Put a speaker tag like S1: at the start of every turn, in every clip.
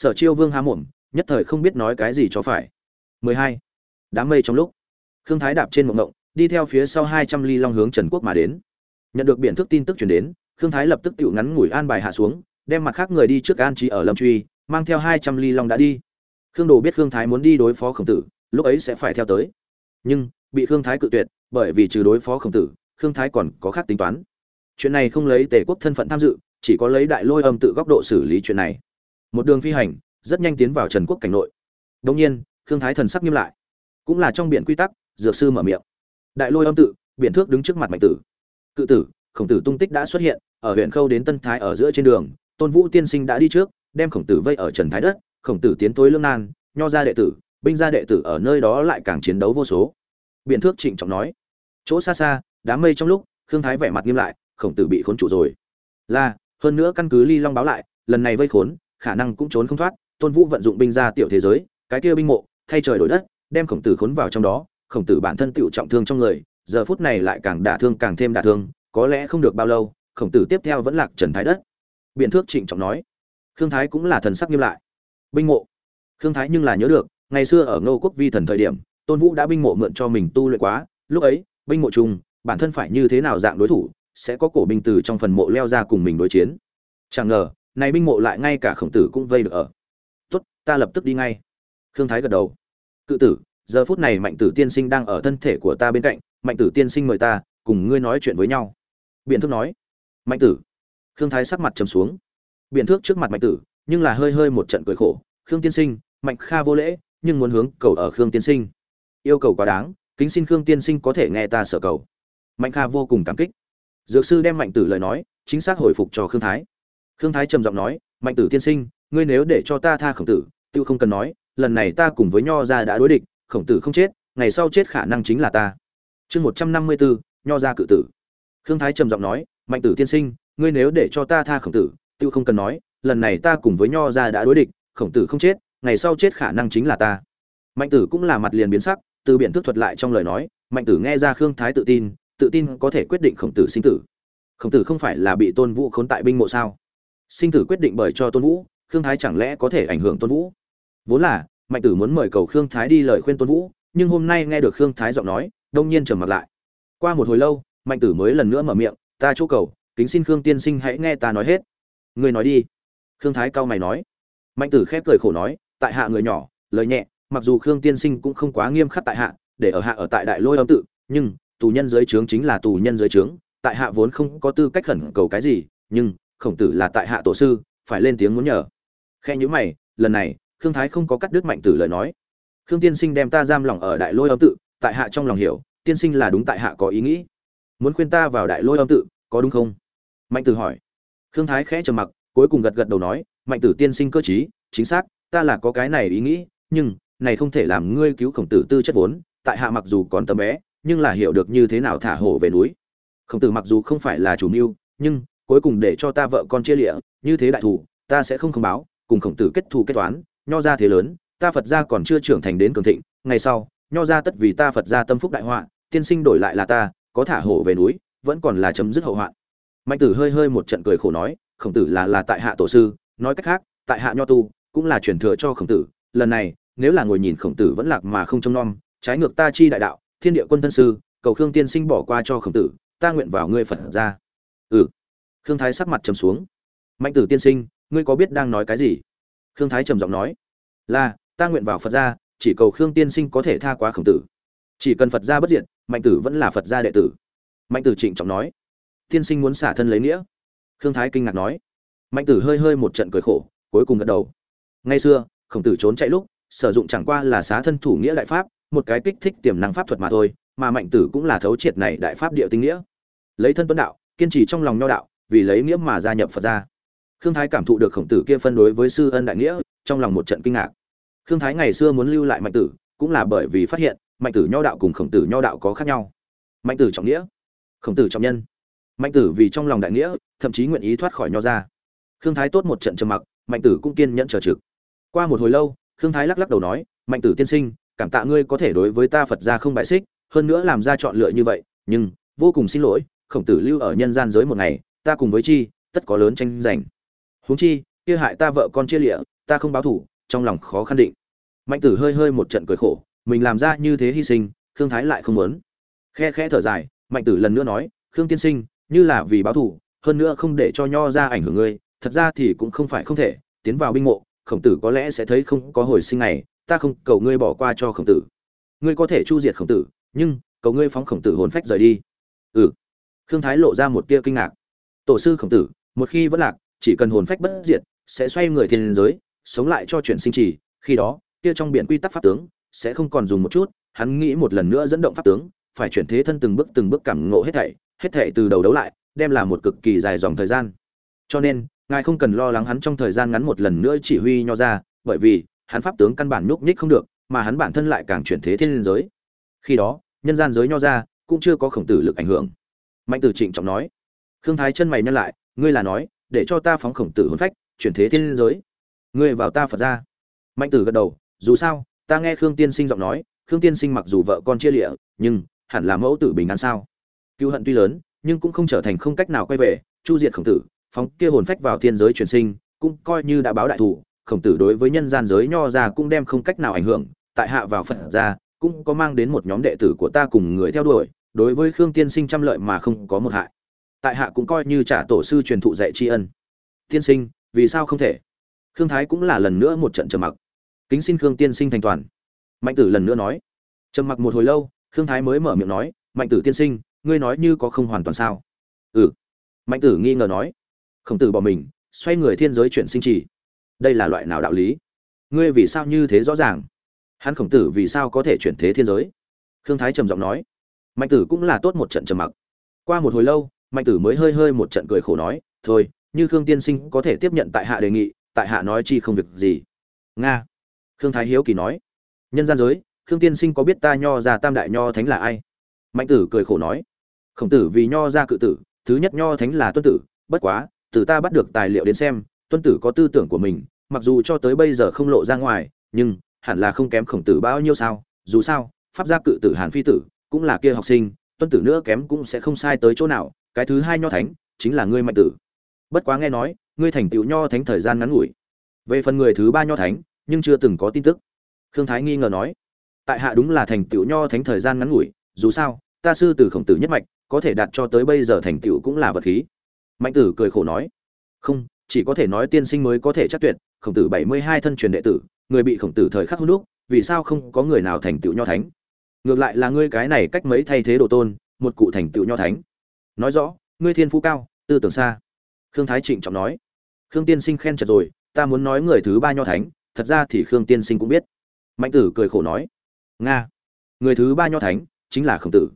S1: sở chiêu vương há mồm, nhất thời không biết nói cái gì cho phải. 12. đám mây trong lúc, khương thái đạp trên mộng ngộng, đi theo phía sau 200 ly long hướng trần quốc mà đến. Nhận được biển thức tin tức chuyển đến, khương thái lập tức tự ngắn ngủi an bài hạ xuống, đem mặt khác người đi trước an trí ở lâm truy, mang theo 200 ly long đã đi. Khương đồ biết khương thái muốn đi đối phó khổng tử, lúc ấy sẽ phải theo tới. Nhưng, bị khương thái cự tuyệt, bởi vì trừ đối phó khổng tử, khương thái còn có khác tính toán. Chuyện này không lấy tề quốc thân phận tham dự, chỉ có lấy đại lôi âm tự góc độ xử lý chuyện này một đường phi hành, rất nhanh tiến vào trần quốc cảnh nội. Đông nhiên, khương thái thần sắc nghiêm lại. Cũng là trong biển quy tắc, dược sư mở miệng. Đại lôi âm tự biện thước đứng trước mặt mạnh tử. Cự tử, khổng tử tung tích đã xuất hiện, ở huyện khâu đến tân thái ở giữa trên đường, tôn vũ tiên sinh đã đi trước, đem khổng tử vây ở trần thái đất, khổng tử tiến tối lương nan, nho ra đệ tử, binh gia đệ tử ở nơi đó lại càng chiến đấu vô số. Biện thước trịnh trọng nói. Chỗ xa xa, đám mây trong lúc, khương thái vẻ mặt nghiêm lại, khổng tử bị khốn trụ rồi. Là, hơn nữa căn cứ ly long báo lại, lần này vây khốn khả năng cũng trốn không thoát, tôn vũ vận dụng binh ra tiểu thế giới, cái kia binh mộ, thay trời đổi đất, đem khổng tử khốn vào trong đó, khổng tử bản thân tựu trọng thương trong người, giờ phút này lại càng đả thương càng thêm đả thương, có lẽ không được bao lâu, khổng tử tiếp theo vẫn lạc trần thái đất. Biện thước trịnh trọng nói, khương thái cũng là thần sắc nghiêm lại. Binh mộ. Khương thái nhưng là nhớ được, ngày xưa ở ngô quốc vi thần thời điểm, tôn vũ đã binh mộ mượn cho mình tu luyện quá, lúc ấy, binh mộ chung bản thân phải như thế nào dạng đối thủ, sẽ có cổ binh từ trong phần mộ leo ra cùng mình đối chiến. Chẳng ngờ này binh mộ lại ngay cả khổng tử cũng vây được ở. Tốt, ta lập tức đi ngay. Khương thái gật đầu. Cự tử, giờ phút này mạnh tử tiên sinh đang ở thân thể của ta bên cạnh, mạnh tử tiên sinh mời ta, cùng ngươi nói chuyện với nhau. Biện thước nói. Mạnh tử. Khương thái sắc mặt trầm xuống. Biện thước trước mặt mạnh tử, nhưng là hơi hơi một trận cười khổ. Khương tiên sinh, mạnh kha vô lễ, nhưng muốn hướng cầu ở khương tiên sinh. Yêu cầu quá đáng, kính xin khương tiên sinh có thể nghe ta sở cầu. Mạnh kha vô cùng cảm kích. Dược sư đem mạnh tử lời nói, chính xác hồi phục cho khương thái khương thái trầm giọng nói, mạnh tử tiên sinh, ngươi nếu để cho ta tha khổng tử tự không cần nói, lần này ta cùng với nho gia đã đối địch, khổng tử không chết, ngày sau chết khả năng chính là ta. Chương một trăm năm mươi bốn, nho gia cự tử. Khương thái trầm giọng nói, mạnh tử tiên sinh, ngươi nếu để cho ta tha khổng tử tự không cần nói, lần này ta cùng với nho gia đã đối địch, khổng tử không chết, ngày sau chết khả năng chính là ta. Mạnh tử cũng là mặt liền biến sắc, từ biện thức thuật lại trong lời nói, mạnh tử nghe ra khương thái tự tin tự tin có thể quyết định khổng tử sinh tử. Khổng tử không phải là bị tôn vũ khốn tại binh mộ sao? Sinh tử quyết định bởi cho tôn vũ, khương thái chẳng lẽ có thể ảnh hưởng tôn vũ? Vốn là, mạnh tử muốn mời cầu khương thái đi lời khuyên tôn vũ, nhưng hôm nay nghe được khương thái giọng nói, đông nhiên trầm mặt lại. Qua một hồi lâu, mạnh tử mới lần nữa mở miệng, ta chỗ cầu, kính xin khương tiên sinh hãy nghe ta nói hết. Người nói đi. Khương thái cao mày nói. Mạnh tử khép cười khổ nói, tại hạ người nhỏ, lời nhẹ, mặc dù khương tiên sinh cũng không quá nghiêm khắc tại hạ, để ở hạ ở tại đại lôi âm tự, nhưng, tù nhân dưới trướng chính là tù nhân dưới trướng, tại hạ vốn không có tư cách khẩn cầu cái gì, nhưng khổng tử là tại hạ tổ sư, phải lên tiếng muốn nhờ. Khe nhữ mày, lần này, khương thái không có cắt đứt mạnh tử lời nói. Khương tiên sinh đem ta giam lòng ở đại lôi âm tự, tại hạ trong lòng hiểu, tiên sinh là đúng tại hạ có ý nghĩ. Muốn khuyên ta vào đại lôi âm tự, có đúng không? Mạnh tử hỏi. Khương thái khẽ trầm mặc, cuối cùng gật gật đầu nói, mạnh tử tiên sinh cơ chí chính xác, ta là có cái này ý nghĩ, nhưng này không thể làm ngươi cứu khổng tử tư chất vốn, tại hạ mặc dù còn tấm bé, nhưng là hiểu được như thế nào thả hổ về núi. Khổng tử mặc dù không phải là chủ mưu, nhưng cuối cùng để cho ta vợ con chia lịa, như thế đại thủ ta sẽ không không báo, cùng khổng tử kết thù kết toán, nho ra thế lớn, ta phật gia còn chưa trưởng thành đến cường thịnh, ngày sau, nho ra tất vì ta phật gia tâm phúc đại họa, tiên sinh đổi lại là ta, có thả hổ về núi, vẫn còn là chấm dứt hậu hoạn. Mạnh tử hơi hơi một trận cười khổ nói, khổng tử là là tại hạ tổ sư, nói cách khác, tại hạ nho tu, cũng là truyền thừa cho khổng tử, lần này, nếu là ngồi nhìn khổng tử vẫn lạc mà không trông nom, trái ngược ta chi đại đạo, thiên địa quân thân sư, cầu khương tiên sinh bỏ qua cho khổng tử, ta nguyện vào ngươi phật ra ừ khương thái sắc mặt trầm xuống. Mạnh tử tiên sinh, ngươi có biết đang nói cái gì? Khương thái trầm giọng nói. Là, ta nguyện vào phật gia, chỉ cầu khương tiên sinh có thể tha quá khổng tử. Chỉ cần phật gia bất diệt, mạnh tử vẫn là phật gia đệ tử. Mạnh tử trịnh trọng nói. Tiên sinh muốn xả thân lấy nghĩa? Khương thái kinh ngạc nói. Mạnh tử hơi hơi một trận cười khổ, cuối cùng gật đầu. Ngày xưa, khổng tử trốn chạy lúc, sử dụng chẳng qua là xá thân thủ nghĩa đại pháp, một cái kích thích tiềm năng pháp thuật mà thôi, mà mạnh tử cũng là thấu triệt này đại pháp địa tinh nghĩa. Lấy thân tuấn đạo, kiên trì trong lòng nho đạo vì lấy nghĩa mà gia nhập phật gia. Khương thái cảm thụ được khổng tử kia phân đối với sư ân đại nghĩa, trong lòng một trận kinh ngạc. Khương thái ngày xưa muốn lưu lại mạnh tử, cũng là bởi vì phát hiện, mạnh tử nho đạo cùng khổng tử nho đạo có khác nhau. Mạnh tử trọng nghĩa, khổng tử trọng nhân. Mạnh tử vì trong lòng đại nghĩa, thậm chí nguyện ý thoát khỏi nho ra khương thái tốt một trận trầm mặc, mạnh tử cũng kiên nhẫn chờ trực. Qua một hồi lâu, khương thái lắc lắc đầu nói, mạnh tử tiên sinh, cảm tạ ngươi có thể đối với ta phật gia không bại xích, hơn nữa làm ra chọn lựa như vậy, nhưng vô cùng xin lỗi, khổng tử lưu ở nhân gian giới một ngày ta cùng với chi, tất có lớn tranh giành. Huống chi, kia hại ta vợ con chia lịa, ta không báo thủ, trong lòng khó khăn định. Mạnh tử hơi hơi một trận cười khổ, mình làm ra như thế hy sinh, khương thái lại không muốn. Khe khẽ thở dài, mạnh tử lần nữa nói, khương tiên sinh, như là vì báo thủ, hơn nữa không để cho nho ra ảnh hưởng ngươi, thật ra thì cũng không phải không thể, tiến vào binh mộ, khổng tử có lẽ sẽ thấy không có hồi sinh này ta không cầu ngươi bỏ qua cho khổng tử. Ngươi có thể chu diệt khổng tử, nhưng cầu ngươi phóng khổng tử hồn phách rời đi. Ừ. Khương thái lộ ra một tia kinh ngạc tổ sư khổng tử, một khi vẫn lạc, chỉ cần hồn phách bất diệt, sẽ xoay người thiên giới, sống lại cho chuyển sinh trì, khi đó, kia trong biển quy tắc pháp tướng, sẽ không còn dùng một chút, hắn nghĩ một lần nữa dẫn động pháp tướng, phải chuyển thế thân từng bước từng bước cảm ngộ hết thảy hết thảy từ đầu đấu lại, đem là một cực kỳ dài dòng thời gian. Cho nên, ngài không cần lo lắng hắn trong thời gian ngắn một lần nữa chỉ huy nho ra, bởi vì, hắn pháp tướng căn bản nhúc nhích không được, mà hắn bản thân lại càng chuyển thế thiên giới. Khi đó, nhân gian giới nho ra, cũng chưa có khổng tử lực ảnh hưởng. Mạnh tử trịnh trọng nói khương thái chân mày nhăn lại, ngươi là nói, để cho ta phóng khổng tử hồn phách, chuyển thế thiên giới. Ngươi vào ta phật ra. Mạnh tử gật đầu, dù sao, ta nghe khương tiên sinh giọng nói, khương tiên sinh mặc dù vợ con chia lịa, nhưng, hẳn là mẫu tử bình an sao? Cựu hận tuy lớn, nhưng cũng không trở thành không cách nào quay về, chu diệt khổng tử, phóng kia hồn phách vào thiên giới truyền sinh, cũng coi như đã báo đại thủ khổng tử đối với nhân gian giới nho ra cũng đem không cách nào ảnh hưởng, tại hạ vào phật ra, cũng có mang đến một nhóm đệ tử của ta cùng người theo đuổi, đối với khương tiên sinh trăm lợi mà không có một hại tại hạ cũng coi như trả tổ sư truyền thụ dạy tri ân. Tiên sinh, vì sao không thể? Khương thái cũng là lần nữa một trận trầm mặc. Kính xin khương tiên sinh thành toàn. Mạnh tử lần nữa nói. Trầm mặc một hồi lâu, khương thái mới mở miệng nói, mạnh tử tiên sinh, ngươi nói như có không hoàn toàn sao? Ừ. Mạnh tử nghi ngờ nói. Khổng tử bỏ mình, xoay người thiên giới chuyện sinh trì. Đây là loại nào đạo lý? Ngươi vì sao như thế rõ ràng? Hắn khổng tử vì sao có thể chuyển thế thiên giới? Khương thái trầm giọng nói. Mạnh tử cũng là tốt một trận trầm mặc. Qua một hồi lâu mạnh tử mới hơi hơi một trận cười khổ nói, thôi, như khương tiên sinh có thể tiếp nhận tại hạ đề nghị, tại hạ nói chi không việc gì. Nga. Khương thái hiếu kỳ nói, nhân gian giới, khương tiên sinh có biết ta nho ra tam đại nho thánh là ai? Mạnh tử cười khổ nói, khổng tử vì nho ra cự tử, thứ nhất nho thánh là tuân tử, bất quá, từ ta bắt được tài liệu đến xem, tuân tử có tư tưởng của mình, mặc dù cho tới bây giờ không lộ ra ngoài, nhưng hẳn là không kém khổng tử bao nhiêu sao, dù sao, pháp gia cự tử hàn phi tử cũng là kia học sinh, tuân tử nữa kém cũng sẽ không sai tới chỗ nào cái thứ hai nho thánh chính là ngươi mạnh tử. Bất quá nghe nói, ngươi thành tựu nho thánh thời gian ngắn ngủi. Về phần người thứ ba nho thánh, nhưng chưa từng có tin tức. Khương thái nghi ngờ nói, tại hạ đúng là thành tựu nho thánh thời gian ngắn ngủi, dù sao, ta sư từ khổng tử nhất mạch, có thể đạt cho tới bây giờ thành tựu cũng là vật khí. Mạnh tử cười khổ nói, không, chỉ có thể nói tiên sinh mới có thể chắc tuyệt, khổng tử bảy mươi hai thân truyền đệ tử, người bị khổng tử thời khắc hôn đúc, vì sao không có người nào thành tựu nho thánh? Ngược lại là ngươi cái này cách mấy thay thế đồ tôn, một cụ thành tựu nho thánh nói rõ, ngươi thiên phú cao, tư tưởng xa. Khương thái trịnh trọng nói. Khương tiên sinh khen chật rồi, ta muốn nói người thứ ba nho thánh, thật ra thì khương tiên sinh cũng biết. Mạnh tử cười khổ nói. Nga. Người thứ ba nho thánh, chính là khổng tử.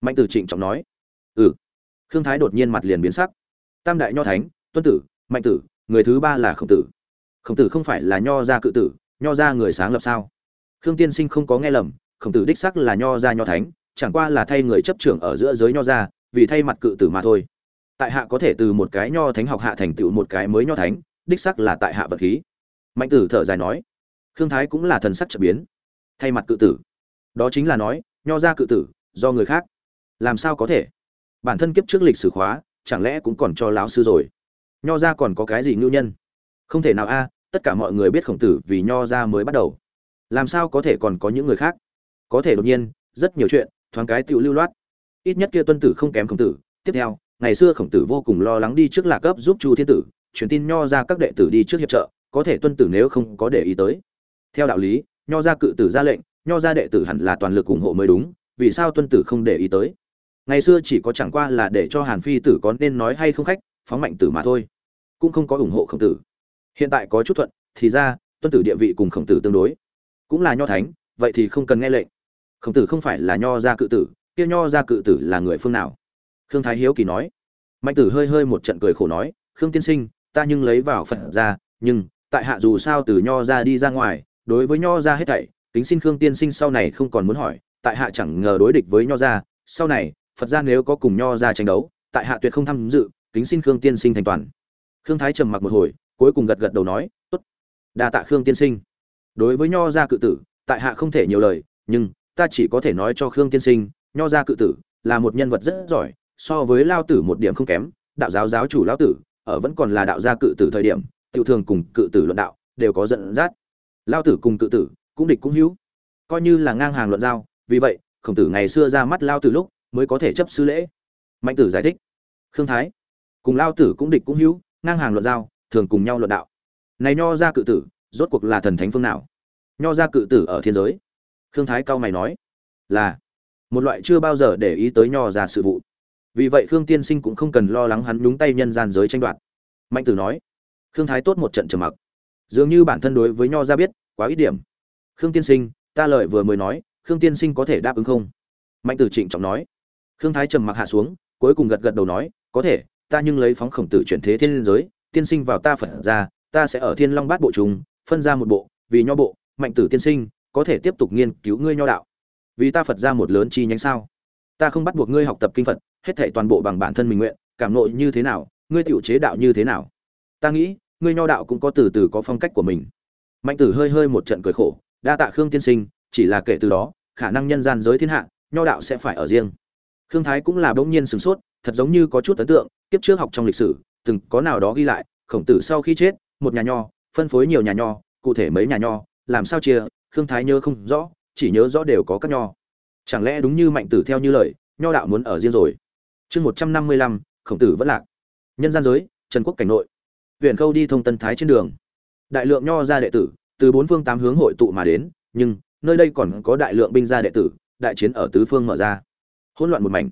S1: Mạnh tử trịnh trọng nói. Ừ. Khương thái đột nhiên mặt liền biến sắc. Tam đại nho thánh, tuân tử, mạnh tử, người thứ ba là khổng tử. Khổng tử không phải là nho gia cự tử, nho gia người sáng lập sao? Khương tiên sinh không có nghe lầm, khổng tử đích sắc là nho gia nho thánh, chẳng qua là thay người chấp trưởng ở giữa giới nho gia vì thay mặt cự tử mà thôi. Tại hạ có thể từ một cái nho thánh học hạ thành tựu một cái mới nho thánh, đích sắc là tại hạ vật khí. Mạnh tử thở dài nói, khương thái cũng là thần sắc trợ biến. Thay mặt cự tử. Đó chính là nói, nho ra cự tử, do người khác. Làm sao có thể? Bản thân kiếp trước lịch sử khóa, chẳng lẽ cũng còn cho lão sư rồi? Nho ra còn có cái gì ngưu nhân? Không thể nào a, tất cả mọi người biết khổng tử vì nho ra mới bắt đầu. Làm sao có thể còn có những người khác? Có thể đột nhiên, rất nhiều chuyện, thoáng cái tự lưu loát ít nhất kia tuân tử không kém khổng tử. Tiếp theo, ngày xưa khổng tử vô cùng lo lắng đi trước lạc cấp giúp chu thiên tử, truyền tin nho ra các đệ tử đi trước hiệp trợ, có thể tuân tử nếu không có để ý tới. Theo đạo lý, nho ra cự tử ra lệnh, nho ra đệ tử hẳn là toàn lực ủng hộ mới đúng, vì sao tuân tử không để ý tới? Ngày xưa chỉ có chẳng qua là để cho hàn phi tử có nên nói hay không khách, phóng mạnh tử mà thôi, cũng không có ủng hộ khổng tử. Hiện tại có chút thuận, thì ra, tuân tử địa vị cùng khổng tử tương đối. Cũng là nho thánh, vậy thì không cần nghe lệnh. Khổng tử không phải là nho gia cự tử kia nho gia cự tử là người phương nào? Khương thái hiếu kỳ nói. Mạnh tử hơi hơi một trận cười khổ nói, khương tiên sinh, ta nhưng lấy vào phật ra, nhưng tại hạ dù sao từ nho ra đi ra ngoài, đối với nho ra hết thảy, kính xin khương tiên sinh sau này không còn muốn hỏi, tại hạ chẳng ngờ đối địch với nho ra sau này, phật ra nếu có cùng nho ra tranh đấu, tại hạ tuyệt không tham dự, kính xin khương tiên sinh thành toàn. Khương thái trầm mặc một hồi, cuối cùng gật gật đầu nói, tốt, đa tạ khương tiên sinh. Đối với nho gia cự tử, tại hạ không thể nhiều lời, nhưng ta chỉ có thể nói cho khương tiên sinh nho gia cự tử, là một nhân vật rất giỏi, so với lao tử một điểm không kém, đạo giáo giáo chủ lao tử, ở vẫn còn là đạo gia cự tử thời điểm, tiểu thường cùng cự tử luận đạo, đều có giận dắt. Lao tử cùng cự tử, cũng địch cũng hữu. Coi như là ngang hàng luận giao, vì vậy, khổng tử ngày xưa ra mắt lao tử lúc, mới có thể chấp sư lễ. Mạnh tử giải thích. Khương thái, cùng lao tử cũng địch cũng hữu, ngang hàng luận giao, thường cùng nhau luận đạo. Này nho ra cự tử, rốt cuộc là thần thánh phương nào? Nho ra cự tử ở thiên giới. Khương thái cao mày nói, là một loại chưa bao giờ để ý tới nho ra sự vụ. Vì vậy khương tiên sinh cũng không cần lo lắng hắn nhúng tay nhân gian giới tranh đoạt. Mạnh tử nói, khương thái tốt một trận trầm mặc. Dường như bản thân đối với nho ra biết, quá ít điểm. Khương tiên sinh, ta lợi vừa mới nói, khương tiên sinh có thể đáp ứng không? Mạnh tử trịnh trọng nói. Khương thái trầm mặc hạ xuống, cuối cùng gật gật đầu nói, có thể, ta nhưng lấy phóng khổng tử chuyển thế thiên liên giới, tiên sinh vào ta phật ra, ta sẽ ở thiên long bát bộ chúng phân ra một bộ, vì nho bộ, mạnh tử tiên sinh, có thể tiếp tục nghiên cứu ngươi nho đạo vì ta phật ra một lớn chi nhánh sao? Ta không bắt buộc ngươi học tập kinh phật, hết thảy toàn bộ bằng bản thân mình nguyện, cảm nội như thế nào, ngươi tiểu chế đạo như thế nào? Ta nghĩ, ngươi nho đạo cũng có từ từ có phong cách của mình. Mạnh tử hơi hơi một trận cười khổ, đa tạ khương tiên sinh, chỉ là kể từ đó, khả năng nhân gian giới thiên hạ, nho đạo sẽ phải ở riêng. Khương thái cũng là bỗng nhiên sửng sốt, thật giống như có chút ấn tượng, kiếp trước học trong lịch sử, từng có nào đó ghi lại, khổng tử sau khi chết, một nhà nho, phân phối nhiều nhà nho, cụ thể mấy nhà nho, làm sao chia, khương thái nhớ không rõ chỉ nhớ rõ đều có các nho. Chẳng lẽ đúng như mạnh tử theo như lời, nho đạo muốn ở riêng rồi? Chương một trăm năm mươi lăm, khổng tử vẫn lạc. Nhân gian giới, trần quốc cảnh nội. Huyện khâu đi thông tân thái trên đường. Đại lượng nho ra đệ tử, từ bốn phương tám hướng hội tụ mà đến, nhưng nơi đây còn có đại lượng binh gia đệ tử, đại chiến ở tứ phương mở ra. Hỗn loạn một mảnh.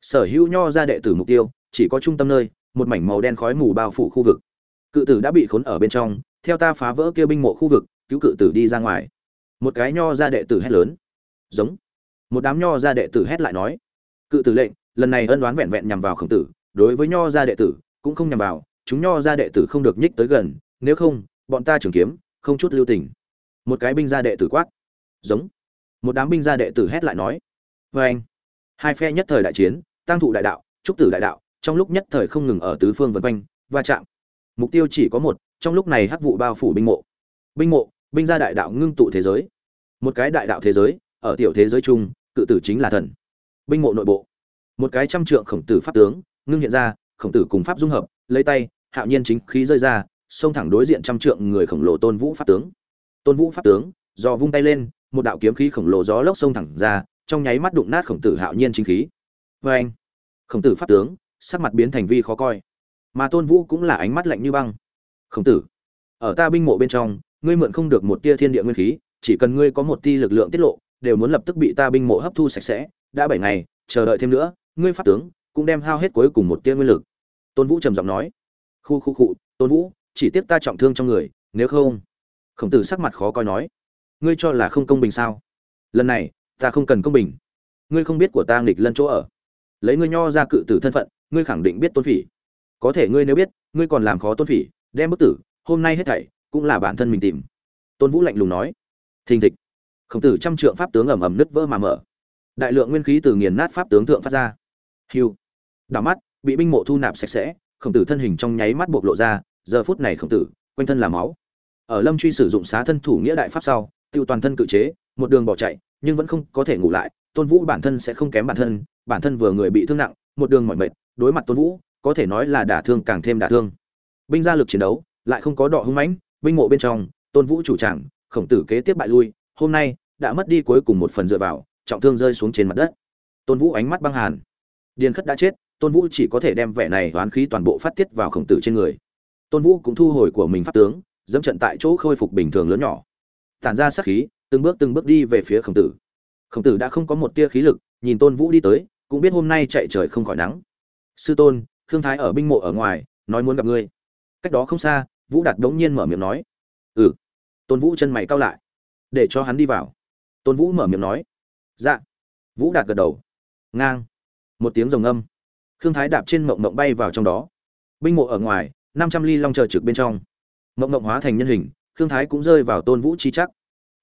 S1: Sở hữu nho ra đệ tử mục tiêu, chỉ có trung tâm nơi, một mảnh màu đen khói mù bao phủ khu vực. Cự tử đã bị khốn ở bên trong, theo ta phá vỡ kia binh mộ khu vực, cứu cự tử đi ra ngoài một cái nho ra đệ tử hét lớn. Giống. Một đám nho ra đệ tử hét lại nói. Cự tử lệnh, lần này ân đoán vẹn vẹn nhằm vào khổng tử, đối với nho ra đệ tử cũng không nhằm vào, chúng nho ra đệ tử không được nhích tới gần, nếu không, bọn ta trường kiếm, không chút lưu tình. Một cái binh gia đệ tử quát. Giống. Một đám binh gia đệ tử hét lại nói. Vê anh hai phe nhất thời đại chiến tăng thụ đại đạo, trúc tử đại đạo, trong lúc nhất thời không ngừng ở tứ phương vân quanh, va chạm. Mục tiêu chỉ có một, trong lúc này hắc vụ bao phủ binh mộ. Binh mộ binh gia đại đạo ngưng tụ thế giới. Một cái đại đạo thế giới, ở tiểu thế giới chung, cự tử chính là thần. Binh mộ nội bộ. Một cái trăm trượng khổng tử pháp tướng, ngưng hiện ra, khổng tử cùng pháp dung hợp, lấy tay, hạo nhiên chính khí rơi ra, xông thẳng đối diện trăm trượng người khổng lồ tôn vũ pháp tướng. Tôn vũ pháp tướng, do vung tay lên, một đạo kiếm khí khổng lồ gió lốc xông thẳng ra, trong nháy mắt đụng nát khổng tử hạo nhiên chính khí. Vê anh khổng tử pháp tướng, sắc mặt biến thành vi khó coi. Mà tôn vũ cũng là ánh mắt lạnh như băng. Khổng tử, ở ta binh mộ bên trong ngươi mượn không được một tia thiên địa nguyên khí, chỉ cần ngươi có một tia lực lượng tiết lộ, đều muốn lập tức bị ta binh mộ hấp thu sạch sẽ. Đã bảy ngày, chờ đợi thêm nữa, ngươi pháp tướng cũng đem hao hết cuối cùng một tia nguyên lực. Tôn vũ trầm giọng nói. Khu khu cụ tôn vũ, chỉ tiếc ta trọng thương trong người, nếu không khổng tử sắc mặt khó coi nói. Ngươi cho là không công bình sao? Lần này, ta không cần công bình. Ngươi không biết của ta nghịch lân chỗ ở. Lấy ngươi nho ra cự tử thân phận, ngươi khẳng định biết tôn phỉ. Có thể ngươi nếu biết, ngươi còn làm khó tôn phỉ, đem bức tử, hôm nay hết thảy cũng là bản thân mình tìm. Tôn vũ lạnh lùng nói, thình thịch. Khổng tử trăm trượng pháp tướng ẩm ẩm nứt vỡ mà mở. Đại lượng nguyên khí từ nghiền nát pháp tướng thượng phát ra. Hiu. Đảo mắt, bị binh mộ thu nạp sạch sẽ, khổng tử thân hình trong nháy mắt bộc lộ ra, giờ phút này khổng tử, quanh thân là máu. Ở lâm truy sử dụng xá thân thủ nghĩa đại pháp sau, tiêu toàn thân cự chế, một đường bỏ chạy, nhưng vẫn không có thể ngủ lại. Tôn vũ bản thân sẽ không kém bản thân bản thân vừa người bị thương nặng, một đường mỏi mệt, đối mặt tôn vũ, có thể nói là đả thương càng thêm đả thương. Binh gia lực chiến đấu, lại không có đọ hung mãnh binh mộ bên trong, tôn vũ chủ tràng khổng tử kế tiếp bại lui, hôm nay đã mất đi cuối cùng một phần dựa vào, trọng thương rơi xuống trên mặt đất. Tôn vũ ánh mắt băng hàn. Điền khất đã chết, tôn vũ chỉ có thể đem vẻ này oán khí toàn bộ phát tiết vào khổng tử trên người. Tôn vũ cũng thu hồi của mình pháp tướng, dẫm trận tại chỗ khôi phục bình thường lớn nhỏ. Tản ra sát khí, từng bước từng bước đi về phía khổng tử. Khổng tử đã không có một tia khí lực, nhìn tôn vũ đi tới, cũng biết hôm nay chạy trời không khỏi nắng. Sư tôn, khương thái ở binh mộ ở ngoài, nói muốn gặp ngươi. Cách đó không xa vũ đạt đống nhiên mở miệng nói ừ. Tôn vũ chân mày cao lại, để cho hắn đi vào. Tôn vũ mở miệng nói dạ. Vũ đạt gật đầu, ngang. Một tiếng rồng âm. Khương thái đạp trên mộng mộng bay vào trong đó. Binh mộ ở ngoài, năm trăm ly long chờ trực bên trong. Mộng mộng hóa thành nhân hình, khương thái cũng rơi vào tôn vũ chi chắc.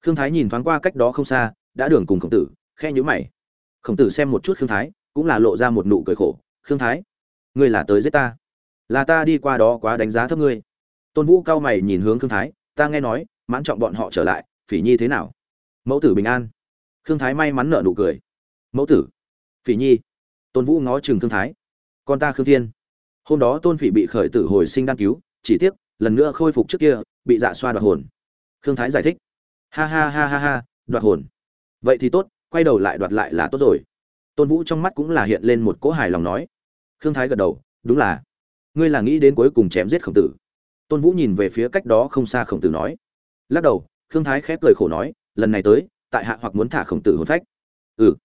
S1: Khương thái nhìn thoáng qua cách đó không xa, đã đường cùng khổng tử khe nhữ mày. Khổng tử xem một chút khương thái, cũng là lộ ra một nụ cười khổ. Khương thái, ngươi là tới giết ta. Là ta đi qua đó quá đánh giá thấp ngươi tôn vũ cao mày nhìn hướng khương thái, ta nghe nói, mãn trọng bọn họ trở lại, phỉ nhi thế nào? Mẫu tử bình an. Khương thái may mắn nở nụ cười. Mẫu tử, phỉ nhi. Tôn vũ ngó chừng khương thái. Con ta khương thiên. Hôm đó tôn phỉ bị khởi tử hồi sinh đăng cứu, chỉ tiếc, lần nữa khôi phục trước kia, bị dạ xoa đoạt hồn. Khương thái giải thích. Ha ha ha ha ha, đoạt hồn. Vậy thì tốt, quay đầu lại đoạt lại là tốt rồi. Tôn vũ trong mắt cũng là hiện lên một cỗ hài lòng nói. Khương thái gật đầu. Đúng là, ngươi là nghĩ đến cuối cùng chém giết khổng tử tôn vũ nhìn về phía cách đó không xa khổng tử nói. Lắc đầu, khương thái khép cười khổ nói, lần này tới, tại hạ hoặc muốn thả khổng tử hồn phách. Ừ.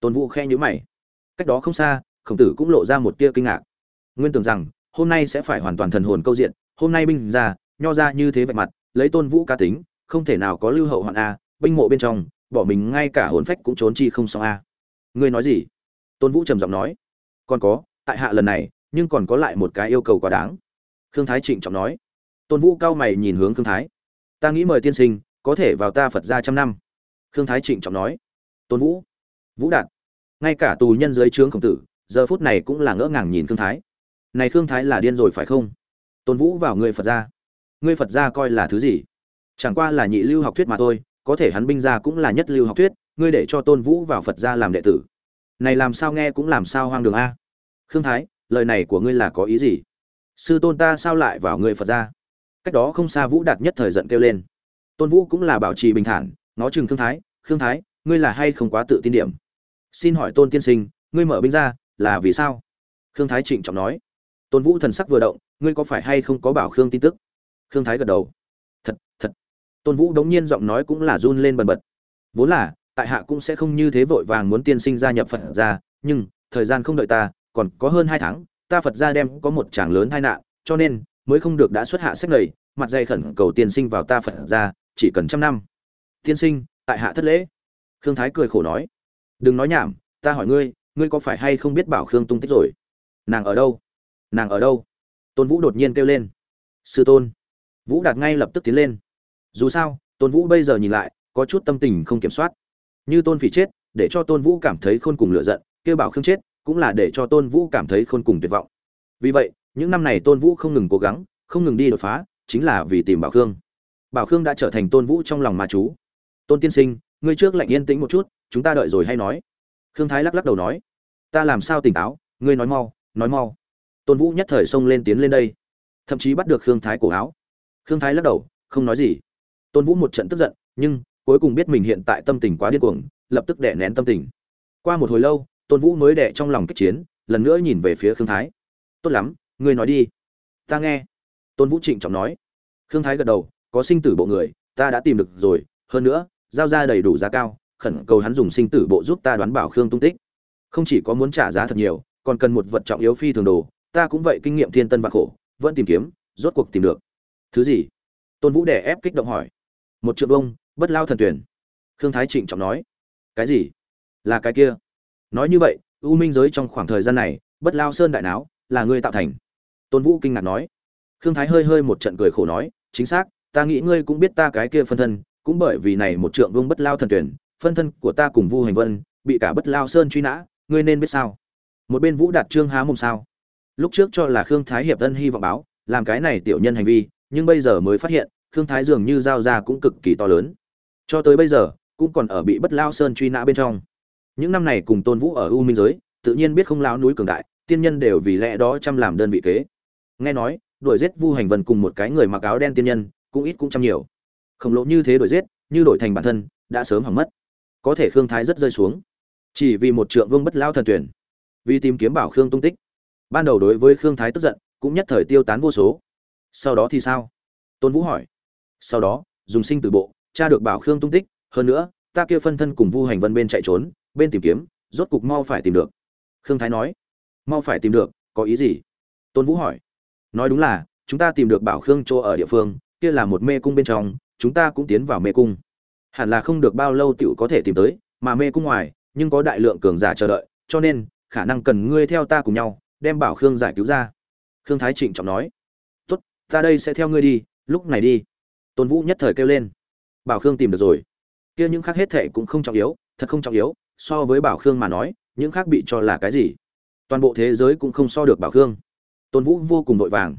S1: Tôn vũ khe nhữ mày. Cách đó không xa, khổng tử cũng lộ ra một tia kinh ngạc. Nguyên tưởng rằng, hôm nay sẽ phải hoàn toàn thần hồn câu diện, hôm nay binh ra, nho ra như thế vạch mặt, lấy tôn vũ cá tính, không thể nào có lưu hậu hoạn a, binh mộ bên trong, bỏ mình ngay cả hồn phách cũng trốn chi không xong a. Ngươi nói gì? Tôn vũ trầm giọng nói. Còn có, tại hạ lần này, nhưng còn có lại một cái yêu cầu quá đáng. Khương thái trịnh trọng nói tôn vũ cao mày nhìn hướng khương thái. Ta nghĩ mời tiên sinh, có thể vào ta phật ra trăm năm. Khương thái trịnh trọng nói. Tôn vũ. Vũ đạt. Ngay cả tù nhân dưới trướng khổng tử, giờ phút này cũng là ngỡ ngàng nhìn khương thái. Này khương thái là điên rồi phải không? Tôn vũ vào người phật gia. Ngươi phật gia coi là thứ gì? Chẳng qua là nhị lưu học thuyết mà thôi, có thể hắn binh gia cũng là nhất lưu học thuyết, ngươi để cho tôn vũ vào phật gia làm đệ tử. Này làm sao nghe cũng làm sao hoang đường a. Khương thái, lời này của ngươi là có ý gì? Sư tôn ta sao lại vào ngươi phật gia? Cách đó không xa vũ đạt nhất thời giận kêu lên. Tôn vũ cũng là bảo trì bình thản, nó chừng thương thái, khương thái, ngươi là hay không quá tự tin điểm? Xin hỏi tôn tiên sinh, ngươi mở binh ra, là vì sao? Khương thái trịnh trọng nói. Tôn vũ thần sắc vừa động, ngươi có phải hay không có bảo khương tin tức? Khương thái gật đầu. Thật thật. Tôn vũ đống nhiên giọng nói cũng là run lên bần bật. Vốn là, tại hạ cũng sẽ không như thế vội vàng muốn tiên sinh gia nhập phật ra, nhưng, thời gian không đợi ta, còn có hơn hai tháng, ta phật ra đem có một tràng lớn tai nạn, cho nên mới không được đã xuất hạ sách lầy mặt dày khẩn cầu tiên sinh vào ta phật ra, chỉ cần trăm năm. Tiên sinh, tại hạ thất lễ. Khương thái cười khổ nói. Đừng nói nhảm, ta hỏi ngươi ngươi có phải hay không biết bảo khương tung tích rồi? Nàng ở đâu? Nàng ở đâu? Tôn vũ đột nhiên kêu lên. Sư tôn. Vũ đạt ngay lập tức tiến lên. Dù sao, tôn vũ bây giờ nhìn lại, có chút tâm tình không kiểm soát. Như tôn phỉ chết, để cho tôn vũ cảm thấy khôn cùng lựa giận, kêu bảo khương chết, cũng là để cho tôn vũ cảm thấy khôn cùng tuyệt vọng. Vì vậy những năm này tôn vũ không ngừng cố gắng, không ngừng đi đột phá, chính là vì tìm bảo khương. Bảo khương đã trở thành tôn vũ trong lòng ma chú. Tôn tiên sinh, ngươi trước lạnh yên tĩnh một chút, chúng ta đợi rồi hay nói? Khương thái lắc lắc đầu nói. Ta làm sao tỉnh táo, ngươi nói mau nói mau. Tôn vũ nhất thời xông lên tiến lên đây, thậm chí bắt được khương thái cổ áo. Khương thái lắc đầu, không nói gì. Tôn vũ một trận tức giận, nhưng cuối cùng biết mình hiện tại tâm tình quá điên cuồng, lập tức đè nén tâm tình. Qua một hồi lâu, tôn vũ mới đẻ trong lòng kích chiến, lần nữa nhìn về phía khương thái. Tốt lắm ngươi nói đi. Ta nghe. Tôn vũ trịnh trọng nói. Khương thái gật đầu, có sinh tử bộ người, ta đã tìm được rồi, hơn nữa, giao ra đầy đủ giá cao, khẩn cầu hắn dùng sinh tử bộ giúp ta đoán bảo khương tung tích. Không chỉ có muốn trả giá thật nhiều, còn cần một vật trọng yếu phi thường đồ, ta cũng vậy kinh nghiệm thiên tân và khổ, vẫn tìm kiếm, rốt cuộc tìm được. Thứ gì? Tôn vũ đẻ ép kích động hỏi. Một triệu bông, bất lao thần tuyển. Khương thái trịnh trọng nói. Cái gì? Là cái kia. Nói như vậy, u minh giới trong khoảng thời gian này, bất lao sơn đại não là ngươi tạo thành tôn vũ kinh ngạc nói. Khương thái hơi hơi một trận cười khổ nói, chính xác, ta nghĩ ngươi cũng biết ta cái kia phân thân, cũng bởi vì này một trượng vương bất lao thần tuyển, phân thân của ta cùng vu hành vân, bị cả bất lao sơn truy nã, ngươi nên biết sao? Một bên vũ đạt trương há mồm sao? Lúc trước cho là khương thái hiệp thân hy vọng báo, làm cái này tiểu nhân hành vi, nhưng bây giờ mới phát hiện, khương thái dường như giao ra cũng cực kỳ to lớn. Cho tới bây giờ, cũng còn ở bị bất lao sơn truy nã bên trong. Những năm này cùng tôn vũ ở u minh giới, tự nhiên biết không lao núi cường đại, tiên nhân đều vì lẽ đó chăm làm đơn vị kế nghe nói, đuổi giết vu hành vân cùng một cái người mặc áo đen tiên nhân, cũng ít cũng chăm nhiều. Khổng lồ như thế đuổi giết, như đổi thành bản thân, đã sớm hỏng mất. Có thể khương thái rất rơi xuống. Chỉ vì một trượng vương bất lao thần tuyển. Vì tìm kiếm bảo khương tung tích. Ban đầu đối với khương thái tức giận, cũng nhất thời tiêu tán vô số. Sau đó thì sao? Tôn vũ hỏi. Sau đó, dùng sinh từ bộ, tra được bảo khương tung tích, hơn nữa, ta kia phân thân cùng vu hành vân bên chạy trốn, bên tìm kiếm, rốt cục mau phải tìm được. Khương thái nói. Mau phải tìm được, có ý gì? Tôn vũ hỏi nói đúng là, chúng ta tìm được bảo khương chỗ ở địa phương, kia là một mê cung bên trong, chúng ta cũng tiến vào mê cung. Hẳn là không được bao lâu tiểu có thể tìm tới, mà mê cung ngoài, nhưng có đại lượng cường giả chờ đợi, cho nên, khả năng cần ngươi theo ta cùng nhau, đem bảo khương giải cứu ra. Khương thái trịnh trọng nói. Tốt, ta đây sẽ theo ngươi đi, lúc này đi. Tôn vũ nhất thời kêu lên. Bảo khương tìm được rồi. Kia những khác hết thệ cũng không trọng yếu, thật không trọng yếu, so với bảo khương mà nói, những khác bị cho là cái gì? Toàn bộ thế giới cũng không so được bảo khương tôn vũ vô cùng vội vàng.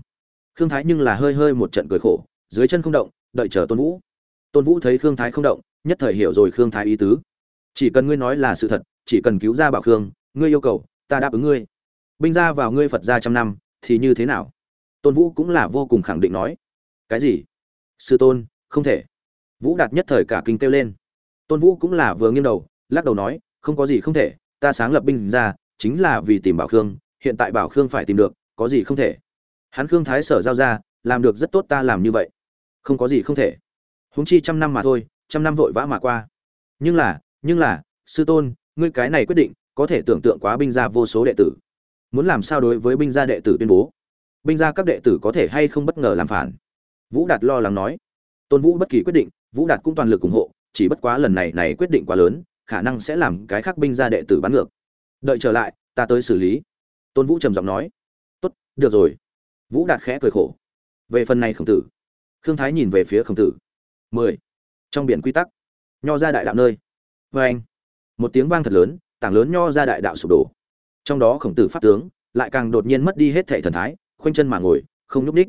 S1: Khương thái nhưng là hơi hơi một trận cười khổ, dưới chân không động, đợi chờ tôn vũ. Tôn vũ thấy khương thái không động, nhất thời hiểu rồi khương thái ý tứ. Chỉ cần ngươi nói là sự thật, chỉ cần cứu ra bảo khương, ngươi yêu cầu, ta đáp ứng ngươi. Binh ra vào ngươi phật ra trăm năm, thì như thế nào? Tôn vũ cũng là vô cùng khẳng định nói. Cái gì? Sư tôn, không thể. Vũ đạt nhất thời cả kinh kêu lên. Tôn vũ cũng là vừa nghiêng đầu, lắc đầu nói, không có gì không thể, ta sáng lập binh ra, chính là vì tìm bảo khương, hiện tại bảo khương phải tìm được có gì không thể. Hắn khương thái sở giao ra, làm được rất tốt ta làm như vậy. Không có gì không thể. Huống chi trăm năm mà thôi, trăm năm vội vã mà qua. Nhưng là nhưng là, sư tôn, ngươi cái này quyết định, có thể tưởng tượng quá binh gia vô số đệ tử. Muốn làm sao đối với binh gia đệ tử tuyên bố? Binh gia các đệ tử có thể hay không bất ngờ làm phản? Vũ đạt lo lắng nói. Tôn vũ bất kỳ quyết định, vũ đạt cũng toàn lực ủng hộ, chỉ bất quá lần này này quyết định quá lớn, khả năng sẽ làm cái khác binh gia đệ tử bắn ngược. Đợi trở lại, ta tới xử lý. Tôn vũ trầm giọng nói được rồi. Vũ đạt khẽ cười khổ. Về phần này khổng tử. Khương thái nhìn về phía khổng tử. Mười. Trong biển quy tắc. Nho ra đại đạo nơi. Vê anh. Một tiếng vang thật lớn, tảng lớn nho ra đại đạo sụp đổ. Trong đó khổng tử pháp tướng lại càng đột nhiên mất đi hết thể thần thái, khoanh chân mà ngồi, không nhúc ních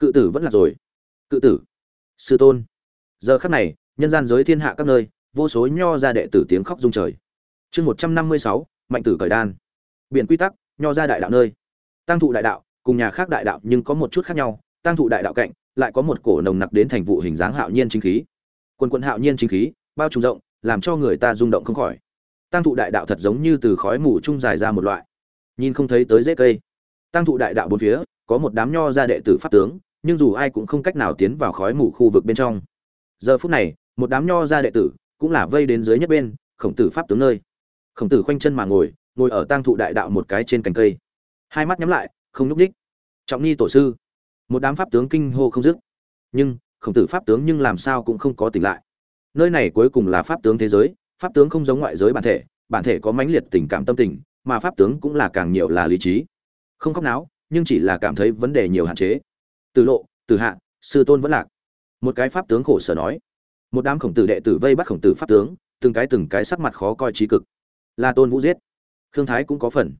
S1: cự tử vẫn là rồi. Cự tử. Sư tôn. Giờ khắc này, nhân gian giới thiên hạ các nơi, vô số nho ra đệ tử tiếng khóc rung trời. Chương một trăm năm mươi sáu, mạnh tử cởi đan. Biển quy tắc, nho ra đại đạo nơi tăng thụ đại đạo, cùng nhà khác đại đạo nhưng có một chút khác nhau tăng thụ đại đạo cạnh, lại có một cổ nồng nặc đến thành vụ hình dáng hạo nhiên chính khí. Quần quận hạo nhiên chính khí, bao trùm rộng, làm cho người ta rung động không khỏi. Tăng thụ đại đạo thật giống như từ khói mù trung dài ra một loại. Nhìn không thấy tới rễ cây. Tăng thụ đại đạo bốn phía, có một đám nho ra đệ tử pháp tướng, nhưng dù ai cũng không cách nào tiến vào khói mù khu vực bên trong. Giờ phút này, một đám nho ra đệ tử cũng là vây đến dưới nhất bên, khổng tử pháp tướng nơi. Khổng tử khoanh chân mà ngồi ngồi ở tang thụ đại đạo một cái trên cành cây hai mắt nhắm lại, không nhúc đích trọng ni tổ sư, một đám pháp tướng kinh hô không dứt. Nhưng, khổng tử pháp tướng nhưng làm sao cũng không có tỉnh lại. Nơi này cuối cùng là pháp tướng thế giới, pháp tướng không giống ngoại giới bản thể bản thể có mãnh liệt tình cảm tâm tình, mà pháp tướng cũng là càng nhiều là lý trí. Không khóc náo, nhưng chỉ là cảm thấy vấn đề nhiều hạn chế. Từ lộ, từ hạ, sư tôn vẫn lạc. Một cái pháp tướng khổ sở nói. Một đám khổng tử đệ tử vây bắt khổng tử pháp tướng, từng cái từng cái sắc mặt khó coi trí cực. Là tôn vũ giết. Khương thái cũng có phần.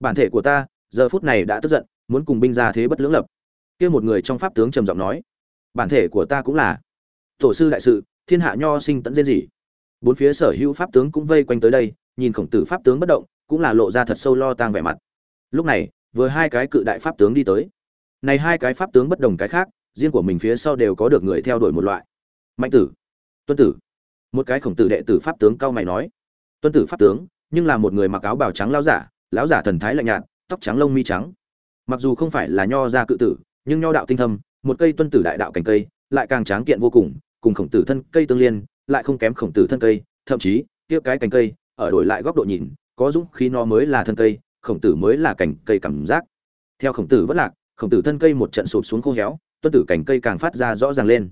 S1: Bản thể của ta giờ phút này đã tức giận, muốn cùng binh ra thế bất lưỡng lập. Kia một người trong pháp tướng trầm giọng nói, bản thể của ta cũng là tổ sư đại sự, thiên hạ nho sinh tận dên gì. Bốn phía sở hữu pháp tướng cũng vây quanh tới đây, nhìn khổng tử pháp tướng bất động, cũng là lộ ra thật sâu lo tang vẻ mặt. Lúc này, vừa hai cái cự đại pháp tướng đi tới. Này hai cái pháp tướng bất đồng cái khác, riêng của mình phía sau đều có được người theo đuổi một loại. Mạnh tử, tuân tử. Một cái khổng tử đệ tử pháp tướng cao mày nói, tuân tử pháp tướng, nhưng là một người mặc áo bào trắng lão giả lão giả thần thái lạnh nhạt tóc trắng lông mi trắng. Mặc dù không phải là nho gia cự tử, nhưng nho đạo tinh thâm, một cây tuân tử đại đạo cành cây, lại càng tráng kiện vô cùng cùng khổng tử thân cây tương liên, lại không kém khổng tử thân cây, thậm chí, kia cái cành cây, ở đổi lại góc độ nhìn, có dũng khí nó mới là thân cây, khổng tử mới là cành cây cảm giác. Theo khổng tử vất lạc, khổng tử thân cây một trận sụp xuống khô héo, tuân tử cành cây càng phát ra rõ ràng lên.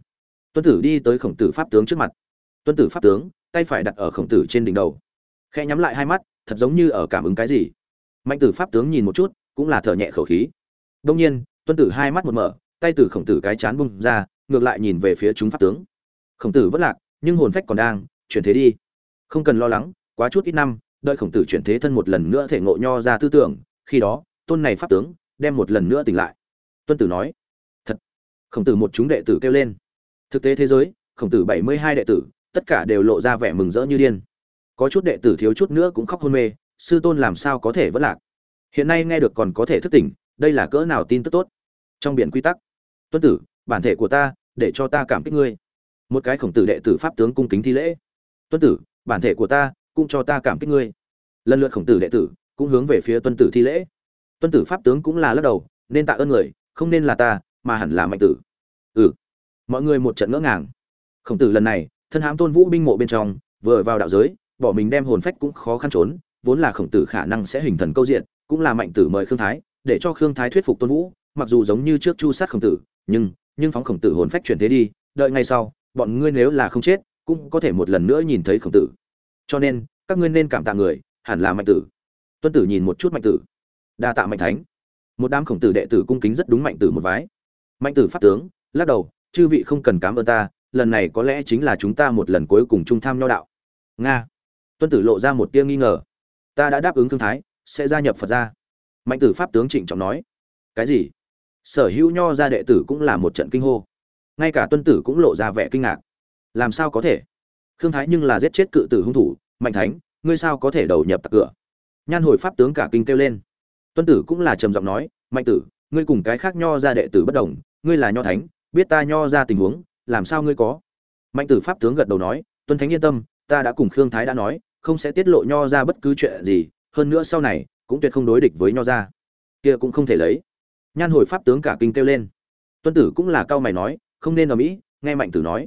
S1: Tuân tử đi tới khổng tử pháp tướng trước mặt. Tuân tử pháp tướng, tay phải đặt ở khổng tử trên đỉnh đầu. Khe nhắm lại hai mắt, thật giống như ở cảm ứng cái gì mạnh tử pháp tướng nhìn một chút, cũng là thở nhẹ khẩu khí. Đông nhiên, tuân tử hai mắt một mở, tay tử khổng tử cái chán bung ra, ngược lại nhìn về phía chúng pháp tướng. Khổng tử vất lạc, nhưng hồn phách còn đang, chuyển thế đi. Không cần lo lắng, quá chút ít năm, đợi khổng tử chuyển thế thân một lần nữa thể ngộ nho ra tư tưởng, khi đó, tôn này pháp tướng đem một lần nữa tỉnh lại. Tuân tử nói, thật. Khổng tử một chúng đệ tử kêu lên. Thực tế thế giới, khổng tử bảy mươi hai đệ tử, tất cả đều lộ ra vẻ mừng rỡ như điên. Có chút đệ tử thiếu chút nữa cũng khóc hôn mê sư tôn làm sao có thể vẫn lạc? Hiện nay nghe được còn có thể thức tỉnh, đây là cỡ nào tin tức tốt? Trong biển quy tắc, tuân tử, bản thể của ta, để cho ta cảm kích ngươi. Một cái khổng tử đệ tử pháp tướng cung kính thi lễ. Tuân tử, bản thể của ta, cũng cho ta cảm kích ngươi. Lần lượt khổng tử đệ tử, cũng hướng về phía tuân tử thi lễ. Tuân tử pháp tướng cũng là lắc đầu, nên tạ ơn người, không nên là ta, mà hẳn là mạnh tử. Ừ. Mọi người một trận ngỡ ngàng. Khổng tử lần này, thân hãm tôn vũ binh mộ bên trong, vừa vào đạo giới, bỏ mình đem hồn phách cũng khó khăn trốn vốn là khổng tử khả năng sẽ hình thần câu diện, cũng là mạnh tử mời khương thái, để cho khương thái thuyết phục tôn vũ, mặc dù giống như trước chu sát khổng tử, nhưng nhưng phóng khổng tử hồn phách chuyển thế đi, đợi ngay sau, bọn ngươi nếu là không chết, cũng có thể một lần nữa nhìn thấy khổng tử. Cho nên, các ngươi nên cảm tạ người, hẳn là mạnh tử. Tuân tử nhìn một chút mạnh tử. Đa tạ mạnh thánh. Một đám khổng tử đệ tử cung kính rất đúng mạnh tử một vái. Mạnh tử pháp tướng, lắc đầu, chư vị không cần cảm ơn ta, lần này có lẽ chính là chúng ta một lần cuối cùng trung tham nho đạo. Nga. Tuân tử lộ ra một tia nghi ngờ ta đã đáp ứng thương thái, sẽ gia nhập phật gia. Mạnh tử pháp tướng trịnh trọng nói. Cái gì? Sở hữu nho gia đệ tử cũng là một trận kinh hô. Ngay cả tuân tử cũng lộ ra vẻ kinh ngạc. Làm sao có thể? Khương thái nhưng là giết chết cự tử hung thủ, mạnh thánh, ngươi sao có thể đầu nhập tặc cửa? Nhan hồi pháp tướng cả kinh kêu lên. Tuân tử cũng là trầm giọng nói, mạnh tử, ngươi cùng cái khác nho gia đệ tử bất đồng, ngươi là nho thánh, biết ta nho ra tình huống, làm sao ngươi có? Mạnh tử pháp tướng gật đầu nói, tuân thánh yên tâm, ta đã cùng khương thái đã nói không sẽ tiết lộ nho ra bất cứ chuyện gì, hơn nữa sau này, cũng tuyệt không đối địch với nho ra. Kia cũng không thể lấy. Nhan hồi pháp tướng cả kinh kêu lên. Tuân tử cũng là cao mày nói, không nên ở mỹ nghe mạnh tử nói.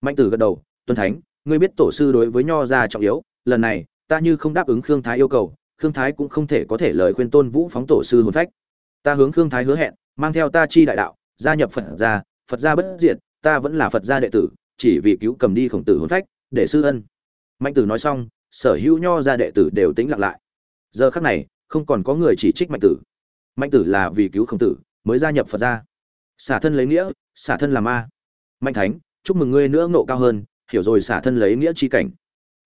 S1: Mạnh tử gật đầu, tuân thánh, ngươi biết tổ sư đối với nho ra trọng yếu, lần này, ta như không đáp ứng khương thái yêu cầu, khương thái cũng không thể có thể lời khuyên tôn vũ phóng tổ sư hồn phách. Ta hướng khương thái hứa hẹn, mang theo ta chi đại đạo, gia nhập phật gia phật gia bất diệt, ta vẫn là phật gia đệ tử, chỉ vì cứu cầm đi khổng tử hồn phách, để sư ân. Mạnh tử nói xong sở hữu nho gia đệ tử đều tính lặng lại. Giờ khắc này, không còn có người chỉ trích mạnh tử. Mạnh tử là vì cứu khổng tử, mới gia nhập phật gia. Xả thân lấy nghĩa, xả thân làm ma. Mạnh thánh, chúc mừng ngươi nữa nộ cao hơn, hiểu rồi xả thân lấy nghĩa chi cảnh.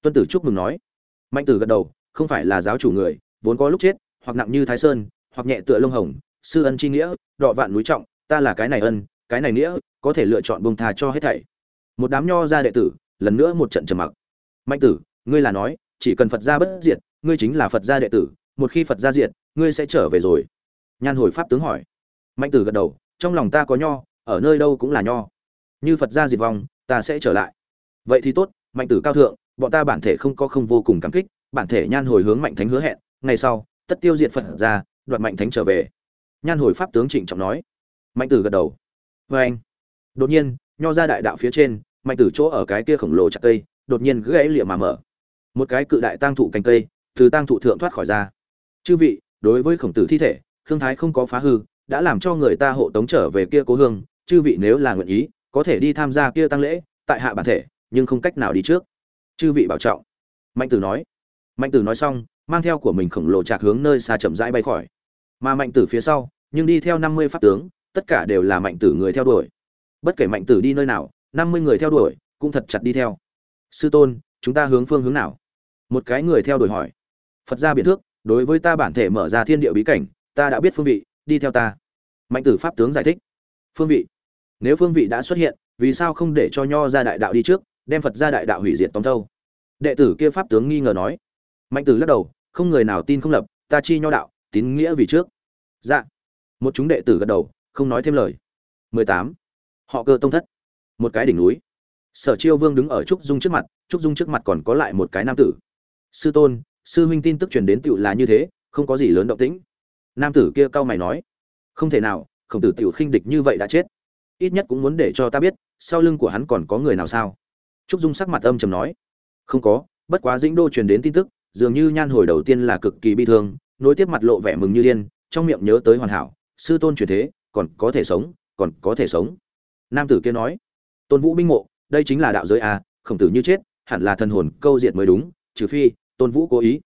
S1: Tuân tử chúc mừng nói. Mạnh tử gật đầu, không phải là giáo chủ người, vốn có lúc chết, hoặc nặng như thái sơn, hoặc nhẹ tựa lông hồng, sư ân chi nghĩa, đọ vạn núi trọng, ta là cái này ân, cái này nghĩa, có thể lựa chọn bông thà cho hết thảy. Một đám nho ra đệ tử, lần nữa một trận trầm mặc. Mạnh tử ngươi là nói, chỉ cần phật gia bất diệt, ngươi chính là phật gia đệ tử, một khi phật gia diệt, ngươi sẽ trở về rồi. Nhan hồi pháp tướng hỏi. Mạnh tử gật đầu, trong lòng ta có nho, ở nơi đâu cũng là nho. Như phật gia diệt vong, ta sẽ trở lại. Vậy thì tốt, mạnh tử cao thượng, bọn ta bản thể không có không vô cùng cảm kích, bản thể nhan hồi hướng mạnh thánh hứa hẹn, ngày sau, tất tiêu diệt phật ra đoạt mạnh thánh trở về. Nhan hồi pháp tướng trịnh trọng nói. Mạnh tử gật đầu. Vê anh. Đột nhiên, nho ra đại đạo phía trên, mạnh tử chỗ ở cái kia khổng lồ chặt cây, đột nhiên gãy lịa mà mở một cái cự đại tang thụ cành cây, từ tang thụ thượng thoát khỏi ra. Chư vị, đối với khổng tử thi thể, khương thái không có phá hư, đã làm cho người ta hộ tống trở về kia cố hương, chư vị nếu là nguyện ý, có thể đi tham gia kia tăng lễ, tại hạ bản thể, nhưng không cách nào đi trước. Chư vị bảo trọng. Mạnh tử nói. Mạnh tử nói xong, mang theo của mình khổng lồ trạc hướng nơi xa chậm rãi bay khỏi. Mà mạnh tử phía sau, nhưng đi theo năm mươi pháp tướng, tất cả đều là mạnh tử người theo đuổi. Bất kể mạnh tử đi nơi nào, năm mươi người theo đuổi, cũng thật chặt đi theo. Sư tôn, chúng ta hướng phương hướng nào? Một cái người theo đuổi hỏi. Phật gia biện thước, đối với ta bản thể mở ra thiên địa bí cảnh, ta đã biết phương vị, đi theo ta. Mạnh tử pháp tướng giải thích. Phương vị. Nếu phương vị đã xuất hiện, vì sao không để cho nho ra đại đạo đi trước, đem phật ra đại đạo hủy diệt tóm thâu? Đệ tử kia pháp tướng nghi ngờ nói. Mạnh tử lắc đầu, không người nào tin không lập, ta chi nho đạo, tín nghĩa vì trước. Dạ. Một chúng đệ tử gật đầu, không nói thêm lời. 18. họ cơ tông thất. Một cái đỉnh núi. Sở chiêu vương đứng ở trúc dung trước mặt, trúc dung trước mặt còn có lại một cái nam tử sư tôn, sư huynh tin tức truyền đến tựu là như thế, không có gì lớn động tĩnh. Nam tử kia cau mày nói, không thể nào, khổng tử tiểu khinh địch như vậy đã chết. Ít nhất cũng muốn để cho ta biết, sau lưng của hắn còn có người nào sao? Trúc dung sắc mặt âm trầm nói, không có, bất quá dĩnh đô truyền đến tin tức, dường như nhan hồi đầu tiên là cực kỳ bi thương, nối tiếp mặt lộ vẻ mừng như điên, trong miệng nhớ tới hoàn hảo, sư tôn truyền thế, còn có thể sống, còn có thể sống. Nam tử kia nói, tôn vũ binh mộ, đây chính là đạo giới à khổng tử như chết, hẳn là thần hồn câu diệt mới đúng, trừ phi tôn vũ cố ý.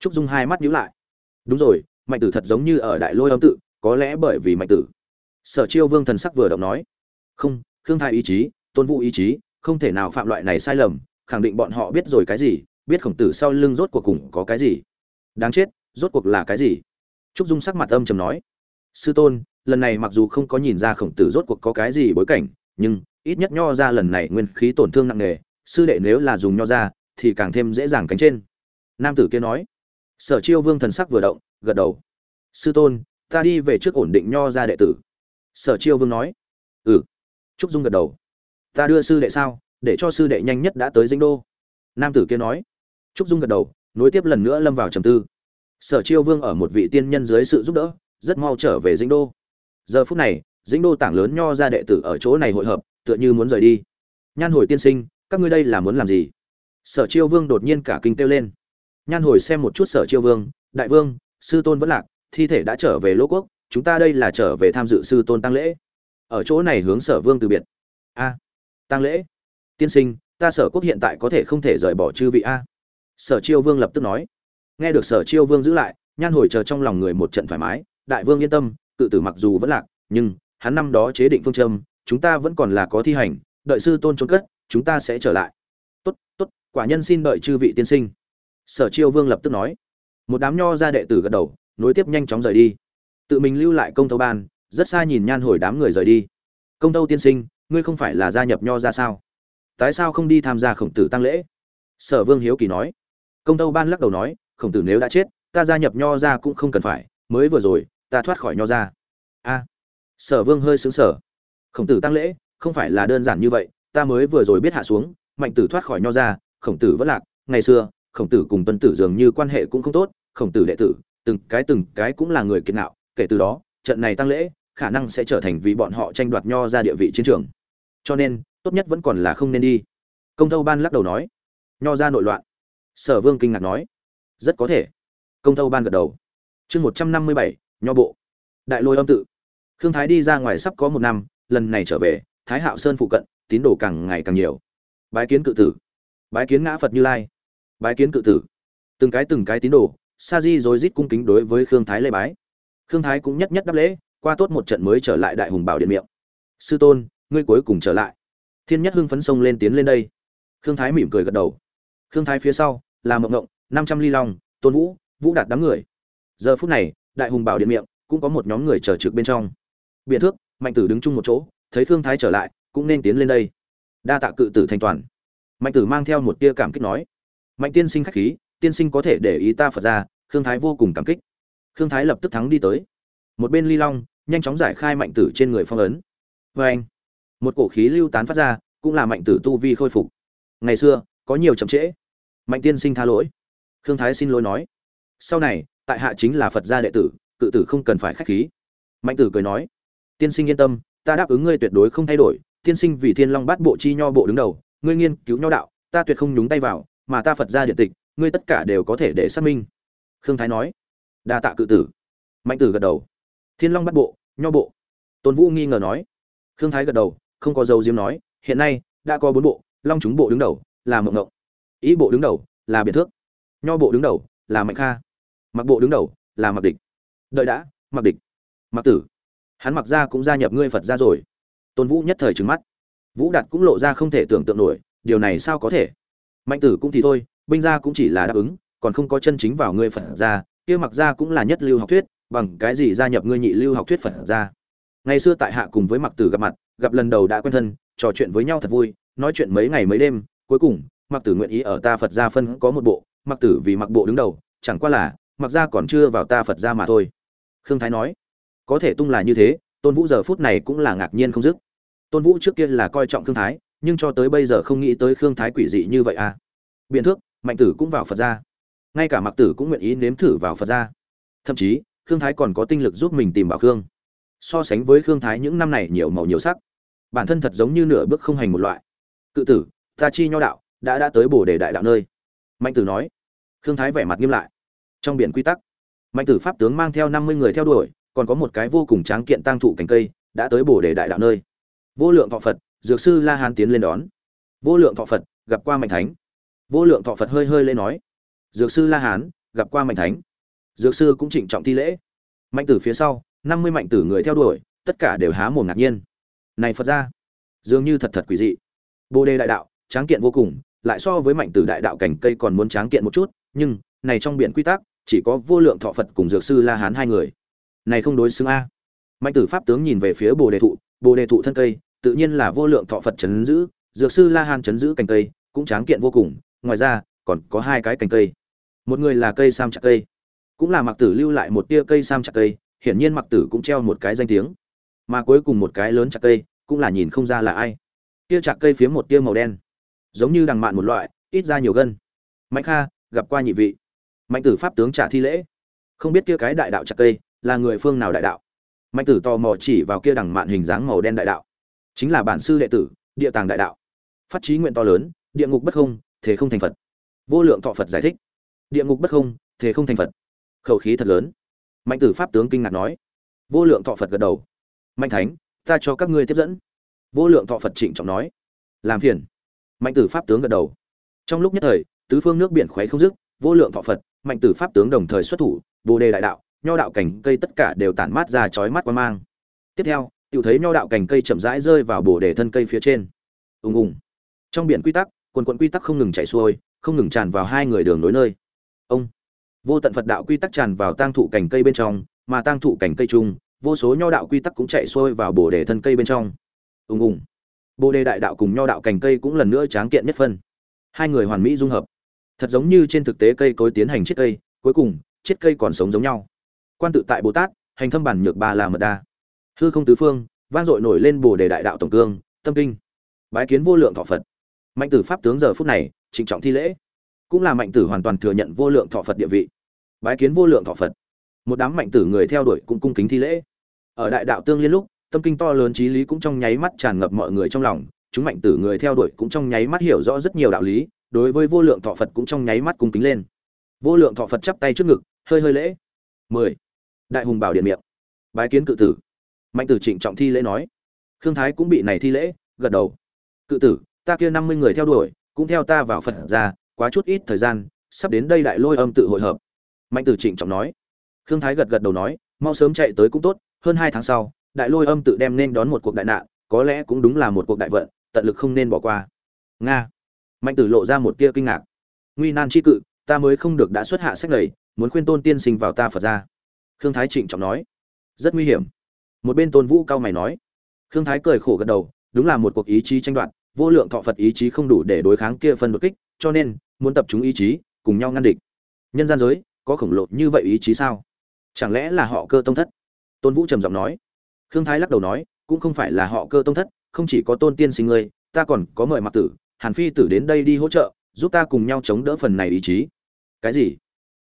S1: Trúc dung hai mắt nhíu lại. Đúng rồi, mạnh tử thật giống như ở đại lôi âm tự, có lẽ bởi vì mạnh tử. Sở chiêu vương thần sắc vừa động nói. Không, khương thái ý chí, tôn vũ ý chí, không thể nào phạm loại này sai lầm, khẳng định bọn họ biết rồi cái gì, biết khổng tử sau lưng rốt cuộc cùng có cái gì. Đáng chết, rốt cuộc là cái gì? Trúc dung sắc mặt âm trầm nói. Sư tôn, lần này mặc dù không có nhìn ra khổng tử rốt cuộc có cái gì bối cảnh, nhưng ít nhất nho ra lần này nguyên khí tổn thương nặng nề, sư đệ nếu là dùng nho ra, thì càng thêm dễ dàng cánh trên nam tử kia nói. Sở chiêu vương thần sắc vừa động, gật đầu. Sư tôn, ta đi về trước ổn định nho ra đệ tử. Sở chiêu vương nói. Ừ. Trúc dung gật đầu. Ta đưa sư đệ sao, để cho sư đệ nhanh nhất đã tới dinh đô. Nam tử kia nói. Trúc dung gật đầu, nối tiếp lần nữa lâm vào trầm tư. Sở chiêu vương ở một vị tiên nhân dưới sự giúp đỡ, rất mau trở về dinh đô. Giờ phút này dinh đô tảng lớn nho ra đệ tử ở chỗ này hội hợp, tựa như muốn rời đi. Nhan hồi tiên sinh, các ngươi đây là muốn làm gì? Sở chiêu vương đột nhiên cả kinh kêu lên nhan hồi xem một chút sở chiêu vương, đại vương, sư tôn vẫn lạc, thi thể đã trở về lỗ quốc, chúng ta đây là trở về tham dự sư tôn tăng lễ. Ở chỗ này hướng sở vương từ biệt. A, tăng lễ. Tiên sinh, ta sở quốc hiện tại có thể không thể rời bỏ chư vị a. Sở chiêu vương lập tức nói. Nghe được sở chiêu vương giữ lại, nhan hồi chờ trong lòng người một trận thoải mái, đại vương yên tâm, cự tử mặc dù vẫn lạc, nhưng, hắn năm đó chế định phương châm, chúng ta vẫn còn là có thi hành, đợi sư tôn trốn cất, chúng ta sẽ trở lại. Tốt tốt, quả nhân xin đợi chư vị tiên sinh sở chiêu vương lập tức nói. Một đám nho ra đệ tử gật đầu, nối tiếp nhanh chóng rời đi. Tự mình lưu lại công tâu ban, rất xa nhìn nhan hồi đám người rời đi. Công tâu tiên sinh, ngươi không phải là gia nhập nho ra sao? Tại sao không đi tham gia khổng tử tăng lễ? Sở vương hiếu kỳ nói. Công tâu ban lắc đầu nói, khổng tử nếu đã chết, ta gia nhập nho ra cũng không cần phải, mới vừa rồi, ta thoát khỏi nho ra a. Sở vương hơi xứng sở khổng tử tăng lễ, không phải là đơn giản như vậy, ta mới vừa rồi biết hạ xuống, mạnh tử thoát khỏi nho ra khổng tử vẫn lạc, ngày xưa khổng tử cùng tuân tử dường như quan hệ cũng không tốt, khổng tử đệ tử, từng cái từng cái cũng là người kiệt nạo, kể từ đó, trận này tăng lễ, khả năng sẽ trở thành vì bọn họ tranh đoạt nho ra địa vị chiến trường. Cho nên, tốt nhất vẫn còn là không nên đi. Công thâu ban lắc đầu nói. Nho ra nội loạn. Sở vương kinh ngạc nói. Rất có thể. Công thâu ban gật đầu. Chương một trăm năm mươi bảy, nho bộ. Đại lôi âm tự. Khương thái đi ra ngoài sắp có một năm, lần này trở về, thái hạo sơn phụ cận, tín đồ càng ngày càng nhiều. Bái kiến cự tử. Bái kiến ngã phật như lai bái kiến cự tử. Từng cái từng cái tín đồ, sa di rồi rít cung kính đối với khương thái lê bái. Khương thái cũng nhất nhất đáp lễ, qua tốt một trận mới trở lại đại hùng bảo điện miệng. Sư tôn, ngươi cuối cùng trở lại. Thiên nhất hưng phấn sông lên tiến lên đây. Khương thái mỉm cười gật đầu. Khương thái phía sau, là mộng ngộng năm trăm ly long, tôn vũ vũ đạt đám người. Giờ phút này, đại hùng bảo điện miệng cũng có một nhóm người chờ trực bên trong. Biện thước, mạnh tử đứng chung một chỗ, thấy khương thái trở lại, cũng nên tiến lên đây. Đa tạ cự tử thành toàn. Mạnh tử mang theo một tia cảm kích nói mạnh tiên sinh khách khí, tiên sinh có thể để ý ta phật ra, khương thái vô cùng cảm kích. Khương thái lập tức thắng đi tới. Một bên ly long, nhanh chóng giải khai mạnh tử trên người phong ấn. Vê anh, một cổ khí lưu tán phát ra, cũng là mạnh tử tu vi khôi phục. Ngày xưa, có nhiều chậm trễ. Mạnh tiên sinh tha lỗi. Khương thái xin lỗi nói. Sau này, tại hạ chính là phật gia đệ tử, cự tử không cần phải khách khí. Mạnh tử cười nói. Tiên sinh yên tâm, ta đáp ứng ngươi tuyệt đối không thay đổi. Tiên sinh vì thiên long bát bộ chi nho bộ đứng đầu, ngươi nghiên cứu nho đạo, ta tuyệt không nhúng tay vào mà ta phật gia điện tịch, ngươi tất cả đều có thể để xác minh. Khương thái nói. Đa tạ cự tử. Mạnh tử gật đầu. Thiên long bát bộ, nho bộ. Tôn vũ nghi ngờ nói. Khương thái gật đầu, không có dấu diếm nói, hiện nay đã có bốn bộ, long chúng bộ đứng đầu, là mộng ngộng. Ý bộ đứng đầu, là biệt thước. Nho bộ đứng đầu, là mạnh kha. Mặc bộ đứng đầu, là mặc địch. Đợi đã, mặc địch. Mặc tử. Hắn mặc ra cũng gia nhập ngươi phật ra rồi. Tôn vũ nhất thời trừng mắt. Vũ đạt cũng lộ ra không thể tưởng tượng nổi, điều này sao có thể? Mạnh tử cũng thì thôi, binh gia cũng chỉ là đáp ứng, còn không có chân chính vào ngươi phật gia. kia mặc gia cũng là nhất lưu học thuyết, bằng cái gì gia nhập ngươi nhị lưu học thuyết phật gia? ngày xưa tại hạ cùng với mặc tử gặp mặt, gặp lần đầu đã quen thân, trò chuyện với nhau thật vui, nói chuyện mấy ngày mấy đêm, cuối cùng, mặc tử nguyện ý ở ta phật gia phân có một bộ, mặc tử vì mặc bộ đứng đầu, chẳng qua là, mặc gia còn chưa vào ta phật gia mà thôi khương thái nói, có thể tung là như thế, tôn vũ giờ phút này cũng là ngạc nhiên không dứt tôn vũ trước kia là coi trọng khương thái nhưng cho tới bây giờ không nghĩ tới khương thái quỷ dị như vậy à. Biện thước, mạnh tử cũng vào phật gia. Ngay cả mặc tử cũng nguyện ý nếm thử vào phật gia. Thậm chí, khương thái còn có tinh lực giúp mình tìm bảo khương. So sánh với khương thái những năm này nhiều màu nhiều sắc. Bản thân thật giống như nửa bước không hành một loại. Cự tử, ta chi nho đạo, đã đã tới bồ đề đại đạo nơi. Mạnh tử nói. Khương thái vẻ mặt nghiêm lại. Trong biển quy tắc, mạnh tử pháp tướng mang theo năm mươi người theo đuổi, còn có một cái vô cùng tráng kiện tăng thụ cành cây, đã tới bồ đề đại đạo nơi. Vô lượng thọ phật dược sư la hán tiến lên đón. Vô lượng thọ phật, gặp qua mạnh thánh. Vô lượng thọ phật hơi hơi lên nói. Dược sư la hán, gặp qua mạnh thánh. Dược sư cũng trịnh trọng thi lễ. Mạnh tử phía sau, năm mươi mạnh tử người theo đuổi, tất cả đều há mồm ngạc nhiên. Này phật ra, dường như thật thật quỷ dị. Bồ đề đại đạo, tráng kiện vô cùng, lại so với mạnh tử đại đạo cảnh cây còn muốn tráng kiện một chút, nhưng, này trong biển quy tắc, chỉ có vô lượng thọ phật cùng dược sư la hán hai người. Này không đối xứng a. Mạnh tử pháp tướng nhìn về phía bồ đề thụ, bồ đề thụ thân cây tự nhiên là vô lượng thọ phật chấn giữ, dược sư la hán chấn giữ cành cây, cũng tráng kiện vô cùng, ngoài ra, còn có hai cái cành cây. Một người là cây sam chặt cây, cũng là mặc tử lưu lại một tia cây sam chặt cây, hiển nhiên mặc tử cũng treo một cái danh tiếng. Mà cuối cùng một cái lớn chặt cây, cũng là nhìn không ra là ai. Tia chặt cây phía một tia màu đen, giống như đằng mạn một loại, ít ra nhiều gân. Mạnh kha, gặp qua nhị vị. Mạnh tử pháp tướng trả thi lễ. Không biết kia cái đại đạo chặt cây, là người phương nào đại đạo? Mạnh tử tò mò chỉ vào kia đằng mạn hình dáng màu đen đại đạo chính là bản sư đệ tử, địa tàng đại đạo. Phát trí nguyện to lớn, địa ngục bất không, thế không thành phật. Vô lượng thọ phật giải thích. Địa ngục bất không, thế không thành phật. Khẩu khí thật lớn. Mạnh tử pháp tướng kinh ngạc nói. Vô lượng thọ phật gật đầu. Mạnh thánh, ta cho các ngươi tiếp dẫn. Vô lượng thọ phật trịnh trọng nói. Làm phiền. Mạnh tử pháp tướng gật đầu. Trong lúc nhất thời, tứ phương nước biển khoáy không dứt, vô lượng thọ phật, mạnh tử pháp tướng đồng thời xuất thủ, bồ đề đại đạo, nho đạo cảnh cây tất cả đều tản mát ra chói mắt quan mang. Tiếp theo tự thấy nho đạo cành cây chậm rãi rơi vào bồ đề thân cây phía trên. Ùng ùng. Trong biển quy tắc, quần quận quy tắc không ngừng chảy xuôi, không ngừng tràn vào hai người đường nối nơi. Ông. Vô tận phật đạo quy tắc tràn vào tang thụ cành cây bên trong, mà tang thụ cành cây chung, vô số nho đạo quy tắc cũng chạy xuôi vào bồ đề thân cây bên trong. Ùng ùng. Bồ đề đại đạo cùng nho đạo cành cây cũng lần nữa tráng kiện nhất phân. Hai người hoàn mỹ dung hợp. Thật giống như trên thực tế cây cối tiến hành chiết cây, cuối cùng chiết cây còn sống giống nhau. Quan tự tại bồ tát, hành thâm bản nhược ba là mật đa hư không tứ phương, vang dội nổi lên bồ đề đại đạo tổng cương, tâm kinh. Bái kiến vô lượng thọ phật. Mạnh tử pháp tướng giờ phút này, trịnh trọng thi lễ. Cũng là mạnh tử hoàn toàn thừa nhận vô lượng thọ phật địa vị. Bái kiến vô lượng thọ phật. Một đám mạnh tử người theo đuổi cũng cung kính thi lễ. Ở đại đạo tương liên lúc, tâm kinh to lớn trí lý cũng trong nháy mắt tràn ngập mọi người trong lòng. Chúng mạnh tử người theo đuổi cũng trong nháy mắt hiểu rõ rất nhiều đạo lý, đối với vô lượng thọ phật cũng trong nháy mắt cung kính lên. Vô lượng thọ phật chắp tay trước ngực, hơi hơi lễ. Mười. Đại hùng bảo điện miệng. Bái kiến cự tử mạnh tử trịnh trọng thi lễ nói. Khương thái cũng bị này thi lễ, gật đầu. Cự tử, ta kia năm mươi người theo đuổi, cũng theo ta vào phật ra, quá chút ít thời gian, sắp đến đây đại lôi âm tự hội hợp. Mạnh tử trịnh trọng nói. Khương thái gật gật đầu nói, mau sớm chạy tới cũng tốt, hơn hai tháng sau, đại lôi âm tự đem nên đón một cuộc đại nạn, có lẽ cũng đúng là một cuộc đại vận, tận lực không nên bỏ qua. Nga. Mạnh tử lộ ra một tia kinh ngạc. Nguy nan chi cự, ta mới không được đã xuất hạ sách lầy muốn khuyên tôn tiên sinh vào ta phật ra. Khương thái trịnh trọng nói. Rất nguy hiểm một bên tôn vũ cao mày nói. Khương thái cười khổ gật đầu, đúng là một cuộc ý chí tranh đoạt, vô lượng thọ phật ý chí không đủ để đối kháng kia phân đột kích, cho nên, muốn tập trung ý chí, cùng nhau ngăn địch. Nhân gian giới, có khổng lồ như vậy ý chí sao? Chẳng lẽ là họ cơ tông thất? Tôn vũ trầm giọng nói. Khương thái lắc đầu nói, cũng không phải là họ cơ tông thất, không chỉ có tôn tiên sinh ngươi, ta còn có mời mặc tử, hàn phi tử đến đây đi hỗ trợ, giúp ta cùng nhau chống đỡ phần này ý chí. Cái gì?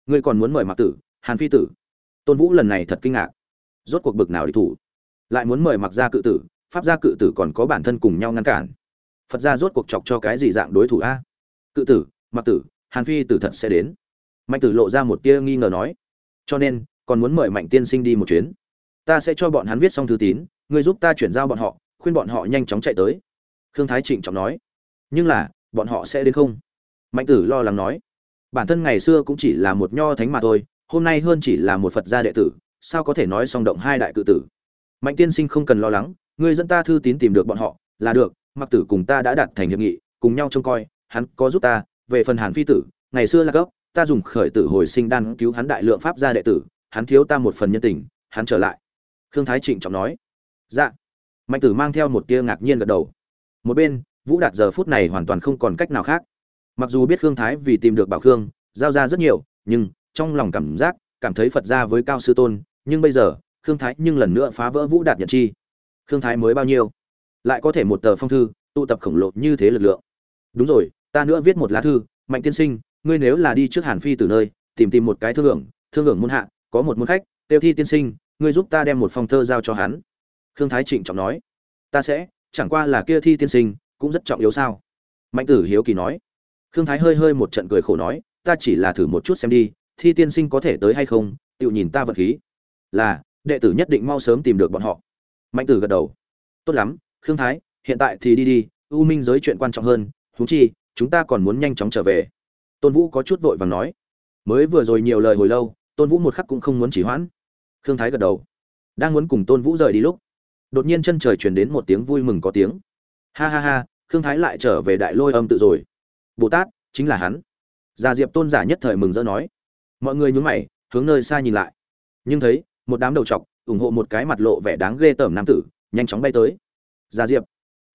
S1: Ngươi còn muốn mời mặc tử, hàn phi tử? Tôn vũ lần này thật kinh ngạc. Rốt cuộc bực nào địch thủ? Lại muốn mời mặc gia cự tử, pháp gia cự tử còn có bản thân cùng nhau ngăn cản. Phật gia rốt cuộc chọc cho cái gì dạng đối thủ a? Cự tử, mặc tử, hàn phi tử thật sẽ đến. Mạnh tử lộ ra một tia nghi ngờ nói. Cho nên, còn muốn mời mạnh tiên sinh đi một chuyến. Ta sẽ cho bọn hắn viết xong thư tín, ngươi giúp ta chuyển giao bọn họ, khuyên bọn họ nhanh chóng chạy tới. Khương thái trịnh trọng nói. Nhưng là, bọn họ sẽ đến không? Mạnh tử lo lắng nói. Bản thân ngày xưa cũng chỉ là một nho thánh mà thôi, hôm nay hơn chỉ là một phật gia đệ tử, sao có thể nói song động hai đại cự tử? Mạnh tiên sinh không cần lo lắng, ngươi dẫn ta thư tín tìm được bọn họ, là được, mặc tử cùng ta đã đạt thành hiệp nghị, cùng nhau trông coi, hắn có giúp ta, về phần hàn phi tử, ngày xưa là gốc, ta dùng khởi tử hồi sinh đan cứu hắn đại lượng pháp gia đệ tử, hắn thiếu ta một phần nhân tình, hắn trở lại. Khương thái trịnh trọng nói. Dạ. Mạnh tử mang theo một tia ngạc nhiên gật đầu. Một bên, vũ đạt giờ phút này hoàn toàn không còn cách nào khác. Mặc dù biết khương thái vì tìm được bảo khương, giao ra rất nhiều, nhưng trong lòng cảm giác, cảm thấy phật gia với cao sư tôn, nhưng bây giờ khương thái nhưng lần nữa phá vỡ vũ đạt nhật chi. Khương thái mới bao nhiêu? Lại có thể một tờ phong thư, tụ tập khổng lồ như thế lực lượng. Đúng rồi, ta nữa viết một lá thư, mạnh tiên sinh, ngươi nếu là đi trước hàn phi từ nơi, tìm tìm một cái thương hưởng thương hưởng môn hạ, có một môn khách, tiêu thi tiên sinh, ngươi giúp ta đem một phong thơ giao cho hắn. Khương thái trịnh trọng nói. Ta sẽ, chẳng qua là kia thi tiên sinh, cũng rất trọng yếu sao? Mạnh tử hiếu kỳ nói. Khương thái hơi hơi một trận cười khổ nói. Ta chỉ là thử một chút xem đi, thi tiên sinh có thể tới hay không, tự nhìn ta vật khí. Là đệ tử nhất định mau sớm tìm được bọn họ. Mạnh tử gật đầu. Tốt lắm, khương thái, hiện tại thì đi đi, u minh giới chuyện quan trọng hơn, huống chi, chúng ta còn muốn nhanh chóng trở về. Tôn vũ có chút vội vàng nói. Mới vừa rồi nhiều lời hồi lâu, tôn vũ một khắc cũng không muốn chỉ hoãn. Khương thái gật đầu. Đang muốn cùng tôn vũ rời đi lúc, đột nhiên chân trời chuyển đến một tiếng vui mừng có tiếng. Ha ha ha, khương thái lại trở về đại lôi âm tự rồi. Bồ tát, chính là hắn. Già diệp tôn giả nhất thời mừng rỡ nói. Mọi người nhún mày, hướng nơi xa nhìn lại. Nhưng thấy một đám đầu trọc ủng hộ một cái mặt lộ vẻ đáng ghê tởm nam tử, nhanh chóng bay tới. Gia diệp.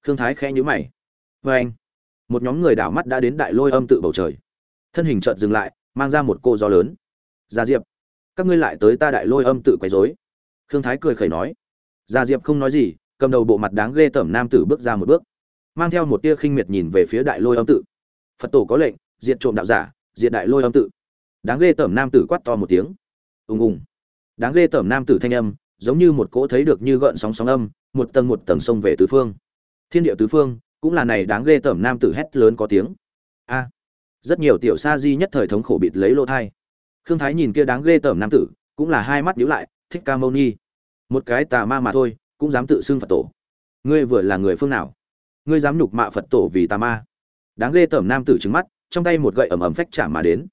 S1: Khương thái khẽ nhíu mày. Vê anh, một nhóm người đảo mắt đã đến đại lôi âm tự bầu trời. Thân hình chợt dừng lại, mang ra một cô gió lớn. Gia diệp, các ngươi lại tới ta đại lôi âm tự quấy rối. Khương thái cười khẩy nói. Gia diệp không nói gì, cầm đầu bộ mặt đáng ghê tởm nam tử bước ra một bước, mang theo một tia khinh miệt nhìn về phía đại lôi âm tự. Phật tổ có lệnh, diệt trộm đạo giả, diệt đại lôi âm tự. Đáng ghê tởm nam tử quát to một tiếng. Ùng ùng đáng ghê tởm nam tử thanh âm, giống như một cỗ thấy được như gợn sóng sóng âm, một tầng một tầng sông về tứ phương. Thiên địa tứ phương, cũng là này đáng ghê tởm nam tử hét lớn có tiếng. A, rất nhiều tiểu sa di nhất thời thống khổ bịt lấy lỗ thai. Khương thái nhìn kia đáng ghê tởm nam tử, cũng là hai mắt nhíu lại, thích ca mâu ni. Một cái tà ma mà thôi, cũng dám tự xưng phật tổ. Ngươi vừa là người phương nào? Ngươi dám nhục mạ phật tổ vì tà ma? Đáng ghê tởm nam tử trứng mắt, trong tay một gậy ẩm ẩm phách trả mà đến.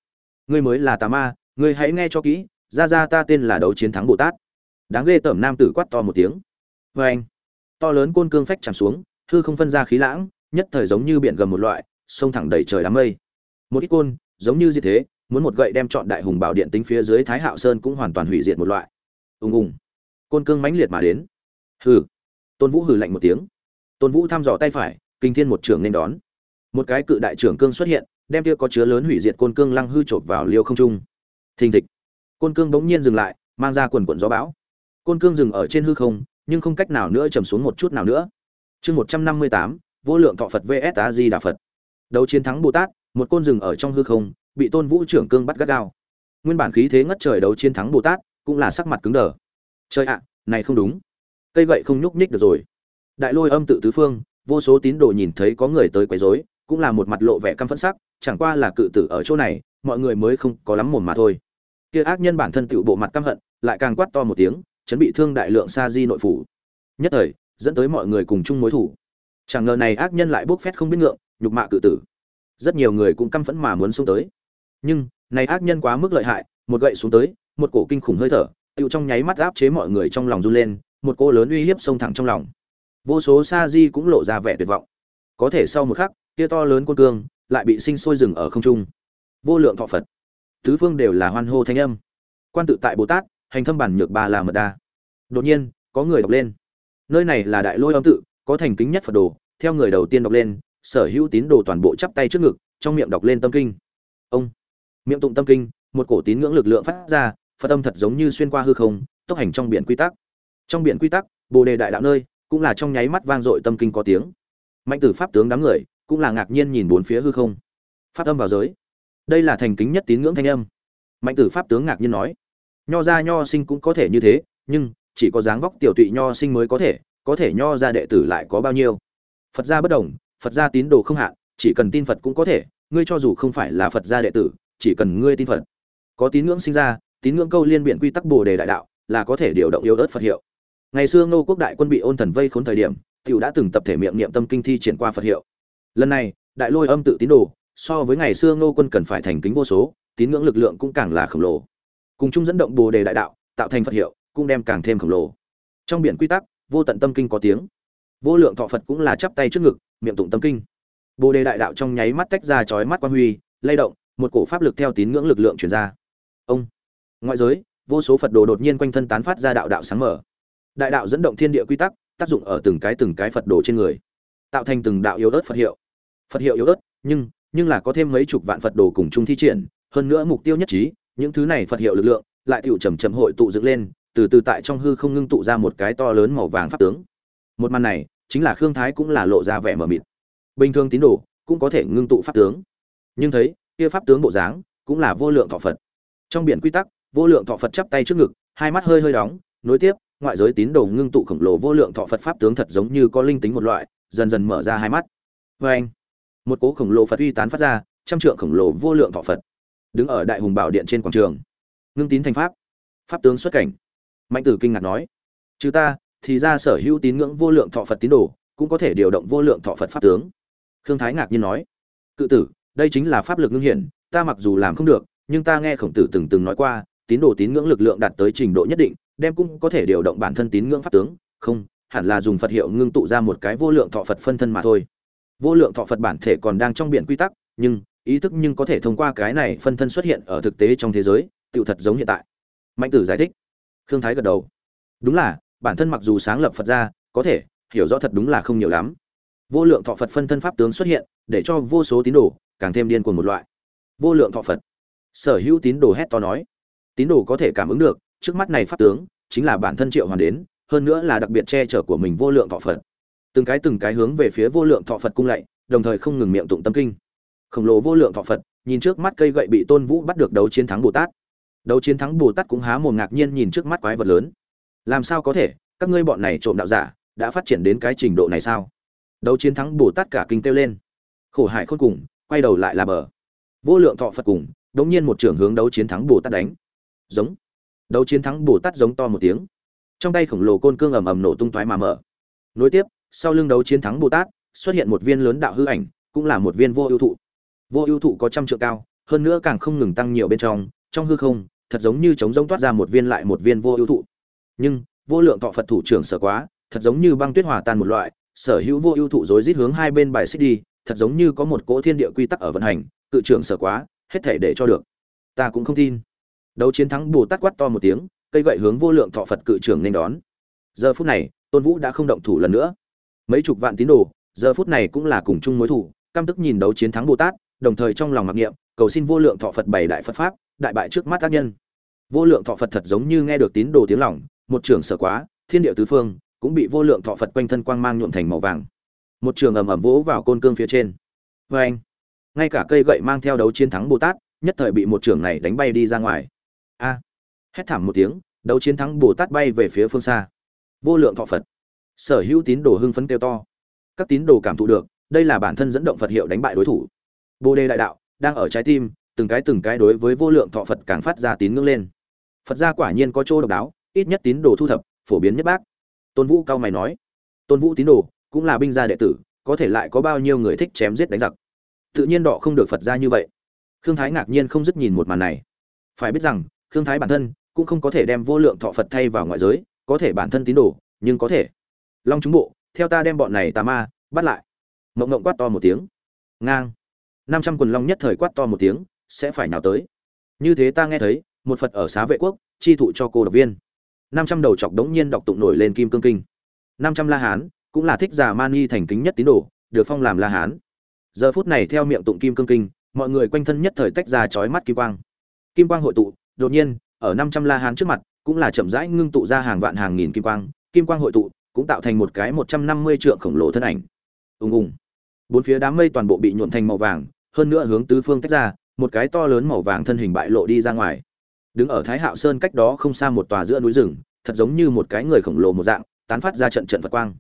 S1: Ngươi mới là tà ma, ngươi hãy nghe cho kỹ ra ra ta tên là đấu chiến thắng bồ tát. Đáng ghê tởm nam tử quát to một tiếng. Vê anh, to lớn côn cương phách chạm xuống, hư không phân ra khí lãng, nhất thời giống như biển gầm một loại, sông thẳng đầy trời đám mây. Một ít côn, giống như gì thế, muốn một gậy đem chọn đại hùng bảo điện tính phía dưới thái hạo sơn cũng hoàn toàn hủy diệt một loại. Ùng ùng. Côn cương mãnh liệt mà đến. Hừ. Tôn vũ hừ lạnh một tiếng. Tôn vũ thăm dò tay phải, kinh thiên một trường nên đón. Một cái cự đại trưởng cương xuất hiện, đem kia có chứa lớn hủy diệt côn cương lăng hư chộp vào liêu không trung. Thình thịch côn cương bỗng nhiên dừng lại, mang ra quần quần gió bão. Côn cương dừng ở trên hư không, nhưng không cách nào nữa trầm xuống một chút nào nữa. Chương một trăm năm mươi tám, vô lượng thọ phật vs a di đà phật. Đấu chiến thắng bồ tát, một côn rừng ở trong hư không, bị tôn vũ trưởng cương bắt gắt gao. Nguyên bản khí thế ngất trời đấu chiến thắng bồ tát, cũng là sắc mặt cứng đờ. Trời ạ, này không đúng. Cây gậy không nhúc nhích được rồi. Đại lôi âm tự tứ phương, vô số tín đồ nhìn thấy có người tới quấy rối, cũng là một mặt lộ vẻ căm phẫn sắc, chẳng qua là cự tử ở chỗ này, mọi người mới không có lắm mồm mà thôi kia ác nhân bản thân tựu bộ mặt căm hận, lại càng quát to một tiếng chuẩn bị thương đại lượng sa di nội phủ. Nhất thời, dẫn tới mọi người cùng chung mối thủ. Chẳng ngờ này ác nhân lại bốc phét không biết ngượng, nhục mạ cự tử. Rất nhiều người cũng căm phẫn mà muốn xuống tới. Nhưng, này ác nhân quá mức lợi hại, một gậy xuống tới, một cổ kinh khủng hơi thở, tựu trong nháy mắt áp chế mọi người trong lòng run lên, một cô lớn uy hiếp xông thẳng trong lòng. Vô số sa di cũng lộ ra vẻ tuyệt vọng. Có thể sau một khắc, kia to lớn côn cương, lại bị sinh sôi rừng ở không trung. Vô lượng thọ phật tứ phương đều là hoan hô thanh âm. Quan tự tại bồ tát, hành thâm bản nhược ba là mật đa. Đột nhiên, có người đọc lên. Nơi này là đại lôi âm tự, có thành kính nhất phật đồ, theo người đầu tiên đọc lên, sở hữu tín đồ toàn bộ chắp tay trước ngực, trong miệng đọc lên tâm kinh. Ông, miệng tụng tâm kinh, một cổ tín ngưỡng lực lượng phát ra, phật âm thật giống như xuyên qua hư không, tốc hành trong biển quy tắc. Trong biển quy tắc, bồ đề đại đạo nơi, cũng là trong nháy mắt vang dội tâm kinh có tiếng. Mạnh tử pháp tướng đám người, cũng là ngạc nhiên nhìn bốn phía hư không. Pháp âm vào giới đây là thành kính nhất tín ngưỡng thanh âm. Mạnh tử pháp tướng ngạc nhiên nói, nho gia nho sinh cũng có thể như thế, nhưng chỉ có dáng vóc tiểu tụy nho sinh mới có thể có thể nho gia đệ tử lại có bao nhiêu? Phật gia bất đồng, phật gia tín đồ không hạn chỉ cần tin phật cũng có thể, ngươi cho dù không phải là phật gia đệ tử, chỉ cần ngươi tin phật, có tín ngưỡng sinh ra, tín ngưỡng câu liên biện quy tắc bồ đề đại đạo là có thể điều động yếu ớt phật hiệu. Ngày xưa ngô quốc đại quân bị ôn thần vây khốn thời điểm, tiểu đã từng tập thể miệng niệm tâm kinh thi triển qua phật hiệu. Lần này, đại lôi âm tự tín đồ so với ngày xưa ngô quân cần phải thành kính vô số, tín ngưỡng lực lượng cũng càng là khổng lồ. Cùng chung dẫn động bồ đề đại đạo, tạo thành phật hiệu, cũng đem càng thêm khổng lồ. Trong biển quy tắc, vô tận tâm kinh có tiếng. Vô lượng thọ phật cũng là chắp tay trước ngực, miệng tụng tâm kinh. Bồ đề đại đạo trong nháy mắt tách ra chói mắt quan huy, lay động, một cổ pháp lực theo tín ngưỡng lực lượng truyền ra. Ông. Ngoại giới, vô số phật đồ đột nhiên quanh thân tán phát ra đạo đạo sáng mở đại đạo dẫn động thiên địa quy tắc, tác dụng ở từng cái từng cái phật đồ trên người, tạo thành từng đạo yếu ớt phật hiệu. Phật hiệu yếu ớt, nhưng nhưng là có thêm mấy chục vạn phật đồ cùng chung thi triển, hơn nữa mục tiêu nhất trí, những thứ này phật hiệu lực lượng, lại tựu chầm chậm hội tụ dựng lên, từ từ tại trong hư không ngưng tụ ra một cái to lớn màu vàng pháp tướng. Một màn này, chính là khương thái cũng là lộ ra vẻ mờ mịt. Bình thường tín đồ cũng có thể ngưng tụ pháp tướng. Nhưng thấy, kia pháp tướng bộ dáng cũng là vô lượng thọ phật. Trong biển quy tắc, vô lượng thọ phật chắp tay trước ngực, hai mắt hơi hơi đóng, nối tiếp, ngoại giới tín đồ ngưng tụ khổng lồ vô lượng thọ phật pháp tướng thật giống như có linh tính một loại, dần dần mở ra hai mắt. Vê anh một cố khổng lồ phật uy tán phát ra, trăm trượng khổng lồ vô lượng thọ phật đứng ở đại hùng bảo điện trên quảng trường. Ngưng tín thành pháp. Pháp tướng xuất cảnh. Mạnh tử kinh ngạc nói chứ ta, thì ra sở hữu tín ngưỡng vô lượng thọ phật tín đồ cũng có thể điều động vô lượng thọ phật pháp tướng. Khương thái ngạc nhiên nói, cự tử, đây chính là pháp lực ngưng hiển ta mặc dù làm không được, nhưng ta nghe khổng tử từng từng nói qua, tín đồ tín ngưỡng lực lượng đạt tới trình độ nhất định, đem cũng có thể điều động bản thân tín ngưỡng pháp tướng, không, hẳn là dùng phật hiệu ngưng tụ ra một cái vô lượng thọ phật phân thân mà thôi vô lượng thọ phật bản thể còn đang trong biển quy tắc, nhưng, ý thức nhưng có thể thông qua cái này phân thân xuất hiện ở thực tế trong thế giới tự thật giống hiện tại. Mạnh tử giải thích. Khương thái gật đầu. Đúng là, bản thân mặc dù sáng lập phật ra, có thể, hiểu rõ thật đúng là không nhiều lắm. Vô lượng thọ phật phân thân pháp tướng xuất hiện, để cho vô số tín đồ, càng thêm điên cuồng một loại. Vô lượng thọ phật. Sở hữu tín đồ hét to nói. Tín đồ có thể cảm ứng được, trước mắt này pháp tướng, chính là bản thân triệu hoàn đến, hơn nữa là đặc biệt che chở của mình vô lượng thọ phật từng cái từng cái hướng về phía vô lượng thọ phật cung lạy, đồng thời không ngừng miệng tụng tâm kinh. Khổng lồ vô lượng thọ phật, nhìn trước mắt cây gậy bị tôn vũ bắt được đấu chiến thắng bồ tát. Đấu chiến thắng bồ tát cũng há mồm ngạc nhiên nhìn trước mắt quái vật lớn. Làm sao có thể? Các ngươi bọn này trộm đạo giả, đã phát triển đến cái trình độ này sao? Đấu chiến thắng bồ tát cả kinh kêu lên. Khổ hại khôn cùng, quay đầu lại là bờ. Vô lượng thọ phật cùng, đống nhiên một trưởng hướng đấu chiến thắng bồ tát đánh. Giống. Đấu chiến thắng bồ tát giống to một tiếng. Trong tay khổng lồ côn cương ầm ầm nổ tung toái mà mở. Nối tiếp sau lưng đấu chiến thắng bồ tát, xuất hiện một viên lớn đạo hư ảnh, cũng là một viên vô ưu thụ. Vô ưu thụ có trăm trượng cao, hơn nữa càng không ngừng tăng nhiều bên trong trong hư không, thật giống như chống giống toát ra một viên lại một viên vô ưu thụ. Nhưng, vô lượng thọ phật thủ trưởng sở quá, thật giống như băng tuyết hòa tan một loại, sở hữu vô ưu thụ rối rít hướng hai bên bài xích đi, thật giống như có một cỗ thiên địa quy tắc ở vận hành cự trưởng sở quá, hết thể để cho được. Ta cũng không tin. Đấu chiến thắng bồ tát quát to một tiếng, cây gậy hướng vô lượng thọ phật cự trưởng nên đón. Giờ phút này, tôn vũ đã không động thủ lần nữa mấy chục vạn tín đồ, giờ phút này cũng là cùng chung mối thủ căm tức nhìn đấu chiến thắng bồ tát, đồng thời trong lòng mặc niệm, cầu xin vô lượng thọ phật bảy đại phật pháp, đại bại trước mắt tác nhân. Vô lượng thọ phật thật giống như nghe được tín đồ tiếng lòng, một trưởng sở quá, thiên địa tứ phương cũng bị vô lượng thọ phật quanh thân quang mang nhuộm thành màu vàng. Một trường ầm ầm vỗ vào côn cương phía trên. Vê anh, ngay cả cây gậy mang theo đấu chiến thắng bồ tát, nhất thời bị một trường này đánh bay đi ra ngoài. A, hét thảm một tiếng, đấu chiến thắng bồ tát bay về phía phương xa. Vô lượng thọ phật sở hữu tín đồ hưng phấn kêu to. Các tín đồ cảm thụ được, đây là bản thân dẫn động phật hiệu đánh bại đối thủ. Bồ đề đại đạo, đang ở trái tim, từng cái từng cái đối với vô lượng thọ phật càng phát ra tín ngưỡng lên. Phật gia quả nhiên có chỗ độc đáo, ít nhất tín đồ thu thập, phổ biến nhất bác. Tôn vũ cao mày nói, tôn vũ tín đồ, cũng là binh gia đệ tử, có thể lại có bao nhiêu người thích chém giết đánh giặc? Tự nhiên đọ không được phật gia như vậy. Khương thái ngạc nhiên không dứt nhìn một màn này. Phải biết rằng, khương thái bản thân cũng không có thể đem vô lượng thọ phật thay vào ngoại giới, có thể bản thân tín đồ, nhưng có thể long chúng bộ, theo ta đem bọn này tà ma bắt lại. Mộng mộng quát to một tiếng. Ngang. Năm trăm quần long nhất thời quát to một tiếng, sẽ phải nào tới. Như thế ta nghe thấy, một phật ở xá vệ quốc, chi thụ cho cô độc viên. Năm trăm đầu chọc đống nhiên đọc tụng nổi lên kim cương kinh. Năm trăm la hán, cũng là thích giả mani thành kính nhất tín đồ, được phong làm la hán. Giờ phút này theo miệng tụng kim cương kinh, mọi người quanh thân nhất thời tách ra chói mắt kim quang. Kim quang hội tụ, đột nhiên, ở năm trăm la hán trước mặt, cũng là chậm rãi ngưng tụ ra hàng vạn hàng nghìn kim quang. Kim quang hội tụ cũng tạo thành một cái một trăm năm mươi trượng khổng lồ thân ảnh. Ùng ùng. Bốn phía đám mây toàn bộ bị nhuộn thành màu vàng, hơn nữa hướng tứ phương tách ra, một cái to lớn màu vàng thân hình bại lộ đi ra ngoài. Đứng ở thái hạo sơn cách đó không xa một tòa giữa núi rừng, thật giống như một cái người khổng lồ một dạng, tán phát ra trận trận phật quang.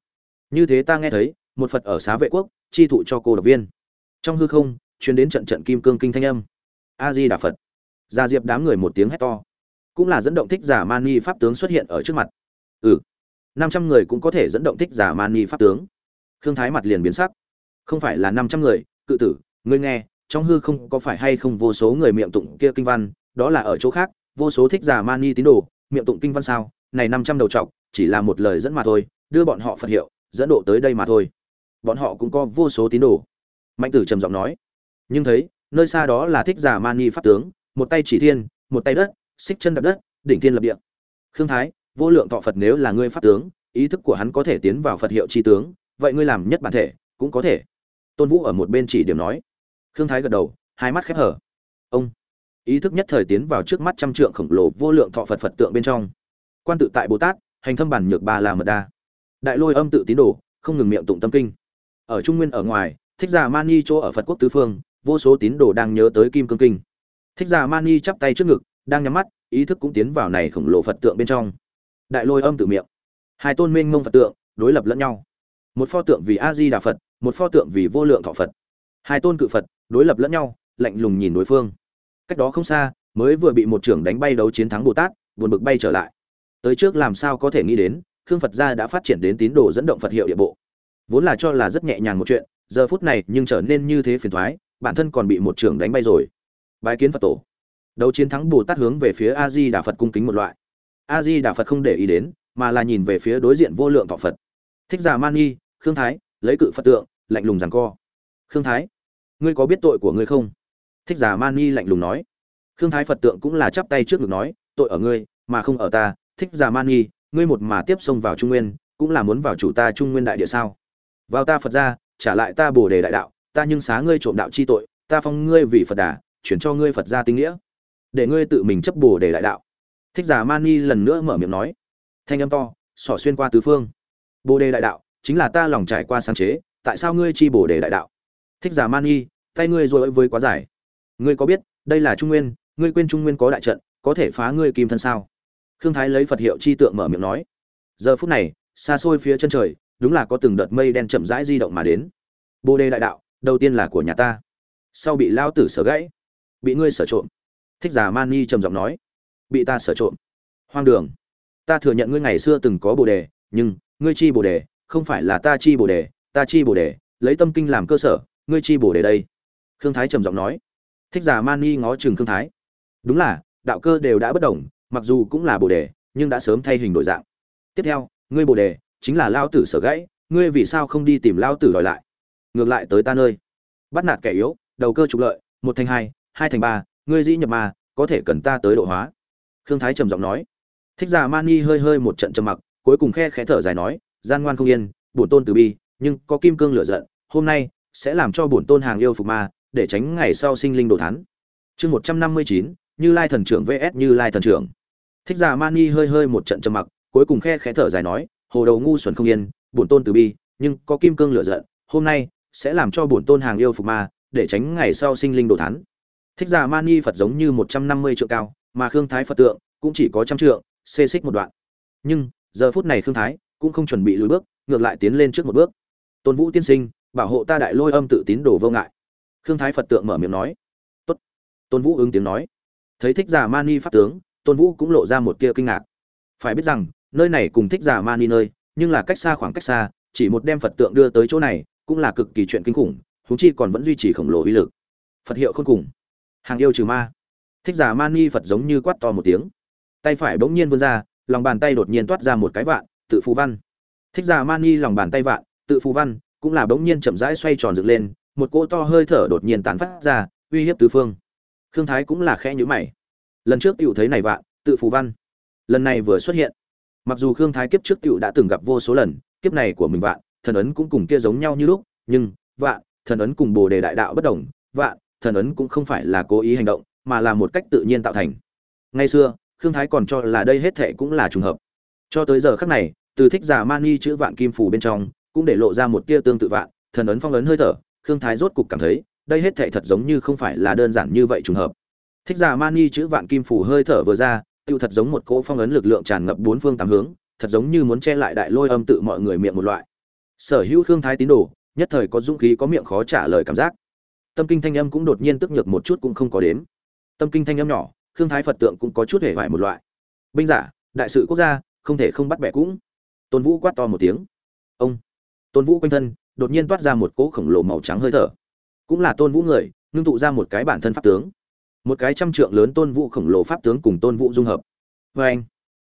S1: Như thế ta nghe thấy, một phật ở xá vệ quốc, chi thụ cho cô độc viên. Trong hư không, truyền đến trận trận kim cương kinh thanh âm. A di đà phật. Gia diệp đám người một tiếng hét to. Cũng là dẫn động thích giả mani pháp tướng xuất hiện ở trước mặt. Ừ năm trăm người cũng có thể dẫn động thích giả mani pháp tướng. Khương thái mặt liền biến sắc. Không phải là năm trăm người, cự tử, ngươi nghe, trong hư không có phải hay không vô số người miệng tụng kia kinh văn, đó là ở chỗ khác, vô số thích giả mani tín đồ, miệng tụng kinh văn sao? Này năm trăm đầu trọc, chỉ là một lời dẫn mà thôi, đưa bọn họ phật hiệu, dẫn độ tới đây mà thôi. Bọn họ cũng có vô số tín đồ. Mạnh tử trầm giọng nói. Nhưng thấy, nơi xa đó là thích giả mani pháp tướng, một tay chỉ thiên, một tay đất, xích chân đập đất, đỉnh thiên lập địa. Khương thái vô lượng thọ phật nếu là ngươi pháp tướng, ý thức của hắn có thể tiến vào phật hiệu tri tướng, vậy ngươi làm nhất bản thể, cũng có thể. Tôn vũ ở một bên chỉ điểm nói. Khương thái gật đầu, hai mắt khép hở. Ông, ý thức nhất thời tiến vào trước mắt trăm trượng khổng lồ vô lượng thọ phật phật tượng bên trong. Quan tự tại bồ tát, hành thâm bản nhược ba là mật đa. Đại lôi âm tự tín đồ, không ngừng miệng tụng tâm kinh. Ở trung nguyên ở ngoài, thích giả mani chỗ ở phật quốc tứ phương, vô số tín đồ đang nhớ tới kim cương kinh. Thích giả mani chắp tay trước ngực, đang nhắm mắt, ý thức cũng tiến vào này khổng lồ phật tượng bên trong đại lôi âm tự miệng. Hai tôn minh mông phật tượng đối lập lẫn nhau. Một pho tượng vì a di đà phật, một pho tượng vì vô lượng thọ phật. Hai tôn cự phật đối lập lẫn nhau, lạnh lùng nhìn đối phương. Cách đó không xa, mới vừa bị một trưởng đánh bay đấu chiến thắng bồ tát, buồn bực bay trở lại. Tới trước làm sao có thể nghĩ đến, khương phật gia đã phát triển đến tín đồ dẫn động phật hiệu địa bộ. Vốn là cho là rất nhẹ nhàng một chuyện, giờ phút này nhưng trở nên như thế phiền thoái, bản thân còn bị một trưởng đánh bay rồi. Bài kiến phật tổ. Đấu chiến thắng bồ tát hướng về phía a di đà phật cung kính một loại a di đà phật không để ý đến, mà là nhìn về phía đối diện vô lượng thọ phật. Thích giả man nghi khương thái, lấy cự phật tượng, lạnh lùng rằng co. Khương thái, ngươi có biết tội của ngươi không? Thích giả man nghi lạnh lùng nói. Khương thái phật tượng cũng là chắp tay trước ngực nói, tội ở ngươi, mà không ở ta. Thích giả man nghi ngươi một mà tiếp xông vào trung nguyên, cũng là muốn vào chủ ta trung nguyên đại địa sao? Vào ta phật ra, trả lại ta bồ đề đại đạo, ta nhưng xá ngươi trộm đạo chi tội, ta phong ngươi vì phật đà, chuyển cho ngươi phật ra tinh nghĩa. Để ngươi tự mình chấp bồ đề đại đạo thích giả mani lần nữa mở miệng nói. Thanh âm to xỏ xuyên qua tứ phương. Bồ đề đại đạo, chính là ta lòng trải qua sáng chế, tại sao ngươi chi bồ đề đại đạo? Thích giả mani, tay ngươi rồi với quá dài. Ngươi có biết, đây là trung nguyên, ngươi quên trung nguyên có đại trận, có thể phá ngươi kim thân sao? Khương thái lấy phật hiệu chi tượng mở miệng nói. Giờ phút này, xa xôi phía chân trời, đúng là có từng đợt mây đen chậm rãi di động mà đến. Bồ đề đại đạo, đầu tiên là của nhà ta. Sau bị lao tử sở gãy, bị ngươi sở trộm. Thích giả mani trầm giọng nói bị ta sở trộm. Hoang đường. Ta thừa nhận ngươi ngày xưa từng có bồ đề, nhưng, ngươi chi bồ đề, không phải là ta chi bồ đề, ta chi bồ đề, lấy tâm kinh làm cơ sở, ngươi chi bồ đề đây. Khương thái trầm giọng nói. Thích giả mani ngó chừng khương thái. Đúng là, đạo cơ đều đã bất đồng, mặc dù cũng là bồ đề, nhưng đã sớm thay hình đổi dạng. Tiếp theo, ngươi bồ đề, chính là lao tử sở gãy, ngươi vì sao không đi tìm lao tử đòi lại? Ngược lại tới ta nơi. Bắt nạt kẻ yếu, đầu cơ trục lợi, một thành hai hai thành ba, ngươi dĩ nhập mà có thể cần ta tới độ hóa khương thái trầm giọng nói. Thích giả mani hơi hơi một trận trầm mặc, cuối cùng khe khẽ thở dài nói, gian ngoan không yên, bổn tôn từ bi, nhưng có kim cương lửa giận, hôm nay sẽ làm cho bổn tôn hàng yêu phục ma, để tránh ngày sau sinh linh đồ thán. Chương một trăm năm mươi chín, như lai thần trưởng vs. Như lai thần trưởng. Thích giả mani hơi hơi một trận trầm mặc, cuối cùng khe khẽ thở dài nói, hồ đầu ngu xuẩn không yên, bổn tôn từ bi, nhưng có kim cương lửa giận, hôm nay sẽ làm cho bổn tôn hàng yêu phục ma, để tránh ngày sau sinh linh đồ thán. Thích giả mani phật giống như một trăm năm mươi trượng cao mà khương thái phật tượng cũng chỉ có trăm trượng, xê xích một đoạn. Nhưng, giờ phút này khương thái cũng không chuẩn bị lùi bước, ngược lại tiến lên trước một bước. Tôn vũ tiên sinh, bảo hộ ta đại lôi âm tự tín đồ vô ngại. Khương thái phật tượng mở miệng nói. Tốt. Tôn vũ ứng tiếng nói. Thấy thích giả mani pháp tướng, tôn vũ cũng lộ ra một tia kinh ngạc. Phải biết rằng, nơi này cùng thích giả mani nơi, nhưng là cách xa khoảng cách xa, chỉ một đem phật tượng đưa tới chỗ này, cũng là cực kỳ chuyện kinh khủng thú chi còn vẫn duy trì khổng lồ uy lực. Phật hiệu không cùng. Hàng yêu trừ ma thích giả mani phật giống như quát to một tiếng. Tay phải bỗng nhiên vươn ra, lòng bàn tay đột nhiên toát ra một cái vạn, tự phù văn. Thích giả mani lòng bàn tay vạn, tự phù văn, cũng là bỗng nhiên chậm rãi xoay tròn dựng lên, một cỗ to hơi thở đột nhiên tán phát ra, uy hiếp tứ phương. Khương thái cũng là khẽ nhữ mày. Lần trước tiểu thấy này vạn, tự phù văn. Lần này vừa xuất hiện. Mặc dù khương thái kiếp trước tiểu đã từng gặp vô số lần, kiếp này của mình vạn, thần ấn cũng cùng kia giống nhau như lúc, nhưng vạn, thần ấn cùng bồ đề đại đạo bất đồng, vạn, thần ấn cũng không phải là cố ý hành động mà là một cách tự nhiên tạo thành. Ngày xưa, khương thái còn cho là đây hết thệ cũng là trùng hợp. Cho tới giờ khắc này, từ thích giả mani chữ vạn kim phù bên trong, cũng để lộ ra một tia tương tự vạn, thần ấn phong ấn hơi thở, khương thái rốt cục cảm thấy, đây hết thệ thật giống như không phải là đơn giản như vậy trùng hợp. Thích giả mani chữ vạn kim phù hơi thở vừa ra, tiêu thật giống một cỗ phong ấn lực lượng tràn ngập bốn phương tám hướng, thật giống như muốn che lại đại lôi âm tự mọi người miệng một loại. Sở hữu khương thái tín đồ, nhất thời có dũng khí có miệng khó trả lời cảm giác. Tâm kinh thanh âm cũng đột nhiên tức nhược một chút cũng không có đến tâm kinh thanh âm nhỏ, khương thái phật tượng cũng có chút hề vải một loại. Binh giả, đại sự quốc gia, không thể không bắt bẻ cũng. Tôn vũ quát to một tiếng. Ông. Tôn vũ quanh thân, đột nhiên toát ra một cỗ khổng lồ màu trắng hơi thở. Cũng là tôn vũ người, ngưng tụ ra một cái bản thân pháp tướng. Một cái trăm trượng lớn tôn vũ khổng lồ pháp tướng cùng tôn vũ dung hợp. Vê anh.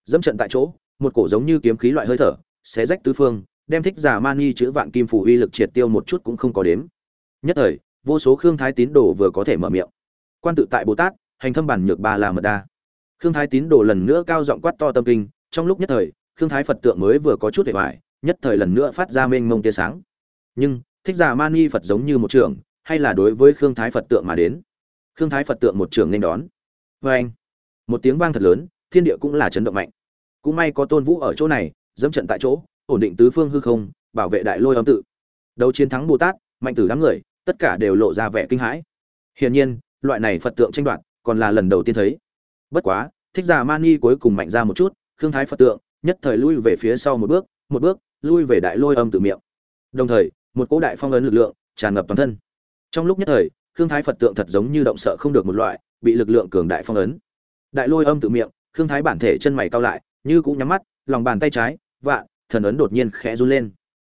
S1: Dẫm trận tại chỗ, một cổ giống như kiếm khí loại hơi thở, xé rách tứ phương, đem thích giả mani chữ vạn kim phủ uy lực triệt tiêu một chút cũng không có đếm. Nhất thời, vô số khương thái tín đồ vừa có thể mở miệng quan tự tại bồ tát hành thâm bản nhược ba là mật đa. Khương thái tín đồ lần nữa cao giọng quát to tâm kinh, trong lúc nhất thời, khương thái phật tượng mới vừa có chút hệ hoại nhất thời lần nữa phát ra mênh mông tia sáng. Nhưng, thích giả mani phật giống như một trường, hay là đối với khương thái phật tượng mà đến? Khương thái phật tượng một trường nên đón. Vê anh, một tiếng vang thật lớn, thiên địa cũng là chấn động mạnh. Cũng may có tôn vũ ở chỗ này, dẫm trận tại chỗ, ổn định tứ phương hư không, bảo vệ đại lôi âm tự. Đấu chiến thắng bồ tát mạnh tử đám người, tất cả đều lộ ra vẻ kinh hãi. Hiển nhiên loại này phật tượng tranh đoạt, còn là lần đầu tiên thấy. Bất quá, thích giả mani cuối cùng mạnh ra một chút, khương thái phật tượng, nhất thời lui về phía sau một bước một bước, lui về đại lôi âm tự miệng. Đồng thời, một cỗ đại phong ấn lực lượng tràn ngập toàn thân. Trong lúc nhất thời, khương thái phật tượng thật giống như động sợ không được một loại, bị lực lượng cường đại phong ấn. Đại lôi âm tự miệng, khương thái bản thể chân mày cao lại, như cũng nhắm mắt, lòng bàn tay trái vạn thần ấn đột nhiên khẽ run lên.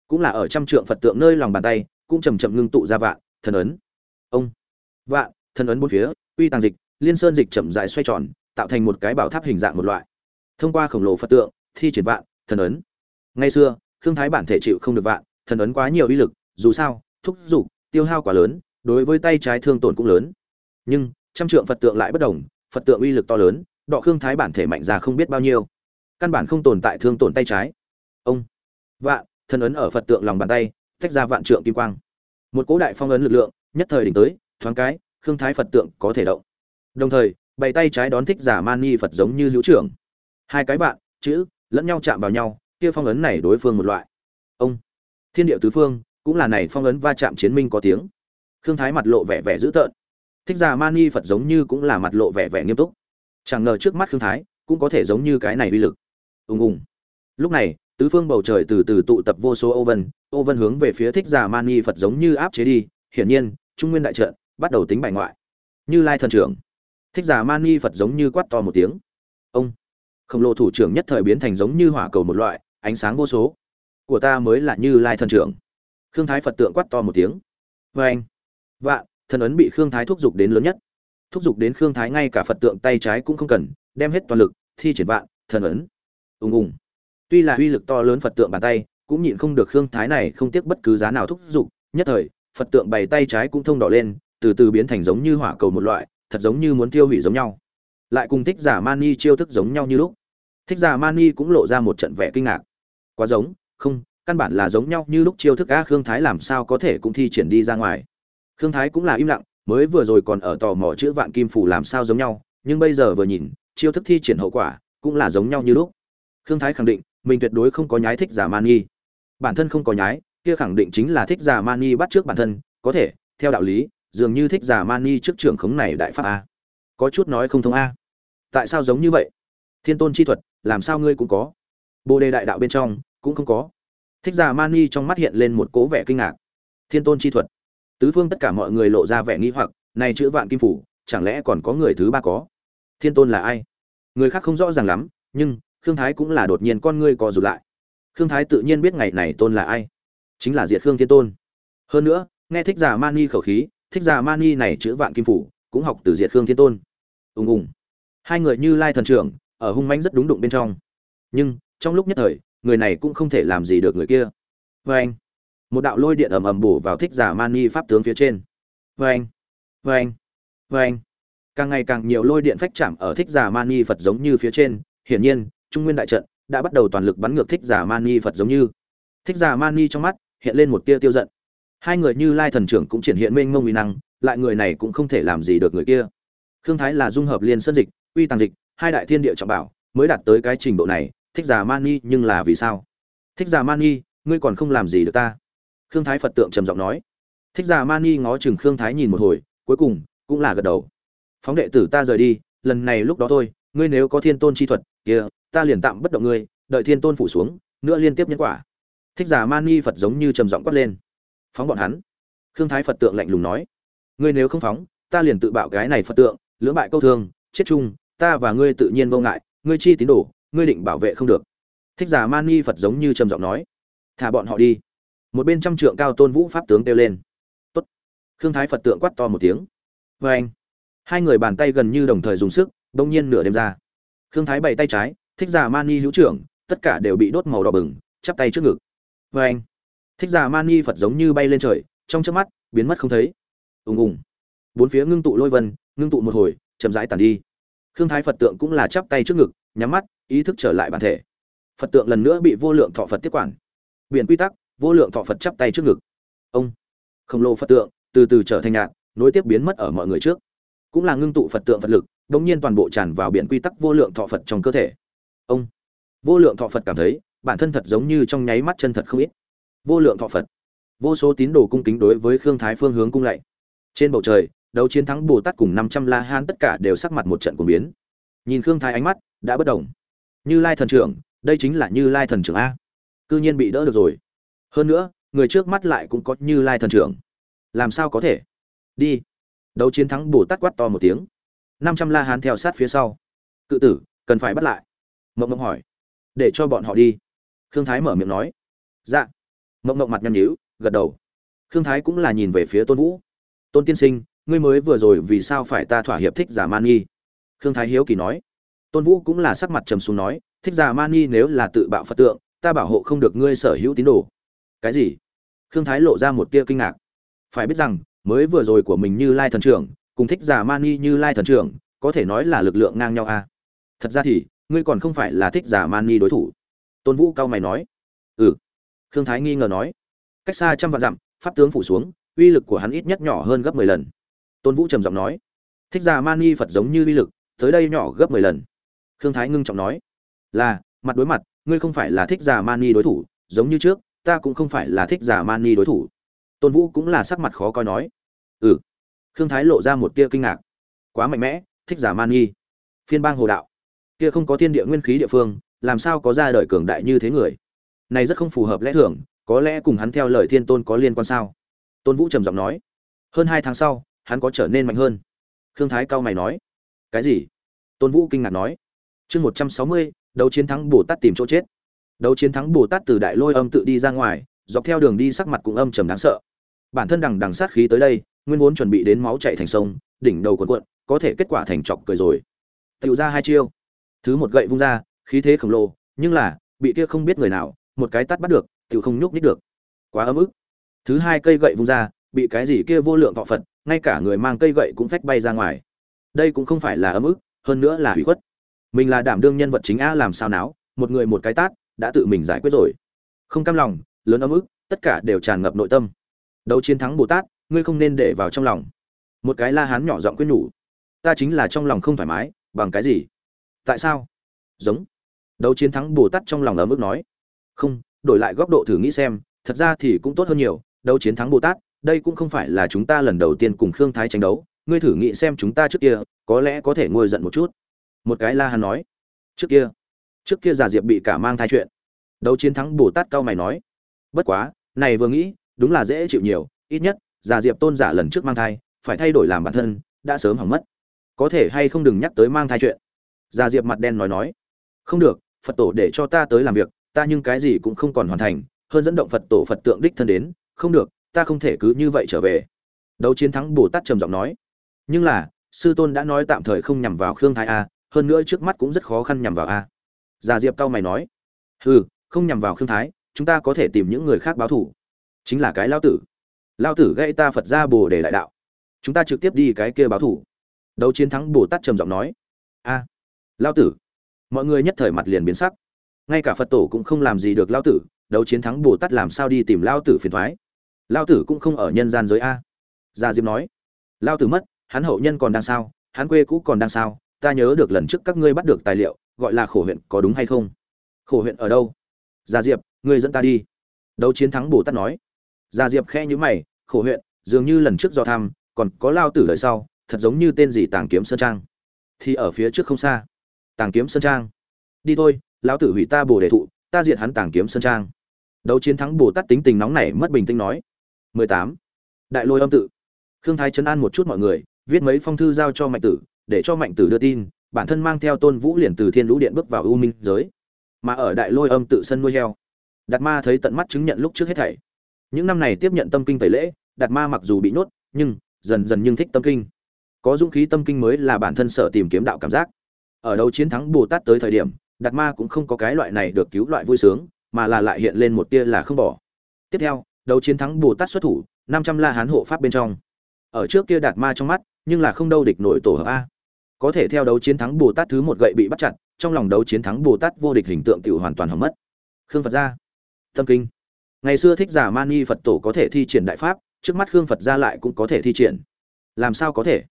S1: Cũng là ở trăm trượng phật tượng nơi lòng bàn tay, cũng chầm chậm ngưng tụ ra vạn thần ấn. Ông vạn thần ấn bốn phía, uy tàng dịch, liên sơn dịch chậm dài xoay tròn, tạo thành một cái bảo tháp hình dạng một loại. Thông qua khổng lồ phật tượng, thi triển vạn thần ấn. Ngày xưa, khương thái bản thể chịu không được vạn thần ấn quá nhiều uy lực, dù sao, thúc giục tiêu hao quá lớn, đối với tay trái thương tổn cũng lớn. Nhưng, trăm trượng phật tượng lại bất đồng, phật tượng uy lực to lớn, đọ khương thái bản thể mạnh ra không biết bao nhiêu. Căn bản không tồn tại thương tổn tay trái. Ông, vạn thần ấn ở phật tượng lòng bàn tay, tách ra vạn trượng kim quang. Một cỗ đại phong ấn lực lượng, nhất thời đỉnh tới, thoáng cái khương thái phật tượng có thể động. Đồng thời, bày tay trái đón thích giả mani phật giống như hữu trưởng. Hai cái vạn, chữ, lẫn nhau chạm vào nhau, kia phong ấn này đối phương một loại. Ông, thiên địa tứ phương, cũng là này phong ấn va chạm chiến minh có tiếng. Khương thái mặt lộ vẻ vẻ dữ tợn. Thích giả mani phật giống như cũng là mặt lộ vẻ vẻ nghiêm túc. Chẳng ngờ trước mắt khương thái, cũng có thể giống như cái này uy lực. Ùng ùng. Lúc này, tứ phương bầu trời từ từ tụ tập vô số ô vân. Ô vân hướng về phía thích giả mani phật giống như áp chế đi. Hiển nhiên, trung nguyên đại trận bắt đầu tính bài ngoại. Như lai thần trưởng. Thích giả mani phật giống như quát to một tiếng. Ông. Khổng lồ thủ trưởng nhất thời biến thành giống như hỏa cầu một loại, ánh sáng vô số. Của ta mới là như lai thần trưởng. Khương thái phật tượng quát to một tiếng. Vê anh. Vạ thần ấn bị khương thái thúc giục đến lớn nhất. Thúc giục đến khương thái ngay cả phật tượng tay trái cũng không cần, đem hết toàn lực, thi triển vạn, thần ấn. Ùng ùng. Tuy là uy lực to lớn phật tượng bàn tay, cũng nhịn không được khương thái này không tiếc bất cứ giá nào thúc giục. Nhất thời, phật tượng bày tay trái cũng thông đỏ lên từ từ biến thành giống như hỏa cầu một loại, thật giống như muốn tiêu hủy giống nhau. Lại cùng thích giả mani chiêu thức giống nhau như lúc. Thích giả mani cũng lộ ra một trận vẻ kinh ngạc. Quá giống, không, căn bản là giống nhau như lúc chiêu thức a khương thái làm sao có thể cũng thi triển đi ra ngoài. Khương thái cũng là im lặng, mới vừa rồi còn ở tò mò chữ vạn kim phủ làm sao giống nhau, nhưng bây giờ vừa nhìn, chiêu thức thi triển hậu quả cũng là giống nhau như lúc. Khương thái khẳng định, mình tuyệt đối không có nhái thích giả mani. Bản thân không có nhái, kia khẳng định chính là thích giả mani bắt trước bản thân, có thể, theo đạo lý dường như thích giả mani trước trưởng khống này đại pháp a. Có chút nói không thông a. Tại sao giống như vậy? Thiên tôn chi thuật, làm sao ngươi cũng có? Bồ đề đại đạo bên trong, cũng không có. Thích giả mani trong mắt hiện lên một cố vẻ kinh ngạc. Thiên tôn chi thuật. Tứ phương tất cả mọi người lộ ra vẻ nghi hoặc, này chữ vạn kim phủ, chẳng lẽ còn có người thứ ba có? Thiên tôn là ai? Người khác không rõ ràng lắm, nhưng, khương thái cũng là đột nhiên con ngươi co rụt lại. Khương thái tự nhiên biết ngày này tôn là ai. Chính là diệt khương thiên tôn. Hơn nữa, nghe thích giả mani khẩu khí thích giả mani này chữ vạn kim phủ, cũng học từ diệt khương thiên tôn. Ùng ùng. Hai người như lai thần trưởng, ở hung mãnh rất đúng đụng bên trong. Nhưng, trong lúc nhất thời, người này cũng không thể làm gì được người kia. Vê anh. Một đạo lôi điện ầm ầm bổ vào thích giả mani pháp tướng phía trên. Vê anh. Vê anh. Vê anh. Càng ngày càng nhiều lôi điện phách chạm ở thích giả mani phật giống như phía trên. Hiển nhiên, trung nguyên đại trận đã bắt đầu toàn lực bắn ngược thích giả mani phật giống như. Thích giả mani trong mắt, hiện lên một tia tiêu giận hai người như lai thần trưởng cũng triển hiện mênh mông uy năng, lại người này cũng không thể làm gì được người kia. Khương thái là dung hợp liên sơn dịch, uy tàng dịch, hai đại thiên địa trọng bảo, mới đạt tới cái trình độ này, thích giả mani nhưng là vì sao? Thích giả mani ngươi còn không làm gì được ta? Khương thái phật tượng trầm giọng nói. Thích giả mani ngó chừng khương thái nhìn một hồi, cuối cùng cũng là gật đầu. Phóng đệ tử ta rời đi, lần này lúc đó thôi, ngươi nếu có thiên tôn chi thuật, kia, ta liền tạm bất động ngươi, đợi thiên tôn phủ xuống, nữa liên tiếp nhân quả. Thích giả mani phật giống như trầm giọng quát lên phóng bọn hắn. Khương thái phật tượng lạnh lùng nói, ngươi nếu không phóng, ta liền tự bạo cái này phật tượng, lưỡng bại câu thương, chết chung, ta và ngươi tự nhiên vô ngại, ngươi chi tín đồ, ngươi định bảo vệ không được. Thích giả mani phật giống như trầm giọng nói, thả bọn họ đi. Một bên trăm trượng cao tôn vũ pháp tướng kêu lên. Tốt. Khương thái phật tượng quát to một tiếng. Vê anh. Hai người bàn tay gần như đồng thời dùng sức đông nhiên nửa đêm ra. Khương thái bày tay trái, thích giả mani hữu trưởng, tất cả đều bị đốt màu đỏ bừng, chắp tay trước ngực. Vê anh thích giả mani phật giống như bay lên trời, trong trước mắt, biến mất không thấy. Ùng ùng. Bốn phía ngưng tụ lôi vân, ngưng tụ một hồi, chậm rãi tàn đi. Khương thái phật tượng cũng là chắp tay trước ngực, nhắm mắt, ý thức trở lại bản thể. Phật tượng lần nữa bị vô lượng thọ phật tiếp quản. Biển quy tắc, vô lượng thọ phật chắp tay trước ngực. Ông. Khổng lồ phật tượng, từ từ trở thành nhạt, nối tiếp biến mất ở mọi người trước. Cũng là ngưng tụ phật tượng phật lực đ ỗ n g nhiên toàn bộ tràn vào biển quy tắc vô lượng thọ phật trong cơ thể. Ông. Vô lượng thọ phật cảm thấy, bản thân thật giống như trong nháy mắt chân thật không ít vô lượng thọ phật. Vô số tín đồ cung kính đối với khương thái phương hướng cung lạy. Trên bầu trời, đấu chiến thắng bồ tát cùng năm trăm la hán tất cả đều sắc mặt một trận cuồng biến. Nhìn khương thái ánh mắt, đã bất đồng như lai thần trưởng, đây chính là như lai thần trưởng a. Cư nhiên bị đỡ được rồi. Hơn nữa, người trước mắt lại cũng có như lai thần trưởng. Làm sao có thể? Đi. Đấu chiến thắng bồ tát quát to một tiếng. năm trăm la hán theo sát phía sau. Cự tử, cần phải bắt lại. Mộng mộng hỏi. Để cho bọn họ đi. Khương thái mở miệng nói. Dạ mộng mộng mặt nhăn nhíu, gật đầu. Khương thái cũng là nhìn về phía tôn vũ. Tôn tiên sinh, ngươi mới vừa rồi vì sao phải ta thỏa hiệp thích giả man nghi? Khương thái hiếu kỳ nói. Tôn vũ cũng là sắc mặt trầm xuống nói, thích giả man nghi nếu là tự bạo phật tượng, ta bảo hộ không được ngươi sở hữu tín đồ. Cái gì? Khương thái lộ ra một tia kinh ngạc. Phải biết rằng, mới vừa rồi của mình như lai thần trưởng, cùng thích giả man nghi như lai thần trưởng, có thể nói là lực lượng ngang nhau a. À? thật ra thì, ngươi còn không phải là thích giả man nghi đối thủ. Tôn vũ cao mày nói. Ừ khương thái nghi ngờ nói. Cách xa trăm vạn dặm, pháp tướng phủ xuống, uy lực của hắn ít nhất nhỏ hơn gấp mười lần. Tôn vũ trầm giọng nói. Thích giả mani phật giống như uy lực, tới đây nhỏ gấp mười lần. Khương thái ngưng trọng nói. Là, mặt đối mặt, ngươi không phải là thích giả mani đối thủ, giống như trước, ta cũng không phải là thích giả mani đối thủ. Tôn vũ cũng là sắc mặt khó coi nói. Ừ. Khương thái lộ ra một tia kinh ngạc. Quá mạnh mẽ, thích giả mani phiên bang hồ đạo. Kia không có thiên địa nguyên khí địa phương, làm sao có ra đời cường đại như thế người? Này rất không phù hợp lẽ thường, có lẽ cùng hắn theo lời thiên tôn có liên quan sao? Tôn vũ trầm giọng nói. Hơn hai tháng sau, hắn có trở nên mạnh hơn. Khương thái cao mày nói. Cái gì? Tôn vũ kinh ngạc nói. Chương một trăm sáu mươi, đấu chiến thắng bồ tát tìm chỗ chết. Đấu chiến thắng bồ tát từ đại lôi âm tự đi ra ngoài, dọc theo đường đi sắc mặt cũng âm trầm đáng sợ. Bản thân đằng đằng sát khí tới đây, nguyên vốn chuẩn bị đến máu chạy thành sông, đỉnh đầu quần cuộn, có thể kết quả thành chọc cười rồi. Tựu ra hai chiêu. Thứ một gậy vung ra, khí thế khổng lồ, nhưng là, bị kia không biết người nào một cái tắt bắt được tựu không nhúc nhích được. Quá ấm ức. Thứ hai cây gậy vung ra, bị cái gì kia vô lượng thọ phật, ngay cả người mang cây gậy cũng phách bay ra ngoài. Đây cũng không phải là ấm ức, hơn nữa là hủy khuất. Mình là đảm đương nhân vật chính a làm sao náo, một người một cái tát, đã tự mình giải quyết rồi. Không cam lòng, lớn ấm ức, tất cả đều tràn ngập nội tâm. Đấu chiến thắng bồ tát, ngươi không nên để vào trong lòng. Một cái la hán nhỏ giọng quyết nhủ, ta chính là trong lòng không thoải mái, bằng cái gì? Tại sao? Giống. Đấu chiến thắng bồ tát trong lòng ấm ức nói không, đổi lại góc độ thử nghĩ xem, thật ra thì cũng tốt hơn nhiều, đấu chiến thắng bồ tát, đây cũng không phải là chúng ta lần đầu tiên cùng khương thái tranh đấu, ngươi thử nghĩ xem chúng ta trước kia, có lẽ có thể ngôi giận một chút. Một cái la hắn nói. Trước kia trước kia già diệp bị cả mang thai chuyện. Đấu chiến thắng bồ tát cao mày nói. Bất quá, này vừa nghĩ, đúng là dễ chịu nhiều, ít nhất, già diệp tôn giả lần trước mang thai, phải thay đổi làm bản thân, đã sớm hỏng mất. Có thể hay không đừng nhắc tới mang thai chuyện. Già diệp mặt đen nói nói. Không được, phật tổ để cho ta tới làm việc ta nhưng cái gì cũng không còn hoàn thành, hơn dẫn động phật tổ phật tượng đích thân đến, không được, ta không thể cứ như vậy trở về. Đấu chiến thắng bồ tát trầm giọng nói. Nhưng là, sư tôn đã nói tạm thời không nhằm vào khương thái a, hơn nữa trước mắt cũng rất khó khăn nhằm vào a. Già diệp cao mày nói. Hừ, không nhằm vào khương thái, chúng ta có thể tìm những người khác báo thủ chính là cái lao tử. Lao tử gây ta phật ra bồ để đại đạo. Chúng ta trực tiếp đi cái kia báo thủ đấu chiến thắng bồ tát trầm giọng nói. A, lao tử. Mọi người nhất thời mặt liền biến sắc ngay cả phật tổ cũng không làm gì được lao tử, đấu chiến thắng bồ tát làm sao đi tìm lao tử phiền thoái? Lao tử cũng không ở nhân gian giới a. Gia diệp nói, lao tử mất, hắn hậu nhân còn đang sao, hắn quê cũ còn đang sao, ta nhớ được lần trước các ngươi bắt được tài liệu, gọi là khổ huyện có đúng hay không? Khổ huyện ở đâu? Gia diệp, ngươi dẫn ta đi. Đấu chiến thắng bồ tát nói. Gia diệp khe nhữ mày, khổ huyện, dường như lần trước do thăm còn có lao tử lời sau, thật giống như tên gì tàng kiếm sơn trang. Thì ở phía trước không xa. Tàng kiếm sơn trang. Đi thôi lão tử hủy ta bồ đề thụ, ta diệt hắn tàng kiếm sơn trang. Đấu chiến thắng bồ tát tính tình nóng nảy mất bình tĩnh nói. 18. đại lôi âm tự. Khương thái chấn an một chút mọi người, viết mấy phong thư giao cho mạnh tử, để cho mạnh tử đưa tin, bản thân mang theo tôn vũ liền từ thiên lũ điện bước vào u minh giới. Mà ở đại lôi âm tự sân nuôi heo, đạt ma thấy tận mắt chứng nhận lúc trước hết thảy. Những năm này tiếp nhận tâm kinh tẩy lễ, đạt ma mặc dù bị nhốt, nhưng dần dần nhưng thích tâm kinh. Có dũng khí tâm kinh mới là bản thân sợ tìm kiếm đạo cảm giác. Ở đấu chiến thắng bồ tát tới thời điểm đạt ma cũng không có cái loại này được cứu loại vui sướng, mà là lại hiện lên một tia là không bỏ. Tiếp theo, đấu chiến thắng bồ tát xuất thủ, năm trăm la hán hộ pháp bên trong. Ở trước kia đạt ma trong mắt, nhưng là không đâu địch nổi tổ hợp a. Có thể theo đấu chiến thắng bồ tát thứ một gậy bị bắt chặt, trong lòng đấu chiến thắng bồ tát vô địch hình tượng tự hoàn toàn hỏng mất. Khương phật gia. Tâm kinh. Ngày xưa thích giả mani phật tổ có thể thi triển đại pháp, trước mắt khương phật gia lại cũng có thể thi triển. Làm sao có thể?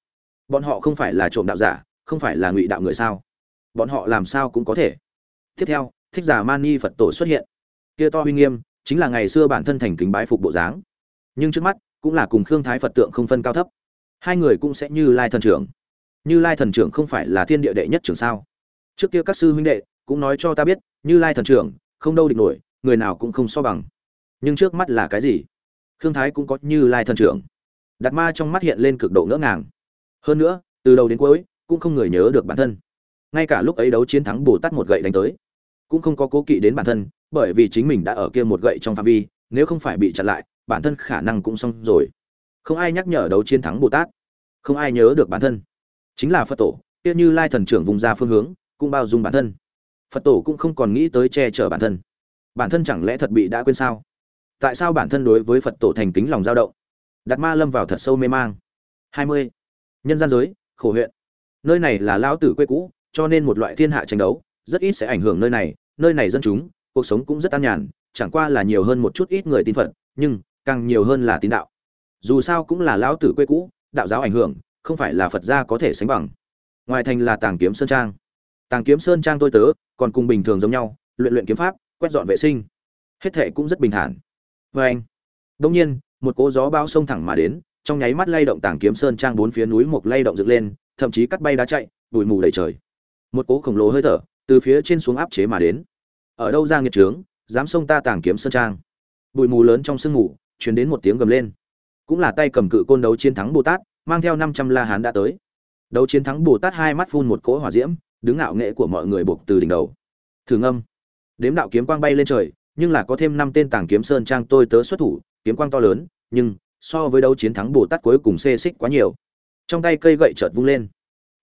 S1: Bọn họ không phải là trộm đạo giả, không phải là ngụy đạo người sao? Bọn họ làm sao cũng có thể. Tiếp theo, thích giả mani phật tổ xuất hiện. Kia to uy nghiêm, chính là ngày xưa bản thân thành kính bái phục bộ dáng. Nhưng trước mắt, cũng là cùng khương thái phật tượng không phân cao thấp. Hai người cũng sẽ như lai thần trưởng. Như lai thần trưởng không phải là thiên địa đệ nhất trưởng sao? Trước kia các sư huynh đệ cũng nói cho ta biết, như lai thần trưởng, không đâu địch nổi, người nào cũng không so bằng. Nhưng trước mắt là cái gì? Khương thái cũng có như lai thần trưởng. Đạt ma trong mắt hiện lên cực độ ngỡ ngàng. Hơn nữa, từ đầu đến cuối, cũng không người nhớ được bản thân ngay cả lúc ấy đấu chiến thắng bồ tát một gậy đánh tới, cũng không có cố kỵ đến bản thân, bởi vì chính mình đã ở kia một gậy trong phạm vi, nếu không phải bị chặn lại, bản thân khả năng cũng xong rồi. Không ai nhắc nhở đấu chiến thắng bồ tát. Không ai nhớ được bản thân. Chính là phật tổ, kia như lai thần trưởng vùng ra phương hướng, cũng bao dung bản thân. Phật tổ cũng không còn nghĩ tới che chở bản thân. Bản thân chẳng lẽ thật bị đã quên sao? Tại sao bản thân đối với phật tổ thành kính lòng dao động? Đặt ma lâm vào thật sâu mê mang. Hai mươi. Nhân gian giới, khổ huyện. Nơi này là lao tử quê cũ cho nên một loại thiên hạ tranh đấu, rất ít sẽ ảnh hưởng nơi này nơi này dân chúng, cuộc sống cũng rất an nhàn, chẳng qua là nhiều hơn một chút ít người tin phật, nhưng càng nhiều hơn là tín đạo. Dù sao cũng là lão tử quê cũ, đạo giáo ảnh hưởng, không phải là phật gia có thể sánh bằng. Ngoài thành là tàng kiếm sơn trang. Tàng kiếm sơn trang tôi tớ, còn cùng bình thường giống nhau, luyện luyện kiếm pháp, quét dọn vệ sinh. Hết thệ cũng rất bình thản. Vê anh đông nhiên, một cỗ gió bao sông thẳng mà đến, trong nháy mắt lay động tàng kiếm sơn trang bốn phía núi một lay động dựng lên, thậm chí cắt bay đá chạy, bụi mù đầy trời một cỗ khổng lồ hơi thở từ phía trên xuống áp chế mà đến. Ở đâu ra nghiệt trướng, dám xông ta tàng kiếm sơn trang. Bụi mù lớn trong sương mù chuyển đến một tiếng gầm lên. Cũng là tay cầm cự côn đấu chiến thắng bồ tát, mang theo năm trăm la hán đã tới. Đấu chiến thắng bồ tát hai mắt phun một cỗ hỏa diễm, đứng ngạo nghệ của mọi người buộc từ đỉnh đầu. Thường âm đếm đạo kiếm quang bay lên trời, nhưng là có thêm năm tên tàng kiếm sơn trang tôi tớ xuất thủ, kiếm quang to lớn, nhưng so với đấu chiến thắng bồ tát cuối cùng xê xích quá nhiều. Trong tay cây gậy chợt vung lên.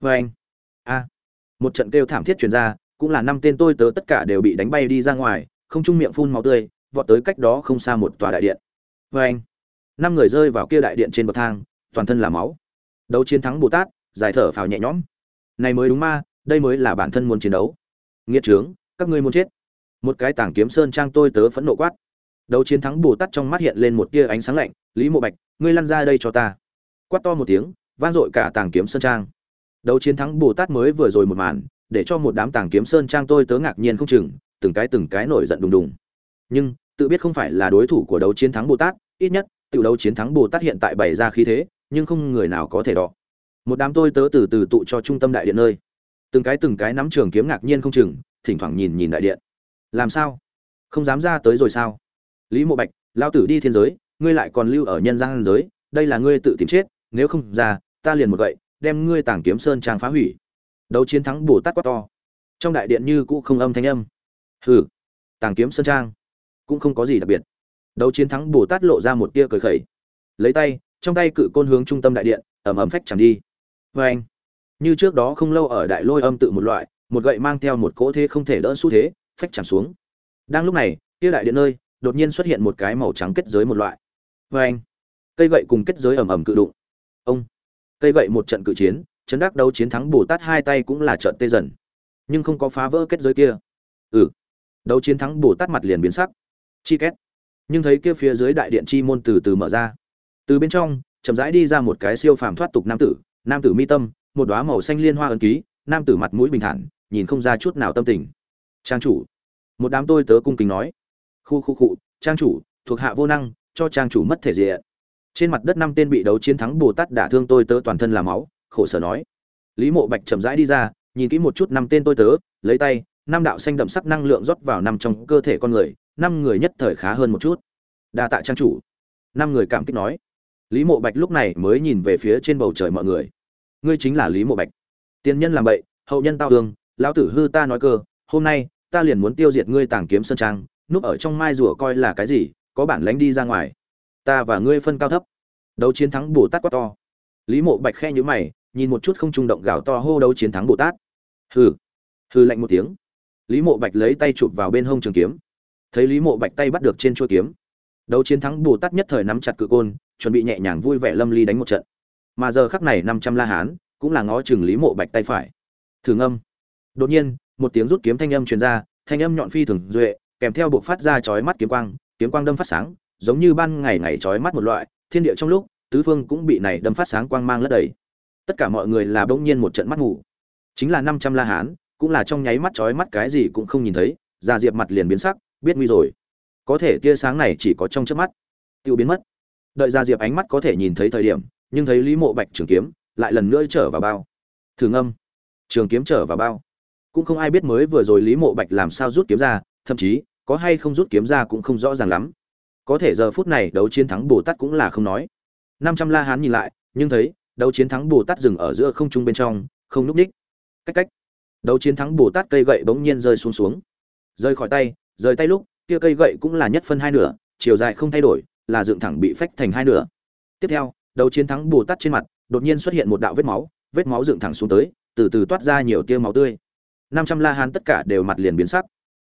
S1: Vê anh a một trận kêu thảm thiết truyền ra, cũng là năm tên tôi tớ tất cả đều bị đánh bay đi ra ngoài, không trung miệng phun máu tươi, vọt tới cách đó không xa một tòa đại điện. Vê anh. Năm người rơi vào kia đại điện trên bậc thang, toàn thân là máu. Đấu chiến thắng bồ tát, giải thở phào nhẹ nhõm. Này mới đúng ma, đây mới là bản thân muốn chiến đấu. Nghiệt trướng, các ngươi muốn chết. Một cái tảng kiếm sơn trang tôi tớ phẫn nộ quát. Đấu chiến thắng bồ tát trong mắt hiện lên một tia ánh sáng lạnh. Lý mộ bạch, ngươi lăn ra đây cho ta. Quát to một tiếng, vang dội cả tảng kiếm sơn trang đấu chiến thắng bồ tát mới vừa rồi một màn, để cho một đám tàng kiếm sơn trang tôi tớ ngạc nhiên không chừng, từng cái từng cái nổi giận đùng đùng. Nhưng, tự biết không phải là đối thủ của đấu chiến thắng bồ tát, ít nhất tự đấu chiến thắng bồ tát hiện tại bày ra khí thế, nhưng không người nào có thể đọ. Một đám tôi tớ từ từ tụ cho trung tâm đại điện nơi. Từng cái từng cái nắm trường kiếm ngạc nhiên không chừng, thỉnh thoảng nhìn nhìn đại điện. Làm sao? Không dám ra tới rồi sao? Lý mộ bạch lao tử đi thiên giới, ngươi lại còn lưu ở nhân gian giới, đây là ngươi tự tìm chết, nếu không ra, ta liền một gậy đem ngươi tàng kiếm sơn trang phá hủy. Đấu chiến thắng bồ tát quá to. Trong đại điện như cũ không âm thanh âm. Hừ, tàng kiếm sơn trang cũng không có gì đặc biệt. Đấu chiến thắng bồ tát lộ ra một tia cười khẩy. Lấy tay, trong tay cự côn hướng trung tâm đại điện, ẩm ẩm phách chẳng đi. Vê anh, như trước đó không lâu ở đại lôi âm tự một loại, một gậy mang theo một cỗ thế không thể đỡ xu thế, phách chẳng xuống. Đang lúc này kia đại điện nơi, đột nhiên xuất hiện một cái màu trắng kết giới một loại. Vê anh, cây gậy cùng kết giới ẩm ẩm cự đụng. Ông cây gậy một trận cự chiến chấn đắc đấu chiến thắng bồ tát hai tay cũng là trận tê dần. Nhưng không có phá vỡ kết giới kia. Ừ. Đấu chiến thắng bồ tát mặt liền biến sắc. Chi két. Nhưng thấy kia phía dưới đại điện chi môn từ từ mở ra. Từ bên trong, chậm rãi đi ra một cái siêu phàm thoát tục nam tử nam tử mi tâm, một đóa màu xanh liên hoa ấn ký, nam tử mặt mũi bình thản, nhìn không ra chút nào tâm tình. Trang chủ. Một đám tôi tớ cung kính nói. Khu khu cụ trang chủ, thuộc hạ vô năng, cho trang chủ mất thể diện trên mặt đất năm tên bị đấu chiến thắng bồ tát đả thương tôi tớ toàn thân là máu, khổ sở nói. Lý mộ bạch chậm rãi đi ra, nhìn kỹ một chút năm tên tôi tớ, lấy tay, năm đạo xanh đậm sắc năng lượng rót vào năm trong cơ thể con người, năm người nhất thời khá hơn một chút. Đa tạ trang chủ. Năm người cảm kích nói. Lý mộ bạch lúc này mới nhìn về phía trên bầu trời mọi người. Ngươi chính là lý mộ bạch. Tiên nhân làm bậy, hậu nhân tao tường lão tử hư ta nói cơ, hôm nay, ta liền muốn tiêu diệt ngươi tàng kiếm sơn trang, núp ở trong mai rùa coi là cái gì, có bản lánh đi ra ngoài ta và ngươi phân cao thấp. Đấu chiến thắng bồ tát quá to. Lý mộ bạch khe nhữ mày, nhìn một chút không trung động gào to hô đấu chiến thắng bồ tát. Hừ. Hừ lạnh một tiếng. Lý mộ bạch lấy tay chụp vào bên hông trường kiếm. Thấy lý mộ bạch tay bắt được trên chuôi kiếm. Đấu chiến thắng bồ tát nhất thời nắm chặt cự côn, chuẩn bị nhẹ nhàng vui vẻ lâm ly đánh một trận. Mà giờ khắc này năm trăm la hán cũng là ngó chừng lý mộ bạch tay phải. Thường âm đột nhiên, một tiếng rút kiếm thanh âm truyền ra, thanh âm nhọn phi thường duệ, kèm theo buộc phát ra chói mắt kiếm quang kiếm quang đâm phát sáng giống như ban ngày ngày chói mắt một loại, thiên địa trong lúc, tứ phương cũng bị này đâm phát sáng quang mang lấp đầy. Tất cả mọi người là bỗng nhiên một trận mắt ngủ chính là năm trăm la hán, cũng là trong nháy mắt chói mắt cái gì cũng không nhìn thấy, già diệp mặt liền biến sắc, biết nguy rồi. Có thể tia sáng này chỉ có trong chớp mắt, tiêu biến mất. Đợi Già diệp ánh mắt có thể nhìn thấy thời điểm, nhưng thấy lý mộ bạch trường kiếm lại lần nữa trở vào bao. Thường âm trường kiếm trở vào bao. Cũng không ai biết mới vừa rồi lý mộ bạch làm sao rút kiếm ra, thậm chí, có hay không rút kiếm ra cũng không rõ ràng lắm có thể giờ phút này đấu chiến thắng bồ tát cũng là không nói. Năm trăm la hán nhìn lại, nhưng thấy, đấu chiến thắng bồ tát dừng ở giữa không trung bên trong, không núp ních. Cách cách. Đấu chiến thắng bồ tát cây gậy bỗng nhiên rơi xuống xuống. Rơi khỏi tay, rời tay lúc, kia cây gậy cũng là nhất phân hai nửa, chiều dài không thay đổi, là dựng thẳng bị phách thành hai nửa. Tiếp theo, đấu chiến thắng bồ tát trên mặt, đột nhiên xuất hiện một đạo vết máu vết máu dựng thẳng xuống tới, từ từ toát ra nhiều tia máu tươi. Năm trăm la hán tất cả đều mặt liền biến sắc.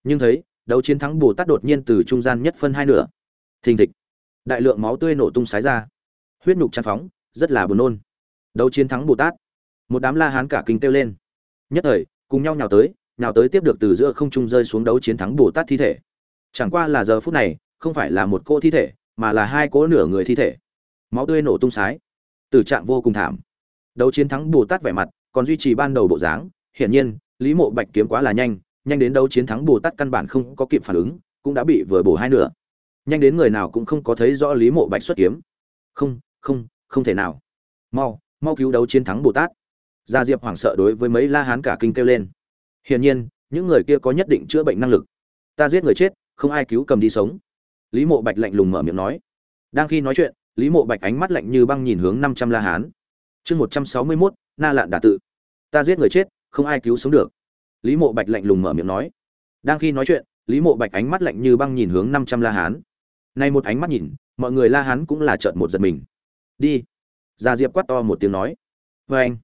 S1: Nhưng thấy, đấu chiến thắng bồ tát đột nhiên từ trung gian nhất phân hai nửa thình thịch. Đại lượng máu tươi nổ tung sái ra. Huyết nhục tràn phóng, rất là buồn nôn. Đấu chiến thắng bồ tát. Một đám la hán cả kinh kêu lên. Nhất thời, cùng nhau nhào tới nhào tới tiếp được từ giữa không trung rơi xuống đấu chiến thắng bồ tát thi thể. Chẳng qua là giờ phút này, không phải là một cô thi thể, mà là hai cỗ nửa người thi thể. Máu tươi nổ tung sái. Tử trạng vô cùng thảm. Đấu chiến thắng bồ tát vẻ mặt còn duy trì ban đầu bộ dáng. Hiển nhiên, lý mộ bạch kiếm quá là nhanh nhanh đến đấu chiến thắng bồ tát căn bản không có kịp phản ứng, cũng đã bị vừa bổ hai nửa nhanh đến người nào cũng không có thấy rõ lý mộ bạch xuất kiếm. Không không không thể nào. Mau mau cứu đấu chiến thắng bồ tát. Gia diệp hoảng sợ đối với mấy la hán cả kinh kêu lên. Hiển nhiên, những người kia có nhất định chữa bệnh năng lực. Ta giết người chết, không ai cứu cầm đi sống. Lý mộ bạch lạnh lùng mở miệng nói. Đang khi nói chuyện, lý mộ bạch ánh mắt lạnh như băng nhìn hướng năm trăm la hán. Chương một trăm sáu mươi mốt, na lạn đà tự. Ta giết người chết, không ai cứu sống được. Lý mộ bạch lạnh lùng mở miệng nói. Đang khi nói chuyện, lý mộ bạch ánh mắt lạnh như băng nhìn hướng năm trăm la hán nay một ánh mắt nhìn, mọi người la hán cũng là chợt một giật mình. Đi. Gia diệp quát to một tiếng nói. Vô anh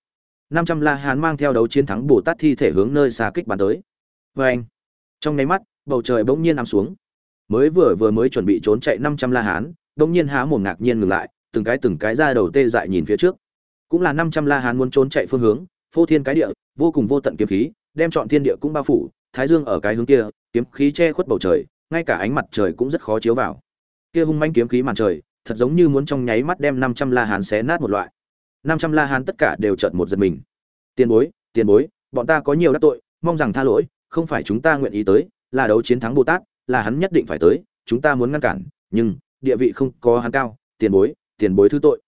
S1: năm trăm la hán mang theo đấu chiến thắng bồ tát thi thể hướng nơi xa kích bắn tới. Vô anh trong nháy mắt, bầu trời bỗng nhiên ám xuống. Mới vừa vừa mới chuẩn bị trốn chạy năm trăm la hán, bỗng nhiên há mồm ngạc nhiên ngừng lại, từng cái từng cái ra đầu tê dại nhìn phía trước. Cũng là năm trăm la hán muốn trốn chạy phương hướng, phô thiên cái địa, vô cùng vô tận kiếm khí, đem trọn thiên địa cũng bao phủ, thái dương ở cái hướng kia, kiếm khí che khuất bầu trời, ngay cả ánh mặt trời cũng rất khó chiếu vào kia hung manh kiếm khí màn trời, thật giống như muốn trong nháy mắt đem năm trăm la hán xé nát một loại. năm trăm la hán tất cả đều trợn một giật mình. Tiền bối tiền bối, bọn ta có nhiều đắc tội, mong rằng tha lỗi, không phải chúng ta nguyện ý tới, là đấu chiến thắng bồ tát là hắn nhất định phải tới, chúng ta muốn ngăn cản, nhưng địa vị không có hắn cao, tiền bối tiền bối thứ tội.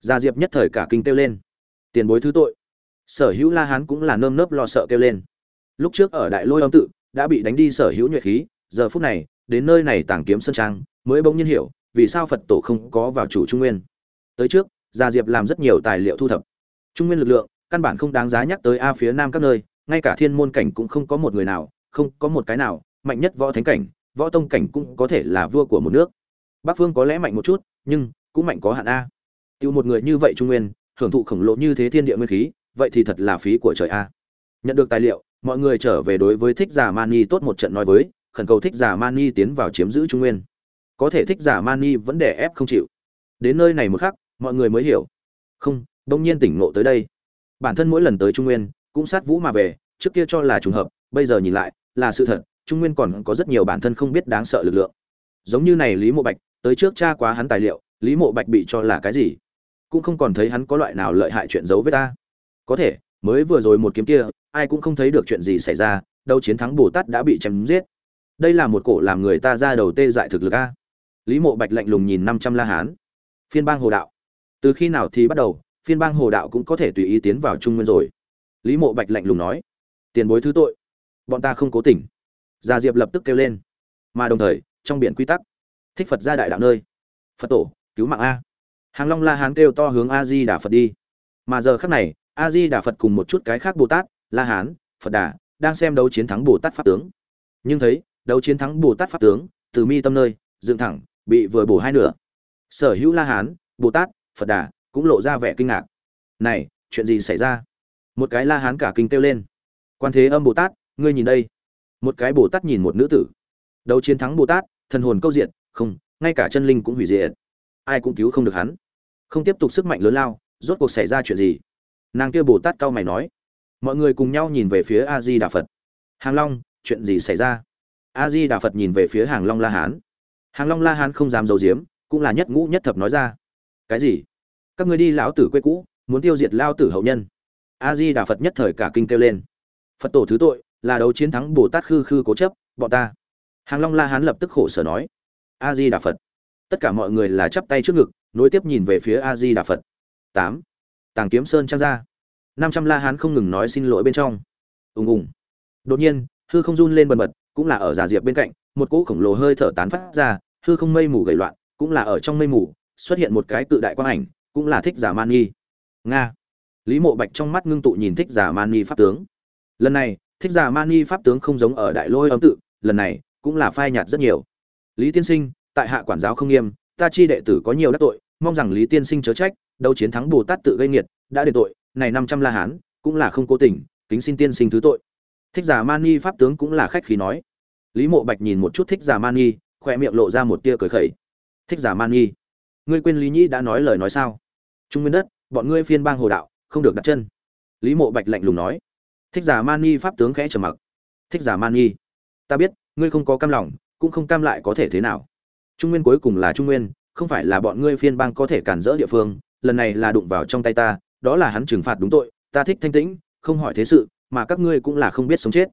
S1: Gia diệp nhất thời cả kinh kêu lên. Tiền bối thứ tội? Sở hữu la hán cũng là nơm nớp lo sợ kêu lên. Lúc trước ở đại lôi âm tự, đã bị đánh đi sở hữu nhuệ khí, giờ phút này, đến nơi này tàng kiếm sơn trang mới bỗng nhiên hiểu vì sao phật tổ không có vào chủ trung nguyên. Tới trước, gia diệp làm rất nhiều tài liệu thu thập. Trung nguyên lực lượng, căn bản không đáng giá nhắc tới a phía nam các nơi, ngay cả thiên môn cảnh cũng không có một người nào, không có một cái nào, mạnh nhất võ thánh cảnh, võ tông cảnh cũng có thể là vua của một nước. Bắc phương có lẽ mạnh một chút, nhưng cũng mạnh có hạn a. Tiêu một người như vậy trung nguyên, hưởng thụ khổng lồ như thế thiên địa nguyên khí, vậy thì thật là phí của trời a. Nhận được tài liệu, mọi người trở về đối với thích giả mani tốt một trận nói với, khẩn cầu thích giả mani tiến vào chiếm giữ trung nguyên có thể thích giả mani vẫn đè ép không chịu. Đến nơi này một khắc, mọi người mới hiểu. Không, đông nhiên tỉnh ngộ tới đây. Bản thân mỗi lần tới trung nguyên, cũng sát vũ mà về, trước kia cho là trùng hợp, bây giờ nhìn lại, là sự thật, trung nguyên còn có rất nhiều bản thân không biết đáng sợ lực lượng. Giống như này lý mộ bạch, tới trước cha quá hắn tài liệu, lý mộ bạch bị cho là cái gì? Cũng không còn thấy hắn có loại nào lợi hại chuyện giấu với ta. Có thể, mới vừa rồi một kiếm kia, ai cũng không thấy được chuyện gì xảy ra, đâu chiến thắng bồ tát đã bị chém giết. Đây là một cổ làm người ta ra đầu tê dại thực lực a lý mộ bạch lạnh lùng nhìn năm trăm la hán. Phiên bang hồ đạo. Từ khi nào thì bắt đầu, phiên bang hồ đạo cũng có thể tùy ý tiến vào trung nguyên rồi. Lý mộ bạch lạnh lùng nói. Tiền bối thứ tội. Bọn ta không cố tình. Gia diệp lập tức kêu lên. Mà đồng thời, trong biển quy tắc, thích phật gia đại đạo nơi. Phật tổ, cứu mạng a. Hàng long la hán kêu to hướng a di đà phật đi. Mà giờ khắc này a di đà phật cùng một chút cái khác bồ tát, la hán, phật đà, đang xem đấu chiến thắng bồ tát pháp tướng. Nhưng thấy, đấu chiến thắng bồ tát pháp tướng, từ mi tâm nơi, dựng thẳng bị vừa bổ hai nửa. Sở hữu la hán, bồ tát, phật đà cũng lộ ra vẻ kinh ngạc. Này, chuyện gì xảy ra? Một cái la hán cả kinh kêu lên. Quan thế âm bồ tát, ngươi nhìn đây. Một cái bồ tát nhìn một nữ tử. Đấu chiến thắng bồ tát, thần hồn câu diện không, ngay cả chân linh cũng hủy diệt. Ai cũng cứu không được hắn. Không tiếp tục sức mạnh lớn lao, rốt cuộc xảy ra chuyện gì? Nàng kia bồ tát cao mày nói. Mọi người cùng nhau nhìn về phía a di đà phật. Hàng long, chuyện gì xảy ra? A di đà phật nhìn về phía hàng long la hán hàng long la hán không dám giấu giếm, cũng là nhất ngũ nhất thập nói ra. Cái gì? Các người đi lão tử quê cũ, muốn tiêu diệt lao tử hậu nhân. A di đà phật nhất thời cả kinh kêu lên. Phật tổ thứ tội, là đấu chiến thắng bồ tát khư khư cố chấp, bọn ta. Hàng long la hán lập tức khổ sở nói. A di đà phật. Tất cả mọi người là chắp tay trước ngực, nối tiếp nhìn về phía a di đà phật. Tám. Tàng kiếm sơn trang ra. Năm trăm la hán không ngừng nói xin lỗi bên trong. Ùng ùng. Đột nhiên, hư không run lên bần bật, cũng là ở giả diệp bên cạnh, một cỗ khổng lồ hơi thở tán phát ra hư không mây mù gầy loạn, cũng là ở trong mây mù, xuất hiện một cái cự đại quang ảnh, cũng là thích giả man nghi nga. Lý mộ bạch trong mắt ngưng tụ nhìn thích giả man nghi pháp tướng. Lần này, thích giả man nghi pháp tướng không giống ở đại lôi âm tự, lần này, cũng là phai nhạt rất nhiều. Lý tiên sinh, tại hạ quản giáo không nghiêm, ta chi đệ tử có nhiều đắc tội, mong rằng lý tiên sinh chớ trách, đấu chiến thắng bồ tát tự gây nghiệt, đã đền tội, này năm trăm la hán, cũng là không cố tình, kính xin tiên sinh thứ tội. Thích giả mani pháp tướng cũng là khách khí nói. Lý mộ bạch nhìn một chút thích giả mani khoe miệng lộ ra một tia cười khẩy. Thích giả mani ngươi quên lý nhĩ đã nói lời nói sao? Trung nguyên đất, bọn ngươi phiên bang hồ đạo, không được đặt chân. Lý mộ bạch lạnh lùng nói. Thích giả mani pháp tướng khẽ trầm mặc. Thích giả mani ta biết, ngươi không có cam lòng, cũng không cam lại có thể thế nào. Trung nguyên cuối cùng là trung nguyên, không phải là bọn ngươi phiên bang có thể cản rỡ địa phương, lần này là đụng vào trong tay ta, đó là hắn trừng phạt đúng tội, ta thích thanh tĩnh, không hỏi thế sự, mà các ngươi cũng là không biết sống chết.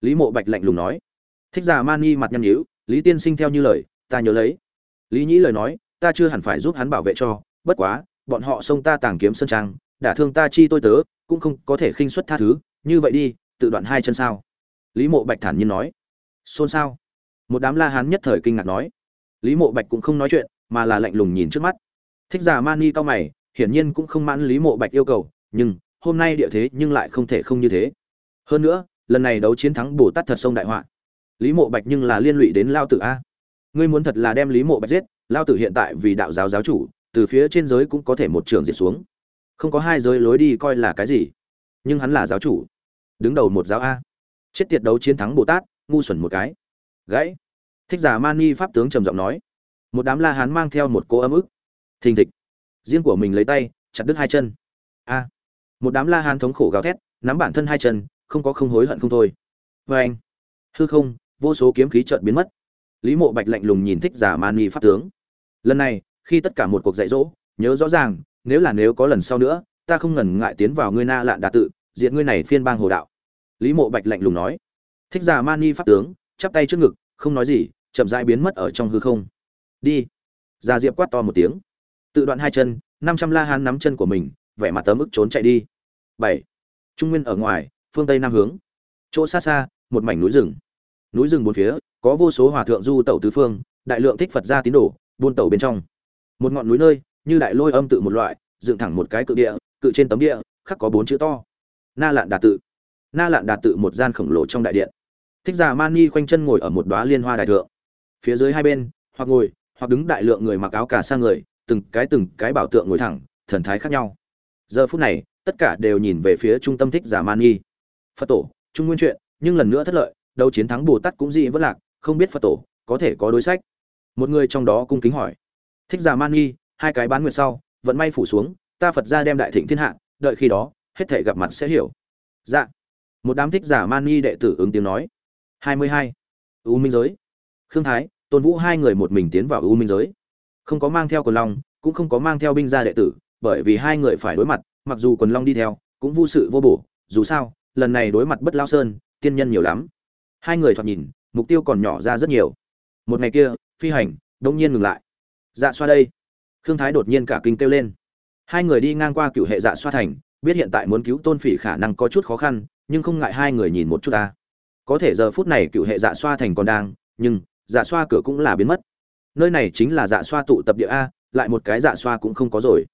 S1: Lý mộ bạch lạnh lùng nói. Thích giả mani mặt nhăn nhíu lý tiên sinh theo như lời, ta nhớ lấy. Lý nhĩ lời nói, ta chưa hẳn phải giúp hắn bảo vệ cho, bất quá, bọn họ xông ta tàng kiếm sơn trang, đả thương ta chi tôi tớ, cũng không có thể khinh suất tha thứ, như vậy đi, tự đoạn hai chân sao? Lý mộ bạch thản nhiên nói. Xôn xao. Một đám la hán nhất thời kinh ngạc nói. Lý mộ bạch cũng không nói chuyện, mà là lạnh lùng nhìn trước mắt. Thích giả mani cao mày, hiển nhiên cũng không mãn lý mộ bạch yêu cầu, nhưng, hôm nay địa thế nhưng lại không thể không như thế. Hơn nữa, lần này đấu chiến thắng bồ tát thật sông đại họa lý mộ bạch nhưng là liên lụy đến lao tử a. Ngươi muốn thật là đem lý mộ bạch giết, lao tử hiện tại vì đạo giáo giáo chủ, từ phía trên giới cũng có thể một trường diệt xuống. Không có hai giới lối đi coi là cái gì. Nhưng hắn là giáo chủ. Đứng đầu một giáo a. Chết tiệt đấu chiến thắng bồ tát, ngu xuẩn một cái. Gãy. Thích giả mani pháp tướng trầm giọng nói. Một đám la hán mang theo một cô ấm ức. Thình thịch. Riêng của mình lấy tay, chặt đứt hai chân. A. Một đám la hán thống khổ gào thét, nắm bản thân hai chân, không có không hối hận không thôi. Vê anh hư không vô số kiếm khí chợt biến mất. Lý mộ bạch lạnh lùng nhìn thích giả mani pháp tướng. Lần này, khi tất cả một cuộc dạy dỗ, nhớ rõ ràng, nếu là nếu có lần sau nữa, ta không ngần ngại tiến vào ngươi na lạn đà tự, diệt ngươi này phiên bang hồ đạo. Lý mộ bạch lạnh lùng nói. Thích giả mani pháp tướng, chắp tay trước ngực, không nói gì, chậm rãi biến mất ở trong hư không. Đi. Già diệp quát to một tiếng. Tự đoạn hai chân, năm trăm la hán nắm chân của mình, vẻ mặt tấm ức trốn chạy đi. Bảy. Trung nguyên ở ngoài, phương tây nam hướng. Chỗ xa xa, một mảnh núi rừng núi rừng bốn phía, có vô số hòa thượng du tẩu tứ phương, đại lượng thích phật gia tín đồ, buôn tẩu bên trong. Một ngọn núi nơi, như đại lôi âm tự một loại, dựng thẳng một cái cự địa, cự trên tấm địa, khắc có bốn chữ to. Na lạn đạt tự. Na lạn đạt tự một gian khổng lồ trong đại điện. Thích giả mani khoanh chân ngồi ở một đoá liên hoa đại thượng. Phía dưới hai bên, hoặc ngồi, hoặc đứng đại lượng người mặc áo cà sa người, từng cái từng cái bảo tượng ngồi thẳng, thần thái khác nhau. Giờ phút này, tất cả đều nhìn về phía trung tâm thích giả mani phật tổ, trung nguyên chuyện, nhưng lần nữa thất lợi đấu chiến thắng bồ tát cũng dị vất lạc, không biết phật tổ có thể có đối sách. Một người trong đó cung kính hỏi, thích giả nghi, hai cái bán nguyệt sau, vận may phủ xuống, ta phật ra đem đại thịnh thiên hạ, đợi khi đó, hết thể gặp mặt sẽ hiểu. Dạ. Một đám thích giả man nghi đệ tử ứng tiếng nói, hai mươi hai. U minh giới. Khương thái, tôn vũ hai người một mình tiến vào u minh giới. Không có mang theo quần long, cũng không có mang theo binh gia đệ tử, bởi vì hai người phải đối mặt, mặc dù quần long đi theo, cũng vô sự vô bổ, dù sao, lần này đối mặt bất lao sơn, tiên nhân nhiều lắm hai người thoạt nhìn, mục tiêu còn nhỏ ra rất nhiều. Một ngày kia, phi hành đông nhiên ngừng lại. Dạ xoa đây. Khương thái đột nhiên cả kinh kêu lên. Hai người đi ngang qua cựu hệ dạ xoa thành, biết hiện tại muốn cứu tôn phỉ khả năng có chút khó khăn, nhưng không ngại hai người nhìn một chút ta. Có thể giờ phút này cựu hệ dạ xoa thành còn đang, nhưng dạ xoa cửa cũng là biến mất. Nơi này chính là dạ xoa tụ tập địa a, lại một cái dạ xoa cũng không có rồi.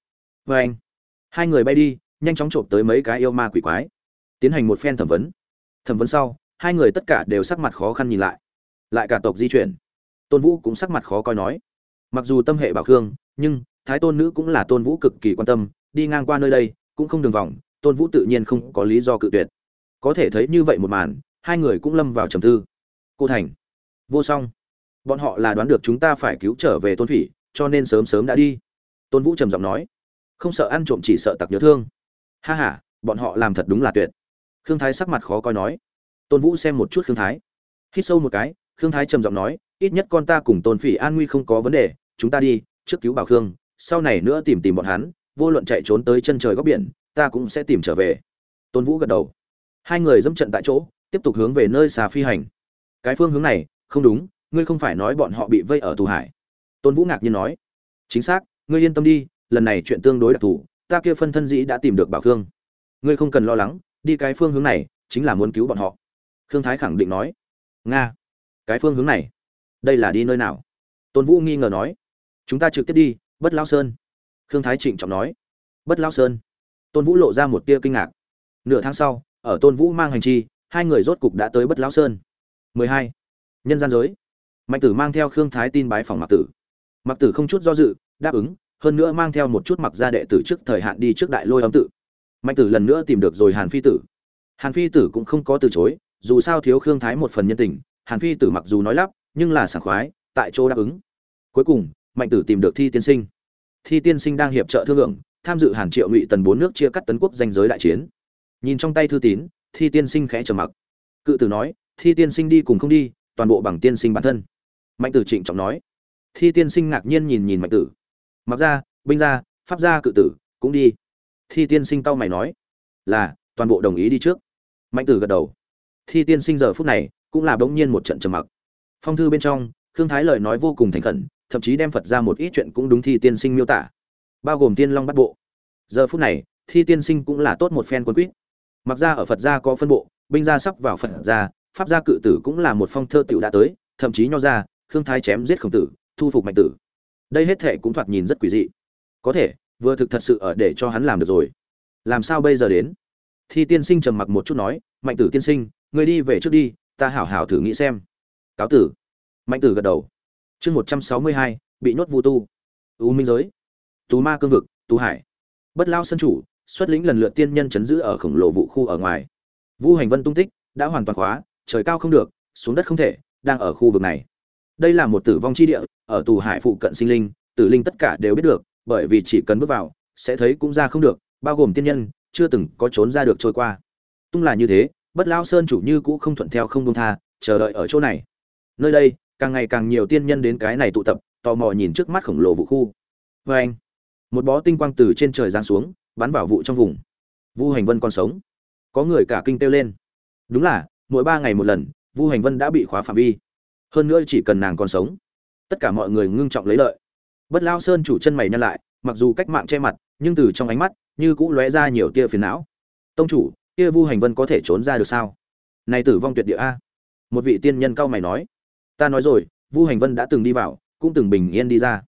S1: Vê anh, hai người bay đi, nhanh chóng trộm tới mấy cái yêu ma quỷ quái. Tiến hành một phen thẩm vấn. Thẩm vấn sau hai người tất cả đều sắc mặt khó khăn nhìn lại. Lại cả tộc di chuyển. Tôn vũ cũng sắc mặt khó coi nói. Mặc dù tâm hệ bảo khương, nhưng thái tôn nữ cũng là tôn vũ cực kỳ quan tâm, đi ngang qua nơi đây, cũng không đường vòng, tôn vũ tự nhiên không có lý do cự tuyệt. Có thể thấy như vậy một màn, hai người cũng lâm vào trầm tư. Cô thành. Vô song. Bọn họ là đoán được chúng ta phải cứu trở về tôn phỉ, cho nên sớm sớm đã đi. Tôn vũ trầm giọng nói. Không sợ ăn trộm chỉ sợ tặc nhớ thương. Ha h a bọn họ làm thật đúng là tuyệt. Khương thái sắc mặt khó coi nói tôn vũ xem một chút khương thái. Hít sâu một cái, khương thái trầm giọng nói, ít nhất con ta cùng tôn phỉ an nguy không có vấn đề, chúng ta đi, trước cứu bảo khương, sau này nữa tìm tìm bọn hắn, vô luận chạy trốn tới chân trời góc biển, ta cũng sẽ tìm trở về. Tôn vũ gật đầu. Hai người dẫm trận tại chỗ, tiếp tục hướng về nơi xà phi hành. Cái phương hướng này, không đúng, ngươi không phải nói bọn họ bị vây ở tù hải. Tôn vũ ngạc nhiên nói. Chính xác, ngươi yên tâm đi, lần này chuyện tương đối đặc thù, ta kia phân thân dĩ đã tìm được bảo khương. Ngươi không cần lo lắng, đi cái phương hướng này, chính là muốn cứu bọn họ khương thái khẳng định nói, nga, cái phương hướng này, đây là đi nơi nào? Tôn vũ nghi ngờ nói, chúng ta trực tiếp đi, bất lao sơn. Khương thái trịnh trọng nói, bất lao sơn? Tôn vũ lộ ra một tia kinh ngạc. Nửa tháng sau, ở tôn vũ mang hành chi, hai người rốt cục đã tới bất lao sơn. 12. nhân gian giới. Mạnh tử mang theo khương thái tin bái phòng mặc tử. Mặc tử không chút do dự, đáp ứng, hơn nữa mang theo một chút mặc gia đệ tử trước thời hạn đi trước đại lôi âm tự. Mạnh tử lần nữa tìm được rồi hàn phi tử. Hàn phi tử cũng không có từ chối dù sao thiếu khương thái một phần nhân tình, hàn phi tử mặc dù nói lắp, nhưng là sảng khoái, tại chỗ đáp ứng. Cuối cùng, mạnh tử tìm được thi tiên sinh. Thi tiên sinh đang hiệp trợ thương lượng, tham dự hàn triệu ngụy tần bốn nước chia cắt tấn quốc danh giới đại chiến. Nhìn trong tay thư tín, thi tiên sinh khẽ trầm mặc. Cự tử nói, thi tiên sinh đi cùng không đi, toàn bộ bằng tiên sinh bản thân. Mạnh tử trịnh trọng nói. Thi tiên sinh ngạc nhiên nhìn nhìn mạnh tử. Mặc ra, binh ra, pháp gia cự tử, cũng đi. Thi tiên sinh tao mày nói, là, toàn bộ đồng ý đi trước. Mạnh tử gật đầu thi tiên sinh giờ phút này cũng là bỗng nhiên một trận trầm mặc. Phong thư bên trong, khương thái lời nói vô cùng thành khẩn, thậm chí đem phật ra một ít chuyện cũng đúng thi tiên sinh miêu tả, bao gồm tiên long bắt bộ. Giờ phút này, thi tiên sinh cũng là tốt một phen quân quýt. Mặc ra ở phật gia có phân bộ, binh gia sắp vào phật gia pháp gia cự tử cũng là một phong thơ tiểu đã tới, thậm chí nho ra, khương thái chém giết khổng tử, thu phục mạnh tử. Đây hết thệ cũng thoạt nhìn rất quỷ dị. Có thể, vừa thực thật sự ở để cho hắn làm được rồi. Làm sao bây giờ đến? Thi tiên sinh trầm mặc một chút nói, mạnh tử tiên sinh Ngươi đi về trước đi, ta hảo hảo thử nghĩ xem. Cáo tử. Mạnh tử gật đầu. Chương một trăm sáu mươi hai, bị nhốt vu tu. U minh giới. Tú ma cương vực, tú hải. Bất lao sân chủ, xuất lĩnh lần lượt tiên nhân chấn giữ ở khổng lồ vụ khu ở ngoài. Vu hành vân tung tích, đã hoàn toàn khóa, trời cao không được, xuống đất không thể, đang ở khu vực này. Đây là một tử vong chi địa, ở tù hải phụ cận sinh linh, tử linh tất cả đều biết được, bởi vì chỉ cần bước vào, sẽ thấy cũng ra không được, bao gồm tiên nhân, chưa từng có trốn ra được trôi qua. Tung là như thế bất lao sơn chủ như cũ không thuận theo không công tha, chờ đợi ở chỗ này. Nơi đây, càng ngày càng nhiều tiên nhân đến cái này tụ tập, tò mò nhìn trước mắt khổng lồ vụ khu. Vê anh, một bó tinh quang từ trên trời giáng xuống, bắn vào vụ trong vùng. Vu hành vân còn sống. Có người cả kinh kêu lên. Đúng là, mỗi ba ngày một lần, vu hành vân đã bị khóa phạm vi. Hơn nữa chỉ cần nàng còn sống, tất cả mọi người ngưng trọng lấy lợi. Bất lao sơn chủ chân mày nhăn lại, mặc dù cách mạng che mặt, nhưng từ trong ánh mắt, như cũng lóe ra nhiều tia phiền não. Tông chủ kia vu hành vân có thể trốn ra được sao? Này tử vong tuyệt địa a. Một vị tiên nhân cao mày nói. Ta nói rồi, vu hành vân đã từng đi vào, cũng từng bình yên đi ra.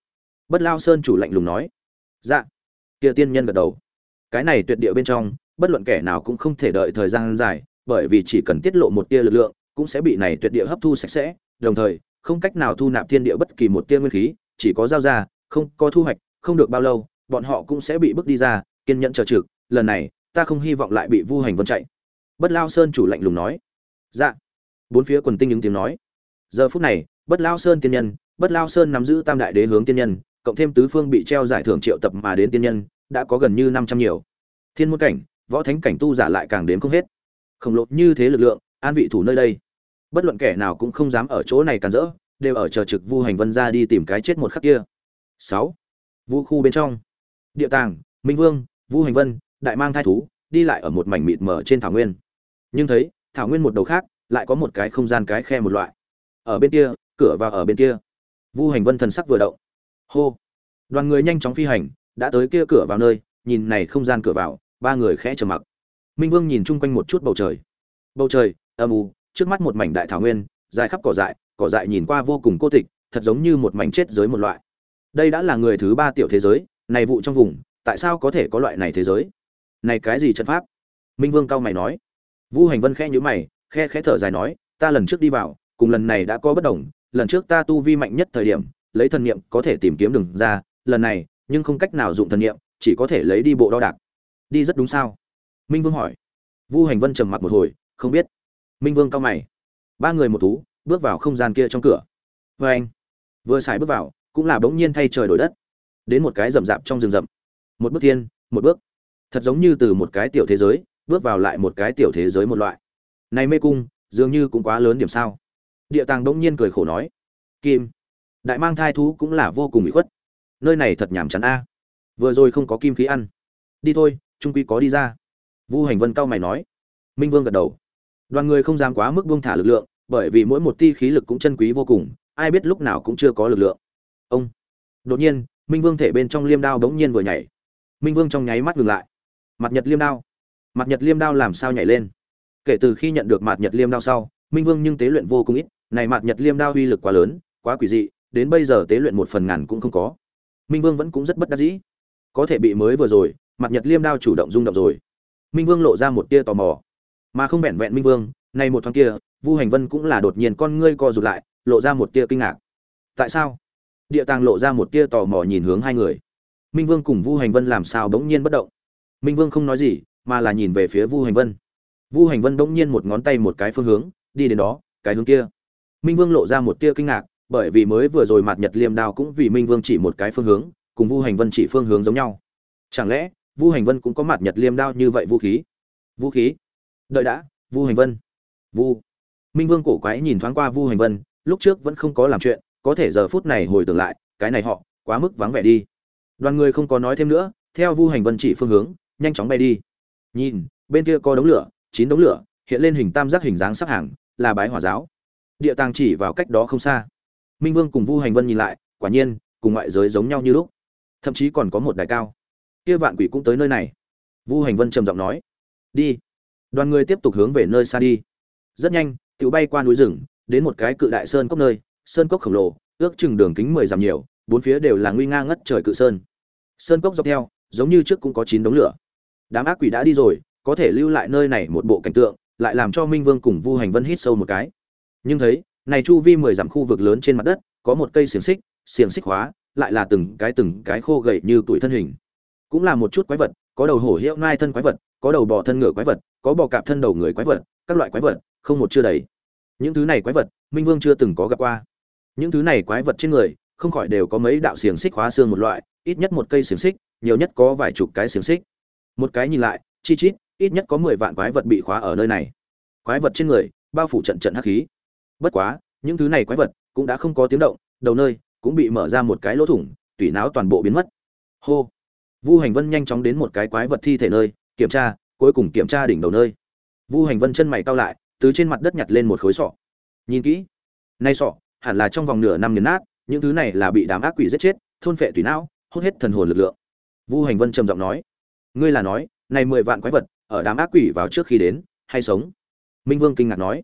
S1: Bất lao sơn chủ lạnh lùng nói. Dạ. Kia tiên nhân gật đầu. Cái này tuyệt địa bên trong, bất luận kẻ nào cũng không thể đợi thời gian dài, bởi vì chỉ cần tiết lộ một tia lực lượng, cũng sẽ bị này tuyệt địa hấp thu sạch sẽ. Đồng thời, không cách nào thu nạp thiên địa bất kỳ một tia nguyên khí, chỉ có giao ra, không có thu hoạch, không được bao lâu, bọn họ cũng sẽ bị bước đi ra, kiên nhẫn chờ trực. Lần này ta không hy vọng lại bị vu hành vân chạy. Bất lao sơn chủ lạnh lùng nói. Dạ. Bốn phía quần tinh những tiếng nói. Giờ phút này, bất lao sơn tiên nhân, bất lao sơn nắm giữ tam đại đế hướng tiên nhân, cộng thêm tứ phương bị treo giải thưởng triệu tập mà đến tiên nhân, đã có gần như năm trăm nhiều. Thiên môn cảnh, võ thánh cảnh tu giả lại càng đến không hết. Khổng lồ như thế lực lượng, an vị thủ nơi đây. Bất luận kẻ nào cũng không dám ở chỗ này càn rỡ, đều ở chờ trực vu hành vân ra đi tìm cái chết một khắc kia. Sáu. Vũ khu bên trong. Địa tàng, minh vương, vu hành vân đại mang thai thú, đi lại ở một mảnh mịt mờ trên thảo nguyên. Nhưng thấy, thảo nguyên một đầu khác, lại có một cái không gian cái khe một loại. Ở bên kia, cửa vào ở bên kia. Vu hành vân thần sắc vừa động. Hô. Đoàn người nhanh chóng phi hành, đã tới kia cửa vào nơi, nhìn này không gian cửa vào, ba người khẽ trầm mặc. Minh vương nhìn chung quanh một chút bầu trời. Bầu trời, âm u, trước mắt một mảnh đại thảo nguyên, dài khắp cỏ dại cỏ dại nhìn qua vô cùng cô tịch, thật giống như một mảnh chết giới một loại. Đây đã là người thứ ba tiểu thế giới, này vụ trong vùng, tại sao có thể có loại này thế giới? Này cái gì trận pháp? Minh vương cao mày nói. Vu hành vân khẽ nhữ mày, khe khẽ thở dài nói, ta lần trước đi vào, cùng lần này đã có bất đồng, lần trước ta tu vi mạnh nhất thời điểm, lấy thần niệm có thể tìm kiếm đường ra, lần này, nhưng không cách nào dụng thần niệm, chỉ có thể lấy đi bộ đo đạc. Đi rất đúng sao? Minh vương hỏi. Vu hành vân trầm mặc một hồi, không biết. Minh vương cao mày. Ba người một thú, bước vào không gian kia trong cửa. Vê anh, vừa xài bước vào, cũng là bỗng nhiên thay trời đổi đất. Đến một cái rậm rạp trong rừng rậm. Một bước thiên một bước thật giống như từ một cái tiểu thế giới, bước vào lại một cái tiểu thế giới một loại. Này mê cung, dường như cũng quá lớn điểm sao? Địa tàng bỗng nhiên cười khổ nói. Kim, đại mang thai thú cũng là vô cùng bị khuất. Nơi này thật nhàm chán a. Vừa rồi không có kim khí ăn. Đi thôi, trung quy có đi ra. Vu hành vân cao mày nói. Minh vương gật đầu. Đoàn người không dám quá mức buông thả lực lượng, bởi vì mỗi một ti khí lực cũng chân quý vô cùng, ai biết lúc nào cũng chưa có lực lượng. Ông. Đột nhiên, minh vương thể bên trong liêm đao bỗng nhiên vừa nhảy. Minh vương trong nháy mắt ngừng lại mặt nhật liêm đao. Mặt nhật liêm đao làm sao nhảy lên? Kể từ khi nhận được mặt nhật liêm đao sau, minh vương nhưng tế luyện vô cùng ít. Này mặt nhật liêm đao uy lực quá lớn, quá quỷ dị, đến bây giờ tế luyện một phần ngàn cũng không có. Minh vương vẫn cũng rất bất đắc dĩ. Có thể bị mới vừa rồi mặt nhật liêm đao chủ động rung động rồi. Minh vương lộ ra một tia tò mò. Mà không vẹn vẹn minh vương, này một thoáng kia, vu hành vân cũng là đột nhiên con ngươi co rụt lại, lộ ra một tia kinh ngạc. Tại sao? Địa tàng lộ ra một tia tò mò nhìn hướng hai người. Minh vương cùng vu hành vân làm sao bỗng nhiên bất động? Minh vương không nói gì, mà là nhìn về phía vu hành vân. Vu hành vân bỗng nhiên một ngón tay một cái phương hướng, đi đến đó, cái hướng kia. Minh vương lộ ra một tia kinh ngạc, bởi vì mới vừa rồi mạt nhật liêm đao cũng vì minh vương chỉ một cái phương hướng, cùng vu hành vân chỉ phương hướng giống nhau. Chẳng lẽ, vu hành vân cũng có mạt nhật liêm đao như vậy vũ khí? Vũ khí? Đợi đã, vu hành vân. Vu. Minh vương cổ quái nhìn thoáng qua vu hành vân, lúc trước vẫn không có làm chuyện, có thể giờ phút này hồi tưởng lại, cái này họ, quá mức vắng vẻ đi. Đoàn người không có nói thêm nữa, theo vu hành vân chỉ phương hướng nhanh chóng bay đi. Nhìn, bên kia có đống lửa, chín đống lửa, hiện lên hình tam giác hình dáng sắp hàng, là bái hỏa giáo. Địa tàng chỉ vào cách đó không xa. Minh vương cùng vu hành vân nhìn lại, quả nhiên, cùng ngoại giới giống nhau như lúc. Thậm chí còn có một đài cao. Kia vạn quỷ cũng tới nơi này. Vu hành vân trầm giọng nói, đi. Đoàn người tiếp tục hướng về nơi xa đi. Rất nhanh tự bay qua núi rừng, đến một cái cự đại sơn cốc nơi, sơn cốc khổng lồ, ước chừng đường kính mười dặm nhiều, bốn phía đều là nguy nga ngất trời cự sơn. Sơn cốc dọc theo, giống như trước cũng có chín đống lửa đám ác quỷ đã đi rồi, có thể lưu lại nơi này một bộ cảnh tượng, lại làm cho minh vương cùng vu hành vân hít sâu một cái. Nhưng thấy, này chu vi mười dặm khu vực lớn trên mặt đất, có một cây xiềng xích xiềng xích hóa, lại là từng cái từng cái khô gậy như tuổi thân hình. Cũng là một chút quái vật, có đầu hổ hiệu nai thân quái vật, có đầu bò thân ngựa quái vật, có bò cạp thân đầu người quái vật, các loại quái vật, không một chưa đầy. Những thứ này quái vật, minh vương chưa từng có gặp qua. Những thứ này quái vật trên người, không khỏi đều có mấy đạo xiềng xích hóa xương một loại, ít nhất một cây xiềng xích, nhiều nhất có vài chục cái xiềng xích một cái nhìn lại, chi chít, ít nhất có mười vạn quái vật bị khóa ở nơi này. Quái vật trên người, bao phủ trận trận hắc khí. Bất quá, những thứ này quái vật cũng đã không có tiếng động, đầu nơi cũng bị mở ra một cái lỗ thủng, tủy não toàn bộ biến mất. Hô! Vu hành vân nhanh chóng đến một cái quái vật thi thể nơi, kiểm tra, cuối cùng kiểm tra đỉnh đầu nơi. Vu hành vân chân mày cao lại, từ trên mặt đất nhặt lên một khối sọ. Nhìn kỹ. Nay sọ, hẳn là trong vòng nửa năm nghiền nát, những thứ này là bị đám ác quỷ giết chết, thôn phệ tùy não, hút hết thần hồn lực lượng. Vu hành vân trầm giọng nói ngươi là nói, này mười vạn quái vật, ở đám ác quỷ vào trước khi đến, hay sống? Minh vương kinh ngạc nói.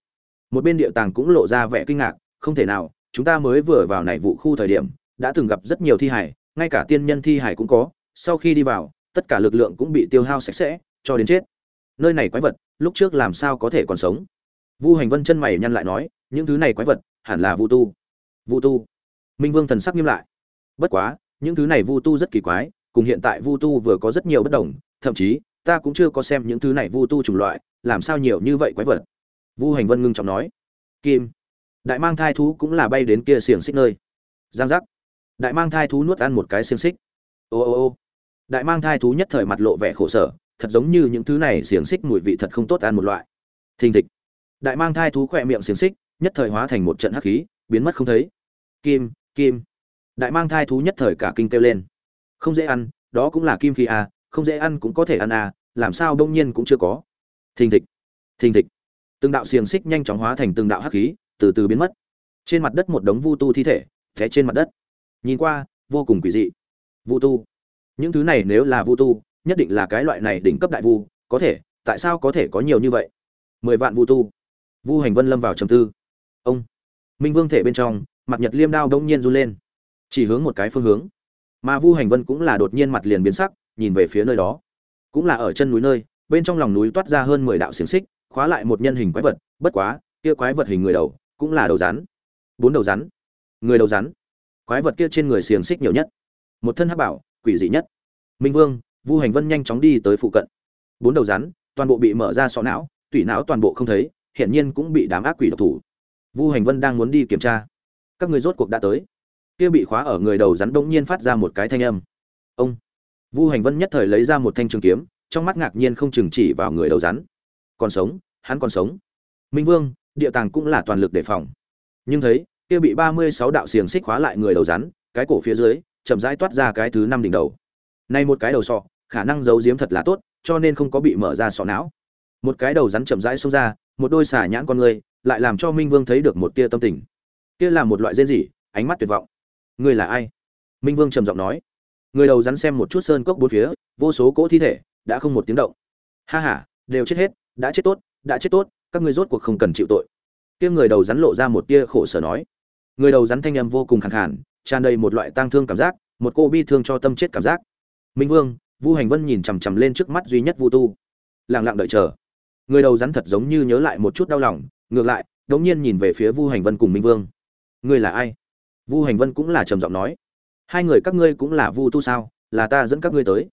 S1: Một bên địa tàng cũng lộ ra vẻ kinh ngạc, không thể nào, chúng ta mới vừa vào này vụ khu thời điểm, đã từng gặp rất nhiều thi hải ngay cả tiên nhân thi hải cũng có, sau khi đi vào, tất cả lực lượng cũng bị tiêu hao sạch sẽ, cho đến chết. Nơi này quái vật, lúc trước làm sao có thể còn sống? Vu hành vân chân mày nhăn lại nói, những thứ này quái vật, hẳn là vu tu. Vu tu. Minh vương thần sắc nghiêm lại. Bất quá, những thứ này vu tu rất kỳ quái cùng hiện tại vu tu vừa có rất nhiều bất đồng, thậm chí, ta cũng chưa có xem những thứ này vu tu chủng loại, làm sao nhiều như vậy quái vật? Vu hành vân ngưng trọng nói. Kim. Đại mang thai thú cũng là bay đến kia xiềng xích nơi. Giang giác. Đại mang thai thú nuốt ăn một cái xiềng xích. Ô ô ô. Đại mang thai thú nhất thời mặt lộ vẻ khổ sở, thật giống như những thứ này xiềng xích mùi vị thật không tốt ăn một loại. Thình thịch. Đại mang thai thú khỏe miệng xiềng xích, nhất thời hóa thành một trận hắc khí, biến mất không thấy. Kim kim. Đại mang thai thú nhất thời cả kinh kêu lên không dễ ăn đó cũng là kim khí à, không dễ ăn cũng có thể ăn à, làm sao đông nhiên cũng chưa có. Thình thịch thình thịch. Từng đạo xiềng xích nhanh chóng hóa thành từng đạo hắc khí từ từ biến mất. Trên mặt đất một đống vu tu thi thể thế trên mặt đất. Nhìn qua vô cùng quỷ dị. Vu tu. Những thứ này nếu là vu tu nhất định là cái loại này đỉnh cấp đại vu có thể tại sao có thể có nhiều như vậy? Mười vạn vu tu. Vu hành vân lâm vào trầm tư. Ông. Minh vương thể bên trong mặt nhật liêm đao đông nhiên run lên. Chỉ hướng một cái phương hướng mà vu hành vân cũng là đột nhiên mặt liền biến sắc, nhìn về phía nơi đó. Cũng là ở chân núi nơi, bên trong lòng núi toát ra hơn mười đạo xiềng xích, khóa lại một nhân hình quái vật, bất quá, kia quái vật hình người đầu, cũng là đầu rắn. Bốn đầu rắn. Người đầu rắn. Quái vật kia trên người xiềng xích nhiều nhất. Một thân hắc bảo, quỷ dị nhất. Minh vương, vu hành vân nhanh chóng đi tới phụ cận. Bốn đầu rắn, toàn bộ bị mở ra sọ não, tủy não toàn bộ không thấy hiện nhiên cũng bị đám ác quỷ độc thủ. Vu hành vân đang muốn đi kiểm tra. Các người rốt cuộc đã tới kia bị khóa ở người đầu rắn bỗng nhiên phát ra một cái thanh âm. Ông. Vu hành vân nhất thời lấy ra một thanh trường kiếm, trong mắt ngạc nhiên không chừng chỉ vào người đầu rắn. Còn sống, hắn còn sống. Minh vương, địa tàng cũng là toàn lực đề phòng. Nhưng thấy, kia bị ba mươi sáu đạo xiềng xích khóa lại người đầu rắn, cái cổ phía dưới, chậm rãi toát ra cái thứ năm đỉnh đầu. Nay một cái đầu sọ, khả năng giấu giếm thật là tốt, cho nên không có bị mở ra sọ não. Một cái đầu rắn chậm rãi xông ra, một đôi xả nhãn con người, lại làm cho minh vương thấy được một tia tâm tình. Kia là một loại rên rỉ, ánh mắt tuyệt vọng ngươi là ai? Minh vương trầm giọng nói. Người đầu rắn xem một chút sơn cốc bốn phía, vô số cỗ thi thể, đã không một tiếng động. Ha ha, đều chết hết, đã chết tốt, đã chết tốt, các ngươi rốt cuộc không cần chịu tội. Kia người đầu rắn lộ ra một tia khổ sở nói. Người đầu rắn thanh âm vô cùng khàn khàn, tràn đầy một loại tang thương cảm giác, một cô bi thương cho tâm chết cảm giác. Minh vương, vu hành vân nhìn chằm chằm lên trước mắt duy nhất vu tu. Lặng lặng đợi chờ. Người đầu rắn thật giống như nhớ lại một chút đau lòng, ngược lại, đống nhiên nhìn về phía vu hành vân cùng minh vương. Ngươi là ai? Vu hành vân cũng là trầm giọng nói, hai người các ngươi cũng là vu tu sao? Là ta dẫn các ngươi tới.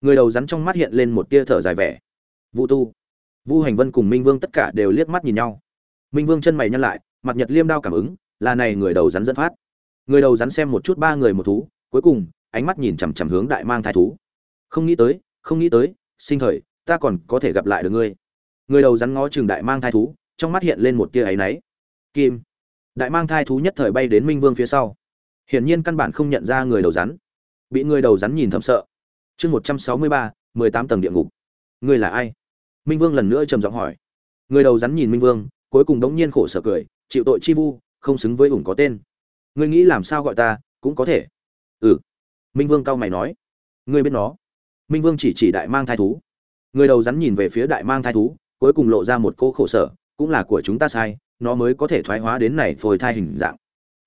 S1: Người đầu rắn trong mắt hiện lên một tia thở dài vẻ. Vu tu. Vu hành vân cùng minh vương tất cả đều liếc mắt nhìn nhau. Minh vương chân mày nhăn lại, mặt nhật liêm đao cảm ứng, là này người đầu rắn dẫn phát. Người đầu rắn xem một chút ba người một thú, cuối cùng, ánh mắt nhìn chằm chằm hướng đại mang thai thú. Không nghĩ tới, không nghĩ tới, sinh thời, ta còn có thể gặp lại được ngươi. Người đầu rắn ngó chừng đại mang thai thú, trong mắt hiện lên một tia áy náy. Kim đại mang thai thú nhất thời bay đến minh vương phía sau. Hiển nhiên căn bản không nhận ra người đầu rắn. Bị người đầu rắn nhìn thầm sợ. Chương một trăm sáu mươi ba, mười tám tầng địa ngục. Người là ai? Minh vương lần nữa trầm giọng hỏi. Người đầu rắn nhìn minh vương, cuối cùng đống nhiên khổ sở cười, chịu tội chi vu, không xứng với ủng có tên. Ngươi nghĩ làm sao gọi ta, cũng có thể. Ừ. Minh vương cao mày nói. Ngươi biết nó. Minh vương chỉ chỉ đại mang thai thú. Người đầu rắn nhìn về phía đại mang thai thú, cuối cùng lộ ra một cô khổ sở, cũng là của chúng ta sai nó mới có thể thoái hóa đến này phôi thai hình dạng.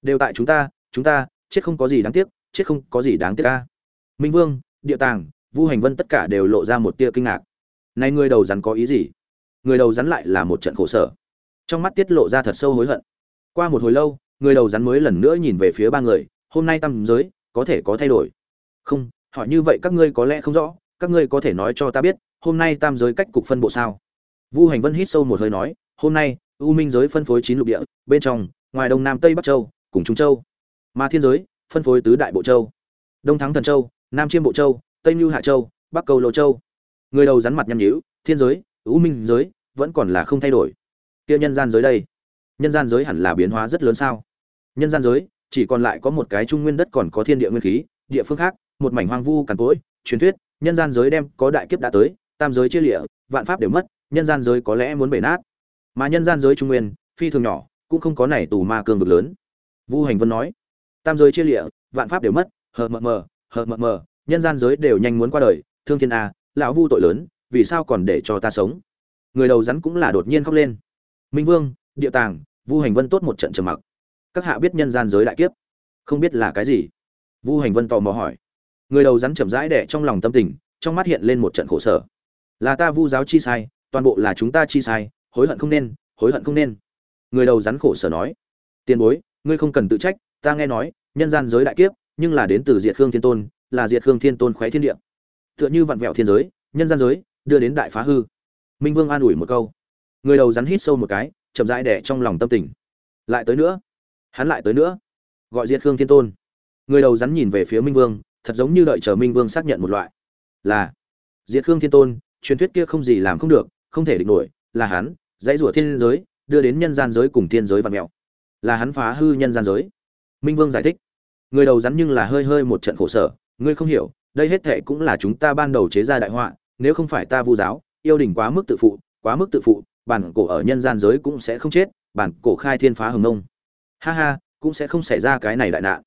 S1: Đều tại chúng ta chúng ta, chết không có gì đáng tiếc, chết không có gì đáng tiếc ca. Minh vương, địa tàng, vu hành vân tất cả đều lộ ra một tia kinh ngạc. Này người đầu rắn có ý gì? Người đầu rắn lại là một trận khổ sở. Trong mắt tiết lộ ra thật sâu hối hận. Qua một hồi lâu, người đầu rắn mới lần nữa nhìn về phía ba người, hôm nay tam giới, có thể có thay đổi? Không, hỏi như vậy các ngươi có lẽ không rõ, các ngươi có thể nói cho ta biết, hôm nay tam giới cách cục phân bộ sao? Vu hành vân hít sâu một hơi nói, hôm nay u minh giới phân phối chín lục địa, bên trong, ngoài đông nam tây bắc châu, cùng trung châu. Mà thiên giới, phân phối tứ đại bộ châu. Đông thắng thần châu, nam chiêm bộ châu, tây mưu hạ châu, bắc cầu lô châu. Người đầu rắn mặt nhăn nhữ thiên giới, u minh giới, vẫn còn là không thay đổi. Kia nhân gian giới đây, nhân gian giới hẳn là biến hóa rất lớn sao? Nhân gian giới, chỉ còn lại có một cái trung nguyên đất còn có thiên địa nguyên khí, địa phương khác, một mảnh hoang vu cằn cỗi, truyền thuyết, nhân gian giới đem có đại kiếp đã tới, tam giới chia lịa, vạn pháp đều mất, nhân gian giới có lẽ muốn bể nát mà nhân gian giới trung nguyên, phi thường nhỏ, cũng không có này tù ma cương vực lớn. Vu hành vân nói, tam giới chia lịa, vạn pháp đều mất, hờ mờ mờ, hờ mờ mờ, nhân gian giới đều nhanh muốn qua đời, thương thiên a, lão vu tội lớn, vì sao còn để cho ta sống? Người đầu rắn cũng là đột nhiên khóc lên. Minh vương, địa tàng, vu hành vân tốt một trận trầm mặc. Các hạ biết nhân gian giới đại kiếp, không biết là cái gì. Vu hành vân tò mò hỏi. Người đầu rắn chậm rãi đẻ trong lòng tâm tình, trong mắt hiện lên một trận khổ sở. Là ta vu giáo chi sai, toàn bộ là chúng ta chi sai hối hận không nên, hối hận không nên. Người đầu rắn khổ sở nói, tiền bối, ngươi không cần tự trách, ta nghe nói, nhân gian giới đại kiếp, nhưng là đến từ diệt khương thiên tôn, là diệt khương thiên tôn khoái thiên địa. Tựa như vặn vẹo thiên giới, nhân gian giới, đưa đến đại phá hư. Minh vương an ủi một câu. Người đầu rắn hít sâu một cái, chậm rãi đẻ trong lòng tâm tình. Lại tới nữa. Hắn lại tới nữa. Gọi diệt khương thiên tôn. Người đầu rắn nhìn về phía minh vương, thật giống như đợi chờ minh vương xác nhận một loại. Là, diệt khương thiên tôn, truyền thuyết kia không gì làm không được, không thể địch nổi, là hắn dãy rủa thiên giới, đưa đến nhân gian giới cùng thiên giới vặn mẹo. Là hắn phá hư nhân gian giới. Minh vương giải thích. Người đầu rắn nhưng là hơi hơi một trận khổ sở, ngươi không hiểu, đây hết thệ cũng là chúng ta ban đầu chế ra đại họa, nếu không phải ta vu giáo, yêu đình quá mức tự phụ, quá mức tự phụ, bản cổ ở nhân gian giới cũng sẽ không chết, bản cổ khai thiên phá hồng nông ha ha, cũng sẽ không xảy ra cái này đại nạn,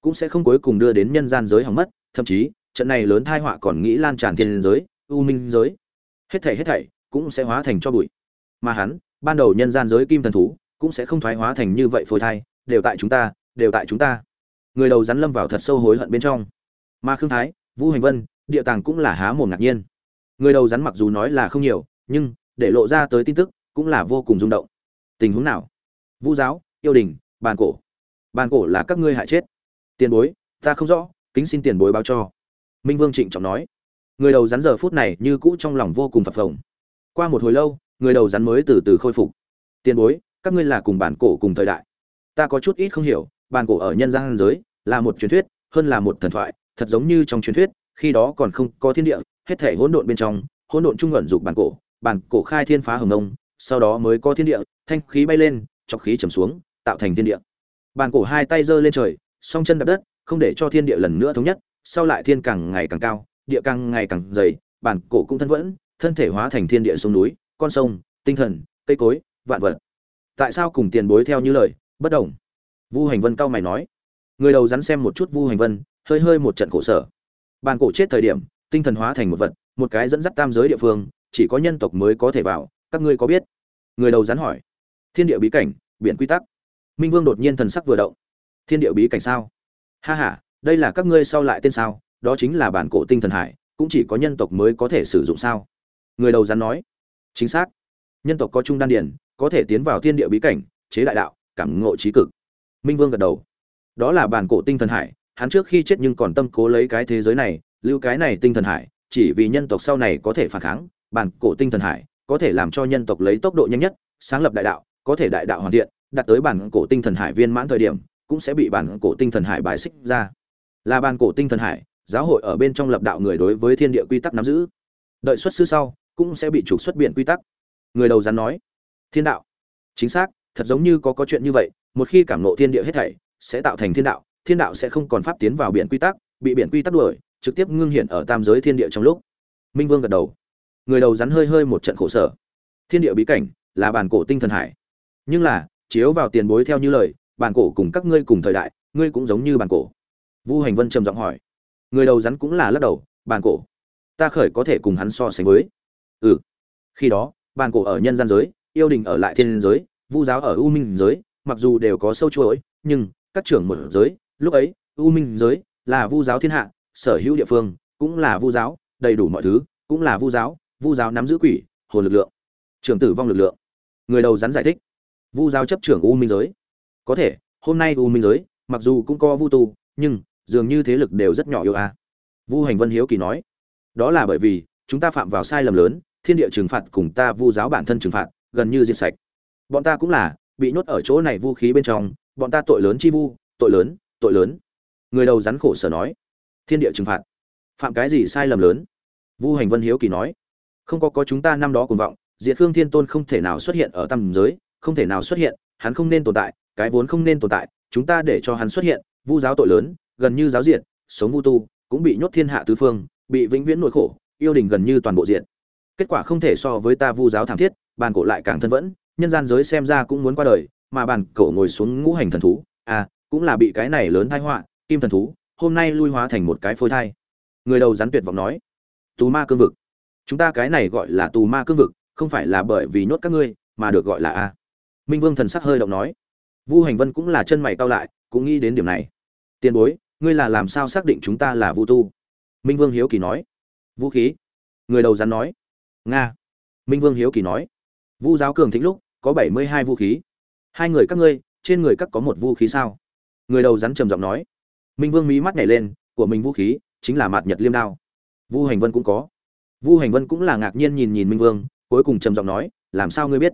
S1: cũng sẽ không cuối cùng đưa đến nhân gian giới hỏng mất, thậm chí, trận này lớn thai họa còn nghĩ lan tràn thiên giới, u minh giới. Hết thảy hết thảy, cũng sẽ hóa thành cho bụi mà hắn, ban đầu nhân gian giới kim thần thú, cũng sẽ không thoái hóa thành như vậy phôi thai, đều tại chúng ta, đều tại chúng ta. Người đầu rắn lâm vào thật sâu hối hận bên trong. Mà khương thái vũ hành vân, địa tàng cũng là há mồm ngạc nhiên. Người đầu rắn mặc dù nói là không nhiều, nhưng để lộ ra tới tin tức cũng là vô cùng rung động. Tình huống nào? Vu giáo, yêu đình, bàn cổ. Bàn cổ là các ngươi hại chết. Tiền bối, ta không rõ, kính xin tiền bối báo cho. Minh vương trịnh trọng nói. Người đầu rắn giờ phút này như cũ trong lòng vô cùng phập phồng. Qua một hồi lâu người đầu rắn mới từ từ khôi phục. Tiền bối, các ngươi là cùng bản cổ cùng thời đại. Ta có chút ít không hiểu, bản cổ ở nhân gian giới là một truyền thuyết, hơn là một thần thoại, thật giống như trong truyền thuyết, khi đó còn không có thiên địa, hết thể hỗn độn bên trong, hỗn độn trung ẩn dục bản cổ bản cổ khai thiên phá hồng nông sau đó mới có thiên địa, thanh khí bay lên, chọc khí trầm xuống, tạo thành thiên địa. Bản cổ hai tay giơ lên trời, song chân đập đất, không để cho thiên địa lần nữa thống nhất, sau lại thiên càng ngày càng cao, địa càng ngày càng dày, bản cổ cũng thân vẫn thân thể hóa thành thiên địa sông núi con sông, tinh thần, cây cối, vạn vật. Tại sao cùng tiền bối theo như lời, bất đồng? Vu hành vân cao mày nói. Người đầu rắn xem một chút vu hành vân, hơi hơi một trận khổ sở. Bàn cổ chết thời điểm, tinh thần hóa thành một vật, một cái dẫn dắt tam giới địa phương, chỉ có nhân tộc mới có thể vào, các ngươi có biết? Người đầu rắn hỏi. Thiên địa bí cảnh, biển quy tắc. Minh vương đột nhiên thần sắc vừa động. Thiên địa bí cảnh sao? Ha ha, đây là các ngươi sau lại tên sao? Đó chính là bản cổ tinh thần hải, cũng chỉ có nhân tộc mới có thể sử dụng sao? Người đầu rắn nói chính xác. Nhân tộc có trung đan điển có thể tiến vào thiên địa bí cảnh, chế đại đạo, cảm ngộ trí cực. Minh vương gật đầu. Đó là bản cổ tinh thần hải, hắn trước khi chết nhưng còn tâm cố lấy cái thế giới này, lưu cái này tinh thần hải, chỉ vì nhân tộc sau này có thể phản kháng, bản cổ tinh thần hải có thể làm cho nhân tộc lấy tốc độ nhanh nhất, sáng lập đại đạo, có thể đại đạo hoàn thiện, đạt tới bản cổ tinh thần hải viên mãn thời điểm, cũng sẽ bị bản cổ tinh thần hải bài xích ra. Là bản cổ tinh thần hải, giáo hội ở bên trong lập đạo người đối với thiên địa quy tắc nắm giữ. Đợi xuất sư sau cũng sẽ bị trục xuất biển quy tắc. Người đầu rắn nói, thiên đạo. Chính xác, thật giống như có có chuyện như vậy, một khi cảm nộ thiên địa hết thảy, sẽ tạo thành thiên đạo thiên đạo sẽ không còn pháp tiến vào biển quy tắc, bị biển quy tắc đuổi, trực tiếp ngưng hiện ở tam giới thiên địa trong lúc. Minh vương gật đầu. Người đầu rắn hơi hơi một trận khổ sở. Thiên địa bí cảnh là bản cổ tinh thần hải. Nhưng là, chiếu vào tiền bối theo như lời, bản cổ cùng các ngươi cùng thời đại, ngươi cũng giống như bản cổ. Vu hành vân trầm giọng hỏi. Người đầu rắn cũng là lắc đầu, bản cổ, ta khởi có thể cùng hắn so sánh với ừ. Khi đó, bàn cổ ở nhân gian giới, yêu đình ở lại thiên giới, vu giáo ở u minh giới, mặc dù đều có sâu chuỗi, nhưng các trưởng một giới, lúc ấy, u minh giới là vu giáo thiên hạ, sở hữu địa phương cũng là vu giáo, đầy đủ mọi thứ cũng là vu giáo vu giáo nắm giữ quỷ hồn lực lượng, trưởng tử vong lực lượng. Người đầu rắn giải thích, vu giáo chấp trưởng u minh giới. Có thể, hôm nay u minh giới, mặc dù cũng có vu tu, nhưng dường như thế lực đều rất nhỏ yếu a à. vu hành vân hiếu kỳ nói, đó là bởi vì chúng ta phạm vào sai lầm lớn thiên địa trừng phạt cùng ta vu giáo bản thân trừng phạt, gần như diệt sạch. Bọn ta cũng là, bị nhốt ở chỗ này vũ khí bên trong, bọn ta tội lớn chi vu, tội lớn tội lớn. Người đầu rắn khổ sở nói. Thiên địa trừng phạt. Phạm cái gì sai lầm lớn? Vu hành vân hiếu kỳ nói. Không có có chúng ta năm đó cùng vọng, diệt khương thiên tôn không thể nào xuất hiện ở tầm giới, không thể nào xuất hiện, hắn không nên tồn tại, cái vốn không nên tồn tại, chúng ta để cho hắn xuất hiện, vu giáo tội lớn, gần như giáo diệt, sống vu tu, cũng bị nhốt thiên hạ tứ phương, bị vĩnh viễn nỗi khổ, yêu đình gần như toàn bộ diện kết quả không thể so với ta vu giáo thảm thiết bàn cổ lại càng thân vẫn, nhân gian giới xem ra cũng muốn qua đời, mà bàn cổ ngồi xuống ngũ hành thần thú à cũng là bị cái này lớn thai họa, kim thần thú, hôm nay lui hóa thành một cái phôi thai. Người đầu rắn tuyệt vọng nói, tù ma cương vực. Chúng ta cái này gọi là tù ma cương vực, không phải là bởi vì nhốt các ngươi, mà được gọi là a. Minh vương thần sắc hơi động nói, vu hành vân cũng là chân mày cao lại, cũng nghĩ đến điểm này. Tiền bối, ngươi là làm sao xác định chúng ta là vu tu? Minh vương hiếu kỳ nói, vũ khí. Người đầu rắn nói nga. Minh vương hiếu kỳ nói. Vu giáo cường thịnh lúc, có bảy mươi hai vũ khí. Hai người các ngươi, trên người các có một vũ khí sao? Người đầu rắn trầm giọng nói. Minh vương mí mắt nhảy lên, của mình vũ khí chính là mạt nhật liêm đao. Vu hành vân cũng có. Vu hành vân cũng là ngạc nhiên nhìn nhìn minh vương, cuối cùng trầm giọng nói, làm sao ngươi biết?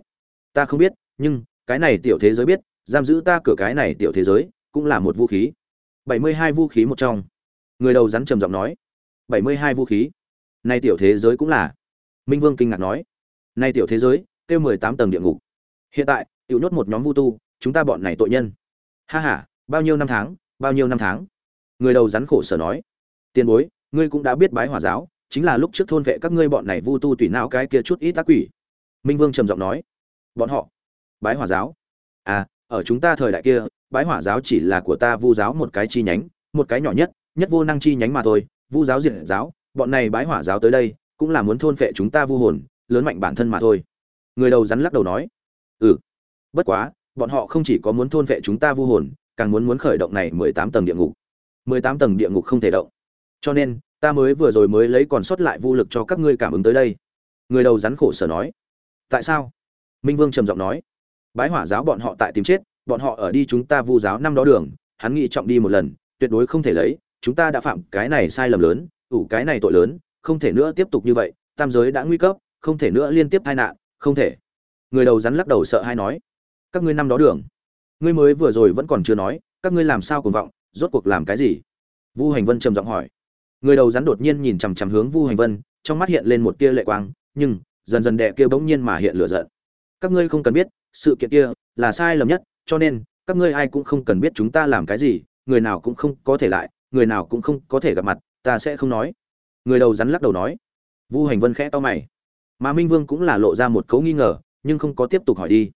S1: Ta không biết, nhưng cái này tiểu thế giới biết, giam giữ ta cửa cái này tiểu thế giới cũng là một vũ khí. bảy mươi hai vũ khí một trong. Người đầu rắn trầm giọng nói, bảy mươi hai vũ khí? Nay tiểu thế giới cũng là minh vương kinh ngạc nói nay tiểu thế giới, kêu mười tám tầng địa ngục. Hiện tại, tiểu nhốt một nhóm vu tu, chúng ta bọn này tội nhân. Ha ha, bao nhiêu năm tháng, bao nhiêu năm tháng? Người đầu rắn khổ sở nói, tiền bối, ngươi cũng đã biết bái hỏa giáo, chính là lúc trước thôn vệ các ngươi bọn này vu tu tùy não cái kia chút ít tác quỷ. Minh vương trầm giọng nói, bọn họ bái hỏa giáo? À ở chúng ta thời đại kia, bái hỏa giáo chỉ là của ta vu giáo một cái chi nhánh, một cái nhỏ nhất nhất vô năng chi nhánh mà thôi, vu giáo diệt giáo, bọn này bái hỏa giáo tới đây cũng là muốn thôn phệ chúng ta vu hồn, lớn mạnh bản thân mà thôi. Người đầu rắn lắc đầu nói ừ bất quá, bọn họ không chỉ có muốn thôn phệ chúng ta vu hồn, càng muốn muốn khởi động này mười tám tầng địa ngục. mười tám tầng địa ngục không thể động. Cho nên, ta mới vừa rồi mới lấy còn sót lại vô lực cho các ngươi cảm ứng tới đây. Người đầu rắn khổ sở nói, tại sao? Minh vương trầm giọng nói, bái hỏa giáo bọn họ tại tìm chết, bọn họ ở đi chúng ta vu giáo năm đó đường, hắn nghĩ trọng đi một lần, tuyệt đối không thể lấy, chúng ta đã phạm cái này sai lầm lớn, ủ cái này tội lớn không thể nữa tiếp tục như vậy, tam giới đã nguy cấp, không thể nữa liên tiếp tai nạn, không thể. Người đầu rắn lắc đầu sợ hay nói, các ngươi năm đó đường. Ngươi mới vừa rồi vẫn còn chưa nói, các ngươi làm sao cuồng vọng, rốt cuộc làm cái gì? Vu hành vân trầm giọng hỏi. Người đầu rắn đột nhiên nhìn chằm chằm hướng vu hành vân, trong mắt hiện lên một tia lệ quang, nhưng dần dần đệ kia bỗng nhiên mà hiện lửa giận. Các ngươi không cần biết, sự kiện kia là sai lầm nhất, cho nên, các ngươi ai cũng không cần biết chúng ta làm cái gì, người nào cũng không có thể lại, người nào cũng không có thể gặp mặt, ta sẽ không nói người đầu rắn lắc đầu nói. Vu hành vân khẽ to mày. Mà minh vương cũng là lộ ra một cấu nghi ngờ, nhưng không có tiếp tục hỏi đi.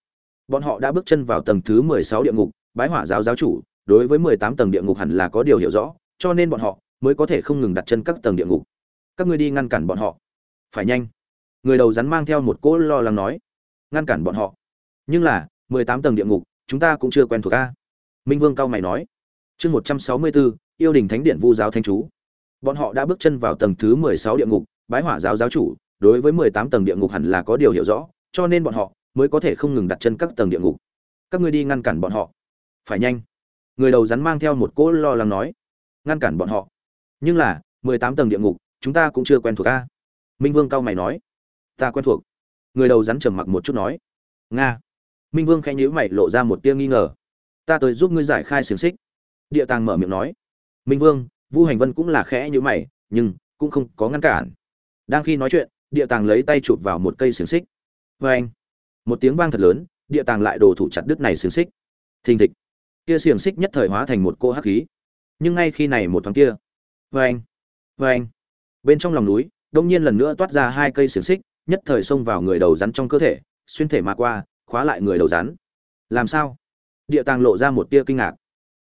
S1: Bọn họ đã bước chân vào tầng thứ mười sáu địa ngục, bái hỏa giáo giáo chủ, đối với mười tám tầng địa ngục hẳn là có điều hiểu rõ, cho nên bọn họ mới có thể không ngừng đặt chân các tầng địa ngục. Các ngươi đi ngăn cản bọn họ. Phải nhanh. Người đầu rắn mang theo một cỗ lo lắng nói. Ngăn cản bọn họ. Nhưng là, mười tám tầng địa ngục, chúng ta cũng chưa quen thuộc a. Minh vương cao mày nói. Chương một trăm sáu mươi bốn yêu đình thánh điện vu giáo thanh chú bọn họ đã bước chân vào tầng thứ mười sáu địa ngục, bái hỏa giáo giáo chủ, đối với mười tám tầng địa ngục hẳn là có điều hiểu rõ, cho nên bọn họ mới có thể không ngừng đặt chân các tầng địa ngục. Các ngươi đi ngăn cản bọn họ. Phải nhanh. Người đầu rắn mang theo một cỗ lo lắng nói. Ngăn cản bọn họ. Nhưng là, mười tám tầng địa ngục, chúng ta cũng chưa quen thuộc a. Minh vương cao mày nói. Ta quen thuộc. Người đầu rắn trầm mặc một chút nói. Nga. Minh vương khẽ nhíu mày lộ ra một tia nghi ngờ. Ta tới giúp ngươi giải khai xiềng xích. Địa tàng mở miệng nói. Minh vương vu hành vân cũng là khẽ như mày, nhưng cũng không có ngăn cản. Đang khi nói chuyện, địa tàng lấy tay chụp vào một cây xiềng xích. Vê anh, một tiếng vang thật lớn, địa tàng lại đồ thủ chặt đứt này xiềng xích. Thình thịch, kia xiềng xích nhất thời hóa thành một cô hắc khí. Nhưng ngay khi này một thoáng kia vê anh vê anh, bên trong lòng núi, đông nhiên lần nữa toát ra hai cây xiềng xích, nhất thời xông vào người đầu rắn trong cơ thể, xuyên thể mà qua, khóa lại người đầu rắn. Làm sao? Địa tàng lộ ra một tia kinh ngạc.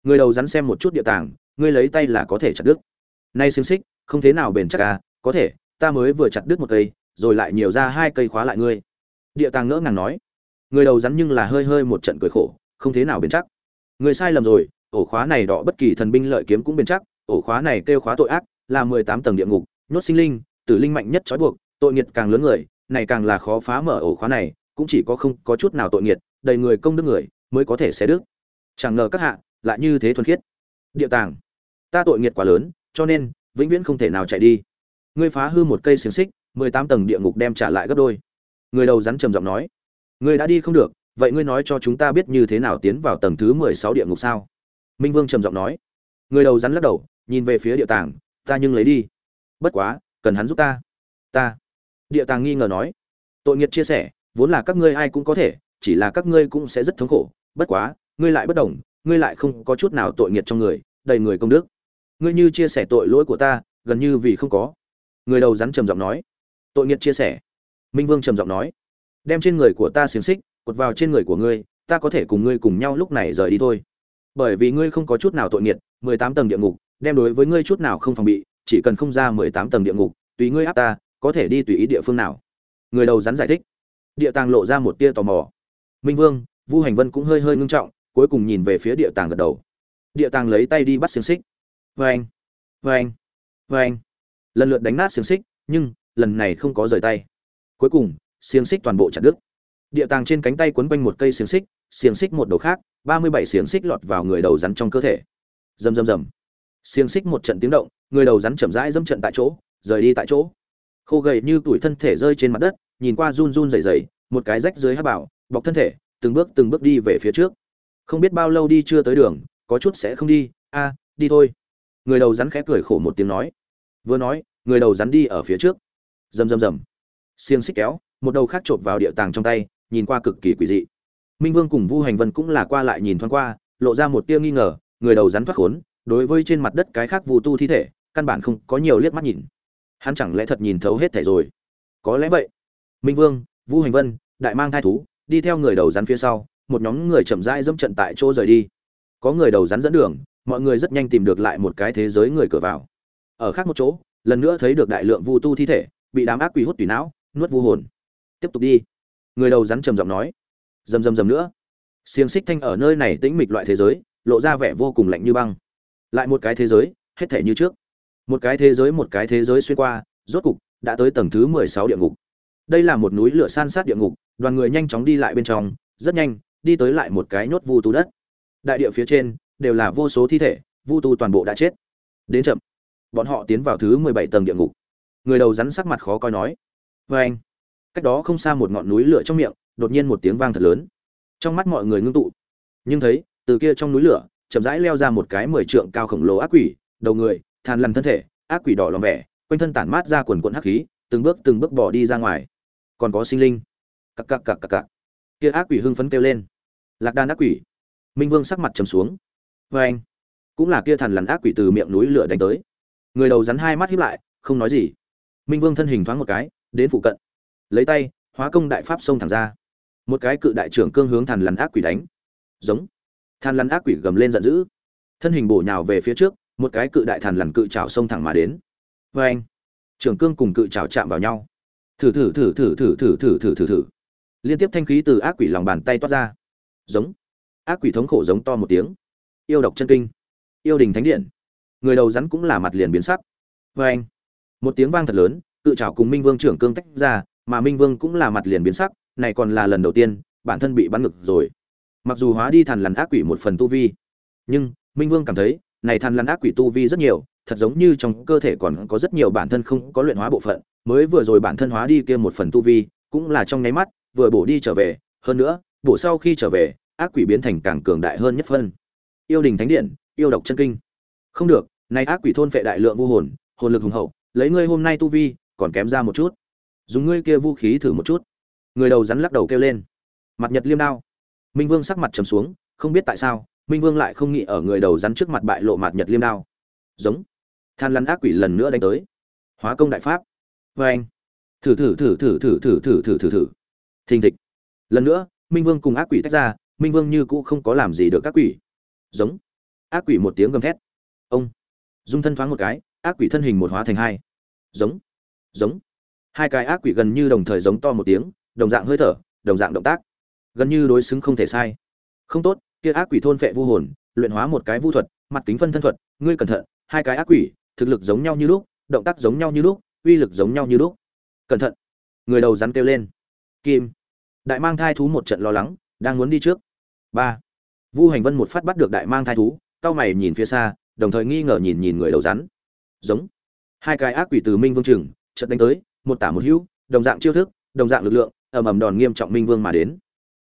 S1: Người đầu rắn xem một chút địa tàng ngươi lấy tay là có thể chặt đứt. Nay xiềng xích, không thế nào bền chắc à có thể, ta mới vừa chặt đứt một cây, rồi lại nhiều ra hai cây khóa lại ngươi. Địa tàng ngỡ ngàng nói. Người đầu rắn nhưng là hơi hơi một trận cười khổ, không thế nào bền chắc. Người sai lầm rồi, ổ khóa này đọ bất kỳ thần binh lợi kiếm cũng bền chắc, ổ khóa này kêu khóa tội ác, là mười tám tầng địa ngục, nhốt sinh linh, tử linh mạnh nhất trói buộc, tội nghiệt càng lớn người, này càng là khó phá mở ổ khóa này, cũng chỉ có không, có chút nào tội nghiệt, đầy người công đức người, mới có thể xé đức chẳng ngờ các hạ lại như thế thuần khiết. Địa tàng ta tội nghiệt quá lớn, cho nên, vĩnh viễn không thể nào chạy đi. Ngươi phá hư một cây xiềng xích, mười tám tầng địa ngục đem trả lại gấp đôi. Người đầu rắn trầm giọng nói, ngươi đã đi không được, vậy ngươi nói cho chúng ta biết như thế nào tiến vào tầng thứ mười sáu địa ngục sao? Minh vương trầm giọng nói. Người đầu rắn lắc đầu, nhìn về phía địa tàng, ta nhưng lấy đi. Bất quá, cần hắn giúp ta. Ta. Địa tàng nghi ngờ nói. Tội nghiệt chia sẻ, vốn là các ngươi ai cũng có thể, chỉ là các ngươi cũng sẽ rất thống khổ. Bất quá, ngươi lại bất đồng, ngươi lại không có chút nào tội nghiệt trong người, đầy người công đức ngươi như chia sẻ tội lỗi của ta, gần như vì không có. Người đầu rắn trầm giọng nói. Tội nghiệt chia sẻ. Minh vương trầm giọng nói. Đem trên người của ta xiềng xích, cột vào trên người của ngươi, ta có thể cùng ngươi cùng nhau lúc này rời đi thôi. Bởi vì ngươi không có chút nào tội nghiệt, mười tám tầng địa ngục, đem đối với ngươi chút nào không phòng bị, chỉ cần không ra mười tám tầng địa ngục, tùy ngươi áp ta, có thể đi tùy ý địa phương nào. Người đầu rắn giải thích. Địa tàng lộ ra một tia tò mò. Minh vương, vu hành vân cũng hơi hơi ngưng trọng, cuối cùng nhìn về phía địa tàng gật đầu. Địa tàng lấy tay đi bắt xiềng xích vâng. Vâng. Vâng. Lần lượt đánh nát xiềng xích, nhưng lần này không có rời tay. Cuối cùng, xiềng xích toàn bộ chặt đứt. Địa tàng trên cánh tay quấn quanh một cây xiềng xích xiềng xích một đầu khác, ba mươi bảy xiềng xích lọt vào người đầu rắn trong cơ thể. Rầm rầm rầm. Xiềng xích một trận tiếng động, người đầu rắn chậm rãi dâm trận tại chỗ, rời đi tại chỗ. Khô gầy như tuổi thân thể rơi trên mặt đất, nhìn qua run run rẩy rẩy, một cái rách dưới hát bảo, bọc thân thể, từng bước từng bước đi về phía trước. Không biết bao lâu đi chưa tới đường, có chút sẽ không đi. A, đi thôi người đầu rắn khẽ cười khổ một tiếng nói. Vừa nói, người đầu rắn đi ở phía trước. Rầm rầm rầm. Xiềng xích kéo, một đầu khác chộp vào địa tàng trong tay, nhìn qua cực kỳ quỷ dị. Minh vương cùng vu hành vân cũng là qua lại nhìn thoáng qua, lộ ra một tia nghi ngờ, người đầu rắn thoát khốn, đối với trên mặt đất cái khác vu tu thi thể, căn bản không có nhiều liếc mắt nhìn. Hắn chẳng lẽ thật nhìn thấu hết thể rồi? Có lẽ vậy. Minh vương, vu hành vân, đại mang thai thú, đi theo người đầu rắn phía sau, một nhóm người chậm rãi dẫm trận tại chỗ rời đi. Có người đầu rắn dẫn đường mọi người rất nhanh tìm được lại một cái thế giới người cửa vào. Ở khác một chỗ, lần nữa thấy được đại lượng vu tu thi thể, bị đám ác quỷ hút tùy não, nuốt vu hồn. Tiếp tục đi. Người đầu rắn trầm giọng nói. Rầm rầm rầm nữa. Xiềng xích thanh ở nơi này tĩnh mịch loại thế giới, lộ ra vẻ vô cùng lạnh như băng. Lại một cái thế giới, hết thể như trước. Một cái thế giới, một cái thế giới xuyên qua, rốt cục đã tới tầng thứ mười sáu địa ngục. Đây là một núi lửa san sát địa ngục, đoàn người nhanh chóng đi lại bên trong, rất nhanh, đi tới lại một cái nhốt vu tu đất. Đại địa phía trên đều là vô số thi thể, vu tu toàn bộ đã chết. Đến chậm. Bọn họ tiến vào thứ mười bảy tầng địa ngục. Người đầu rắn sắc mặt khó coi nói vê anh. Cách đó không xa một ngọn núi lửa trong miệng, đột nhiên một tiếng vang thật lớn. Trong mắt mọi người ngưng tụ. Nhưng thấy, từ kia trong núi lửa, chậm rãi leo ra một cái mười trượng cao khổng lồ ác quỷ, đầu người than lằn thân thể, ác quỷ đỏ lòm vẻ, quanh thân tản mát ra quần quận hắc khí, từng bước từng bước bỏ đi ra ngoài. Còn có sinh linh. Cặc cặc cặc cặc cặc. Kia ác quỷ hưng phấn kêu lên. Lạc đan ác quỷ. Minh vương sắc mặt trầm xuống vê anh, cũng là kia thần lằn ác quỷ từ miệng núi lửa đánh tới. Người đầu rắn hai mắt hiếp lại, không nói gì. Minh vương thân hình thoáng một cái, đến phụ cận. Lấy tay, hóa công đại pháp xông thẳng ra. Một cái cự đại trưởng cương hướng thần lằn ác quỷ đánh. Giống. Than lằn ác quỷ gầm lên giận dữ. Thân hình bổ nhào về phía trước, một cái cự đại thần lằn cự trào xông thẳng mà đến. Vê anh, trưởng cương cùng cự trào chạm vào nhau. Thử thử thử thử thử thử thử thử thử thử. Liên tiếp thanh khí từ ác quỷ lòng bàn tay toát ra. Giống. Ác quỷ thống khổ giống to một tiếng yêu độc chân kinh. Yêu đình thánh điện. Người đầu rắn cũng là mặt liền biến sắc. Vê anh, một tiếng vang thật lớn cự trào cùng minh vương trưởng cương tách ra, mà minh vương cũng là mặt liền biến sắc, này còn là lần đầu tiên, bản thân bị bắn ngực rồi. Mặc dù hóa đi thần lằn ác quỷ một phần tu vi, nhưng minh vương cảm thấy, này thần lằn ác quỷ tu vi rất nhiều, thật giống như trong cơ thể còn có rất nhiều bản thân không có luyện hóa bộ phận, mới vừa rồi bản thân hóa đi kia một phần tu vi, cũng là trong nháy mắt, vừa bổ đi trở về, hơn nữa, bổ sau khi trở về, ác quỷ biến thành càng cường đại hơn nhất phân yêu đình thánh điện, yêu độc chân kinh. Không được nay ác quỷ thôn phệ đại lượng vu hồn hồn lực hùng hậu, lấy ngươi hôm nay tu vi, còn kém ra một chút. Dùng ngươi kia vũ khí thử một chút. Người đầu rắn lắc đầu kêu lên. Mặt nhật liêm đao. Minh vương sắc mặt trầm xuống, không biết tại sao, minh vương lại không nghĩ ở người đầu rắn trước mặt bại lộ mặt nhật liêm đao. Giống. Than lăn ác quỷ lần nữa đánh tới. Hóa công đại pháp. Vê anh. Thử thử thử thử thử thử thử thử thử thử. Thình thịch. Lần nữa, minh vương cùng ác quỷ tách ra, minh vương như cũ không có làm gì được các quỷ giống. Ác quỷ một tiếng gầm thét. Ông. Dung thân thoáng một cái, ác quỷ thân hình một hóa thành hai. Giống. Giống. Hai cái ác quỷ gần như đồng thời giống to một tiếng, đồng dạng hơi thở, đồng dạng động tác. Gần như đối xứng không thể sai. Không tốt, kia ác quỷ thôn phệ vu hồn, luyện hóa một cái vu thuật, mặt kính phân thân thuật, ngươi cẩn thận, hai cái ác quỷ, thực lực giống nhau như lúc, động tác giống nhau như lúc, uy lực giống nhau như lúc. Cẩn thận. Người đầu rắn kêu lên. Kim. Đại mang thai thú một trận lo lắng, đang muốn đi trước. Ba vu hành vân một phát bắt được đại mang thai thú cao mày nhìn phía xa, đồng thời nghi ngờ nhìn nhìn người đầu rắn. Giống. Hai cái ác quỷ từ minh vương trừng trận đánh tới, một tả một hữu, đồng dạng chiêu thức, đồng dạng lực lượng, ầm ầm đòn nghiêm trọng minh vương mà đến.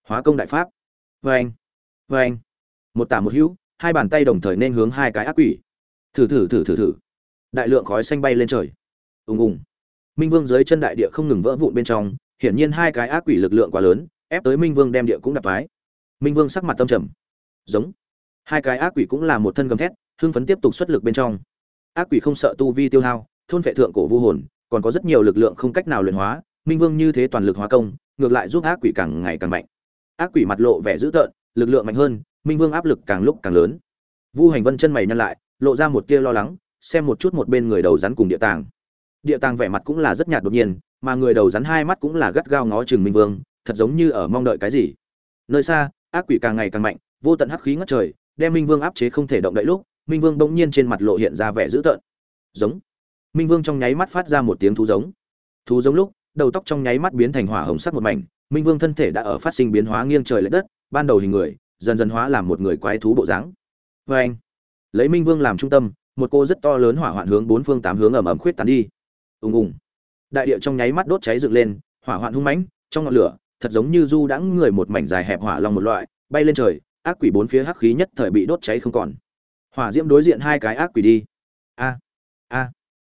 S1: Hóa công đại pháp. Vê anh vê anh. Một tả một hữu, hai bàn tay đồng thời nên hướng hai cái ác quỷ. Thử thử thử thử thử. Đại lượng khói xanh bay lên trời. Ùng ùng. Minh vương dưới chân đại địa không ngừng vỡ vụn bên trong, hiển nhiên hai cái ác quỷ lực lượng quá lớn, ép tới minh vương đem địa cũng đập phái minh vương sắc mặt tâm trầm giống. Hai cái ác quỷ cũng là một thân gầm thét, hưng phấn tiếp tục xuất lực bên trong. Ác quỷ không sợ tu vi tiêu hao, thôn vệ thượng cổ vu hồn, còn có rất nhiều lực lượng không cách nào luyện hóa, minh vương như thế toàn lực hóa công, ngược lại giúp ác quỷ càng ngày càng mạnh. Ác quỷ mặt lộ vẻ dữ tợn, lực lượng mạnh hơn, minh vương áp lực càng lúc càng lớn. Vu hành vân chân mày nhăn lại, lộ ra một tia lo lắng, xem một chút một bên người đầu rắn cùng địa tàng. Địa tàng vẻ mặt cũng là rất nhạt đột nhiên, mà người đầu rắn hai mắt cũng là gắt gao ngó chừng minh vương, thật giống như ở mong đợi cái gì. Nơi xa, ác quỷ càng ngày càng mạnh vô tận hắc khí ngất trời, đem minh vương áp chế không thể động đậy lúc, minh vương bỗng nhiên trên mặt lộ hiện ra vẻ dữ tợn. Giống. Minh vương trong nháy mắt phát ra một tiếng thú giống. Thú giống lúc, đầu tóc trong nháy mắt biến thành hỏa hồng sắc một mảnh, minh vương thân thể đã ở phát sinh biến hóa nghiêng trời lệch đất, ban đầu hình người, dần dần hóa làm một người quái thú bộ dáng. Vê anh lấy minh vương làm trung tâm, một cô rất to lớn hỏa hoạn hướng bốn phương tám hướng ẩm ẩm khuyết tán đi. Ùng ùng. Đại địa trong nháy mắt đốt cháy dựng lên, hỏa hoạn hung mãnh, trong ngọn lửa, thật giống như du đãng người một mảnh dài hẹp hỏa long một loại, bay lên trời ác quỷ bốn phía hắc khí nhất thời bị đốt cháy không còn. Hỏa diễm đối diện hai cái ác quỷ đi. A a.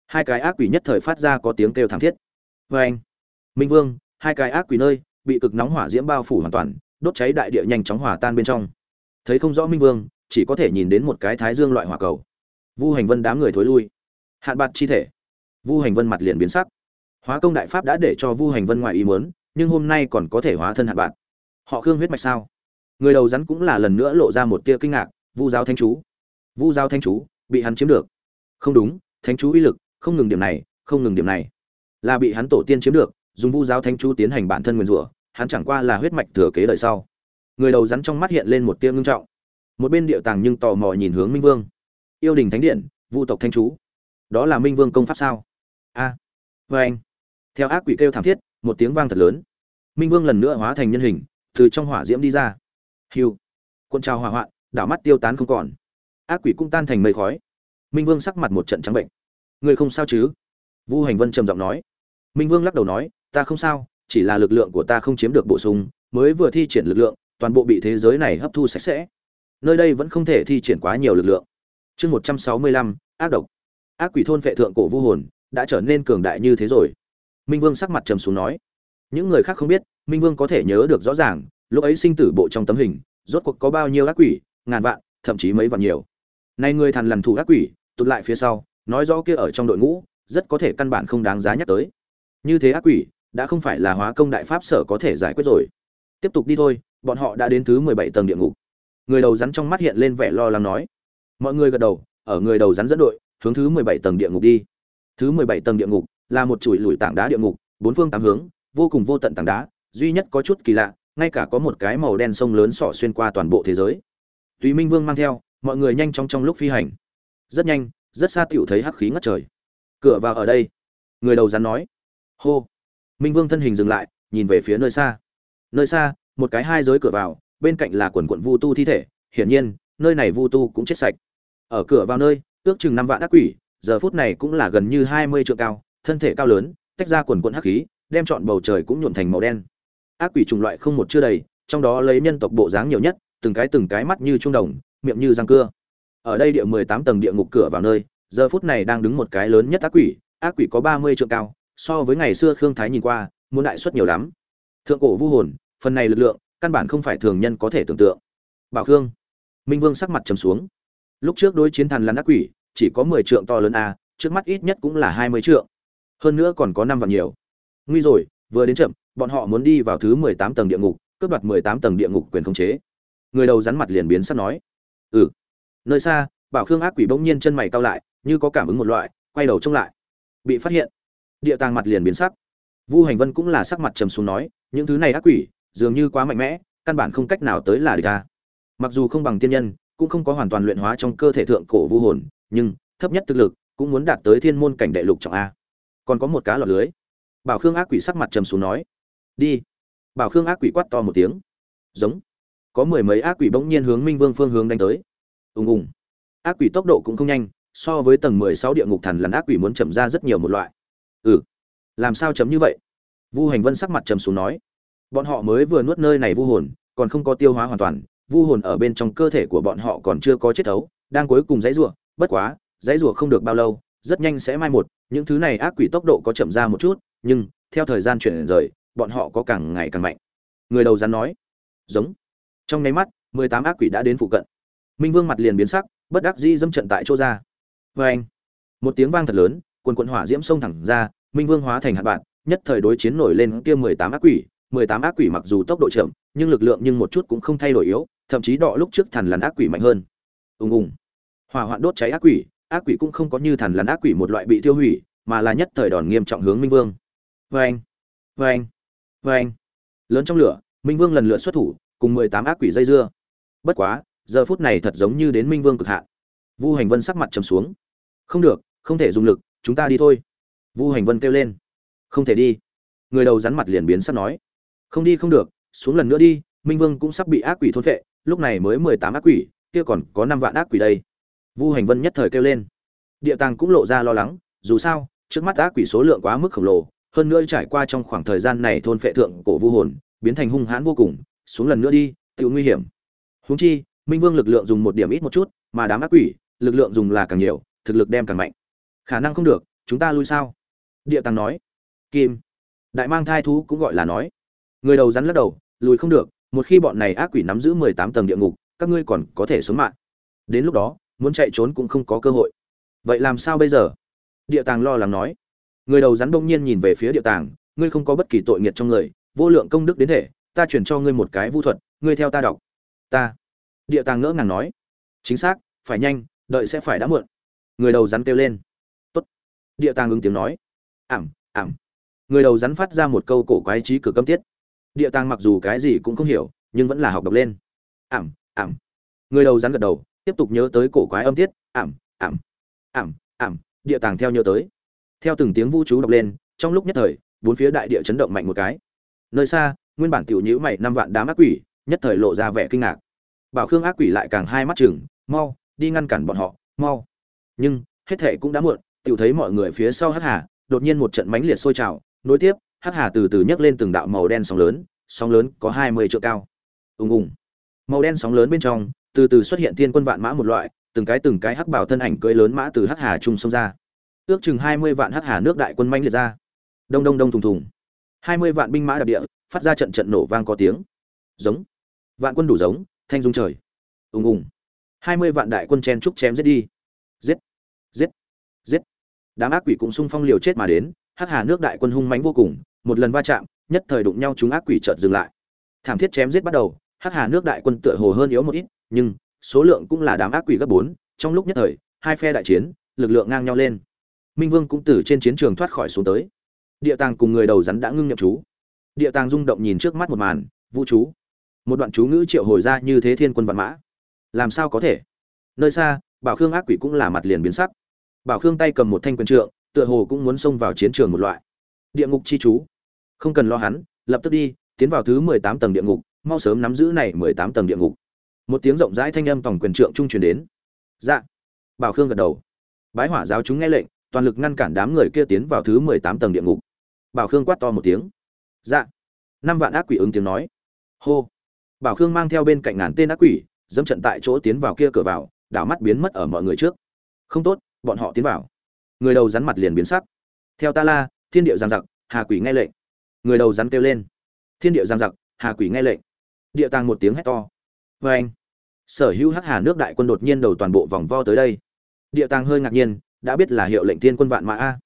S1: Hai cái ác quỷ nhất thời phát ra có tiếng kêu thảm thiết. Vê anh, minh vương, hai cái ác quỷ nơi bị cực nóng hỏa diễm bao phủ hoàn toàn, đốt cháy đại địa nhanh chóng hỏa tan bên trong. Thấy không rõ minh vương, chỉ có thể nhìn đến một cái thái dương loại hỏa cầu. Vu hành vân đám người thối lui. Hạn bạt chi thể. Vu hành vân mặt liền biến sắc. Hóa công đại pháp đã để cho vu hành vân ngoài ý muốn, nhưng hôm nay còn có thể hóa thân hạn bạt. Họ khương huyết mạch sao? Người đầu rắn cũng là lần nữa lộ ra một tia kinh ngạc vu giáo thanh chú. Vu giáo thanh chú bị hắn chiếm được. Không đúng thánh chú uy lực không ngừng điểm này không ngừng điểm này. Là bị hắn tổ tiên chiếm được dùng vu giáo thánh chú tiến hành bản thân nguyên rủa hắn chẳng qua là huyết mạch thừa kế đời sau. Người đầu rắn trong mắt hiện lên một tia ngưng trọng. Một bên điệu tàng nhưng tò mò nhìn hướng minh vương. Yêu đình thánh điện vu tộc thanh chú. Đó là minh vương công pháp sao? A. À, vê anh. Theo ác quỷ kêu thảm thiết một tiếng vang thật lớn. Minh vương lần nữa hóa thành nhân hình từ trong hỏa diễm đi ra hiu. Quân trào hỏa hoạn, đảo mắt tiêu tán không còn. Ác quỷ cũng tan thành mây khói. Minh vương sắc mặt một trận trắng bệnh. Người không sao chứ? Vu hành vân trầm giọng nói. Minh vương lắc đầu nói, ta không sao, chỉ là lực lượng của ta không chiếm được bổ sung, mới vừa thi triển lực lượng, toàn bộ bị thế giới này hấp thu sạch sẽ. Nơi đây vẫn không thể thi triển quá nhiều lực lượng. Chương một trăm sáu mươi lăm, ác độc. Ác quỷ thôn vệ thượng cổ vu hồn, đã trở nên cường đại như thế rồi. Minh vương sắc mặt trầm xuống nói, những người khác không biết, minh vương có thể nhớ được rõ ràng lúc ấy sinh tử bộ trong tấm hình, rốt cuộc có bao nhiêu ác quỷ, ngàn vạn, thậm chí mấy vạn nhiều. Nay người thằn lằn thủ ác quỷ, tụt lại phía sau, nói rõ kia ở trong đội ngũ, rất có thể căn bản không đáng giá nhắc tới. Như thế ác quỷ, đã không phải là hóa công đại pháp sở có thể giải quyết rồi. Tiếp tục đi thôi, bọn họ đã đến thứ mười bảy tầng địa ngục. Người đầu rắn trong mắt hiện lên vẻ lo lắng nói. Mọi người gật đầu, ở người đầu rắn dẫn đội, hướng thứ mười bảy tầng địa ngục đi. Thứ mười bảy tầng địa ngục là một chuỗi lùi tảng đá địa ngục, bốn phương tám hướng, vô cùng vô tận tảng đá, duy nhất có chút kỳ lạ ngay cả có một cái màu đen sông lớn sỏ xuyên qua toàn bộ thế giới. Tùy minh vương mang theo, mọi người nhanh chóng trong lúc phi hành. Rất nhanh, rất xa tựu thấy hắc khí ngất trời. Cửa vào ở đây. Người đầu rắn nói. Hô. Minh vương thân hình dừng lại, nhìn về phía nơi xa. Nơi xa, một cái hai giới cửa vào, bên cạnh là quần quận vu tu thi thể. Hiển nhiên, nơi này vu tu cũng chết sạch. Ở cửa vào nơi, ước chừng năm vạn ác quỷ, giờ phút này cũng là gần như hai mươi trượng cao, thân thể cao lớn, tách ra quần quận hắc khí, đem trọn bầu trời cũng nhuộn thành màu đen ác quỷ chủng loại không một chưa đầy, trong đó lấy nhân tộc bộ dáng nhiều nhất, từng cái từng cái mắt như trung đồng, miệng như răng cưa. Ở đây địa mười tám tầng địa ngục cửa vào nơi, giờ phút này đang đứng một cái lớn nhất ác quỷ ác quỷ có ba mươi trượng cao, so với ngày xưa khương thái nhìn qua, muốn đại suất nhiều lắm. Thượng cổ vu hồn, phần này lực lượng, căn bản không phải thường nhân có thể tưởng tượng. Bảo khương, minh vương sắc mặt trầm xuống. Lúc trước đối chiến thần lăn ác quỷ, chỉ có mười trượng to lớn a, trước mắt ít nhất cũng là hai mươi trượng. Hơn nữa còn có năm vạn nhiều. Nguy rồi, vừa đến chậm bọn họ muốn đi vào thứ mười tám tầng địa ngục, cướp đoạt mười tám tầng địa ngục quyền khống chế. Người đầu rắn mặt liền biến sắc nói ừ. Nơi xa, bảo khương ác quỷ bỗng nhiên chân mày cau lại, như có cảm ứng một loại, quay đầu trông lại. Bị phát hiện, địa tàng mặt liền biến sắc. Vu hành vân cũng là sắc mặt trầm xuống nói, những thứ này ác quỷ, dường như quá mạnh mẽ, căn bản không cách nào tới là địch ta. Mặc dù không bằng tiên nhân, cũng không có hoàn toàn luyện hóa trong cơ thể thượng cổ vu hồn, nhưng thấp nhất thực lực cũng muốn đạt tới thiên môn cảnh đệ lục trọng a. Còn có một cá lọt lưới. Bảo khương ác quỷ sắc mặt trầm xuống nói đi. Bảo khương ác quỷ quát to một tiếng. Giống. Có mười mấy ác quỷ bỗng nhiên hướng minh vương phương hướng đánh tới. Ùng ùng. Ác quỷ tốc độ cũng không nhanh, so với tầng mười sáu địa ngục thần lần ác quỷ muốn chậm ra rất nhiều một loại. Ừ. Làm sao chấm như vậy? Vu hành vân sắc mặt trầm xuống nói. Bọn họ mới vừa nuốt nơi này vu hồn, còn không có tiêu hóa hoàn toàn, vu hồn ở bên trong cơ thể của bọn họ còn chưa có chết thấu, đang cuối cùng dãy rủa, bất quá, dãy rủa không được bao lâu, rất nhanh sẽ mai một, những thứ này ác quỷ tốc độ có chậm ra một chút, nhưng, theo thời gian chuyển rời bọn họ có càng ngày càng mạnh. Người đầu rắn nói, giống. Trong nháy mắt, mười tám ác quỷ đã đến phụ cận. Minh vương mặt liền biến sắc, bất đắc dĩ dâm trận tại chỗ ra. Vê anh, một tiếng vang thật lớn, quần quận hỏa diễm xông thẳng ra, minh vương hóa thành hạt bạn, nhất thời đối chiến nổi lên kia mười tám ác quỷ. mười tám ác quỷ mặc dù tốc độ chậm, nhưng lực lượng nhưng một chút cũng không thay đổi yếu, thậm chí đọ lúc trước thần lằn ác quỷ mạnh hơn. Ùng ùng, hỏa hoạn đốt cháy ác quỷ ác quỷ cũng không có như thần lằn ác quỷ một loại bị tiêu hủy, mà là nhất thời đòn nghiêm trọng hướng minh vương. Vê anh vê anh vê anh. Lớn trong lửa, minh vương lần lượt xuất thủ, cùng mười tám ác quỷ dây dưa. Bất quá, giờ phút này thật giống như đến minh vương cực hạn. Vu hành vân sắc mặt trầm xuống. Không được, không thể dùng lực, chúng ta đi thôi. Vu hành vân kêu lên. Không thể đi. Người đầu rắn mặt liền biến sắp nói. Không đi không được, xuống lần nữa đi, minh vương cũng sắp bị ác quỷ thôn vệ lúc này mới mười tám ác quỷ, kia còn có năm vạn ác quỷ đây. Vu hành vân nhất thời kêu lên. Địa tàng cũng lộ ra lo lắng, dù sao, trước mắt ác quỷ số lượng quá mức khổng lồ hơn nữa trải qua trong khoảng thời gian này thôn phệ thượng cổ vu hồn, biến thành hung hãn vô cùng, xuống lần nữa đi tự nguy hiểm. Húng chi, minh vương lực lượng dùng một điểm ít một chút, mà đám ác quỷ, lực lượng dùng là càng nhiều, thực lực đem càng mạnh. Khả năng không được, chúng ta lui sao? Địa tàng nói. Kim. Đại mang thai thú cũng gọi là nói. Người đầu rắn lắc đầu, lùi không được, một khi bọn này ác quỷ nắm giữ mười tám tầng địa ngục, các ngươi còn có thể sống mạng. Đến lúc đó, muốn chạy trốn cũng không có cơ hội. Vậy làm sao bây giờ? Địa tàng lo lắng nói người đầu rắn đông nhiên nhìn về phía địa tàng, ngươi không có bất kỳ tội nghiệt trong người, vô lượng công đức đến thể, ta chuyển cho ngươi một cái vu thuật, ngươi theo ta đọc. Ta. Địa tàng ngỡ ngàng nói. Chính xác, phải nhanh, đợi sẽ phải đã muộn. Người đầu rắn kêu lên. Tốt. Địa tàng ứng tiếng nói. Ảm ảm. Người đầu rắn phát ra một câu cổ quái trí cực câm tiết. Địa tàng mặc dù cái gì cũng không hiểu, nhưng vẫn là học đọc lên. Ảm ảm. Người đầu rắn gật đầu, tiếp tục nhớ tới cổ quái âm tiết. Ảm ảm ảm ảm. Địa tàng theo nhớ tới theo từng tiếng vu chú đọc lên, trong lúc nhất thời, bốn phía đại địa chấn động mạnh một cái. Nơi xa, nguyên bản tiểu nhữ mày năm vạn đám ác quỷ, nhất thời lộ ra vẻ kinh ngạc. Bảo khương ác quỷ lại càng hai mắt chừng mau, đi ngăn cản bọn họ, mau. Nhưng, hết thệ cũng đã muộn, tiểu thấy mọi người phía sau hắc hà, đột nhiên một trận mãnh liệt sôi trào, nối tiếp, hắc hà từ từ nhấc lên từng đạo màu đen sóng lớn sóng lớn có hai mươi triệu cao. Ùng ùng. Màu đen sóng lớn bên trong, từ từ xuất hiện thiên quân vạn mã một loại, từng cái từng cái hắc bảo thân ảnh cưỡi lớn mã từ hắc hà trung sông ra ước chừng hai mươi vạn hắc hà nước đại quân manh liệt ra. Đông đông đông thùng thùng. Hai mươi vạn binh mã đạp địa, phát ra trận trận nổ vang có tiếng. Giống. Vạn quân đủ giống, thanh dung trời. Ùng ùng. Hai mươi vạn đại quân chen trúc chém giết đi. Giết. Giết. Giết. Đám ác quỷ cũng xung phong liều chết mà đến, hắc hà nước đại quân hung mãnh vô cùng, một lần va chạm, nhất thời đụng nhau chúng ác quỷ chợt dừng lại. Thảm thiết chém giết bắt đầu, hắc hà nước đại quân tựa hồ hơn yếu một ít, nhưng số lượng cũng là đám ác quỷ gấp bốn, trong lúc nhất thời, hai phe đại chiến, lực lượng ngang nhau lên minh vương cũng từ trên chiến trường thoát khỏi xuống tới. Địa tàng cùng người đầu rắn đã ngưng nhậm chú. Địa tàng rung động nhìn trước mắt một màn, vũ chú. Một đoạn chú ngữ triệu hồi ra như thế thiên quân vạn mã. Làm sao có thể? Nơi xa, bảo khương ác quỷ cũng là mặt liền biến sắc. Bảo khương tay cầm một thanh quyền trượng, tựa hồ cũng muốn xông vào chiến trường một loại. Địa ngục chi chú. Không cần lo hắn, lập tức đi, tiến vào thứ mười tám tầng địa ngục, mau sớm nắm giữ này mười tám tầng địa ngục. Một tiếng rộng rãi thanh âm tổng quyền trượng trung truyền đến. Dạ. Bảo khương gật đầu. Bái hỏa giáo chúng nghe lệnh toàn lực ngăn cản đám người kia tiến vào thứ mười tám tầng địa ngục. Bảo khương quát to một tiếng. Dạ. Năm vạn ác quỷ ứng tiếng nói. Hô. Bảo khương mang theo bên cạnh ngàn tên ác quỷ, dẫm trận tại chỗ tiến vào kia cửa vào, đảo mắt biến mất ở mọi người trước. Không tốt, bọn họ tiến vào. Người đầu rắn mặt liền biến sắc. Theo ta la, thiên điệu giang giặc, hà quỷ nghe lệnh. Người đầu rắn kêu lên. Thiên điệu giang giặc, hà quỷ nghe lệnh. Địa tàng một tiếng hét to. Vê anh sở hữu hắc hà nước đại quân đột nhiên đầu toàn bộ vòng vo tới đây. Địa tàng hơi ngạc nhiên đã biết là hiệu lệnh thiên quân vạn mã a.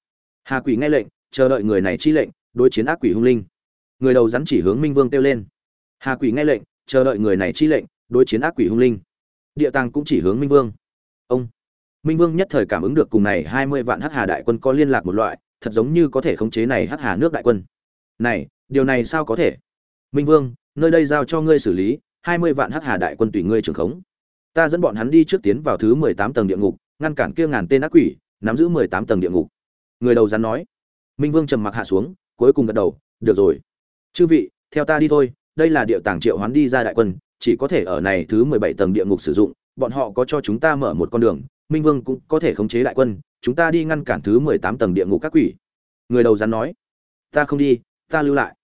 S1: Hà quỷ nghe lệnh, chờ đợi người này chi lệnh, đối chiến ác quỷ hung linh. Người đầu rắn chỉ hướng minh vương kêu lên. Hà quỷ nghe lệnh, chờ đợi người này chi lệnh, đối chiến ác quỷ hung linh. Địa tàng cũng chỉ hướng minh vương. Ông. Minh vương nhất thời cảm ứng được cùng này hai mươi vạn hắc hà đại quân có liên lạc một loại, thật giống như có thể khống chế này hắc hà nước đại quân. Này, điều này sao có thể? Minh vương, nơi đây giao cho ngươi xử lý, hai mươi vạn hắc hà đại quân tùy ngươi trưởng khống. Ta dẫn bọn hắn đi trước tiến vào thứ mười tám tầng địa ngục, ngăn cản kia ngàn tên ác quỷ nắm giữ mười tám tầng địa ngục. Người đầu rắn nói. Minh vương trầm mặc hạ xuống, cuối cùng gật đầu, được rồi. Chư vị, theo ta đi thôi, đây là địa tàng triệu hoán đi ra đại quân, chỉ có thể ở này thứ mười bảy tầng địa ngục sử dụng, bọn họ có cho chúng ta mở một con đường, minh vương cũng có thể khống chế đại quân, chúng ta đi ngăn cản thứ mười tám tầng địa ngục các quỷ. Người đầu rắn nói. Ta không đi, ta lưu lại.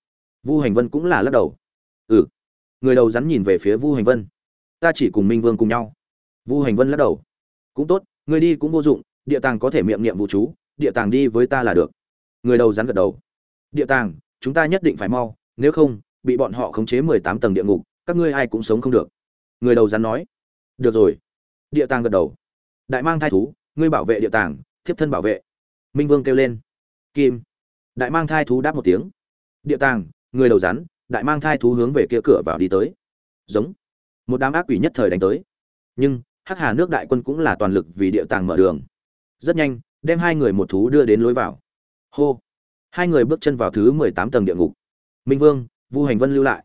S1: Vu hành vân cũng là lắc đầu. Ừ. Người đầu rắn nhìn về phía vu hành vân. Ta chỉ cùng minh vương cùng nhau. Vu hành vân lắc đầu. Cũng tốt người đi cũng vô dụng địa tàng có thể miệng niệm vũ chú, địa tàng đi với ta là được. Người đầu rắn gật đầu. Địa tàng, chúng ta nhất định phải mau, nếu không, bị bọn họ khống chế mười tám tầng địa ngục, các ngươi ai cũng sống không được. Người đầu rắn nói. Được rồi. Địa tàng gật đầu. Đại mang thai thú, ngươi bảo vệ địa tàng, thiếp thân bảo vệ. Minh vương kêu lên. Kim. Đại mang thai thú đáp một tiếng. Địa tàng, người đầu rắn, đại mang thai thú hướng về kia cửa vào đi tới. Giống. Một đám ác quỷ nhất thời đánh tới. Nhưng, hắc hà nước đại quân cũng là toàn lực vì địa tàng mở đường rất nhanh, đem hai người một thú đưa đến lối vào. Hô! Hai người bước chân vào thứ mười tám tầng địa ngục. Minh vương, vu hành vân lưu lại.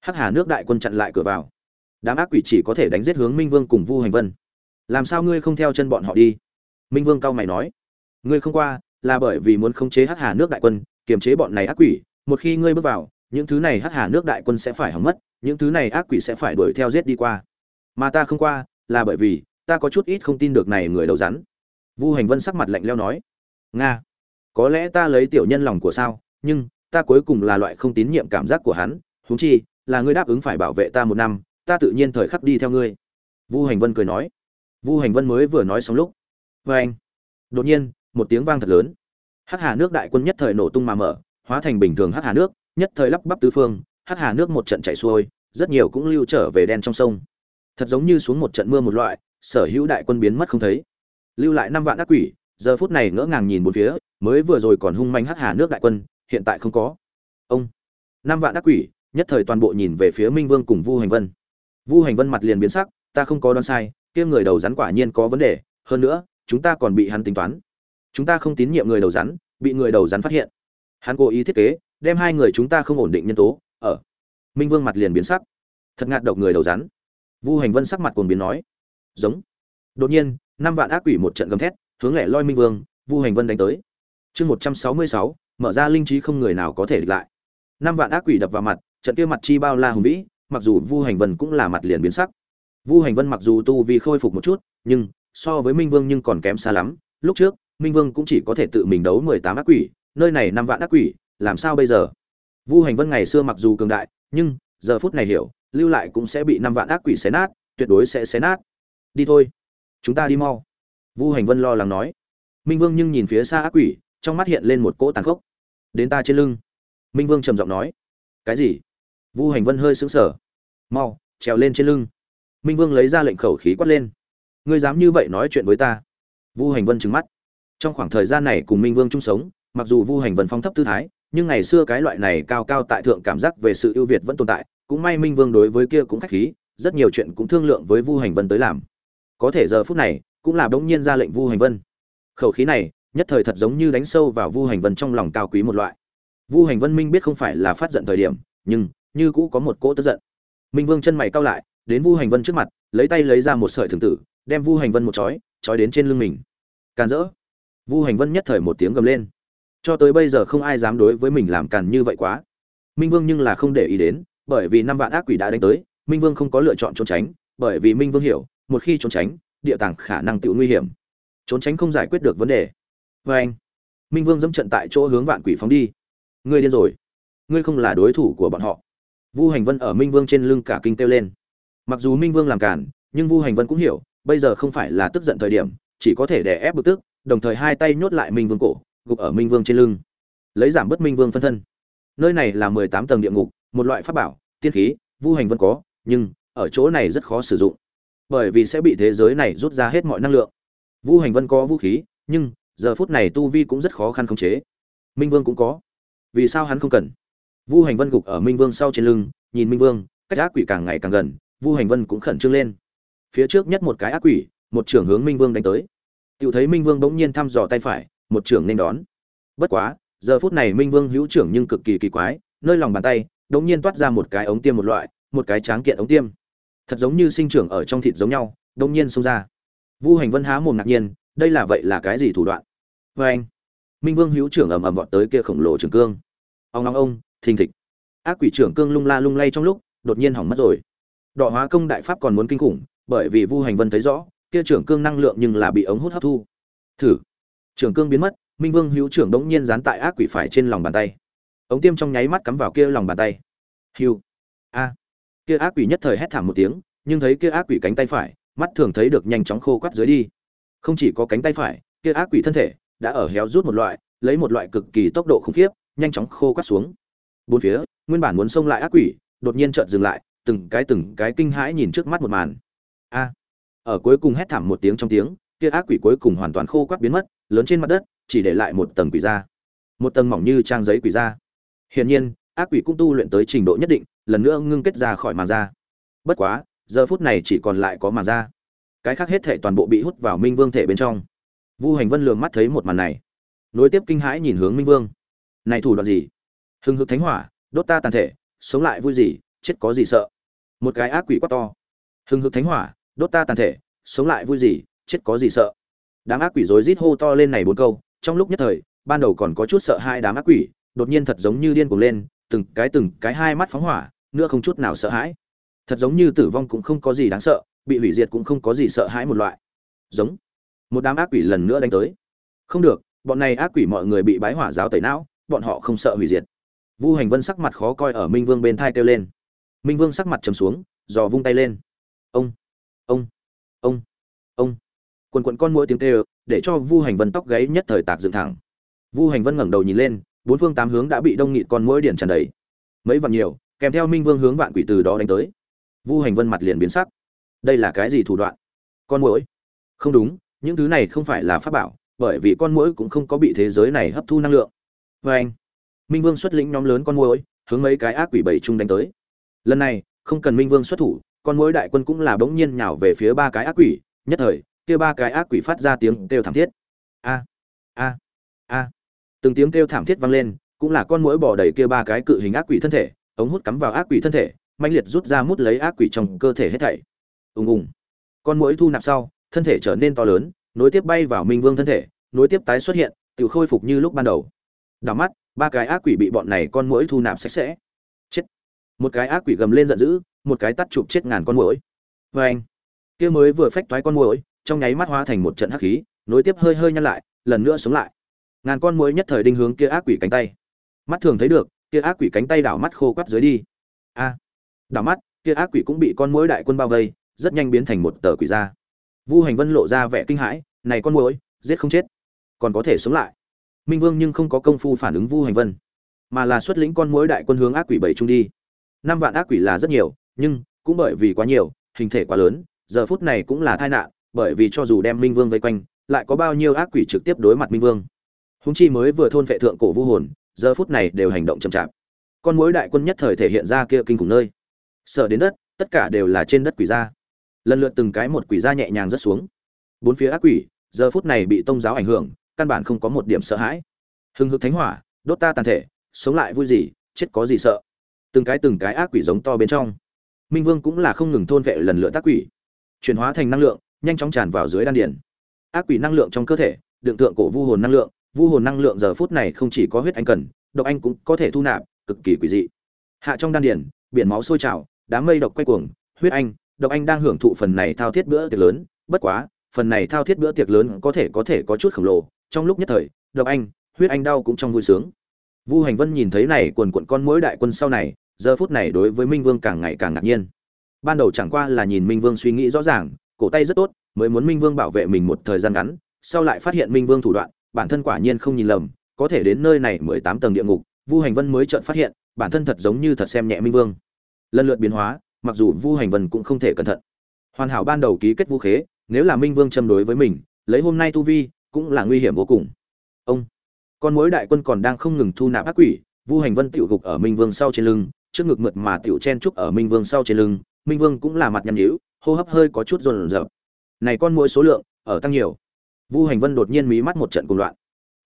S1: Hắc hà nước đại quân chặn lại cửa vào. Đám ác quỷ chỉ có thể đánh giết hướng minh vương cùng vu hành vân. Làm sao ngươi không theo chân bọn họ đi? Minh vương cao mày nói. Ngươi không qua, là bởi vì muốn khống chế hắc hà nước đại quân, kiềm chế bọn này ác quỷ. Một khi ngươi bước vào, những thứ này hắc hà nước đại quân sẽ phải hỏng mất, những thứ này ác quỷ sẽ phải đuổi theo giết đi qua. Mà ta không qua, là bởi vì ta có chút ít không tin được này người đầu rắn vu hành vân sắc mặt lạnh leo nói, nga, có lẽ ta lấy tiểu nhân lòng của sao, nhưng ta cuối cùng là loại không tín nhiệm cảm giác của hắn, huống chi là ngươi đáp ứng phải bảo vệ ta một năm, ta tự nhiên thời khắc đi theo ngươi. Vu hành vân cười nói. Vu hành vân mới vừa nói xong lúc vê anh. Đột nhiên, một tiếng vang thật lớn. Hắc hà nước đại quân nhất thời nổ tung mà mở, hóa thành bình thường hắc hà nước, nhất thời lắp bắp tứ phương, hắc hà nước một trận chảy xuôi, rất nhiều cũng lưu trở về đen trong sông. Thật giống như xuống một trận mưa một loại, sở hữu đại quân biến mất không thấy lưu lại năm vạn ác quỷ, giờ phút này ngỡ ngàng nhìn bốn phía, mới vừa rồi còn hung manh hắc hà nước đại quân, hiện tại không có. Ông, năm vạn ác quỷ, nhất thời toàn bộ nhìn về phía minh vương cùng vu hành vân. Vu hành vân mặt liền biến sắc, ta không có đoán sai, kia người đầu rắn quả nhiên có vấn đề, hơn nữa, chúng ta còn bị hắn tính toán. Chúng ta không tín nhiệm người đầu rắn, bị người đầu rắn phát hiện. Hắn cố ý thiết kế, đem hai người chúng ta không ổn định nhân tố, ở. Minh vương mặt liền biến sắc. Thật ngạt độc người đầu rắn. Vu hành vân sắc mặt cuồng biến nói. Giống. Đột nhiên năm vạn ác quỷ một trận gầm thét, hướng lẻ loi minh vương, vu hành vân đánh tới. Chương một trăm sáu mươi sáu, mở ra linh trí không người nào có thể địch lại. Năm vạn ác quỷ đập vào mặt, trận kia mặt chi bao la hùng vĩ, mặc dù vu hành vân cũng là mặt liền biến sắc. Vu hành vân mặc dù tu vi khôi phục một chút, nhưng so với minh vương nhưng còn kém xa lắm. Lúc trước, minh vương cũng chỉ có thể tự mình đấu mười tám ác quỷ, nơi này năm vạn ác quỷ, làm sao bây giờ? Vu hành vân ngày xưa mặc dù cường đại, nhưng giờ phút này hiểu, lưu lại cũng sẽ bị năm vạn ác quỷ xé nát, tuyệt đối sẽ xé nát. Đi thôi chúng ta đi mau. Vu hành vân lo lắng nói. Minh vương nhưng nhìn phía xa ác quỷ, trong mắt hiện lên một cỗ tàn khốc. Đến ta trên lưng. Minh vương trầm giọng nói. Cái gì? Vu hành vân hơi sững sờ. Mau, trèo lên trên lưng. Minh vương lấy ra lệnh khẩu khí quát lên. Ngươi dám như vậy nói chuyện với ta? Vu hành vân trừng mắt. Trong khoảng thời gian này cùng minh vương chung sống, mặc dù vu hành vân phong thấp tư thái, nhưng ngày xưa cái loại này cao cao tại thượng cảm giác về sự ưu việt vẫn tồn tại, cũng may minh vương đối với kia cũng khách khí, rất nhiều chuyện cũng thương lượng với vu hành vân tới làm có thể giờ phút này, cũng là bỗng nhiên ra lệnh vu hành vân. Khẩu khí này, nhất thời thật giống như đánh sâu vào vu hành vân trong lòng cao quý một loại. Vu hành vân minh biết không phải là phát giận thời điểm, nhưng, như cũ có một cỗ tức giận. Minh vương chân mày cao lại, đến vu hành vân trước mặt, lấy tay lấy ra một sợi thường tử, đem vu hành vân một chói chói đến trên lưng mình. Càn rỡ. Vu hành vân nhất thời một tiếng gầm lên. Cho tới bây giờ không ai dám đối với mình làm càn như vậy quá. Minh vương nhưng là không để ý đến, bởi vì năm vạn ác quỷ đã đánh tới, minh vương không có lựa chọn trốn tránh, bởi vì minh vương hiểu một khi trốn tránh, địa tàng khả năng tự nguy hiểm. Trốn tránh không giải quyết được vấn đề. Vê anh, minh vương dẫm trận tại chỗ hướng vạn quỷ phóng đi. Ngươi điên rồi. Ngươi không là đối thủ của bọn họ. Vu hành vân ở minh vương trên lưng cả kinh kêu lên. Mặc dù minh vương làm cản nhưng vu hành vân cũng hiểu, bây giờ không phải là tức giận thời điểm, chỉ có thể đè ép bực tức, đồng thời hai tay nhốt lại minh vương cổ, gục ở minh vương trên lưng. Lấy giảm bớt minh vương phân thân. Nơi này là mười tám tầng địa ngục, một loại pháp bảo, tiên khí, vu hành vân có, nhưng ở chỗ này rất khó sử dụng bởi vì sẽ bị thế giới này rút ra hết mọi năng lượng. Vu hành vân có vũ khí, nhưng giờ phút này tu vi cũng rất khó khăn khống chế. Minh vương cũng có. Vì sao hắn không cần? Vu hành vân gục ở minh vương sau trên lưng, nhìn minh vương, cách ác quỷ càng ngày càng gần, vu hành vân cũng khẩn trương lên. Phía trước nhất một cái ác quỷ, một trưởng hướng minh vương đánh tới. Tự thấy minh vương bỗng nhiên thăm dò tay phải, một trưởng nên đón. Bất quá, giờ phút này minh vương hữu trưởng nhưng cực kỳ kỳ quái, nơi lòng bàn tay, đột nhiên toát ra một cái ống tiêm một loại, một cái tráng kiện ống tiêm thật giống như sinh trưởng ở trong thịt giống nhau đống nhiên xông ra. Vu hành vân há mồm ngạc nhiên, đây là vậy là cái gì thủ đoạn? Vê anh, minh vương hữu trưởng ầm ầm vọt tới kia khổng lồ trường cương. Ông long ông, thình thịch. Ác quỷ trưởng cương lung la lung lay trong lúc, đột nhiên hỏng mất rồi. Đọ hóa công đại pháp còn muốn kinh khủng, bởi vì vu hành vân thấy rõ, kia trưởng cương năng lượng nhưng là bị ống hút hấp thu. Thử. Trưởng cương biến mất, minh vương hữu trưởng đống nhiên dán tại ác quỷ phải trên lòng bàn tay. Ống tiêm trong nháy mắt cắm vào kia lòng bàn tay. Hiu a kia ác quỷ nhất thời hét thảm một tiếng, nhưng thấy kia ác quỷ cánh tay phải, mắt thường thấy được nhanh chóng khô quắt dưới đi. Không chỉ có cánh tay phải, kia ác quỷ thân thể đã ở héo rút một loại, lấy một loại cực kỳ tốc độ khủng khiếp, nhanh chóng khô quắt xuống. Bốn phía, nguyên bản muốn xông lại ác quỷ, đột nhiên chợt dừng lại, từng cái từng cái kinh hãi nhìn trước mắt một màn. A! Ở cuối cùng hét thảm một tiếng trong tiếng, kia ác quỷ cuối cùng hoàn toàn khô quắt biến mất, lớn trên mặt đất, chỉ để lại một tầng quỷ da. Một tầng mỏng như trang giấy quỷ da. Hiển nhiên, ác quỷ cũng tu luyện tới trình độ nhất định lần nữa ngưng kết ra khỏi màng da. Bất quá, giờ phút này chỉ còn lại có màng da. Cái khác hết thể toàn bộ bị hút vào minh vương thể bên trong. Vu hành vân lường mắt thấy một màn này. Nối tiếp kinh hãi nhìn hướng minh vương. Này thủ đoạn gì? Hưng hực thánh hỏa, đốt ta tàn thể, sống lại vui gì, chết có gì sợ? Một cái ác quỷ quá to. Hưng hực thánh hỏa, đốt ta tàn thể, sống lại vui gì, chết có gì sợ? Đám ác quỷ rối rít hô to lên này bốn câu, trong lúc nhất thời, ban đầu còn có chút sợ hai đám ác quỷ, đột nhiên thật giống như điên cuồng lên, từng cái từng cái hai mắt phóng hỏa nữa không chút nào sợ hãi. Thật giống như tử vong cũng không có gì đáng sợ, bị hủy diệt cũng không có gì sợ hãi một loại. Giống. Một đám ác quỷ lần nữa đánh tới. Không được, bọn này ác quỷ mọi người bị bái hỏa giáo tẩy não, bọn họ không sợ hủy diệt. Vu hành vân sắc mặt khó coi ở minh vương bên thai kêu lên. Minh vương sắc mặt trầm xuống dò vung tay lên. Ông ông ông ông. Quần quận con mũi tiếng kêu, để cho vu hành vân tóc gáy nhất thời tạc dựng thẳng. Vu hành vân ngẩng đầu nhìn lên, bốn phương tám hướng đã bị đông nghịt con mũi điển tràn đầy. Mấy vạn nhiều kèm theo minh vương hướng vạn quỷ từ đó đánh tới. Vu hành vân mặt liền biến sắc. Đây là cái gì thủ đoạn? Con mũi không đúng, những thứ này không phải là pháp bảo, bởi vì con mũi cũng không có bị thế giới này hấp thu năng lượng. Vê anh, minh vương xuất lĩnh nhóm lớn con mũi hướng mấy cái ác quỷ bảy chung đánh tới. Lần này, không cần minh vương xuất thủ, con mũi đại quân cũng là bỗng nhiên nhào về phía ba cái ác quỷ, nhất thời, kia ba cái ác quỷ phát ra tiếng kêu thảm thiết. A a a. Từng tiếng kêu thảm thiết vang lên, cũng là con mũi bò đầy kia ba cái cự hình ác quỷ thân thể ống hút cắm vào ác quỷ thân thể mạnh liệt rút ra mút lấy ác quỷ trong cơ thể hết thảy. Ùng ùng. Con mũi thu nạp sau, thân thể trở nên to lớn, nối tiếp bay vào minh vương thân thể, nối tiếp tái xuất hiện, tự khôi phục như lúc ban đầu. Đảo mắt, ba cái ác quỷ bị bọn này con mũi thu nạp sạch sẽ. Chết. Một cái ác quỷ gầm lên giận dữ, một cái tắt chụp chết ngàn con mũi vê anh, kia mới vừa phách toái con mũi trong nháy mắt hóa thành một trận hắc khí, nối tiếp hơi hơi nhăn lại, lần nữa sống lại. Ngàn con mũi nhất thời đinh hướng kia ác quỷ cánh tay. Mắt thường thấy được kia ác quỷ cánh tay đảo mắt khô quắt dưới đi. A. Đảo mắt, kia ác quỷ cũng bị con mũi đại quân bao vây, rất nhanh biến thành một tờ quỷ da. Vu hành vân lộ ra vẻ kinh hãi, này con mũi giết không chết, còn có thể sống lại. Minh vương nhưng không có công phu phản ứng vu hành vân, mà là xuất lĩnh con mũi đại quân hướng ác quỷ bảy trung đi. Năm vạn ác quỷ là rất nhiều, nhưng cũng bởi vì quá nhiều, hình thể quá lớn, giờ phút này cũng là tai nạn, bởi vì cho dù đem minh vương vây quanh, lại có bao nhiêu ác quỷ trực tiếp đối mặt minh vương. Húng chi mới vừa thôn vệ thượng cổ vu hồn giờ phút này đều hành động chậm chạp. Con mối đại quân nhất thời thể hiện ra kia kinh khủng nơi. Sợ đến đất, tất cả đều là trên đất quỷ gia lần lượt từng cái một quỷ gia nhẹ nhàng rớt xuống. Bốn phía ác quỷ, giờ phút này bị tông giáo ảnh hưởng, căn bản không có một điểm sợ hãi. Hưng hực thánh hỏa, đốt ta tàn thể, sống lại vui gì, chết có gì sợ. Từng cái từng cái ác quỷ giống to bên trong. Minh vương cũng là không ngừng thôn vệ lần lượt tác quỷ. Chuyển hóa thành năng lượng, nhanh chóng tràn vào dưới đan điền. Ác quỷ năng lượng trong cơ thể, đựng tượng cổ vu hồn năng lượng vu hồn năng lượng giờ phút này không chỉ có huyết anh cần, độc anh cũng có thể thu nạp, cực kỳ quỷ dị. Hạ trong đan điền, biển máu sôi trào, đám mây độc quay cuồng, huyết anh, độc anh đang hưởng thụ phần này thao thiết bữa tiệc lớn, bất quá, phần này thao thiết bữa tiệc lớn có thể có thể có chút khổng lồ, trong lúc nhất thời, độc anh, huyết anh đau cũng trong vui sướng. Vu hành vân nhìn thấy này quần quận con mỗi đại quân sau này, giờ phút này đối với minh vương càng ngày càng ngạc nhiên. Ban đầu chẳng qua là nhìn minh vương suy nghĩ rõ ràng, cổ tay rất tốt, mới muốn minh vương bảo vệ mình một thời gian ngắn, sau lại phát hiện minh vương thủ đoạn bản thân quả nhiên không nhìn lầm, có thể đến nơi này mười tám tầng địa ngục, vu hành vân mới chợt phát hiện, bản thân thật giống như thật xem nhẹ minh vương. Lần lượt biến hóa, mặc dù vu hành vân cũng không thể cẩn thận. Hoàn hảo ban đầu ký kết vũ khế, nếu là minh vương châm đối với mình, lấy hôm nay tu vi, cũng là nguy hiểm vô cùng. Ông, con mối đại quân còn đang không ngừng thu nạp ác quỷ, vu hành vân tiểu gục ở minh vương sau trên lưng, trước ngực mượt mà tiểu chen trúc ở minh vương sau trên lưng, minh vương cũng là mặt nhăn nhíu, hô hấp hơi có chút run rợn. này con muỗi số lượng, ở tăng nhiều vu hành vân đột nhiên mí mắt một trận cuồng loạn.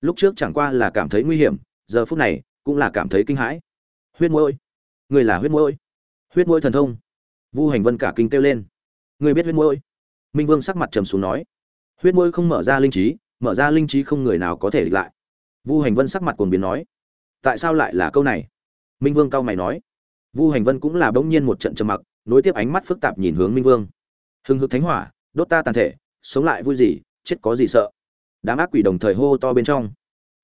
S1: Lúc trước chẳng qua là cảm thấy nguy hiểm, giờ phút này cũng là cảm thấy kinh hãi. Huyết mũi người là huyết mũi huyết mũi thần thông. Vu hành vân cả kinh kêu lên. Người biết huyết mũi minh vương sắc mặt trầm xuống nói. Huyết mũi không mở ra linh trí, mở ra linh trí không người nào có thể địch lại. Vu hành vân sắc mặt cuồng biến nói. Tại sao lại là câu này? Minh vương cao mày nói. Vu hành vân cũng là bỗng nhiên một trận trầm mặc, nối tiếp ánh mắt phức tạp nhìn hướng minh vương. Hưng hực thánh hỏa, đốt ta tàn thể, sống lại vui gì chết có gì sợ. Đám ác quỷ đồng thời hô, hô to bên trong.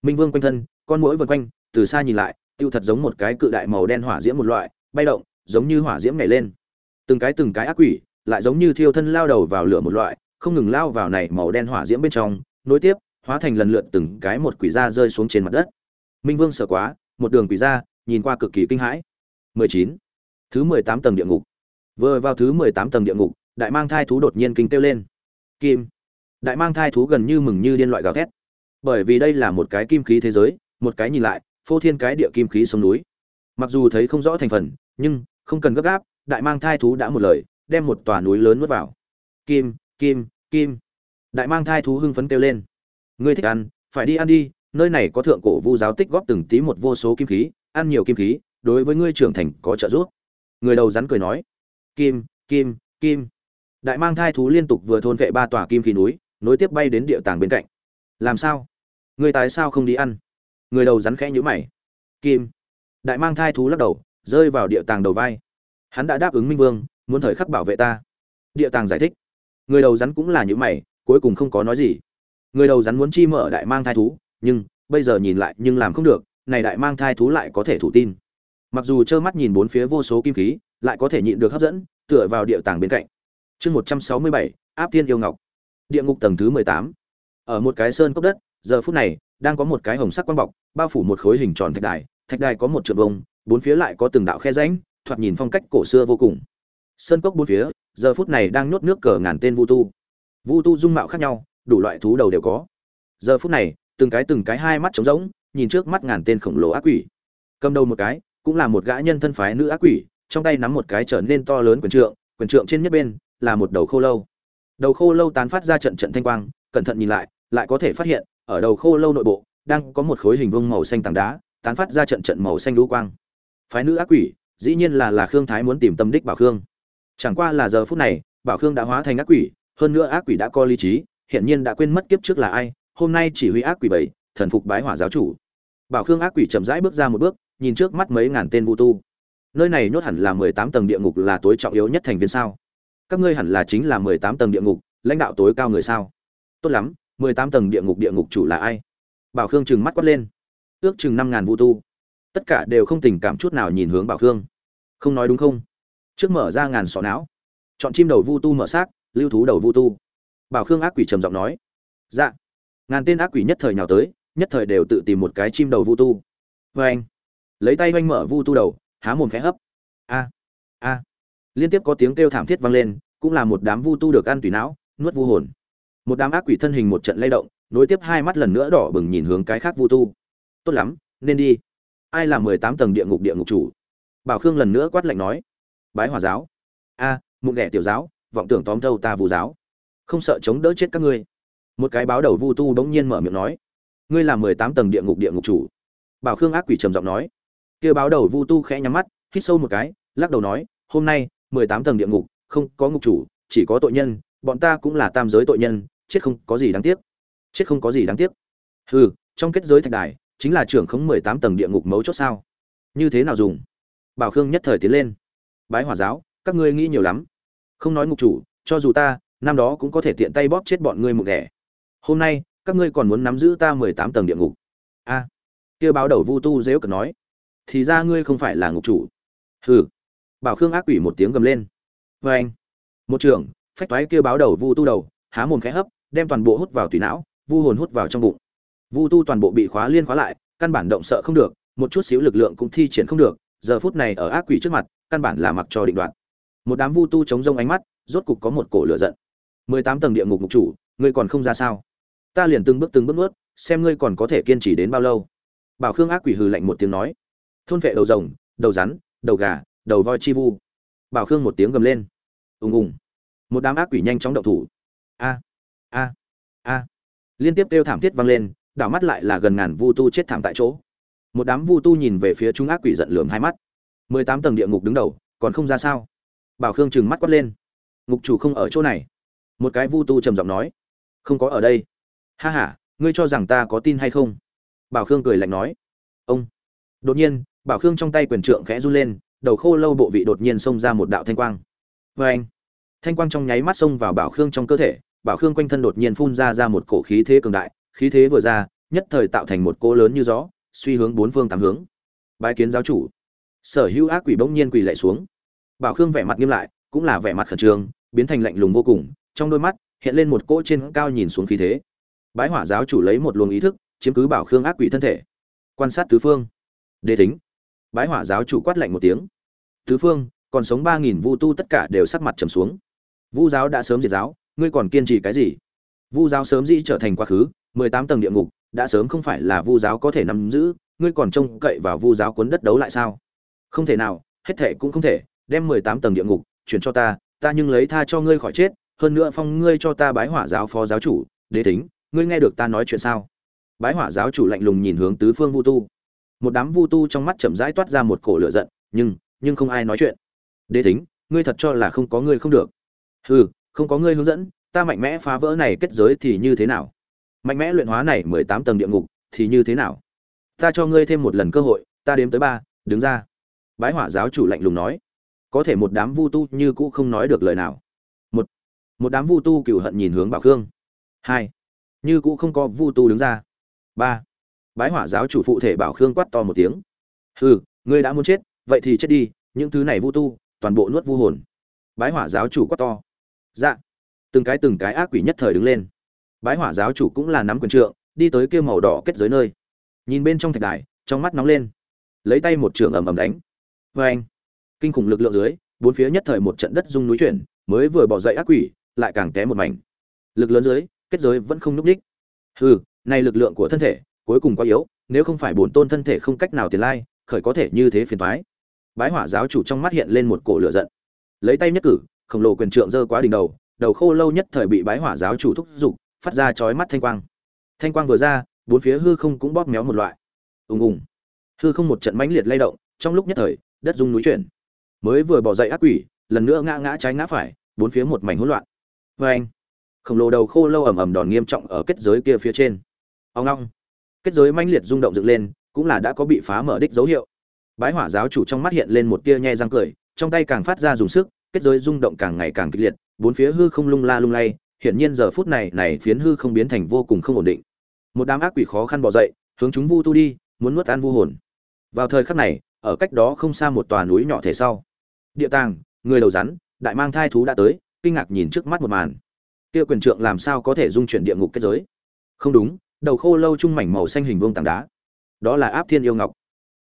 S1: Minh vương quanh thân con mũi vần quanh từ xa nhìn lại tiêu thật giống một cái cự đại màu đen hỏa diễm một loại bay động giống như hỏa diễm nhảy lên. Từng cái từng cái ác quỷ lại giống như thiêu thân lao đầu vào lửa một loại không ngừng lao vào này màu đen hỏa diễm bên trong nối tiếp hóa thành lần lượt từng cái một quỷ da rơi xuống trên mặt đất. Minh vương sợ quá một đường quỷ da nhìn qua cực kỳ kinh hãi. 19. thứ 18 tầng địa ngục. Vừa vào thứ 18 tầng địa ngục đại mang thai thú đột nhiên kinh kêu lên. Kim đại mang thai thú gần như mừng như điên loại gào thét. Bởi vì đây là một cái kim khí thế giới, một cái nhìn lại, phô thiên cái địa kim khí sông núi. Mặc dù thấy không rõ thành phần, nhưng không cần gấp gáp, đại mang thai thú đã một lời, đem một tòa núi lớn nuốt vào. Kim kim kim. Đại mang thai thú hưng phấn kêu lên. Ngươi thích ăn, phải đi ăn đi, nơi này có thượng cổ vu giáo tích góp từng tí một vô số kim khí, ăn nhiều kim khí, đối với ngươi trưởng thành có trợ giúp. Người đầu rắn cười nói. Kim kim kim. Đại mang thai thú liên tục vừa thôn vệ ba tòa kim khí núi nối tiếp bay đến địa tàng bên cạnh. Làm sao? Người tại sao không đi ăn? Người đầu rắn khẽ nhũ mày. Kim. Đại mang thai thú lắc đầu, rơi vào địa tàng đầu vai. Hắn đã đáp ứng minh vương, muốn thời khắc bảo vệ ta. Địa tàng giải thích. Người đầu rắn cũng là nhũ mày, cuối cùng không có nói gì. Người đầu rắn muốn chi mở đại mang thai thú, nhưng bây giờ nhìn lại nhưng làm không được, này đại mang thai thú lại có thể thủ tin. Mặc dù trơ mắt nhìn bốn phía vô số kim khí, lại có thể nhịn được hấp dẫn, tựa vào địa tàng bên cạnh. Chương một trăm sáu mươi bảy, áp tiên yêu ngọc địa ngục tầng thứ mười tám. Ở một cái sơn cốc đất giờ phút này đang có một cái hồng sắc quang bọc bao phủ một khối hình tròn thạch đài. Thạch đài có một trượng bông, bốn phía lại có từng đạo khe rãnh thoạt nhìn phong cách cổ xưa vô cùng. Sơn cốc bốn phía giờ phút này đang nhốt nước cờ ngàn tên vu tu. Vu tu dung mạo khác nhau đủ loại thú đầu đều có. Giờ phút này từng cái từng cái hai mắt trống rỗng nhìn trước mắt ngàn tên khổng lồ ác quỷ. Cầm đầu một cái cũng là một gã nhân thân phái nữ ác quỷ trong tay nắm một cái trở nên to lớn quyền trượng quyền trượng trên nhất bên là một đầu khô lâu đầu khô lâu tán phát ra trận trận thanh quang, cẩn thận nhìn lại lại có thể phát hiện, ở đầu khô lâu nội bộ, đang có một khối hình vuông màu xanh tảng đá, tán phát ra trận trận màu xanh lũ quang. Phái nữ ác quỷ, dĩ nhiên là là khương thái muốn tìm tâm đích bảo khương. Chẳng qua là giờ phút này, bảo khương đã hóa thành ác quỷ, hơn nữa ác quỷ đã có lý trí hiện nhiên đã quên mất kiếp trước là ai, hôm nay chỉ huy ác quỷ bảy, thần phục bái hỏa giáo chủ. Bảo khương ác quỷ chậm rãi bước ra một bước, nhìn trước mắt mấy ngàn tên vu tu. Nơi này nhốt hẳn là mười tám tầng địa ngục là tối trọng yếu nhất thành viên sao? Các ngươi hẳn là chính là mười tám tầng địa ngục, lãnh đạo tối cao người sao? Tốt lắm, mười tám tầng địa ngục địa ngục chủ là ai? Bảo khương trừng mắt quát lên. Ước chừng năm ngàn vu tu. Tất cả đều không tình cảm chút nào nhìn hướng bảo khương. Không nói đúng không? Trước mở ra ngàn sọ não. Chọn chim đầu vu tu mở xác, lưu thú đầu vu tu. Bảo khương ác quỷ trầm giọng nói. Dạ. Ngàn tên ác quỷ nhất thời nhào tới, nhất thời đều tự tìm một cái chim đầu vu tu. Vê anh lấy tay oanh mở vu tu đầu, há mồm khẽ hấp. A. A liên tiếp có tiếng kêu thảm thiết vang lên cũng là một đám vu tu được ăn tùy não nuốt vu hồn. Một đám ác quỷ thân hình một trận lay động nối tiếp hai mắt lần nữa đỏ bừng nhìn hướng cái khác vu tu. Tốt lắm nên đi. Ai là mười tám tầng địa ngục địa ngục chủ? Bảo khương lần nữa quát lạnh nói. Bái hòa giáo. A à, mụn ghẻ tiểu giáo vọng tưởng tóm thâu ta vu giáo. Không sợ chống đỡ chết các ngươi. Một cái báo đầu vu tu bỗng nhiên mở miệng nói. Ngươi là mười tám tầng địa ngục địa ngục chủ. Bảo khương ác quỷ trầm giọng nói. Kia báo đầu vu tu khẽ nhắm mắt hít sâu một cái lắc đầu nói. Hôm nay mười tám tầng địa ngục, không có ngục chủ, chỉ có tội nhân, bọn ta cũng là tam giới tội nhân, chết không có gì đáng tiếc. Chết không có gì đáng tiếc. Hừ, trong kết giới thạch đài, chính là trưởng khống mười tám tầng địa ngục mấu chốt sao? Như thế nào dùng? Bảo khương nhất thời tiến lên. Bái hỏa giáo, các ngươi nghĩ nhiều lắm. Không nói ngục chủ, cho dù ta, năm đó cũng có thể tiện tay bóp chết bọn ngươi một ghẻ hôm nay, các ngươi còn muốn nắm giữ ta mười tám tầng địa ngục. A. Kia báo đầu vu tu dếu cần nói. Thì ra ngươi không phải là ngục chủ. Hừ bảo khương ác quỷ một tiếng gầm lên. Vê anh. Một trưởng, phách toái kia báo đầu vu tu đầu, há mồm khẽ hấp, đem toàn bộ hút vào tùy não, vu hồn hút vào trong bụng. Vu tu toàn bộ bị khóa liên khóa lại, căn bản động sợ không được, một chút xíu lực lượng cũng thi triển không được, giờ phút này ở ác quỷ trước mặt, căn bản là mặc cho định đoạn một đám vu tu chống rông ánh mắt, rốt cục có một cổ lửa giận. Mười tám tầng địa ngục ngục chủ, ngươi còn không ra sao? Ta liền từng bước từng bước nuốt, xem ngươi còn có thể kiên trì đến bao lâu. Bảo khương ác quỷ hừ lạnh một tiếng nói. Thôn vệ đầu rồng, đầu rắn, đầu gà đầu voi chi vu. Bảo khương một tiếng gầm lên. Ùng ùng. Một đám ác quỷ nhanh chóng động thủ. A a a. Liên tiếp kêu thảm thiết vang lên, đảo mắt lại là gần ngàn vu tu chết thảm tại chỗ. Một đám vu tu nhìn về phía chúng ác quỷ giận lườm hai mắt. Mười tám tầng địa ngục đứng đầu, còn không ra sao? Bảo khương trừng mắt quát lên. Ngục chủ không ở chỗ này. Một cái vu tu trầm giọng nói. Không có ở đây. Ha h a ngươi cho rằng ta có tin hay không? Bảo khương cười lạnh nói. Ông. Đột nhiên, bảo khương trong tay quyền trượng khẽ run lên đầu khô lâu bộ vị đột nhiên xông ra một đạo thanh quang. Và anh, thanh quang trong nháy mắt xông vào bảo khương trong cơ thể, bảo khương quanh thân đột nhiên phun ra ra một cổ khí thế cường đại, khí thế vừa ra, nhất thời tạo thành một cỗ lớn như gió, suy hướng bốn phương tám hướng. Bái kiến giáo chủ. Sở hữu ác quỷ bỗng nhiên quỳ lạy xuống. Bảo khương vẻ mặt nghiêm lại, cũng là vẻ mặt khẩn trương, biến thành lạnh lùng vô cùng, trong đôi mắt hiện lên một cỗ trên cao nhìn xuống khí thế. Bái hỏa giáo chủ lấy một luồng ý thức, chiếm cứ bảo khương ác quỷ thân thể. Quan sát tứ phương. Đế tính bái hỏa giáo chủ quát lạnh một tiếng. Tứ phương, còn sống ba nghìn vu tu tất cả đều sắc mặt trầm xuống. Vu giáo đã sớm diệt giáo, ngươi còn kiên trì cái gì? Vu giáo sớm dĩ trở thành quá khứ, mười tám tầng địa ngục, đã sớm không phải là vu giáo có thể nắm giữ, ngươi còn trông cậy vào vu giáo cuốn đất đấu lại sao? Không thể nào, hết thể cũng không thể, đem mười tám tầng địa ngục chuyển cho ta ta nhưng lấy tha cho ngươi khỏi chết, hơn nữa phong ngươi cho ta bái hỏa giáo phó giáo chủ, đế tính ngươi nghe được ta nói chuyện sao? Bái hỏa giáo chủ lạnh lùng nhìn hướng tứ phương vu tu một đám vu tu trong mắt chậm rãi toát ra một cổ lửa giận, nhưng nhưng không ai nói chuyện. Đế thính, ngươi thật cho là không có ngươi không được. Hừ, không có ngươi hướng dẫn, ta mạnh mẽ phá vỡ này kết giới thì như thế nào? Mạnh mẽ luyện hóa này mười tám tầng địa ngục thì như thế nào? Ta cho ngươi thêm một lần cơ hội, ta đếm tới ba, đứng ra. Bái hỏa giáo chủ lạnh lùng nói. Có thể một đám vu tu như cũ không nói được lời nào. Một một đám vu tu cựu hận nhìn hướng bảo khương. Hai, như cũ không có vu tu đứng ra. Ba bái hỏa giáo chủ phụ thể bảo khương quát to một tiếng. Hừ, ngươi đã muốn chết, vậy thì chết đi, những thứ này vu tu, toàn bộ nuốt vu hồn. Bái hỏa giáo chủ quát to. Dạ. Từng cái từng cái ác quỷ nhất thời đứng lên. Bái hỏa giáo chủ cũng là nắm quyền trượng, đi tới kia màu đỏ kết giới nơi. Nhìn bên trong thạch đài, trong mắt nóng lên. Lấy tay một trường ầm ầm đánh. Vê anh kinh khủng lực lượng dưới, bốn phía nhất thời một trận đất rung núi chuyển, mới vừa bỏ dậy ác quỷ, lại càng té một mảnh. Lực lớn dưới, kết giới vẫn không núp ních. hừ, này lực lượng của thân thể cuối cùng quá yếu, nếu không phải bổn tôn thân thể không cách nào tiền lai, khởi có thể như thế phiền thoái bái hỏa giáo chủ trong mắt hiện lên một cổ lửa giận. Lấy tay nhất cử, khổng lồ quyền trượng dơ quá đỉnh đầu đầu khô lâu nhất thời bị bái hỏa giáo chủ thúc giục, phát ra chói mắt thanh quang. Thanh quang vừa ra, bốn phía hư không cũng bóp méo một loại. Ùng ùng. Hư không một trận mãnh liệt lay động, trong lúc nhất thời, đất rung núi chuyển. Mới vừa bỏ dậy ác quỷ, lần nữa ngã ngã trái ngã phải, bốn phía một mảnh hỗn loạn. Vê anh khổng lồ đầu khô lâu ầm ầm đòn nghiêm trọng ở kết giới kia phía trên. Ông long kết giới mãnh liệt rung động dựng lên, cũng là đã có bị phá mở đích dấu hiệu. Bái hỏa giáo chủ trong mắt hiện lên một tia nhe răng cười, trong tay càng phát ra dùng sức, kết giới rung động càng ngày càng kịch liệt, bốn phía hư không lung la lung lay, hiển nhiên giờ phút này này phiến hư không biến thành vô cùng không ổn định. Một đám ác quỷ khó khăn bỏ dậy, hướng chúng vu tu đi, muốn nuốt ăn vu hồn. Vào thời khắc này, ở cách đó không xa một tòa núi nhỏ thể sau. Địa tàng, người đầu rắn, đại mang thai thú đã tới, kinh ngạc nhìn trước mắt một màn. Kia quyền trượng làm sao có thể dung chuyển địa ngục kết giới? Không đúng đầu khô lâu trung mảnh màu xanh hình vuông tảng đá. Đó là áp thiên yêu ngọc.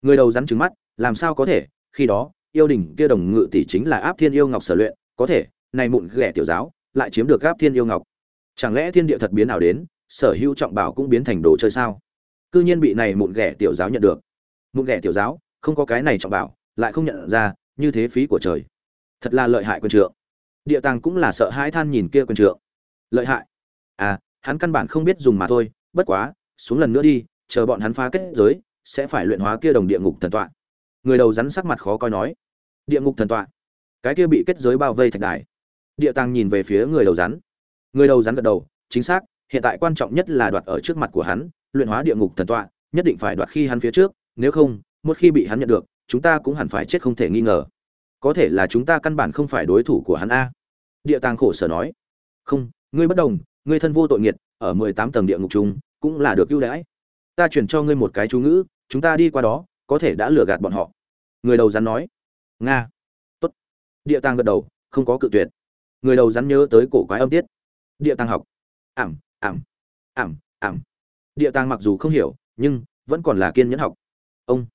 S1: Người đầu rắn trứng mắt, làm sao có thể? Khi đó, yêu đình kia đồng ngự tỷ chính là áp thiên yêu ngọc sở luyện, có thể, này mụn ghẻ tiểu giáo, lại chiếm được áp thiên yêu ngọc. Chẳng lẽ thiên địa thật biến nào đến, sở hữu trọng bảo cũng biến thành đồ chơi sao? Cư nhiên bị này mụn ghẻ tiểu giáo nhận được. Mụn ghẻ tiểu giáo, không có cái này trọng bảo, lại không nhận ra, như thế phí của trời. Thật là lợi hại quân trượng. Địa tàng cũng là sợ hãi than nhìn kia quân trượng. Lợi hại? À hắn căn bản không biết dùng mà thôi bất quá, xuống lần nữa đi, chờ bọn hắn phá kết giới, sẽ phải luyện hóa kia đồng địa ngục thần tọa. Người đầu rắn sắc mặt khó coi nói, địa ngục thần tọa? Cái kia bị kết giới bao vây thạch đài. Địa tàng nhìn về phía người đầu rắn. Người đầu rắn gật đầu, chính xác, hiện tại quan trọng nhất là đoạt ở trước mặt của hắn, luyện hóa địa ngục thần tọa, nhất định phải đoạt khi hắn phía trước, nếu không, một khi bị hắn nhận được, chúng ta cũng hẳn phải chết không thể nghi ngờ. Có thể là chúng ta căn bản không phải đối thủ của hắn a. Địa tàng khổ sở nói, không, ngươi bất đồng, ngươi thân vô tội nghiệt ở mười tám tầng địa ngục chung, cũng là được ưu đãi. Ta chuyển cho ngươi một cái chú ngữ, chúng ta đi qua đó, có thể đã lừa gạt bọn họ. Người đầu rắn nói. Nga. Tốt. Địa tàng gật đầu, không có cự tuyệt. Người đầu rắn nhớ tới cổ quái âm tiết. Địa tàng học. Ảm ảm ảm ảm. Địa tàng mặc dù không hiểu, nhưng vẫn còn là kiên nhẫn học. Ông.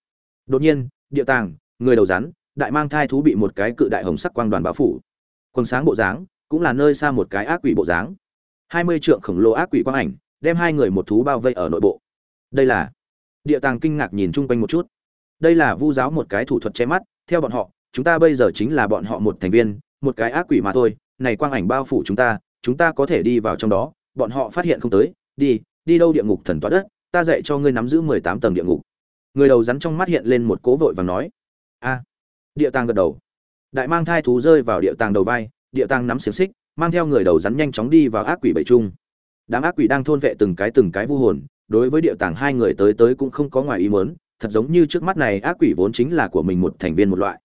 S1: Đột nhiên, địa tàng, người đầu rắn, đại mang thai thú bị một cái cự đại hồng sắc quang đoàn bao phủ. Quần sáng bộ dáng, cũng là nơi xa một cái ác quỷ bộ dáng hai mươi trượng khổng lồ ác quỷ quang ảnh, đem hai người một thú bao vây ở nội bộ. Đây là địa tàng kinh ngạc nhìn chung quanh một chút. Đây là vu giáo một cái thủ thuật che mắt, theo bọn họ, chúng ta bây giờ chính là bọn họ một thành viên, một cái ác quỷ mà thôi, này quang ảnh bao phủ chúng ta chúng ta có thể đi vào trong đó, bọn họ phát hiện không tới, đi đi đâu địa ngục thần toa đất, ta dạy cho ngươi nắm giữ mười tám tầng địa ngục. Người đầu rắn trong mắt hiện lên một cố vội và nói. A. Địa tàng gật đầu. Đại mang thai thú rơi vào địa tàng đầu vai, địa tàng nắm xiềng xích mang theo người đầu rắn nhanh chóng đi vào ác quỷ bảy trung. Đám ác quỷ đang thôn vệ từng cái từng cái vu hồn, đối với địa tàng hai người tới tới cũng không có ngoài ý muốn, thật giống như trước mắt này ác quỷ vốn chính là của mình một thành viên một loại.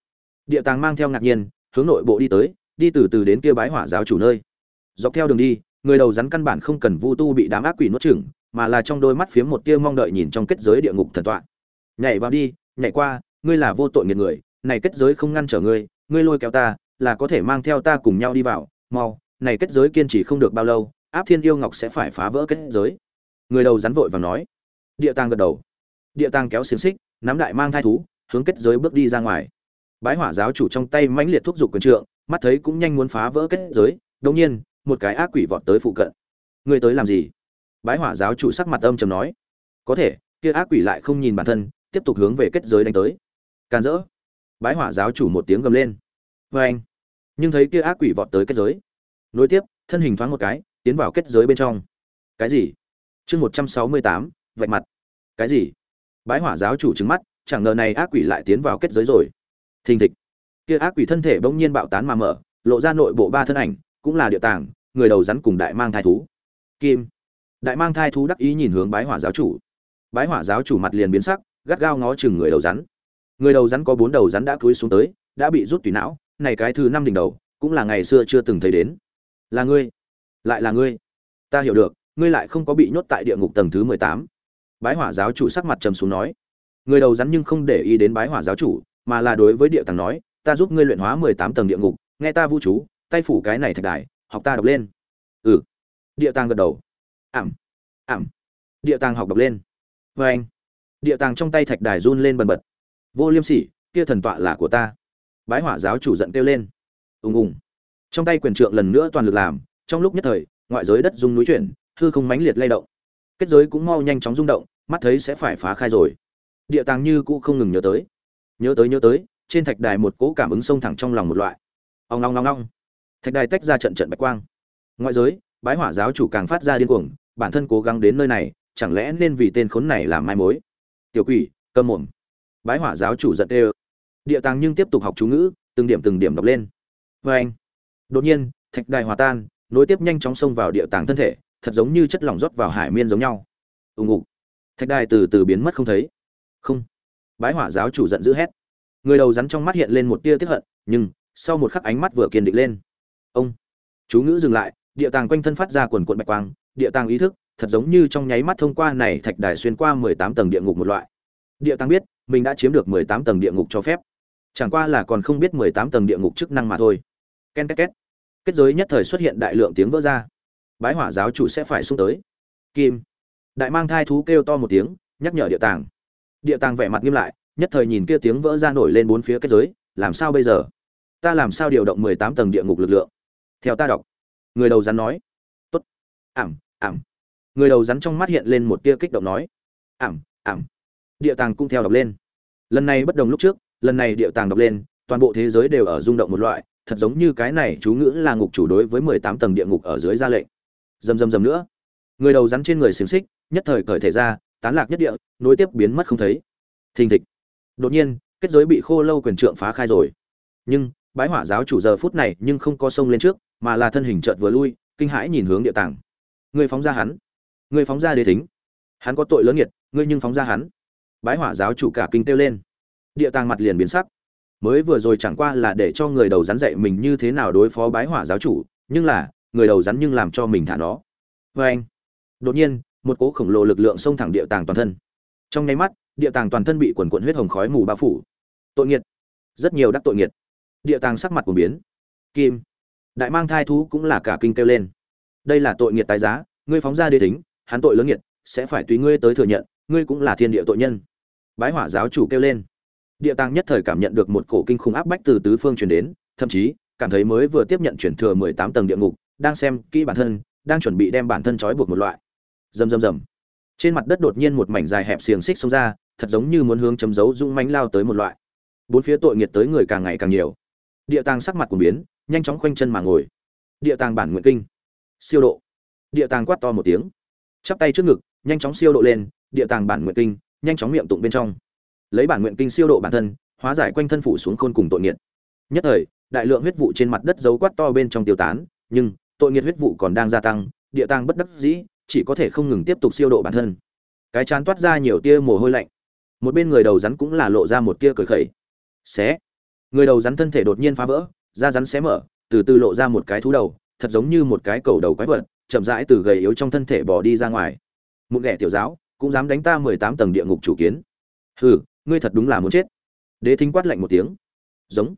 S1: Địa tàng mang theo ngạc nhiên, hướng nội bộ đi tới, đi từ từ đến kia bái hỏa giáo chủ nơi. Dọc theo đường đi, người đầu rắn căn bản không cần vu tu bị đám ác quỷ nuốt chửng, mà là trong đôi mắt phía một tia mong đợi nhìn trong kết giới địa ngục thần tọa. Nhảy vào đi, nhảy qua, ngươi là vô tội nghiệt người, này kết giới không ngăn trở ngươi ngươi lôi kéo ta, là có thể mang theo ta cùng nhau đi vào mau, này kết giới kiên trì không được bao lâu, áp thiên yêu ngọc sẽ phải phá vỡ kết giới. Người đầu rắn vội và nói. Địa tàng gật đầu. Địa tàng kéo xiềng xích, nắm đại mang thai thú, hướng kết giới bước đi ra ngoài. Bái hỏa giáo chủ trong tay mãnh liệt thúc giục quyền trượng, mắt thấy cũng nhanh muốn phá vỡ kết giới, đột nhiên, một cái ác quỷ vọt tới phụ cận. Người tới làm gì? Bái hỏa giáo chủ sắc mặt âm trầm nói. Có thể, kia ác quỷ lại không nhìn bản thân, tiếp tục hướng về kết giới đánh tới. Can dỡ bái hỏa giáo chủ một tiếng gầm lên. Vê anh nhưng thấy kia ác quỷ vọt tới kết giới. Nối tiếp, thân hình thoáng một cái, tiến vào kết giới bên trong. Cái gì? Chương một trăm sáu mươi tám, vạch mặt. Cái gì? Bái hỏa giáo chủ trứng mắt, chẳng ngờ này ác quỷ lại tiến vào kết giới rồi. Thình thịch. Kia ác quỷ thân thể bỗng nhiên bạo tán mà mở, lộ ra nội bộ ba thân ảnh, cũng là địa tàng, người đầu rắn cùng đại mang thai thú. Kim. Đại mang thai thú đắc ý nhìn hướng bái hỏa giáo chủ. Bái hỏa giáo chủ mặt liền biến sắc, gắt gao ngó chừng người đầu rắn. Người đầu rắn có bốn đầu rắn đã cúi xuống tới, đã bị rút tùy não này cái thứ năm đỉnh đầu, cũng là ngày xưa chưa từng thấy đến. Là ngươi. Lại là ngươi. Ta hiểu được, ngươi lại không có bị nhốt tại địa ngục tầng thứ mười tám. Bái hỏa giáo chủ sắc mặt trầm xuống nói. Người đầu rắn nhưng không để ý đến bái hỏa giáo chủ, mà là đối với địa tàng nói, ta giúp ngươi luyện hóa mười tám tầng địa ngục, nghe ta vu chú, tay phủ cái này thạch đài, học ta đọc lên. Ừ. Địa tàng gật đầu. Ảm. Ảm. Địa tàng học đọc lên. Vê anh địa tàng trong tay thạch đài run lên bần bật. Vô liêm sỉ, kia thần tọa là của ta bái hỏa giáo chủ giận kêu lên. Ùng ùng. Trong tay quyền trượng lần nữa toàn lực làm, trong lúc nhất thời, ngoại giới đất rung núi chuyển, hư không mãnh liệt lay động. Kết giới cũng mau nhanh chóng rung động, mắt thấy sẽ phải phá khai rồi. Địa tàng như cũ không ngừng nhớ tới. Nhớ tới nhớ tới, trên thạch đài một cỗ cảm ứng sông thẳng trong lòng một loại. Ong long long long thạch đài tách ra trận trận bạch quang. Ngoại giới, bái hỏa giáo chủ càng phát ra điên cuồng, bản thân cố gắng đến nơi này, chẳng lẽ nên vì tên khốn này làm mai mối? Tiểu quỷ cơm mồm. Bái hỏa giáo chủ giận đê địa tàng nhưng tiếp tục học chú ngữ, từng điểm từng điểm đọc lên. Vê anh, đột nhiên, thạch đài hòa tan, nối tiếp nhanh chóng xông vào địa tàng thân thể, thật giống như chất lỏng rót vào hải miên giống nhau. Ùng ục thạch đài từ từ biến mất không thấy. Không, bái hỏa giáo chủ giận dữ hét. Người đầu rắn trong mắt hiện lên một tia tiếp hận, nhưng, sau một khắc ánh mắt vừa kiên định lên. Ông, chú ngữ dừng lại, địa tàng quanh thân phát ra quần quận bạch quang, địa tàng ý thức, thật giống như trong nháy mắt thông qua này thạch đài xuyên qua mười tám tầng địa ngục một loại. Địa tàng biết, mình đã chiếm được mười tám tầng địa ngục cho phép chẳng qua là còn không biết mười tám tầng địa ngục chức năng mà thôi. Ken két két. Kết giới nhất thời xuất hiện đại lượng tiếng vỡ ra. Bái hỏa giáo chủ sẽ phải xuống tới. Kim. Đại mang thai thú kêu to một tiếng, nhắc nhở địa tàng. Địa tàng vẻ mặt nghiêm lại, nhất thời nhìn kia tiếng vỡ ra nổi lên bốn phía kết giới, làm sao bây giờ? Ta làm sao điều động mười tám tầng địa ngục lực lượng? Theo ta đọc. Người đầu rắn nói. Tốt. Ảm ảm. Người đầu rắn trong mắt hiện lên một tia kích động nói. Ảm ảm. Địa tàng cũng theo đọc lên. Lần này bất đồng lúc trước lần này địa tàng đọc lên, toàn bộ thế giới đều ở rung động một loại, thật giống như cái này chú ngữ là ngục chủ đối với mười tám tầng địa ngục ở dưới ra lệnh. Dầm dầm dầm nữa. Người đầu rắn trên người xiềng xích, nhất thời cởi thể ra, tán lạc nhất địa, nối tiếp biến mất không thấy. Thình thịch. Đột nhiên, kết giới bị khô lâu quyền trượng phá khai rồi. Nhưng, bái hỏa giáo chủ giờ phút này nhưng không có sông lên trước, mà là thân hình chợt vừa lui, kinh hãi nhìn hướng địa tàng. Người phóng ra hắn. Người phóng ra đế thính. Hắn có tội lớn nghiệt ngươi nhưng phóng ra hắn. Bái hỏa giáo chủ cả kinh kêu lên địa tàng mặt liền biến sắc. Mới vừa rồi chẳng qua là để cho người đầu rắn dạy mình như thế nào đối phó bái hỏa giáo chủ, nhưng là, người đầu rắn nhưng làm cho mình thả nó. Vê anh, đột nhiên, một cỗ khổng lồ lực lượng xông thẳng địa tàng toàn thân. Trong nháy mắt, địa tàng toàn thân bị quần quận huyết hồng khói mù bao phủ. Tội nghiệt. Rất nhiều đắc tội nghiệt. Địa tàng sắc mặt của biến. Kim. Đại mang thai thú cũng là cả kinh kêu lên. Đây là tội nghiệt tái giá, ngươi phóng ra đế tính hắn tội lớn nghiệt, sẽ phải tùy ngươi tới thừa nhận, ngươi cũng là thiên địa tội nhân. Bái hỏa giáo chủ kêu lên địa tàng nhất thời cảm nhận được một cổ kinh khủng áp bách từ tứ phương truyền đến, thậm chí, cảm thấy mới vừa tiếp nhận chuyển thừa mười tám tầng địa ngục, đang xem kỹ bản thân, đang chuẩn bị đem bản thân trói buộc một loại. Rầm rầm rầm. Trên mặt đất đột nhiên một mảnh dài hẹp xiềng xích xông ra, thật giống như muốn hướng chấm dấu dung mánh lao tới một loại. Bốn phía tội nghiệt tới người càng ngày càng nhiều. Địa tàng sắc mặt của biến, nhanh chóng khoanh chân mà ngồi. Địa tàng bản nguyện kinh. Siêu độ. Địa tàng quát to một tiếng. Chắp tay trước ngực, nhanh chóng siêu độ lên, địa tàng bản nguyện kinh, nhanh chóng miệng tụng bên trong lấy bản nguyện kinh siêu độ bản thân, hóa giải quanh thân phủ xuống khôn cùng tội nghiệt. Nhất thời, đại lượng huyết vụ trên mặt đất dấu quát to bên trong tiêu tán, nhưng, tội nghiệt huyết vụ còn đang gia tăng, địa tàng bất đắc dĩ, chỉ có thể không ngừng tiếp tục siêu độ bản thân. Cái chán toát ra nhiều tia mồ hôi lạnh. Một bên người đầu rắn cũng là lộ ra một tia cười khẩy. Xé. Người đầu rắn thân thể đột nhiên phá vỡ, da rắn xé mở, từ từ lộ ra một cái thú đầu, thật giống như một cái cầu đầu quái vật, chậm rãi từ gầy yếu trong thân thể bỏ đi ra ngoài. Một ghẻ tiểu giáo, cũng dám đánh ta mười tám tầng địa ngục chủ kiến. Hừ ngươi thật đúng là muốn chết. Đế thính quát lạnh một tiếng. Giống.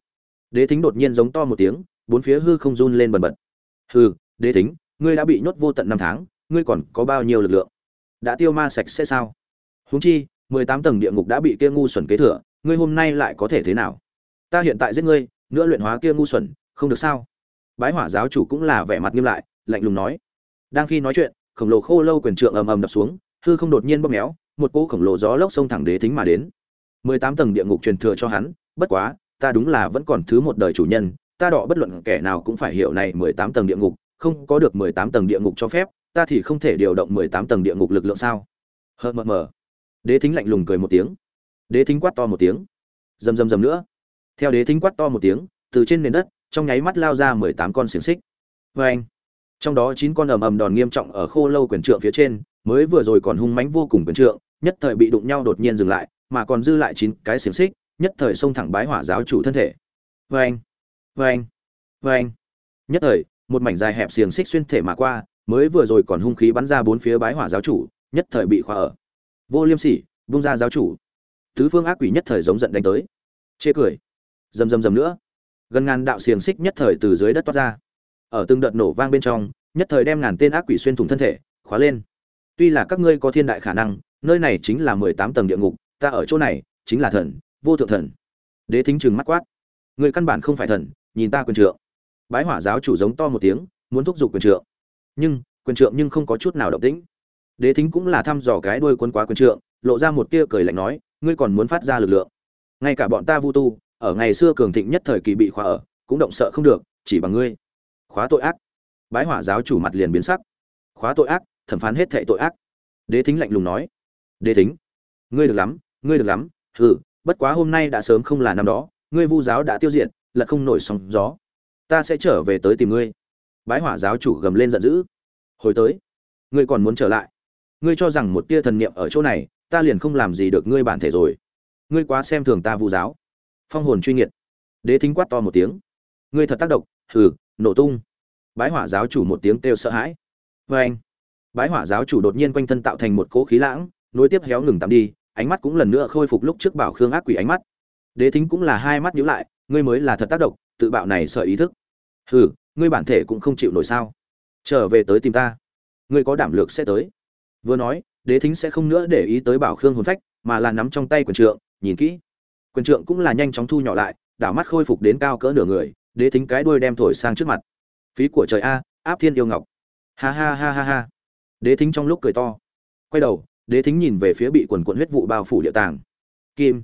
S1: Đế thính đột nhiên giống to một tiếng, bốn phía hư không run lên bần bật. Hư. đế thính, ngươi đã bị nhốt vô tận năm tháng, ngươi còn có bao nhiêu lực lượng? Đã tiêu ma sạch sẽ sao? Huống chi, mười tám tầng địa ngục đã bị kia ngu xuẩn kế thừa, ngươi hôm nay lại có thể thế nào? Ta hiện tại giết ngươi, nữa luyện hóa kia ngu xuẩn, không được sao? Bái hỏa giáo chủ cũng là vẻ mặt nghiêm lại, lạnh lùng nói. Đang khi nói chuyện, khổng lồ khô lâu quyền trượng ầm ầm đập xuống, hư không đột nhiên bóp méo, một cỗ khổng lồ gió lốc xông thẳng đế thính mà đến mười tám tầng địa ngục truyền thừa cho hắn, bất quá, ta đúng là vẫn còn thứ một đời chủ nhân, ta đọ bất luận kẻ nào cũng phải hiểu này mười tám tầng địa ngục, không có được mười tám tầng địa ngục cho phép, ta thì không thể điều động mười tám tầng địa ngục lực lượng sao? Hờ mờ mờ. Đế thính lạnh lùng cười một tiếng. Đế thính quát to một tiếng. Rầm rầm rầm nữa. Theo đế thính quát to một tiếng, từ trên nền đất, trong nháy mắt lao ra mười tám con xiềng xích. Vê anh, trong đó chín con ầm ầm đòn nghiêm trọng ở khô lâu quyền trượng phía trên, mới vừa rồi còn hung mãnh vô cùng quyền trượng, nhất thời bị đụng nhau đột nhiên dừng lại mà còn dư lại chín cái xiềng xích, nhất thời xông thẳng bái hỏa giáo chủ thân thể. Vê anh vê anh vê anh nhất thời, một mảnh dài hẹp xiềng xích xuyên thể mà qua, mới vừa rồi còn hung khí bắn ra bốn phía bái hỏa giáo chủ, nhất thời bị khóa ở. Vô liêm sỉ bung ra giáo chủ. Tứ phương ác quỷ nhất thời giống giận đánh tới. Chê cười. Rầm rầm rầm nữa. Gần ngàn đạo xiềng xích nhất thời từ dưới đất toát ra. Ở từng đợt nổ vang bên trong, nhất thời đem ngàn tên ác quỷ xuyên thủng thân thể, khóa lên. Tuy là các ngươi có thiên đại khả năng, nơi này chính là mười tám tầng địa ngục ta ở chỗ này chính là thần, vô thượng thần. Đế thính trừng mắt quát. Người căn bản không phải thần, nhìn ta quyền trượng. Bái hỏa giáo chủ giống to một tiếng, muốn thúc giục quyền trượng. Nhưng, quyền trượng nhưng không có chút nào động tĩnh. Đế thính cũng là thăm dò cái đuôi quân quá quyền trượng, lộ ra một tia cười lạnh nói, ngươi còn muốn phát ra lực lượng. Ngay cả bọn ta vu tu, ở ngày xưa cường thịnh nhất thời kỳ bị khóa ở, cũng động sợ không được, chỉ bằng ngươi. Khóa tội ác. Bái hỏa giáo chủ mặt liền biến sắc. Khóa tội ác, thẩm phán hết thệ tội ác. Đế thính lạnh lùng nói. Đế thính, ngươi được lắm ngươi được lắm, hừ, bất quá hôm nay đã sớm không là năm đó, ngươi vu giáo đã tiêu diệt lật không nổi sóng gió. Ta sẽ trở về tới tìm ngươi. Bái hỏa giáo chủ gầm lên giận dữ. Hồi tới, ngươi còn muốn trở lại. Ngươi cho rằng một tia thần niệm ở chỗ này, ta liền không làm gì được ngươi bản thể rồi. Ngươi quá xem thường ta vu giáo. Phong hồn truy nghiệt. Đế thính quát to một tiếng. Ngươi thật tác động, hừ, nổ tung. Bái hỏa giáo chủ một tiếng kêu sợ hãi. Vê anh bái hỏa giáo chủ đột nhiên quanh thân tạo thành một cỗ khí lãng, nối tiếp héo ngừng tạm đi ánh mắt cũng lần nữa khôi phục lúc trước bảo khương ác quỷ ánh mắt. Đế thính cũng là hai mắt nhíu lại, ngươi mới là thật tác động, tự bạo này sợ ý thức. Hừ, ngươi bản thể cũng không chịu nổi sao? Trở về tới tìm ta. Ngươi có đảm lược sẽ tới. Vừa nói, đế thính sẽ không nữa để ý tới bảo khương hồn phách, mà là nắm trong tay quyền trượng, nhìn kỹ. Quyền trượng cũng là nhanh chóng thu nhỏ lại, đảo mắt khôi phục đến cao cỡ nửa người, đế thính cái đuôi đem thổi sang trước mặt. Phí của trời a, áp thiên yêu ngọc. Ha ha ha ha ha. Đế thính trong lúc cười to, quay đầu đế thính nhìn về phía bị quần quận huyết vụ bao phủ địa tàng. Kim.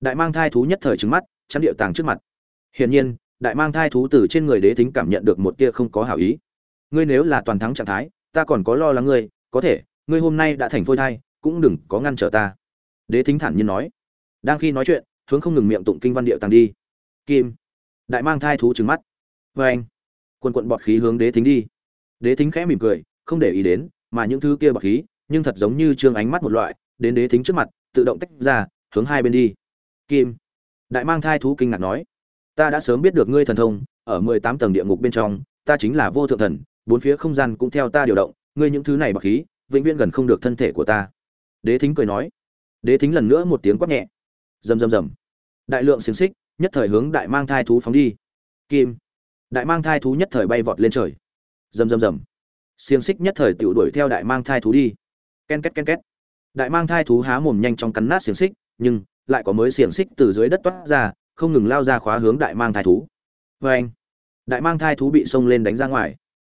S1: Đại mang thai thú nhất thời trứng mắt, chắn địa tàng trước mặt. Hiển nhiên, đại mang thai thú từ trên người đế thính cảm nhận được một tia không có hảo ý. Ngươi nếu là toàn thắng trạng thái, ta còn có lo lắng ngươi, có thể, ngươi hôm nay đã thành phôi thai, cũng đừng có ngăn trở ta. Đế thính thản nhiên nói. Đang khi nói chuyện, hướng không ngừng miệng tụng kinh văn địa tàng đi. Kim. Đại mang thai thú trừng mắt. Vê anh. Quần quận bọt khí hướng đế thính đi. Đế thính khẽ mỉm cười, không để ý đến, mà những thứ kia bọt khí nhưng thật giống như trương ánh mắt một loại, đến đế thính trước mặt, tự động tách ra, hướng hai bên đi. Kim, đại mang thai thú kinh ngạc nói, ta đã sớm biết được ngươi thần thông, ở mười tám tầng địa ngục bên trong, ta chính là vô thượng thần, bốn phía không gian cũng theo ta điều động, ngươi những thứ này bọt khí, vĩnh viễn gần không được thân thể của ta. Đế thính cười nói, đế thính lần nữa một tiếng quát nhẹ. Rầm rầm rầm. Đại lượng xiềng xích, nhất thời hướng đại mang thai thú phóng đi. Kim, đại mang thai thú nhất thời bay vọt lên trời. Rầm rầm rầm. Xiềng xích nhất thời tự đuổi theo đại mang thai thú đi ken két ken két. Đại mang thai thú há mồm nhanh trong cắn nát xiềng xích, nhưng lại có mới xiềng xích từ dưới đất toát ra, không ngừng lao ra khóa hướng đại mang thai thú. Vê anh, đại mang thai thú bị xông lên đánh ra ngoài.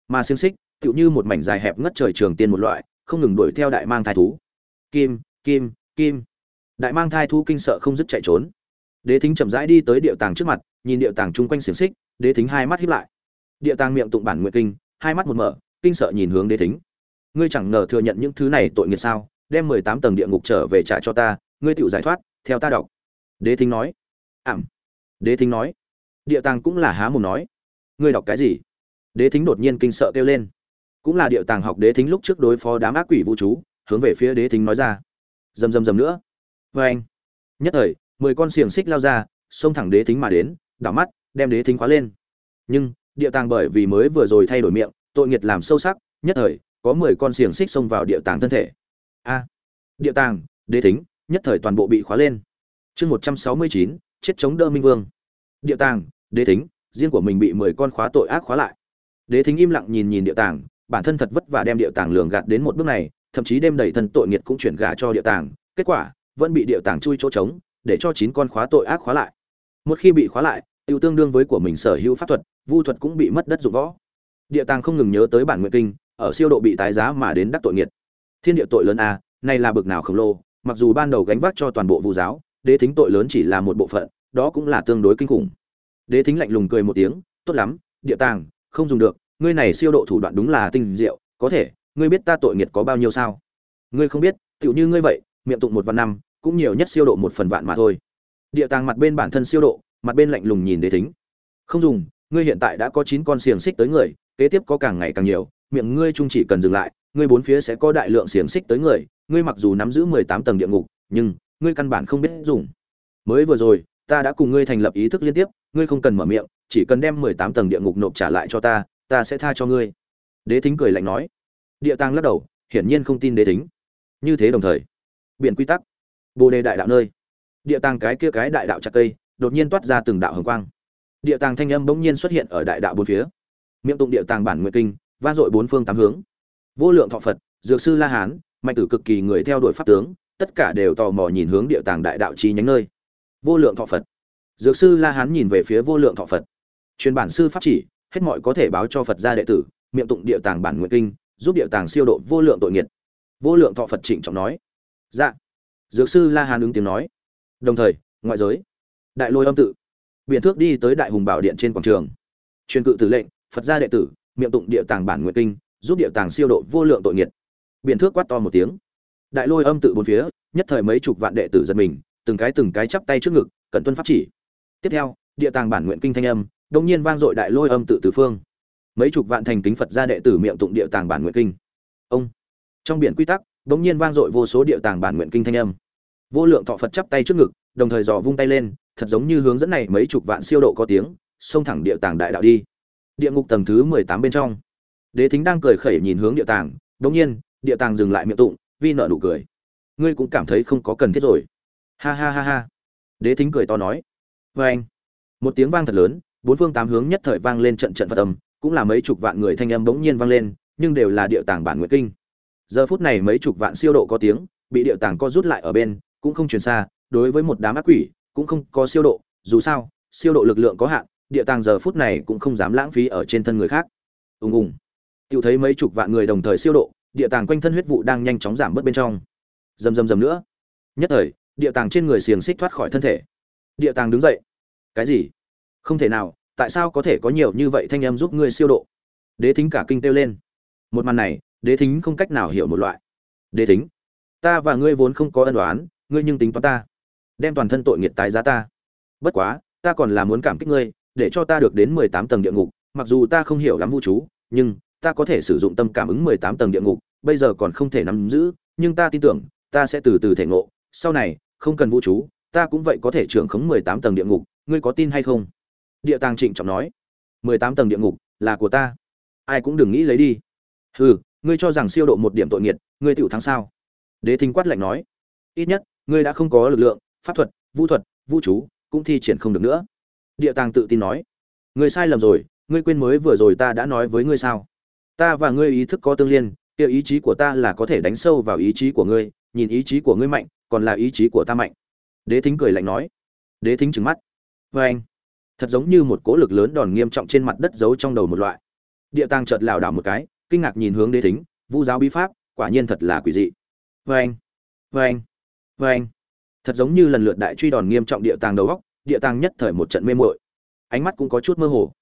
S1: Mà xiềng xích, tựu như một mảnh dài hẹp ngất trời trường tiên một loại, không ngừng đuổi theo đại mang thai thú. Kim kim kim. Đại mang thai thú kinh sợ không dứt chạy trốn. Đế thính chậm rãi đi tới địa tàng trước mặt, nhìn địa tàng chung quanh xiềng xích, đế thính hai mắt hiếp lại. Địa tàng miệng tụng bản nguyện kinh, hai mắt một mở, kinh sợ nhìn hướng đế thính ngươi chẳng ngờ thừa nhận những thứ này tội nghiệp sao? Đem mười tám tầng địa ngục trở về trả cho ta, ngươi tự giải thoát, theo ta đọc. Đế thính nói. Ảm đế thính nói. Địa tàng cũng là há mồm nói. Ngươi đọc cái gì? Đế thính đột nhiên kinh sợ kêu lên. Cũng là địa tàng học đế thính lúc trước đối phó đám ác quỷ vũ trụ, hướng về phía đế thính nói ra. Rầm rầm rầm nữa. Vê anh. Nhất thời, mười con xiềng xích lao ra, xông thẳng đế thính mà đến, đảo mắt, đem đế thính khóa lên. Nhưng, địa tàng bởi vì mới vừa rồi thay đổi miệng, tội nghiệt làm sâu sắc, nhất thời có mười con xiềng xích xông vào địa tàng thân thể. A, địa tàng, đế thính, nhất thời toàn bộ bị khóa lên. Chương một trăm sáu mươi chín, chết chống đơ minh vương. Địa tàng, đế thính, riêng của mình bị mười con khóa tội ác khóa lại. Đế thính im lặng nhìn nhìn địa tàng, bản thân thật vất vả đem địa tàng lường gạt đến một bước này, thậm chí đêm đầy thân tội nghiệt cũng chuyển gà cho địa tàng, kết quả, vẫn bị địa tàng chui chỗ trống, để cho chín con khóa tội ác khóa lại. Một khi bị khóa lại tiêu tương đương với của mình sở hữu pháp thuật, vu thuật cũng bị mất đất dụng võ. Địa tàng không ngừng nhớ tới bản nguyện kinh ở siêu độ bị tái giá mà đến đắc tội nghiệt. Thiên địa tội lớn a, này là bực nào khổng lồ, mặc dù ban đầu gánh vác cho toàn bộ vu giáo, đế thính tội lớn chỉ là một bộ phận, đó cũng là tương đối kinh khủng. Đế thính lạnh lùng cười một tiếng, tốt lắm, địa tàng, không dùng được, ngươi này siêu độ thủ đoạn đúng là tinh diệu, có thể, ngươi biết ta tội nghiệt có bao nhiêu sao? Ngươi không biết, tựu như ngươi vậy, miệng tụng một vạn năm, cũng nhiều nhất siêu độ một phần vạn mà thôi. Địa tàng mặt bên bản thân siêu độ, mặt bên lạnh lùng nhìn đế thính. Không dùng, ngươi hiện tại đã có chín con xiềng xích tới người, kế tiếp có càng ngày càng nhiều miệng ngươi trung chỉ cần dừng lại, ngươi bốn phía sẽ có đại lượng xiềng xích tới người, ngươi mặc dù nắm giữ mười tám tầng địa ngục, nhưng ngươi căn bản không biết dùng. Mới vừa rồi, ta đã cùng ngươi thành lập ý thức liên tiếp, ngươi không cần mở miệng, chỉ cần đem mười tám tầng địa ngục nộp trả lại cho ta ta sẽ tha cho ngươi. Đế thính cười lạnh nói. Địa tàng lắc đầu, hiển nhiên không tin đế thính. Như thế đồng thời, biển quy tắc, bồ đề đại đạo nơi. Địa tàng cái kia cái đại đạo chặt cây, đột nhiên toát ra từng đạo hồng quang. Địa tàng thanh âm bỗng nhiên xuất hiện ở đại đạo bốn phía. Miệng tụng địa tàng bản nguyện kinh vang dội bốn phương tám hướng. Vô lượng thọ phật, dược sư la hán, mạnh tử cực kỳ người theo đuổi pháp tướng, tất cả đều tò mò nhìn hướng địa tàng đại đạo chi nhánh nơi. Vô lượng thọ phật. Dược sư la hán nhìn về phía vô lượng thọ phật. Truyền bản sư pháp chỉ, hết mọi có thể báo cho phật gia đệ tử, miệng tụng địa tàng bản nguyện kinh, giúp địa tàng siêu độ vô lượng tội nghiệt vô lượng thọ phật trịnh trọng nói. Dạ. Dược sư la hán ứng tiếng nói. Đồng thời, ngoại giới. Đại lôi âm tự. Biện thước đi tới đại hùng bảo điện trên quảng trường. Truyền cự tử lệnh, phật gia đệ tử miệng tụng địa tàng bản nguyện kinh, giúp địa tàng siêu độ vô lượng tội nghiệt biện thước quát to một tiếng. Đại lôi âm tự bốn phía, nhất thời mấy chục vạn đệ tử giật mình, từng cái từng cái chắp tay trước ngực, cẩn tuân pháp chỉ. Tiếp theo, địa tàng bản nguyện kinh thanh âm đông nhiên vang dội đại lôi âm tự tứ phương. Mấy chục vạn thành kính phật gia đệ tử miệng tụng địa tàng bản nguyện kinh. Ông. Trong biển quy tắc đông nhiên vang dội vô số địa tàng bản nguyện kinh thanh âm. Vô lượng thọ phật chắp tay trước ngực, đồng thời dò vung tay lên, thật giống như hướng dẫn này mấy chục vạn siêu độ có tiếng, xông thẳng địa tàng đại đạo đi địa ngục tầng thứ mười tám bên trong. Đế thính đang cười khẩy nhìn hướng địa tàng, đống nhiên, địa tàng dừng lại miệng tụng, vi nợ nụ cười. Ngươi cũng cảm thấy không có cần thiết rồi. Ha ha ha ha. Đế thính cười to nói. Vê anh, một tiếng vang thật lớn, bốn phương tám hướng nhất thời vang lên trận trận phật âm, cũng là mấy chục vạn người thanh âm bỗng nhiên vang lên, nhưng đều là địa tàng bản nguyện kinh. Giờ phút này mấy chục vạn siêu độ có tiếng, bị địa tàng co rút lại ở bên, cũng không truyền xa, đối với một đám ác quỷ, cũng không có siêu độ, dù sao, siêu độ lực lượng có hạn địa tàng giờ phút này cũng không dám lãng phí ở trên thân người khác. Ùng ùng. Tự thấy mấy chục vạn người đồng thời siêu độ, địa tàng quanh thân huyết vụ đang nhanh chóng giảm bớt bên trong. Rầm rầm rầm nữa. Nhất thời, địa tàng trên người xiềng xích thoát khỏi thân thể. Địa tàng đứng dậy. Cái gì? Không thể nào, tại sao có thể có nhiều như vậy thanh em giúp ngươi siêu độ? Đế thính cả kinh kêu lên. Một màn này, đế thính không cách nào hiểu một loại. Đế thính, ta và ngươi vốn không có ân đoán ngươi nhưng tính toán ta, đem toàn thân tội nghiệt tái giá ta. Bất quá, ta còn là muốn cảm kích ngươi để cho ta được đến mười tám tầng địa ngục, mặc dù ta không hiểu lắm vũ trụ, nhưng ta có thể sử dụng tâm cảm ứng mười tám tầng địa ngục, bây giờ còn không thể nắm giữ, nhưng ta tin tưởng, ta sẽ từ từ thể ngộ. Sau này, không cần vũ trụ, ta cũng vậy có thể trưởng khống mười tám tầng địa ngục, ngươi có tin hay không? Địa tàng trịnh trọng nói. mười tám tầng địa ngục, là của ta. Ai cũng đừng nghĩ lấy đi. Hừ, ngươi cho rằng siêu độ một điểm tội nghiệt, ngươi tiểu thắng sao? Đế thính quát lạnh nói. Ít nhất, ngươi đã không có lực lượng, pháp thuật, vũ thuật, vũ chú cũng thi triển không được nữa địa tàng tự tin nói. Ngươi sai lầm rồi, ngươi quên mới vừa rồi ta đã nói với ngươi sao? Ta và ngươi ý thức có tương liên, kia ý chí của ta là có thể đánh sâu vào ý chí của ngươi, nhìn ý chí của ngươi mạnh, còn là ý chí của ta mạnh. Đế thính cười lạnh nói. Đế thính trừng mắt. Vê anh, thật giống như một cỗ lực lớn đòn nghiêm trọng trên mặt đất giấu trong đầu một loại. Địa tàng chợt lảo đảo một cái, kinh ngạc nhìn hướng đế thính, vu giáo bí pháp, quả nhiên thật là quỷ dị. Vê anh vê anh vê anh, thật giống như lần lượt đại truy đòn nghiêm trọng địa tàng đầu góc địa tàng nhất thời một trận mê muội. Ánh mắt cũng có chút mơ hồ.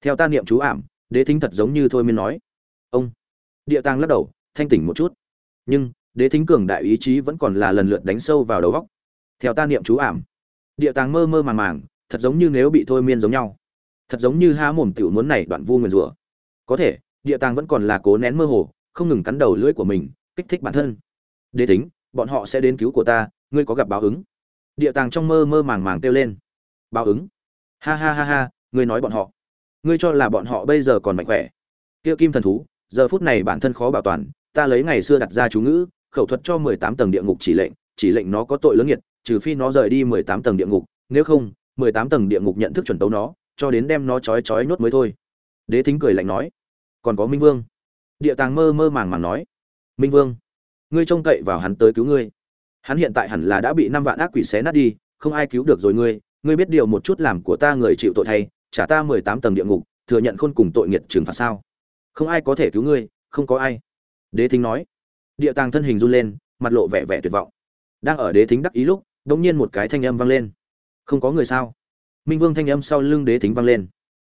S1: Theo ta niệm chú ảm, đế thính thật giống như thôi miên nói. Ông, địa tàng lắc đầu, thanh tỉnh một chút. Nhưng, đế thính cường đại ý chí vẫn còn là lần lượt đánh sâu vào đầu góc theo ta niệm chú ảm, địa tàng mơ mơ màng màng, thật giống như nếu bị thôi miên giống nhau. Thật giống như há mồm tiểu muốn này đoạn vu nguyền rủa. Có thể, địa tàng vẫn còn là cố nén mơ hồ, không ngừng cắn đầu lưỡi của mình, kích thích bản thân. Đế tính bọn họ sẽ đến cứu của ta, ngươi có gặp báo ứng. Địa tàng trong mơ mơ màng màng kêu lên báo ứng. Ha ha ha ha, ngươi nói bọn họ. Ngươi cho là bọn họ bây giờ còn mạnh khỏe. Kia kim thần thú, giờ phút này bản thân khó bảo toàn, ta lấy ngày xưa đặt ra chú ngữ, khẩu thuật cho mười tám tầng địa ngục chỉ lệnh chỉ lệnh nó có tội lớn nhiệt trừ phi nó rời đi mười tám tầng địa ngục, nếu không, mười tám tầng địa ngục nhận thức chuẩn tấu nó, cho đến đem nó chói chói nhốt mới thôi. Đế thính cười lạnh nói. Còn có minh vương. Địa tàng mơ mơ màng màng nói. Minh vương, ngươi trông cậy vào hắn tới cứu ngươi. Hắn hiện tại hẳn là đã bị năm vạn ác quỷ xé nát đi, không ai cứu được rồi ngươi ngươi biết điều một chút làm của ta người chịu tội thay, trả ta mười tám tầng địa ngục, thừa nhận khôn cùng tội nghiệt trừng phạt sao? Không ai có thể cứu ngươi, không có ai. Đế thính nói. Địa tàng thân hình run lên, mặt lộ vẻ vẻ tuyệt vọng. Đang ở đế thính đắc ý lúc đ ỗ n g nhiên một cái thanh âm vang lên. Không có người sao? Minh vương thanh âm sau lưng đế thính vang lên.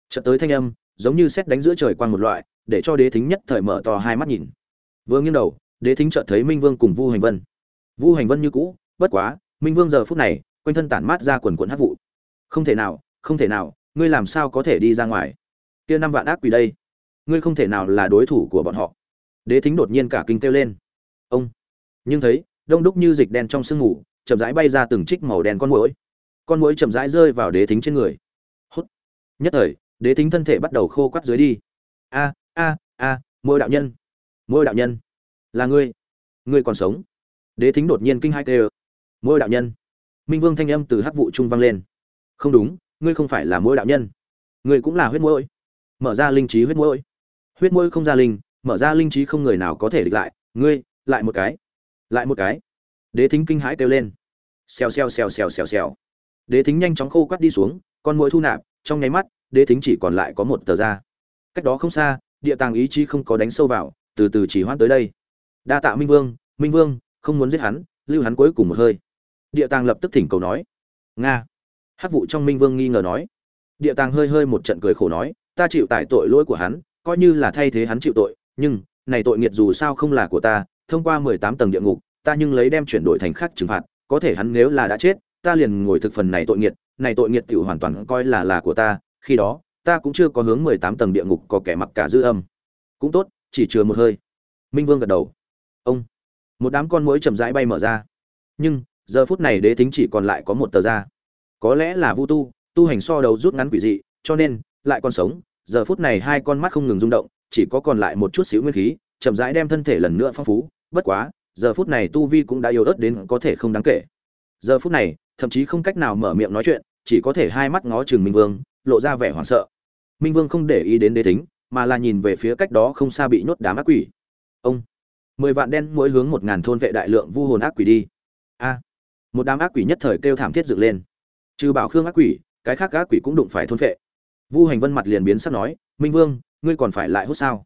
S1: Chợt tới thanh âm, giống như xét đánh giữa trời quang một loại, để cho đế thính nhất thời mở to hai mắt nhìn. Vương nghiêng đầu, đế thính chợt thấy minh vương cùng vu hành vân. Vu hành vân như cũ, bất quá, minh vương giờ phút này quanh thân tản mát ra quần quần hắc vụ. Không thể nào, không thể nào, ngươi làm sao có thể đi ra ngoài? Kia năm vạn ác quỷ đây. Ngươi không thể nào là đối thủ của bọn họ. Đế thính đột nhiên cả kinh kêu lên. Ông. Nhưng thấy, đông đúc như dịch đen trong sương mù, chậm rãi bay ra từng trích màu đen con muỗi. Con muỗi chậm rãi rơi vào đế thính trên người. Hút. Nhất thời, đế thính thân thể bắt đầu khô quắt dưới đi. A a a muội đạo nhân. Muội đạo nhân. Là ngươi. Ngươi còn sống. Đế thính đột nhiên kinh hai kêu. Muội đạo nhân minh vương thanh âm từ hắc vụ trung vang lên. Không đúng, ngươi không phải là mỗi đạo nhân. Ngươi cũng là huyết mũi mở ra linh trí huyết mũi huyết mũi không ra linh, mở ra linh trí không người nào có thể địch lại. Ngươi, lại một cái. Lại một cái. Đế thính kinh hãi kêu lên. Xèo xèo xèo xèo xèo xèo. Đế thính nhanh chóng khô quắt đi xuống, con mũi thu nạp, trong nháy mắt, đế thính chỉ còn lại có một tờ da. Cách đó không xa, địa tàng ý chí không có đánh sâu vào, từ từ chỉ hoãn tới đây. Đa tạ minh vương minh vương, không muốn giết hắn, lưu hắn cuối cùng một hơi địa tàng lập tức thỉnh cầu nói. Nga. Hắc vụ trong minh vương nghi ngờ nói. Địa tàng hơi hơi một trận cười khổ nói, ta chịu tải tội lỗi của hắn, coi như là thay thế hắn chịu tội, nhưng, này tội nghiệt dù sao không là của ta, thông qua mười tám tầng địa ngục, ta nhưng lấy đem chuyển đổi thành khắc trừng phạt, có thể hắn nếu là đã chết, ta liền ngồi thực phần này tội nghiệt, này tội nghiệt tiểu hoàn toàn coi là là của ta, khi đó, ta cũng chưa có hướng mười tám tầng địa ngục có kẻ mặc cả dư âm. Cũng tốt, chỉ chừa một hơi. Minh vương gật đầu. Ông. Một đám con muỗi chậm rãi bay mở ra. Nhưng giờ phút này đế tính chỉ còn lại có một tờ da có lẽ là vu tu tu hành so đầu rút ngắn quỷ dị, cho nên, lại còn sống, giờ phút này hai con mắt không ngừng rung động, chỉ có còn lại một chút xíu nguyên khí, chậm rãi đem thân thể lần nữa phong phú, bất quá, giờ phút này tu vi cũng đã yếu ớt đến có thể không đáng kể. Giờ phút này, thậm chí không cách nào mở miệng nói chuyện, chỉ có thể hai mắt ngó chừng minh vương, lộ ra vẻ hoảng sợ. Minh vương không để ý đến đế tính mà là nhìn về phía cách đó không xa bị nhốt đám ác quỷ. Ông, mười vạn đen mỗi hướng một ngàn thôn vệ đại lượng vu hồn ác quỷ đi. A một đám ác quỷ nhất thời kêu thảm thiết dựng lên. Trừ bảo khương ác quỷ, cái khác ác quỷ cũng đụng phải thôn phệ. vu hành vân mặt liền biến sắc nói, minh vương, ngươi còn phải lại hút sao?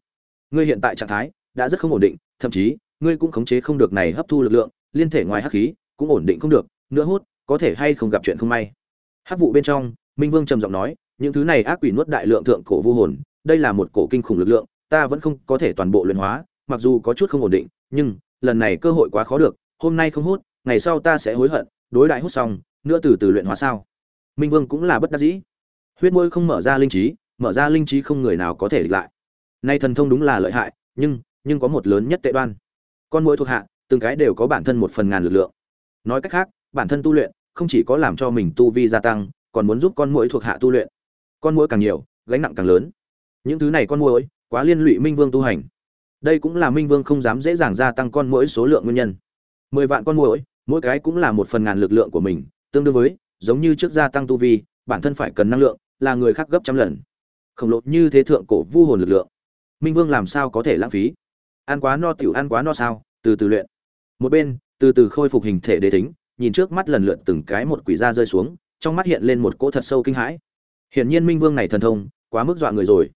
S1: Ngươi hiện tại trạng thái đã rất không ổn định, thậm chí, ngươi cũng khống chế không được này hấp thu lực lượng, liên thể ngoài hắc khí cũng ổn định không được, nữa hút, có thể hay không gặp chuyện không may. Hắc vụ bên trong, minh vương trầm giọng nói, những thứ này ác quỷ nuốt đại lượng thượng cổ vu hồn, đây là một cổ kinh khủng lực lượng, ta vẫn không có thể toàn bộ luyện hóa, mặc dù có chút không ổn định, nhưng lần này cơ hội quá khó được, hôm nay không hút ngày sau ta sẽ hối hận, đối đại hút xong, nữa từ từ luyện hóa sao. Minh vương cũng là bất đắc dĩ. Huyết môi không mở ra linh trí, mở ra linh trí không người nào có thể địch lại. Nay thần thông đúng là lợi hại, nhưng nhưng có một lớn nhất tệ đoan. Con mỗi thuộc hạ, từng cái đều có bản thân một phần ngàn lực lượng. Nói cách khác, bản thân tu luyện, không chỉ có làm cho mình tu vi gia tăng, còn muốn giúp con mỗi thuộc hạ tu luyện. Con mỗi càng nhiều, gánh nặng càng lớn. Những thứ này con mỗi quá liên lụy minh vương tu hành. Đây cũng là minh vương không dám dễ dàng gia tăng con mỗi số lượng nguyên nhân. Mười vạn con mỗi mỗi cái cũng là một phần ngàn lực lượng của mình, tương đương với, giống như trước gia tăng tu vi, bản thân phải cần năng lượng, là người khác gấp trăm lần. Khổng lồ như thế thượng cổ vu hồn lực lượng. Minh vương làm sao có thể lãng phí? Ăn quá no tiểu, ăn quá no sao? Từ từ luyện. Một bên, từ từ khôi phục hình thể đế tính, nhìn trước mắt lần lượt từng cái một quỷ da rơi xuống, trong mắt hiện lên một cỗ thật sâu kinh hãi. Hiển nhiên minh vương này thần thông, quá mức dọa người rồi.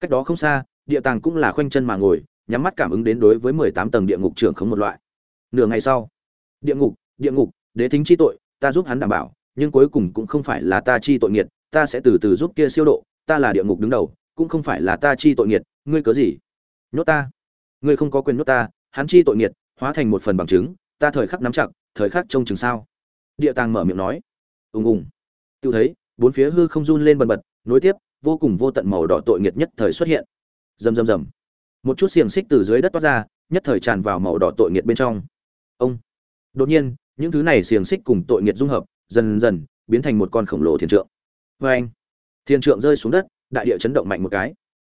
S1: Cách đó không xa, địa tàng cũng là khoanh chân mà ngồi, nhắm mắt cảm ứng đến đối với mười tám tầng địa ngục trưởng không một loại. Nửa ngày sau địa ngục địa ngục, đế thính chi tội, ta giúp hắn đảm bảo, nhưng cuối cùng cũng không phải là ta chi tội nghiệt, ta sẽ từ từ giúp kia siêu độ, ta là địa ngục đứng đầu, cũng không phải là ta chi tội nghiệt, ngươi cớ gì? Nhốt ta. Ngươi không có quyền nhốt ta, hắn chi tội nghiệt, hóa thành một phần bằng chứng, ta thời khắc nắm chặt, thời khắc trông chừng sao? Địa tàng mở miệng nói. Ùng ùng. Tự thấy, bốn phía hư không run lên bần bật, nối tiếp, vô cùng vô tận màu đỏ tội nghiệt nhất thời xuất hiện. Rầm rầm rầm. Một chút xiềng xích từ dưới đất toát ra, nhất thời tràn vào màu đỏ tội nghiệt bên trong. Ông đột nhiên, những thứ này xiềng xích cùng tội nghiệt dung hợp, dần dần biến thành một con khổng lồ thiền trượng. Vê anh, thiền trượng rơi xuống đất, đại địa chấn động mạnh một cái.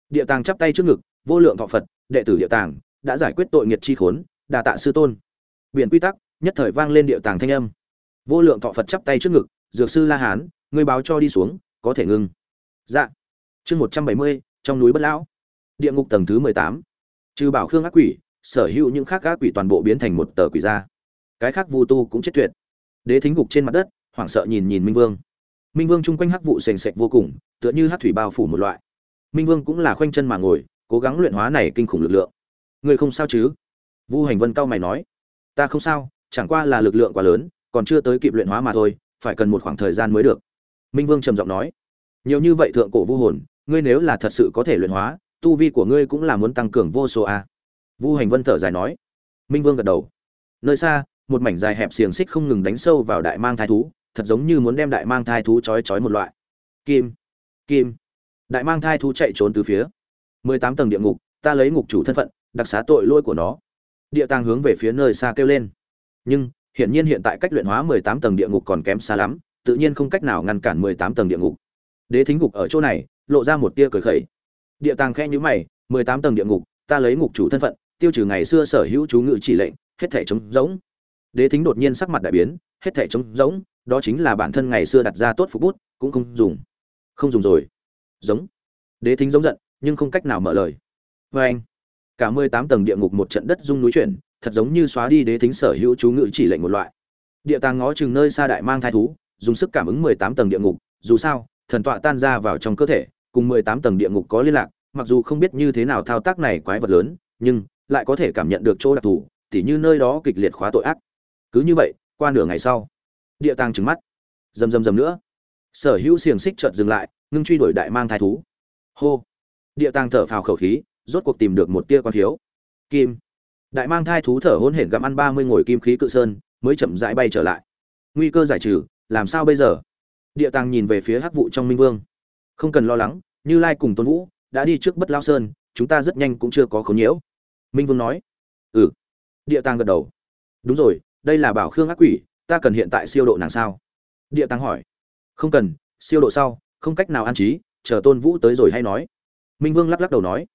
S1: Địa tàng chắp tay trước ngực, vô lượng thọ phật, đệ tử địa tàng, đã giải quyết tội nghiệt chi khốn, đà tạ sư tôn. Biển quy tắc, nhất thời vang lên địa tàng thanh âm. Vô lượng thọ phật chắp tay trước ngực, dược sư la hán người báo cho đi xuống, có thể ngưng. Dạ. Chương một trăm bảy mươi, trong núi bất lão. Địa ngục tầng thứ mười tám. Trừ bảo khương ác quỷ, sở hữu những khác ác quỷ toàn bộ biến thành một tờ quỷ ra cái khác vu tu cũng chết tuyệt. Đế thính gục trên mặt đất, hoảng sợ nhìn nhìn minh vương. Minh vương chung quanh hắc vụ sền sệt vô cùng, tựa như hát thủy bao phủ một loại. Minh vương cũng là khoanh chân mà ngồi, cố gắng luyện hóa này kinh khủng lực lượng. Người không sao chứ? Vu hành vân cao mày nói. Ta không sao, chẳng qua là lực lượng quá lớn, còn chưa tới kịp luyện hóa mà thôi, phải cần một khoảng thời gian mới được. Minh vương trầm giọng nói. Nhiều như vậy thượng cổ vu hồn, ngươi nếu là thật sự có thể luyện hóa, tu vi của ngươi cũng là muốn tăng cường vô số a. Vu hành vân thở dài nói. Minh vương gật đầu. Nơi xa một mảnh dài hẹp xiềng xích không ngừng đánh sâu vào đại mang thai thú, thật giống như muốn đem đại mang thai thú chói chói một loại. Kim kim. Đại mang thai thú chạy trốn từ phía mười tám tầng địa ngục, ta lấy ngục chủ thân phận, đặc xá tội lỗi của nó. Địa tàng hướng về phía nơi xa kêu lên. Nhưng, hiển nhiên hiện tại cách luyện hóa mười tám tầng địa ngục còn kém xa lắm, tự nhiên không cách nào ngăn cản mười tám tầng địa ngục. Đế thính ngục ở chỗ này, lộ ra một tia cười khẩy. Địa tàng khẽ nhíu mày, mười tám tầng địa ngục, ta lấy ngục chủ thân phận, tiêu trừ ngày xưa sở hữu chú ngự chỉ lệnh, hết thể trống rỗng đế thính đột nhiên sắc mặt đại biến, hết thẻ trống rỗng, đó chính là bản thân ngày xưa đặt ra tốt phục bút, cũng không dùng. Không dùng rồi. Giống. Đế thính giống giận, nhưng không cách nào mở lời. Vê anh, cả mười tám tầng địa ngục một trận đất rung núi chuyển, thật giống như xóa đi đế thính sở hữu chú ngự chỉ lệnh một loại. Địa tàng ngó chừng nơi xa đại mang thai thú, dùng sức cảm ứng mười tám tầng địa ngục, dù sao, thần tọa tan ra vào trong cơ thể, cùng mười tám tầng địa ngục có liên lạc, mặc dù không biết như thế nào thao tác này quái vật lớn, nhưng lại có thể cảm nhận được chỗ đặc thù, tỉ như nơi đó kịch liệt khóa tội ác cứ như vậy, qua nửa ngày sau, địa tàng trứng mắt. Rầm rầm rầm nữa. Sở hữu xiềng xích chợt dừng lại, ngưng truy đuổi đại mang thai thú. Hô. Địa tàng thở phào khẩu khí, rốt cuộc tìm được một tia quan thiếu kim. Đại mang thai thú thở hôn hển gặm ăn ba mươi ngồi kim khí cự sơn, mới chậm rãi bay trở lại. Nguy cơ giải trừ, làm sao bây giờ? Địa tàng nhìn về phía hắc vụ trong minh vương. Không cần lo lắng, như lai cùng tôn vũ đã đi trước bất lao sơn, chúng ta rất nhanh cũng chưa có khốn nhiễu. Minh vương nói. Ừ. Địa tàng gật đầu. Đúng rồi đây là bảo khương ác quỷ, ta cần hiện tại siêu độ nàng sao? Địa tàng hỏi. Không cần, siêu độ sau, không cách nào an trí, chờ tôn vũ tới rồi hay nói. Minh vương lắc lắc đầu nói.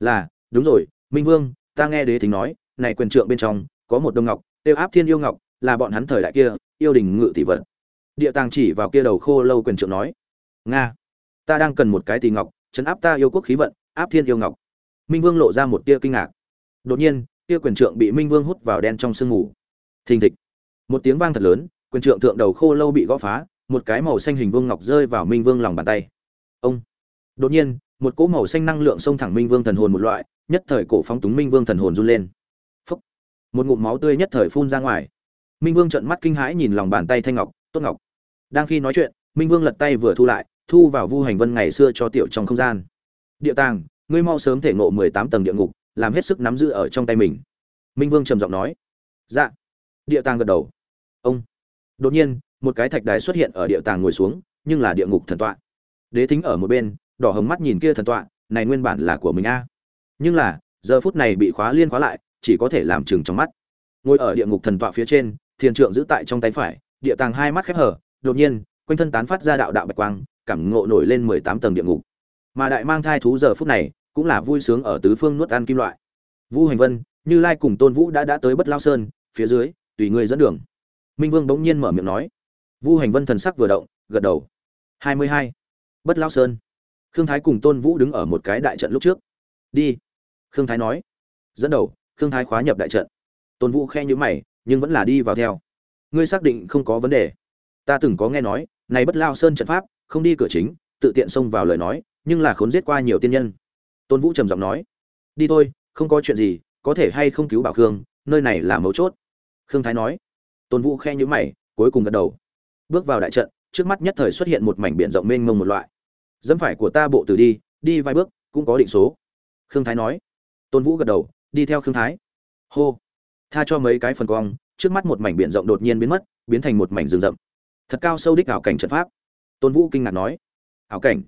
S1: Là, đúng rồi, minh vương, ta nghe đế thính nói, này quyền trượng bên trong, có một đồng ngọc, tiêu áp thiên yêu ngọc, là bọn hắn thời đại kia, yêu đình ngự tỷ vật. Địa tàng chỉ vào kia đầu khô lâu quyền trượng nói. Nga, ta đang cần một cái tỷ ngọc, chấn áp ta yêu quốc khí vận, áp thiên yêu ngọc. Minh vương lộ ra một tia kinh ngạc. Đột nhiên tia quyền trượng bị minh vương hút vào đen trong sương mù thình thịch. Một tiếng vang thật lớn, quyền trượng thượng đầu khô lâu bị gõ phá, một cái màu xanh hình vương ngọc rơi vào minh vương lòng bàn tay. Ông! Đột nhiên, một cỗ màu xanh năng lượng xông thẳng minh vương thần hồn một loại, nhất thời cổ phóng túng minh vương thần hồn run lên. Phúc. một ngụm máu tươi nhất thời phun ra ngoài. Minh vương trợn mắt kinh hãi nhìn lòng bàn tay thanh ngọc, tốt ngọc. Đang khi nói chuyện, minh vương lật tay vừa thu lại, thu vào vu hành vân ngày xưa cho tiểu trong không gian. Địa tàng, ngươi mau sớm thể ngộ mười tám tầng địa ngục, làm hết sức nắm giữ ở trong tay mình. Minh vương trầm giọng nói. Dạ địa tàng gật đầu. Ông. Đột nhiên, một cái thạch đài xuất hiện ở địa tàng ngồi xuống, nhưng là địa ngục thần tọa. Đế thính ở một bên, đỏ hồng mắt nhìn kia thần tọa, này nguyên bản là của mình a. Nhưng là, giờ phút này bị khóa liên khóa lại, chỉ có thể làm chừng trong mắt. Ngồi ở địa ngục thần tọa phía trên, thiền trượng giữ tại trong tay phải, địa tàng hai mắt khép hở đột nhiên, quanh thân tán phát ra đạo đạo bạch quang, cảm ngộ nổi lên mười tám tầng địa ngục. Mà đại mang thai thú giờ phút này, cũng là vui sướng ở tứ phương nuốt ăn kim loại. Vu hành vân, như lai cùng tôn vũ đã đã tới bất lao sơn, phía dưới tùy ngươi dẫn đường. Minh vương bỗng nhiên mở miệng nói. Vu hành vân thần sắc vừa động, gật đầu. Hai mươi hai. Bất lao sơn. Khương thái cùng tôn vũ đứng ở một cái đại trận lúc trước. Đi. Khương thái nói. Dẫn đầu, khương thái khóa nhập đại trận. Tôn vũ khe nhữ mày, nhưng vẫn là đi vào theo. Ngươi xác định không có vấn đề. Ta từng có nghe nói, này bất lao sơn trận pháp, không đi cửa chính, tự tiện xông vào lời nói, nhưng là khốn giết qua nhiều tiên nhân. Tôn vũ trầm giọng nói. Đi thôi, không có chuyện gì, có thể hay không cứu bảo khương, nơi này là mấu chốt khương thái nói. Tôn vũ khe nhữ mày, cuối cùng gật đầu. Bước vào đại trận, trước mắt nhất thời xuất hiện một mảnh biển rộng mênh mông một loại. Dẫm phải của ta bộ từ đi đi vài bước, cũng có định số. Khương thái nói. Tôn vũ gật đầu, đi theo khương thái. Hô. Tha cho mấy cái phần cong, trước mắt một mảnh biển rộng đột nhiên biến mất, biến thành một mảnh rừng rậm. Thật cao sâu đích ảo cảnh trận pháp. Tôn vũ kinh ngạc nói. Ảo cảnh.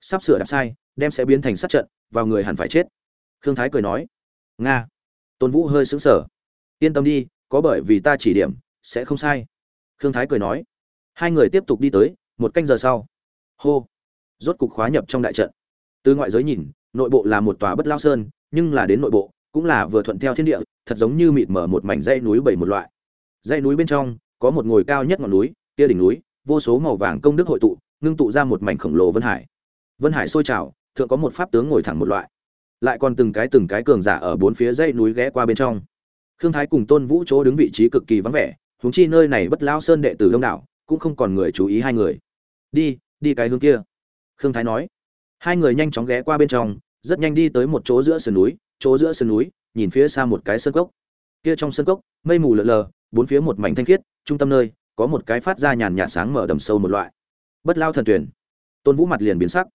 S1: Sắp sửa đạp sai, đem sẽ biến thành sát trận, vào người hẳn phải chết. Khương thái cười nói. Nga. Tôn vũ hơi sững sờ. Yên tâm đi có bởi vì ta chỉ điểm, sẽ không sai. Khương thái cười nói. Hai người tiếp tục đi tới, một canh giờ sau. Hô. Rốt cục khóa nhập trong đại trận. Từ ngoại giới nhìn, nội bộ là một tòa bất lao sơn, nhưng là đến nội bộ, cũng là vừa thuận theo thiên địa, thật giống như mịt mở một mảnh dãy núi bảy một loại. Dãy núi bên trong, có một ngồi cao nhất ngọn núi, kia đỉnh núi, vô số màu vàng công đức hội tụ, ngưng tụ ra một mảnh khổng lồ vân hải. Vân hải sôi trào, thượng có một pháp tướng ngồi thẳng một loại. Lại còn từng cái từng cái cường giả ở bốn phía dãy núi ghé qua bên trong khương thái cùng tôn vũ chỗ đứng vị trí cực kỳ vắng vẻ, huống chi nơi này bất lao sơn đệ tử đông đảo, cũng không còn người chú ý hai người. Đi đi cái hướng kia, khương thái nói. Hai người nhanh chóng ghé qua bên trong, rất nhanh đi tới một chỗ giữa sườn núi, chỗ giữa sườn núi, nhìn phía xa một cái sân cốc. Kia trong sân cốc, mây mù lờ lờ, bốn phía một mảnh thanh khiết, trung tâm nơi, có một cái phát ra nhàn nhạt sáng mở đầm sâu một loại. Bất lao thần tuyển. Tôn vũ mặt liền biến sắc.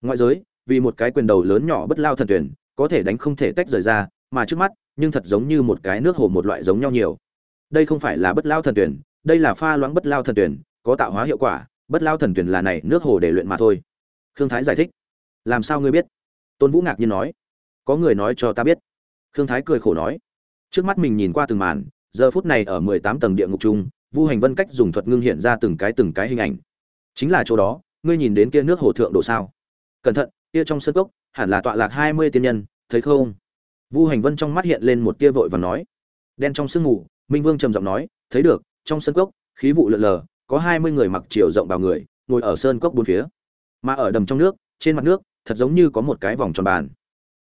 S1: Ngoại giới, vì một cái quyền đầu lớn nhỏ bất lao thần tuyển, có thể đánh không thể tách rời ra mà trước mắt, nhưng thật giống như một cái nước hồ một loại giống nhau nhiều. Đây không phải là bất lao thần tuyển, đây là pha loãng bất lao thần tuyển, có tạo hóa hiệu quả, bất lao thần tuyển là này, nước hồ để luyện mà thôi. Khương thái giải thích. Làm sao ngươi biết? Tôn vũ ngạc nhiên nói. Có người nói cho ta biết. Khương thái cười khổ nói. Trước mắt mình nhìn qua từng màn, giờ phút này ở mười tám tầng địa ngục chung, vu hành vân cách dùng thuật ngưng hiện ra từng cái từng cái hình ảnh. Chính là chỗ đó, ngươi nhìn đến kia nước hồ thượng đồ sao? Cẩn thận, kia trong sân cốc, hẳn là tọa lạc hai mươi tiên nhân, thấy không? Vu hành vân trong mắt hiện lên một tia vội và nói. Đen trong sương mù, minh vương trầm giọng nói, thấy được, trong sân cốc, khí vụ lượn lờ, có hai mươi người mặc chiều rộng vào người, ngồi ở sơn cốc bốn phía. Mà ở đầm trong nước, trên mặt nước, thật giống như có một cái vòng tròn bàn.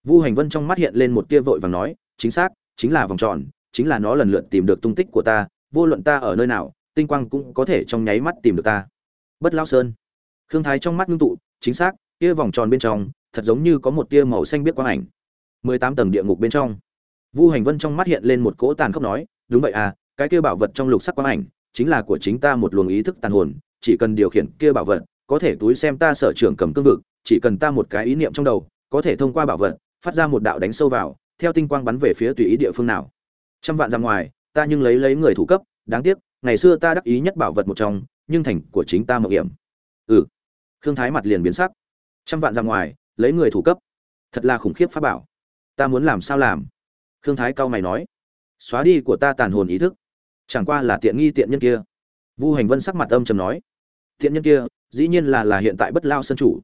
S1: Vu hành vân trong mắt hiện lên một tia vội và nói, chính xác, chính là vòng tròn, chính là nó lần lượt tìm được tung tích của ta, vô luận ta ở nơi nào, tinh quang cũng có thể trong nháy mắt tìm được ta. Bất lao sơn. Khương thái trong mắt ngưng tụ, chính xác, kia vòng tròn bên trong, thật giống như có một tia màu xanh biết quang ảnh mười tám tầng địa ngục bên trong. Vu hành vân trong mắt hiện lên một cỗ tàn khốc nói, đúng vậy à cái kia bảo vật trong lục sắc quang ảnh chính là của chính ta một luồng ý thức tàn hồn, chỉ cần điều khiển kia bảo vật, có thể túi xem ta sở trưởng cầm cương vực, chỉ cần ta một cái ý niệm trong đầu, có thể thông qua bảo vật, phát ra một đạo đánh sâu vào, theo tinh quang bắn về phía tùy ý địa phương nào. Trăm vạn ra ngoài, ta nhưng lấy lấy người thủ cấp, đáng tiếc, ngày xưa ta đắc ý nhất bảo vật một trong, nhưng thành của chính ta mộng hiểm. Ừ. Khương thái mặt liền biến sắc. Trăm vạn ra ngoài, lấy người thủ cấp. Thật là khủng khiếp pháp bảo ta muốn làm sao làm? Khương thái cao mày nói. Xóa đi của ta tàn hồn ý thức. Chẳng qua là tiện nghi tiện nhân kia. Vu hành vân sắc mặt âm trầm nói. Tiện nhân kia, dĩ nhiên là là hiện tại bất lao sân chủ.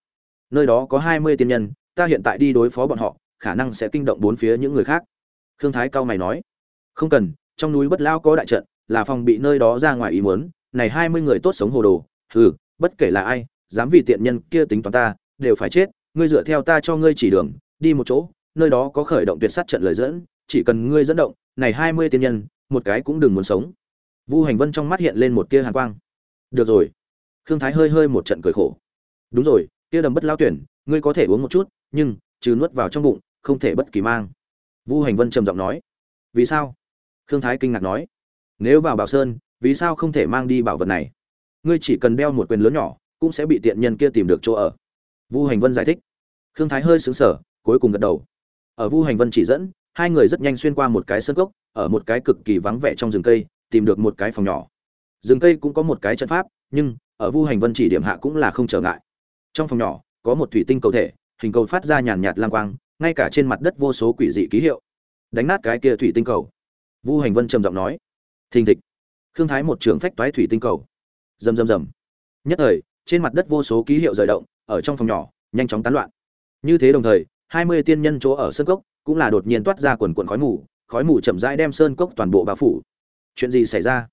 S1: Nơi đó có hai mươi tiên nhân, ta hiện tại đi đối phó bọn họ, khả năng sẽ kinh động bốn phía những người khác. Khương thái cao mày nói. Không cần, trong núi bất lao có đại trận, là phòng bị nơi đó ra ngoài ý muốn. Này hai mươi người tốt sống hồ đồ. Hừ, bất kể là ai, dám vì tiện nhân kia tính toán ta, đều phải chết. Ngươi dựa theo ta cho ngươi chỉ đường, đi một chỗ nơi đó có khởi động tuyệt sát trận lời dẫn, chỉ cần ngươi dẫn động, này hai mươi tiên nhân, một cái cũng đừng muốn sống. Vu hành vân trong mắt hiện lên một tia hàn quang. Được rồi. Khương thái hơi hơi một trận cười khổ. Đúng rồi kia đầm bất lao tuyển, ngươi có thể uống một chút, nhưng, trừ nuốt vào trong bụng, không thể bất kỳ mang. Vu hành vân trầm giọng nói. Vì sao? Khương thái kinh ngạc nói. Nếu vào bảo sơn, vì sao không thể mang đi bảo vật này? Ngươi chỉ cần đeo một quyền lớn nhỏ, cũng sẽ bị tiện nhân kia tìm được chỗ ở. Vu hành vân giải thích. Khương thái hơi sững sở cuối cùng gật đầu ở vu hành vân chỉ dẫn hai người rất nhanh xuyên qua một cái sân cốc, ở một cái cực kỳ vắng vẻ trong rừng cây tìm được một cái phòng nhỏ. Rừng cây cũng có một cái trận pháp nhưng ở vu hành vân chỉ điểm hạ cũng là không trở ngại. Trong phòng nhỏ có một thủy tinh cầu thể hình cầu phát ra nhàn nhạt lang quang ngay cả trên mặt đất vô số quỷ dị ký hiệu. Đánh nát cái kia thủy tinh cầu. Vu hành vân trầm giọng nói thình thịch. Khương thái một trường phách toái thủy tinh cầu. Rầm rầm rầm. Nhất thời trên mặt đất vô số ký hiệu rời động ở trong phòng nhỏ nhanh chóng tán loạn. Như thế đồng thời hai mươi tiên nhân chỗ ở sơn cốc, cũng là đột nhiên toát ra quần quần khói mù khói mù chậm rãi đem sơn cốc toàn bộ bao phủ. Chuyện gì xảy ra?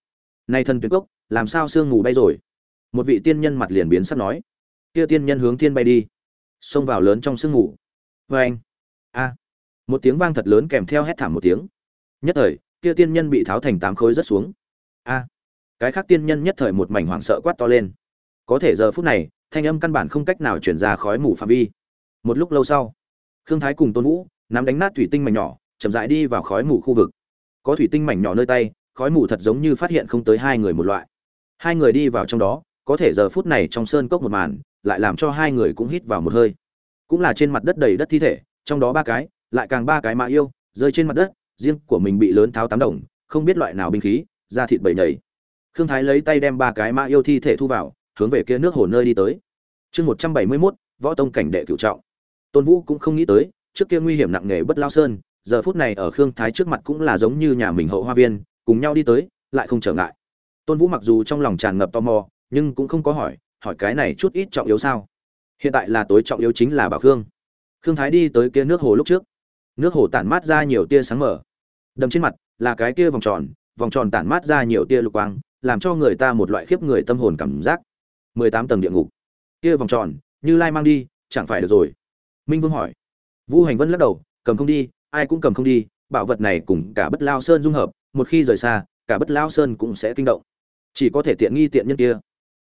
S1: Nay thân tuyệt cốc, làm sao sương mù bay rồi? Một vị tiên nhân mặt liền biến sắp nói. Kia tiên nhân hướng thiên bay đi, xông vào lớn trong sương mù. Vê anh, a, một tiếng vang thật lớn kèm theo hét thảm một tiếng. Nhất thời, kia tiên nhân bị tháo thành tám khối rất xuống. A, cái khác tiên nhân nhất thời một mảnh hoảng sợ quát to lên. Có thể giờ phút này, thanh âm căn bản không cách nào chuyển ra khói mù phạm vi. Một lúc lâu sau khương thái cùng tôn vũ nắm đánh nát thủy tinh mảnh nhỏ, chậm rãi đi vào khói mù khu vực. Có thủy tinh mảnh nhỏ nơi tay, khói mù thật giống như phát hiện không tới hai người một loại. Hai người đi vào trong đó, có thể giờ phút này trong sơn cốc một màn, lại làm cho hai người cũng hít vào một hơi. Cũng là trên mặt đất đầy đất thi thể, trong đó ba cái, lại càng ba cái mã yêu, rơi trên mặt đất, riêng của mình bị lớn tháo tám đồng, không biết loại nào binh khí ra thịt bầy nhảy khương thái lấy tay đem ba cái mã yêu thi thể thu vào, hướng về kia nước hồ nơi đi tới. Chương một trăm bảy mươi mốt, võ tông cảnh đệ cựu trọng tôn vũ cũng không nghĩ tới, trước kia nguy hiểm nặng nề bất lao sơn, giờ phút này ở khương thái trước mặt cũng là giống như nhà mình hậu hoa viên, cùng nhau đi tới, lại không trở ngại. Tôn vũ mặc dù trong lòng tràn ngập tò mò, nhưng cũng không có hỏi hỏi cái này chút ít trọng yếu sao? Hiện tại là tối trọng yếu chính là bảo khương. Khương thái đi tới kia nước hồ lúc trước. Nước hồ tản mát ra nhiều tia sáng mở đầm trên mặt là cái kia vòng tròn vòng tròn tản mát ra nhiều tia lục quang, làm cho người ta một loại khiếp người tâm hồn cảm giác. Mười tám tầng địa ngục. Kia vòng tròn, như lai mang đi, chẳng phải được rồi minh vương hỏi. Vũ hành vân lắc đầu, cầm không đi, ai cũng cầm không đi, bảo vật này cùng cả bất lao sơn dung hợp, một khi rời xa, cả bất lao sơn cũng sẽ kinh động. Chỉ có thể tiện nghi tiện nhân kia.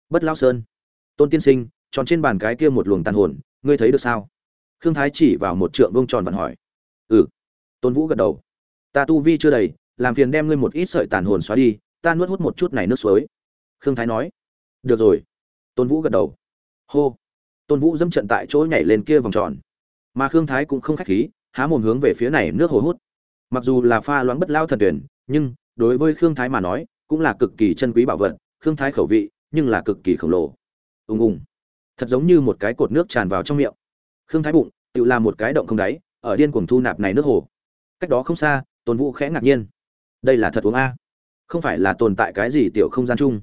S1: Bất lao sơn. Tôn tiên sinh, tròn trên bàn cái kia một luồng tàn hồn, ngươi thấy được sao? Khương thái chỉ vào một trượng vông tròn vặn hỏi. Ừ. Tôn vũ gật đầu. Ta tu vi chưa đầy, làm phiền đem ngươi một ít sợi tàn hồn xóa đi, ta nuốt hút một chút này nước suối. Khương thái nói. Được rồi. Tôn vũ gật đầu. Hô. Tôn vũ dâm trận tại chỗ nhảy lên kia vòng tròn mà khương thái cũng không khách khí, há mồm hướng về phía này nước hồ hút. Mặc dù là pha loãng bất lao thần tuyển, nhưng, đối với khương thái mà nói, cũng là cực kỳ chân quý bảo vật, khương thái khẩu vị, nhưng là cực kỳ khổng lồ. Ùng ùng. Thật giống như một cái cột nước tràn vào trong miệng. Khương thái bụng, tự làm một cái động không đáy, ở điên cuồng thu nạp này nước hồ. Cách đó không xa tôn vũ khẽ ngạc nhiên. Đây là thật uống a? Không phải là tồn tại cái gì tiểu không gian chung.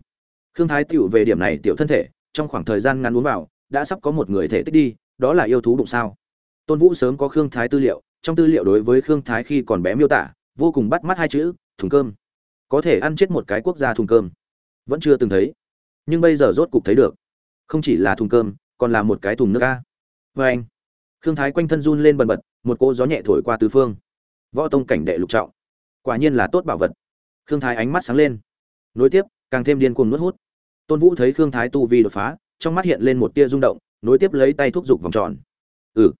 S1: Khương thái tựu về điểm này tiểu thân thể, trong khoảng thời gian ngắn uống vào, đã sắp có một người thể tích đi, đó là yêu thú bụng sao? Tôn vũ sớm có khương thái tư liệu, trong tư liệu đối với khương thái khi còn bé miêu tả, vô cùng bắt mắt hai chữ, thùng cơm. Có thể ăn chết một cái quốc gia thùng cơm. Vẫn chưa từng thấy. Nhưng bây giờ rốt cục thấy được. Không chỉ là thùng cơm, còn là một cái thùng nước ca vê anh, khương thái quanh thân run lên bần bật, một cỗ gió nhẹ thổi qua tứ phương. Võ tông cảnh đệ lục trọng. Quả nhiên là tốt bảo vật. Khương thái ánh mắt sáng lên. Nối tiếp, càng thêm điên cuồng nuốt hút. Tôn vũ thấy khương thái tu vi đột phá, trong mắt hiện lên một tia rung động, nối tiếp lấy tay thúc giục vòng tròn. Ừ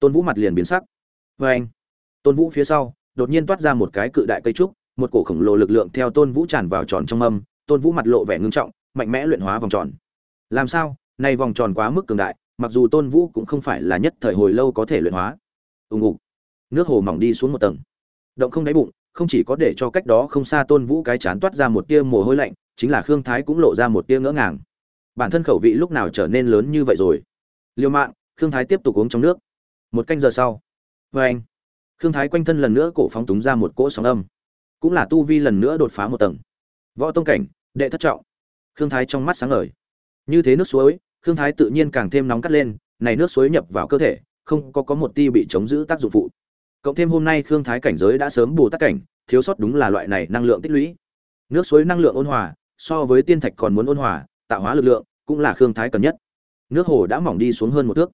S1: tôn vũ mặt liền biến sắc. Vê anh, tôn vũ phía sau, đột nhiên toát ra một cái cự đại cây trúc, một cổ khổng lồ lực lượng theo tôn vũ tràn vào tròn trong âm, tôn vũ mặt lộ vẻ ngưng trọng, mạnh mẽ luyện hóa vòng tròn. Làm sao? Nay vòng tròn quá mức cường đại, mặc dù tôn vũ cũng không phải là nhất thời hồi lâu có thể luyện hóa. Ùng ục nước hồ mỏng đi xuống một tầng. Động không đáy bụng, không chỉ có để cho cách đó không xa tôn vũ cái chán toát ra một tia mồ hôi lạnh, chính là khương thái cũng lộ ra một tia ngỡ ngàng. Bản thân khẩu vị lúc nào trở nên lớn như vậy rồi? Liêu mạng, khương thái tiếp tục uống trong nước một canh giờ sau. Vê anh, khương thái quanh thân lần nữa cổ phóng túng ra một cỗ sóng âm. Cũng là tu vi lần nữa đột phá một tầng. Võ tông cảnh, đệ thất trọng. Khương thái trong mắt sáng ngời. Như thế nước suối, khương thái tự nhiên càng thêm nóng cắt lên, này nước suối nhập vào cơ thể, không có có một ti bị chống giữ tác dụng phụ. Cộng thêm hôm nay khương thái cảnh giới đã sớm bù tắc cảnh, thiếu sót đúng là loại này năng lượng tích lũy. Nước suối năng lượng ôn hòa, so với tiên thạch còn muốn ôn hòa, tạo hóa lực lượng, cũng là khương thái cần nhất. Nước hồ đã mỏng đi xuống hơn một thước.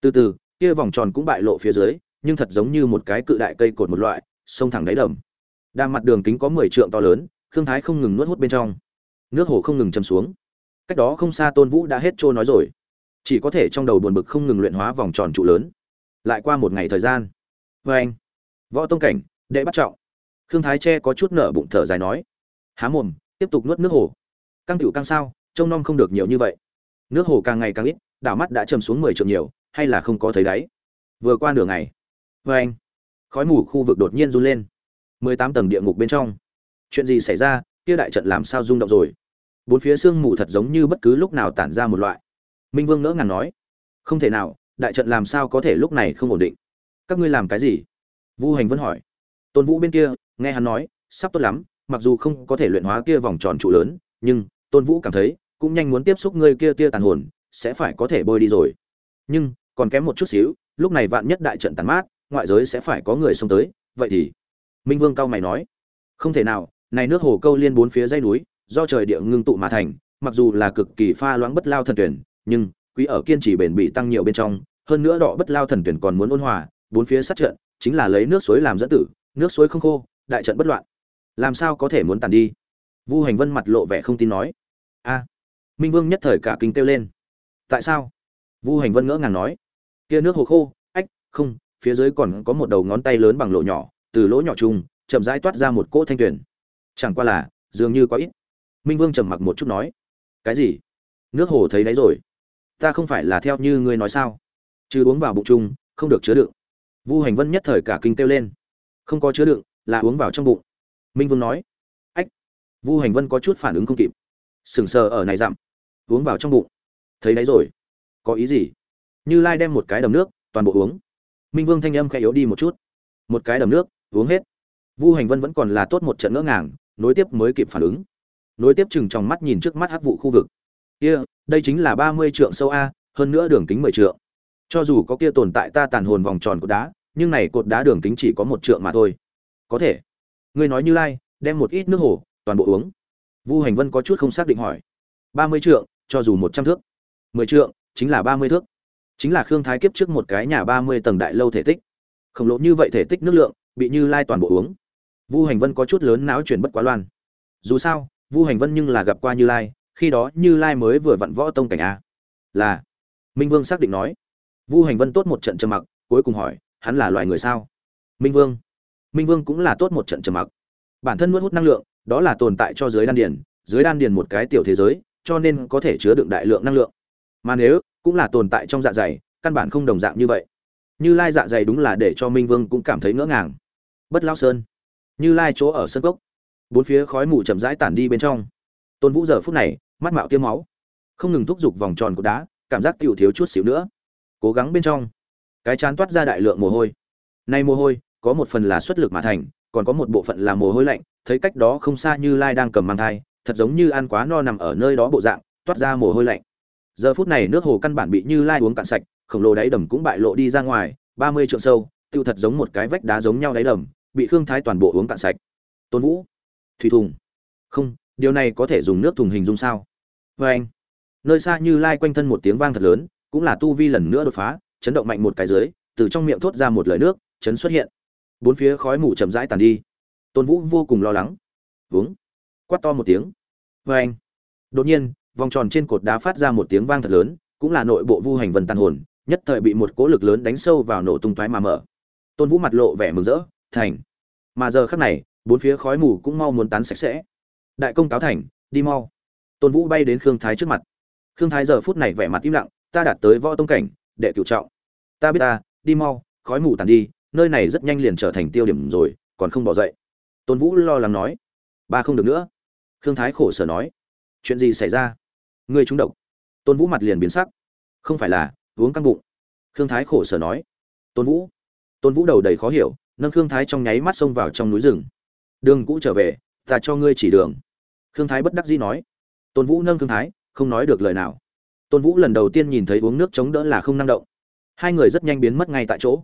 S1: Từ từ kia vòng tròn cũng bại lộ phía dưới, nhưng thật giống như một cái cự đại cây cột một loại, sông thẳng đáy đầm. Đàm mặt đường kính có mười trượng to lớn, khương thái không ngừng nuốt hút bên trong. Nước hồ không ngừng châm xuống. Cách đó không xa tôn vũ đã hết trô nói rồi. Chỉ có thể trong đầu buồn bực không ngừng luyện hóa vòng tròn trụ lớn. Lại qua một ngày thời gian. Vê anh, võ tông cảnh, đệ bắt trọng. Khương thái che có chút nở bụng thở dài nói. Há mồm, tiếp tục nuốt nước hồ. Căng tiểu căng sao, trông nom không được nhiều như vậy. Nước hồ càng ngày càng ít, đảo mắt đã trầm xuống mười trượng nhiều hay là không có thấy đáy? Vừa qua nửa ngày vê anh. Khói mù khu vực đột nhiên run lên. Mười tám tầng địa ngục bên trong. Chuyện gì xảy ra? Kia đại trận làm sao rung động rồi? Bốn phía sương mù thật giống như bất cứ lúc nào tản ra một loại. Minh vương ngỡ ngàng nói, không thể nào, đại trận làm sao có thể lúc này không ổn định? Các ngươi làm cái gì? Vu hành vẫn hỏi. Tôn vũ bên kia, nghe hắn nói, sắp tốt lắm, mặc dù không có thể luyện hóa kia vòng tròn trụ lớn, nhưng tôn vũ cảm thấy, cũng nhanh muốn tiếp xúc ngươi kia tia tàn hồn, sẽ phải có thể bôi đi rồi. Nhưng còn kém một chút xíu, lúc này vạn nhất đại trận tàn mát, ngoại giới sẽ phải có người xông tới, vậy thì minh vương cao mày nói, không thể nào, này nước hồ câu liên bốn phía dây núi, do trời địa ngưng tụ mà thành, mặc dù là cực kỳ pha loãng bất lao thần tuyển, nhưng quý ở kiên trì bền bỉ tăng nhiều bên trong, hơn nữa đỏ bất lao thần tuyển còn muốn ôn hòa, bốn phía sát trận, chính là lấy nước suối làm dẫn tử, nước suối không khô, đại trận bất loạn. Làm sao có thể muốn tàn đi? Vu hành vân mặt lộ vẻ không tin nói. A, minh vương nhất thời cả kinh kêu lên. Tại sao? Vu hành vân ngỡ ngàng nói kia nước hồ khô, ách, không, phía dưới còn có một đầu ngón tay lớn bằng lỗ nhỏ, từ lỗ nhỏ chung, chậm rãi toát ra một cỗ thanh tuyển chẳng qua là, dường như có ít. Minh vương trầm mặc một chút nói, cái gì? Nước hồ thấy đấy rồi. Ta không phải là theo như ngươi nói sao? Chứ uống vào bụng chung, không được chứa đựng. Vu hành vân nhất thời cả kinh kêu lên, không có chứa đựng, là uống vào trong bụng. Minh vương nói, ách. Vu hành vân có chút phản ứng không kịp, sừng sờ ở này dặm, uống vào trong bụng. Thấy đấy rồi. Có ý gì? Như lai đem một cái đầm nước, toàn bộ uống. Minh vương thanh âm khẽ yếu đi một chút. Một cái đầm nước, uống hết. Vu hành vân vẫn còn là tốt một trận ngỡ ngàng, nối tiếp mới kịp phản ứng. Nối tiếp chừng trong mắt nhìn trước mắt hắc vụ khu vực. Kia, đây chính là ba mươi trượng sâu a, hơn nữa đường kính mười trượng. Cho dù có kia tồn tại ta tàn hồn vòng tròn cột đá, nhưng này cột đá đường kính chỉ có một trượng mà thôi. Có thể. Ngươi nói như lai, đem một ít nước hồ, toàn bộ uống. Vu hành vân có chút không xác định hỏi. Ba mươi trượng, cho dù một trăm thước. Mười trượng, chính là ba mươi thước chính là khương thái kiếp trước một cái nhà ba mươi tầng đại lâu thể tích. Khổng lồ như vậy thể tích nước lượng, bị như lai toàn bộ uống. Vu hành vân có chút lớn não chuyển bất quá loan. Dù sao, vu hành vân nhưng là gặp qua như lai, khi đó như lai mới vừa vặn võ tông cảnh a. Là, minh vương xác định nói. Vu hành vân tốt một trận trầm mặc, cuối cùng hỏi, hắn là loài người sao? Minh vương. Minh vương cũng là tốt một trận trầm mặc. Bản thân nuốt hút năng lượng, đó là tồn tại cho giới đan điền, dưới đan điền một cái tiểu thế giới, cho nên có thể chứa đựng đại lượng năng lượng. Mà nếu cũng là tồn tại trong dạ dày, căn bản không đồng dạng như vậy. Như lai dạ dày đúng là để cho minh vương cũng cảm thấy ngỡ ngàng. Bất lao sơn. Như lai chỗ ở sân cốc. Bốn phía khói mù chậm rãi tản đi bên trong. Tôn vũ giờ phút này, mắt mạo tiêm máu. Không ngừng thúc giục vòng tròn của đá, cảm giác tiểu thiếu chút xíu nữa. Cố gắng bên trong. Cái chán toát ra đại lượng mồ hôi. Nay mồ hôi, có một phần là xuất lực mà thành, còn có một bộ phận là mồ hôi lạnh, thấy cách đó không xa như lai đang cầm mang thai, thật giống như ăn quá no nằm ở nơi đó bộ dạng, toát ra mồ hôi lạnh giờ phút này nước hồ căn bản bị như lai uống cạn sạch, khổng lồ đáy đầm cũng bại lộ đi ra ngoài, ba mươi trượng sâu, tiêu thật giống một cái vách đá giống nhau đáy đầm, bị khương thái toàn bộ uống cạn sạch. Tôn vũ, thủy thùng. Không, điều này có thể dùng nước thùng hình dung sao? Vê anh, nơi xa như lai quanh thân một tiếng vang thật lớn, cũng là tu vi lần nữa đột phá, chấn động mạnh một cái dưới, từ trong miệng thốt ra một lời nước, chấn xuất hiện. Bốn phía khói mù chậm rãi tàn đi. Tôn vũ vô cùng lo lắng. Uống. Quát to một tiếng. Vê anh, đột nhiên vòng tròn trên cột đá phát ra một tiếng vang thật lớn, cũng là nội bộ vu hành vân tàn hồn, nhất thời bị một cỗ lực lớn đánh sâu vào nổ tung toái mà mở. Tôn vũ mặt lộ vẻ mừng rỡ, thành. Mà giờ khắc này, bốn phía khói mù cũng mau muốn tán sạch sẽ. Đại công cáo thành, đi mau. Tôn vũ bay đến khương thái trước mặt. Khương thái giờ phút này vẻ mặt im lặng, ta đạt tới võ tông cảnh, đệ cửu trọng. Ta biết ta, đi mau, khói mù tàn đi, nơi này rất nhanh liền trở thành tiêu điểm rồi, còn không bỏ dậy. Tôn vũ lo lắng nói. Ba không được nữa. Khương thái khổ sở nói. Chuyện gì xảy ra? Ngươi trúng độc. Tôn vũ mặt liền biến sắc. Không phải là, uống căng bụng. Khương thái khổ sở nói. Tôn vũ. Tôn vũ đầu đầy khó hiểu, nâng khương thái trong nháy mắt xông vào trong núi rừng. Đường cũ trở về, ta cho ngươi chỉ đường. Khương thái bất đắc dĩ nói. Tôn vũ nâng khương thái, không nói được lời nào. Tôn vũ lần đầu tiên nhìn thấy uống nước chống đỡ là không năng động. Hai người rất nhanh biến mất ngay tại chỗ.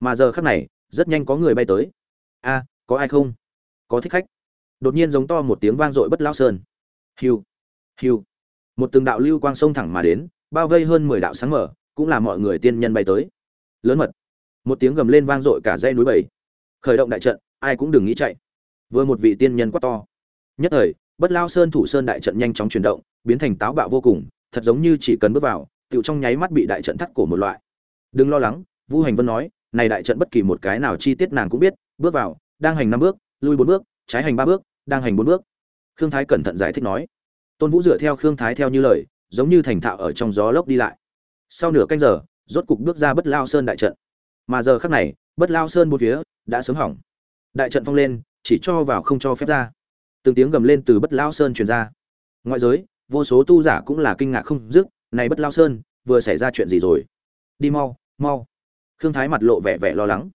S1: Mà giờ khác này, rất nhanh có người bay tới. A, có ai không? Có thích khách. Đột nhiên giống to một tiếng vang dội bất lao sơn. Hiu hiu một từng đạo lưu quang sông thẳng mà đến, bao vây hơn mười đạo sáng mở, cũng là mọi người tiên nhân bay tới. Lớn mật. Một tiếng gầm lên vang dội cả dãy núi bảy. Khởi động đại trận, ai cũng đừng nghĩ chạy. Vừa một vị tiên nhân quá to. Nhất thời, bất lao sơn thủ sơn đại trận nhanh chóng chuyển động, biến thành táo bạo vô cùng, thật giống như chỉ cần bước vào, tựu trong nháy mắt bị đại trận thắt cổ một loại. Đừng lo lắng, vu hành vân nói, này đại trận bất kỳ một cái nào chi tiết nàng cũng biết, bước vào, đang hành năm bước, lui bốn bước, trái hành ba bước, đang hành bốn bước. Khương thái cẩn thận giải thích nói tôn vũ dựa theo khương thái theo như lời, giống như thành thạo ở trong gió lốc đi lại. Sau nửa canh giờ, rốt cục bước ra bất lao sơn đại trận. Mà giờ khắc này, bất lao sơn bốn phía đã sớm hỏng. Đại trận phong lên, chỉ cho vào không cho phép ra. Từng tiếng gầm lên từ bất lao sơn truyền ra. Ngoại giới, vô số tu giả cũng là kinh ngạc không dứt, này bất lao sơn, vừa xảy ra chuyện gì rồi? Đi mau mau. Khương thái mặt lộ vẻ vẻ lo lắng.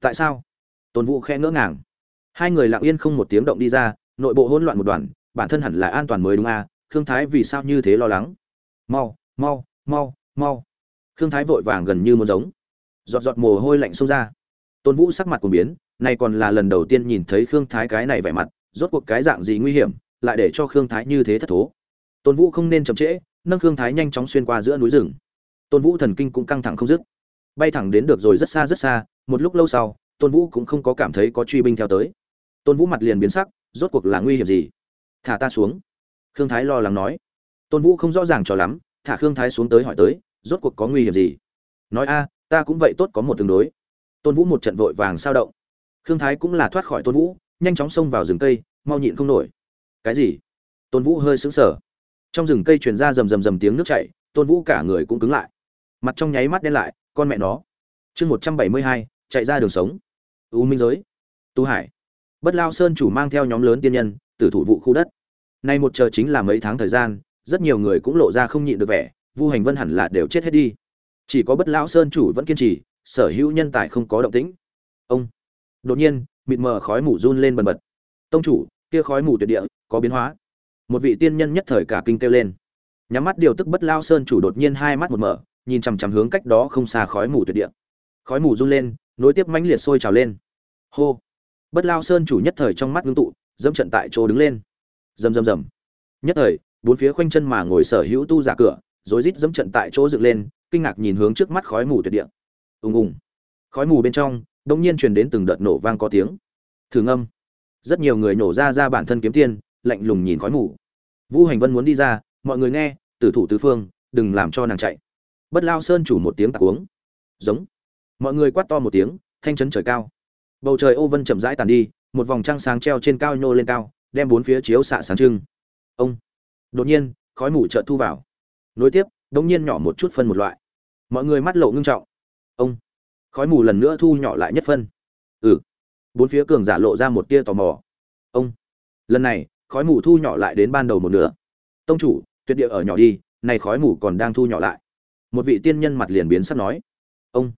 S1: Tại sao? Tôn vũ khe ngỡ ngàng. Hai người lặng yên không một tiếng động đi ra, nội bộ hỗn loạn một đoàn bản thân hẳn là an toàn mới đúng à? Khương thái vì sao như thế lo lắng? Mau mau mau mau. Khương thái vội vàng gần như muốn giống. Giọt giọt mồ hôi lạnh xông ra. Tôn vũ sắc mặt cũng biến này còn là lần đầu tiên nhìn thấy khương thái cái này vẻ mặt, rốt cuộc cái dạng gì nguy hiểm, lại để cho khương thái như thế thất thố. Tôn vũ không nên chậm trễ, nâng khương thái nhanh chóng xuyên qua giữa núi rừng. Tôn vũ thần kinh cũng căng thẳng không dứt. Bay thẳng đến được rồi rất xa rất xa, một lúc lâu sau, tôn vũ cũng không có cảm thấy có truy binh theo tới. Tôn vũ mặt liền biến sắc, rốt cuộc là nguy hiểm gì? Thả ta xuống. Khương thái lo lắng nói. Tôn vũ không rõ ràng cho lắm, thả khương thái xuống tới hỏi tới, rốt cuộc có nguy hiểm gì? Nói, a, ta cũng vậy tốt có một tương đối. Tôn vũ một trận vội vàng sao động. Khương thái cũng là thoát khỏi tôn vũ, nhanh chóng xông vào rừng cây, mau nhịn không nổi. Cái gì? Tôn vũ hơi sững sờ. Trong rừng cây truyền ra rầm rầm rầm tiếng nước chảy, tôn vũ cả người cũng cứng lại. Mặt trong nháy mắt đen lại, con mẹ nó. Chương một trăm bảy mươi hai, chạy ra đường sống. U minh giới. Tu hải. Bất lao sơn chủ mang theo nhóm lớn tiên nhân, từ thủ vụ khu đất nay một chờ chính là mấy tháng thời gian, rất nhiều người cũng lộ ra không nhịn được vẻ, vu hành vân hẳn là đều chết hết đi. Chỉ có bất lão sơn chủ vẫn kiên trì, sở hữu nhân tài không có động tĩnh. Ông. Đột nhiên, mịt mờ khói mù run lên bần bật. Tông chủ, kia khói mù tuyệt địa, có biến hóa. Một vị tiên nhân nhất thời cả kinh kêu lên. Nhắm mắt điều tức bất lão sơn chủ đột nhiên hai mắt một mở, nhìn chằm chằm hướng cách đó không xa khói mù tuyệt địa. Khói mù run lên, nối tiếp mãnh liệt sôi trào lên. Hô. Bất lao sơn chủ nhất thời trong mắt ngưng tụ, dẫm trận tại chỗ đứng lên rầm rầm rầm. Nhất thời, bốn phía khoanh chân mà ngồi sở hữu tu giả cửa, rối rít dẫm trận tại chỗ dựng lên, kinh ngạc nhìn hướng trước mắt khói mù tuyệt địa. Ùng ùng. Khói mù bên trong đông nhiên truyền đến từng đợt nổ vang có tiếng. Thử ngâm. Rất nhiều người nổ ra ra bản thân kiếm tiên, lạnh lùng nhìn khói mù. Vu hành vân muốn đi ra, mọi người nghe, tử thủ tứ phương, đừng làm cho nàng chạy. Bất lao sơn chủ một tiếng tạc uống. Giống. Mọi người quát to một tiếng, thanh chấn trời cao. Bầu trời ô vân chậm rãi tàn đi, một vòng trăng sáng treo trên cao nhô lên cao đem bốn phía chiếu xạ sáng trưng. Ông. Đột nhiên, khói mù chợt thu vào. Nối tiếp, đống nhiên nhỏ một chút phân một loại. Mọi người mắt lộ ngưng trọng. Ông. Khói mù lần nữa thu nhỏ lại nhất phân. Ừ. Bốn phía cường giả lộ ra một tia tò mò. Ông. Lần này, khói mù thu nhỏ lại đến ban đầu một nửa. Tông chủ, tuyệt địa ở nhỏ đi, này khói mù còn đang thu nhỏ lại. Một vị tiên nhân mặt liền biến sắp nói. Ông.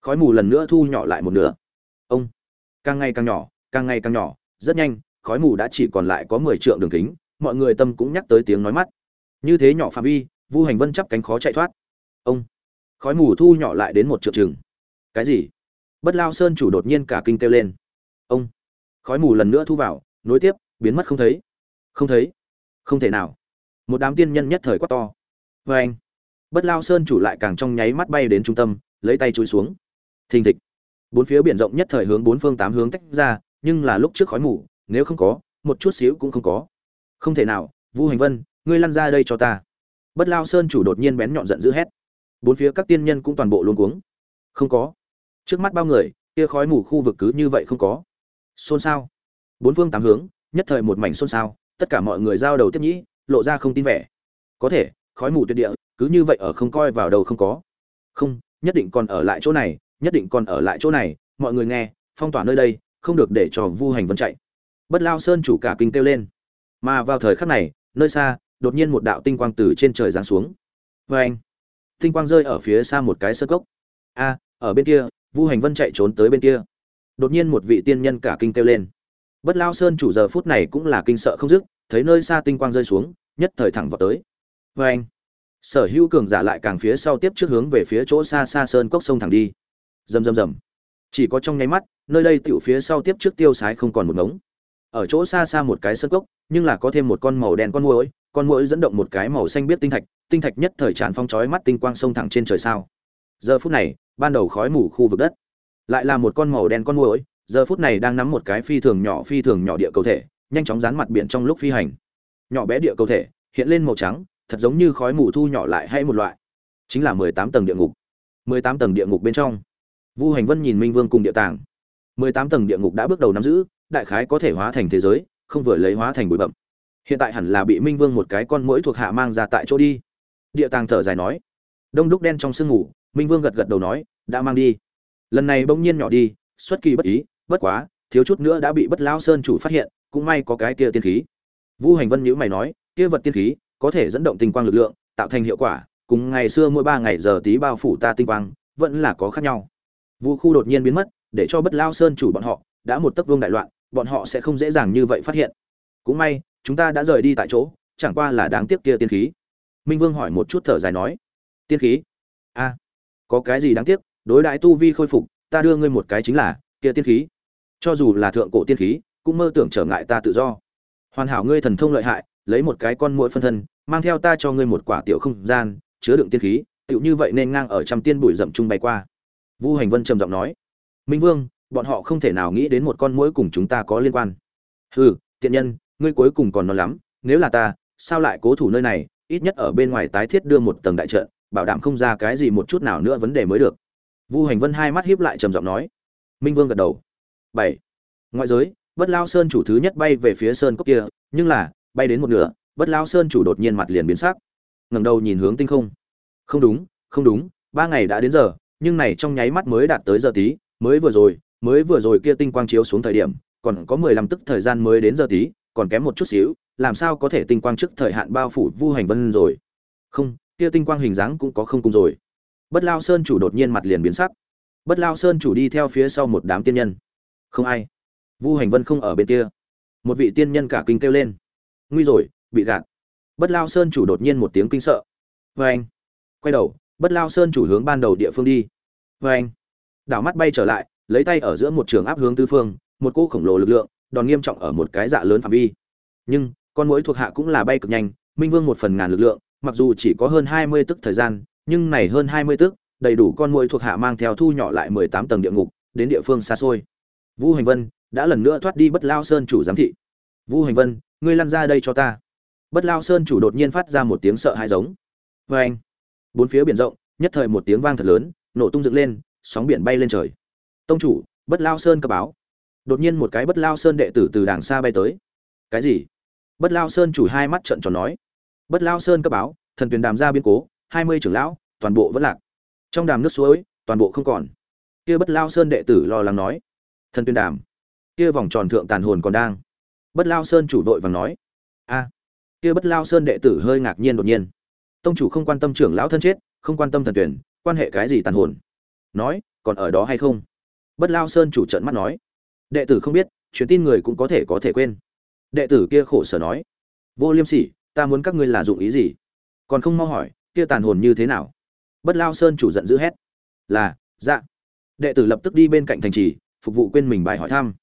S1: Khói mù lần nữa thu nhỏ lại một nửa. Ông. Càng ngày càng nhỏ, càng ngày càng nhỏ, rất nhanh khói mù đã chỉ còn lại có mười trượng đường kính, mọi người tâm cũng nhắc tới tiếng nói mắt. Như thế nhỏ phạm vi, vu hành vân chắp cánh khó chạy thoát. Ông, khói mù thu nhỏ lại đến một trượng chừng. Cái gì? Bất lao sơn chủ đột nhiên cả kinh kêu lên. Ông, khói mù lần nữa thu vào, nối tiếp, biến mất không thấy. Không thấy. Không thể nào. Một đám tiên nhân nhất thời quá to. Và anh, bất lao sơn chủ lại càng trong nháy mắt bay đến trung tâm, lấy tay chui xuống. Thình thịch. Bốn phía biển rộng nhất thời hướng bốn phương tám hướng tách ra, nhưng là lúc trước khói mù nếu không có, một chút xíu cũng không có. Không thể nào, vu hành vân, ngươi lăn ra đây cho ta. Bất lao sơn chủ đột nhiên bén nhọn giận dữ hét. Bốn phía các tiên nhân cũng toàn bộ luôn cuống. Không có. Trước mắt bao người, kia khói mù khu vực cứ như vậy không có. Xôn xao. Bốn phương tám hướng, nhất thời một mảnh xôn xao, tất cả mọi người giao đầu tiếp nhĩ, lộ ra không tin vẻ. Có thể, khói mù tuyệt địa, cứ như vậy ở không coi vào đầu không có. Không, nhất định còn ở lại chỗ này, nhất định còn ở lại chỗ này, mọi người nghe, phong tỏa nơi đây, không được để cho vu hành vân chạy bất lao sơn chủ cả kinh kêu lên. Mà vào thời khắc này, nơi xa, đột nhiên một đạo tinh quang từ trên trời giáng xuống. Vê anh, tinh quang rơi ở phía xa một cái sơ cốc. A, ở bên kia, vu hành vân chạy trốn tới bên kia. Đột nhiên một vị tiên nhân cả kinh kêu lên. Bất lao sơn chủ giờ phút này cũng là kinh sợ không dứt, thấy nơi xa tinh quang rơi xuống, nhất thời thẳng vào tới. Vê anh, sở hữu cường giả lại càng phía sau tiếp trước hướng về phía chỗ xa xa sơn cốc sông thẳng đi. Rầm rầm rầm. Chỉ có trong nháy mắt, nơi đây tiểu phía sau tiếp trước tiêu sái không còn một ngống ở chỗ xa xa một cái sơn cốc, nhưng là có thêm một con màu đen con muỗi con muỗi dẫn động một cái màu xanh biết tinh thạch tinh thạch nhất thời tràn phong chói mắt tinh quang sông thẳng trên trời sao. Giờ phút này, ban đầu khói mù khu vực đất, lại là một con màu đen con muỗi, giờ phút này đang nắm một cái phi thường nhỏ phi thường nhỏ địa cầu thể, nhanh chóng dán mặt biển trong lúc phi hành. Nhỏ bé địa cầu thể, hiện lên màu trắng, thật giống như khói mù thu nhỏ lại hay một loại. Chính là mười tám tầng địa ngục. Mười tám tầng địa ngục bên trong. Vu hành vân nhìn minh vương cùng địa tàng. Mười tám tầng địa ngục đã bước đầu nắm giữ đại khái có thể hóa thành thế giới, không vừa lấy hóa thành bụi bậm hiện tại hẳn là bị minh vương một cái con mũi thuộc hạ mang ra tại chỗ đi. Địa tàng thở dài nói. Đông đúc đen trong sương ngủ, minh vương gật gật đầu nói, đã mang đi. Lần này bỗng nhiên nhỏ đi, xuất kỳ bất ý, bất quá, thiếu chút nữa đã bị bất lão sơn chủ phát hiện, cũng may có cái kia tiên khí. Vu hành vân nhữ mày nói, kia vật tiên khí có thể dẫn động tinh quang lực lượng, tạo thành hiệu quả, cùng ngày xưa mỗi ba ngày giờ tí bao phủ ta tinh quang, vẫn là có khác nhau. Vu khu đột nhiên biến mất, để cho bất lao sơn chủ bọn họ đã một tấc vương đại loạn bọn họ sẽ không dễ dàng như vậy phát hiện. Cũng may, chúng ta đã rời đi tại chỗ, chẳng qua là đáng tiếc kia tiên khí. Minh vương hỏi một chút thở dài nói, tiên khí? A có cái gì đáng tiếc? Đối đại tu vi khôi phục, ta đưa ngươi một cái chính là kia tiên khí. Cho dù là thượng cổ tiên khí, cũng mơ tưởng trở ngại ta tự do. Hoàn hảo ngươi thần thông lợi hại, lấy một cái con muỗi phân thân, mang theo ta cho ngươi một quả tiểu không gian, chứa đựng tiên khí, tựu như vậy nên ngang ở trăm tiên bụi rậm trung bay qua. Vu hành vân trầm giọng nói, minh vương bọn họ không thể nào nghĩ đến một con muỗi cùng chúng ta có liên quan. Hừ, tiện nhân, ngươi cuối cùng còn non lắm, nếu là ta, sao lại cố thủ nơi này, ít nhất ở bên ngoài tái thiết đưa một tầng đại trận, bảo đảm không ra cái gì một chút nào nữa vấn đề mới được. Vu hành vân hai mắt hiếp lại trầm giọng nói. Minh vương gật đầu. Bảy. Ngoại giới, bất lao sơn chủ thứ nhất bay về phía sơn cốc kia, nhưng là, bay đến một nửa, bất lao sơn chủ đột nhiên mặt liền biến sắc. Ngẩng đầu nhìn hướng tinh không. Không đúng không đúng, ba ngày đã đến giờ, nhưng này trong nháy mắt mới đạt tới giờ tí, mới vừa rồi mới vừa rồi kia tinh quang chiếu xuống thời điểm, còn có mười lăm tức thời gian mới đến giờ tí, còn kém một chút xíu, làm sao có thể tinh quang trước thời hạn bao phủ vu hành vân rồi? Không, kia tinh quang hình dáng cũng có không cùng rồi. Bất lao sơn chủ đột nhiên mặt liền biến sắc. Bất lao sơn chủ đi theo phía sau một đám tiên nhân. Không ai. Vu hành vân không ở bên kia. Một vị tiên nhân cả kinh kêu lên. Nguy rồi, bị gạt. Bất lao sơn chủ đột nhiên một tiếng kinh sợ. Vê anh. Quay đầu, bất lao sơn chủ hướng ban đầu địa phương đi. Vê anh. Đảo mắt bay trở lại lấy tay ở giữa một trường áp hướng tư phương, một cô khổng lồ lực lượng, đòn nghiêm trọng ở một cái dạ lớn phạm vi. Nhưng, con mũi thuộc hạ cũng là bay cực nhanh, minh vương một phần ngàn lực lượng, mặc dù chỉ có hơn hai mươi tức thời gian, nhưng này hơn hai mươi tức, đầy đủ con mũi thuộc hạ mang theo thu nhỏ lại mười tám tầng địa ngục, đến địa phương xa xôi. Vu hành vân đã lần nữa thoát đi bất lao sơn chủ giám thị. Vu hành vân, ngươi lăn ra đây cho ta. Bất lao sơn chủ đột nhiên phát ra một tiếng sợ hãi giống. Vê anh bốn phía biển rộng, nhất thời một tiếng vang thật lớn, nổ tung dựng lên, sóng biển bay lên trời tông chủ, bất lao sơn cấp báo. Đột nhiên một cái bất lao sơn đệ tử từ đàng xa bay tới. Cái gì? Bất lao sơn chủ hai mắt trợn tròn nói. Bất lao sơn cấp báo, thần tuyền đàm ra biến cố, hai mươi trưởng lão, toàn bộ vẫn lạc. Trong đàm nước suối, toàn bộ không còn. Kia bất lao sơn đệ tử lo lắng nói. Thần tuyền đàm. Kia vòng tròn thượng tàn hồn còn đang. Bất lao sơn chủ vội vàng nói. A. Kia bất lao sơn đệ tử hơi ngạc nhiên đột nhiên. Tông chủ không quan tâm trưởng lão thân chết, không quan tâm thần tuyển, quan hệ cái gì tàn hồn? Nói, còn ở đó hay không? Bất lao sơn chủ trận mắt nói. Đệ tử không biết, truyền tin người cũng có thể có thể quên. Đệ tử kia khổ sở nói. Vô liêm sỉ, ta muốn các ngươi là dụng ý gì? Còn không mau hỏi, kia tàn hồn như thế nào? Bất lao sơn chủ giận dữ hét. Là dạ. Đệ tử lập tức đi bên cạnh thành trì, phục vụ quên mình bài hỏi thăm.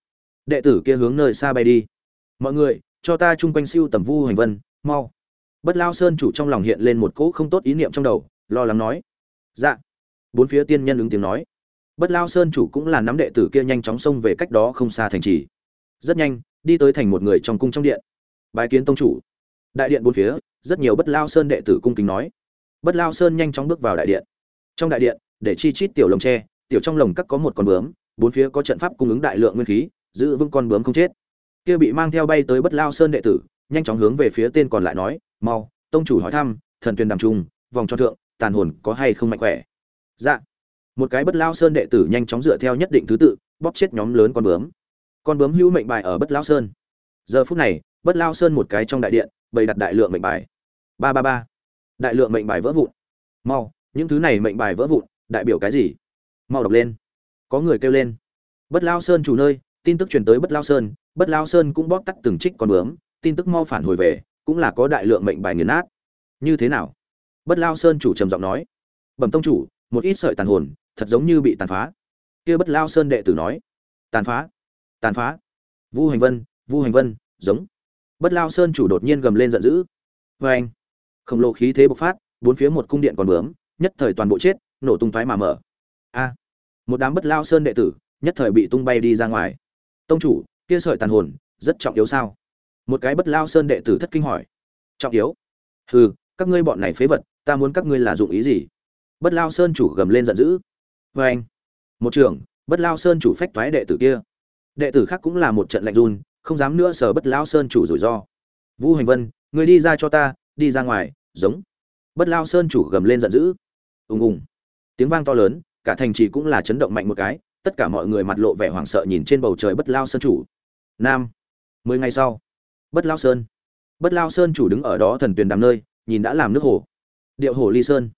S1: Đệ tử kia hướng nơi xa bay đi. Mọi người, cho ta chung quanh siêu tầm vu hành vân, mau. Bất lao sơn chủ trong lòng hiện lên một cỗ không tốt ý niệm trong đầu, lo lắng nói. Dạ. Bốn phía tiên nhân ứng tiếng nói bất lao sơn chủ cũng là nắm đệ tử kia nhanh chóng xông về cách đó không xa thành trì. Rất nhanh, đi tới thành một người trong cung trong điện. Bái kiến tông chủ. Đại điện bốn phía, rất nhiều bất lao sơn đệ tử cung kính nói. Bất lao sơn nhanh chóng bước vào đại điện. Trong đại điện, để chi chít tiểu lồng tre, tiểu trong lồng cắt có một con bướm, bốn phía có trận pháp cung ứng đại lượng nguyên khí, giữ vững con bướm không chết. Kia bị mang theo bay tới bất lao sơn đệ tử, nhanh chóng hướng về phía tên còn lại nói, mau, tông chủ hỏi thăm, thần tuyên đàm trung vòng cho thượng, tàn hồn có hay không mạnh khỏe? Dạ một cái bất lao sơn đệ tử nhanh chóng dựa theo nhất định thứ tự, bóp chết nhóm lớn con bướm. Con bướm hữu mệnh bài ở bất lao sơn. Giờ phút này, bất lao sơn một cái trong đại điện, bày đặt đại lượng mệnh bài. Ba ba ba. Đại lượng mệnh bài vỡ vụn. Mau, những thứ này mệnh bài vỡ vụn, đại biểu cái gì? Mau đọc lên. Có người kêu lên. Bất lao sơn chủ nơi, tin tức truyền tới bất lao sơn, bất lao sơn cũng bóp tắt từng trích con bướm, tin tức mau phản hồi về, cũng là có đại lượng mệnh bài nghiền nát. Như thế nào? Bất lao sơn chủ trầm giọng nói. Bẩm tông chủ, một ít sợi tàn hồn thật giống như bị tàn phá. Kia bất lao sơn đệ tử nói, tàn phá tàn phá. Vu hành vân, vu hành vân, giống. Bất lao sơn chủ đột nhiên gầm lên giận dữ. Vê anh, khổng lồ khí thế bộc phát, bốn phía một cung điện còn bướm, nhất thời toàn bộ chết, nổ tung thoái mà mở. A, một đám bất lao sơn đệ tử, nhất thời bị tung bay đi ra ngoài. Tông chủ, kia sợi tàn hồn, rất trọng yếu sao? Một cái bất lao sơn đệ tử thất kinh hỏi. Trọng yếu? Hừ, các ngươi bọn này phế vật, ta muốn các ngươi là dụng ý gì? Bất lao sơn chủ gầm lên giận dữ vê anh. Một trưởng, bất lao sơn chủ phách thoái đệ tử kia. Đệ tử khác cũng là một trận lạnh run, không dám nữa sờ bất lao sơn chủ rủi ro. Vu hành vân, người đi ra cho ta, đi ra ngoài, giống. Bất lao sơn chủ gầm lên giận dữ. Ùng ùng. Tiếng vang to lớn, cả thành trì cũng là chấn động mạnh một cái, tất cả mọi người mặt lộ vẻ hoảng sợ nhìn trên bầu trời bất lao sơn chủ. Nam. Mười ngày sau, bất lao sơn. Bất lao sơn chủ đứng ở đó thần tuyền đàm nơi, nhìn đã làm nước hồ. Điệu hồ ly sơn.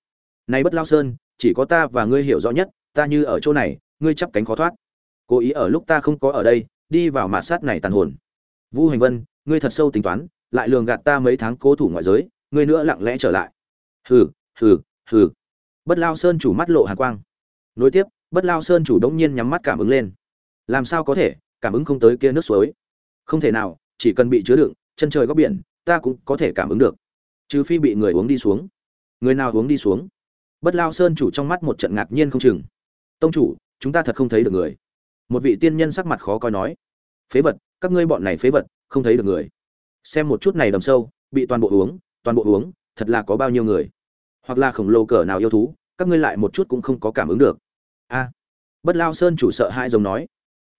S1: Nay bất lao sơn, chỉ có ta và ngươi hiểu rõ nhất ta như ở chỗ này, ngươi chắp cánh khó thoát. Cố ý ở lúc ta không có ở đây, đi vào mạt sát này tàn hồn. Vu hành vân, ngươi thật sâu tính toán, lại lường gạt ta mấy tháng cố thủ ngoại giới, ngươi nữa lặng lẽ trở lại. Hừ hừ hừ. Bất lao sơn chủ mắt lộ hàn quang. Nối tiếp, bất lao sơn chủ đống nhiên nhắm mắt cảm ứng lên. Làm sao có thể, cảm ứng không tới kia nước suối. Không thể nào, chỉ cần bị chứa đựng, chân trời góc biển, ta cũng có thể cảm ứng được. Trừ phi bị người uống đi xuống. Người nào uống đi xuống? Bất lao sơn chủ trong mắt một trận ngạc nhiên không chừng tông chủ, chúng ta thật không thấy được người. Một vị tiên nhân sắc mặt khó coi nói, phế vật, các ngươi bọn này phế vật, không thấy được người. Xem một chút này đầm sâu, bị toàn bộ uống, toàn bộ uống, thật là có bao nhiêu người. Hoặc là khổng lồ cỡ nào yêu thú, các ngươi lại một chút cũng không có cảm ứng được. A. Bất lao sơn chủ sợ hai giống nói,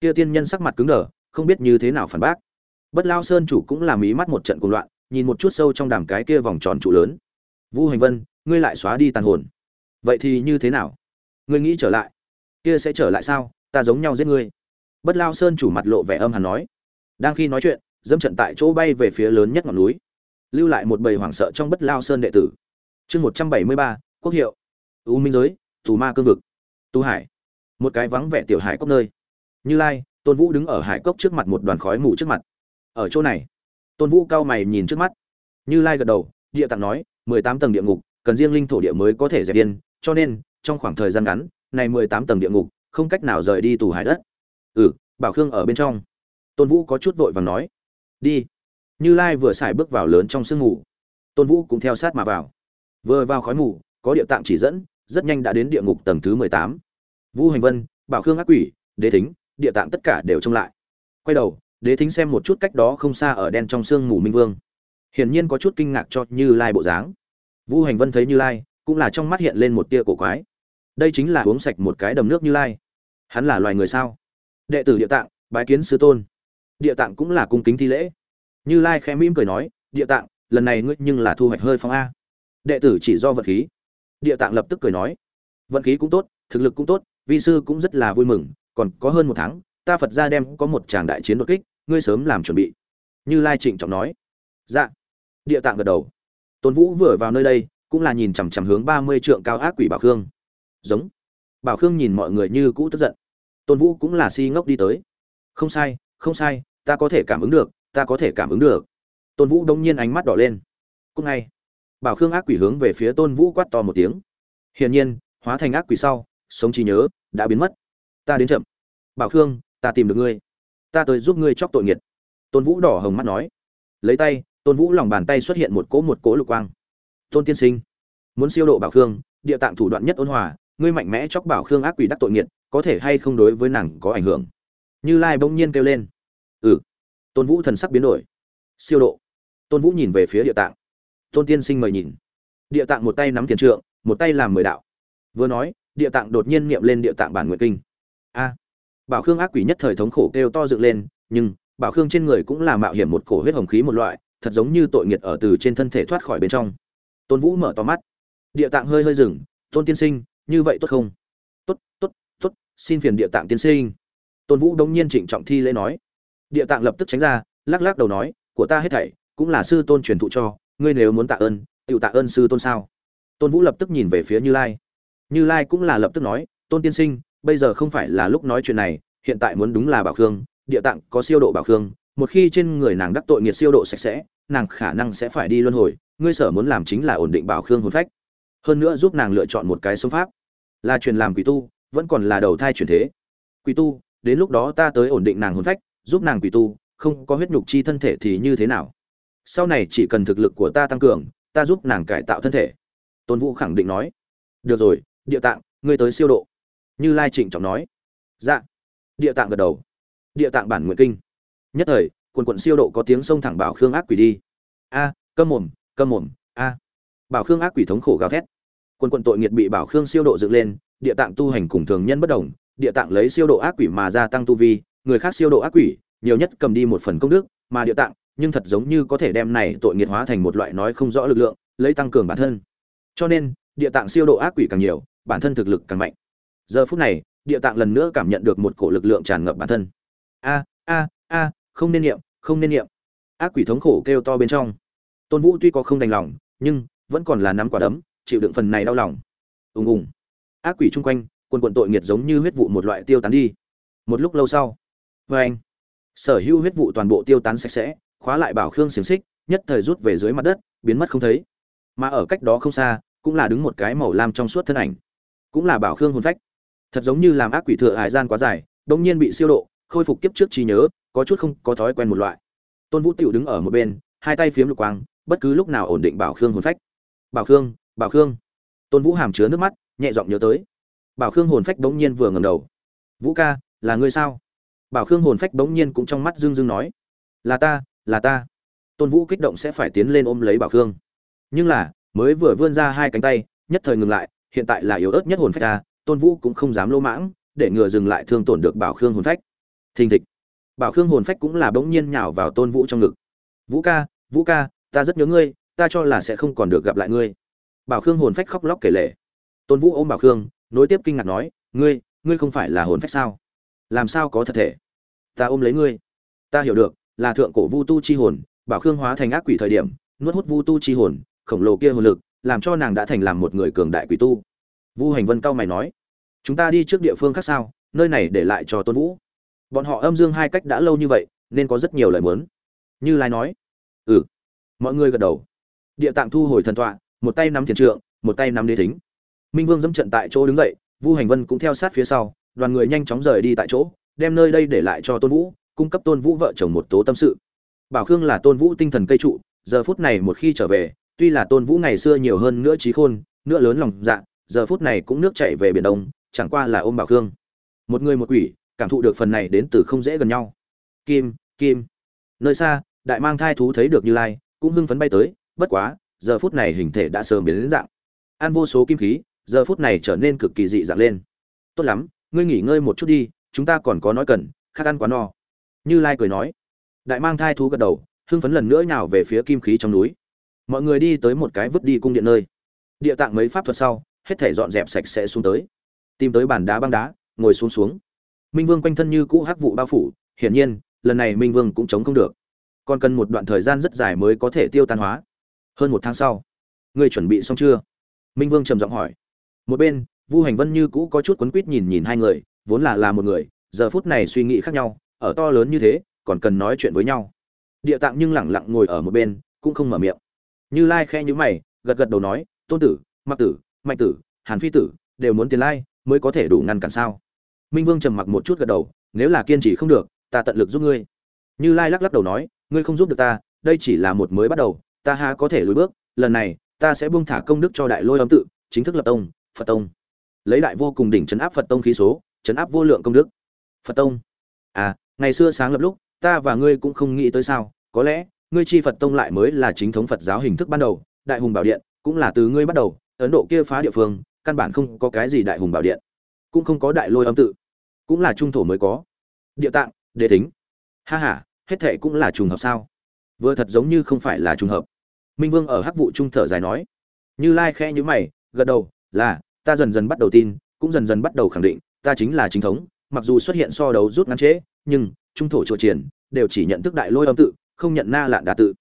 S1: kia tiên nhân sắc mặt cứng đờ, không biết như thế nào phản bác. Bất lao sơn chủ cũng làm ý mắt một trận cuồng loạn, nhìn một chút sâu trong đàm cái kia vòng tròn trụ lớn. Vu hành vân, ngươi lại xóa đi tàn hồn. Vậy thì như thế nào? Ngươi nghĩ trở lại kia sẽ trở lại sao? Ta giống nhau giết ngươi. Bất lao sơn chủ mặt lộ vẻ âm hàn nói. Đang khi nói chuyện dâm trận tại chỗ bay về phía lớn nhất ngọn núi, lưu lại một bầy hoảng sợ trong bất lao sơn đệ tử. Chương một trăm bảy mươi ba, quốc hiệu. U minh giới, tù ma cương vực tu hải. Một cái vắng vẻ tiểu hải cốc nơi. Như lai, tôn vũ đứng ở hải cốc trước mặt một đoàn khói mù trước mặt. Ở chỗ này, tôn vũ cao mày nhìn trước mắt. Như lai gật đầu, địa tạng nói, mười tám tầng địa ngục, cần riêng linh thổ địa mới có thể dẹp yên, cho nên, trong khoảng thời gian ngắn này mười tám tầng địa ngục không cách nào rời đi tù hải đất. Ừ bảo khương ở bên trong. Tôn vũ có chút vội vàng nói đi. Như lai vừa xài bước vào lớn trong sương ngủ, tôn vũ cũng theo sát mà vào. Vừa vào khói mù có địa tạng chỉ dẫn rất nhanh đã đến địa ngục tầng thứ mười tám. Vũ hành vân bảo khương ác quỷ đế thính địa tạng tất cả đều trông lại. Quay đầu đế thính xem một chút cách đó không xa ở đen trong sương mù minh vương. Hiển nhiên có chút kinh ngạc cho như lai bộ dáng. Vũ hành vân thấy như lai cũng là trong mắt hiện lên một tia cổ quái đây chính là uống sạch một cái đầm nước như lai. Hắn là loài người sao? Đệ tử địa tạng, bái kiến sư tôn. Địa tạng cũng là cung kính thi lễ. Như lai khẽ mỉm cười nói, địa tạng, lần này ngươi nhưng là thu hoạch hơi phong a. Đệ tử chỉ do vật khí. Địa tạng lập tức cười nói, vận khí cũng tốt, thực lực cũng tốt, vi sư cũng rất là vui mừng, còn có hơn một tháng, ta phật ra đem có một tràng đại chiến đột kích, ngươi sớm làm chuẩn bị. Như lai trịnh trọng nói dạ. Địa tạng gật đầu. Tôn vũ vừa vào nơi đây, cũng là nhìn chằm chằm hướng ba mươi trượng cao ác quỷ bảo khương giống. Bảo khương nhìn mọi người như cũ tức giận. Tôn vũ cũng là si ngốc đi tới. Không sai không sai, ta có thể cảm ứng được, ta có thể cảm ứng được. Tôn vũ đông nhiên ánh mắt đỏ lên. Cúc ngay. Bảo khương ác quỷ hướng về phía tôn vũ quát to một tiếng. Hiển nhiên, hóa thành ác quỷ sau, sống trí nhớ đã biến mất. Ta đến chậm. Bảo khương, ta tìm được ngươi. Ta tới giúp ngươi chóc tội nghiệt. Tôn vũ đỏ hồng mắt nói. Lấy tay, tôn vũ lòng bàn tay xuất hiện một cỗ một cỗ lục quang. Tôn tiên sinh, muốn siêu độ bảo khương, địa tạng thủ đoạn nhất ôn hòa ngươi mạnh mẽ chóc bảo khương ác quỷ đắc tội nghiệt, có thể hay không đối với nàng có ảnh hưởng? Như lai bỗng nhiên kêu lên. Ừ. Tôn vũ thần sắc biến đổi. Siêu độ. Tôn vũ nhìn về phía địa tạng. Tôn tiên sinh mời nhìn. Địa tạng một tay nắm tiền trượng, một tay làm mười đạo. Vừa nói, địa tạng đột nhiên niệm lên địa tạng bản nguyện kinh. A. Bảo khương ác quỷ nhất thời thống khổ kêu to dựng lên, nhưng, bảo khương trên người cũng là mạo hiểm một cổ huyết hồng khí một loại, thật giống như tội nghiệt ở từ trên thân thể thoát khỏi bên trong. Tôn vũ mở to mắt. Địa tạng hơi hơi dừng, tôn tiên sinh như vậy tốt không? Tốt tốt tốt, xin phiền địa tạng tiên sinh. Tôn vũ đông nhiên trịnh trọng thi lễ nói. Địa tạng lập tức tránh ra, lắc lắc đầu nói, của ta hết thảy cũng là sư tôn truyền thụ cho, ngươi nếu muốn tạ ơn tự tạ ơn sư tôn sao? Tôn vũ lập tức nhìn về phía như lai. Như lai cũng là lập tức nói, tôn tiên sinh, bây giờ không phải là lúc nói chuyện này, hiện tại muốn đúng là bảo khương, địa tạng có siêu độ bảo khương, một khi trên người nàng đắc tội nghiệt siêu độ sạch sẽ, nàng khả năng sẽ phải đi luân hồi, ngươi sở muốn làm chính là ổn định bảo khương hồn phách hơn nữa giúp nàng lựa chọn một cái sống pháp. Là truyền làm quỷ tu vẫn còn là đầu thai truyền thế. Quỷ tu đến lúc đó ta tới ổn định nàng hồn phách giúp nàng quỷ tu không có huyết nhục chi thân thể thì như thế nào? Sau này chỉ cần thực lực của ta tăng cường ta giúp nàng cải tạo thân thể. Tôn vũ khẳng định nói. Được rồi địa tạng ngươi tới siêu độ. Như lai trịnh trọng nói. Dạ. Địa tạng gật đầu. Địa tạng bản nguyện kinh. Nhất thời quần quận siêu độ có tiếng sông thẳng bảo khương ác quỷ đi. A à, câm mồm câm mồm a. Bảo khương ác quỷ thống khổ gào thét. Quân quận tội nghiệt bị bảo khương siêu độ dựng lên, địa tạng tu hành cùng thường nhân bất đồng, địa tạng lấy siêu độ ác quỷ mà gia tăng tu vi, người khác siêu độ ác quỷ, nhiều nhất cầm đi một phần công đức, mà địa tạng, nhưng thật giống như có thể đem này tội nghiệt hóa thành một loại nói không rõ lực lượng, lấy tăng cường bản thân. Cho nên, địa tạng siêu độ ác quỷ càng nhiều, bản thân thực lực càng mạnh. Giờ phút này, địa tạng lần nữa cảm nhận được một cổ lực lượng tràn ngập bản thân. A a a, không nên niệm, không nên niệm. Ác quỷ thống khổ kêu to bên trong. Tôn vũ tuy có không đành lòng, nhưng vẫn còn là nắm quả đấm chịu đựng phần này đau lòng. Ùng ùng. Ác quỷ chung quanh, quần quần tội nghiệt giống như huyết vụ một loại tiêu tán đi. Một lúc lâu sau vê anh. Sở hữu huyết vụ toàn bộ tiêu tán sạch sẽ, khóa lại bảo khương xiềng xích, nhất thời rút về dưới mặt đất, biến mất không thấy. Mà ở cách đó không xa, cũng là đứng một cái màu lam trong suốt thân ảnh. Cũng là bảo khương hồn phách. Thật giống như làm ác quỷ thừa hải gian quá dài đông nhiên bị siêu độ, khôi phục kiếp trước trí nhớ, có chút không có thói quen một loại. Tôn vũ tiểu đứng ở một bên, hai tay phiếm lục quang, bất cứ lúc nào ổn định bảo khương hồn phách. Bảo khương bảo khương. Tôn vũ hàm chứa nước mắt, nhẹ giọng nhớ tới. Bảo khương hồn phách bỗng nhiên vừa ngầm đầu. Vũ ca, là ngươi sao? Bảo khương hồn phách bỗng nhiên cũng trong mắt dương dương nói. Là ta là ta. Tôn vũ kích động sẽ phải tiến lên ôm lấy bảo khương. Nhưng là, mới vừa vươn ra hai cánh tay, nhất thời ngừng lại, hiện tại là yếu ớt nhất hồn phách ta, tôn vũ cũng không dám lỗ mãng, để ngừa dừng lại thương tổn được bảo khương hồn phách. Thình thịch. Bảo khương hồn phách cũng là bỗng nhiên nhào vào tôn vũ trong ngực. Vũ ca vũ ca, ta rất nhớ ngươi, ta cho là sẽ không còn được gặp lại ngươi bảo khương hồn phách khóc lóc kể lể. Tôn vũ ôm bảo khương, nối tiếp kinh ngạc nói, ngươi ngươi không phải là hồn phách sao? Làm sao có thật thể? Ta ôm lấy ngươi. Ta hiểu được, là thượng cổ vu tu chi hồn, bảo khương hóa thành ác quỷ thời điểm, nuốt hút vu tu chi hồn, khổng lồ kia hồn lực, làm cho nàng đã thành làm một người cường đại quỷ tu. Vu hành vân cao mày nói, chúng ta đi trước địa phương khác sao? Nơi này để lại cho tôn vũ. Bọn họ âm dương hai cách đã lâu như vậy, nên có rất nhiều lời muốn. Như lai nói ừ. Mọi người gật đầu. Địa tạng thu hồi thần tọa một tay nắm thiền trượng, một tay nắm đế thính. Minh vương dẫm trận tại chỗ đứng dậy, vu hành vân cũng theo sát phía sau, đoàn người nhanh chóng rời đi tại chỗ, đem nơi đây để lại cho tôn vũ, cung cấp tôn vũ vợ chồng một tố tâm sự. Bảo khương là tôn vũ tinh thần cây trụ, giờ phút này một khi trở về, tuy là tôn vũ ngày xưa nhiều hơn nữa trí khôn, nữa lớn lòng dạ giờ phút này cũng nước chạy về biển đông, chẳng qua là ôm bảo khương. Một người một quỷ, cảm thụ được phần này đến từ không dễ gần nhau. Kim kim. Nơi xa, đại mang thai thú thấy được như lai, cũng hưng phấn bay tới, bất quá giờ phút này hình thể đã sớm biến đến dạng. An vô số kim khí, giờ phút này trở nên cực kỳ dị dạng lên. Tốt lắm, ngươi nghỉ ngơi một chút đi, chúng ta còn có nói cần, khác ăn quá no. Như lai cười nói. Đại mang thai thú gật đầu, hưng phấn lần nữa nhào về phía kim khí trong núi. Mọi người đi tới một cái vứt đi cung điện nơi. Địa tạng mấy pháp thuật sau, hết thể dọn dẹp sạch sẽ xuống tới. Tìm tới bàn đá băng đá, ngồi xuống xuống. Minh vương quanh thân như cũ hắc vụ bao phủ, hiển nhiên, lần này minh vương cũng chống không được. Còn cần một đoạn thời gian rất dài mới có thể tiêu tan hóa hơn một tháng sau, ngươi chuẩn bị xong chưa? Minh vương trầm giọng hỏi. Một bên, vu hành vân như cũ có chút quấn quýt nhìn nhìn hai người, vốn là là một người, giờ phút này suy nghĩ khác nhau, ở to lớn như thế, còn cần nói chuyện với nhau. Địa tạng nhưng lẳng lặng ngồi ở một bên, cũng không mở miệng. Như lai khe nhữ mày, gật gật đầu nói, tôn tử mặc tử, mạnh tử, hàn phi tử, đều muốn tiền lai, mới có thể đủ ngăn cản sao? Minh vương trầm mặc một chút gật đầu, nếu là kiên trì không được, ta tận lực giúp ngươi. Như lai lắc lắc đầu nói, ngươi không giúp được ta, đây chỉ là một mới bắt đầu ta há có thể lùi bước, lần này, ta sẽ buông thả công đức cho đại lôi âm tự, chính thức lập tông, phật tông. Lấy đại vô cùng đỉnh chấn áp phật tông khí số, chấn áp vô lượng công đức. Phật tông. À ngày xưa sáng lập lúc, ta và ngươi cũng không nghĩ tới sao, có lẽ, ngươi chi phật tông lại mới là chính thống phật giáo hình thức ban đầu, đại hùng bảo điện cũng là từ ngươi bắt đầu, ấn độ kia phá địa phương, căn bản không có cái gì đại hùng bảo điện, cũng không có đại lôi âm tự, cũng là trung thổ mới có. Địa tạng, đế tính. Ha ha, hết thệ cũng là trùng hợp sao? Vừa thật giống như không phải là trùng hợp minh vương ở hắc vụ trung thở dài nói. Như lai khẽ nhữ mày, gật đầu, là, ta dần dần bắt đầu tin, cũng dần dần bắt đầu khẳng định, ta chính là chính thống, mặc dù xuất hiện so đấu rút ngắn trễ, nhưng, trung thổ chùa triển, đều chỉ nhận thức đại lôi âm tự, không nhận na lạn đà tự.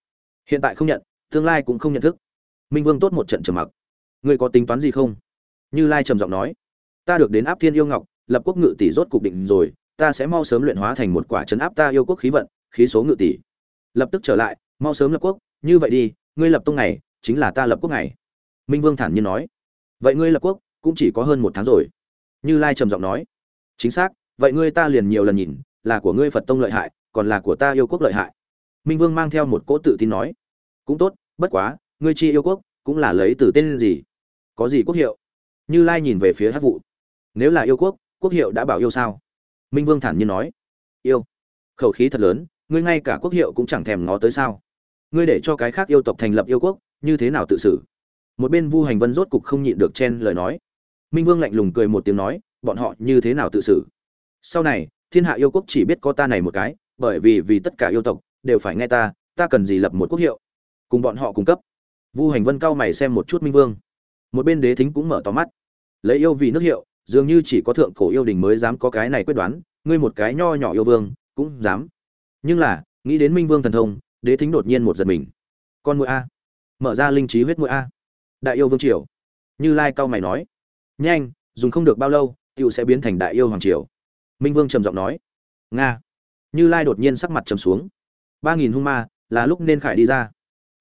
S1: Hiện tại không nhận, tương lai cũng không nhận thức. Minh vương tốt một trận trầm mặc. Ngươi có tính toán gì không? Như lai trầm giọng nói. Ta được đến áp thiên yêu ngọc, lập quốc ngự tỷ rốt cục định rồi, ta sẽ mau sớm luyện hóa thành một quả chấn áp ta yêu quốc khí vận, khí số ngự tỷ. Lập tức trở lại, mau sớm lập quốc, như vậy đi ngươi lập tông này chính là ta lập quốc này minh vương thản nhiên nói. Vậy ngươi lập quốc, cũng chỉ có hơn một tháng rồi. Như lai trầm giọng nói. Chính xác, vậy ngươi ta liền nhiều lần nhìn, là của ngươi phật tông lợi hại, còn là của ta yêu quốc lợi hại. Minh vương mang theo một cỗ tự tin nói. Cũng tốt, bất quá, ngươi chi yêu quốc, cũng là lấy từ tên gì? Có gì quốc hiệu? Như lai nhìn về phía hát vụ. Nếu là yêu quốc quốc hiệu đã bảo yêu sao? Minh vương thản nhiên nói. Yêu. Khẩu khí thật lớn, ngươi ngay cả quốc hiệu cũng chẳng thèm ngó tới sao? Ngươi để cho cái khác yêu tộc thành lập yêu quốc, như thế nào tự xử? Một bên vu hành vân rốt cục không nhịn được chen lời nói. Minh vương lạnh lùng cười một tiếng nói, bọn họ như thế nào tự xử? Sau này, thiên hạ yêu quốc chỉ biết có ta này một cái, bởi vì vì tất cả yêu tộc đều phải nghe ta ta cần gì lập một quốc hiệu? Cùng bọn họ cung cấp. Vu hành vân cao mày xem một chút minh vương. Một bên đế thính cũng mở to mắt. Lấy yêu vì nước hiệu, dường như chỉ có thượng cổ yêu đình mới dám có cái này quyết đoán, ngươi một cái nho nhỏ yêu vương, cũng dám. Nhưng là, nghĩ đến minh vương thần thông đế thính đột nhiên một giật mình. Con mũi a. Mở ra linh trí huyết mũi a. Đại yêu vương triều. Như lai cao mày nói. Nhanh, dùng không được bao lâu tựu sẽ biến thành đại yêu hoàng triều. Minh vương trầm giọng nói. Nga. Như lai đột nhiên sắc mặt trầm xuống. Ba nghìn hung ma, là lúc nên khải đi ra.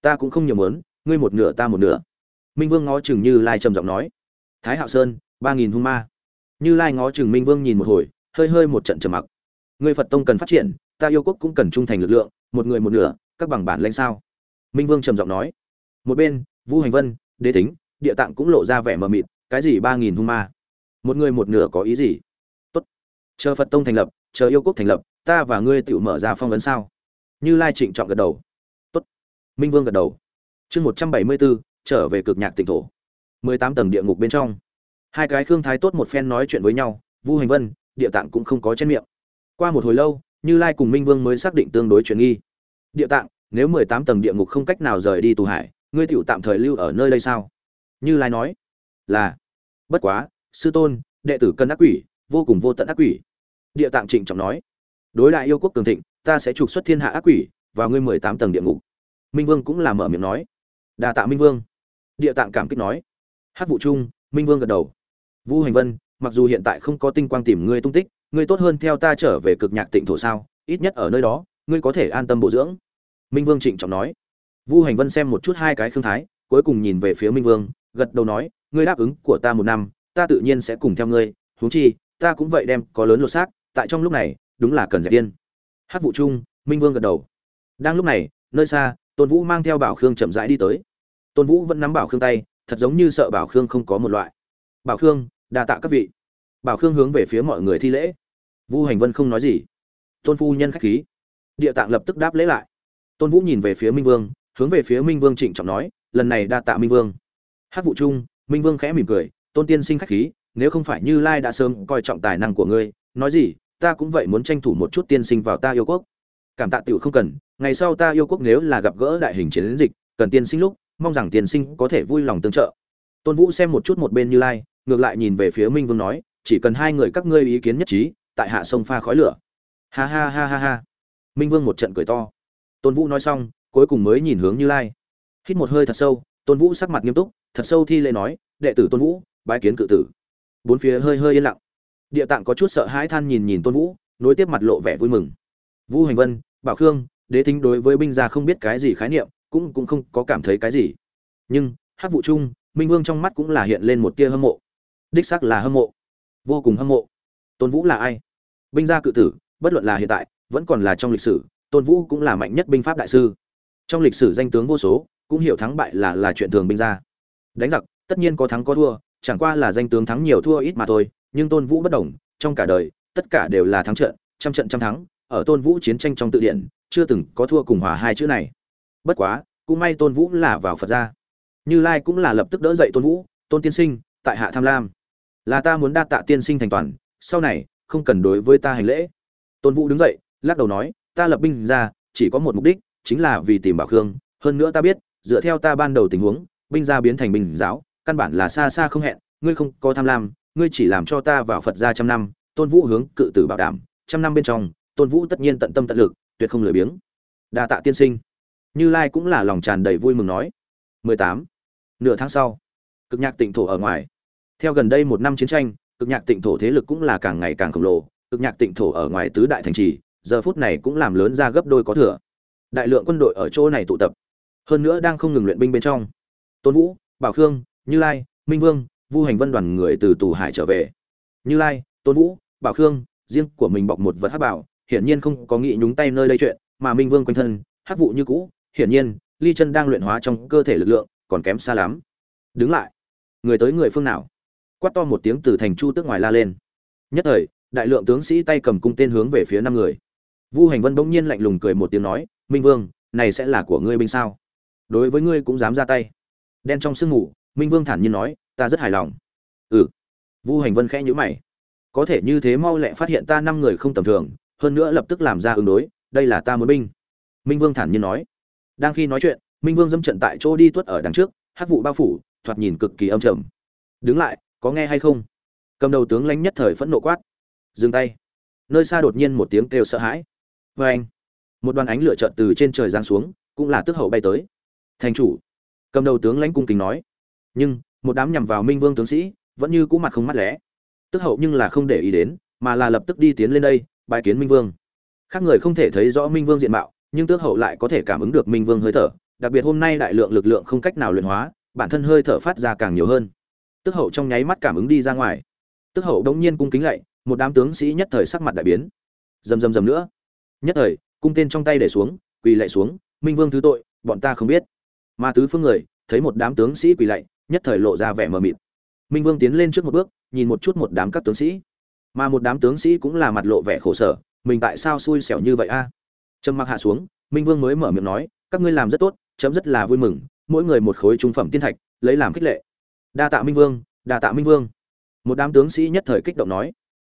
S1: Ta cũng không nhiều mớn ngươi một nửa ta một nửa. Minh vương ngó chừng như lai trầm giọng nói. Thái hạo sơn, ba nghìn hung ma. Như lai ngó chừng minh vương nhìn một hồi, hơi hơi một trận trầm mặc. Người phật tông cần phát triển, ta yêu quốc cũng cần trung thành lực lượng, một người một nửa các bằng bản lên sao? Minh vương trầm giọng nói. Một bên, vu hành vân, đế tính địa tạng cũng lộ ra vẻ mờ mịt, cái gì ba nghìn hung ma? Một người một nửa có ý gì? Tốt. Chờ phật tông thành lập, chờ yêu quốc thành lập, ta và ngươi tự mở ra phong vấn sao? Như lai trịnh trọng gật đầu. Tốt. Minh vương gật đầu. Chương một trăm bảy mươi bốn, trở về cực nhạc tỉnh thổ. Mười tám tầng địa ngục bên trong. Hai cái khương thái tốt một phen nói chuyện với nhau, vu hành vân, địa tạng cũng không có trên miệng. Qua một hồi lâu, như lai cùng minh vương mới xác định tương đối chuyện nghi địa tạng, nếu mười tám tầng địa ngục không cách nào rời đi tù hải, ngươi tựu tạm thời lưu ở nơi đây sao? Như lai nói. Là. Bất quá, sư tôn, đệ tử cân ác quỷ, vô cùng vô tận ác quỷ. Địa tạng trịnh trọng nói. Đối đại yêu quốc cường thịnh, ta sẽ trục xuất thiên hạ ác quỷ vào ngươi mười tám tầng địa ngục. Minh vương cũng là mở miệng nói. Đà tạ minh vương. Địa tạng cảm kích nói. Hát vụ chung minh vương gật đầu. Vu hành vân, mặc dù hiện tại không có tinh quang tìm ngươi tung tích, ngươi tốt hơn theo ta trở về cực nhạc tịnh thổ sao? Ít nhất ở nơi đó ngươi có thể an tâm bổ dưỡng. Minh vương trịnh trọng nói. Vu hành vân xem một chút hai cái khương thái, cuối cùng nhìn về phía minh vương, gật đầu nói, ngươi đáp ứng của ta một năm, ta tự nhiên sẽ cùng theo ngươi, huống chi, ta cũng vậy đem có lớn lột xác, tại trong lúc này, đúng là cần dẹp điên. hát vụ chung minh vương gật đầu. Đang lúc này, nơi xa, tôn vũ mang theo bảo khương chậm rãi đi tới. Tôn vũ vẫn nắm bảo khương tay, thật giống như sợ bảo khương không có một loại. Bảo khương, đa tạ các vị. Bảo khương hướng về phía mọi người thi lễ. Vu hành vân không nói gì. Tôn phu nhân khách khí địa tạng lập tức đáp lễ lại. Tôn vũ nhìn về phía minh vương, hướng về phía minh vương trịnh trọng nói, lần này đa tạ minh vương. Hát vụ chung minh vương khẽ mỉm cười, tôn tiên sinh khách khí, nếu không phải như lai đã sớm coi trọng tài năng của ngươi, nói gì, ta cũng vậy muốn tranh thủ một chút tiên sinh vào ta yêu quốc. Cảm tạ tiểu không cần, ngày sau ta yêu quốc nếu là gặp gỡ đại hình chiến dịch, cần tiên sinh lúc, mong rằng tiên sinh có thể vui lòng tương trợ. Tôn vũ xem một chút một bên như lai, ngược lại nhìn về phía minh vương nói, chỉ cần hai người các ngươi ý kiến nhất trí, tại hạ sông pha khói lửa. Ha ha ha ha ha minh vương một trận cười to. Tôn vũ nói xong, cuối cùng mới nhìn hướng như lai. Hít một hơi thật sâu, tôn vũ sắc mặt nghiêm túc, thật sâu thi lễ nói, đệ tử tôn vũ, bái kiến cự tử. Bốn phía hơi hơi yên lặng. Địa tạng có chút sợ hãi than nhìn nhìn tôn vũ, nối tiếp mặt lộ vẻ vui mừng. Vũ hành vân, bảo khương, đế thính đối với binh gia không biết cái gì khái niệm, cũng cũng không có cảm thấy cái gì. Nhưng hát vụ chung minh vương trong mắt cũng là hiện lên một tia hâm mộ. Đích xác là hâm mộ. Vô cùng hâm mộ. Tôn vũ là ai? Binh gia cự tử, bất luận là hiện tại vẫn còn là trong lịch sử, tôn vũ cũng là mạnh nhất binh pháp đại sư. Trong lịch sử danh tướng vô số, cũng hiểu thắng bại là là chuyện thường binh ra. Đánh giặc, tất nhiên có thắng có thua, chẳng qua là danh tướng thắng nhiều thua ít mà thôi, nhưng tôn vũ bất đồng, trong cả đời, tất cả đều là thắng trận, trăm trận trăm thắng, ở tôn vũ chiến tranh trong tự điển chưa từng có thua cùng hòa hai chữ này. Bất quá, cũng may tôn vũ là vào phật gia. Như lai cũng là lập tức đỡ dậy tôn vũ, tôn tiên sinh, tại hạ tham lam. Là ta muốn đa tạ tiên sinh thành toàn, sau này, không cần đối với ta hành lễ. Tôn vũ đứng dậy lắc đầu nói, ta lập binh ra, chỉ có một mục đích, chính là vì tìm bảo khương. Hơn nữa ta biết, dựa theo ta ban đầu tình huống, binh gia biến thành binh giáo, căn bản là xa xa không hẹn. Ngươi không có tham lam, ngươi chỉ làm cho ta vào phật gia trăm năm, tôn vũ hướng cự tử bảo đảm. Trăm năm bên trong, tôn vũ tất nhiên tận tâm tận lực, tuyệt không lười biếng. Đa tạ tiên sinh. Như lai cũng là lòng tràn đầy vui mừng nói. 18. nửa tháng sau, cực nhạc tịnh thổ ở ngoài. Theo gần đây một năm chiến tranh, cực nhạc tịnh thổ thế lực cũng là càng ngày càng khổng lồ. Cực nhạc tịnh thổ ở ngoài tứ đại thành trì giờ phút này cũng làm lớn ra gấp đôi có thừa. Đại lượng quân đội ở chỗ này tụ tập, hơn nữa đang không ngừng luyện binh bên trong. Tôn vũ, bảo khương, như lai, minh vương, vu hành vân đoàn người từ tù hải trở về. Như lai, tôn vũ, bảo khương, riêng của mình bọc một vật hắc bảo, hiển nhiên không có nghĩ nhúng tay nơi đây chuyện, mà minh vương quanh thân, hắc vụ như cũ, hiển nhiên, ly chân đang luyện hóa trong cơ thể lực lượng, còn kém xa lắm. Đứng lại. Người tới người phương nào? Quát to một tiếng từ thành chu tước ngoài la lên. Nhất thời, đại lượng tướng sĩ tay cầm cung tên hướng về phía năm người vu hành vân bỗng nhiên lạnh lùng cười một tiếng nói, minh vương, này sẽ là của ngươi binh sao? Đối với ngươi cũng dám ra tay. Đen trong sương ngủ minh vương thản nhiên nói, ta rất hài lòng. Ừ. Vu hành vân khẽ nhữ mày. Có thể như thế mau lẹ phát hiện ta năm người không tầm thường, hơn nữa lập tức làm ra ứng đối, đây là ta muốn binh. Minh vương thản nhiên nói. Đang khi nói chuyện, minh vương dâm trận tại chỗ đi tuất ở đằng trước hát vụ bao phủ, thoạt nhìn cực kỳ âm trầm. Đứng lại, có nghe hay không? Cầm đầu tướng lãnh nhất thời phẫn nộ quát. Dừng tay. Nơi xa đột nhiên một tiếng kêu sợ hãi vê anh. Một đoàn ánh lửa trợn từ trên trời giáng xuống, cũng là tước hậu bay tới. Thành chủ. Cầm đầu tướng lãnh cung kính nói. Nhưng, một đám nhằm vào minh vương tướng sĩ, vẫn như cũ mặt không mắt lẽ tức hậu nhưng là không để ý đến, mà là lập tức đi tiến lên đây bài kiến minh vương. Khác người không thể thấy rõ minh vương diện mạo, nhưng tước hậu lại có thể cảm ứng được minh vương hơi thở. Đặc biệt hôm nay đại lượng lực lượng không cách nào luyện hóa, bản thân hơi thở phát ra càng nhiều hơn. Tước hậu trong nháy mắt cảm ứng đi ra ngoài. Tước hậu đống nhiên cung kính lạy, một đám tướng sĩ nhất thời sắc mặt đại biến. Rầm rầm rầm nữa nhất thời, cung tên trong tay để xuống, quỳ lạy xuống, minh vương thứ tội, bọn ta không biết. Mà tứ phương người, thấy một đám tướng sĩ quỳ lạy, nhất thời lộ ra vẻ mờ mịt. Minh vương tiến lên trước một bước, nhìn một chút một đám các tướng sĩ. Mà một đám tướng sĩ cũng là mặt lộ vẻ khổ sở, mình tại sao xui xẻo như vậy a? Trầm mặc hạ xuống, minh vương mới mở miệng nói, các ngươi làm rất tốt, chấm rất là vui mừng, mỗi người một khối trung phẩm tiên thạch, lấy làm khích lệ. Đa tạ minh vương, đa tạ minh vương. Một đám tướng sĩ nhất thời kích động nói.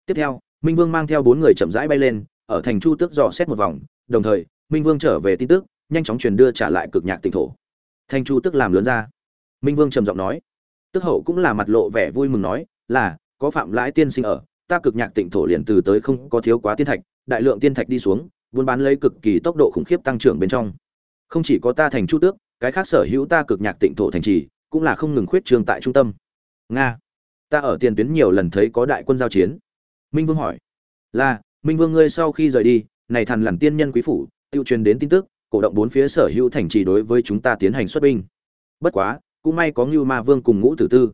S1: Tiếp theo, minh vương mang theo bốn người chậm rãi bay lên ở thành chu tước dò xét một vòng, đồng thời, minh vương trở về tin tức, nhanh chóng truyền đưa trả lại cực nhạc tỉnh thổ. Thành chu tước làm lớn ra. Minh vương trầm giọng nói. Tức hậu cũng là mặt lộ vẻ vui mừng nói, là, có phạm lãi tiên sinh ở, ta cực nhạc tịnh thổ liền từ tới không có thiếu quá tiên thạch, đại lượng tiên thạch đi xuống, buôn bán lấy cực kỳ tốc độ khủng khiếp tăng trưởng bên trong. Không chỉ có ta thành chu tước, cái khác sở hữu ta cực nhạc tịnh thổ thành trì, cũng là không ngừng khuyết trương tại trung tâm. Nga, ta ở tiền tuyến nhiều lần thấy có đại quân giao chiến. Minh vương hỏi. Là minh vương ngươi sau khi rời đi, này thần lằn tiên nhân quý phủ, tiêu truyền đến tin tức, cổ động bốn phía sở hữu thành trì đối với chúng ta tiến hành xuất binh. Bất quá, cũng may có ngưu ma vương cùng ngũ tử tư.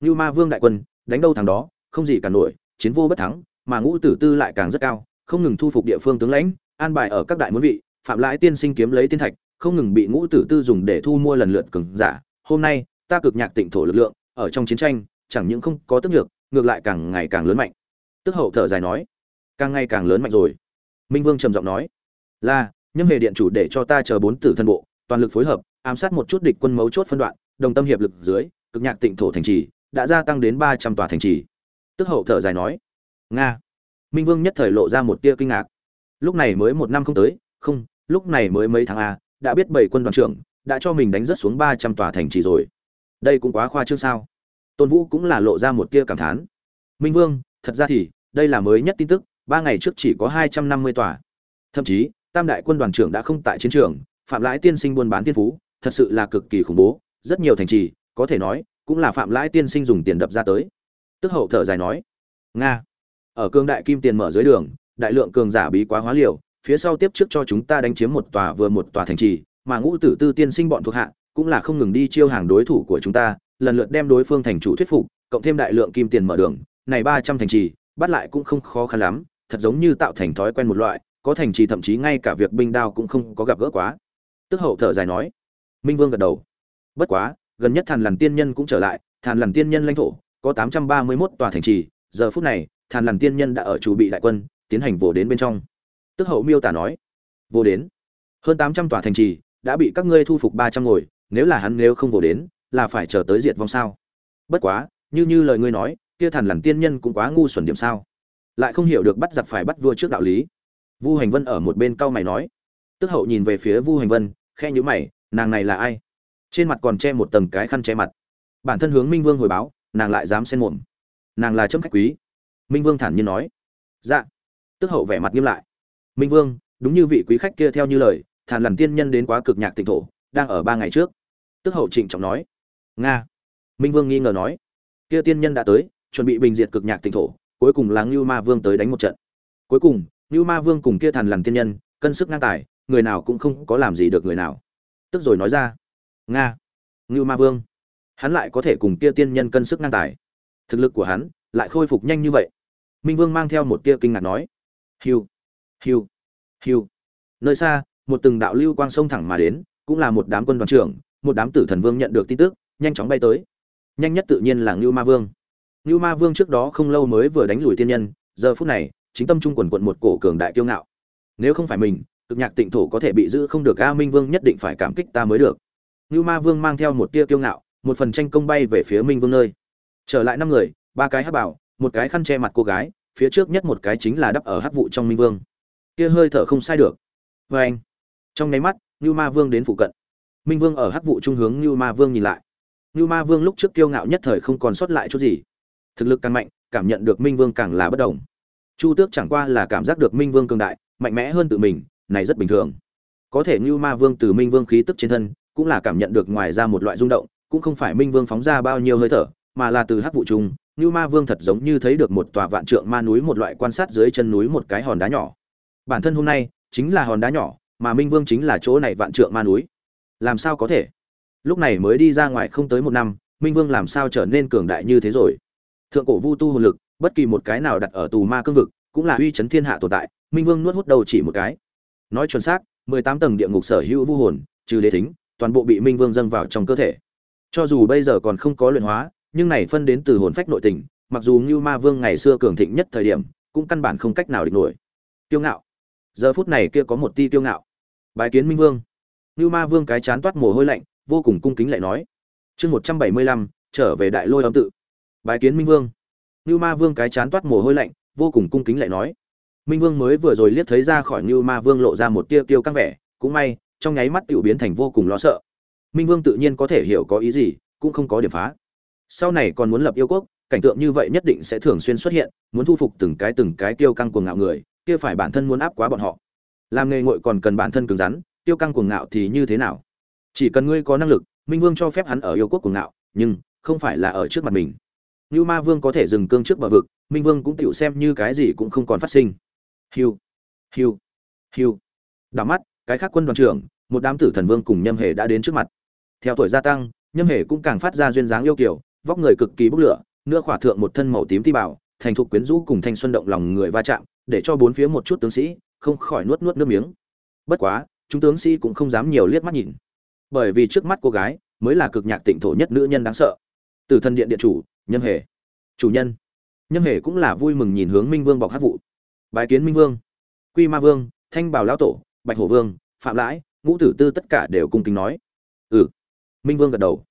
S1: Ngưu ma vương đại quân, đánh đâu thằng đó, không gì cả nổi, chiến vô bất thắng, mà ngũ tử tư lại càng rất cao, không ngừng thu phục địa phương tướng lãnh, an bài ở các đại muốn vị, phạm lãi tiên sinh kiếm lấy tiên thạch, không ngừng bị ngũ tử tư dùng để thu mua lần lượt cường giả. Hôm nay, ta cực nhạc tịnh thổ lực lượng, ở trong chiến tranh, chẳng những không có tức nhược, ngược lại càng ngày càng lớn mạnh. Tức hậu thở dài nói càng ngày càng lớn mạnh rồi. Minh vương trầm giọng nói, là, nhâm hề điện chủ để cho ta chờ bốn tử thân bộ, toàn lực phối hợp, ám sát một chút địch quân mấu chốt phân đoạn, đồng tâm hiệp lực dưới, cực nhạc tịnh thổ thành trì, đã gia tăng đến ba trăm tòa thành trì. Tức hậu thở dài nói, nga. Minh vương nhất thời lộ ra một tia kinh ngạc. Lúc này mới một năm không tới, không, lúc này mới mấy tháng a, đã biết bảy quân đoàn trưởng đã cho mình đánh rất xuống ba trăm tòa thành trì rồi. Đây cũng quá khoa trương sao? Tôn vũ cũng là lộ ra một tia cảm thán. Minh vương, thật ra thì, đây là mới nhất tin tức ba ngày trước chỉ có hai trăm năm mươi tòa. Thậm chí, tam đại quân đoàn trưởng đã không tại chiến trường, phạm lãi tiên sinh buôn bán tiên phú, thật sự là cực kỳ khủng bố, rất nhiều thành trì, có thể nói, cũng là phạm lãi tiên sinh dùng tiền đập ra tới. Tức hậu thở dài nói, nga, ở cương đại kim tiền mở dưới đường, đại lượng cường giả bí quá hóa liều, phía sau tiếp trước cho chúng ta đánh chiếm một tòa vừa một tòa thành trì, mà ngũ tử tư tiên sinh bọn thuộc hạ, cũng là không ngừng đi chiêu hàng đối thủ của chúng ta, lần lượt đem đối phương thành chủ thuyết phục, cộng thêm đại lượng kim tiền mở đường, này ba trăm thành trì, bắt lại cũng không khó khăn lắm thật giống như tạo thành thói quen một loại, có thành trì thậm chí ngay cả việc binh đao cũng không có gặp gỡ quá. Tức hậu thở dài nói. Minh vương gật đầu. Bất quá, gần nhất thàn lằn tiên nhân cũng trở lại, thàn lằn tiên nhân lãnh thổ, có tám trăm ba mươi 831 tòa thành trì, giờ phút này, thàn lằn tiên nhân đã ở chủ bị đại quân, tiến hành vồ đến bên trong. Tức hậu miêu tả nói. Vô đến. Hơn tám trăm tòa thành trì, đã bị các ngươi thu phục ba trăm ngồi, nếu là hắn nếu không vồ đến, là phải chờ tới diệt vong sao? Bất quá, như như lời ngươi nói, kia thàn lằn tiên nhân cũng quá ngu xuẩn điểm sao? Lại không hiểu được bắt giặc phải bắt vua trước đạo lý. Vu hành vân ở một bên cau mày nói. Tức hậu nhìn về phía vu hành vân khe nhữ mày, nàng này là ai? Trên mặt còn che một tầng cái khăn che mặt. Bản thân hướng minh vương hồi báo, nàng lại dám xen muộn. nàng là chấm khách quý. Minh vương thản nhiên nói. Dạ. Tức hậu vẻ mặt nghiêm lại. Minh vương, đúng như vị quý khách kia theo như lời, thàn lằn tiên nhân đến quá cực nhạc tịnh thổ, đang ở ba ngày trước. Tức hậu trịnh trọng nói. Nga. Minh vương nghi ngờ nói. Kia tiên nhân đã tới, chuẩn bị bình diệt cực nhạc tịnh thổ cuối cùng là ngưu ma vương tới đánh một trận. Cuối cùng, ngưu ma vương cùng kia thần lằn tiên nhân, cân sức ngang tài, người nào cũng không có làm gì được người nào. Tức rồi nói ra, nga, ngưu ma vương, hắn lại có thể cùng kia tiên nhân cân sức ngang tài. Thực lực của hắn lại khôi phục nhanh như vậy. Minh vương mang theo một tia kinh ngạc nói, hiu hiu hiu. Nơi xa, một từng đạo lưu quang sông thẳng mà đến, cũng là một đám quân đoàn trưởng, một đám tử thần vương nhận được tin tức, nhanh chóng bay tới. Nhanh nhất tự nhiên là ngưu ma vương ngưu ma vương trước đó không lâu mới vừa đánh lùi tiên nhân, giờ phút này, chính tâm trung quần quật một cổ cường đại kiêu ngạo. Nếu không phải mình, cực nhạc tịnh thổ có thể bị giữ không được, a minh vương nhất định phải cảm kích ta mới được. Ngưu ma vương mang theo một tia kiêu ngạo, một phần tranh công bay về phía minh vương nơi. Trở lại năm người, ba cái hắc bảo, một cái khăn che mặt cô gái, phía trước nhất một cái chính là đắp ở hắc vụ trong minh vương. Kia hơi thở không sai được. Và anh, trong nháy mắt ngưu ma vương đến phụ cận. Minh vương ở hắc vụ trung hướng ngưu ma vương nhìn lại. Ngưu ma vương lúc trước kiêu ngạo nhất thời không còn sót lại chút gì thực lực càng mạnh, cảm nhận được minh vương càng là bất đồng. Chu tước chẳng qua là cảm giác được minh vương cường đại, mạnh mẽ hơn tự mình, này rất bình thường. Có thể Như ma vương từ minh vương khí tức trên thân, cũng là cảm nhận được ngoài ra một loại rung động, cũng không phải minh vương phóng ra bao nhiêu hơi thở, mà là từ hắc vụ chung. Như ma vương thật giống như thấy được một tòa vạn trượng ma núi một loại quan sát dưới chân núi một cái hòn đá nhỏ. Bản thân hôm nay, chính là hòn đá nhỏ, mà minh vương chính là chỗ này vạn trượng ma núi. Làm sao có thể? Lúc này mới đi ra ngoài không tới một năm, minh vương làm sao trở nên cường đại như thế rồi? Thượng cổ vu tu hồn lực, bất kỳ một cái nào đặt ở tù ma cương vực, cũng là uy chấn thiên hạ tồn tại, minh vương nuốt hút đầu chỉ một cái. Nói chuẩn xác, mười tám tầng địa ngục sở hữu vu hồn, trừ đế thính, toàn bộ bị minh vương dâng vào trong cơ thể. Cho dù bây giờ còn không có luyện hóa, nhưng này phân đến từ hồn phách nội tình, mặc dù như ma vương ngày xưa cường thịnh nhất thời điểm, cũng căn bản không cách nào địch nổi. Kiêu ngạo. Giờ phút này kia có một ti kiêu ngạo. Bài kiến minh vương. Như ma vương cái chán toát mồ hôi lạnh, vô cùng cung kính lại nói. Chương một trăm bảy mươi lăm, trở về đại lôi âm tự bài kiến minh vương. Như ma vương cái chán toát mồ hôi lạnh, vô cùng cung kính lại nói. Minh vương mới vừa rồi liếc thấy ra khỏi như ma vương lộ ra một tia tiêu căng vẻ, cũng may, trong nháy mắt tiểu biến thành vô cùng lo sợ. Minh vương tự nhiên có thể hiểu có ý gì, cũng không có điểm phá. Sau này còn muốn lập yêu quốc, cảnh tượng như vậy nhất định sẽ thường xuyên xuất hiện, muốn thu phục từng cái từng cái tiêu căng cuồng ngạo người, kia phải bản thân muốn áp quá bọn họ. Làm nghề ngội còn cần bản thân cứng rắn tiêu căng cuồng ngạo thì như thế nào? Chỉ cần ngươi có năng lực, minh vương cho phép hắn ở yêu quốc cuồng ngạo, nhưng không phải là ở trước mặt mình như ma vương có thể dừng cương trước bờ vực, minh vương cũng tựu xem như cái gì cũng không còn phát sinh. Hiu hiu hiu. Đảo mắt, cái khác quân đoàn trưởng, một đám tử thần vương cùng nhâm hề đã đến trước mặt. Theo tuổi gia tăng, nhâm hề cũng càng phát ra duyên dáng yêu kiểu vóc người cực kỳ bốc lửa nữa khỏa thượng một thân màu tím ti bảo, thành thục quyến rũ cùng thanh xuân động lòng người va chạm, để cho bốn phía một chút tướng sĩ không khỏi nuốt nuốt nước miếng. Bất quá, chúng tướng sĩ cũng không dám nhiều liếc mắt nhìn. Bởi vì trước mắt cô gái mới là cực nhạc tịnh thổ nhất nữ nhân đáng sợ từ thần điện điện chủ, nhâm hề. Chủ nhân. Nhâm hề cũng là vui mừng nhìn hướng minh vương bọc hát vụ. Bài kiến minh vương. Quy ma vương, thanh bảo lão tổ, bạch hổ vương, phạm lãi, ngũ tử tư tất cả đều cung kính nói. Ừ. Minh vương gật đầu.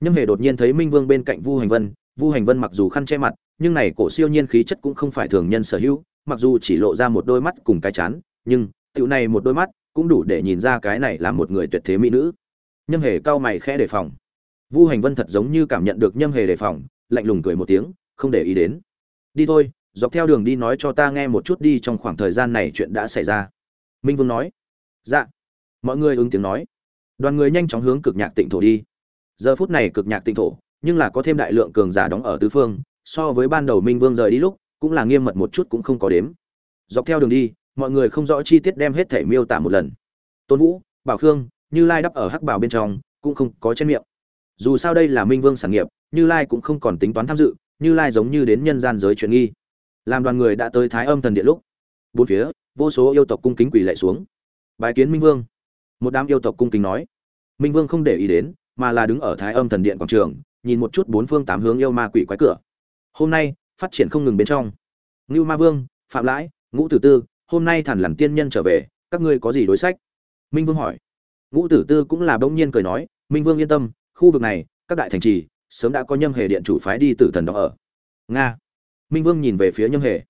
S1: Nhâm hề đột nhiên thấy minh vương bên cạnh vu hành vân. Vu hành vân mặc dù khăn che mặt, nhưng này cổ siêu nhiên khí chất cũng không phải thường nhân sở hữu, mặc dù chỉ lộ ra một đôi mắt cùng cái chán, nhưng tựu này một đôi mắt cũng đủ để nhìn ra cái này là một người tuyệt thế mỹ nữ. Nhâm hề cao mày khẽ đề phòng vu hành vân thật giống như cảm nhận được nhâm hề đề phòng, lạnh lùng cười một tiếng, không để ý đến. Đi thôi, dọc theo đường đi nói cho ta nghe một chút đi, trong khoảng thời gian này chuyện đã xảy ra. Minh vương nói. Dạ. Mọi người ứng tiếng nói. Đoàn người nhanh chóng hướng cực nhạc tịnh thổ đi. Giờ phút này cực nhạc tịnh thổ, nhưng là có thêm đại lượng cường giả đóng ở tứ phương, so với ban đầu minh vương rời đi lúc, cũng là nghiêm mật một chút cũng không có đếm. Dọc theo đường đi, mọi người không rõ chi tiết đem hết thể miêu tả một lần. Tôn vũ, bảo khương, như lai đắp ở hắc bảo bên trong, cũng không có trên miệng dù sao đây là minh vương sản nghiệp, như lai cũng không còn tính toán tham dự, như lai giống như đến nhân gian giới chuyện nghi. Làm đoàn người đã tới thái âm thần điện lúc, bốn phía, vô số yêu tộc cung kính quỳ lạy xuống. Bài kiến minh vương. Một đám yêu tộc cung kính nói, minh vương không để ý đến, mà là đứng ở thái âm thần điện quảng trường, nhìn một chút bốn phương tám hướng yêu ma quỷ quái cửa. Hôm nay, phát triển không ngừng bên trong. Ngưu ma vương, phạm lãi, ngũ tử tư, hôm nay thản lằn tiên nhân trở về, các ngươi có gì đối sách? Minh vương hỏi. Ngũ tử tư cũng là bỗng nhiên cười nói, minh vương yên tâm khu vực này, các đại thành trì, sớm đã có nhâm hề điện chủ phái đi tử thần đó ở. Nga. Minh vương nhìn về phía nhâm hề.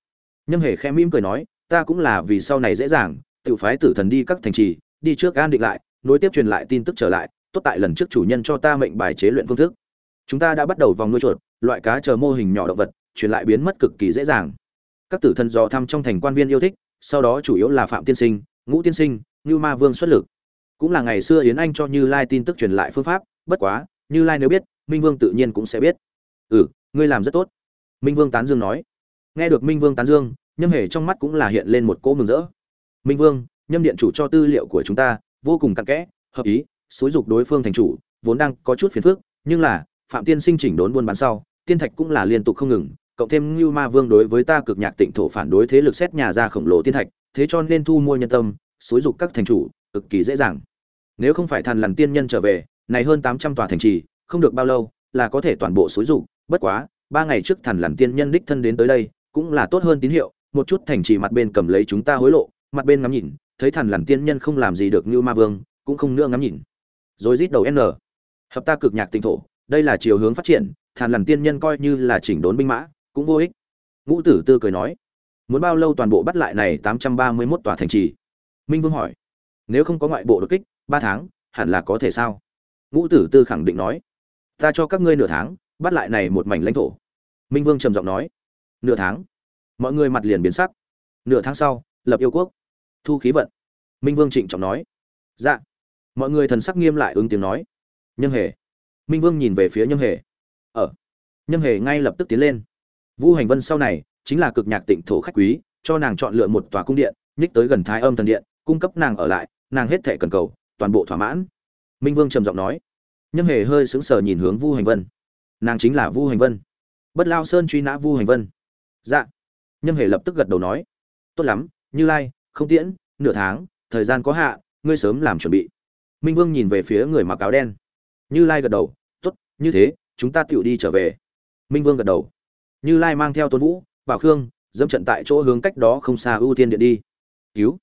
S1: Nhâm hề khẽ mỉm cười nói, ta cũng là vì sau này dễ dàng, tự phái tử thần đi các thành trì, đi trước an định lại, nối tiếp truyền lại tin tức trở lại, tốt tại lần trước chủ nhân cho ta mệnh bài chế luyện phương thức. Chúng ta đã bắt đầu vòng nuôi chuột, loại cá chờ mô hình nhỏ động vật, truyền lại biến mất cực kỳ dễ dàng. Các tử thần dò thăm trong thành quan viên yêu thích, sau đó chủ yếu là phạm tiên sinh, ngũ tiên sinh như ma vương xuất lực. Cũng là ngày xưa yến anh cho như lai tin tức truyền lại phương pháp bất quá, như lai nếu biết, minh vương tự nhiên cũng sẽ biết. Ừ ngươi làm rất tốt. Minh vương tán dương nói. Nghe được minh vương tán dương, nhâm hề trong mắt cũng là hiện lên một cỗ mừng rỡ. Minh vương, nhâm điện chủ cho tư liệu của chúng ta, vô cùng cặn kẽ, hợp ý, xúi dục đối phương thành chủ, vốn đang có chút phiền phức, nhưng là, phạm tiên sinh chỉnh đốn buôn bán sau, tiên thạch cũng là liên tục không ngừng, cộng thêm như ma vương đối với ta cực nhạc tịnh thổ phản đối thế lực xét nhà ra khổng lồ tiên thạch, thế cho nên thu mua nhân tâm, xúi dục các thành chủ, cực kỳ dễ dàng. Nếu không phải thần lằn tiên nhân trở về này hơn tám trăm tòa thành trì, không được bao lâu là có thể toàn bộ xúi dục. Bất quá, ba ngày trước thần lằn tiên nhân đích thân đến tới đây, cũng là tốt hơn tín hiệu. Một chút thành trì mặt bên cầm lấy chúng ta hối lộ, mặt bên ngắm nhìn, thấy thần lằn tiên nhân không làm gì được như ma vương, cũng không nữa ngắm nhìn. Rồi rít đầu n. Hợp ta cực nhạc tinh thổ, đây là chiều hướng phát triển thần lằn tiên nhân coi như là chỉnh đốn binh mã, cũng vô ích. Ngũ tử tư cười nói, muốn bao lâu toàn bộ bắt lại này tám trăm ba mươi 831 tòa thành trì? Minh vương hỏi, nếu không có ngoại bộ đột kích, ba tháng, hẳn là có thể sao? Ngũ tử tư khẳng định nói ta cho các ngươi nửa tháng bắt lại này một mảnh lãnh thổ. Minh vương trầm giọng nói nửa tháng? Mọi người mặt liền biến sắc. Nửa tháng sau lập yêu quốc. Thu khí vận. Minh vương trịnh trọng nói dạ. Mọi người thần sắc nghiêm lại ứng tiếng nói nhân hề. Minh vương nhìn về phía nhân hề. Ở. Nhân hề ngay lập tức tiến lên. Vu Hành Vân sau này chính là cực nhạc tịnh thổ khách quý, cho nàng chọn lựa một tòa cung điện, nhích tới gần Thái Âm thần điện, cung cấp nàng ở lại, nàng hết thể cần cầu, toàn bộ thỏa mãn. Minh Vương trầm giọng nói. Nhâm Hề hơi sững sờ nhìn hướng Vu Hành Vân. Nàng chính là Vu Hành Vân. Bất Lao Sơn truy nã Vu Hành Vân. Dạ. Nhâm Hề lập tức gật đầu nói. Tốt lắm, Như Lai, không tiễn, nửa tháng, thời gian có hạ, ngươi sớm làm chuẩn bị. Minh Vương nhìn về phía người mặc áo đen. Như Lai gật đầu, tốt, như thế, chúng ta tựu đi trở về. Minh Vương gật đầu. Như Lai mang theo Tôn Vũ, Bảo Khương, dẫm trận tại chỗ hướng cách đó không xa ưu tiên điện đi. Cứu!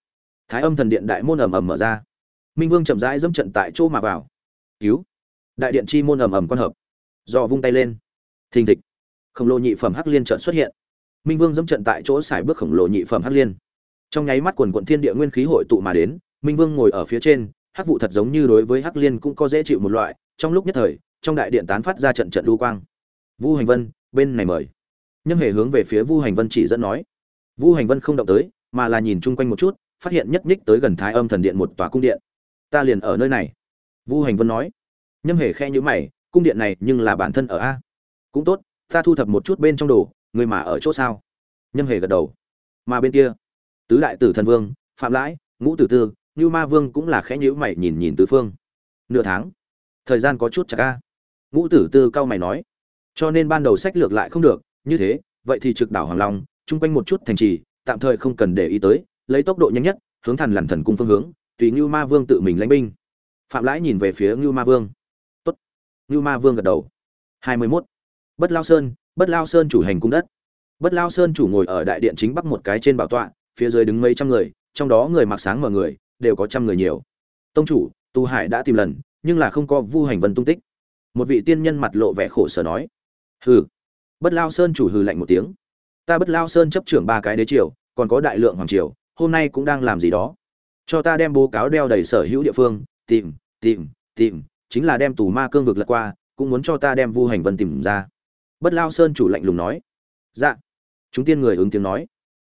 S1: Thái Âm Thần Điện đại môn ầm ầm mở ra. Minh Vương chậm rãi dẫm trận tại chỗ mà vào. Cứu! Đại điện chi môn ầm ầm quan hợp. Do vung tay lên. Thình thịch. Khổng lồ nhị phẩm hắc liên trận xuất hiện. Minh Vương dẫm trận tại chỗ xài bước khổng lồ nhị phẩm hắc liên. Trong nháy mắt quần quận thiên địa nguyên khí hội tụ mà đến, Minh Vương ngồi ở phía trên, hắc vụ thật giống như đối với hắc liên cũng có dễ chịu một loại, trong lúc nhất thời, trong đại điện tán phát ra trận trận lưu quang. Vu Hành Vân, bên này mời nhâm hề hướng về phía vu hành vân chỉ dẫn nói vu hành vân không động tới mà là nhìn chung quanh một chút phát hiện nhất ních tới gần thái âm thần điện một tòa cung điện ta liền ở nơi này. Vu hành vân nói. Nhâm hề khe nhữ mày, cung điện này nhưng là bản thân ở a. Cũng tốt, ta thu thập một chút bên trong đồ, người mà ở chỗ sao? Nhâm hề gật đầu. Mà bên kia, tứ đại tử thần vương, phạm lãi, ngũ tử tư, như ma vương cũng là khẽ nhữ mày nhìn nhìn tứ phương. Nửa tháng, thời gian có chút chặt a. Ngũ tử tư cao mày nói. Cho nên ban đầu sách lược lại không được, như thế, vậy thì trực đảo hoàng long, chung quanh một chút thành trì, tạm thời không cần để ý tới, lấy tốc độ nhanh nhất, hướng thần lằn thần cung phương hướng tùy Ngưu ma vương tự mình lãnh binh. Phạm lãi nhìn về phía Ngưu ma vương. Tốt. Ngưu ma vương gật đầu. Hai mươi mốt. Bất lao sơn, bất lao sơn chủ hành cung đất. Bất lao sơn chủ ngồi ở đại điện chính bắc một cái trên bảo tọa, phía dưới đứng mấy trăm người, trong đó người mặc sáng mở người, đều có trăm người nhiều. Tông chủ tu hải đã tìm lần, nhưng là không có vu hành vân tung tích. Một vị tiên nhân mặt lộ vẻ khổ sở nói. Hừ. Bất lao sơn chủ hừ lạnh một tiếng. Ta bất lao sơn chấp trưởng ba cái đế triều, còn có đại lượng hoàng triều, hôm nay cũng đang làm gì đó cho ta đem bố cáo đeo đầy sở hữu địa phương, tìm tìm tìm, chính là đem tù ma cương vực lật qua, cũng muốn cho ta đem vu hành vân tìm ra. Bất lao sơn chủ lạnh lùng nói. Dạ. Chúng tiên người ứng tiếng nói.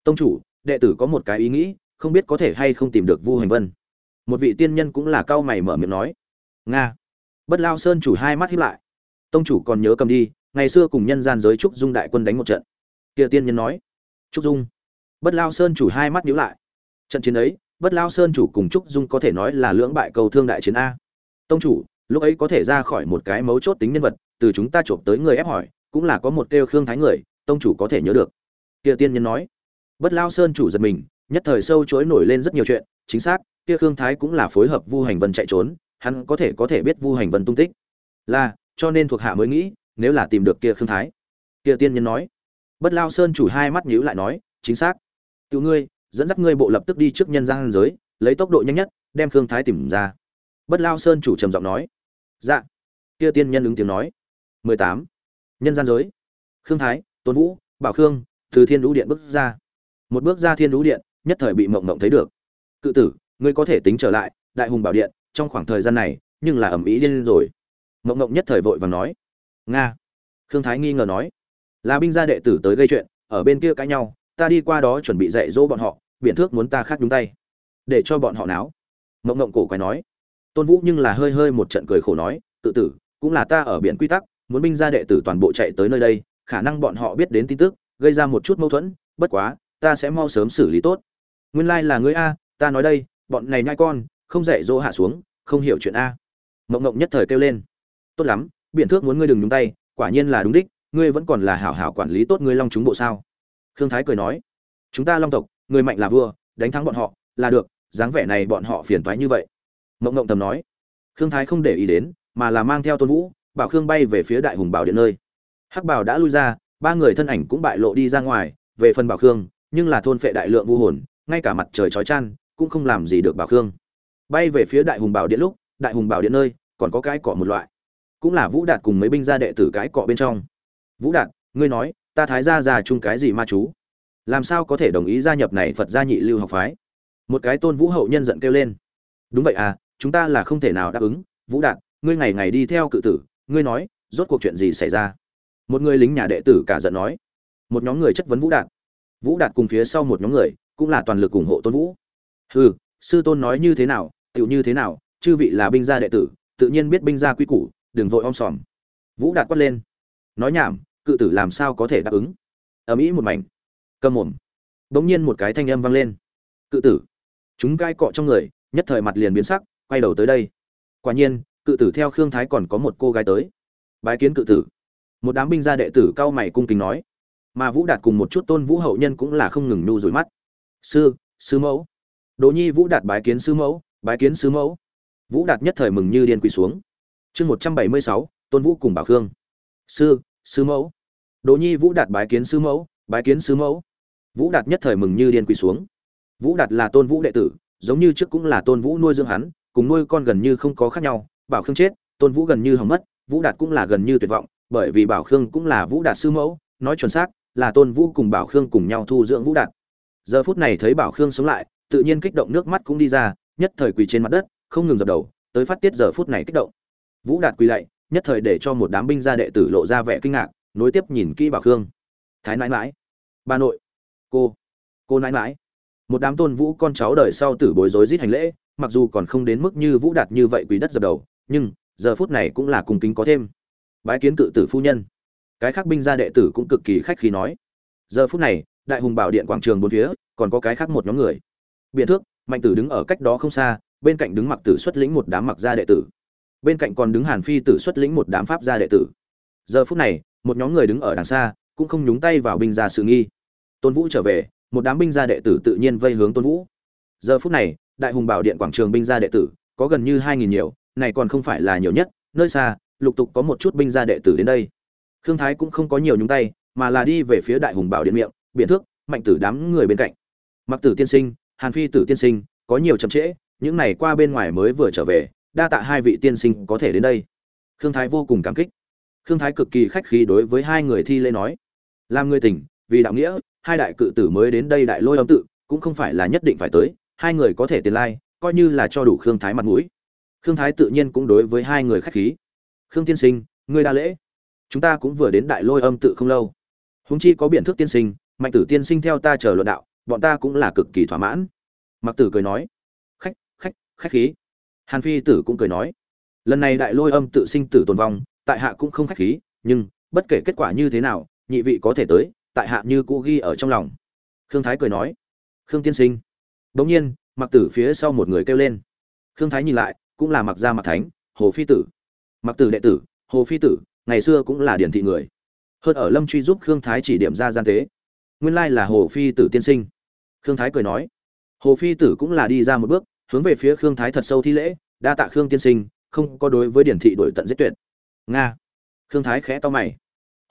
S1: Tông chủ, đệ tử có một cái ý nghĩ, không biết có thể hay không tìm được vu hành vân. Một vị tiên nhân cũng là cao mày mở miệng nói. Nga. Bất lao sơn chủ hai mắt hiếp lại. Tông chủ còn nhớ cầm đi, ngày xưa cùng nhân gian giới trúc dung đại quân đánh một trận. Kia tiên nhân nói. Trúc dung. Bất lao sơn chủ hai mắt nhíu lại. Trận chiến ấy bất lao sơn chủ cùng trúc dung có thể nói là lưỡng bại cầu thương đại chiến a. Tông chủ, lúc ấy có thể ra khỏi một cái mấu chốt tính nhân vật, từ chúng ta chộp tới người ép hỏi, cũng là có một kêu khương thái người, tông chủ có thể nhớ được. Kia tiên nhân nói. Bất lao sơn chủ giật mình, nhất thời sâu chối nổi lên rất nhiều chuyện, chính xác, kia khương thái cũng là phối hợp vu hành vân chạy trốn, hắn có thể có thể biết vu hành vân tung tích. Là, cho nên thuộc hạ mới nghĩ, nếu là tìm được kia khương thái. Kia tiên nhân nói. Bất lao sơn chủ hai mắt nhíu lại nói, chính xác. Tiểu ngươi dẫn dắt ngươi bộ lập tức đi trước nhân gian giới, lấy tốc độ nhanh nhất, đem khương thái tìm ra. Bất lao sơn chủ trầm giọng nói. Dạ. Kia tiên nhân ứng tiếng nói. Mười tám. Nhân gian giới. Khương thái, tôn vũ, bảo khương, từ thiên đũ điện bước ra. Một bước ra thiên đũ điện, nhất thời bị mộng mộng thấy được. Cự tử, ngươi có thể tính trở lại, đại hùng bảo điện, trong khoảng thời gian này, nhưng là ẩm ý điên rồi. Mộng mộng nhất thời vội vàng nói. Nga. Khương thái nghi ngờ nói. Là binh gia đệ tử tới gây chuyện, ở bên kia cãi nhau, ta đi qua đó chuẩn bị dạy dỗ bọn họ biện thước muốn ta khác đúng tay. Để cho bọn họ náo. Mộng mộng cổ quái nói. Tôn vũ nhưng là hơi hơi một trận cười khổ nói, tự tử, cũng là ta ở biển quy tắc, muốn binh gia đệ tử toàn bộ chạy tới nơi đây, khả năng bọn họ biết đến tin tức, gây ra một chút mâu thuẫn, bất quá, ta sẽ mau sớm xử lý tốt. Nguyên lai là ngươi a, ta nói đây, bọn này nhai con, không dạy dỗ hạ xuống, không hiểu chuyện a. Mộng mộng nhất thời kêu lên. Tốt lắm biện thước muốn ngươi đừng nhúng tay, quả nhiên là đúng đích, ngươi vẫn còn là hảo hảo quản lý tốt ngươi long chúng bộ sao? Khương thái cười nói. Chúng ta long tộc người mạnh là vua, đánh thắng bọn họ, là được, dáng vẻ này bọn họ phiền toái như vậy. Mộng mộng tầm nói, khương thái không để ý đến, mà là mang theo tôn vũ, bảo khương bay về phía đại hùng bảo điện nơi. Hắc bảo đã lui ra, ba người thân ảnh cũng bại lộ đi ra ngoài, về phần bảo khương, nhưng là thôn phệ đại lượng vu hồn, ngay cả mặt trời chói chăn cũng không làm gì được bảo khương. Bay về phía đại hùng bảo điện lúc, đại hùng bảo điện nơi, còn có cái cọ một loại. Cũng là vũ đạt cùng mấy binh gia đệ tử cái cọ bên trong. Vũ đạt, ngươi nói, ta thái gia già chung cái gì ma chú? Làm sao có thể đồng ý gia nhập này phật gia nhị lưu học phái? Một cái tôn vũ hậu nhân giận kêu lên. Đúng vậy à chúng ta là không thể nào đáp ứng. Vũ đạt, ngươi ngày ngày đi theo cự tử, ngươi nói, rốt cuộc chuyện gì xảy ra? Một người lính nhà đệ tử cả giận nói. Một nhóm người chất vấn vũ đạt. Vũ đạt cùng phía sau một nhóm người, cũng là toàn lực ủng hộ tôn vũ. Hừ, sư tôn nói như thế nào tựu như thế nào, chư vị là binh gia đệ tử, tự nhiên biết binh gia quy củ, đừng vội om sòm. Vũ đạt quát lên. Nói nhảm, cự tử làm sao có thể đáp ứng? Ầm ĩ một mảnh cầm mồm. Bỗng nhiên một cái thanh âm vang lên. Cự tử. Chúng cai cọ trong người, nhất thời mặt liền biến sắc, quay đầu tới đây. Quả nhiên, cự tử theo khương thái còn có một cô gái tới. Bái kiến cự tử. Một đám binh gia đệ tử cao mày cung kính nói. Mà vũ đạt cùng một chút tôn vũ hậu nhân cũng là không ngừng nhu rủi mắt. Sư sư mẫu. Đỗ nhi vũ đạt bái kiến sư mẫu, bái kiến sư mẫu. Vũ đạt nhất thời mừng như điên quỳ xuống. Chương một trăm bảy mươi sáu, tôn vũ cùng bảo khương. Sư sư mẫu. Đỗ nhi vũ đạt bái kiến sư mẫu bái kiến sư mẫu. Vũ đạt nhất thời mừng như điên quỳ xuống. Vũ đạt là tôn vũ đệ tử, giống như trước cũng là tôn vũ nuôi dưỡng hắn, cùng nuôi con gần như không có khác nhau, bảo khương chết, tôn vũ gần như hỏng mất, vũ đạt cũng là gần như tuyệt vọng, bởi vì bảo khương cũng là vũ đạt sư mẫu, nói chuẩn xác là tôn vũ cùng bảo khương cùng nhau thu dưỡng vũ đạt. Giờ phút này thấy bảo khương sống lại, tự nhiên kích động nước mắt cũng đi ra, nhất thời quỳ trên mặt đất, không ngừng dập đầu, tới phát tiết giờ phút này kích động. Vũ đạt quỳ lạy nhất thời để cho một đám binh gia đệ tử lộ ra vẻ kinh ngạc, nối tiếp nhìn kỹ bảo khương thái nãi mãi bà nội. Cô. Cô nãi mãi một đám tôn vũ con cháu đời sau tử bối rối rít hành lễ, mặc dù còn không đến mức như vũ đạt như vậy quý đất dập đầu, nhưng giờ phút này cũng là cùng kính có thêm. Bái kiến cự tử phu nhân. Cái khác binh gia đệ tử cũng cực kỳ khách khí nói. Giờ phút này, đại hùng bảo điện quảng trường bốn phía, còn có cái khác một nhóm người. Biện thước, mạnh tử đứng ở cách đó không xa, bên cạnh đứng mặc tử xuất lĩnh một đám mặc gia đệ tử. Bên cạnh còn đứng hàn phi tử xuất lĩnh một đám pháp gia đệ tử. Giờ phút này, một nhóm người đứng ở đằng xa cũng không nhúng tay vào binh gia sự nghi. Tôn vũ trở về, một đám binh gia đệ tử tự nhiên vây hướng tôn vũ. Giờ phút này, đại hùng bảo điện quảng trường binh gia đệ tử có gần như hai nghìn nhiều, này còn không phải là nhiều nhất, nơi xa, lục tục có một chút binh gia đệ tử đến đây. Khương thái cũng không có nhiều nhúng tay, mà là đi về phía đại hùng bảo điện miệng, biện thước, mạnh tử đám người bên cạnh. Mặc tử tiên sinh, hàn phi tử tiên sinh, có nhiều chậm trễ, những này qua bên ngoài mới vừa trở về, đa tạ hai vị tiên sinh có thể đến đây. Khương thái vô cùng cảm kích. Khương thái cực kỳ khách khí đối với hai người thi lễ nói làm người tỉnh vì đạo nghĩa, hai đại cự tử mới đến đây đại lôi âm tự, cũng không phải là nhất định phải tới, hai người có thể tiền lai, coi như là cho đủ khương thái mặt mũi. Khương thái tự nhiên cũng đối với hai người khách khí. Khương tiên sinh, ngươi đa lễ. Chúng ta cũng vừa đến đại lôi âm tự không lâu. Húng chi có biện thức tiên sinh, mạnh tử tiên sinh theo ta chờ luận đạo, bọn ta cũng là cực kỳ thỏa mãn. Mặc tử cười nói. Khách khách khách khí. Hàn phi tử cũng cười nói. Lần này đại lôi âm tự sinh tử tồn vong, tại hạ cũng không khách khí, nhưng bất kể kết quả như thế nào nhị vị có thể tới, tại hạ như cũ ghi ở trong lòng. Khương thái cười nói, khương tiên sinh. Bỗng nhiên mặc tử phía sau một người kêu lên. Khương thái nhìn lại, cũng là mặc gia mặc thánh, hồ phi tử. Mặc tử đệ tử, hồ phi tử, ngày xưa cũng là điển thị người. Hơn ở lâm truy giúp khương thái chỉ điểm ra gian tế. Nguyên lai là hồ phi tử tiên sinh. Khương thái cười nói, hồ phi tử cũng là đi ra một bước, hướng về phía khương thái thật sâu thi lễ, đa tạ khương tiên sinh, không có đối với điển thị đổi tận giết tuyệt. Nga. Khương thái khẽ to mày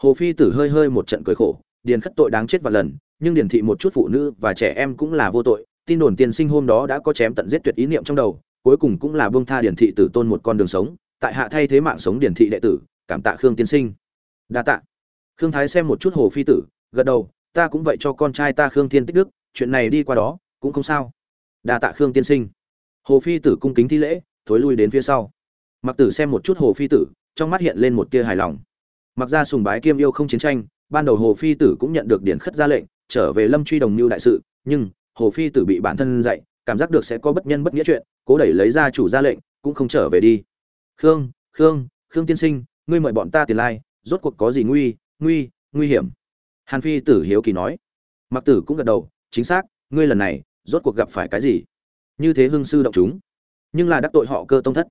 S1: hồ phi tử hơi hơi một trận cười khổ, điền khất tội đáng chết vài lần, nhưng điển thị một chút phụ nữ và trẻ em cũng là vô tội, tin đồn tiên sinh hôm đó đã có chém tận giết tuyệt ý niệm trong đầu, cuối cùng cũng là buông tha điển thị tử tôn một con đường sống, tại hạ thay thế mạng sống điển thị đệ tử, cảm tạ khương tiên sinh. Đa tạ. Khương thái xem một chút hồ phi tử, gật đầu, ta cũng vậy cho con trai ta khương thiên tích đức, chuyện này đi qua đó, cũng không sao. Đa tạ khương tiên sinh. Hồ phi tử cung kính thi lễ, thối lui đến phía sau. Mặc tử xem một chút hồ phi tử, trong mắt hiện lên một tia hài lòng mặc ra sùng bái kiêm yêu không chiến tranh, ban đầu hồ phi tử cũng nhận được điển khất ra lệnh, trở về lâm truy đồng mưu đại sự, nhưng hồ phi tử bị bản thân dạy, cảm giác được sẽ có bất nhân bất nghĩa chuyện, cố đẩy lấy ra chủ ra lệnh, cũng không trở về đi. Khương khương khương tiên sinh, ngươi mời bọn ta tiền lai, rốt cuộc có gì nguy nguy nguy hiểm? Hàn phi tử hiếu kỳ nói. Mặc tử cũng gật đầu, chính xác, ngươi lần này, rốt cuộc gặp phải cái gì? Như thế hưng sư động chúng, nhưng là đắc tội họ cơ tông thất.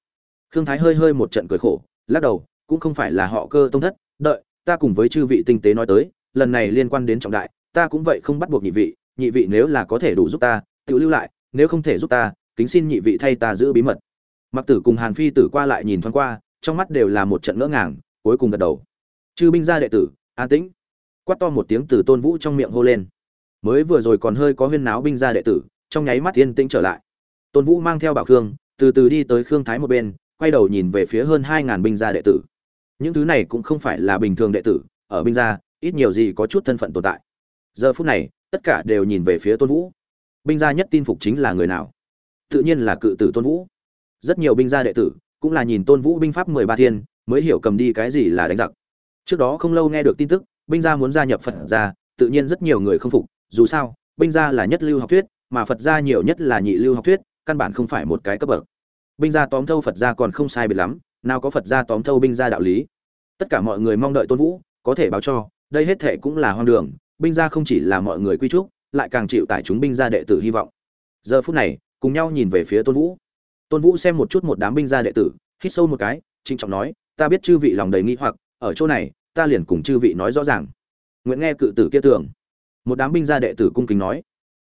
S1: Khương thái hơi hơi một trận cười khổ, lắc đầu, cũng không phải là họ cơ tông thất đợi, ta cùng với chư vị tinh tế nói tới, lần này liên quan đến trọng đại, ta cũng vậy không bắt buộc nhị vị nhị vị nếu là có thể đủ giúp ta, tự lưu lại, nếu không thể giúp ta, kính xin nhị vị thay ta giữ bí mật. Mặc tử cùng hàn phi tử qua lại nhìn thoáng qua, trong mắt đều là một trận ngỡ ngàng, cuối cùng gật đầu. Chư binh gia đệ tử, an tĩnh. Quát to một tiếng từ tôn vũ trong miệng hô lên. Mới vừa rồi còn hơi có huyên náo binh gia đệ tử, trong nháy mắt yên tĩnh trở lại. Tôn vũ mang theo bảo khương, từ từ đi tới khương thái một bên, quay đầu nhìn về phía hơn hai ngàn binh gia đệ tử những thứ này cũng không phải là bình thường đệ tử, ở binh gia, ít nhiều gì có chút thân phận tồn tại. Giờ phút này, tất cả đều nhìn về phía tôn vũ. Binh gia nhất tin phục chính là người nào? Tự nhiên là cự tử tôn vũ. Rất nhiều binh gia đệ tử cũng là nhìn tôn vũ binh pháp mười ba thiên, mới hiểu cầm đi cái gì là đánh giặc. Trước đó không lâu nghe được tin tức, binh gia muốn gia nhập phật gia, tự nhiên rất nhiều người không phục. Dù sao, binh gia là nhất lưu học thuyết, mà phật gia nhiều nhất là nhị lưu học thuyết, căn bản không phải một cái cấp bậc. Binh gia tóm thâu phật gia còn không sai biệt lắm, nào có phật gia tóm thâu binh gia đạo lý tất cả mọi người mong đợi tôn vũ, có thể báo cho, đây hết thệ cũng là hoang đường, binh gia không chỉ là mọi người quy trúc lại càng chịu tải chúng binh gia đệ tử hy vọng. Giờ phút này, cùng nhau nhìn về phía tôn vũ. Tôn vũ xem một chút một đám binh gia đệ tử, hít sâu một cái, trịnh trọng nói, ta biết chư vị lòng đầy nghi hoặc, ở chỗ này, ta liền cùng chư vị nói rõ ràng. Nguyện nghe cự tử kia tưởng. Một đám binh gia đệ tử cung kính nói.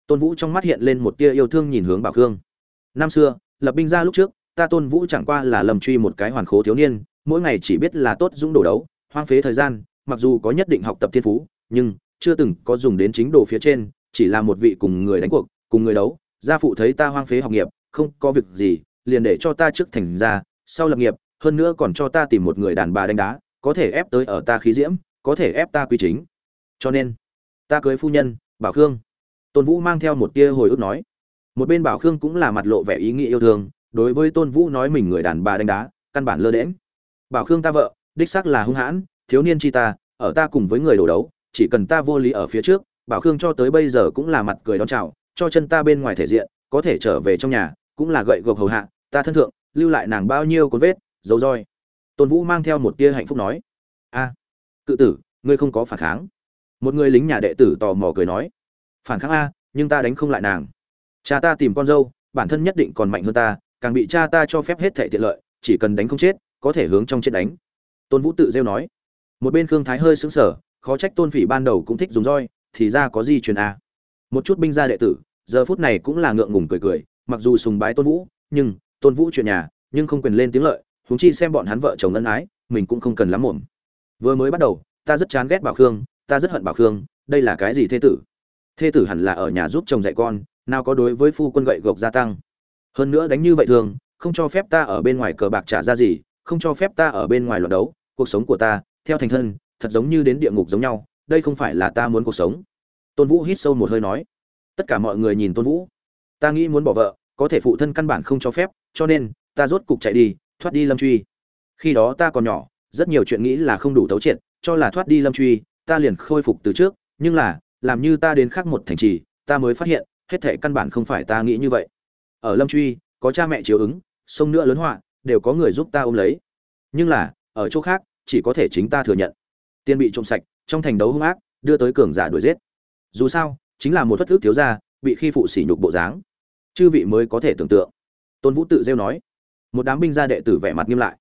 S1: Tôn vũ trong mắt hiện lên một tia yêu thương nhìn hướng bảo khương. Năm xưa, lập binh gia lúc trước, ta tôn vũ chẳng qua là lầm truy một cái hoàn khố thiếu niên mỗi ngày chỉ biết là tốt dũng đồ đấu, hoang phế thời gian, mặc dù có nhất định học tập thiên phú, nhưng chưa từng có dùng đến chính đồ phía trên, chỉ là một vị cùng người đánh cuộc, cùng người đấu, gia phụ thấy ta hoang phế học nghiệp, không có việc gì, liền để cho ta trước thành ra, sau lập nghiệp, hơn nữa còn cho ta tìm một người đàn bà đánh đá, có thể ép tới ở ta khí diễm, có thể ép ta quy chính. Cho nên, ta cưới phu nhân, bảo khương. Tôn vũ mang theo một tia hồi ức nói. Một bên bảo khương cũng là mặt lộ vẻ ý nghĩa yêu thương, đối với tôn vũ nói mình người đàn bà đánh đá, căn bản lơ đễm bảo khương ta vợ, đích xác là hung hãn, thiếu niên chi ta, ở ta cùng với người đổ đấu, chỉ cần ta vô lý ở phía trước, bảo khương cho tới bây giờ cũng là mặt cười đón chào, cho chân ta bên ngoài thể diện, có thể trở về trong nhà, cũng là gậy gộc hầu hạ, ta thân thượng, lưu lại nàng bao nhiêu con vết, dấu roi. Tôn vũ mang theo một tia hạnh phúc nói, a, cự tử, ngươi không có phản kháng. Một người lính nhà đệ tử tò mò cười nói, phản kháng a, nhưng ta đánh không lại nàng. Cha ta tìm con dâu, bản thân nhất định còn mạnh hơn ta, càng bị cha ta cho phép hết thể tiện lợi, chỉ cần đánh không chết có thể hướng trong chết đánh. Tôn vũ tự rêu nói. Một bên khương thái hơi xứng sờ, khó trách tôn phỉ ban đầu cũng thích dùng roi, thì ra có gì truyền a. Một chút binh gia đệ tử, giờ phút này cũng là ngượng ngùng cười cười, mặc dù sùng bái tôn vũ, nhưng tôn vũ chuyện nhà, nhưng không quyền lên tiếng lợi, huống chi xem bọn hắn vợ chồng ân ái, mình cũng không cần lắm mồm vừa mới bắt đầu, ta rất chán ghét bảo khương, ta rất hận bảo khương, đây là cái gì thê tử? Thê tử hẳn là ở nhà giúp chồng dạy con, nào có đối với phu quân gậy gộc gia tăng. Hơn nữa đánh như vậy thường, không cho phép ta ở bên ngoài cờ bạc trả ra gì không cho phép ta ở bên ngoài luận đấu, cuộc sống của ta, theo thành thân, thật giống như đến địa ngục giống nhau, đây không phải là ta muốn cuộc sống. Tôn vũ hít sâu một hơi nói. Tất cả mọi người nhìn tôn vũ. Ta nghĩ muốn bỏ vợ, có thể phụ thân căn bản không cho phép, cho nên, ta rốt cục chạy đi, thoát đi lâm truy. Khi đó ta còn nhỏ, rất nhiều chuyện nghĩ là không đủ thấu triệt, cho là thoát đi lâm truy, ta liền khôi phục từ trước, nhưng là, làm như ta đến khác một thành trì, ta mới phát hiện, hết thệ căn bản không phải ta nghĩ như vậy. Ở lâm truy, có cha mẹ chiếu ứng, sông nữa lớn họa đều có người giúp ta ôm lấy. Nhưng là, ở chỗ khác, chỉ có thể chính ta thừa nhận. Tiền bị trộm sạch, trong thành đấu hung ác, đưa tới cường giả đuổi giết. Dù sao, chính là một thất thức thiếu gia, bị khi phụ sỉ nhục bộ dáng. Chư vị mới có thể tưởng tượng. Tôn vũ tự rêu nói. Một đám binh gia đệ tử vẻ mặt nghiêm lại.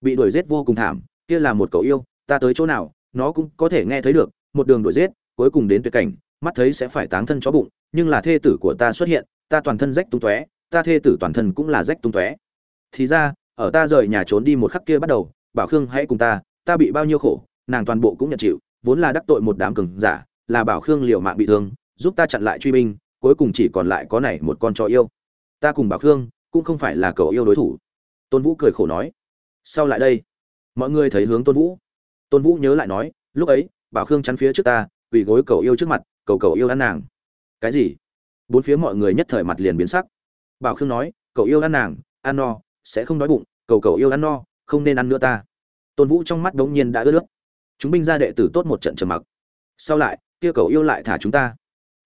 S1: Bị đuổi giết vô cùng thảm, kia là một cậu yêu, ta tới chỗ nào, nó cũng có thể nghe thấy được. Một đường đuổi giết, cuối cùng đến tuyệt cảnh, mắt thấy sẽ phải táng thân chó bụng, nhưng là thê tử của ta xuất hiện, ta toàn thân rách tung tóe, ta thê tử toàn thân cũng là rách tung tóe. Thì ra ở ta rời nhà trốn đi một khắc kia bắt đầu, bảo khương hãy cùng ta ta bị bao nhiêu khổ, nàng toàn bộ cũng nhận chịu, vốn là đắc tội một đám cường giả, là bảo khương liều mạng bị thương, giúp ta chặn lại truy binh, cuối cùng chỉ còn lại có này một con chó yêu. Ta cùng bảo khương, cũng không phải là cậu yêu đối thủ. Tôn vũ cười khổ nói. Sau lại đây, mọi người thấy hướng tôn vũ. Tôn vũ nhớ lại nói, lúc ấy, bảo khương chắn phía trước ta, quỳ gối cậu yêu trước mặt, cầu cậu yêu ăn nàng. Cái gì? Bốn phía mọi người nhất thời mặt liền biến sắc. Bảo khương nói, cậu yêu ăn nàng, ăn no sẽ không đói bụng, cầu cầu yêu ăn no, không nên ăn nữa ta. Tôn vũ trong mắt đống nhiên đã ướt nước. Chúng binh ra đệ tử tốt một trận trầm mặc. Sau lại, kia cậu yêu lại thả chúng ta.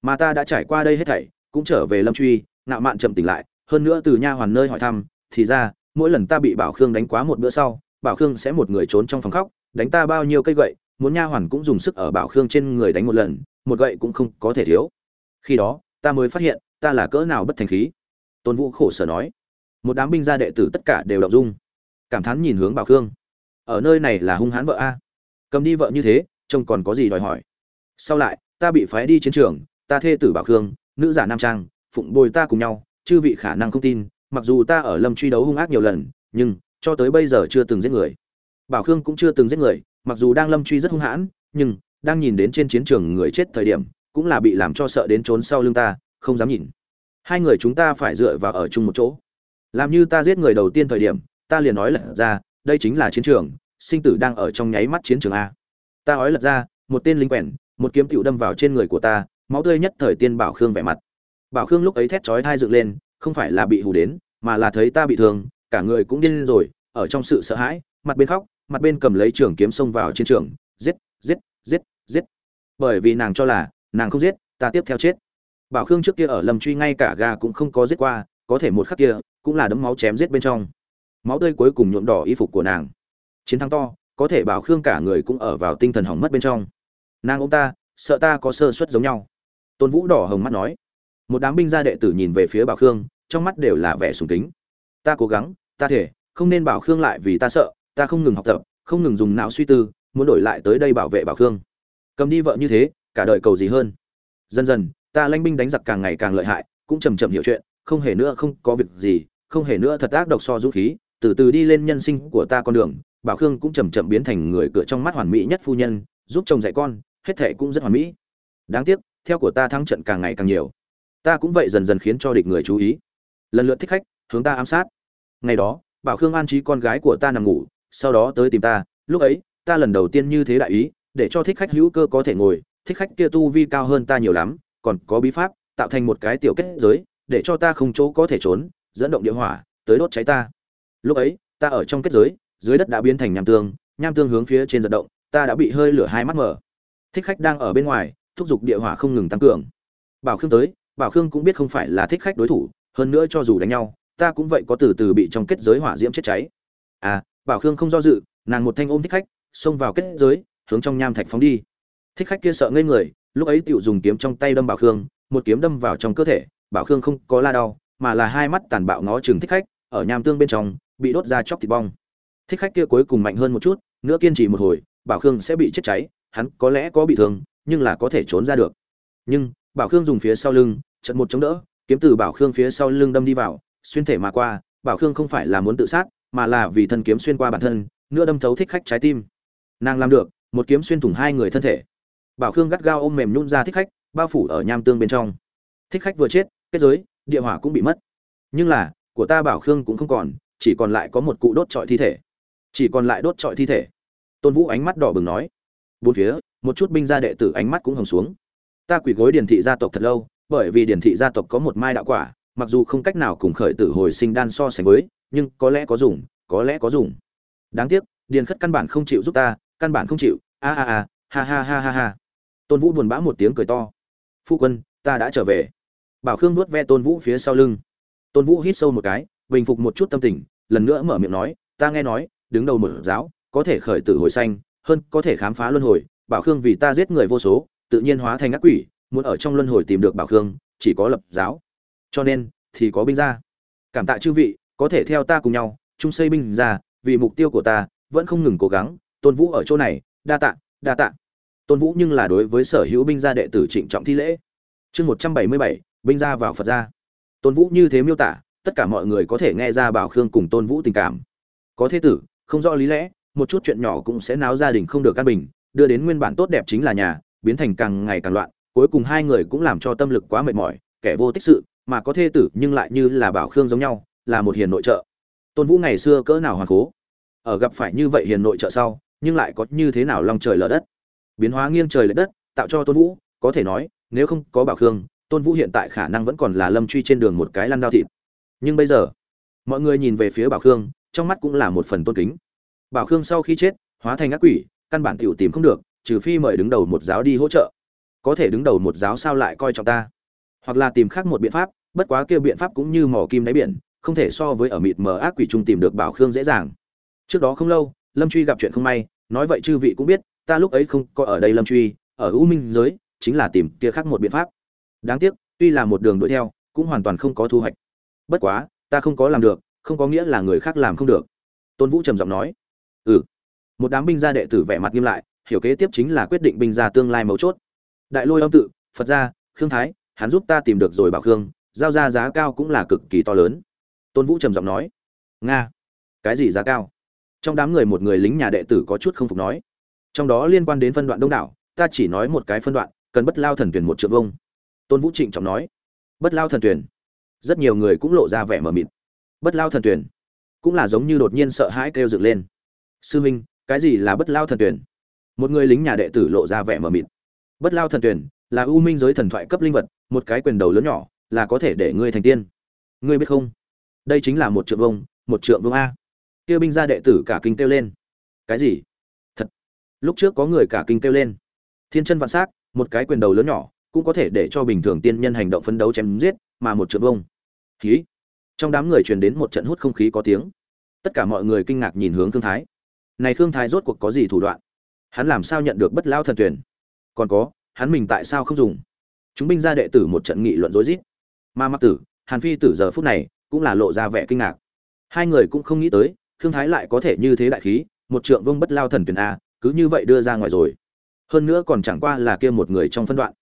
S1: Mà ta đã trải qua đây hết thảy, cũng trở về lâm truy, ngạo mạn chậm tỉnh lại, hơn nữa từ nha hoàn nơi hỏi thăm, thì ra, mỗi lần ta bị bảo khương đánh quá một bữa sau, bảo khương sẽ một người trốn trong phòng khóc, đánh ta bao nhiêu cây gậy, muốn nha hoàn cũng dùng sức ở bảo khương trên người đánh một lần, một gậy cũng không có thể thiếu. Khi đó, ta mới phát hiện, ta là cỡ nào bất thành khí. Tôn vũ khổ sở nói một đám binh gia đệ tử tất cả đều động dung. Cảm thán nhìn hướng bảo khương. Ở nơi này là hung hãn vợ a. Cầm đi vợ như thế, trông còn có gì đòi hỏi? Sau lại, ta bị phái đi chiến trường, ta thê tử bảo khương, nữ giả nam trang, phụng bồi ta cùng nhau, chư vị khả năng không tin, mặc dù ta ở lâm truy đấu hung ác nhiều lần, nhưng cho tới bây giờ chưa từng giết người. Bảo khương cũng chưa từng giết người, mặc dù đang lâm truy rất hung hãn, nhưng đang nhìn đến trên chiến trường người chết thời điểm, cũng là bị làm cho sợ đến trốn sau lưng ta, không dám nhìn. Hai người chúng ta phải dựa vào ở chung một chỗ làm như ta giết người đầu tiên thời điểm, ta liền nói lật ra, đây chính là chiến trường, sinh tử đang ở trong nháy mắt chiến trường a. Ta nói lật ra, một tên lính quèn, một kiếm tựu đâm vào trên người của ta, máu tươi nhất thời tiên bảo khương vẻ mặt. Bảo khương lúc ấy thét chói thai dựng lên, không phải là bị hù đến, mà là thấy ta bị thương, cả người cũng điên rồi, ở trong sự sợ hãi, mặt bên khóc, mặt bên cầm lấy trường kiếm xông vào chiến trường, giết giết giết giết. Bởi vì nàng cho là, nàng không giết, ta tiếp theo chết. Bảo khương trước kia ở lâm truy ngay cả gà cũng không có giết qua, có thể một khắc kia cũng là đấm máu chém giết bên trong. Máu tươi cuối cùng nhuộm đỏ y phục của nàng. Chiến thắng to, có thể bảo khương cả người cũng ở vào tinh thần hỏng mất bên trong. Nàng ông ta, sợ ta có sơ suất giống nhau. Tôn vũ đỏ hồng mắt nói. Một đám binh gia đệ tử nhìn về phía bảo khương, trong mắt đều là vẻ sùng kính. Ta cố gắng, ta thể, không nên bảo khương lại vì ta sợ, ta không ngừng học tập, không ngừng dùng não suy tư, muốn đổi lại tới đây bảo vệ bảo khương. Cầm đi vợ như thế, cả đời cầu gì hơn? Dần dần, ta lanh binh đánh giặc càng ngày càng lợi hại, cũng chầm chậm hiểu chuyện, không hề nữa, không có việc gì không hề nữa thật ác độc so dũng khí, từ từ đi lên nhân sinh của ta con đường, bảo khương cũng chầm chậm biến thành người cửa trong mắt hoàn mỹ nhất phu nhân, giúp chồng dạy con, hết thệ cũng rất hoàn mỹ. Đáng tiếc, theo của ta thắng trận càng ngày càng nhiều. Ta cũng vậy dần dần khiến cho địch người chú ý. Lần lượt thích khách, hướng ta ám sát. Ngày đó, bảo khương an trí con gái của ta nằm ngủ, sau đó tới tìm ta, lúc ấy, ta lần đầu tiên như thế đại ý, để cho thích khách hữu cơ có thể ngồi, thích khách kia tu vi cao hơn ta nhiều lắm, còn có bí pháp, tạo thành một cái tiểu kết giới, để cho ta không chỗ có thể trốn dẫn động địa hỏa, tới đốt cháy ta. Lúc ấy, ta ở trong kết giới, dưới đất đã biến thành nham tương nham tương hướng phía trên giật động, ta đã bị hơi lửa hai mắt mở. Thích khách đang ở bên ngoài, thúc giục địa hỏa không ngừng tăng cường. Bảo khương tới, bảo khương cũng biết không phải là thích khách đối thủ, hơn nữa cho dù đánh nhau, ta cũng vậy có từ từ bị trong kết giới hỏa diễm chết cháy. À bảo khương không do dự, nàng một thanh ôm thích khách, xông vào kết giới, hướng trong nham thạch phóng đi. Thích khách kia sợ ngây người, lúc ấy tựu dùng kiếm trong tay đâm bảo khương, một kiếm đâm vào trong cơ thể, bảo khương không có la đau mà là hai mắt tàn bạo ngó chừng thích khách, ở nham tương bên trong, bị đốt ra chóc thịt bong. Thích khách kia cuối cùng mạnh hơn một chút, nữa kiên trì một hồi, bảo khương sẽ bị chết cháy, hắn có lẽ có bị thương, nhưng là có thể trốn ra được. Nhưng, bảo khương dùng phía sau lưng, trận một chống đỡ, kiếm từ bảo khương phía sau lưng đâm đi vào, xuyên thể mà qua, bảo khương không phải là muốn tự sát, mà là vì thân kiếm xuyên qua bản thân, nữa đâm thấu thích khách trái tim. Nàng làm được, một kiếm xuyên thủng hai người thân thể. Bảo khương gắt gao ôm mềm nhún ra thích khách, bao phủ ở nham tương bên trong. Thích khách vừa chết, kết giới địa hỏa cũng bị mất. Nhưng là, của ta bảo khương cũng không còn, chỉ còn lại có một cụ đốt trọi thi thể. Chỉ còn lại đốt trọi thi thể. Tôn vũ ánh mắt đỏ bừng nói. Bốn phía, một chút binh gia đệ tử ánh mắt cũng hồng xuống. Ta quỳ gối điển thị gia tộc thật lâu, bởi vì điển thị gia tộc có một mai đạo quả, mặc dù không cách nào cùng khởi tử hồi sinh đan so sánh với, nhưng có lẽ có dùng, có lẽ có dùng. Đáng tiếc, điền khất căn bản không chịu giúp ta, căn bản không chịu. A a a, ha ha ha ha ha. Tôn vũ buồn bã một tiếng cười to. Phu quân, ta đã trở về bảo khương nuốt ve tôn vũ phía sau lưng tôn vũ hít sâu một cái, bình phục một chút tâm tình, lần nữa mở miệng nói, ta nghe nói, đứng đầu một giáo, có thể khởi tử hồi xanh hơn có thể khám phá luân hồi, bảo khương vì ta giết người vô số, tự nhiên hóa thành ác quỷ, muốn ở trong luân hồi tìm được bảo khương, chỉ có lập giáo cho nên, thì có binh gia. cảm tạ chư vị, có thể theo ta cùng nhau, chung xây binh gia. vì mục tiêu của ta, vẫn không ngừng cố gắng, tôn vũ ở chỗ này, đa tạ đa tạ tôn vũ nhưng là đối với sở hữu binh gia đệ tử trịnh trọng thi lễ chương một trăm bảy mươi bảy binh ra vào phật ra. Tôn vũ như thế miêu tả, tất cả mọi người có thể nghe ra bảo khương cùng tôn vũ tình cảm. Có thế tử, không rõ lý lẽ, một chút chuyện nhỏ cũng sẽ náo gia đình không được căn bình, đưa đến nguyên bản tốt đẹp chính là nhà, biến thành càng ngày càng loạn, cuối cùng hai người cũng làm cho tâm lực quá mệt mỏi, kẻ vô tích sự, mà có thê tử nhưng lại như là bảo khương giống nhau, là một hiền nội trợ. Tôn vũ ngày xưa cỡ nào hoàn cố? Ở gặp phải như vậy hiền nội trợ sau, nhưng lại có như thế nào lòng trời lở đất? Biến hóa nghiêng trời lệch đất, tạo cho tôn vũ, có thể nói, nếu không có bảo khương tôn vũ hiện tại khả năng vẫn còn là lâm truy trên đường một cái lăn đao thịt. Nhưng bây giờ, mọi người nhìn về phía bảo khương, trong mắt cũng là một phần tôn kính. Bảo khương sau khi chết, hóa thành ác quỷ, căn bản tiểu tìm không được, trừ phi mời đứng đầu một giáo đi hỗ trợ. Có thể đứng đầu một giáo sao lại coi trọng ta? Hoặc là tìm khác một biện pháp, bất quá kêu biện pháp cũng như mỏ kim đáy biển, không thể so với ở mịt mờ ác quỷ trung tìm được bảo khương dễ dàng. Trước đó không lâu, lâm truy gặp chuyện không may, nói vậy chư vị cũng biết, ta lúc ấy không có ở đây lâm truy, ở u minh giới, chính là tìm kia khác một biện pháp đáng tiếc, tuy là một đường đuổi theo, cũng hoàn toàn không có thu hoạch. Bất quá, ta không có làm được, không có nghĩa là người khác làm không được. Tôn vũ trầm giọng nói. Ừ. Một đám binh gia đệ tử vẻ mặt nghiêm lại, hiểu kế tiếp chính là quyết định binh gia tương lai mấu chốt. Đại lôi âm tự, phật gia, khương thái, hắn giúp ta tìm được rồi bảo khương, giao ra giá cao cũng là cực kỳ to lớn. Tôn vũ trầm giọng nói. Nga. Cái gì giá cao? Trong đám người một người lính nhà đệ tử có chút không phục nói. Trong đó liên quan đến phân đoạn đông đảo, ta chỉ nói một cái phân đoạn, cần bất lao thần tuyển một triệu vông tôn vũ trịnh trọng nói. Bất lao thần tuyển rất nhiều người cũng lộ ra vẻ mờ mịt. Bất lao thần tuyển cũng là giống như đột nhiên sợ hãi kêu dựng lên. Sư minh, cái gì là bất lao thần tuyển một người lính nhà đệ tử lộ ra vẻ mờ mịt. Bất lao thần tuyển là ưu minh giới thần thoại cấp linh vật, một cái quyền đầu lớn nhỏ, là có thể để ngươi thành tiên. Ngươi biết không? Đây chính là một trượng vông một trượng vương a. Kêu binh gia đệ tử cả kinh kêu lên. Cái gì? Thật. Lúc trước có người cả kinh kêu lên. Thiên chân vạn s á c một cái quyền đầu lớn nhỏ cũng có thể để cho bình thường tiên nhân hành động phấn đấu chém giết, mà một trượng vông. Khí trong đám người truyền đến một trận hút không khí có tiếng. Tất cả mọi người kinh ngạc nhìn hướng thương thái. Này khương thái rốt cuộc có gì thủ đoạn? Hắn làm sao nhận được bất lao thần tuyển? Còn có, hắn mình tại sao không dùng? Chúng binh ra đệ tử một trận nghị luận rối rít. Mà mặc tử, hàn phi tử giờ phút này cũng là lộ ra vẻ kinh ngạc. Hai người cũng không nghĩ tới, khương thái lại có thể như thế đại khí, một trượng vông bất lao thần tuyển a, cứ như vậy đưa ra ngoài rồi. Hơn nữa còn chẳng qua là kia một người trong phân đoạn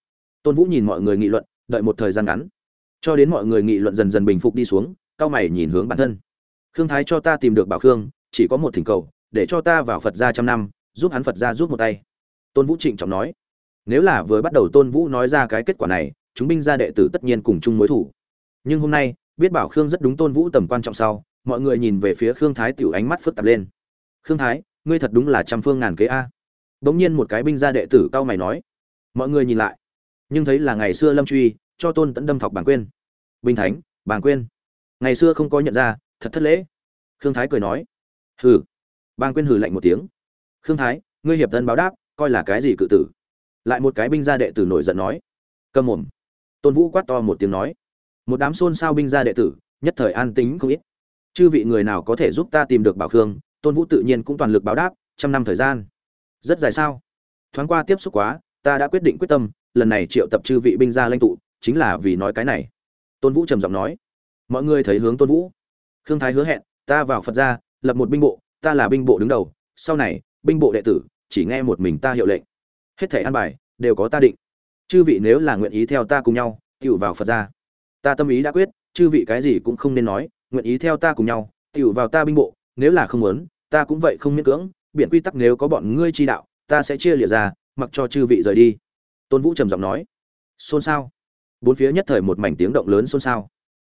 S1: tôn vũ nhìn mọi người nghị luận, đợi một thời gian ngắn. Cho đến mọi người nghị luận dần dần bình phục đi xuống, cao mày nhìn hướng bản thân. Khương thái cho ta tìm được bảo khương, chỉ có một thỉnh cầu, để cho ta vào phật gia trăm năm, giúp hắn phật gia giúp một tay. Tôn vũ trịnh trọng nói. Nếu là vừa bắt đầu tôn vũ nói ra cái kết quả này, chúng binh gia đệ tử tất nhiên cùng chung mối thủ. Nhưng hôm nay, biết bảo khương rất đúng tôn vũ tầm quan trọng sau, mọi người nhìn về phía khương thái tiểu ánh mắt phức tạp lên. Khương thái, ngươi thật đúng là trăm phương ngàn kế a. Bỗng nhiên một cái binh gia đệ tử cao mày nói. Mọi người nhìn lại nhưng thấy là ngày xưa lâm truy, cho tôn tẫn đâm thọc bàng quên. Binh thánh bàng quên. Ngày xưa không có nhận ra, thật thất lễ. Khương thái cười nói. Hừ. Bàng quên hừ lạnh một tiếng. Khương thái, ngươi hiệp thân báo đáp, coi là cái gì cự tử? Lại một cái binh gia đệ tử nổi giận nói. Cầm mồm. Tôn vũ quát to một tiếng nói. Một đám xôn xao binh gia đệ tử, nhất thời an tính không ít. Chư vị người nào có thể giúp ta tìm được bảo khương, tôn vũ tự nhiên cũng toàn lực báo đáp, trăm năm thời gian. Rất dài sao? Thoáng qua tiếp xúc quá, ta đã quyết định quyết tâm lần này triệu tập chư vị binh gia lãnh tụ, chính là vì nói cái này. Tôn vũ trầm giọng nói. Mọi người thấy hướng tôn vũ. Khương thái hứa hẹn, ta vào phật gia, lập một binh bộ, ta là binh bộ đứng đầu, sau này, binh bộ đệ tử, chỉ nghe một mình ta hiệu lệnh. Hết thể an bài, đều có ta định. Chư vị nếu là nguyện ý theo ta cùng nhau tựu vào phật gia. Ta tâm ý đã quyết, chư vị cái gì cũng không nên nói, nguyện ý theo ta cùng nhau tựu vào ta binh bộ, nếu là không muốn, ta cũng vậy không miễn cưỡng biện quy tắc nếu có bọn ngươi chi đạo, ta sẽ chia liệt ra, mặc cho chư vị rời đi tôn vũ trầm giọng nói, xôn xao. Bốn phía nhất thời một mảnh tiếng động lớn xôn xao.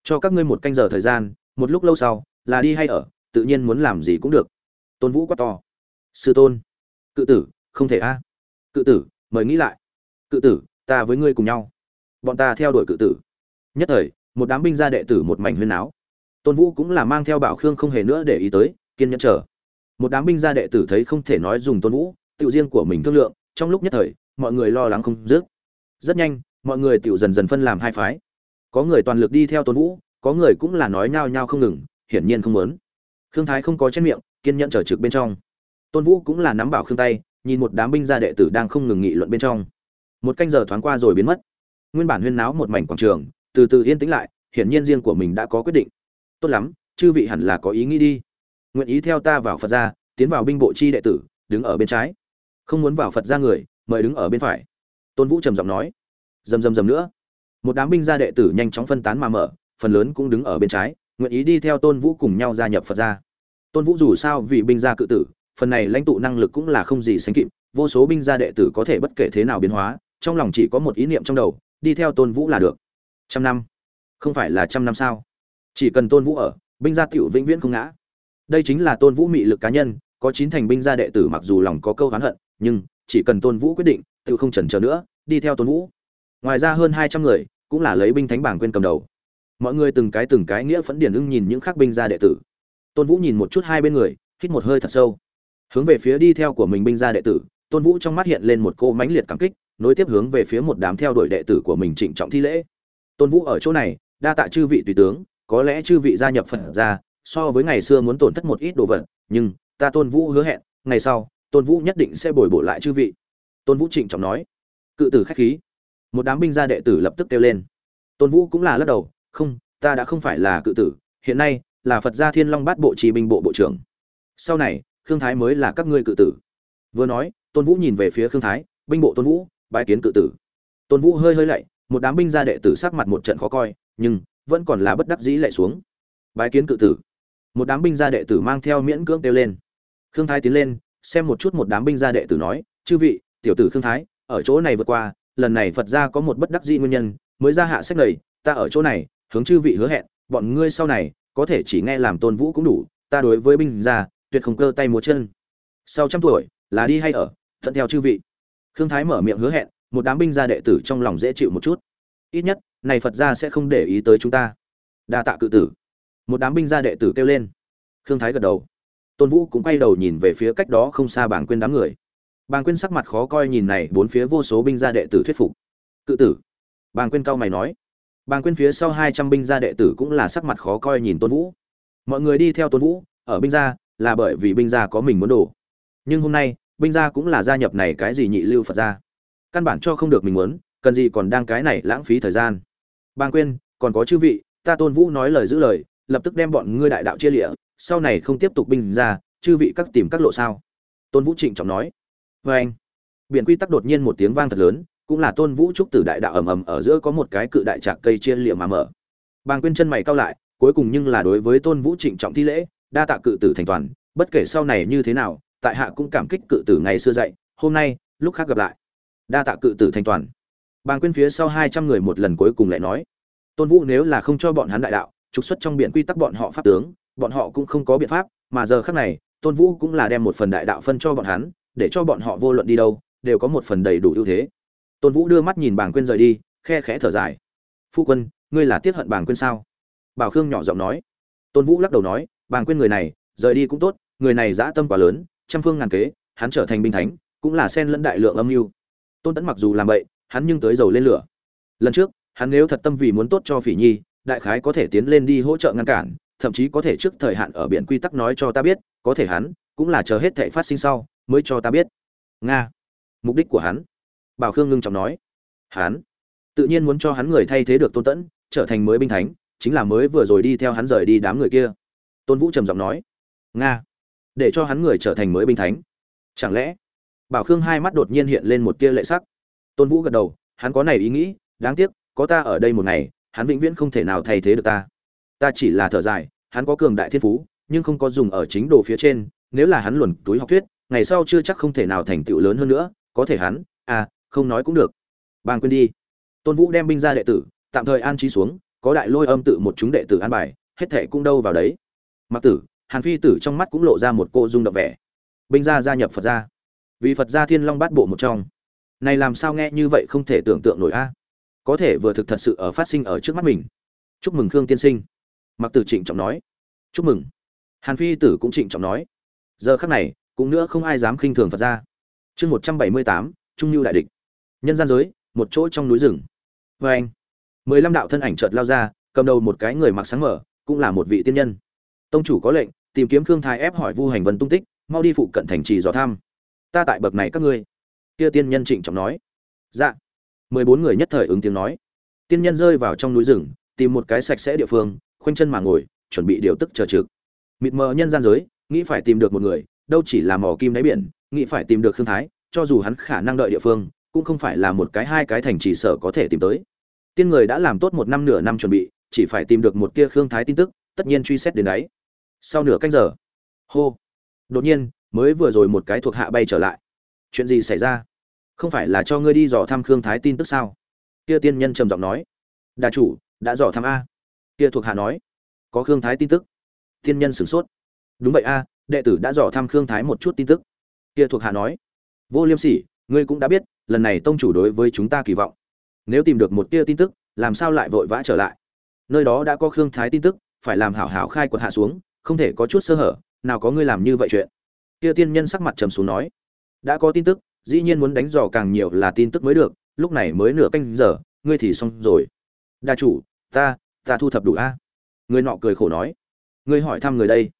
S1: Cho các ngươi một canh giờ thời gian, một lúc lâu sau, là đi hay ở, tự nhiên muốn làm gì cũng được. Tôn vũ quát to, sư tôn, cự tử, không thể a. Cự tử, mời nghĩ lại. Cự tử, ta với ngươi cùng nhau. Bọn ta theo đuổi cự tử. Nhất thời, một đám binh gia đệ tử một mảnh huyên áo tôn vũ cũng là mang theo bảo khương không hề nữa để ý tới, kiên nhẫn chờ. Một đám binh gia đệ tử thấy không thể nói dùng tôn vũ tự riêng của mình thương lượng, trong lúc nhất thời mọi người lo lắng không dứt. Rất nhanh, mọi người tiểu dần dần phân làm hai phái. Có người toàn lực đi theo tôn vũ, có người cũng là nói nhao nhao không ngừng, hiển nhiên không muốn. Khương thái không có trên miệng, kiên nhẫn chờ trực bên trong. Tôn vũ cũng là nắm bảo khương tay, nhìn một đám binh gia đệ tử đang không ngừng nghị luận bên trong. Một canh giờ thoáng qua rồi biến mất. Nguyên bản huyên náo một mảnh quảng trường, từ từ yên tĩnh lại, hiển nhiên riêng của mình đã có quyết định. Tốt lắm, chư vị hẳn là có ý nghĩ đi. Nguyện ý theo ta vào phật gia, tiến vào binh bộ chi đệ tử, đứng ở bên trái. Không muốn vào phật gia người mời đứng ở bên phải. Tôn vũ trầm giọng nói. Rầm rầm rầm nữa. Một đám binh gia đệ tử nhanh chóng phân tán mà mở, phần lớn cũng đứng ở bên trái, nguyện ý đi theo tôn vũ cùng nhau gia nhập phật gia. Tôn vũ dù sao vì binh gia cự tử, phần này lãnh tụ năng lực cũng là không gì sánh kịp, vô số binh gia đệ tử có thể bất kể thế nào biến hóa, trong lòng chỉ có một ý niệm trong đầu, đi theo tôn vũ là được. Trăm năm? Không phải là trăm năm sao? Chỉ cần tôn vũ ở, binh gia tiểu vĩnh viễn không ngã. Đây chính là tôn vũ mị lực cá nhân, có chín thành binh gia đệ tử mặc dù lòng có câu oán hận, nhưng chỉ cần tôn vũ quyết định, tự không chần chờ nữa, đi theo tôn vũ. Ngoài ra hơn hai trăm người cũng là lấy binh thánh bảng quên cầm đầu. Mọi người từng cái từng cái nghĩa phẫn điển ưng nhìn những khắc binh gia đệ tử. Tôn vũ nhìn một chút hai bên người, hít một hơi thật sâu. Hướng về phía đi theo của mình binh gia đệ tử, tôn vũ trong mắt hiện lên một cô mãnh liệt cảm kích, nối tiếp hướng về phía một đám theo đuổi đệ tử của mình trịnh trọng thi lễ. Tôn vũ ở chỗ này, đa tạ chư vị tùy tướng, có lẽ chư vị gia nhập phật ra, so với ngày xưa muốn tổn thất một ít đồ vật, nhưng ta tôn vũ hứa hẹn, ngày sau tôn vũ nhất định sẽ bồi bổ lại chư vị. Tôn vũ trịnh trọng nói. Cự tử khách khí. Một đám binh gia đệ tử lập tức kêu lên. Tôn vũ cũng là lắc đầu. Không, ta đã không phải là cự tử. Hiện nay là phật gia thiên long bát bộ trì binh bộ bộ trưởng. Sau này, khương thái mới là các ngươi cự tử. Vừa nói, tôn vũ nhìn về phía khương thái, binh bộ tôn vũ, bái kiến cự tử. Tôn vũ hơi hơi lạy, một đám binh gia đệ tử sắc mặt một trận khó coi, nhưng vẫn còn là bất đắc dĩ lạy xuống. Bái kiến cự tử. Một đám binh gia đệ tử mang theo miễn cưỡng kêu lên. Khương thái tiến lên xem một chút một đám binh gia đệ tử nói, chư vị, tiểu tử khương thái, ở chỗ này vượt qua, lần này phật gia có một bất đắc dĩ nguyên nhân, mới ra hạ sách này ta ở chỗ này, hướng chư vị hứa hẹn, bọn ngươi sau này, có thể chỉ nghe làm tôn vũ cũng đủ, ta đối với binh gia, tuyệt không cơ tay múa chân. Sau trăm tuổi, là đi hay ở, thuận theo chư vị. Khương thái mở miệng hứa hẹn, một đám binh gia đệ tử trong lòng dễ chịu một chút. Ít nhất, này phật gia sẽ không để ý tới chúng ta. Đa tạ cự tử. Một đám binh gia đệ tử kêu lên. Khương thái gật đầu tôn vũ cũng quay đầu nhìn về phía cách đó không xa bảng quên đám người. Bàng quyên sắc mặt khó coi nhìn này, bốn phía vô số binh gia đệ tử thuyết phục. Cự tử. Bàng quyên cao mày nói. Bàng quyên phía sau hai trăm binh gia đệ tử cũng là sắc mặt khó coi nhìn tôn vũ. Mọi người đi theo tôn vũ, ở binh gia là bởi vì binh gia có mình muốn đổ nhưng hôm nay, binh gia cũng là gia nhập này cái gì nhị lưu phật gia. Căn bản cho không được mình muốn, cần gì còn đang cái này lãng phí thời gian. Bàng quyên, còn có chư vị, ta tôn vũ nói lời giữ lời, lập tức đem bọn ngươi đại đạo chia lịa sau này không tiếp tục binh ra, chư vị các tìm các lộ sao? Tôn vũ trịnh trọng nói. Vê anh. Biển quy tắc đột nhiên một tiếng vang thật lớn, cũng là tôn vũ trúc tử đại đạo ầm ầm ở giữa có một cái cự đại trạc cây chia liệm mà mở. Bàng quyên chân mày cao lại, cuối cùng nhưng là đối với tôn vũ trịnh trọng thi lễ, đa tạ cự tử thành toàn, bất kể sau này như thế nào, tại hạ cũng cảm kích cự tử ngày xưa dạy, hôm nay, lúc khác gặp lại. Đa tạ cự tử thành toàn. Bàng quyên phía sau hai trăm người một lần cuối cùng lại nói. Tôn vũ nếu là không cho bọn hắn đại đạo, trục xuất trong biển quy tắc bọn họ pháp tướng bọn họ cũng không có biện pháp, mà giờ khắc này, tôn vũ cũng là đem một phần đại đạo phân cho bọn hắn, để cho bọn họ vô luận đi đâu, đều có một phần đầy đủ ưu thế. Tôn vũ đưa mắt nhìn bàng quyên rời đi, khe khẽ thở dài. Phu quân, ngươi là tiết hận bàng quyên sao? Bảo khương nhỏ giọng nói. Tôn vũ lắc đầu nói, bàng quyên người này, rời đi cũng tốt, người này dã tâm quá lớn, trăm phương ngàn kế, hắn trở thành binh thánh, cũng là sen lẫn đại lượng âm mưu. Tôn tấn mặc dù làm vậy hắn nhưng tới dầu lên lửa. Lần trước, hắn nếu thật tâm vì muốn tốt cho phỉ nhi, đại khái có thể tiến lên đi hỗ trợ ngăn cản thậm chí có thể trước thời hạn ở biển quy tắc nói cho ta biết, có thể hắn cũng là chờ hết thể phát sinh sau mới cho ta biết. Nga. Mục đích của hắn. Bảo khương ngưng trọng nói. Hắn. Tự nhiên muốn cho hắn người thay thế được tôn tẫn, trở thành mới binh thánh, chính là mới vừa rồi đi theo hắn rời đi đám người kia. Tôn vũ trầm giọng nói. Nga. Để cho hắn người trở thành mới binh thánh. Chẳng lẽ? Bảo khương hai mắt đột nhiên hiện lên một tia lệ sắc. Tôn vũ gật đầu, hắn có này ý nghĩ, đáng tiếc, có ta ở đây một ngày, hắn vĩnh viễn không thể nào thay thế được ta. Ta chỉ là thở dài hắn có cường đại thiên phú, nhưng không có dùng ở chính đồ phía trên, nếu là hắn luồn túi học thuyết, ngày sau chưa chắc không thể nào thành tựu lớn hơn nữa, có thể hắn à không nói cũng được. Bàng quên đi. Tôn vũ đem binh ra đệ tử, tạm thời an trí xuống, có đại lôi âm tự một chúng đệ tử an bài, hết thệ cũng đâu vào đấy. Mặc tử, hàn phi tử trong mắt cũng lộ ra một cô dung động vẻ. Binh gia gia nhập phật gia. Vì phật gia thiên long bát bộ một trong. Này làm sao nghe như vậy không thể tưởng tượng nổi a? Có thể vừa thực thật sự ở phát sinh ở trước mắt mình. Chúc mừng khương tiên sinh mặc tử trịnh trọng nói, chúc mừng. Hàn phi tử cũng trịnh trọng nói, giờ khắc này, cũng nữa không ai dám khinh thường phật ra chương một trăm bảy mươi tám, trung lưu đại địch. Nhân gian giới, một chỗ trong núi rừng. Vê anh, mười lăm đạo thân ảnh chợt lao ra, cầm đầu một cái người mặc sáng mở cũng là một vị tiên nhân. Tông chủ có lệnh, tìm kiếm khương thái ép hỏi vu hành vân tung tích, mau đi phụ cận thành trì dò tham. ta tại bậc này các ngươi. Kia tiên nhân trịnh trọng nói. Dạ. Mười bốn người nhất thời ứng tiếng nói. Tiên nhân rơi vào trong núi rừng, tìm một cái sạch sẽ địa phương khoanh chân mà ngồi, chuẩn bị điều tức chờ trực. Mịt mờ nhân gian giới, nghĩ phải tìm được một người, đâu chỉ là mỏ kim đáy biển, nghĩ phải tìm được khương thái, cho dù hắn khả năng đợi địa phương, cũng không phải là một cái hai cái thành trì sở có thể tìm tới. Tiên người đã làm tốt một năm nửa năm chuẩn bị, chỉ phải tìm được một tia khương thái tin tức, tất nhiên truy xét đến đấy. Sau nửa canh giờ, hô, đột nhiên, mới vừa rồi một cái thuộc hạ bay trở lại. Chuyện gì xảy ra? Không phải là cho ngươi đi dò thăm khương thái tin tức sao? Kia tiên nhân trầm giọng nói, đà chủ, đã dò thăm a kia thuộc hạ nói, có khương thái tin tức. Tiên nhân sửng sốt. Đúng vậy a, đệ tử đã dò thăm khương thái một chút tin tức. Kia thuộc hạ nói, vô liêm sỉ, ngươi cũng đã biết, lần này tông chủ đối với chúng ta kỳ vọng. Nếu tìm được một tia tin tức, làm sao lại vội vã trở lại? Nơi đó đã có khương thái tin tức, phải làm hảo hảo khai quật hạ xuống, không thể có chút sơ hở, nào có ngươi làm như vậy chuyện. Kia tiên nhân sắc mặt trầm xuống nói, đã có tin tức, dĩ nhiên muốn đánh dò càng nhiều là tin tức mới được, lúc này mới nửa canh giờ, ngươi thì xong rồi. Đa chủ, ta ta thu thập đủ a? Người nọ cười khổ nói. Ngươi hỏi thăm người đây.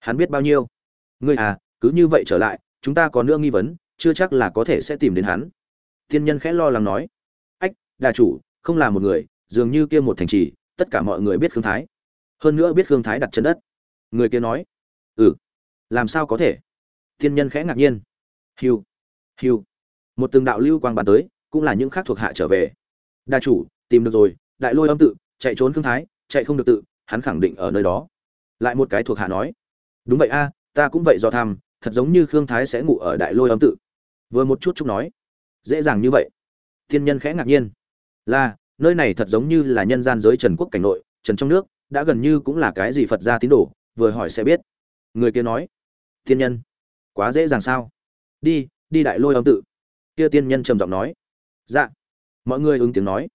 S1: Hắn biết bao nhiêu? Ngươi à cứ như vậy trở lại, chúng ta có nữa nghi vấn, chưa chắc là có thể sẽ tìm đến hắn. Tiên nhân khẽ lo lắng nói. Ách, đà chủ, không là một người, dường như kia một thành trì, tất cả mọi người biết khương thái. Hơn nữa biết khương thái đặt chân đất. Người kia nói. Ừ. Làm sao có thể? Tiên nhân khẽ ngạc nhiên. Hiu hiu. Một từng đạo lưu quang bàn tới, cũng là những khác thuộc hạ trở về. Đa chủ, tìm được rồi, đại lôi âm tự chạy trốn khương thái, chạy không được tự, hắn khẳng định ở nơi đó. Lại một cái thuộc hạ nói, đúng vậy a, ta cũng vậy do tham, thật giống như khương thái sẽ ngủ ở đại lôi âm tự. Vừa một chút chúc nói, dễ dàng như vậy. Thiên nhân khẽ ngạc nhiên, là, nơi này thật giống như là nhân gian giới trần quốc cảnh nội, trần trong nước, đã gần như cũng là cái gì phật gia tín đồ, vừa hỏi sẽ biết. Người kia nói, thiên nhân, quá dễ dàng sao? Đi đi đại lôi âm tự. Kia tiên nhân trầm giọng nói dạ. Mọi người ứng tiếng nói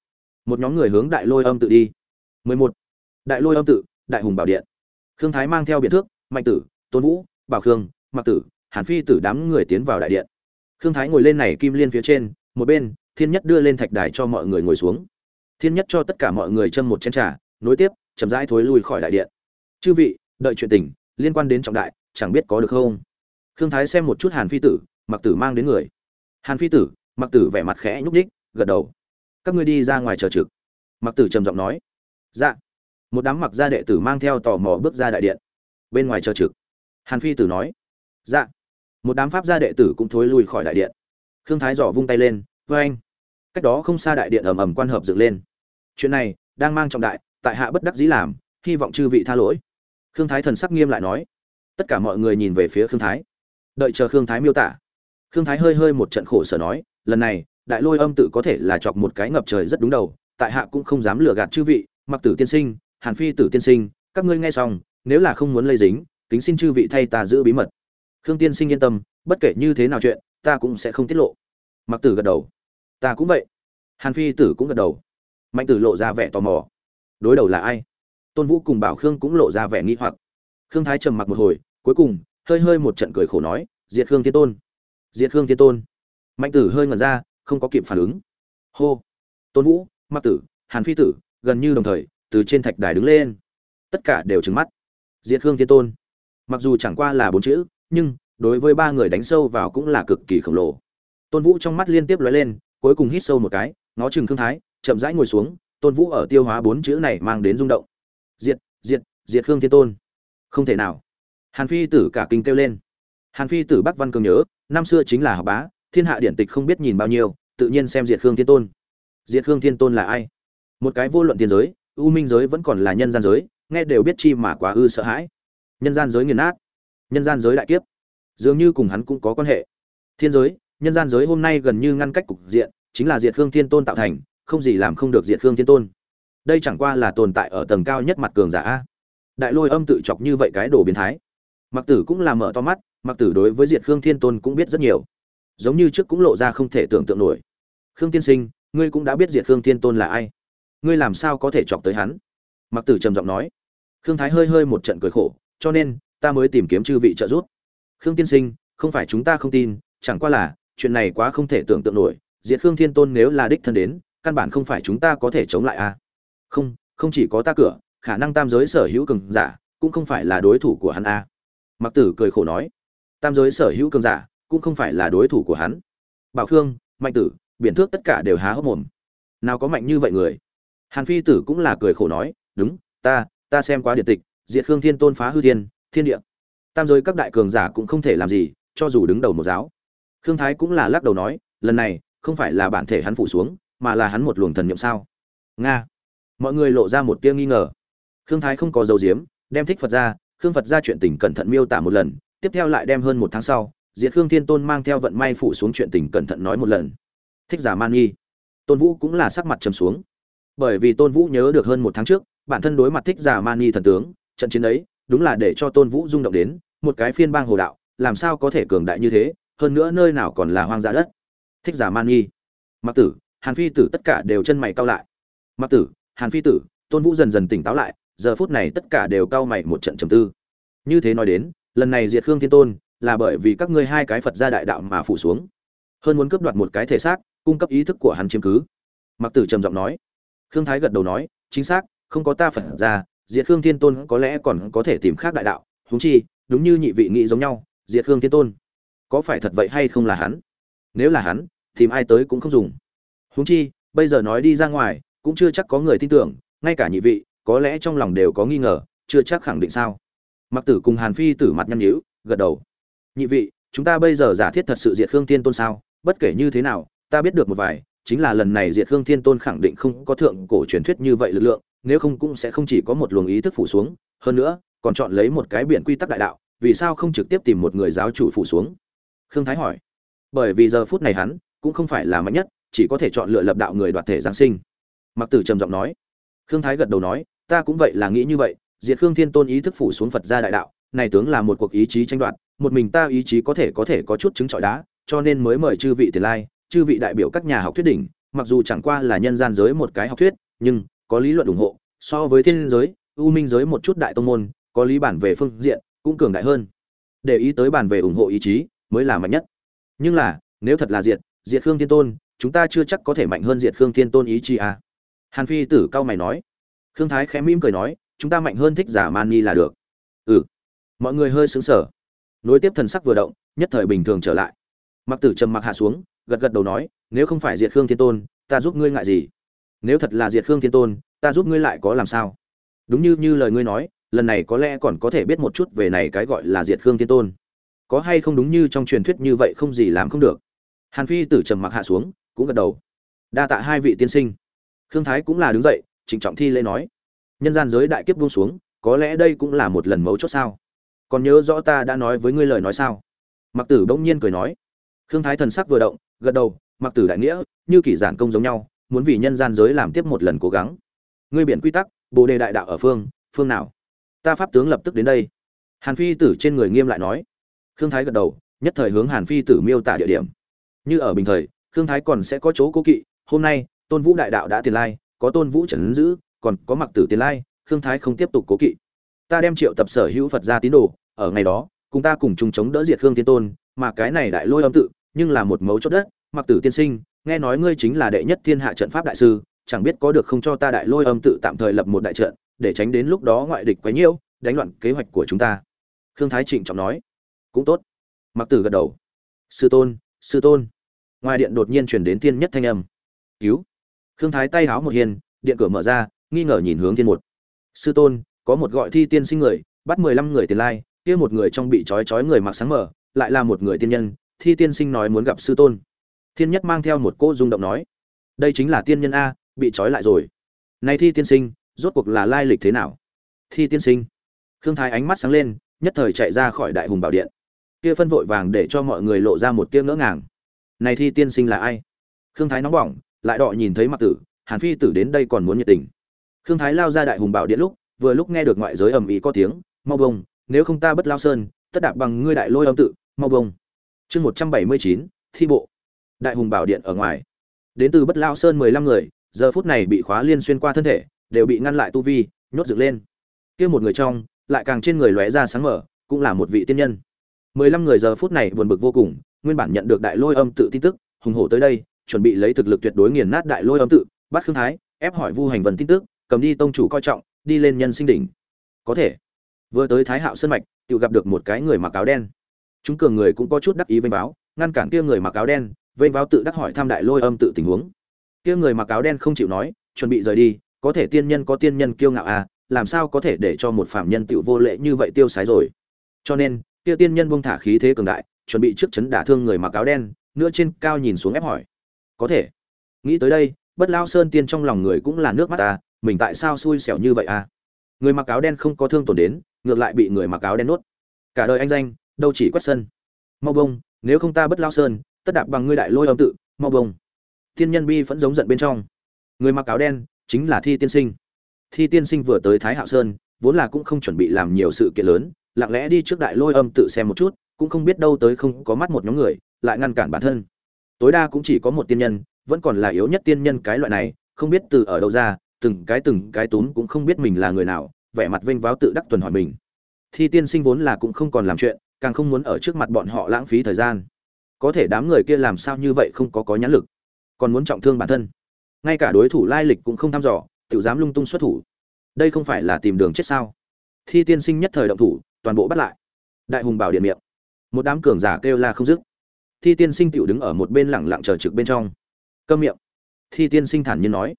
S1: một nhóm người hướng đại lôi âm tự đi. 11. đại lôi âm tự, đại hùng bảo điện. Khương thái mang theo biện thước, mạnh tử, tôn vũ, bảo khương mặc tử, hàn phi tử đám người tiến vào đại điện. Khương thái ngồi lên này kim liên phía trên, một bên, thiên nhất đưa lên thạch đài cho mọi người ngồi xuống. Thiên nhất cho tất cả mọi người châm một chén trà, nối tiếp, chậm rãi thối lui khỏi đại điện. Chư vị, đợi chuyện tình, liên quan đến trọng đại, chẳng biết có được không? Khương thái xem một chút hàn phi tử mặc tử mang đến người. Hàn phi tử mặc tử vẻ mặt khẽ nhúc nhích, gật đầu các ngươi đi ra ngoài chờ trực. Mặc tử trầm giọng nói. Dạ. Một đám mặc gia đệ tử mang theo tò mò bước ra đại điện. Bên ngoài chờ trực. Hàn phi tử nói. Dạ. Một đám pháp gia đệ tử cũng thối lui khỏi đại điện. Khương thái giỏ vung tay lên. Vê anh. Cách đó không xa đại điện ầm ầm quan hợp dựng lên. Chuyện này đang mang trọng đại, tại hạ bất đắc dĩ làm, hy vọng chư vị tha lỗi. Khương thái thần sắc nghiêm lại nói. Tất cả mọi người nhìn về phía khương thái. Đợi chờ khương thái miêu tả. Khương thái hơi hơi một trận khổ sở nói, lần này đại lôi âm tự có thể là chọc một cái ngập trời rất đúng đầu, tại hạ cũng không dám lừa gạt chư vị, mặc tử tiên sinh, hàn phi tử tiên sinh, các ngươi nghe xong, nếu là không muốn lây dính, kính xin chư vị thay ta giữ bí mật. Khương tiên sinh yên tâm, bất kể như thế nào chuyện, ta cũng sẽ không tiết lộ. Mặc tử gật đầu. Ta cũng vậy. Hàn phi tử cũng gật đầu. Mạnh tử lộ ra vẻ tò mò. Đối đầu là ai? Tôn vũ cùng bảo khương cũng lộ ra vẻ nghi hoặc. Khương thái trầm mặc một hồi, cuối cùng, hơi hơi một trận cười khổ nói, diệt khương thiên tôn. Diệt khương thiên tôn. Mạnh tử hơi ngẩn ra không có kịp phản ứng. Hô. Tôn vũ mặc tử, hàn phi tử, gần như đồng thời, từ trên thạch đài đứng lên. Tất cả đều trừng mắt. Diệt hương thiên tôn. Mặc dù chẳng qua là bốn chữ, nhưng, đối với ba người đánh sâu vào cũng là cực kỳ khổng lồ. Tôn vũ trong mắt liên tiếp lóe lên, cuối cùng hít sâu một cái, ngó chừng khương thái, chậm rãi ngồi xuống, tôn vũ ở tiêu hóa bốn chữ này mang đến rung động. Diệt diệt diệt khương thiên tôn. Không thể nào. Hàn phi tử cả kinh kêu lên. Hàn phi tử bắc văn cường nhớ, năm xưa chính là học bá thiên hạ điển tịch không biết nhìn bao nhiêu, tự nhiên xem diệt khương thiên tôn. Diệt khương thiên tôn là ai? Một cái vô luận thiên giới, u minh giới vẫn còn là nhân gian giới, nghe đều biết chi mà quá ư sợ hãi. Nhân gian giới nghiền nát, nhân gian giới đại kiếp. Dường như cùng hắn cũng có quan hệ. Thiên giới, nhân gian giới hôm nay gần như ngăn cách cục diện, chính là diệt khương thiên tôn tạo thành, không gì làm không được diệt khương thiên tôn. Đây chẳng qua là tồn tại ở tầng cao nhất mặt cường giả đại lôi âm tự chọc như vậy cái đồ biến thái. Mặc tử cũng là mở to mắt, mặc tử đối với diệt khương thiên tôn cũng biết rất nhiều giống như trước cũng lộ ra không thể tưởng tượng nổi. Khương tiên sinh, ngươi cũng đã biết diệt khương thiên tôn là ai. Ngươi làm sao có thể chọc tới hắn? Mặc tử trầm giọng nói. Khương thái hơi hơi một trận cười khổ, cho nên, ta mới tìm kiếm chư vị trợ giúp. Khương tiên sinh, không phải chúng ta không tin, chẳng qua là, chuyện này quá không thể tưởng tượng nổi. Diệt khương thiên tôn nếu là đích thân đến, căn bản không phải chúng ta có thể chống lại a à? không không chỉ có ta cửa, khả năng tam giới sở hữu cường giả cũng không phải là đối thủ của hắn a à. mặc tử cười khổ nói. Tam giới sở hữu cường giả cũng không phải là đối thủ của hắn. Bảo khương, mạnh tử biện thước tất cả đều há hốc mồm. Nào có mạnh như vậy người? Hàn phi tử cũng là cười khổ nói, đúng, ta ta xem quá điện tịch, diệt khương thiên tôn phá hư thiên thiên địa. Tam giới các đại cường giả cũng không thể làm gì, cho dù đứng đầu một giáo. Khương thái cũng là lắc đầu nói, lần này, không phải là bản thể hắn phủ xuống, mà là hắn một luồng thần niệm sao? Nga. Mọi người lộ ra một tia nghi ngờ. Khương thái không có dấu diếm đem thích phật ra, khương phật ra chuyện tình cẩn thận miêu tả một lần, tiếp theo lại đem hơn một tháng sau diệt khương thiên tôn mang theo vận may phủ xuống chuyện tình cẩn thận nói một lần. Thích giả man nghi tôn vũ cũng là sắc mặt trầm xuống. Bởi vì tôn vũ nhớ được hơn một tháng trước, bản thân đối mặt thích giả man nghi thần tướng, trận chiến ấy, đúng là để cho tôn vũ rung động đến, một cái phiên bang hồ đạo, làm sao có thể cường đại như thế, hơn nữa nơi nào còn là hoang dã đất. Thích giả man nghi mặc tử, hàn phi tử tất cả đều chân mày cau lại. Mặc tử, hàn phi tử, tôn vũ dần dần tỉnh táo lại, giờ phút này tất cả đều cau mày một trận trầm tư. Như thế nói đến, lần này diệt khương thiên tôn là bởi vì các ngươi hai cái phật gia đại đạo mà phủ xuống. Hơn muốn cướp đoạt một cái thể xác, cung cấp ý thức của hắn chiếm cứ. Mặc tử trầm giọng nói. Khương thái gật đầu nói, chính xác, không có ta phật gia, diệt khương thiên tôn có lẽ còn có thể tìm khác đại đạo. Huống chi, đúng như nhị vị nghĩ giống nhau, diệt khương thiên tôn, có phải thật vậy hay không là hắn? Nếu là hắn, tìm ai tới cũng không dùng. Huống chi, bây giờ nói đi ra ngoài, cũng chưa chắc có người tin tưởng, ngay cả nhị vị, có lẽ trong lòng đều có nghi ngờ, chưa chắc khẳng định sao. Mặc tử cùng hàn phi tử mặt nhăn nhíu, gật đầu nhị vị, chúng ta bây giờ giả thiết thật sự diệt khương thiên tôn sao? Bất kể như thế nào, ta biết được một vài, chính là lần này diệt khương thiên tôn khẳng định không có thượng cổ truyền thuyết như vậy lực lượng, nếu không cũng sẽ không chỉ có một luồng ý thức phủ xuống. Hơn nữa, còn chọn lấy một cái biển quy tắc đại đạo, vì sao không trực tiếp tìm một người giáo chủ phủ xuống? Khương thái hỏi. Bởi vì giờ phút này hắn cũng không phải là mạnh nhất, chỉ có thể chọn lựa lập đạo người đoạt thể giáng sinh. Mặc tử trầm giọng nói. Khương thái gật đầu nói, ta cũng vậy là nghĩ như vậy, diệt khương thiên tôn ý thức phủ xuống phật gia đại đạo, này tướng là một cuộc ý chí tranh đoạt một mình ta ý chí có thể có thể có chút chứng trọi đá, cho nên mới mời chư vị tiền lai, chư vị đại biểu các nhà học thuyết đỉnh, mặc dù chẳng qua là nhân gian giới một cái học thuyết, nhưng có lý luận ủng hộ, so với thiên giới, u minh giới một chút đại tông môn, có lý bản về phương diện, cũng cường đại hơn. Để ý tới bản về ủng hộ ý chí, mới là mạnh nhất. Nhưng là, nếu thật là diệt diệt khương thiên tôn, chúng ta chưa chắc có thể mạnh hơn diệt khương thiên tôn ý chí à. hàn phi tử cao mày nói. Khương thái khẽ mỉm cười nói, chúng ta mạnh hơn thích giả man ni là được. Ừ. Mọi người hơi sững sờ nối tiếp thần sắc vừa động, nhất thời bình thường trở lại. Mặc tử trầm mặc hạ xuống, gật gật đầu nói, nếu không phải diệt khương thiên tôn, ta giúp ngươi ngại gì? Nếu thật là diệt khương thiên tôn, ta giúp ngươi lại có làm sao? Đúng như như lời ngươi nói, lần này có lẽ còn có thể biết một chút về này cái gọi là diệt khương thiên tôn. Có hay không đúng như trong truyền thuyết như vậy không gì làm không được. Hàn phi tử trầm mặc hạ xuống, cũng gật đầu. Đa tạ hai vị tiên sinh. Khương thái cũng là đứng dậy, trịnh trọng thi lễ nói. Nhân gian giới đại kiếp buông xuống, có lẽ đây cũng là một lần mấu chốt sao? Còn nhớ rõ ta đã nói với ngươi lời nói sao? Mặc tử bỗng nhiên cười nói. Khương thái thần sắc vừa động, gật đầu mặc tử đại nghĩa, như kỷ giản công giống nhau, muốn vì nhân gian giới làm tiếp một lần cố gắng. Ngươi biển quy tắc, bồ đề đại đạo ở phương phương nào? Ta pháp tướng lập tức đến đây. Hàn phi tử trên người nghiêm lại nói. Khương thái gật đầu, nhất thời hướng hàn phi tử miêu tả địa điểm. Như ở bình thời, khương thái còn sẽ có chỗ cố kỵ, hôm nay, tôn vũ đại đạo đã tiền lai, có tôn vũ trần giữ, còn có mặc tử tiền lai, khương thái không tiếp tục cố kỵ ta đem triệu tập sở hữu phật gia tín đồ, ở ngày đó, cùng ta cùng chung chống đỡ diệt khương tiên tôn, mà cái này đại lôi âm tự, nhưng là một mấu chốt đất, mặc tử tiên sinh, nghe nói ngươi chính là đệ nhất thiên hạ trận pháp đại sư, chẳng biết có được không cho ta đại lôi âm tự tạm thời lập một đại trận, để tránh đến lúc đó ngoại địch quấy nhiễu, đánh loạn kế hoạch của chúng ta. Khương thái trịnh trọng nói. Cũng tốt. Mặc tử gật đầu. Sư tôn sư tôn. Ngoài điện đột nhiên truyền đến thiên nhất thanh âm. Cứu. Khương thái tay háo một hiên điện cửa mở ra, nghi ngờ nhìn hướng thiên một. Sư tôn có một gọi thi tiên sinh người, bắt mười lăm người tiền lai, kia một người trong bị trói trói người mặc sáng mở lại là một người tiên nhân, thi tiên sinh nói muốn gặp sư tôn. Thiên nhất mang theo một cô rung động nói, đây chính là tiên nhân a, bị trói lại rồi. Này thi tiên sinh, rốt cuộc là lai lịch thế nào? Thi tiên sinh. Khương thái ánh mắt sáng lên, nhất thời chạy ra khỏi đại hùng bảo điện. Kia phân vội vàng để cho mọi người lộ ra một tiếng ngỡ ngàng. Này thi tiên sinh là ai? Khương thái nóng bỏng, lại đọ nhìn thấy mặc tử, hàn phi tử đến đây còn muốn nhiệt tình. Khương thái lao ra đại hùng bảo điện lúc vừa lúc nghe được ngoại giới ầm ĩ có tiếng, mau bông, nếu không ta bất lao sơn, tất đạp bằng ngươi đại lôi âm tự, mau bông. Chương một trăm bảy mươi chín, thi bộ. Đại hùng bảo điện ở ngoài. Đến từ bất lao sơn mười lăm người, giờ phút này bị khóa liên xuyên qua thân thể, đều bị ngăn lại tu vi, nhốt dựng lên. Kia một người trong, lại càng trên người lóe ra sáng mở, cũng là một vị tiên nhân. Mười lăm người giờ phút này buồn bực vô cùng, nguyên bản nhận được đại lôi âm tự tin tức, hùng hổ tới đây, chuẩn bị lấy thực lực tuyệt đối nghiền nát đại lôi âm tự, bắt khương thái, ép hỏi vu hành Vân tin tức, cầm đi tông chủ coi trọng đi lên nhân sinh đỉnh. Có thể. Vừa tới thái hạo sơn mạch tự gặp được một cái người mặc áo đen. Chúng cường người cũng có chút đắc ý vênh báo, ngăn cản kia người mặc áo đen, vênh báo tự đắc hỏi tham đại lôi âm tự tình huống. Kia người mặc áo đen không chịu nói, chuẩn bị rời đi, có thể tiên nhân có tiên nhân kiêu ngạo à làm sao có thể để cho một phạm nhân tiểu vô lệ như vậy tiêu sái rồi? Cho nên, kia tiên nhân buông thả khí thế cường đại, chuẩn bị trước chấn đả thương người mặc áo đen, nữa trên cao nhìn xuống ép hỏi, có thể. Nghĩ tới đây, bất lao sơn tiên trong lòng người cũng là nước mắt ta mình tại sao xui xẻo như vậy à? Người mặc áo đen không có thương tổn đến, ngược lại bị người mặc áo đen nuốt. Cả đời anh danh, đâu chỉ quét sân. Mau bông, nếu không ta bất lao sơn, tất đạp bằng ngươi đại lôi âm tự, mau bông. Tiên nhân bi vẫn giống giận bên trong. Người mặc áo đen, chính là thi tiên sinh. Thi tiên sinh vừa tới thái hạo sơn, vốn là cũng không chuẩn bị làm nhiều sự kiện lớn, lặng lẽ đi trước đại lôi âm tự xem một chút, cũng không biết đâu tới không có mắt một nhóm người, lại ngăn cản bản thân. Tối đa cũng chỉ có một tiên nhân, vẫn còn là yếu nhất tiên nhân cái loại này, không biết từ ở đâu ra từng cái từng cái tún cũng không biết mình là người nào, vẻ mặt vênh váo tự đắc tuần hỏi mình. Thi tiên sinh vốn là cũng không còn làm chuyện, càng không muốn ở trước mặt bọn họ lãng phí thời gian. Có thể đám người kia làm sao như vậy không có có nhãn lực, còn muốn trọng thương bản thân. Ngay cả đối thủ lai lịch cũng không thăm dò tự dám lung tung xuất thủ. Đây không phải là tìm đường chết sao? Thi tiên sinh nhất thời động thủ, toàn bộ bắt lại. Đại hùng bảo điện miệng. Một đám cường giả kêu la không dứt. Thi tiên sinh tựu đứng ở một bên lẳng lặng chờ trực bên trong. Câm miệng. Thi tiên sinh thản nhiên nói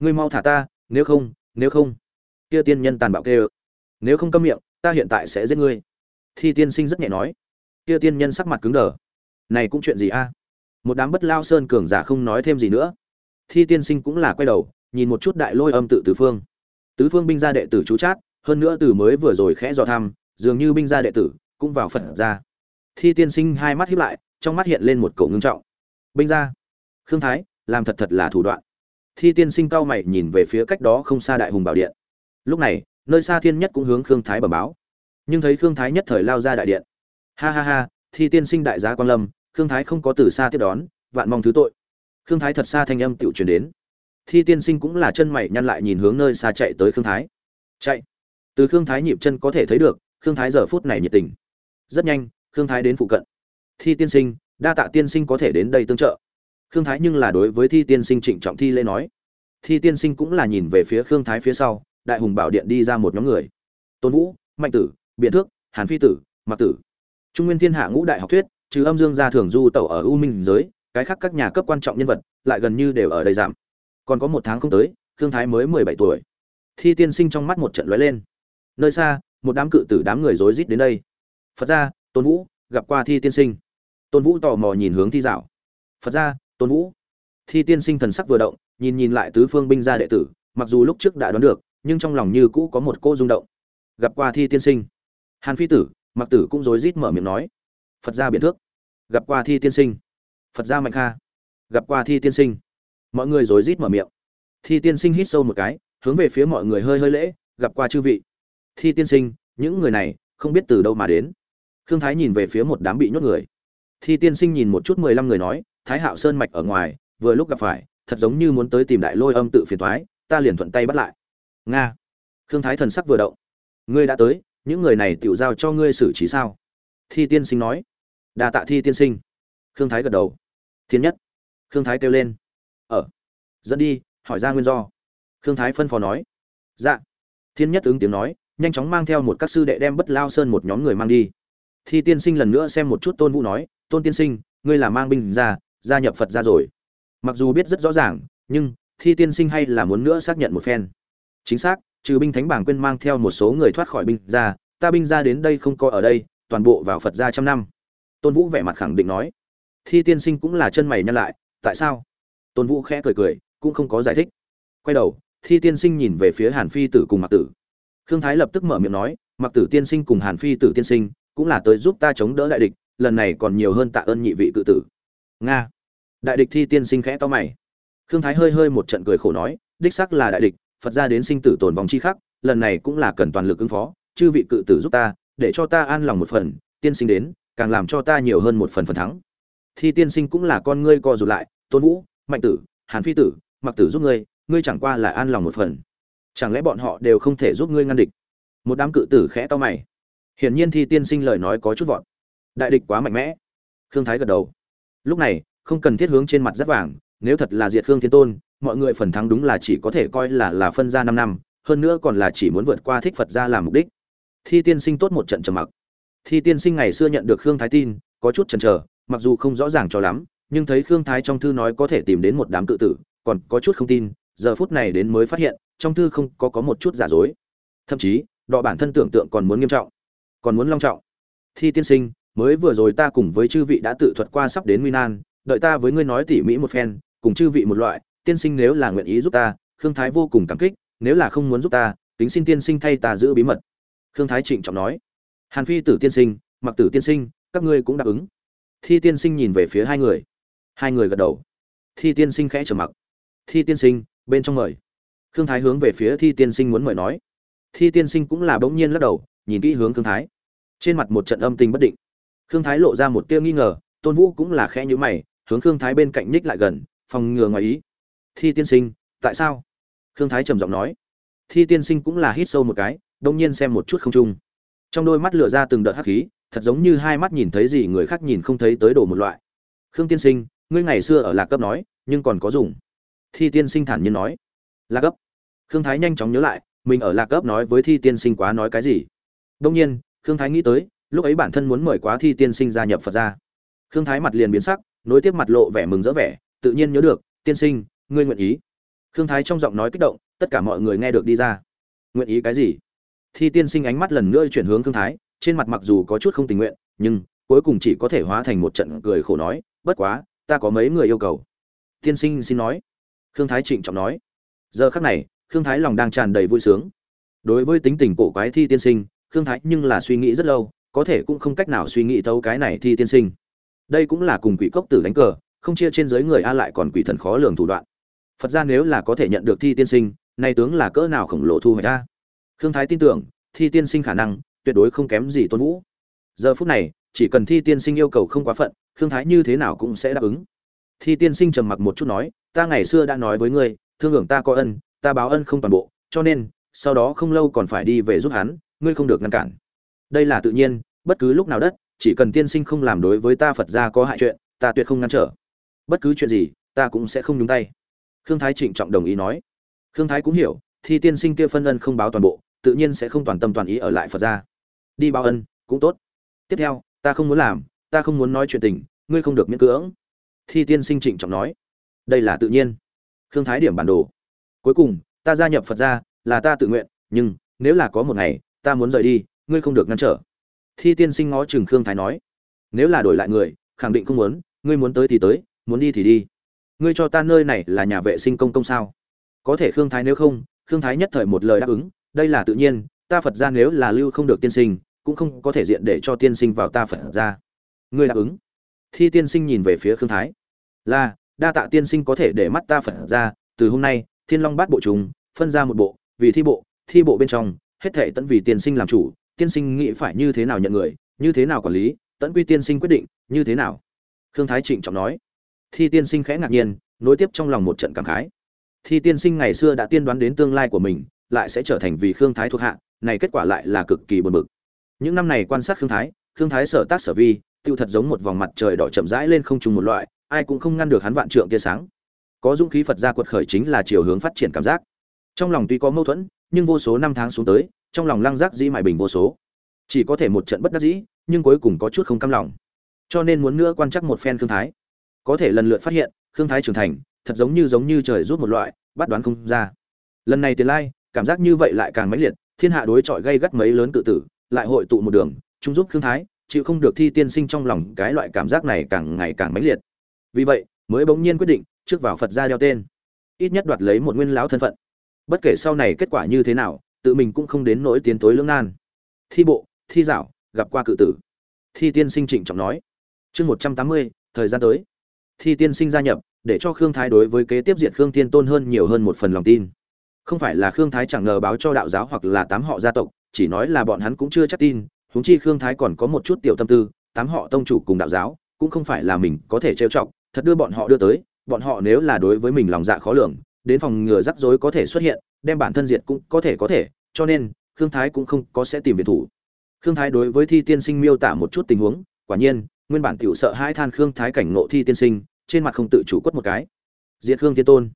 S1: ngươi mau thả ta, nếu không nếu không. Kia tiên nhân tàn bạo kêu, nếu không câm miệng, ta hiện tại sẽ giết ngươi. Thi tiên sinh rất nhẹ nói. Kia tiên nhân sắc mặt cứng đờ. Này cũng chuyện gì a? Một đám bất lao sơn cường giả không nói thêm gì nữa. Thi tiên sinh cũng là quay đầu, nhìn một chút đại lôi âm tự tứ phương. Tứ phương binh gia đệ tử chú chát, hơn nữa từ mới vừa rồi khẽ dò thăm, dường như binh gia đệ tử cũng vào phật ra. Thi tiên sinh hai mắt hiếp lại, trong mắt hiện lên một cổ ngưng trọng. Binh gia, khương thái, làm thật thật là thủ đoạn thi tiên sinh cao mày nhìn về phía cách đó không xa đại hùng bảo điện. Lúc này, nơi xa thiên nhất cũng hướng khương thái bẩm báo. Nhưng thấy khương thái nhất thời lao ra đại điện. Ha ha ha, thi tiên sinh đại gia quan lâm, khương thái không có từ xa tiếp đón, vạn mong thứ tội. Khương thái thật xa thanh âm tựu truyền đến. Thi tiên sinh cũng là chân mày nhăn lại nhìn hướng nơi xa chạy tới khương thái. Chạy. Từ khương thái nhịp chân có thể thấy được, khương thái giờ phút này nhiệt tình. Rất nhanh, khương thái đến phụ cận. Thi tiên sinh, đa tạ tiên sinh có thể đến đây tương trợ khương thái nhưng là đối với thi tiên sinh trịnh trọng thi lễ nói. Thi tiên sinh cũng là nhìn về phía khương thái phía sau, đại hùng bảo điện đi ra một nhóm người. Tôn vũ, mạnh tử, biện thước, hàn phi tử, mặc tử. Trung nguyên thiên hạ ngũ đại học thuyết, trừ âm dương gia thường du tẩu ở u minh giới, cái khác các nhà cấp quan trọng nhân vật lại gần như đều ở đây giảm. Còn có một tháng không tới, khương thái mới mười bảy tuổi. Thi tiên sinh trong mắt một trận lóe lên. Nơi xa, một đám cự tử đám người rối rít đến đây. Phật ra tôn vũ, gặp qua thi tiên sinh. Tôn vũ tò mò nhìn hướng thi dạo. Phật ra tôn vũ. Thi tiên sinh thần sắc vừa động, nhìn nhìn lại tứ phương binh gia đệ tử, mặc dù lúc trước đã đoán được, nhưng trong lòng như cũ có một cô rung động. Gặp qua thi tiên sinh. Hàn phi tử, mặc tử cũng rối rít mở miệng nói. Phật gia biện thước. Gặp qua thi tiên sinh. Phật gia mạnh kha. Gặp qua thi tiên sinh. Mọi người rối rít mở miệng. Thi tiên sinh hít sâu một cái, hướng về phía mọi người hơi hơi lễ, gặp qua chư vị. Thi tiên sinh, những người này, không biết từ đâu mà đến. Khương thái nhìn về phía một đám bị nhốt người. Thi tiên sinh nhìn một chút mười lăm người nói thái hạo sơn mạch ở ngoài, vừa lúc gặp phải, thật giống như muốn tới tìm đại lôi âm tự phiền thoái ta liền thuận tay bắt lại. Nga. Khương thái thần sắc vừa động. Ngươi đã tới, những người này tự giao cho ngươi xử trí sao? Thi tiên sinh nói. Đa tạ thi tiên sinh. Khương thái gật đầu. Thiên nhất. Khương thái kêu lên. Ở dẫn đi, hỏi ra nguyên do. Khương thái phân phó nói. Dạ. Thiên nhất ứng tiếng nói, nhanh chóng mang theo một các sư đệ đem bất lao sơn một nhóm người mang đi. Thi tiên sinh lần nữa xem một chút tôn vũ nói, tôn tiên sinh, ngươi là mang binh ra gia nhập phật ra rồi. Mặc dù biết rất rõ ràng, nhưng thi tiên sinh hay là muốn nữa xác nhận một phen. Chính xác, trừ binh thánh bảng quên mang theo một số người thoát khỏi binh ra ta binh ra đến đây không có ở đây, toàn bộ vào phật ra trăm năm. Tôn vũ vẻ mặt khẳng định nói. Thi tiên sinh cũng là chân mày nhăn lại, tại sao? Tôn vũ khẽ cười cười, cũng không có giải thích. Quay đầu, thi tiên sinh nhìn về phía hàn phi tử cùng mặc tử. Khương thái lập tức mở miệng nói mặc tử tiên sinh cùng hàn phi tử tiên sinh cũng là tới giúp ta chống đỡ đại địch, lần này còn nhiều hơn tạ ơn nhị vị cự tử nga. Đại địch thi tiên sinh khẽ to mày. Khương thái hơi hơi một trận cười khổ nói, đích xác là đại địch, phật ra đến sinh tử tồn vòng chi khắc, lần này cũng là cần toàn lực ứng phó, chư vị cự tử giúp ta, để cho ta an lòng một phần, tiên sinh đến, càng làm cho ta nhiều hơn một phần phần thắng. Thi tiên sinh cũng là con ngươi co rụt lại, tôn vũ, mạnh tử, hàn phi tử, mặc tử giúp ngươi ngươi chẳng qua là an lòng một phần. Chẳng lẽ bọn họ đều không thể giúp ngươi ngăn địch? Một đám cự tử khẽ to mày. Hiển nhiên thi tiên sinh lời nói có chút vọt. Đại địch quá mạnh mẽ. Khương thái gật đầu lúc này, không cần thiết hướng trên mặt rất vàng, nếu thật là diệt khương thiên tôn, mọi người phần thắng đúng là chỉ có thể coi là là phân ra năm năm, hơn nữa còn là chỉ muốn vượt qua thích phật ra làm mục đích. Thi tiên sinh tốt một trận trầm mặc. Thi tiên sinh ngày xưa nhận được khương thái tin, có chút chần chờ, mặc dù không rõ ràng cho lắm, nhưng thấy khương thái trong thư nói có thể tìm đến một đám cự tử, còn có chút không tin, giờ phút này đến mới phát hiện, trong thư không có có một chút giả dối. Thậm chí, đọ bản thân tưởng tượng còn muốn nghiêm trọng, còn muốn long trọng. Thi tiên sinh mới vừa rồi ta cùng với chư vị đã tự thuật qua sắp đến nguy nan, đợi ta với ngươi nói tỉ mỹ một phen, cùng chư vị một loại, tiên sinh nếu là nguyện ý giúp ta, khương thái vô cùng cảm kích, nếu là không muốn giúp ta tính xin tiên sinh thay ta giữ bí mật. Khương thái trịnh trọng nói. Hàn phi tử tiên sinh mặc tử tiên sinh, các ngươi cũng đáp ứng. Thi tiên sinh nhìn về phía hai người. Hai người gật đầu. Thi tiên sinh khẽ trở mặc. Thi tiên sinh, bên trong mời. Khương thái hướng về phía thi tiên sinh muốn mời nói. Thi tiên sinh cũng là bỗng nhiên lắc đầu, nhìn kỹ hướng khương thái. Trên mặt một trận âm tình bất định khương thái lộ ra một tia nghi ngờ, tôn vũ cũng là khẽ nhữ mày, hướng khương thái bên cạnh ních lại gần, phòng ngừa ngoài ý. Thi tiên sinh, tại sao? Khương thái trầm giọng nói. Thi tiên sinh cũng là hít sâu một cái, đông nhiên xem một chút không trung. Trong đôi mắt lửa ra từng đợt hắc khí, thật giống như hai mắt nhìn thấy gì người khác nhìn không thấy tới đồ một loại. Khương tiên sinh, ngươi ngày xưa ở lạc cấp nói, nhưng còn có dùng. Thi tiên sinh thản nhiên nói. Lạc cấp? Khương thái nhanh chóng nhớ lại, mình ở lạc cấp nói với thi tiên sinh quá nói cái gì. Đông nhiên, khương thái nghĩ tới lúc ấy bản thân muốn mời quá thi tiên sinh gia nhập phật gia. Khương thái mặt liền biến sắc, nối tiếp mặt lộ vẻ mừng rỡ vẻ, tự nhiên nhớ được, tiên sinh, ngươi nguyện ý? Khương thái trong giọng nói kích động, tất cả mọi người nghe được đi ra. Nguyện ý cái gì? Thi tiên sinh ánh mắt lần nữa chuyển hướng khương thái, trên mặt mặc dù có chút không tình nguyện, nhưng cuối cùng chỉ có thể hóa thành một trận cười khổ nói, bất quá, ta có mấy người yêu cầu. Tiên sinh xin nói. Khương thái trịnh trọng nói. Giờ khắc này, khương thái lòng đang tràn đầy vui sướng. Đối với tính tình cổ quái thi tiên sinh, khương thái nhưng là suy nghĩ rất lâu có thể cũng không cách nào suy nghĩ thấu cái này thi tiên sinh. Đây cũng là cùng quỷ cốc tử đánh cờ, không chia trên giới người a lại còn quỷ thần khó lường thủ đoạn. Phật ra nếu là có thể nhận được thi tiên sinh, nay tướng là cỡ nào khổng lồ thu hoạch ta khương thái tin tưởng, thi tiên sinh khả năng, tuyệt đối không kém gì tôn vũ. Giờ phút này, chỉ cần thi tiên sinh yêu cầu không quá phận, khương thái như thế nào cũng sẽ đáp ứng. Thi tiên sinh trầm mặc một chút nói, ta ngày xưa đã nói với ngươi, thương hưởng ta có ân, ta báo ân không toàn bộ, cho nên, sau đó không lâu còn phải đi về giúp hắn, ngươi không được ngăn cản đây là tự nhiên, bất cứ lúc nào đất, chỉ cần tiên sinh không làm đối với ta phật gia có hại chuyện, ta tuyệt không ngăn trở. Bất cứ chuyện gì, ta cũng sẽ không nhúng tay. Khương thái trịnh trọng đồng ý nói. Khương thái cũng hiểu, thi tiên sinh kia phân ân không báo toàn bộ, tự nhiên sẽ không toàn tâm toàn ý ở lại phật gia. Đi báo ân, cũng tốt. Tiếp theo, ta không muốn làm, ta không muốn nói chuyện tình, ngươi không được miễn cưỡng. Thi tiên sinh trịnh trọng nói. Đây là tự nhiên. Khương thái điểm bản đồ. Cuối cùng, ta gia nhập phật gia là ta tự nguyện, nhưng nếu là có một ngày, ta muốn rời đi ngươi không được ngăn trở. Thi tiên sinh ngó chừng khương thái nói, nếu là đổi lại người, khẳng định không muốn, ngươi muốn tới thì tới, muốn đi thì đi. Ngươi cho ta nơi này là nhà vệ sinh công công sao? Có thể khương thái nếu không, khương thái nhất thời một lời đáp ứng, đây là tự nhiên, ta phật ra nếu là lưu không được tiên sinh, cũng không có thể diện để cho tiên sinh vào ta phật ra ngươi đáp ứng. Thi tiên sinh nhìn về phía khương thái. Là, đa tạ tiên sinh có thể để mắt ta phật ra từ hôm nay, thiên long bát bộ chúng phân ra một bộ, vì thi bộ thi bộ bên trong, hết thể tận vì tiên sinh làm chủ tiên sinh nghĩ phải như thế nào nhận người, như thế nào quản lý, tận quy tiên sinh quyết định, như thế nào? Khương thái trịnh trọng nói. Thi tiên sinh khẽ ngạc nhiên, nối tiếp trong lòng một trận cảm khái. Thi tiên sinh ngày xưa đã tiên đoán đến tương lai của mình, lại sẽ trở thành vì khương thái thuộc hạ, này kết quả lại là cực kỳ buồn bực. Những năm này quan sát khương thái khương thái sở tác sở vi tiêu thật giống một vòng mặt trời đỏ chậm rãi lên không trùng một loại, ai cũng không ngăn được hắn vạn trượng tia sáng. Có dũng khí phật gia quật khởi chính là chiều hướng phát triển cảm giác. Trong lòng tuy có mâu thuẫn, nhưng vô số năm tháng xuống tới trong lòng lăng giác dĩ mại bình vô số. Chỉ có thể một trận bất đắc dĩ, nhưng cuối cùng có chút không cam lòng. Cho nên muốn nữa quan chắc một phen khương thái. Có thể lần lượt phát hiện, khương thái trưởng thành, thật giống như giống như trời rút một loại, bắt đoán không ra. Lần này tiền lai, cảm giác như vậy lại càng mãnh liệt, thiên hạ đối chọi gây gắt mấy lớn tự tử, lại hội tụ một đường chúng giúp khương thái, chịu không được thi tiên sinh trong lòng, cái loại cảm giác này càng ngày càng mãnh liệt. Vì vậy, mới bỗng nhiên quyết định, trước vào phật gia đeo tên. Ít nhất đoạt lấy một nguyên lão thân phận. Bất kể sau này kết quả như thế nào tự mình cũng không đến nỗi tiến tối lưỡng nan. Thi bộ, thi dạo gặp qua cự tử. Thi tiên sinh trịnh trọng nói. Chương một trăm tám mươi, thời gian tới. Thi tiên sinh gia nhập, để cho khương thái đối với kế tiếp diện khương tiên tôn hơn nhiều hơn một phần lòng tin. Không phải là khương thái chẳng ngờ báo cho đạo giáo hoặc là tám họ gia tộc, chỉ nói là bọn hắn cũng chưa chắc tin, huống chi khương thái còn có một chút tiểu tâm tư, tám họ tông chủ cùng đạo giáo, cũng không phải là mình có thể trêu chọc, thật đưa bọn họ đưa tới, bọn họ nếu là đối với mình lòng dạ khó lường, đến phòng ngừa rắc rối có thể xuất hiện đem bản thân diệt cũng có thể có thể, cho nên, khương thái cũng không có sẽ tìm viện thủ. Khương thái đối với thi tiên sinh miêu tả một chút tình huống, quả nhiên, nguyên bản tiểu sợ hai than khương thái cảnh ngộ thi tiên sinh, trên mặt không tự chủ quất một cái. Diệt khương thiên tôn.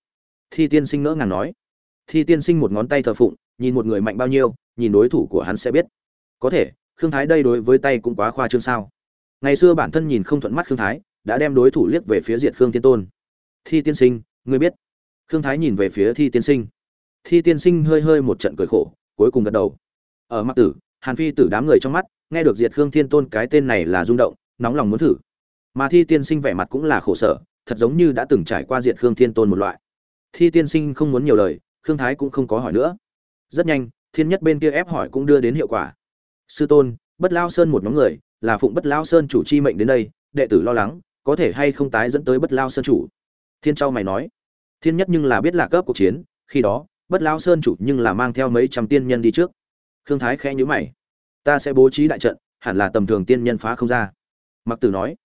S1: Thi tiên sinh ngỡ ngàng nói. Thi tiên sinh một ngón tay thờ phụng, nhìn một người mạnh bao nhiêu, nhìn đối thủ của hắn sẽ biết. Có thể, khương thái đây đối với tay cũng quá khoa trương sao. Ngày xưa bản thân nhìn không thuận mắt khương thái, đã đem đối thủ liếc về phía diệt khương thiên tôn. Thi tiên sinh ngươi biết. Khương thái nhìn về phía thi tiên sinh thi tiên sinh hơi hơi một trận cười khổ, cuối cùng gật đầu. Ở mặt tử, hàn phi tử đám người trong mắt, nghe được diệt khương thiên tôn cái tên này là rung động, nóng lòng muốn thử. Mà thi tiên sinh vẻ mặt cũng là khổ sở, thật giống như đã từng trải qua diệt khương thiên tôn một loại. Thi tiên sinh không muốn nhiều lời, khương thái cũng không có hỏi nữa. Rất nhanh, thiên nhất bên kia ép hỏi cũng đưa đến hiệu quả. Sư tôn, bất lao sơn một nhóm người, là phụng bất lao sơn chủ chi mệnh đến đây, đệ tử lo lắng, có thể hay không tái dẫn tới bất lao sơn chủ? Thiên châu mày nói. Thiên nhất nhưng là biết là cấp cuộc chiến, khi đó bất lao sơn chủ nhưng là mang theo mấy trăm tiên nhân đi trước. Khương thái khẽ nhíu mày. Ta sẽ bố trí đại trận, hẳn là tầm thường tiên nhân phá không ra. Mặc tử nói.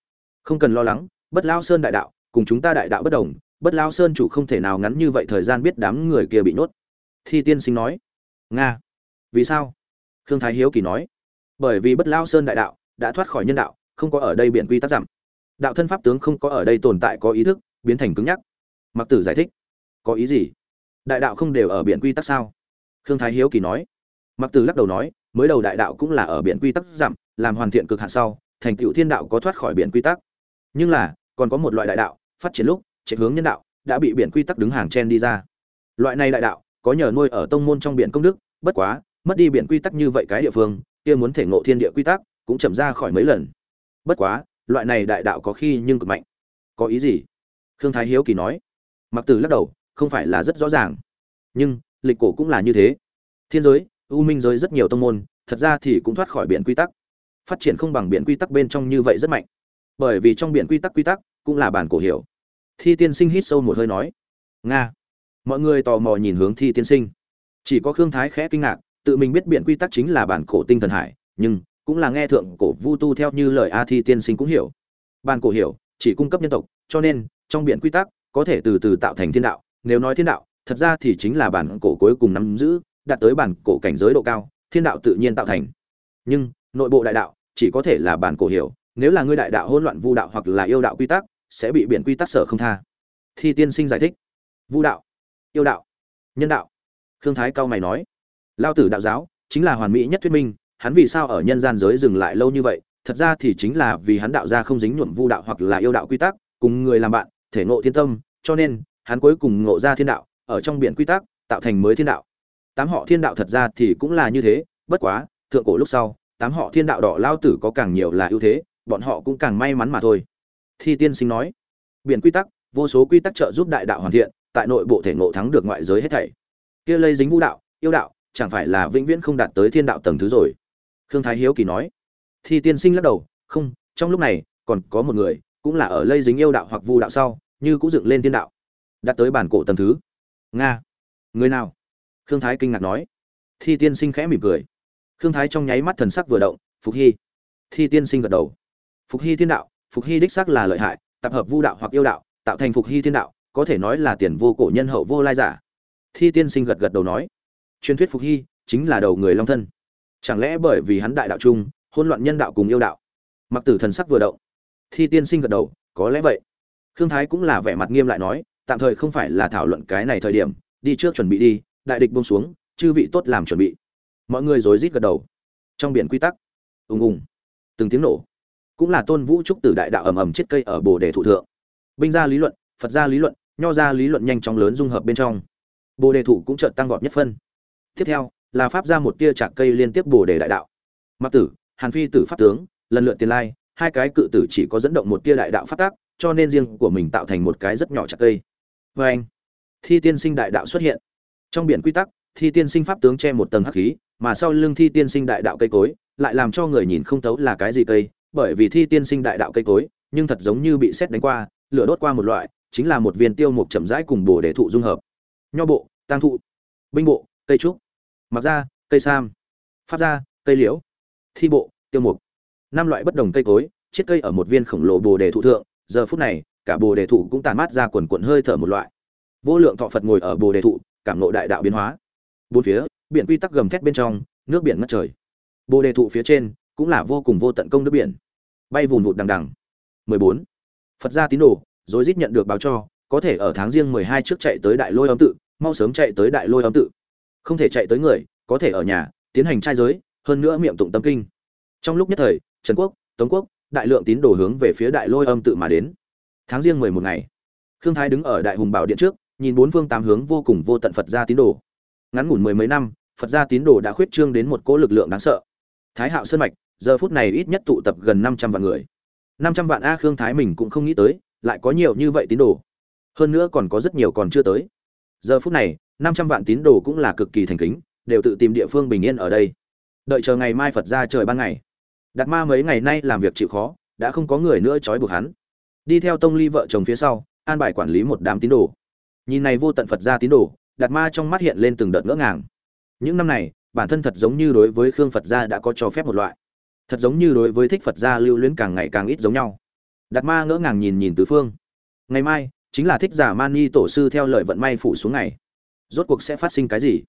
S1: Không cần lo lắng, bất lao sơn đại đạo, cùng chúng ta đại đạo bất đồng, bất lao sơn chủ không thể nào ngắn như vậy thời gian biết đám người kia bị nhốt. Thi tiên sinh nói. Nga. Vì sao? Khương thái hiếu kỳ nói. Bởi vì bất lao sơn đại đạo đã thoát khỏi nhân đạo, không có ở đây biện quy tắc giảm. Đạo thân pháp tướng không có ở đây tồn tại có ý thức, biến thành cứng nhắc. Mặc tử giải thích. Có ý gì? Đại đạo không đều ở biển quy tắc sao? Khương thái hiếu kỳ nói. Mặc tử lắc đầu nói, mới đầu đại đạo cũng là ở biển quy tắc giảm, làm hoàn thiện cực hạn sau, thành tựu thiên đạo có thoát khỏi biển quy tắc. Nhưng là, còn có một loại đại đạo, phát triển lúc chạy hướng nhân đạo, đã bị biển quy tắc đứng hàng chen đi ra. Loại này đại đạo, có nhờ nuôi ở tông môn trong biển công đức, bất quá, mất đi biển quy tắc như vậy cái địa phương, kia muốn thể ngộ thiên địa quy tắc, cũng chậm ra khỏi mấy lần. Bất quá, loại này đại đạo có khi nhưng cực mạnh. Có ý gì? Khương thái hiếu kỳ nói. Mặc tử lắc đầu không phải là rất rõ ràng. Nhưng, lịch cổ cũng là như thế. Thiên giới, u minh giới rất nhiều tông môn, thật ra thì cũng thoát khỏi biển quy tắc. Phát triển không bằng biển quy tắc bên trong như vậy rất mạnh. Bởi vì trong biển quy tắc quy tắc cũng là bản cổ hiểu. Thi tiên sinh hít sâu một hơi nói, nga. Mọi người tò mò nhìn hướng thi tiên sinh. Chỉ có khương thái khẽ kinh ngạc, tự mình biết biển quy tắc chính là bản cổ tinh thần hải, nhưng cũng là nghe thượng cổ vu tu theo như lời a thi tiên sinh cũng hiểu. Bản cổ hiểu, chỉ cung cấp nhân tộc, cho nên trong biển quy tắc có thể từ từ tạo thành thiên đạo nếu nói thiên đạo, thật ra thì chính là bản cổ cuối cùng nắm giữ, đạt tới bản cổ cảnh giới độ cao, thiên đạo tự nhiên tạo thành. Nhưng, nội bộ đại đạo, chỉ có thể là bản cổ hiểu, nếu là ngươi đại đạo hỗn loạn vu đạo hoặc là yêu đạo quy tắc, sẽ bị biển quy tắc sở không tha. Thi tiên sinh giải thích. Vu đạo, yêu đạo, nhân đạo. Khương thái cao mày nói. Lao tử đạo giáo, chính là hoàn mỹ nhất thuyết minh, hắn vì sao ở nhân gian giới dừng lại lâu như vậy, thật ra thì chính là vì hắn đạo ra không dính nhuộm vu đạo hoặc là yêu đạo quy tắc, cùng người làm bạn, thể ngộ thiên tâm, cho nên hắn cuối cùng ngộ ra thiên đạo, ở trong biển quy tắc, tạo thành mới thiên đạo. Tám họ thiên đạo thật ra thì cũng là như thế, bất quá, thượng cổ lúc sau, tám họ thiên đạo đỏ lao tử có càng nhiều là ưu thế, bọn họ cũng càng may mắn mà thôi. Thi tiên sinh nói, biển quy tắc, vô số quy tắc trợ giúp đại đạo hoàn thiện, tại nội bộ thể ngộ thắng được ngoại giới hết thảy. Kia lây dính vũ đạo, yêu đạo, chẳng phải là vĩnh viễn không đạt tới thiên đạo tầng thứ rồi? Khương thái hiếu kỳ nói. Thi tiên sinh lắc đầu, không, trong lúc này, còn có một người, cũng là ở lây dính yêu đạo hoặc vu đạo sau, như cũng dựng lên thiên đạo đạt tới bản cổ tầng thứ. Nga. Người nào? Khương thái kinh ngạc nói. Thi tiên sinh khẽ mỉm cười. Khương thái trong nháy mắt thần sắc vừa động, phục hy. Thi tiên sinh gật đầu. Phục hy thiên đạo, phục hy đích xác là lợi hại, tập hợp vu đạo hoặc yêu đạo, tạo thành phục hy thiên đạo, có thể nói là tiền vô cổ nhân hậu vô lai giả. Thi tiên sinh gật gật đầu nói. Truyền thuyết phục hy chính là đầu người long thân. Chẳng lẽ bởi vì hắn đại đạo chung hôn loạn nhân đạo cùng yêu đạo? Mặc tử thần sắc vừa động. Thi tiên sinh gật đầu, có lẽ vậy. Khương thái cũng là vẻ mặt nghiêm lại nói tạm thời không phải là thảo luận cái này thời điểm, đi trước chuẩn bị đi, đại địch buông xuống, chư vị tốt làm chuẩn bị. Mọi người rối rít gật đầu. Trong biển quy tắc, ùng ùng, từng tiếng nổ. Cũng là tôn vũ trúc tử đại đạo ầm ầm chết cây ở bồ đề thủ thượng. Binh gia lý luận, phật gia lý luận, nho gia lý luận nhanh chóng lớn dung hợp bên trong. Bồ đề thủ cũng chợt tăng vọt nhất phân. Tiếp theo, là pháp ra một tia chạc cây liên tiếp bồ đề đại đạo. Mặc tử, hàn phi tử pháp tướng, lần lượt tiền lai, hai cái cự tử chỉ có dẫn động một tia đại đạo phát tác, cho nên riêng của mình tạo thành một cái rất nhỏ chạc cây vê anh, thi tiên sinh đại đạo xuất hiện. Trong biển quy tắc, thi tiên sinh pháp tướng che một tầng hắc khí, mà sau lưng thi tiên sinh đại đạo cây cối, lại làm cho người nhìn không thấu là cái gì cây, bởi vì thi tiên sinh đại đạo cây cối, nhưng thật giống như bị xét đánh qua, lửa đốt qua một loại, chính là một viên tiêu mục chậm rãi cùng bồ để thụ dung hợp. Nho bộ tăng thụ, binh bộ, cây trúc, mặc ra cây sam, pháp ra cây liễu, thi bộ, tiêu mục. Năm loại bất đồng cây cối, chiếc cây ở một viên khổng lồ bồ đề thụ thượng, giờ phút này cả bồ đề thụ cũng tàn mát ra quần quần hơi thở một loại. Vô lượng thọ phật ngồi ở bồ đề thụ, cảm nội đại đạo biến hóa. Bốn phía, biển quy tắc gầm thét bên trong, nước biển ngất trời. Bồ đề thụ phía trên cũng là vô cùng vô tận công nước biển. Bay vùn vụt đằng đằng. 14. phật gia tín đồ rồi rít nhận được báo cho, có thể ở tháng riêng 12 trước chạy tới đại lôi âm tự, mau sớm chạy tới đại lôi âm tự. Không thể chạy tới người, có thể ở nhà, tiến hành trai giới, hơn nữa miệng tụng tâm kinh. Trong lúc nhất thời, trần quốc, tống quốc, đại lượng tín đồ hướng về phía đại lôi âm tự mà đến tháng riêng 11 ngày. Khương thái đứng ở đại hùng bảo điện trước, nhìn bốn phương tám hướng vô cùng vô tận phật gia tín đồ. Ngắn ngủn mười mấy năm, phật gia tín đồ đã khuyết trương đến một cỗ lực lượng đáng sợ. Thái hạo sơn mạch, giờ phút này ít nhất tụ tập gần năm trăm vạn người. Năm trăm vạn a khương thái mình cũng không nghĩ tới, lại có nhiều như vậy tín đồ. Hơn nữa còn có rất nhiều còn chưa tới. Giờ phút này, năm trăm vạn tín đồ cũng là cực kỳ thành kính, đều tự tìm địa phương bình yên ở đây. Đợi chờ ngày mai phật ra trời ban ngày. Đạt ma mấy ngày nay làm việc chịu khó, đã không có người nữa trói buộc hắn đi theo tông ly vợ chồng phía sau, an bài quản lý một đám tín đồ. Nhìn này vô tận phật ra tín đồ, đạt ma trong mắt hiện lên từng đợt ngỡ ngàng. Những năm này, bản thân thật giống như đối với khương phật gia đã có cho phép một loại. Thật giống như đối với thích phật gia lưu luyến càng ngày càng ít giống nhau. Đạt ma ngỡ ngàng nhìn nhìn tứ phương. Ngày mai, chính là thích giả mani tổ sư theo lời vận may phủ xuống ngày. Rốt cuộc sẽ phát sinh cái gì?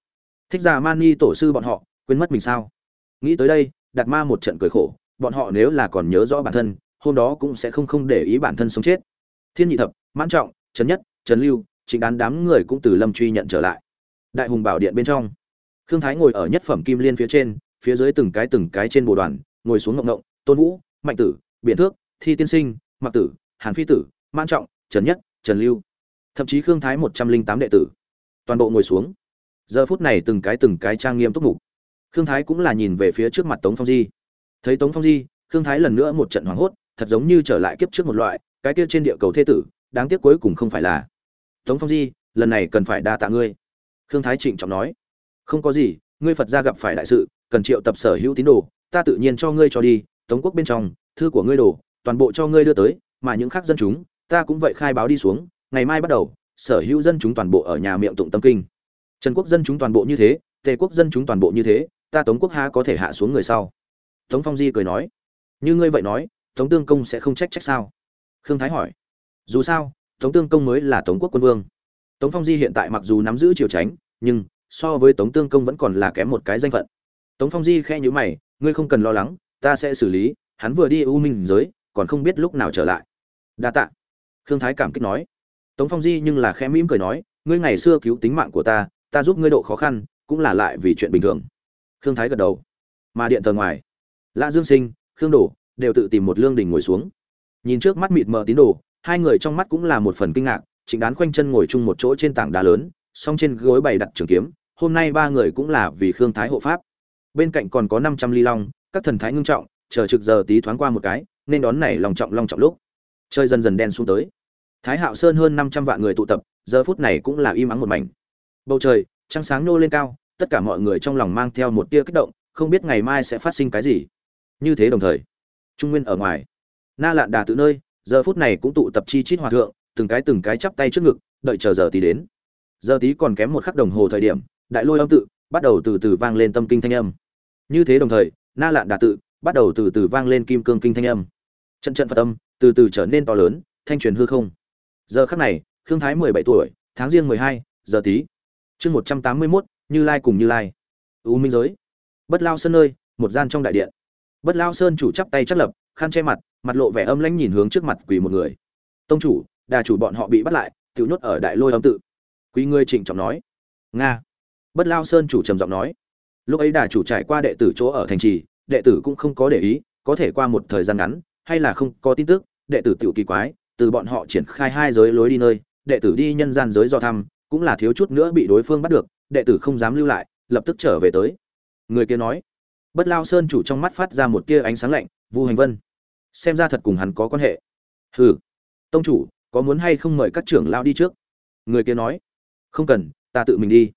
S1: Thích giả mani tổ sư bọn họ, quên mất mình sao? Nghĩ tới đây, đạt ma một trận cười khổ, bọn họ nếu là còn nhớ rõ bản thân hôm đó cũng sẽ không không để ý bản thân sống chết. Thiên nhị thập, mãn trọng trấn nhất trấn lưu chính đán đám người cũng từ lâm truy nhận trở lại. Đại hùng bảo điện bên trong, khương thái ngồi ở nhất phẩm kim liên phía trên, phía dưới từng cái từng cái trên bồ đoàn, ngồi xuống ngộng ngộng tôn vũ, mạnh tử biện thước, thi tiên sinh mặc tử, hàn phi tử, mãn trọng, trần nhất, trần lưu. Thậm chí khương thái một trăm linh tám đệ tử. Toàn bộ ngồi xuống. Giờ phút này từng cái từng cái trang nghiêm túc mục. Khương thái cũng là nhìn về phía trước mặt tống phong di. Thấy tống phong di, khương thái lần nữa một trận hoảng hốt thật giống như trở lại kiếp trước một loại, cái kia trên địa cầu thế tử, đáng tiếc cuối cùng không phải là. Tống phong di, lần này cần phải đa tạ ngươi. Khương thái trịnh trọng nói. Không có gì, ngươi phật gia gặp phải đại sự, cần triệu tập sở hữu tín đồ, ta tự nhiên cho ngươi cho đi, tống quốc bên trong, thư của ngươi đồ, toàn bộ cho ngươi đưa tới, mà những khác dân chúng, ta cũng vậy khai báo đi xuống, ngày mai bắt đầu, sở hữu dân chúng toàn bộ ở nhà miệng tụng tâm kinh. Trần quốc dân chúng toàn bộ như thế, tề quốc dân chúng toàn bộ như thế, ta tống quốc ha có thể hạ xuống người sau? Tống phong di cười nói. Như ngươi vậy nói tống tương công sẽ không trách trách sao? Khương thái hỏi. Dù sao, tống tương công mới là tống quốc quân vương. Tống phong di hiện tại mặc dù nắm giữ triều tránh nhưng so với tống tương công vẫn còn là kém một cái danh phận. Tống phong di khe nhữ mày, ngươi không cần lo lắng, ta sẽ xử lý, hắn vừa đi u minh giới, còn không biết lúc nào trở lại. Đa tạ. Khương thái cảm kích nói. Tống phong di nhưng là khẽ mỉm cười nói, ngươi ngày xưa cứu tính mạng của ta ta giúp ngươi độ khó khăn, cũng là lại vì chuyện bình thường. Khương thái gật đầu. Mà điện tờ ngoài. Lã dương sinh, khương đổ đều tự tìm một lương đình ngồi xuống. Nhìn trước mắt mịt mờ tín đồ, hai người trong mắt cũng là một phần kinh ngạc, trịnh đán khoanh chân ngồi chung một chỗ trên tảng đá lớn, song trên gối bày đặt trường kiếm, hôm nay ba người cũng là vì khương thái hộ pháp. Bên cạnh còn có năm trăm ly long, các thần thái ngưng trọng, chờ trực giờ tí thoáng qua một cái, nên đón này lòng trọng long trọng lúc. Chơi dần dần đen xuống tới. Thái hạo sơn hơn năm trăm vạn người tụ tập, giờ phút này cũng là im ắng một mảnh. Bầu trời, trăng sáng nô lên cao, tất cả mọi người trong lòng mang theo một tia kích động, không biết ngày mai sẽ phát sinh cái gì. Như thế đồng thời trung nguyên ở ngoài. Na lạn đà tự nơi, giờ phút này cũng tụ tập chi chít hòa thượng, từng cái từng cái chắp tay trước ngực, đợi chờ giờ tí đến. Giờ tí còn kém một khắc đồng hồ thời điểm, đại lôi âm tự bắt đầu từ từ vang lên tâm kinh thanh âm. Như thế đồng thời, na lạn đà tự bắt đầu từ từ vang lên kim cương kinh thanh âm. Trận trận phật âm từ từ trở nên to lớn, thanh truyền hư không. Giờ khắc này, khương thái mười bảy tuổi, tháng riêng mười hai, giờ tí. Chương một trăm tám mươi mốt, như lai cùng như lai. U minh giới. Bất lao sân nơi, một gian trong đại điện bất lao sơn chủ chắp tay chắc lập, khăn che mặt mặt lộ vẻ âm lãnh nhìn hướng trước mặt quỳ một người. Tông chủ, đà chủ bọn họ bị bắt lại tự nhốt ở đại lôi âm tự. Quý ngươi trịnh trọng nói. Nga. Bất lao sơn chủ trầm giọng nói. Lúc ấy đà chủ trải qua đệ tử chỗ ở thành trì, đệ tử cũng không có để ý, có thể qua một thời gian ngắn, hay là không có tin tức, đệ tử tiểu kỳ quái, từ bọn họ triển khai hai giới lối đi nơi, đệ tử đi nhân gian giới do thăm, cũng là thiếu chút nữa bị đối phương bắt được, đệ tử không dám lưu lại, lập tức trở về tới. Người kia nói bất lao sơn chủ trong mắt phát ra một tia ánh sáng lạnh, vu hành vân, xem ra thật cùng hắn có quan hệ. Hừ, tông chủ, có muốn hay không mời các trưởng lao đi trước? Người kia nói. Không cần, ta tự mình đi.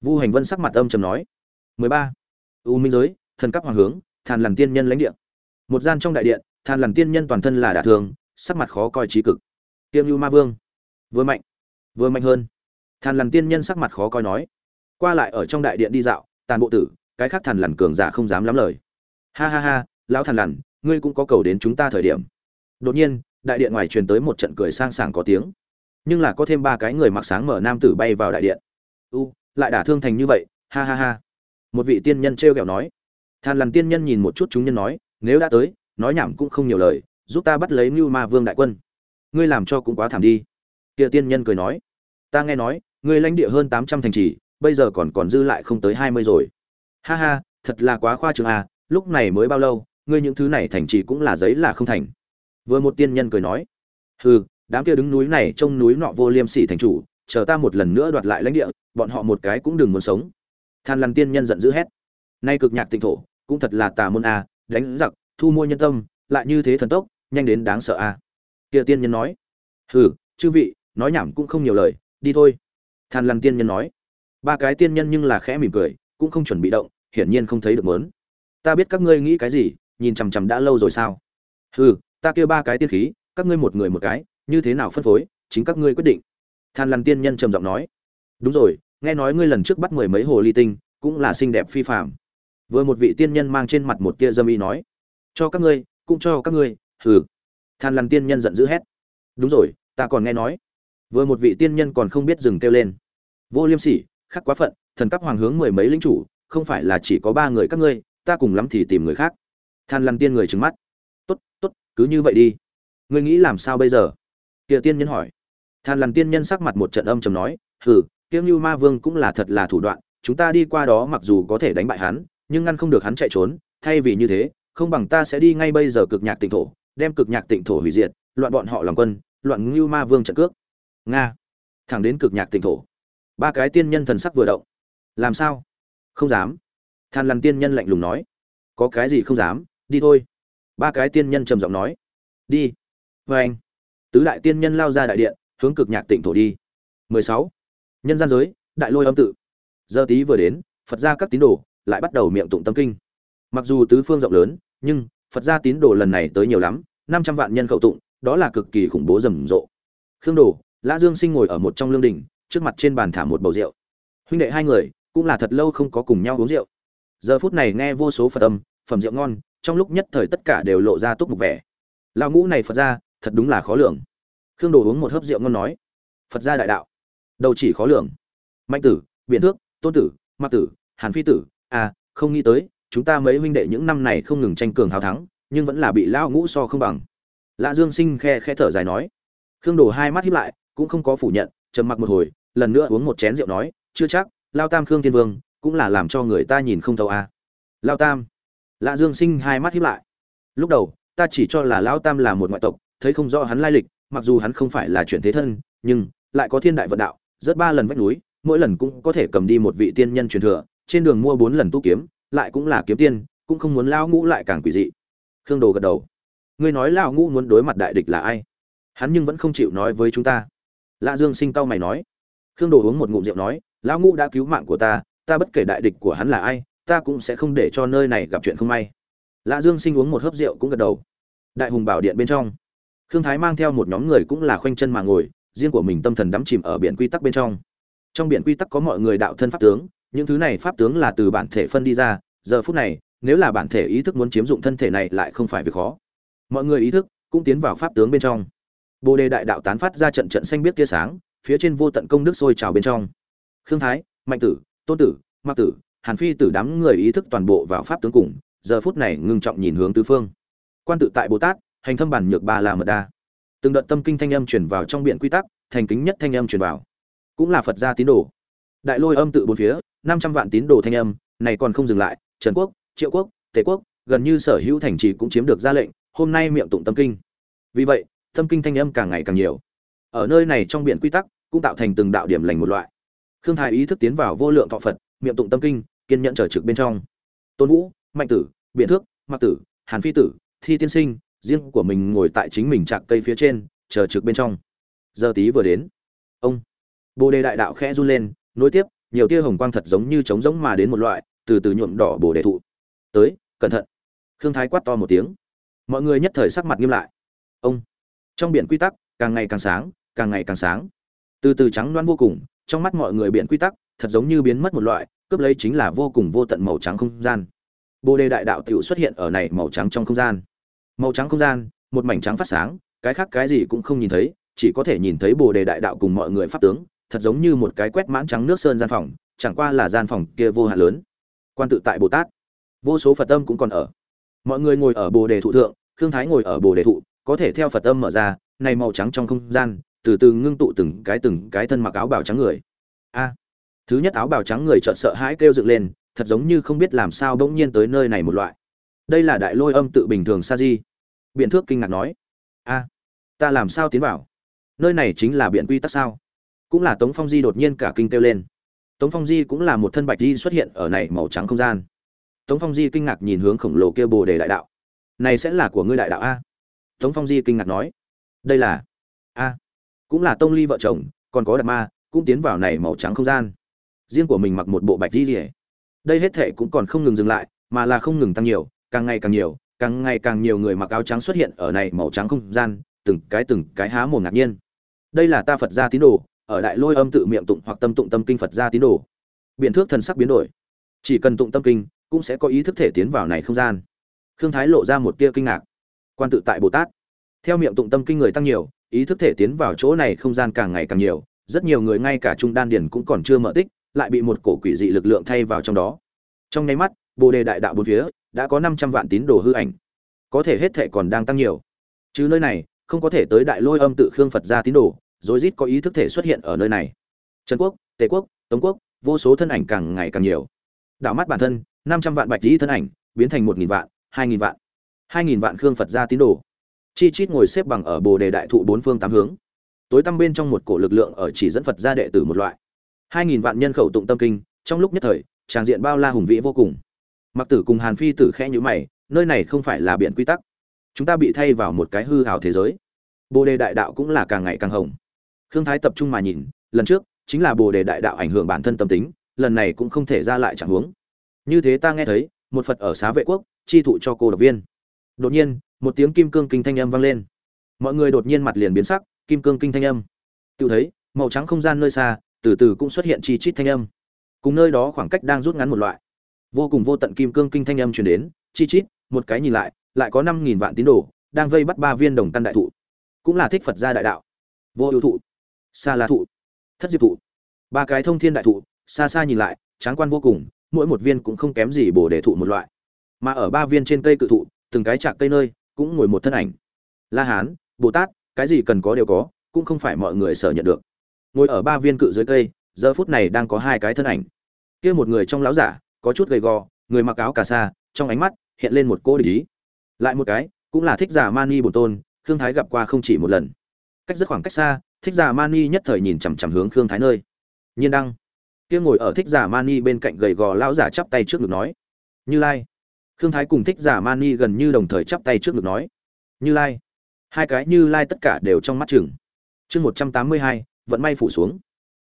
S1: Vu hành vân sắc mặt âm trầm nói. 13. u minh giới, thần cấp hoàng hướng, thàn lằn tiên nhân lãnh địa. Một gian trong đại điện, thàn lằn tiên nhân toàn thân là đả thương, sắc mặt khó coi trí cực. Tiêm lưu ma vương, vừa mạnh vừa mạnh hơn. Thàn lằn tiên nhân sắc mặt khó coi nói. Qua lại ở trong đại điện đi dạo, tàn bộ tử cái khác thàn lằn cường giả không dám lắm lời. Ha ha ha lão thàn lằn ngươi cũng có cầu đến chúng ta thời điểm. Đột nhiên đại điện ngoài truyền tới một trận cười sang sảng có tiếng. Nhưng là có thêm ba cái người mặc sáng mở nam tử bay vào đại điện. U lại đả thương thành như vậy ha ha ha. Một vị tiên nhân trêu ghẹo nói. Than lằn tiên nhân nhìn một chút chúng nhân nói nếu đã tới nói nhảm cũng không nhiều lời giúp ta bắt lấy Nưu Ma Vương đại quân. Ngươi làm cho cũng quá thảm đi." Kia tiên nhân cười nói, "Ta nghe nói, ngươi lãnh địa hơn 800 thành trì, bây giờ còn còn dư lại không tới 20 rồi." "Ha ha, thật là quá khoa trương à, lúc này mới bao lâu, ngươi những thứ này thành trì cũng là giấy là không thành." Vừa một tiên nhân cười nói, "Hừ, đám kia đứng núi này trông núi nọ vô liêm sỉ thành chủ, chờ ta một lần nữa đoạt lại lãnh địa, bọn họ một cái cũng đừng muốn sống." Than Lằn tiên nhân giận dữ hét, "Nay cực nhạc tịnh thổ, cũng thật là tà môn a, à, đánh giặc, thu mua nhân tâm, lại như thế thần tốc, nhanh đến đáng sợ a à. kia tiên nhân nói hừ chư vị nói nhảm cũng không nhiều lời đi thôi than lằn tiên nhân nói ba cái tiên nhân nhưng là khẽ mỉm cười cũng không chuẩn bị động, hiển nhiên không thấy được mớn ta biết các ngươi nghĩ cái gì, nhìn chằm chằm đã lâu rồi sao? Hừ, ta kêu ba cái tiên khí, các ngươi một người một cái, như thế nào phân phối, chính các ngươi quyết định. Than lằn tiên nhân trầm giọng nói. Đúng rồi, nghe nói ngươi lần trước bắt mười mấy hồ ly tinh, cũng là xinh đẹp phi phạm vừa một vị tiên nhân mang trên mặt một tia dâm y nói. Cho các ngươi, cũng cho các ngươi, hừ. Than lằn tiên nhân giận dữ hét. Đúng rồi, ta còn nghe nói. Vừa một vị tiên nhân còn không biết dừng kêu lên. Vô liêm sỉ khác quá phận, thần cấp hoàng hướng mười mấy lính chủ, không phải là chỉ có ba người các ngươi, ta cùng lắm thì tìm người khác. Than lăn tiên người trừng mắt. Tốt tốt, cứ như vậy đi. Ngươi nghĩ làm sao bây giờ? Kia tiên nhân hỏi. Than lăn tiên nhân sắc mặt một trận âm trầm nói, hừ kiêng như ma vương cũng là thật là thủ đoạn, chúng ta đi qua đó mặc dù có thể đánh bại hắn, nhưng ngăn không được hắn chạy trốn, thay vì như thế, không bằng ta sẽ đi ngay bây giờ cực nhạc tỉnh thổ, đem cực nhạc tịnh thổ hủy diệt, loạn bọn họ làm quân, loạn ngưu ma vương trận cước. Nga. Thẳng đến cực nhạc tịnh thổ ba cái tiên nhân thần sắc vừa động. Làm sao? Không dám. Than lằn tiên nhân lạnh lùng nói. Có cái gì không dám? Đi thôi. Ba cái tiên nhân trầm giọng nói. Đi. Vê anh. Tứ đại tiên nhân lao ra đại điện, hướng cực nhạc tỉnh thổ đi. 16. nhân gian giới, đại lôi âm tự. Giờ tí vừa đến, phật ra các tín đồ lại bắt đầu miệng tụng tâm kinh. Mặc dù tứ phương rộng lớn, nhưng phật gia tín đồ lần này tới nhiều lắm, năm trăm vạn nhân khẩu tụng, đó là cực kỳ khủng bố rầm rộ. Khương đồ, lã dương sinh ngồi ở một trong lương đình trước mặt trên bàn thả một bầu rượu. Huynh đệ hai người cũng là thật lâu không có cùng nhau uống rượu. Giờ phút này nghe vô số phật âm, phẩm rượu ngon, trong lúc nhất thời tất cả đều lộ ra túc mục vẻ. Lão ngũ này phật ra, thật đúng là khó lường. Khương đồ uống một hớp rượu ngon nói, phật gia đại đạo đầu chỉ khó lường. Mạnh tử, biện thước, tôn tử mạc tử, hàn phi tử à không nghĩ tới, chúng ta mấy huynh đệ những năm này không ngừng tranh cường hào thắng, nhưng vẫn là bị lão ngũ so không bằng. Lã dương sinh khe khe thở dài nói. Khương đồ hai mắt hiếp lại, cũng không có phủ nhận, trầm mặc một hồi lần nữa uống một chén rượu nói, chưa chắc, lao tam khương thiên vương cũng là làm cho người ta nhìn không thấu a à. lao tam? Lã dương sinh hai mắt hiếp lại. Lúc đầu, ta chỉ cho là lão tam là một ngoại tộc, thấy không rõ hắn lai lịch, mặc dù hắn không phải là chuyển thế thân, nhưng lại có thiên đại vận đạo, rất ba lần vách núi, mỗi lần cũng có thể cầm đi một vị tiên nhân truyền thừa, trên đường mua bốn lần tu kiếm, lại cũng là kiếm tiên, cũng không muốn lao ngũ lại càng quỷ dị. Khương đồ gật đầu. Ngươi nói lão ngũ muốn đối mặt đại địch là ai? Hắn nhưng vẫn không chịu nói với chúng ta. Lạ dương sinh tao mày nói khương đồ uống một ngụm rượu nói, lão ngũ đã cứu mạng của ta ta bất kể đại địch của hắn là ai, ta cũng sẽ không để cho nơi này gặp chuyện không may. Lã dương sinh uống một hớp rượu cũng gật đầu. Đại hùng bảo điện bên trong. Khương thái mang theo một nhóm người cũng là khoanh chân mà ngồi, riêng của mình tâm thần đắm chìm ở biển quy tắc bên trong. Trong biển quy tắc có mọi người đạo thân pháp tướng, những thứ này pháp tướng là từ bản thể phân đi ra, giờ phút này, nếu là bản thể ý thức muốn chiếm dụng thân thể này lại không phải việc khó. Mọi người ý thức cũng tiến vào pháp tướng bên trong. Bồ đề đại đạo tán phát ra trận trận xanh biết tia sáng phía trên vô tận công đức sôi trào bên trong. Khương thái, mạnh tử, tôn tử mặc tử, hàn phi tử đám người ý thức toàn bộ vào pháp tướng cùng, giờ phút này ngưng trọng nhìn hướng tứ phương. Quan tự tại bồ tát, hành thâm bản nhược ba là mật đa. Từng đợt tâm kinh thanh âm truyền vào trong biển quy tắc, thành kính nhất thanh âm truyền vào. Cũng là phật gia tín đồ. Đại lôi âm tự bốn phía, năm trăm vạn tín đồ thanh âm, này còn không dừng lại, trần quốc, triệu quốc, tề quốc, gần như sở hữu thành trì cũng chiếm được ra lệnh, hôm nay miệng tụng tâm kinh. Vì vậy, tâm kinh thanh âm càng ngày càng nhiều. Ở nơi này trong biển quy tắc cũng tạo thành từng đạo điểm lành một loại. Khương thái ý thức tiến vào vô lượng thọ phật, miệng tụng tâm kinh, kiên nhẫn trở trực bên trong. Tôn vũ, mạnh tử, biện thước mặc tử, hàn phi tử, thi tiên sinh, riêng của mình ngồi tại chính mình trạc cây phía trên, chờ trực bên trong. Giờ tí vừa đến. Ông. Bồ đề đại đạo khẽ run lên, nối tiếp, nhiều tia hồng quang thật giống như trống giống mà đến một loại, từ từ nhuộm đỏ bồ đề thụ. Tới, cẩn thận. Khương thái quát to một tiếng. Mọi người nhất thời sắc mặt nghiêm lại. Ông. Trong biển quy tắc, càng ngày càng sáng, càng ngày càng sáng từ từ trắng loan vô cùng, trong mắt mọi người biển quy tắc, thật giống như biến mất một loại, cướp lấy chính là vô cùng vô tận màu trắng không gian. Bồ đề đại đạo t xuất hiện ở này màu trắng trong không gian. Màu trắng không gian, một mảnh trắng phát sáng, cái khác cái gì cũng không nhìn thấy, chỉ có thể nhìn thấy bồ đề đại đạo cùng mọi người pháp tướng, thật giống như một cái quét mãn trắng nước sơn gian phòng, chẳng qua là gian phòng kia vô hạn lớn. Quan tự tại bồ tát. Vô số phật tâm cũng còn ở. Mọi người ngồi ở bồ đề thụ thượng, khương thái ngồi ở bồ đề thụ, có thể theo phật tâm mở ra, này màu trắng trong không gian từ từ ngưng tụ từng cái từng cái thân mặc áo bào trắng người. A, thứ nhất áo bào trắng người chợt sợ hãi kêu dựng lên, thật giống như không biết làm sao bỗng nhiên tới nơi này một loại. Đây là đại lôi âm tự bình thường sa di. Biện thước kinh ngạc nói. A, ta làm sao tiến vào? Nơi này chính là biện quy tắc sao? Cũng là tống phong di đột nhiên cả kinh kêu lên. Tống phong di cũng là một thân bạch di xuất hiện ở này màu trắng không gian. Tống phong di kinh ngạc nhìn hướng khổng lồ kia bồ đề đại đạo. Này sẽ là của ngươi đại đạo a? Tống phong di kinh ngạc nói. Đây là a cũng là tông ly vợ chồng, còn có đạt ma, cũng tiến vào này màu trắng không gian. Riêng của mình mặc một bộ bạch di rỉa đây hết thể cũng còn không ngừng dừng lại, mà là không ngừng tăng nhiều, càng ngày càng nhiều, càng ngày càng nhiều người mặc áo trắng xuất hiện ở này màu trắng không gian, từng cái từng cái há mồm ngạc nhiên. Đây là ta phật gia tín đồ, ở đại lôi âm tự miệng tụng hoặc tâm tụng tâm kinh phật gia tín đồ. Biện thước thần sắc biến đổi. Chỉ cần tụng tâm kinh, cũng sẽ có ý thức thể tiến vào này không gian. Khương thái lộ ra một tia kinh ngạc. Quan tự tại bồ tát. Theo miệng tụng tâm kinh người tăng nhiều ý thức thể tiến vào chỗ này không gian càng ngày càng nhiều, rất nhiều người ngay cả trung đan Điền cũng còn chưa mở tích, lại bị một cổ quỷ dị lực lượng thay vào trong đó. Trong nháy mắt, bồ đề đại đạo bốn phía đã có năm trăm vạn tín đồ hư ảnh. Có thể hết thể còn đang tăng nhiều. Chứ nơi này, không có thể tới đại lôi âm tự khương phật ra tín đồ, rối rít có ý thức thể xuất hiện ở nơi này. Trần quốc, tề quốc, tống quốc, vô số thân ảnh càng ngày càng nhiều. Đảo mắt bản thân, năm trăm vạn bạch lý thân ảnh, biến thành một nghìn vạn, hai nghìn vạn. Hai nghìn vạn khương phật ra tín đồ chi chít ngồi xếp bằng ở bồ đề đại thụ bốn phương tám hướng. Tối tăm bên trong một cổ lực lượng ở chỉ dẫn phật ra đệ tử một loại. Hai nghìn vạn nhân khẩu tụng tâm kinh, trong lúc nhất thời, tràng diện bao la hùng vĩ vô cùng. Mặc tử cùng hàn phi tử khẽ nhữ mày, nơi này không phải là biện quy tắc. Chúng ta bị thay vào một cái hư hào thế giới. Bồ đề đại đạo cũng là càng ngày càng hồng. Khương thái tập trung mà nhìn, lần trước, chính là bồ đề đại đạo ảnh hưởng bản thân tâm tính, lần này cũng không thể ra lại chẳng huống như thế ta nghe thấy, một phật ở xá vệ quốc, chi thụ cho cô độc viên. Đột nhiên một tiếng kim cương kinh thanh âm vang lên. Mọi người đột nhiên mặt liền biến sắc, kim cương kinh thanh âm. Tự thấy, màu trắng không gian nơi xa, từ từ cũng xuất hiện chi chít thanh âm. Cùng nơi đó khoảng cách đang rút ngắn một loại. Vô cùng vô tận kim cương kinh thanh âm truyền đến, chi chít, một cái nhìn lại lại có năm nghìn vạn tín đồ, đang vây bắt ba viên đồng căn đại thụ. Cũng là thích phật gia đại đạo. Vô ưu thụ xa la thụ, thất diệp thụ. Ba cái thông thiên đại thụ, xa xa nhìn lại, tráng quan vô cùng, mỗi một viên cũng không kém gì bồ đề thụ một loại. Mà ở ba viên trên cây cự thụ, từng cái chạc cây nơi cũng ngồi một thân ảnh. La hán, bồ tát, cái gì cần có đều có, cũng không phải mọi người sở nhận được. Ngồi ở ba viên cự dưới cây, giờ phút này đang có hai cái thân ảnh. Kia một người trong láo giả, có chút gầy gò, người mặc áo cà sa, trong ánh mắt hiện lên một cô địch ý. Lại một cái, cũng là thích giả mani bổn tôn, khương thái gặp qua không chỉ một lần. Cách rất khoảng cách xa, thích giả mani nhất thời nhìn chằm chằm hướng khương thái nơi. Nhiên đăng. Kia ngồi ở thích giả mani bên cạnh gầy gò lão giả chắp tay trước ngực nói, như lai khương thái cùng thích giả mani gần như đồng thời chắp tay trước ngực nói, như lai. Hai cái như lai tất cả đều trong mắt chừng. Chương một trăm tám mươi hai, vận may phủ xuống.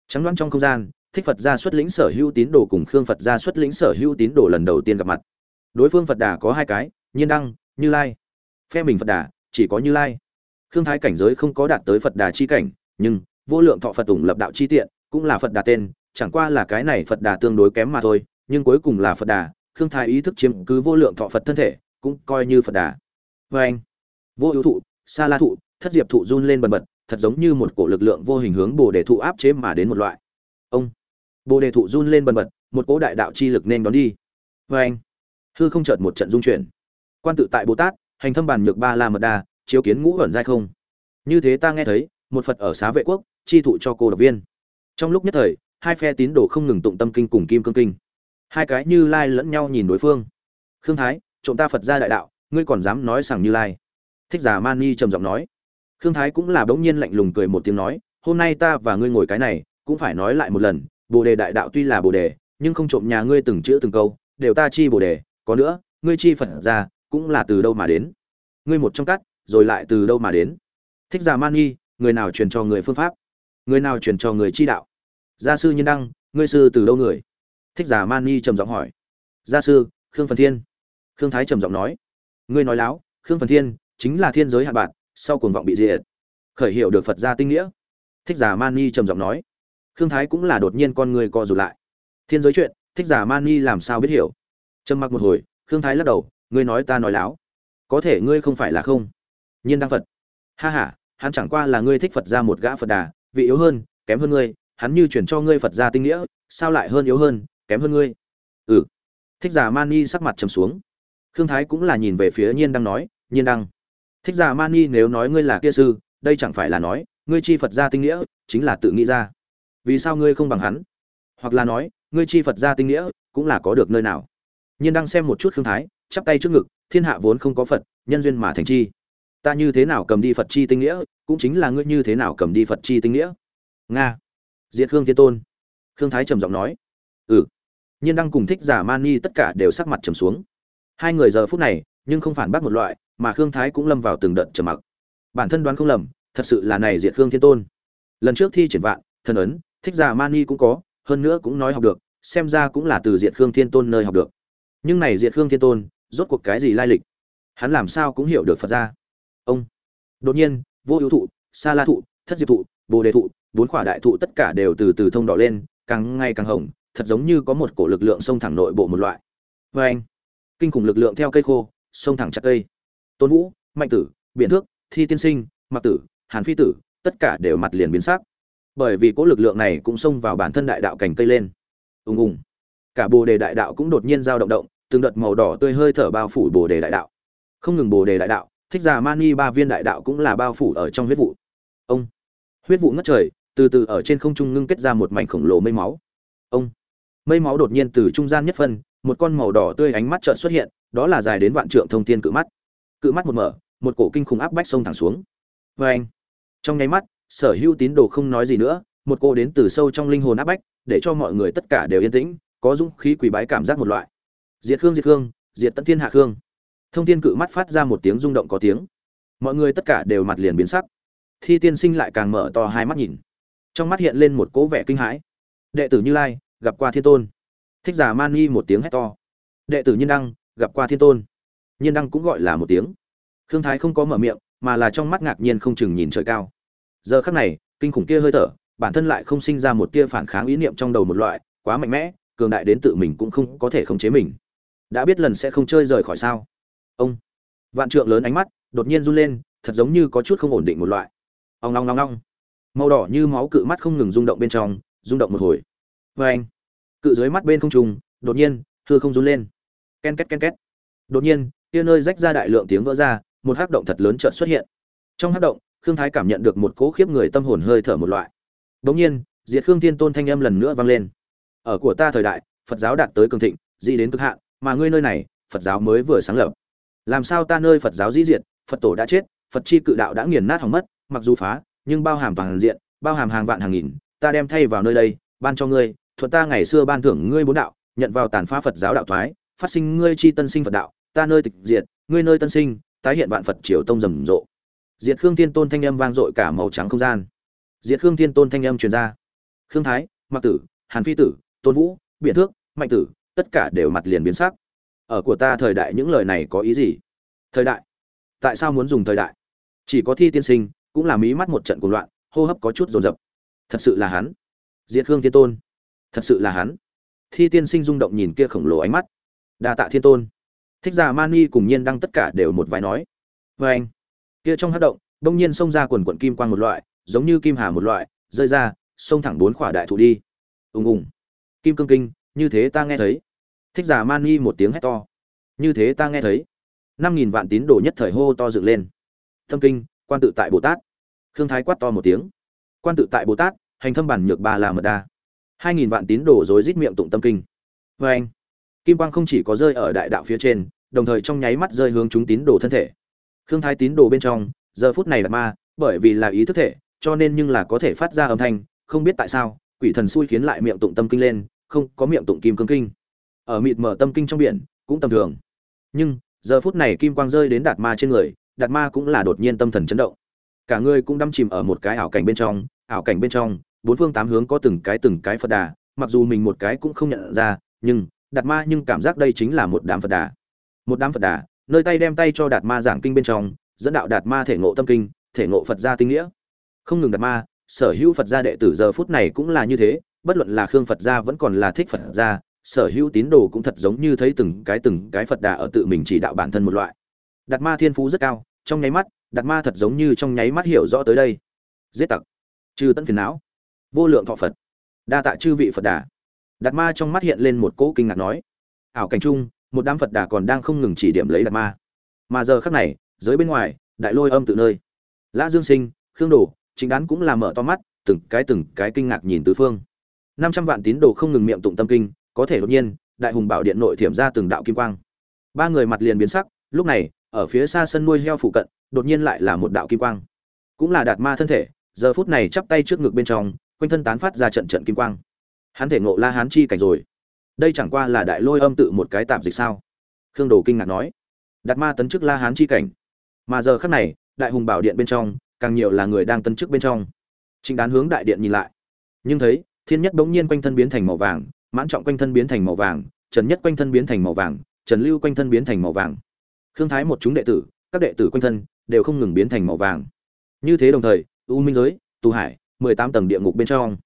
S1: Trắng đoán trong không gian, thích phật gia xuất lĩnh sở hữu tín đồ cùng khương phật gia xuất lĩnh sở hữu tín đồ lần đầu tiên gặp mặt. Đối phương phật đà có hai cái, nhiên đăng, như lai. Phe mình phật đà, chỉ có như lai. Khương thái cảnh giới không có đạt tới phật đà chi cảnh, nhưng vô lượng thọ phật tùng lập đạo chi tiện, cũng là phật đà tên, chẳng qua là cái này phật đà tương đối kém mà thôi, nhưng cuối cùng là phật đà khương thái ý thức chiếm cứ vô lượng thọ phật thân thể, cũng coi như phật đà. Vê anh, vô ưu thụ, sa la thụ, thất diệp thụ run lên bần bật, thật giống như một cổ lực lượng vô hình hướng bồ đề thụ áp chế mà đến một loại. Ông, bồ đề thụ run lên bần bật, một cỗ đại đạo chi lực nên đón đi. Vê anh, hư không chợt một trận dung chuyển. Quan tự tại bồ tát, hành thâm bàn nhược ba la mật đa, chiếu kiến ngũ ẩn giai không. Như thế ta nghe thấy, một phật ở xá vệ quốc, chi thụ cho cô độc viên. Trong lúc nhất thời, hai phe tín đồ không ngừng tụng tâm kinh cùng kim cương kinh hai cái như lai lẫn nhau nhìn đối phương. Khương thái, trộm ta phật ra đại đạo, ngươi còn dám nói sằng như lai? Thích giả man ni trầm giọng nói. Khương thái cũng là bỗng nhiên lạnh lùng cười một tiếng nói, hôm nay ta và ngươi ngồi cái này, cũng phải nói lại một lần, bồ đề đại đạo tuy là bồ đề, nhưng không trộm nhà ngươi từng chữ từng câu, đều ta chi bồ đề, có nữa, ngươi chi phật ra, cũng là từ đâu mà đến? Ngươi một trong cắt rồi lại từ đâu mà đến? Thích giả man nghi người nào truyền cho người phương pháp? Người nào truyền cho người chi đạo? Gia sư nhân đăng, ngươi sư từ đâu người? Thích giả man ni trầm giọng hỏi. Gia sư, khương phần thiên. Khương thái trầm giọng nói. Ngươi nói láo, khương phần thiên chính là thiên giới hạ bạn, sau cuồng vọng bị diệt. Khởi hiểu được phật gia tinh nghĩa. Thích giả man ni trầm giọng nói. Khương thái cũng là đột nhiên con người co rụt lại. Thiên giới chuyện, thích giả man ni làm sao biết hiểu? Trầm mặc một hồi, khương thái lắc đầu. Ngươi nói ta nói láo. Có thể ngươi không phải là không. Nhiên đăng phật. Ha ha, hắn chẳng qua là ngươi thích phật ra một gã phật đà, vị yếu hơn, kém hơn ngươi, hắn như chuyển cho ngươi phật gia tinh nghĩa, sao lại hơn yếu hơn? Kém hơn ngươi. Ừ. Thích giả mani sắc mặt trầm xuống. Khương thái cũng là nhìn về phía nhiên đăng nói, nhiên đăng, thích giả mani nếu nói ngươi là kia sư, đây chẳng phải là nói, ngươi chi phật gia tinh nghĩa, chính là tự nghĩ ra. Vì sao ngươi không bằng hắn? Hoặc là nói, ngươi chi phật gia tinh nghĩa, cũng là có được nơi nào? Nhiên đăng xem một chút khương thái, chắp tay trước ngực, thiên hạ vốn không có phật, nhân duyên mà thành chi. Ta như thế nào cầm đi phật chi tinh nghĩa, cũng chính là ngươi như thế nào cầm đi phật chi tinh nghĩa. Nga. Diệt khương thiên tôn. Khương thái trầm giọng nói ừ nhiên đang cùng thích giả mani tất cả đều sắc mặt trầm xuống. Hai người giờ phút này, nhưng không phản bác một loại, mà khương thái cũng lâm vào từng đợt trầm mặc. Bản thân đoán không lầm, thật sự là này diệt khương thiên tôn. Lần trước thi triển vạn, thần ấn, thích giả mani cũng có, hơn nữa cũng nói học được, xem ra cũng là từ diệt khương thiên tôn nơi học được. Nhưng này diệt khương thiên tôn, rốt cuộc cái gì lai lịch? Hắn làm sao cũng hiểu được phật ra ông. Đột nhiên, vô ưu thụ, sa la thụ, thất diệp thụ, bồ đề thụ, bốn khỏa đại thụ tất cả đều từ từ thông đỏ lên, càng ngày càng hồng thật giống như có một cổ lực lượng xông thẳng nội bộ một loại. Vê anh, kinh khủng lực lượng theo cây khô xông thẳng chặt cây. Tôn vũ, mạnh tử biện thước, thi tiên sinh, mặc tử, hàn phi tử, tất cả đều mặt liền biến sắc. Bởi vì cỗ lực lượng này cũng xông vào bản thân đại đạo cành cây lên. Ùng ùng. Cả bồ đề đại đạo cũng đột nhiên giao động động, từng đợt màu đỏ tươi hơi thở bao phủ bồ đề đại đạo. Không ngừng bồ đề đại đạo, thích giả mani ba viên đại đạo cũng là bao phủ ở trong huyết vụ. Ông. Huyết vụ ngất trời, từ từ ở trên không trung ngưng kết ra một mảnh khổng lồ mây máu. Ông mây máu đột nhiên từ trung gian nhất phân, một con màu đỏ tươi ánh mắt trợn xuất hiện, đó là dài đến vạn trượng thông thiên cự mắt. Cự mắt một mở, một cổ kinh khủng áp bách sông thẳng xuống. Vê anh trong nháy mắt, sở hữu tín đồ không nói gì nữa, một cô đến từ sâu trong linh hồn áp bách, để cho mọi người tất cả đều yên tĩnh, có dũng khí quỳ bái cảm giác một loại. Diệt khương diệt khương, diệt tận thiên hạ khương. Thông thiên cự mắt phát ra một tiếng rung động có tiếng. Mọi người tất cả đều mặt liền biến sắc. Thi tiên sinh lại càng mở to hai mắt nhìn. Trong mắt hiện lên một cố vẻ kinh hãi. Đệ tử như lai gặp qua thiên tôn. Thích giả man nghi một tiếng hét to. Đệ tử nhiên đăng, gặp qua thiên tôn. Nhiên đăng cũng gọi là một tiếng. Khương thái không có mở miệng, mà là trong mắt ngạc nhiên không chừng nhìn trời cao. Giờ khắc này, kinh khủng kia hơi thở, bản thân lại không sinh ra một tia phản kháng ý niệm trong đầu một loại, quá mạnh mẽ, cường đại đến tự mình cũng không có thể khống chế mình. Đã biết lần sẽ không chơi rời khỏi sao. Ông, vạn trượng lớn ánh mắt, đột nhiên run lên, thật giống như có chút không ổn định một loại. Ong long long long màu đỏ như máu cự mắt không ngừng rung động bên trong, rung động một hồi. Vê anh cự dưới mắt bên không trùng đột nhiên thưa không run lên. Ken két ken két. Đột nhiên kia nơi rách ra đại lượng tiếng vỡ ra một hắc động thật lớn chợt xuất hiện. Trong hắc động khương thái cảm nhận được một cỗ khiếp người tâm hồn hơi thở một loại. Bỗng nhiên diệt khương thiên tôn thanh âm lần nữa vang lên. Ở của ta thời đại phật giáo đạt tới cường thịnh dị đến cực hạn mà ngươi nơi này phật giáo mới vừa sáng lập. Làm sao ta nơi phật giáo dĩ diệt, phật tổ đã chết phật chi cự đạo đã nghiền nát hỏng mất mặc dù phá nhưng bao hàm toàn diện bao hàm hàng vạn hàng nghìn ta đem thay vào nơi đây ban cho ngươi thuận ta ngày xưa ban thưởng ngươi bốn đạo, nhận vào tàn phá phật giáo đạo thoái, phát sinh ngươi chi tân sinh phật đạo, ta nơi tịch diệt, ngươi nơi tân sinh, tái hiện vạn phật triều tông rầm rộ. Diệt khương thiên tôn thanh âm vang dội cả màu trắng không gian. Diệt khương thiên tôn thanh âm truyền ra. Khương thái mặc tử, hàn phi tử, tôn vũ biện thước, mạnh tử, tất cả đều mặt liền biến sắc. Ở của ta thời đại những lời này có ý gì? Thời đại? Tại sao muốn dùng thời đại? Chỉ có thi tiên sinh, cũng là mí mắt một trận cuồng loạn, hô hấp có chút dồn dập. Thật sự là hắn. Diệt khương thiên tôn thật sự là hắn. Thi tiên sinh rung động nhìn kia khổng lồ ánh mắt. Đa tạ thiên tôn. Thích giả mani cùng nhiên đăng tất cả đều một vài nói. Vê anh, kia trong hát động, đông nhiên xông ra quần quận kim quang một loại, giống như kim hà một loại, rơi ra, xông thẳng bốn khỏa đại thụ đi. Ùng ùng. Kim cương kinh, như thế ta nghe thấy. Thích giả mani một tiếng hét to. Như thế ta nghe thấy. Năm nghìn vạn tín đồ nhất thời hô to dựng lên. Thâm kinh, quan tự tại bồ tát. Khương thái quát to một tiếng. Quan tự tại bồ tát, hành thâm bản nhược ba là mật đa hai nghìn vạn tín đồ rối rít miệng tụng tâm kinh. Vê anh, kim quang không chỉ có rơi ở đại đạo phía trên, đồng thời trong nháy mắt rơi hướng chúng tín đồ thân thể. Khương thái tín đồ bên trong, giờ phút này là ma, bởi vì là ý thức thể, cho nên nhưng là có thể phát ra âm thanh, không biết tại sao, quỷ thần xui khiến lại miệng tụng tâm kinh lên, không có miệng tụng kim cương kinh. Ở mịt mở tâm kinh trong biển, cũng tầm thường. Nhưng, giờ phút này kim quang rơi đến đạt ma trên người, đạt ma cũng là đột nhiên tâm thần chấn động. Cả người cũng đâm chìm ở một cái ảo cảnh bên trong, ảo cảnh bên trong bốn phương tám hướng có từng cái từng cái phật đà, mặc dù mình một cái cũng không nhận ra, nhưng đạt ma nhưng cảm giác đây chính là một đám phật đà. Một đám phật đà, nơi tay đem tay cho đạt ma giảng kinh bên trong, dẫn đạo đạt ma thể ngộ tâm kinh, thể ngộ phật gia tinh nghĩa. Không ngừng đạt ma, sở hữu phật gia đệ tử giờ phút này cũng là như thế, bất luận là khương phật gia vẫn còn là thích phật gia, sở hữu tín đồ cũng thật giống như thấy từng cái từng cái phật đà ở tự mình chỉ đạo bản thân một loại. Đạt ma thiên phú rất cao, trong nháy mắt, đạt ma thật giống như trong nháy mắt hiểu rõ tới đây. Giết tặc. Trừ tận phiền não vô lượng thọ phật. Đa tạ chư vị phật đà. Đạt ma trong mắt hiện lên một cỗ kinh ngạc nói, ảo cảnh chung, một đám phật đà còn đang không ngừng chỉ điểm lấy đạt ma. Mà giờ khác này, giới bên ngoài, đại lôi âm tự nơi. Lã dương sinh, khương đồ, chính đán cũng là mở to mắt, từng cái từng cái kinh ngạc nhìn tứ phương. Năm trăm vạn tín đồ không ngừng miệng tụng tâm kinh, có thể đột nhiên, đại hùng bảo điện nội thiểm ra từng đạo kim quang. Ba người mặt liền biến sắc, lúc này, ở phía xa sân nuôi heo phụ cận, đột nhiên lại là một đạo kim quang. Cũng là đạt ma thân thể, giờ phút này chắp tay trước ngực bên trong quanh thân tán phát ra trận trận kim quang. Hắn thể ngộ la hán chi cảnh rồi. Đây chẳng qua là đại lôi âm tự một cái tạm dịch sao? Khương đồ kinh ngạc nói. Đạt ma tấn chức la hán chi cảnh. Mà giờ khắc này, đại hùng bảo điện bên trong, càng nhiều là người đang tấn chức bên trong. Chính đán hướng đại điện nhìn lại. Nhưng thấy, thiên nhất bỗng nhiên quanh thân biến thành màu vàng, mãn trọng quanh thân biến thành màu vàng, trần nhất quanh thân biến thành màu vàng, trần lưu quanh thân biến thành màu vàng. Khương thái một chúng đệ tử, các đệ tử quanh thân, đều không ngừng biến thành màu vàng. Như thế đồng thời, u minh giới tu hải mười tám tầng địa ngục bên trong.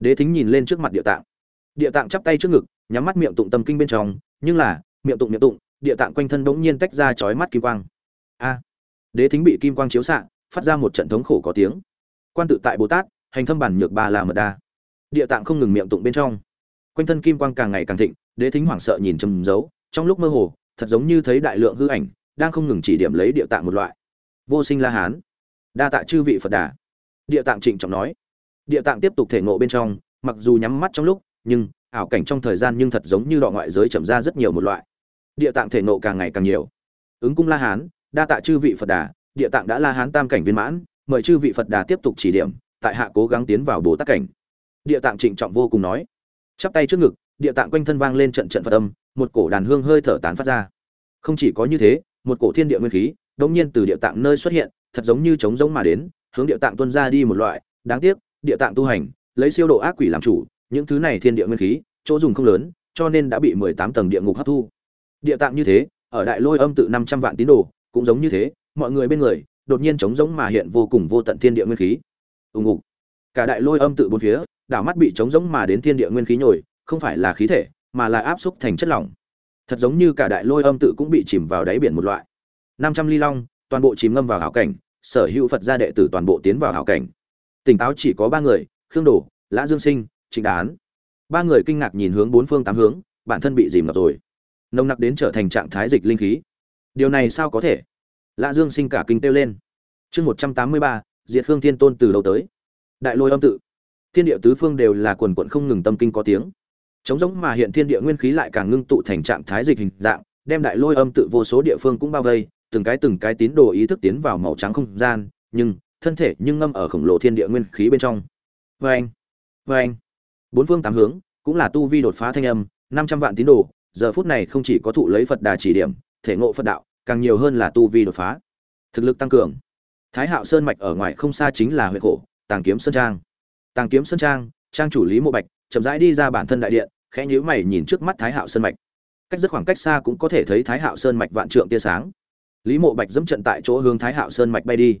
S1: Đế thính nhìn lên trước mặt địa tạng. Địa tạng chắp tay trước ngực, nhắm mắt miệng tụng tâm kinh bên trong, nhưng là, miệng tụng miệng tụng, địa tạng quanh thân bỗng nhiên tách ra chói mắt kim quang. A! Đế thính bị kim quang chiếu xạ, phát ra một trận thống khổ có tiếng. Quan tự tại bồ tát, hành thâm bản nhược ba là mật đa. Địa tạng không ngừng miệng tụng bên trong. Quanh thân kim quang càng ngày càng thịnh, đế thính hoảng sợ nhìn chằm giấu, trong lúc mơ hồ, thật giống như thấy đại lượng hư ảnh, đang không ngừng chỉ điểm lấy địa tạng một loại. Vô sinh la hán. Đa tạ chư vị phật đà. Địa tạng trịnh trọng nói địa tạng tiếp tục thể ngộ bên trong, mặc dù nhắm mắt trong lúc, nhưng, ảo cảnh trong thời gian nhưng thật giống như đọ ngoại giới chậm ra rất nhiều một loại. Địa tạng thể ngộ càng ngày càng nhiều. Ứng cung la hán, đa tạ chư vị phật đà, địa tạng đã la hán tam cảnh viên mãn, mời chư vị phật đà tiếp tục chỉ điểm, tại hạ cố gắng tiến vào bồ tát cảnh. Địa tạng trịnh trọng vô cùng nói. Chắp tay trước ngực, địa tạng quanh thân vang lên trận trận phật âm, một cổ đàn hương hơi thở tán phát ra. Không chỉ có như thế, một cổ thiên địa nguyên khí, đống nhiên từ địa tạng nơi xuất hiện, thật giống như trống giống mà đến, hướng địa tạng tuân ra đi một loại, đáng tiếc địa tạng tu hành, lấy siêu độ ác quỷ làm chủ, những thứ này thiên địa nguyên khí, chỗ dùng không lớn, cho nên đã bị mười tám tầng địa ngục hấp thu. Địa tạng như thế, ở đại lôi âm tự năm trăm vạn tín đồ, cũng giống như thế, mọi người bên người, đột nhiên trống rỗng mà hiện vô cùng vô tận thiên địa nguyên khí. Ùng ục cả đại lôi âm tự bốn phía, đảo mắt bị trống rỗng mà đến thiên địa nguyên khí nhồi, không phải là khí thể, mà là áp xúc thành chất lỏng. Thật giống như cả đại lôi âm tự cũng bị chìm vào đáy biển một loại. năm trăm ly long, toàn bộ chìm ngâm vào hảo cảnh, sở hữu phật gia đệ tử toàn bộ tiến vào hảo cảnh tỉnh táo chỉ có ba người, khương đồ, lã dương sinh, trịnh đán. Ba người kinh ngạc nhìn hướng bốn phương tám hướng, bản thân bị dìm ngập rồi. Nồng nặc đến trở thành trạng thái dịch linh khí. Điều này sao có thể? Lã dương sinh cả kinh têu lên. Chương một trăm tám mươi ba, diệt khương thiên tôn từ đầu tới? Đại lôi âm tự. Thiên địa tứ phương đều là quần quận không ngừng tâm kinh có tiếng. Chống giống mà hiện thiên địa nguyên khí lại càng ngưng tụ thành trạng thái dịch hình dạng, đem đại lôi âm tự vô số địa phương cũng bao vây, từng cái từng cái tín đồ ý thức tiến vào màu trắng không gian, nhưng thân thể nhưng ngâm ở khổng lồ thiên địa nguyên khí bên trong. Vê anh vê anh. Bốn phương tám hướng, cũng là tu vi đột phá thanh âm, năm trăm vạn tín đồ, giờ phút này không chỉ có thụ lấy phật đà chỉ điểm, thể ngộ phật đạo, càng nhiều hơn là tu vi đột phá. Thực lực tăng cường. Thái hạo sơn mạch ở ngoài không xa chính là huyện cổ, tàng kiếm sơn trang. Tàng kiếm sơn trang trang chủ lý mộ bạch, chậm rãi đi ra bản thân đại điện, khẽ nhíu mày nhìn trước mắt thái hạo sơn mạch. Cách rất khoảng cách xa cũng có thể thấy thái hạo sơn mạch vạn trượng tia sáng. Lý mộ bạch dẫm trận tại chỗ hướng thái hạo sơn mạch bay đi.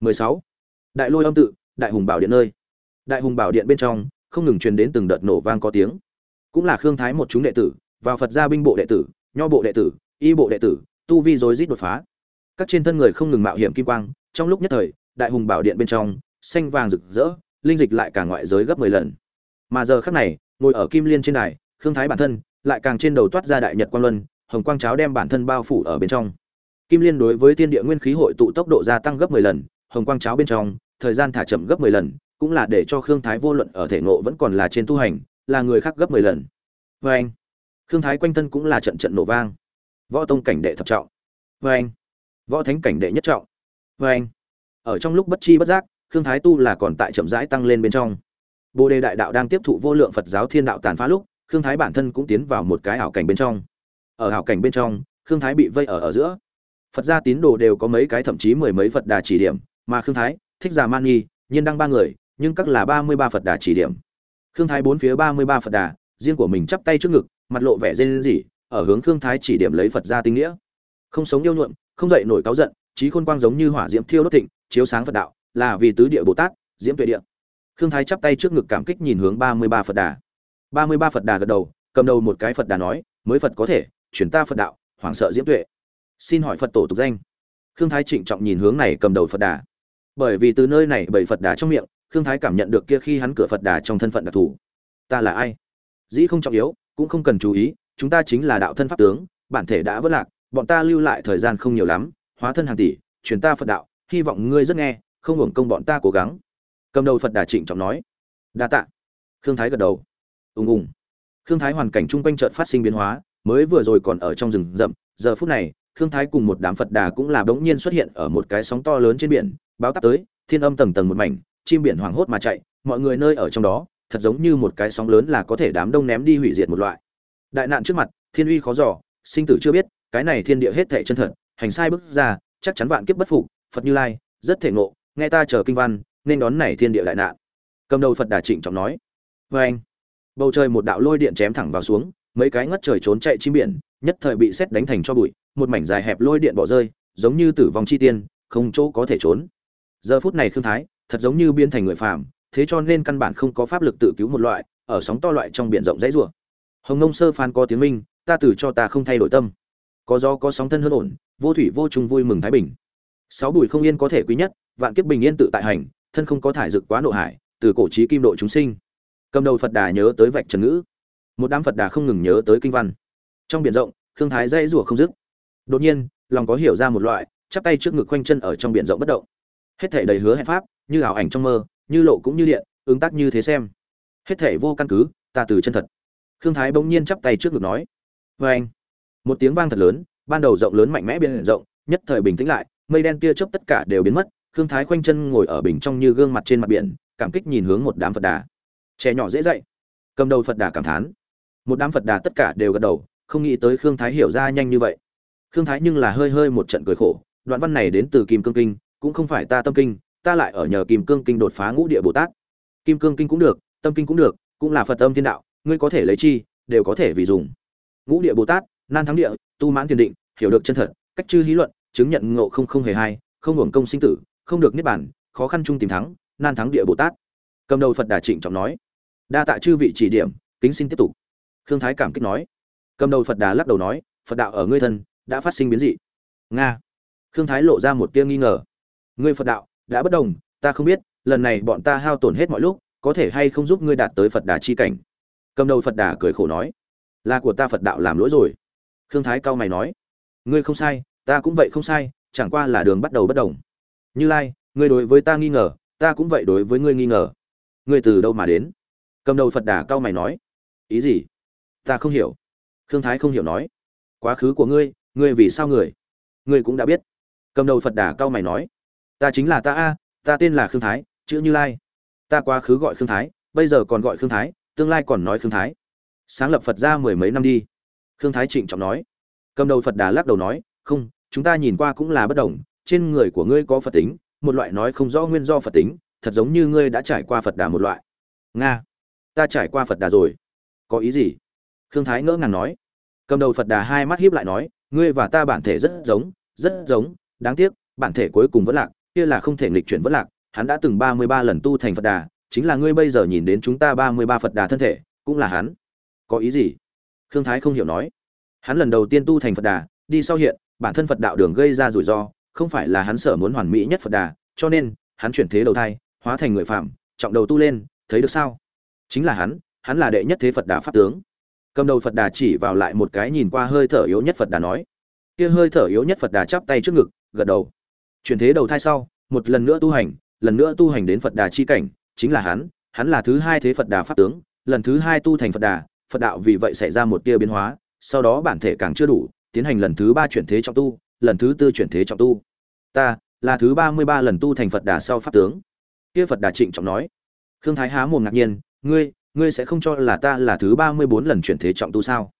S1: 16. đại lôi âm tự, đại hùng bảo điện nơi. Đại hùng bảo điện bên trong, không ngừng truyền đến từng đợt nổ vang có tiếng. Cũng là khương thái một chúng đệ tử, vào phật gia binh bộ đệ tử, nho bộ đệ tử, y bộ đệ tử, tu vi rối rít đột phá. Các trên thân người không ngừng mạo hiểm kim quang, trong lúc nhất thời, đại hùng bảo điện bên trong, xanh vàng rực rỡ, linh dịch lại cả ngoại giới gấp 10 lần. Mà giờ khắc này, ngồi ở kim liên trên đài, khương thái bản thân lại càng trên đầu toát ra đại nhật quang luân, hồng quang cháo đem bản thân bao phủ ở bên trong. Kim liên đối với thiên địa nguyên khí hội tụ tốc độ gia tăng gấp 10 lần hồng quang cháo bên trong, thời gian thả chậm gấp 10 lần, cũng là để cho khương thái vô luận ở thể nộ vẫn còn là trên tu hành, là người khác gấp 10 lần. Vê anh khương thái quanh thân cũng là trận trận nổ vang. Võ tông cảnh đệ thập trọng. Vê anh võ thánh cảnh đệ nhất trọng. Vê anh ở trong lúc bất chi bất giác, khương thái tu là còn tại chậm rãi tăng lên bên trong. Bồ đề đại đạo đang tiếp thụ vô lượng phật giáo thiên đạo tàn phá lúc, khương thái bản thân cũng tiến vào một cái ảo cảnh bên trong. Ở ảo cảnh bên trong, khương thái bị vây ở ở giữa. Phật gia tín đồ đều có mấy cái thậm chí mười mấy phật đà chỉ điểm mà khương thái, thích già man nghi nhiên đăng ba người, nhưng các là ba mươi ba phật đà chỉ điểm. Khương thái bốn phía ba mươi ba phật đà, riêng của mình chắp tay trước ngực, mặt lộ vẻ rên rỉ, ở hướng khương thái chỉ điểm lấy phật ra tinh nghĩa. Không sống yêu nhuộm không dậy nổi cáu giận trí khôn quang giống như hỏa diễm thiêu đốt thịnh, chiếu sáng phật đạo, là vì tứ địa bồ tát, diễm tuệ địa. Khương thái chắp tay trước ngực cảm kích nhìn hướng ba mươi ba phật đà. ba mươi ba phật đà gật đầu, cầm đầu một cái phật đà nói, mới phật có thể, chuyển ta phật đạo, hoảng sợ diễm tuệ. Xin hỏi phật tổ tục danh. Khương thái trịnh trọng nhìn hướng này cầm đầu phật đà bởi vì từ nơi này bảy phật đà trong miệng, khương thái cảm nhận được kia khi hắn cửa phật đà trong thân phận đặc thù. Ta là ai? Dĩ không trọng yếu, cũng không cần chú ý, chúng ta chính là đạo thân pháp tướng, bản thể đã vất lạc, bọn ta lưu lại thời gian không nhiều lắm, hóa thân hàng tỷ, truyền ta phật đạo, hy vọng ngươi rất nghe, không hưởng công bọn ta cố gắng. Cầm đầu phật đà trịnh trọng nói. Đa tạ. Khương thái gật đầu. Ùng ùng. Khương thái hoàn cảnh chung quanh chợt phát sinh biến hóa, mới vừa rồi còn ở trong rừng rậm, giờ phút này khương thái cùng một đám phật đà cũng là bỗng nhiên xuất hiện ở một cái sóng to lớn trên biển, báo tắp tới, thiên âm tầng tầng một mảnh, chim biển hoảng hốt mà chạy, mọi người nơi ở trong đó, thật giống như một cái sóng lớn là có thể đám đông ném đi hủy diệt một loại. Đại nạn trước mặt, thiên uy khó dò, sinh tử chưa biết, cái này thiên địa hết thảy chân thật, hành sai bước ra, chắc chắn vạn kiếp bất phục, phật như lai, rất thể ngộ, nghe ta chờ kinh văn, nên đón này thiên địa đại nạn. Cầm đầu phật đà trịnh trọng nói vê anh bầu trời một đạo lôi điện chém thẳng vào xuống, mấy cái ngất trời trốn chạy chim biển nhất thời bị xét đánh thành cho bụi, một mảnh dài hẹp lôi điện bỏ rơi, giống như tử vong chi tiên, không chỗ có thể trốn. Giờ phút này khương thái, thật giống như biến thành người phàm, thế cho nên căn bản không có pháp lực tự cứu một loại, ở sóng to loại trong biển rộng dãy rủa. Hồng nông sơ phan có tiếng minh, ta tử cho ta không thay đổi tâm. Có gió có sóng thân hơn ổn, vô thủy vô trùng vui mừng thái bình. Sáu bụi không yên có thể quý nhất, vạn kiếp bình yên tự tại hành, thân không có thải dực quá nộ hải, từ cổ trí kim độ chúng sinh. Cầm đầu phật đà nhớ tới vạch trần ngữ. Một đám phật đà không ngừng nhớ tới kinh văn trong biển rộng, khương thái dây rủa không dứt. Đột nhiên, lòng có hiểu ra một loại, chắp tay trước ngực khoanh chân ở trong biển rộng bất động. Hết thể đầy hứa hẹn pháp, như ảo ảnh trong mơ, như lộ cũng như điện, ứng tác như thế xem. Hết thể vô căn cứ, ta từ chân thật. Khương thái bỗng nhiên chắp tay trước ngực nói vê anh. Một tiếng vang thật lớn, ban đầu rộng lớn mạnh mẽ biển rộng, nhất thời bình tĩnh lại, mây đen tia chớp tất cả đều biến mất, khương thái khoanh chân ngồi ở bình trong như gương mặt trên mặt biển, cảm kích nhìn hướng một đám phật đà. Trẻ nhỏ dễ dậy. cầm đầu phật đà cảm thán. Một đám phật đà tất cả đều gật đầu không nghĩ tới khương thái hiểu ra nhanh như vậy. Khương thái nhưng là hơi hơi một trận cười khổ đoạn văn này đến từ kim cương kinh cũng không phải ta tâm kinh ta lại ở nhờ kim cương kinh đột phá ngũ địa bồ tát. Kim cương kinh cũng được tâm kinh cũng được cũng là phật âm thiên đạo ngươi có thể lấy chi đều có thể vì dùng. Ngũ địa bồ tát nan thắng địa tu mãn thiền định hiểu được chân thật cách chư hí luận chứng nhận ngộ không không hề hay, không hưởng công sinh tử không được niết bản khó khăn chung tìm thắng nan thắng địa bồ tát. Cầm đầu phật đà trịnh trọng nói đa tạ chư vị chỉ điểm kính xin tiếp tục. Khương thái cảm kích nói cầm đầu phật đà lắc đầu nói, phật đạo ở ngươi thân, đã phát sinh biến dị. Nga. Khương thái lộ ra một tia nghi ngờ. Ngươi phật đạo, đã bất đồng, ta không biết, lần này bọn ta hao tổn hết mọi lúc, có thể hay không giúp ngươi đạt tới phật đà chi cảnh? Cầm đầu phật đà cười khổ nói, là của ta phật đạo làm lỗi rồi. Khương thái cao mày nói, ngươi không sai, ta cũng vậy không sai, chẳng qua là đường bắt đầu bất đồng. Như lai, ngươi đối với ta nghi ngờ, ta cũng vậy đối với ngươi nghi ngờ. Ngươi từ đâu mà đến? Cầm đầu phật đà cao mày nói, ý gì? Ta không hiểu khương thái không hiểu nói, quá khứ của ngươi ngươi vì sao người? Ngươi cũng đã biết. Cầm đầu phật đà cao mày nói, ta chính là ta a, ta tên là khương thái, chữ như lai. Ta quá khứ gọi khương thái, bây giờ còn gọi khương thái, tương lai còn nói khương thái. Sáng lập phật ra mười mấy năm đi. Khương thái trịnh trọng nói. Cầm đầu phật đà lắc đầu nói, không, chúng ta nhìn qua cũng là bất đồng, trên người của ngươi có phật tính, một loại nói không rõ nguyên do phật tính, thật giống như ngươi đã trải qua phật đà một loại. Nga, ta trải qua phật đà rồi. Có ý gì? Khương thái ngỡ ngàng nói. Cầm đầu phật đà hai mắt hiếp lại nói, ngươi và ta bản thể rất giống rất giống, đáng tiếc, bản thể cuối cùng vẫn lạc, kia là không thể nghịch chuyển vẫn lạc, hắn đã từng ba mươi ba lần tu thành phật đà, chính là ngươi bây giờ nhìn đến chúng ta ba mươi ba phật đà thân thể, cũng là hắn. Có ý gì? Khương thái không hiểu nói. Hắn lần đầu tiên tu thành phật đà, đi sau hiện, bản thân phật đạo đường gây ra rủi ro, không phải là hắn sở muốn hoàn mỹ nhất phật đà, cho nên, hắn chuyển thế đầu thai, hóa thành người phạm trọng đầu tu lên, thấy được sao? Chính là hắn hắn là đệ nhất thế phật đà pháp tướng cầm đầu phật đà chỉ vào lại một cái nhìn qua hơi thở yếu nhất phật đà nói. Kia hơi thở yếu nhất phật đà chắp tay trước ngực, gật đầu. Chuyển thế đầu thai sau, một lần nữa tu hành, lần nữa tu hành đến phật đà chi cảnh, chính là hắn hắn là thứ hai thế phật đà pháp tướng, lần thứ hai tu thành phật đà, phật đạo vì vậy xảy ra một tia biến hóa, sau đó bản thể càng chưa đủ, tiến hành lần thứ ba chuyển thế trọng tu, lần thứ tư chuyển thế trọng tu. Ta là thứ ba mươi ba lần tu thành phật đà sau pháp tướng. Kia phật đà trịnh trọng nói. Khương thái há mồm ngạc nhiên, ngươi ngươi sẽ không cho là ta là thứ ba mươi bốn lần chuyển thế trọng tu sao?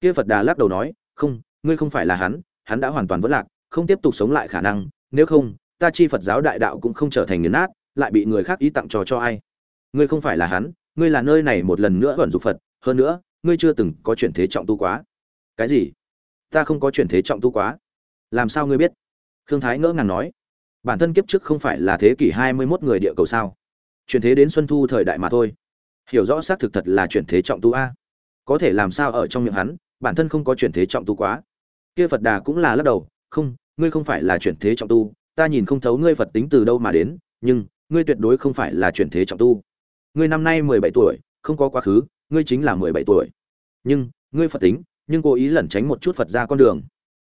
S1: Kia phật đà lắc đầu nói, không, ngươi không phải là hắn hắn đã hoàn toàn vỡ lạc, không tiếp tục sống lại khả năng, nếu không, ta chi phật giáo đại đạo cũng không trở thành nghiền nát, lại bị người khác ý tặng trò cho ai? Ngươi không phải là hắn, ngươi là nơi này một lần nữa ẩn dục phật, hơn nữa, ngươi chưa từng có chuyển thế trọng tu quá. Cái gì? Ta không có chuyển thế trọng tu quá. Làm sao ngươi biết? Khương thái ngỡ ngàng nói. Bản thân kiếp trước không phải là thế kỷ hai mươi 21 người địa cầu sao? Chuyển thế đến xuân thu thời đại mà thôi hiểu rõ xác thực thật là chuyển thế trọng tu a. Có thể làm sao ở trong miệng hắn, bản thân không có chuyển thế trọng tu quá. Kia phật đà cũng là lắc đầu, không, ngươi không phải là chuyển thế trọng tu, ta nhìn không thấu ngươi phật tính từ đâu mà đến, nhưng ngươi tuyệt đối không phải là chuyển thế trọng tu. Ngươi năm nay mười bảy tuổi, không có quá khứ, ngươi chính là mười bảy tuổi. Nhưng, ngươi phật tính, nhưng cố ý lẩn tránh một chút phật ra con đường.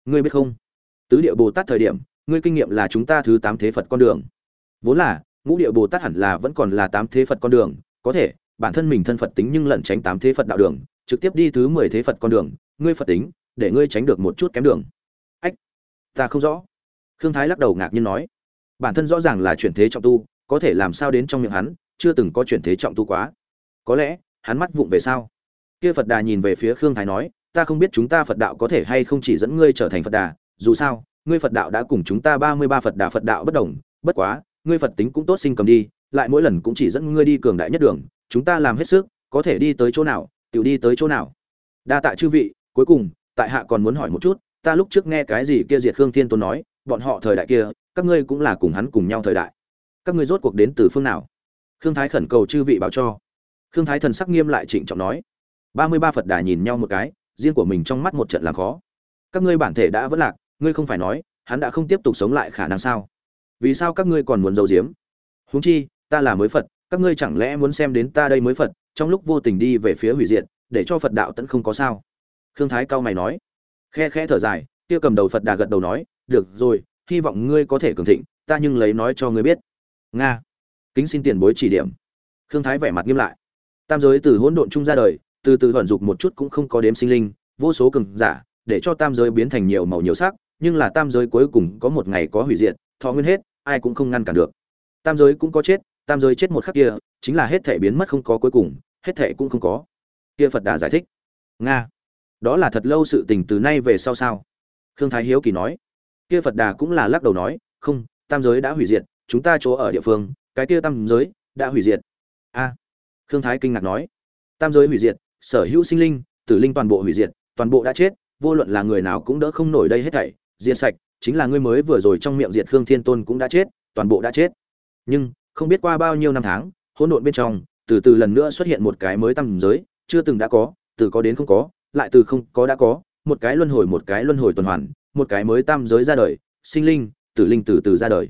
S1: Ngươi biết không? Tứ địa bồ tát thời điểm, ngươi kinh nghiệm là chúng ta thứ tám thế phật con đường. Vốn là, ngũ địa bồ tát hẳn là vẫn còn là tám thế phật con đường, có thể bản thân mình thân phật tính nhưng lẩn tránh tám thế phật đạo đường, trực tiếp đi thứ mười thế phật con đường, ngươi phật tính, để ngươi tránh được một chút kém đường. Ách, ta không rõ. Khương thái lắc đầu ngạc nhiên nói, bản thân rõ ràng là chuyển thế trọng tu, có thể làm sao đến trong miệng hắn, chưa từng có chuyển thế trọng tu quá. Có lẽ, hắn mắt vụng về sao? Kia phật đà nhìn về phía khương thái nói, ta không biết chúng ta phật đạo có thể hay không chỉ dẫn ngươi trở thành phật đà, dù sao, ngươi phật đạo đã cùng chúng ta ba mươi ba phật đà phật đạo bất đồng, bất quá, ngươi phật tính cũng tốt sinh cầm đi, lại mỗi lần cũng chỉ dẫn ngươi đi cường đại nhất đường chúng ta làm hết sức, có thể đi tới chỗ nào tự đi tới chỗ nào. Đa tạ chư vị, cuối cùng, tại hạ còn muốn hỏi một chút, ta lúc trước nghe cái gì kia diệt khương thiên tôn nói, bọn họ thời đại kia, các ngươi cũng là cùng hắn cùng nhau thời đại. Các ngươi rốt cuộc đến từ phương nào? Khương thái khẩn cầu chư vị báo cho. Khương thái thần sắc nghiêm lại trịnh trọng nói. Ba mươi ba phật đà nhìn nhau một cái, riêng của mình trong mắt một trận làm khó. Các ngươi bản thể đã vất lạc, ngươi không phải nói, hắn đã không tiếp tục sống lại khả năng sao? Vì sao các ngươi còn muốn giấu giếm? Huống chi, ta là mới phật các ngươi chẳng lẽ muốn xem đến ta đây mới phật, trong lúc vô tình đi về phía hủy diệt, để cho phật đạo tẫn không có sao? Khương thái cao mày nói. Khe khẽ thở dài, kia cầm đầu phật đà gật đầu nói, được rồi, hy vọng ngươi có thể cường thịnh, ta nhưng lấy nói cho ngươi biết. Nga. Kính xin tiền bối chỉ điểm. Khương thái vẻ mặt nghiêm lại. Tam giới từ hỗn độn chung ra đời, từ từ thuận dục một chút cũng không có đếm sinh linh, vô số cường giả, để cho tam giới biến thành nhiều màu nhiều sắc, nhưng là tam giới cuối cùng có một ngày có hủy diệt, thọ nguyên hết, ai cũng không ngăn cản được. Tam giới cũng có chết tam giới chết một khắc kia, chính là hết thể biến mất không có cuối cùng, hết thể cũng không có. Kia phật đà giải thích. Nga. Đó là thật lâu sự tình từ nay về sau sao? Khương thái hiếu kỳ nói. Kia phật đà cũng là lắc đầu nói, không, tam giới đã hủy diệt, chúng ta chỗ ở địa phương, cái kia tam giới đã hủy diệt. A. Khương thái kinh ngạc nói. Tam giới hủy diệt, sở hữu sinh linh, tử linh toàn bộ hủy diệt, toàn bộ đã chết, vô luận là người nào cũng đỡ không nổi đây hết thảy, diệt sạch, chính là ngươi mới vừa rồi trong miệng diệt khương thiên tôn cũng đã chết, toàn bộ đã chết. Nhưng không biết qua bao nhiêu năm tháng, hỗn độn bên trong, từ từ lần nữa xuất hiện một cái mới tam giới, chưa từng đã có, từ có đến không có, lại từ không có đã có, một cái luân hồi, một cái luân hồi tuần hoàn, một cái mới tam giới ra đời, sinh linh, tử linh từ từ ra đời.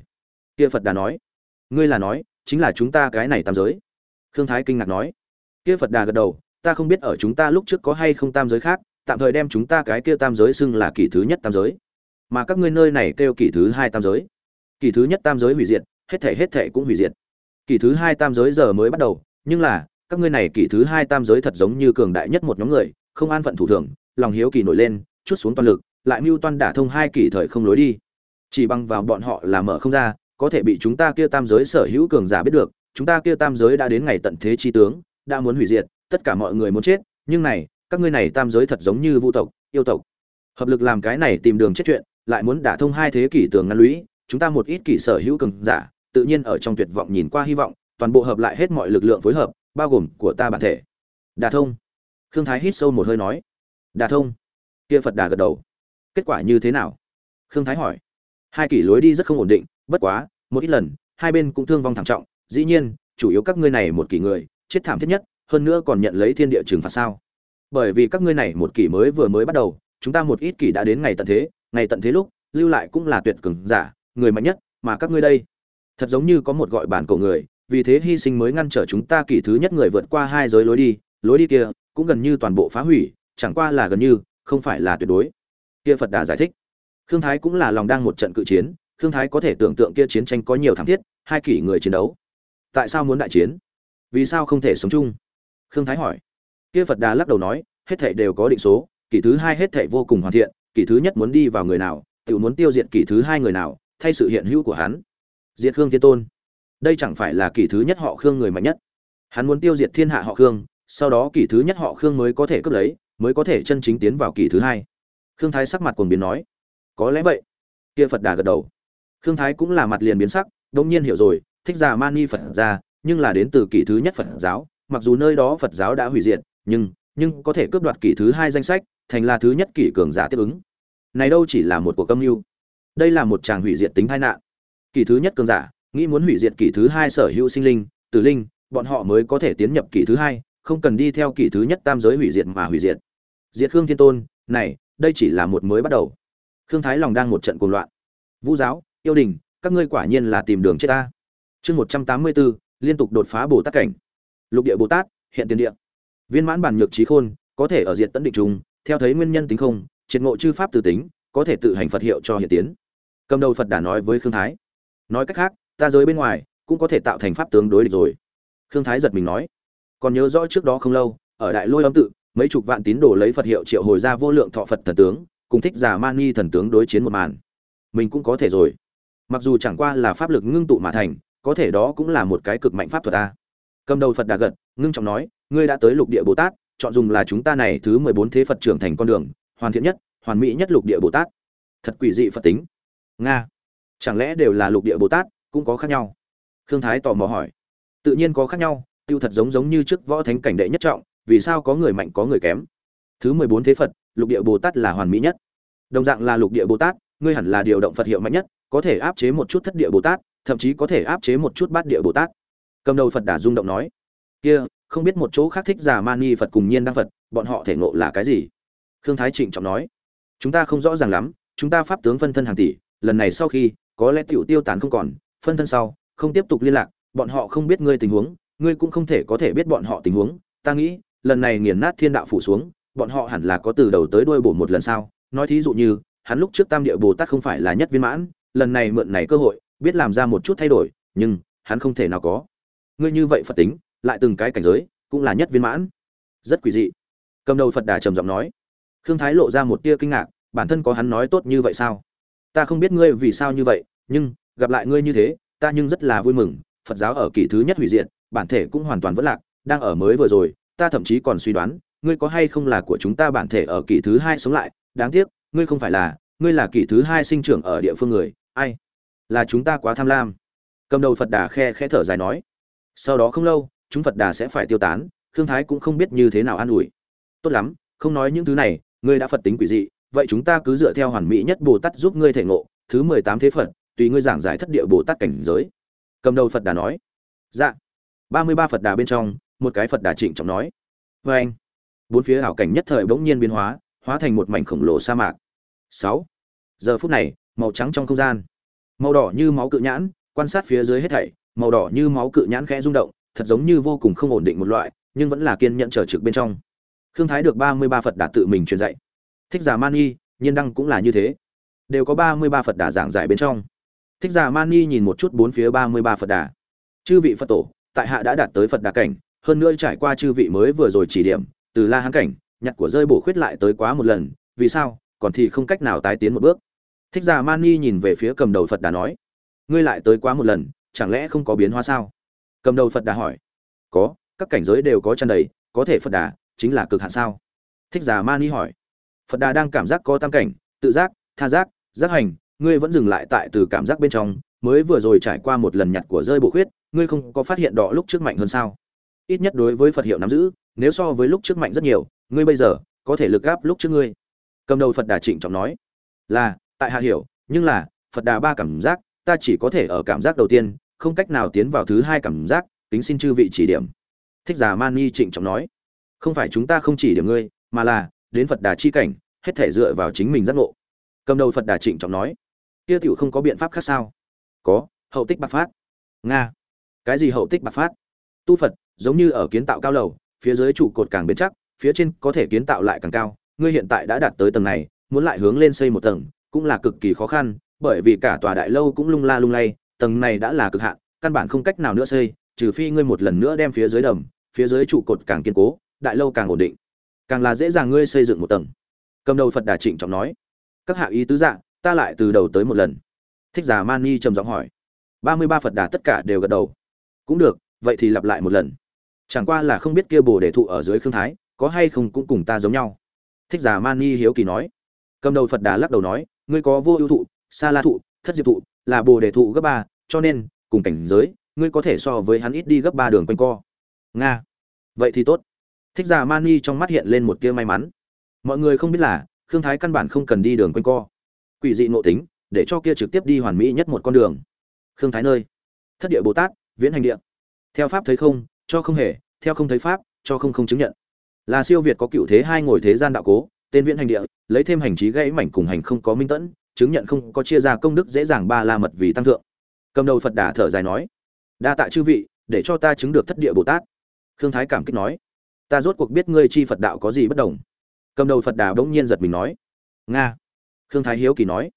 S1: Kia phật đà nói, ngươi là nói, chính là chúng ta cái này tam giới. Khương thái kinh ngạc nói, kia phật đà gật đầu, ta không biết ở chúng ta lúc trước có hay không tam giới khác, tạm thời đem chúng ta cái kia tam giới xưng là kỷ thứ nhất tam giới. Mà các ngươi nơi này kêu kỷ thứ hai tam giới. Kỷ thứ nhất tam giới hủy diệt hết thể hết thể cũng hủy diệt. Kỳ thứ hai tam giới giờ mới bắt đầu, nhưng là, các ngươi này kỳ thứ hai tam giới thật giống như cường đại nhất một nhóm người, không an phận thủ thường, lòng hiếu kỳ nổi lên, chút xuống toàn lực, lại mưu toan đả thông hai kỷ thời không lối đi. Chỉ bằng vào bọn họ là mở không ra, có thể bị chúng ta kia tam giới sở hữu cường giả biết được, chúng ta kia tam giới đã đến ngày tận thế chi tướng, đã muốn hủy diệt, tất cả mọi người muốn chết, nhưng này, các ngươi này tam giới thật giống như vũ tộc, yêu tộc. Hợp lực làm cái này tìm đường chết chuyện, lại muốn đả thông hai thế kỷ tường ngăn lũy, chúng ta một ít kỷ sở hữu cường giả tự nhiên ở trong tuyệt vọng nhìn qua hy vọng, toàn bộ hợp lại hết mọi lực lượng phối hợp, bao gồm của ta bản thể. Đả thông. Khương thái hít sâu một hơi nói. Đả thông. Kia phật đà gật đầu. Kết quả như thế nào? Khương thái hỏi. Hai kỷ lối đi rất không ổn định, bất quá, một ít lần, hai bên cũng thương vong thảm trọng, dĩ nhiên, chủ yếu các ngươi này một kỷ người, chết thảm thiết nhất, hơn nữa còn nhận lấy thiên địa trừng phạt sao? Bởi vì các ngươi này một kỷ mới vừa mới bắt đầu, chúng ta một ít kỷ đã đến ngày tận thế, ngày tận thế lúc, lưu lại cũng là tuyệt cường giả, người mạnh nhất, mà các ngươi đây thật giống như có một gọi bản cổ người, vì thế hy sinh mới ngăn trở chúng ta kỷ thứ nhất người vượt qua hai giới lối đi lối đi kia cũng gần như toàn bộ phá hủy, chẳng qua là gần như, không phải là tuyệt đối. Kia phật đà giải thích. Khương thái cũng là lòng đang một trận cự chiến, khương thái có thể tưởng tượng kia chiến tranh có nhiều thảm thiết, hai kỷ người chiến đấu. Tại sao muốn đại chiến? Vì sao không thể sống chung? Khương thái hỏi. Kia phật đà lắc đầu nói, hết thảy đều có định số, kỷ thứ hai hết thảy vô cùng hoàn thiện, kỷ thứ nhất muốn đi vào người nào, tự muốn tiêu diệt kỷ thứ hai người nào, thay sự hiện hữu của hắn diệt khương thiên tôn. Đây chẳng phải là kỷ thứ nhất họ khương người mạnh nhất. Hắn muốn tiêu diệt thiên hạ họ khương, sau đó kỷ thứ nhất họ khương mới có thể cướp lấy, mới có thể chân chính tiến vào kỷ thứ hai. Khương thái sắc mặt cuồng biến nói, có lẽ vậy. Kia phật đà gật đầu. Khương thái cũng là mặt liền biến sắc đông nhiên hiểu rồi, thích giả mani phật ra, nhưng là đến từ kỷ thứ nhất phật giáo, mặc dù nơi đó phật giáo đã hủy diệt, nhưng nhưng có thể cướp đoạt kỷ thứ hai danh sách, thành là thứ nhất kỷ cường giả tiếp ứng. Này đâu chỉ là một cuộc âm mưu. Đây là một tràng hủy diệt tính tai nạn. Kỳ thứ nhất cường giả, nghĩ muốn hủy diệt kỳ thứ hai sở hữu sinh linh, tử linh, bọn họ mới có thể tiến nhập kỳ thứ hai, không cần đi theo kỳ thứ nhất tam giới hủy diệt mà hủy diệt. Diệt khương thiên tôn, này, đây chỉ là một mới bắt đầu. Khương thái lòng đang một trận cuồng loạn. Vũ giáo, yêu đình, các ngươi quả nhiên là tìm đường chết ta. Chương một trăm tám mươi bốn, liên tục đột phá bồ tát cảnh. Lục địa bồ tát, hiện tiền địa. Viên mãn bản nhược trí khôn, có thể ở diện tấn định trùng, theo thấy nguyên nhân tính không, triệt ngộ chư pháp từ tính, có thể tự hành phật hiệu cho hiện tiến. Cầm đầu phật đã nói với khương thái nói cách khác, ta giới bên ngoài cũng có thể tạo thành pháp tướng đối địch rồi. Khương thái giật mình nói. Còn nhớ rõ trước đó không lâu, ở đại lôi âm tự, mấy chục vạn tín đồ lấy phật hiệu triệu hồi ra vô lượng thọ phật thần tướng, cùng thích giả nghi thần tướng đối chiến một màn. Mình cũng có thể rồi. Mặc dù chẳng qua là pháp lực ngưng tụ mà thành, có thể đó cũng là một cái cực mạnh pháp thuật ta cầm đầu phật đà gật, ngưng trọng nói, ngươi đã tới lục địa bồ tát, chọn dùng là chúng ta này thứ mười bốn thế phật trưởng thành con đường, hoàn thiện nhất, hoàn mỹ nhất lục địa bồ tát. Thật quỷ dị phật tính. Nga chẳng lẽ đều là lục địa bồ tát, cũng có khác nhau? Khương thái tò mò hỏi. Tự nhiên có khác nhau, tiêu thật giống giống như trước võ thánh cảnh đệ nhất trọng, vì sao có người mạnh có người kém? Thứ mười bốn thế phật, lục địa bồ tát là hoàn mỹ nhất. Đồng dạng là lục địa bồ tát, ngươi hẳn là điều động phật hiệu mạnh nhất, có thể áp chế một chút thất địa bồ tát, thậm chí có thể áp chế một chút bát địa bồ tát. Cầm đầu phật đà rung động nói. Kia, không biết một chỗ khác thích giả mani phật cùng nhiên đăng phật, bọn họ thể ngộ là cái gì? Khương thái trịnh trọng nói. Chúng ta không rõ ràng lắm, chúng ta pháp tướng phân thân hàng tỷ, lần này sau khi có lẽ tiểu tiêu tán không còn, phân thân sau, không tiếp tục liên lạc, bọn họ không biết ngươi tình huống, ngươi cũng không thể có thể biết bọn họ tình huống. Ta nghĩ, lần này nghiền nát thiên đạo phủ xuống, bọn họ hẳn là có từ đầu tới đuôi bổ một lần sao nói thí dụ như, hắn lúc trước tam địa bồ tát không phải là nhất viên mãn, lần này mượn này cơ hội, biết làm ra một chút thay đổi, nhưng, hắn không thể nào có. Ngươi như vậy phật tính, lại từng cái cảnh giới, cũng là nhất viên mãn. Rất quỷ dị. Cầm đầu phật đà trầm giọng nói. Khương thái lộ ra một tia kinh ngạc, bản thân có hắn nói tốt như vậy sao? Ta không biết ngươi vì sao như vậy, nhưng, gặp lại ngươi như thế, ta nhưng rất là vui mừng, phật giáo ở kỳ thứ nhất hủy diệt, bản thể cũng hoàn toàn vất lạc, đang ở mới vừa rồi, ta thậm chí còn suy đoán, ngươi có hay không là của chúng ta bản thể ở kỳ thứ hai sống lại, đáng tiếc, ngươi không phải là, ngươi là kỳ thứ hai sinh trưởng ở địa phương người, ai? Là chúng ta quá tham lam. Cầm đầu phật đà khe khe thở dài nói. Sau đó không lâu, chúng phật đà sẽ phải tiêu tán, khương thái cũng không biết như thế nào an ủi. Tốt lắm, không nói những thứ này, ngươi đã phật tính quỷ dị vậy chúng ta cứ dựa theo hoàn mỹ nhất bồ tát giúp ngươi thể ngộ, thứ mười tám thế phật, tùy ngươi giảng giải thất địa bồ tát cảnh giới. Cầm đầu phật đà nói. Dạ. Ba mươi ba phật đà bên trong, một cái phật đà trịnh trọng nói. Vê anh. Bốn phía ảo cảnh nhất thời bỗng nhiên biến hóa hóa thành một mảnh khổng lồ sa mạc. Sáu. Giờ phút này, màu trắng trong không gian. Màu đỏ như máu cự nhãn, quan sát phía dưới hết thảy, màu đỏ như máu cự nhãn khẽ rung động, thật giống như vô cùng không ổn định một loại, nhưng vẫn là kiên nhẫn trở trực bên trong. Khương thái được ba mươi ba phật đà tự mình truyền dạy thích giả mani, nhiên đăng cũng là như thế. Đều có ba mươi ba phật đà giảng giải bên trong. Thích giả mani nhìn một chút bốn phía ba mươi ba phật đà. Chư vị phật tổ, tại hạ đã đạt tới phật đà cảnh, hơn nữa trải qua chư vị mới vừa rồi chỉ điểm, từ la hán cảnh, nhặt của rơi bổ khuyết lại tới quá một lần, vì sao? Còn thì không cách nào tái tiến một bước. Thích giả mani nhìn về phía cầm đầu phật đà nói, ngươi lại tới quá một lần, chẳng lẽ không có biến hóa sao? Cầm đầu phật đà hỏi, có, các cảnh giới đều có chăn đầy, có thể phật đà chính là cực hạn sao? Thích giả mani hỏi phật đà đang cảm giác có tam cảnh, tự giác, tha giác giác hành, ngươi vẫn dừng lại tại từ cảm giác bên trong, mới vừa rồi trải qua một lần nhặt của rơi bộ khuyết, ngươi không có phát hiện đỏ lúc trước mạnh hơn sao? Ít nhất đối với phật hiệu nắm giữ, nếu so với lúc trước mạnh rất nhiều, ngươi bây giờ có thể lực gáp lúc trước ngươi. Cầm đầu phật đà trịnh trọng nói, là, tại hạ hiểu, nhưng là, phật đà ba cảm giác, ta chỉ có thể ở cảm giác đầu tiên, không cách nào tiến vào thứ hai cảm giác tính xin chư vị chỉ điểm. Thích giả mani trịnh trọng nói, không phải chúng ta không chỉ điểm ngươi, mà là đến phật đà chi cảnh, hết thể dựa vào chính mình giác ngộ. Cầm đầu phật đà trịnh trọng nói, kia tiểu không có biện pháp khác sao? Có, hậu tích bạc phát. Nga, cái gì hậu tích bạc phát? Tu phật, giống như ở kiến tạo cao lầu, phía dưới trụ cột càng bền chắc, phía trên có thể kiến tạo lại càng cao, ngươi hiện tại đã đạt tới tầng này, muốn lại hướng lên xây một tầng, cũng là cực kỳ khó khăn, bởi vì cả tòa đại lâu cũng lung la lung lay, tầng này đã là cực hạn, căn bản không cách nào nữa xây, trừ phi ngươi một lần nữa đem phía dưới đầm, phía dưới trụ cột càng kiên cố, đại lâu càng ổn định càng là dễ dàng ngươi xây dựng một tầng. Cầm đầu phật đà trịnh trọng nói, các hạ ý tứ dạng ta lại từ đầu tới một lần. Thích giả mani trầm giọng hỏi, ba mươi ba phật đà tất cả đều gật đầu. Cũng được, vậy thì lặp lại một lần. Chẳng qua là không biết kia bồ đề thụ ở dưới khương thái, có hay không cũng cùng ta giống nhau. Thích giả mani hiếu kỳ nói, cầm đầu phật đà lắc đầu nói, ngươi có vô ưu thụ, sa la thụ, thất diệp thụ, là bồ đề thụ gấp ba, cho nên, cùng cảnh giới, ngươi có thể so với hắn ít đi gấp ba đường quanh co. Nga. Vậy thì tốt thích giả mani trong mắt hiện lên một tia may mắn. Mọi người không biết là, khương thái căn bản không cần đi đường quanh co. Quỷ dị nộ tính, để cho kia trực tiếp đi hoàn mỹ nhất một con đường. Khương thái nơi. Thất địa bồ tát, viễn hành địa. Theo pháp thấy không, cho không hề, theo không thấy pháp, cho không không chứng nhận. Là siêu việt có cựu thế hai ngồi thế gian đạo cố, tên viễn hành địa, lấy thêm hành trí gãy mảnh cùng hành không có minh tẫn, chứng nhận không có chia ra công đức dễ dàng ba la mật vì tăng thượng. Cầm đầu phật đà thở dài nói, đa tạ chư vị, để cho ta chứng được thất địa bồ tát. Khương thái cảm kích nói ta rốt cuộc biết ngươi chi phật đạo có gì bất đồng. Cầm đầu phật đà bỗng nhiên giật mình nói, nga. Khương thái hiếu kỳ nói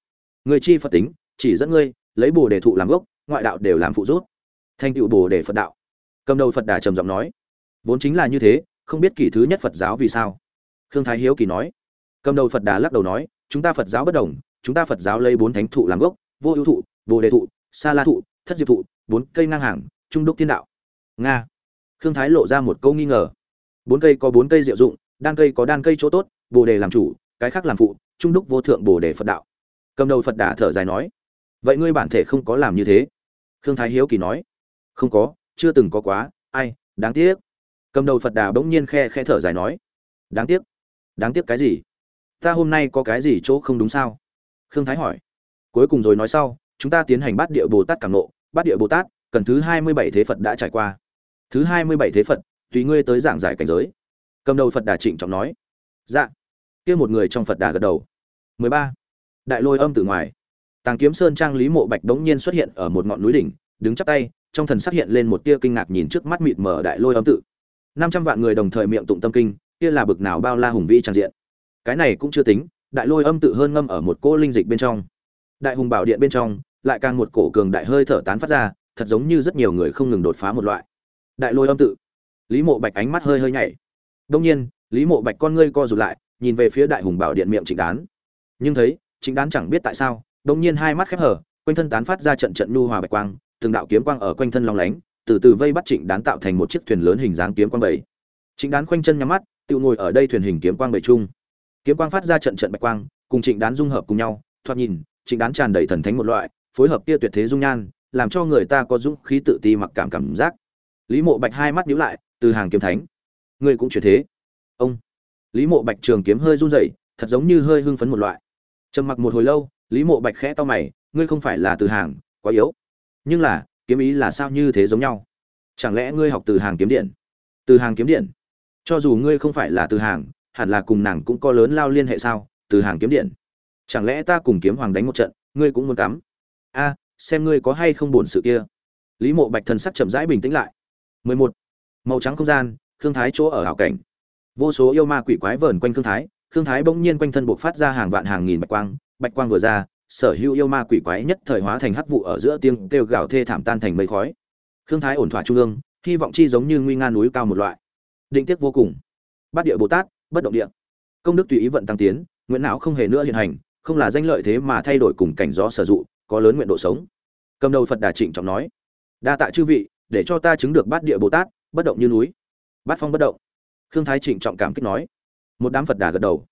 S1: người chi phật tính, chỉ dẫn ngươi, lấy bồ đề thụ làm gốc, ngoại đạo đều làm phụ rút Thanh tựu bồ đề phật đạo. Cầm đầu phật đà trầm giọng nói, vốn chính là như thế, không biết kỳ thứ nhất phật giáo vì sao. Khương thái hiếu kỳ nói, cầm đầu phật đà lắc đầu nói, chúng ta phật giáo bất đồng, chúng ta phật giáo lấy bốn thánh thụ làm gốc, vô ưu thụ, bồ đề thụ, sa la thụ, thất diệp thụ, bốn cây ngang hàng, trung đúc thiên đạo. Nga. Khương thái lộ ra một câu nghi ngờ bốn cây có bốn cây diệu dụng, đan cây có đan cây chỗ tốt, bồ đề làm chủ, cái khác làm phụ, trung đúc vô thượng bồ đề phật đạo. Cầm đầu phật đà thở dài nói, vậy ngươi bản thể không có làm như thế? Khương thái hiếu kỳ nói, không có, chưa từng có quá, ai, đáng tiếc. Cầm đầu phật đà bỗng nhiên khe khe thở dài nói, đáng tiếc? Đáng tiếc cái gì? Ta hôm nay có cái gì chỗ không đúng sao? Khương thái hỏi, cuối cùng rồi nói sau, chúng ta tiến hành bát địa bồ tát cảm nộ bát địa bồ tát, cần thứ hai mươi bảy thế phật đã trải qua. Thứ hai mươi bảy thế phật tùy ngươi tới giảng giải cảnh giới. Cầm đầu phật đà trịnh trọng nói. Dạ. Kia một người trong phật đà gật đầu. 13. đại lôi âm từ ngoài. Tàng kiếm sơn trang lý mộ bạch đống nhiên xuất hiện ở một ngọn núi đỉnh, đứng chắp tay, trong thần sắc hiện lên một tia kinh ngạc nhìn trước mắt mịt mờ đại lôi âm tự. Năm trăm vạn người đồng thời miệng tụng tâm kinh, kia là bực nào bao la hùng vĩ trang diện. Cái này cũng chưa tính, đại lôi âm tự hơn ngâm ở một cỗ linh dịch bên trong. Đại hùng bảo điện bên trong, lại càng một cổ cường đại hơi thở tán phát ra, thật giống như rất nhiều người không ngừng đột phá một loại. Đại lôi âm tự lý mộ bạch ánh mắt hơi hơi nhảy. Đông nhiên, lý mộ bạch con ngươi co rụt lại, nhìn về phía đại hùng bảo điện miệng trịnh đán. Nhưng thấy, trịnh đán chẳng biết tại sao đông nhiên hai mắt khép hở quanh thân tán phát ra trận trận nhu hòa bạch quang, từng đạo kiếm quang ở quanh thân long lánh, từ từ vây bắt trịnh đán tạo thành một chiếc thuyền lớn hình dáng kiếm quang bảy. Trịnh đán khoanh chân nhắm mắt, tự ngồi ở đây thuyền hình kiếm quang bảy chung. Kiếm quang phát ra trận trận bạch quang, cùng trịnh đán dung hợp cùng nhau, thoạt nhìn, trịnh đán tràn đầy thần thánh một loại, phối hợp kia tuyệt thế dung nhan, làm cho người ta có dũng khí tự ti mặc cảm cảm giác. Lý mộ bạch hai mắt nhíu lại từ hàng kiếm thánh. Ngươi cũng chuyển thế. Ông. Lý mộ bạch trường kiếm hơi run rẩy, thật giống như hơi hưng phấn một loại. Trầm mặc một hồi lâu, lý mộ bạch khẽ to mày, ngươi không phải là từ hàng, quá yếu. Nhưng là, kiếm ý là sao như thế giống nhau? Chẳng lẽ ngươi học từ hàng kiếm điện? Từ hàng kiếm điện? Cho dù ngươi không phải là từ hàng, hẳn là cùng nàng cũng có lớn lao liên hệ sao? Từ hàng kiếm điện? Chẳng lẽ ta cùng kiếm hoàng đánh một trận, ngươi cũng muốn cắm? A, xem ngươi có hay không buồn sự kia. Lý mộ bạch thần sắc chậm rãi bình tĩnh lại. 11 màu trắng không gian, khương thái chỗ ở hảo cảnh. Vô số yêu ma quỷ quái vờn quanh khương thái khương thái bỗng nhiên quanh thân buộc phát ra hàng vạn hàng nghìn bạch quang bạch quang vừa ra, sở hữu yêu ma quỷ quái nhất thời hóa thành hắc vụ ở giữa tiếng kêu gào thê thảm tan thành mây khói. Khương thái ổn thỏa trung ương, hy vọng chi giống như nguy nga núi cao một loại. Định tiết vô cùng. Bát địa bồ tát, bất động địa. Công đức tùy ý vận tăng tiến, nguyện não không hề nữa hiện hành, không là danh lợi thế mà thay đổi cùng cảnh gió sở dụ, có lớn nguyện độ sống. Cầm đầu phật đà trịnh trọng nói, đa tạ chư vị, để cho ta chứng được bát địa bồ tát bất động như núi. Bát phong bất động. Khương thái trịnh trọng cảm kích nói. Một đám phật đà gật đầu.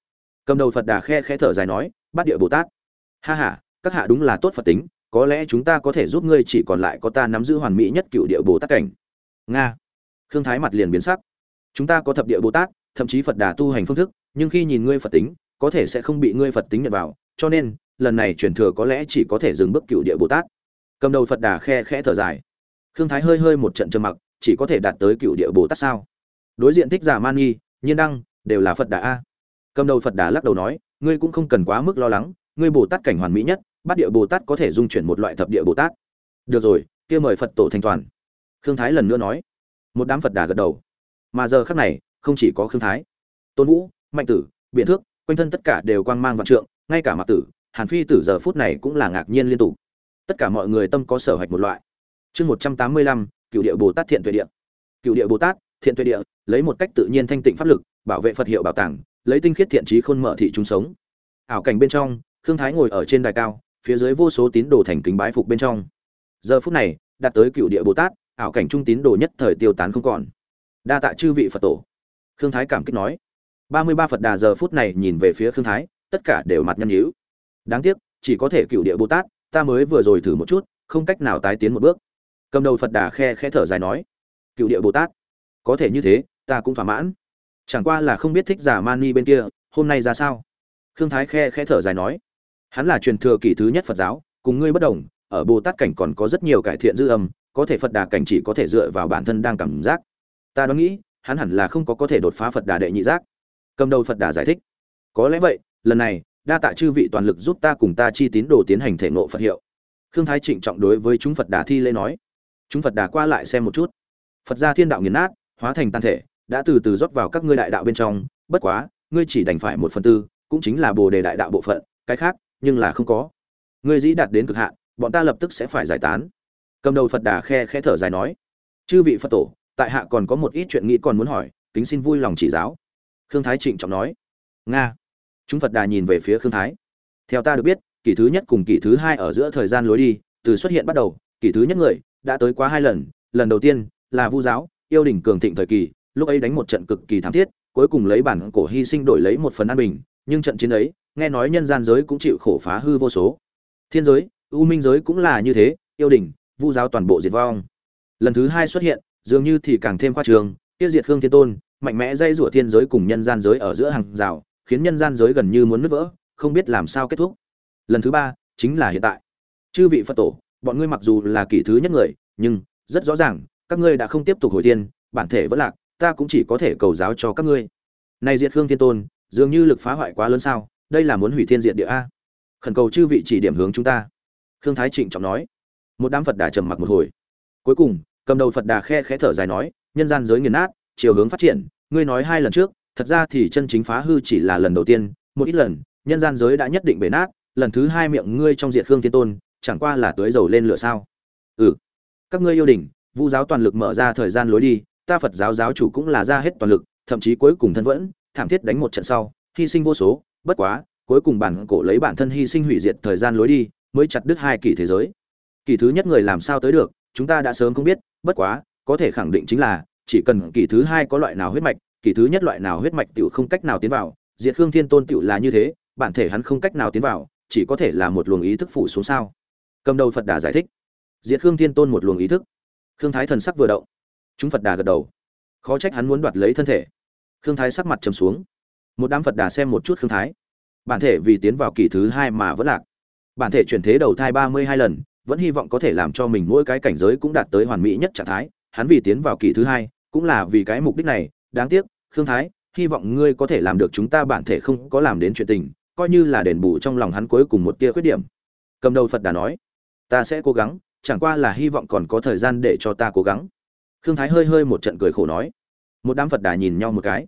S1: Cầm đầu phật đà khe khe thở dài nói, bát địa bồ tát. Ha ha, các hạ đúng là tốt phật tính, có lẽ chúng ta có thể giúp ngươi chỉ còn lại có ta nắm giữ hoàn mỹ nhất cựu địa bồ tát cảnh. Nga. Khương thái mặt liền biến sắc. Chúng ta có thập địa bồ tát, thậm chí phật đà tu hành phương thức, nhưng khi nhìn ngươi phật tính, có thể sẽ không bị ngươi phật tính nhận vào, cho nên, lần này truyền thừa có lẽ chỉ có thể dừng bước cựu địa bồ tát. Cầm đầu phật đà khe khẽ thở dài. Khương thái hơi hơi một trận trầm mặc chỉ có thể đạt tới cựu địa bồ tát sao? Đối diện thích giả man nghi, nhiên đăng, đều là phật đà a. Cầm đầu phật đà lắc đầu nói, ngươi cũng không cần quá mức lo lắng, ngươi bồ tát cảnh hoàn mỹ nhất, bát địa bồ tát có thể dung chuyển một loại thập địa bồ tát. Được rồi, kia mời phật tổ thành toàn. Khương thái lần nữa nói. Một đám phật đà gật đầu. Mà giờ khắc này, không chỉ có khương thái, tôn vũ, mạnh tử, biện thước, quanh thân tất cả đều quang mang vạn trượng, ngay cả mạc tử, hàn phi tử giờ phút này cũng là ngạc nhiên liên tục. Tất cả mọi người tâm có sở hoạch một loại. Chương một trăm tám mươi lăm cựu địa bồ tát thiện tuệ địa. Cựu địa bồ tát thiện tuệ địa, lấy một cách tự nhiên thanh tịnh pháp lực, bảo vệ phật hiệu bảo tàng, lấy tinh khiết thiện trí khôn mở thị chúng sống. Ảo cảnh bên trong, khương thái ngồi ở trên đài cao, phía dưới vô số tín đồ thành kính bái phục bên trong. Giờ phút này, đạt tới cựu địa bồ tát, ảo cảnh trung tín đồ nhất thời tiêu tán không còn. Đa tạ chư vị phật tổ. Khương thái cảm kích nói. Ba mươi ba phật đà giờ phút này nhìn về phía khương thái, tất cả đều mặt nhăn nhíu. Đáng tiếc, chỉ có thể cựu địa bồ tát, ta mới vừa rồi thử một chút, không cách nào tái tiến một bước cầm đầu phật đà khe khẽ thở dài nói, cựu địa bồ tát, có thể như thế, ta cũng thỏa mãn. Chẳng qua là không biết thích giả mani bên kia, hôm nay ra sao? Khương thái khe khẽ thở dài nói, hắn là truyền thừa kỳ thứ nhất phật giáo, cùng ngươi bất đồng, ở bồ tát cảnh còn có rất nhiều cải thiện dư âm, có thể phật đà cảnh chỉ có thể dựa vào bản thân đang cảm giác. Ta đoán nghĩ, hắn hẳn là không có có thể đột phá phật đà đệ nhị giác. Cầm đầu phật đà giải thích, có lẽ vậy, lần này, đa tạ chư vị toàn lực giúp ta cùng ta chi tín đồ tiến hành thể nộ phật hiệu. Khương thái trịnh trọng đối với chúng phật đà thi lễ nói chúng phật đà qua lại xem một chút. Phật gia thiên đạo nghiền nát, hóa thành tàn thể, đã từ từ rót vào các ngươi đại đạo bên trong. Bất quá, ngươi chỉ đành phải một phần tư, cũng chính là bồ đề đại đạo bộ phận, cái khác, nhưng là không có. Ngươi dĩ đạt đến cực hạn, bọn ta lập tức sẽ phải giải tán. Cầm đầu phật đà khe khẽ thở dài nói, chư vị phật tổ, tại hạ còn có một ít chuyện nghĩ còn muốn hỏi, kính xin vui lòng chỉ giáo. Khương thái trịnh trọng nói, nga. Chúng phật đà nhìn về phía khương thái. Theo ta được biết kỳ thứ nhất cùng kỳ thứ hai ở giữa thời gian lối đi, từ xuất hiện bắt đầu kỳ thứ nhất người đã tới quá hai lần lần đầu tiên là vu giáo, yêu đình cường thịnh thời kỳ, lúc ấy đánh một trận cực kỳ thảm thiết, cuối cùng lấy bản cổ hy sinh đổi lấy một phần an bình, nhưng trận chiến ấy, nghe nói nhân gian giới cũng chịu khổ phá hư vô số. Thiên giới, u minh giới cũng là như thế, yêu đình vu giáo toàn bộ diệt vong. Lần thứ hai xuất hiện, dường như thì càng thêm khoa trường tiêu diệt khương thiên tôn, mạnh mẽ dây rủa thiên giới cùng nhân gian giới ở giữa hàng rào, khiến nhân gian giới gần như muốn nứt vỡ, không biết làm sao kết thúc. Lần thứ ba chính là hiện tại. Chư vị phật tổ bọn ngươi mặc dù là kỳ thứ nhất người, nhưng, rất rõ ràng, các ngươi đã không tiếp tục hồi tiên bản thể vẫn lạc, ta cũng chỉ có thể cầu giáo cho các ngươi. Này diệt Hương thiên tôn, dường như lực phá hoại quá lớn sao, đây là muốn hủy thiên diệt địa a. Khẩn cầu chư vị chỉ điểm hướng chúng ta. Khương thái trịnh trọng nói. Một đám phật đà trầm mặc một hồi. Cuối cùng, cầm đầu phật đà khe khẽ thở dài nói, nhân gian giới nghiền nát, chiều hướng phát triển, ngươi nói hai lần trước, thật ra thì chân chính phá hư chỉ là lần đầu tiên, một ít lần, nhân gian giới đã nhất định bể nát, lần thứ hai miệng ngươi trong diệt khương thiên tôn chẳng qua là tưới dầu lên lửa sao? Ừ. Các ngươi yêu đình, vu giáo toàn lực mở ra thời gian lối đi, ta phật giáo giáo chủ cũng là ra hết toàn lực, thậm chí cuối cùng thân vẫn, thảm thiết đánh một trận sau, hy sinh vô số, bất quá, cuối cùng bản cổ lấy bản thân hy sinh hủy diệt thời gian lối đi, mới chặt đứt hai kỳ thế giới. Kỳ thứ nhất người làm sao tới được, chúng ta đã sớm không biết, bất quá, có thể khẳng định chính là, chỉ cần kỳ thứ hai có loại nào huyết mạch kỳ thứ nhất loại nào huyết mạch tiểu không cách nào tiến vào, diệt khương thiên tôn tiểu là như thế, bản thể hắn không cách nào tiến vào, chỉ có thể là một luồng ý thức phủ xuống sao cầm đầu phật đà giải thích. Diệt khương thiên tôn một luồng ý thức. Khương thái thần sắc vừa động. Chúng phật đà gật đầu. Khó trách hắn muốn đoạt lấy thân thể. Khương thái sắc mặt trầm xuống. Một đám phật đà xem một chút khương thái. Bản thể vì tiến vào kỳ thứ hai mà vẫn lạc. Bản thể chuyển thế đầu thai ba mươi hai lần, vẫn hy vọng có thể làm cho mình mỗi cái cảnh giới cũng đạt tới hoàn mỹ nhất trạng thái. Hắn vì tiến vào kỳ thứ hai, cũng là vì cái mục đích này. Đáng tiếc, khương thái, hy vọng ngươi có thể làm được chúng ta bản thể không có làm đến chuyện tình, coi như là đền bù trong lòng hắn cuối cùng một tia khuyết điểm. Cầm đầu phật đà nói ta sẽ cố gắng, chẳng qua là hy vọng còn có thời gian để cho ta cố gắng. Khương thái hơi hơi một trận cười khổ nói. Một đám phật đà nhìn nhau một cái.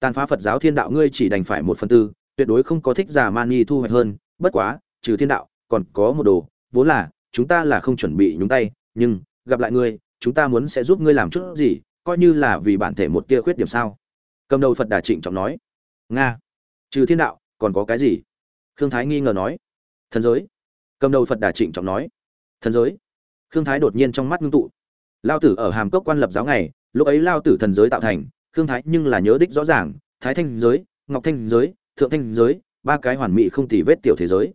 S1: Tàn phá phật giáo thiên đạo ngươi chỉ đành phải một phần tư, tuyệt đối không có thích giả mani thu hoạch hơn, bất quá, trừ thiên đạo, còn có một đồ, vốn là, chúng ta là không chuẩn bị nhúng tay, nhưng, gặp lại ngươi, chúng ta muốn sẽ giúp ngươi làm chút gì, coi như là vì bản thể một tia khuyết điểm sao. Cầm đầu phật đà trịnh trọng nói. Nga, trừ thiên đạo, còn có cái gì? Khương thái nghi ngờ nói. Thần giới. Cầm đầu phật đà trịnh trọng nói thần giới. Khương thái đột nhiên trong mắt ngưng tụ. Lao tử ở hàm cốc quan lập giáo ngày, lúc ấy lao tử thần giới tạo thành, khương thái nhưng là nhớ đích rõ ràng, thái thanh giới, ngọc thanh giới, thượng thanh giới, ba cái hoàn mỹ không tỉ vết tiểu thế giới.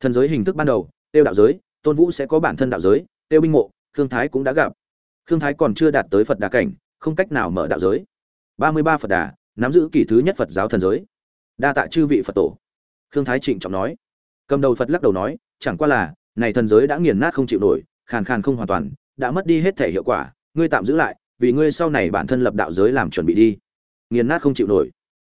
S1: Thần giới hình thức ban đầu, tiêu đạo giới, tôn vũ sẽ có bản thân đạo giới, tiêu binh mộ, khương thái cũng đã gặp. Khương thái còn chưa đạt tới phật đà cảnh, không cách nào mở đạo giới. Ba mươi ba phật đà, nắm giữ kỷ thứ nhất phật giáo thần giới. Đa tạ chư vị phật tổ. Khương thái trịnh trọng nói. Cầm đầu phật lắc đầu nói, chẳng qua là này thần giới đã nghiền nát không chịu nổi, khàn khàn không hoàn toàn, đã mất đi hết thể hiệu quả, ngươi tạm giữ lại, vì ngươi sau này bản thân lập đạo giới làm chuẩn bị đi. Nghiền nát không chịu nổi.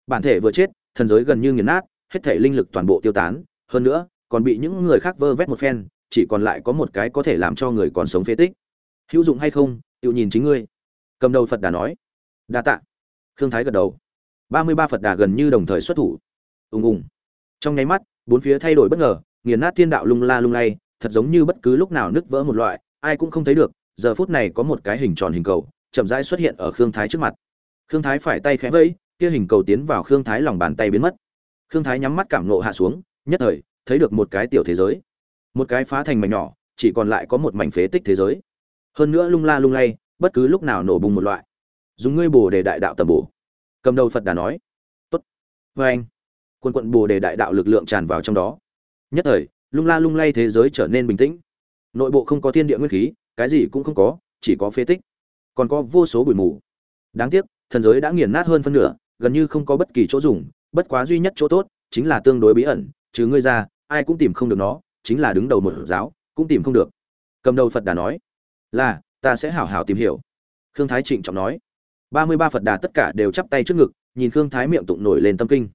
S1: Bản thể vừa chết, thần giới gần như nghiền nát, hết thể linh lực toàn bộ tiêu tán, hơn nữa, còn bị những người khác vơ vét một phen, chỉ còn lại có một cái có thể làm cho người còn sống phế tích. Hữu dụng hay không, tự nhìn chính ngươi. Cầm đầu phật đà nói. Đa tạ. Khương thái gật đầu. Ba mươi ba phật đà gần như đồng thời xuất thủ. Ùng ùng. Trong nháy mắt, bốn phía thay đổi bất ngờ, nghiền nát thiên đạo lung la lung lay thật giống như bất cứ lúc nào nứt vỡ một loại, ai cũng không thấy được, giờ phút này có một cái hình tròn hình cầu, chậm rãi xuất hiện ở khương thái trước mặt. Khương thái phải tay khẽ vẫy, kia hình cầu tiến vào khương thái lòng bàn tay biến mất. Khương thái nhắm mắt cảm nộ hạ xuống, nhất thời, thấy được một cái tiểu thế giới. Một cái phá thành mảnh nhỏ, chỉ còn lại có một mảnh phế tích thế giới. Hơn nữa lung la lung lay, bất cứ lúc nào nổ bùng một loại. Dùng ngươi bổ để đại đạo tầm bổ. Cầm đầu phật đã nói, tốt. Vâng. Và anh quân quận bổ để đại đạo lực lượng tràn vào trong đó. Nhất thời lung la lung lay thế giới trở nên bình tĩnh. Nội bộ không có thiên địa nguyên khí, cái gì cũng không có, chỉ có phế tích. Còn có vô số bụi mù. Đáng tiếc, thần giới đã nghiền nát hơn phân nửa, gần như không có bất kỳ chỗ dùng, bất quá duy nhất chỗ tốt, chính là tương đối bí ẩn, chứ ngươi ra, ai cũng tìm không được nó, chính là đứng đầu một giáo, cũng tìm không được. Cầm đầu phật đà nói, là, ta sẽ hảo hảo tìm hiểu. Khương thái trịnh trọng nói, ba mươi ba phật đà tất cả đều chắp tay trước ngực, nhìn khương thái miệng tụng nổi lên tâm kinh.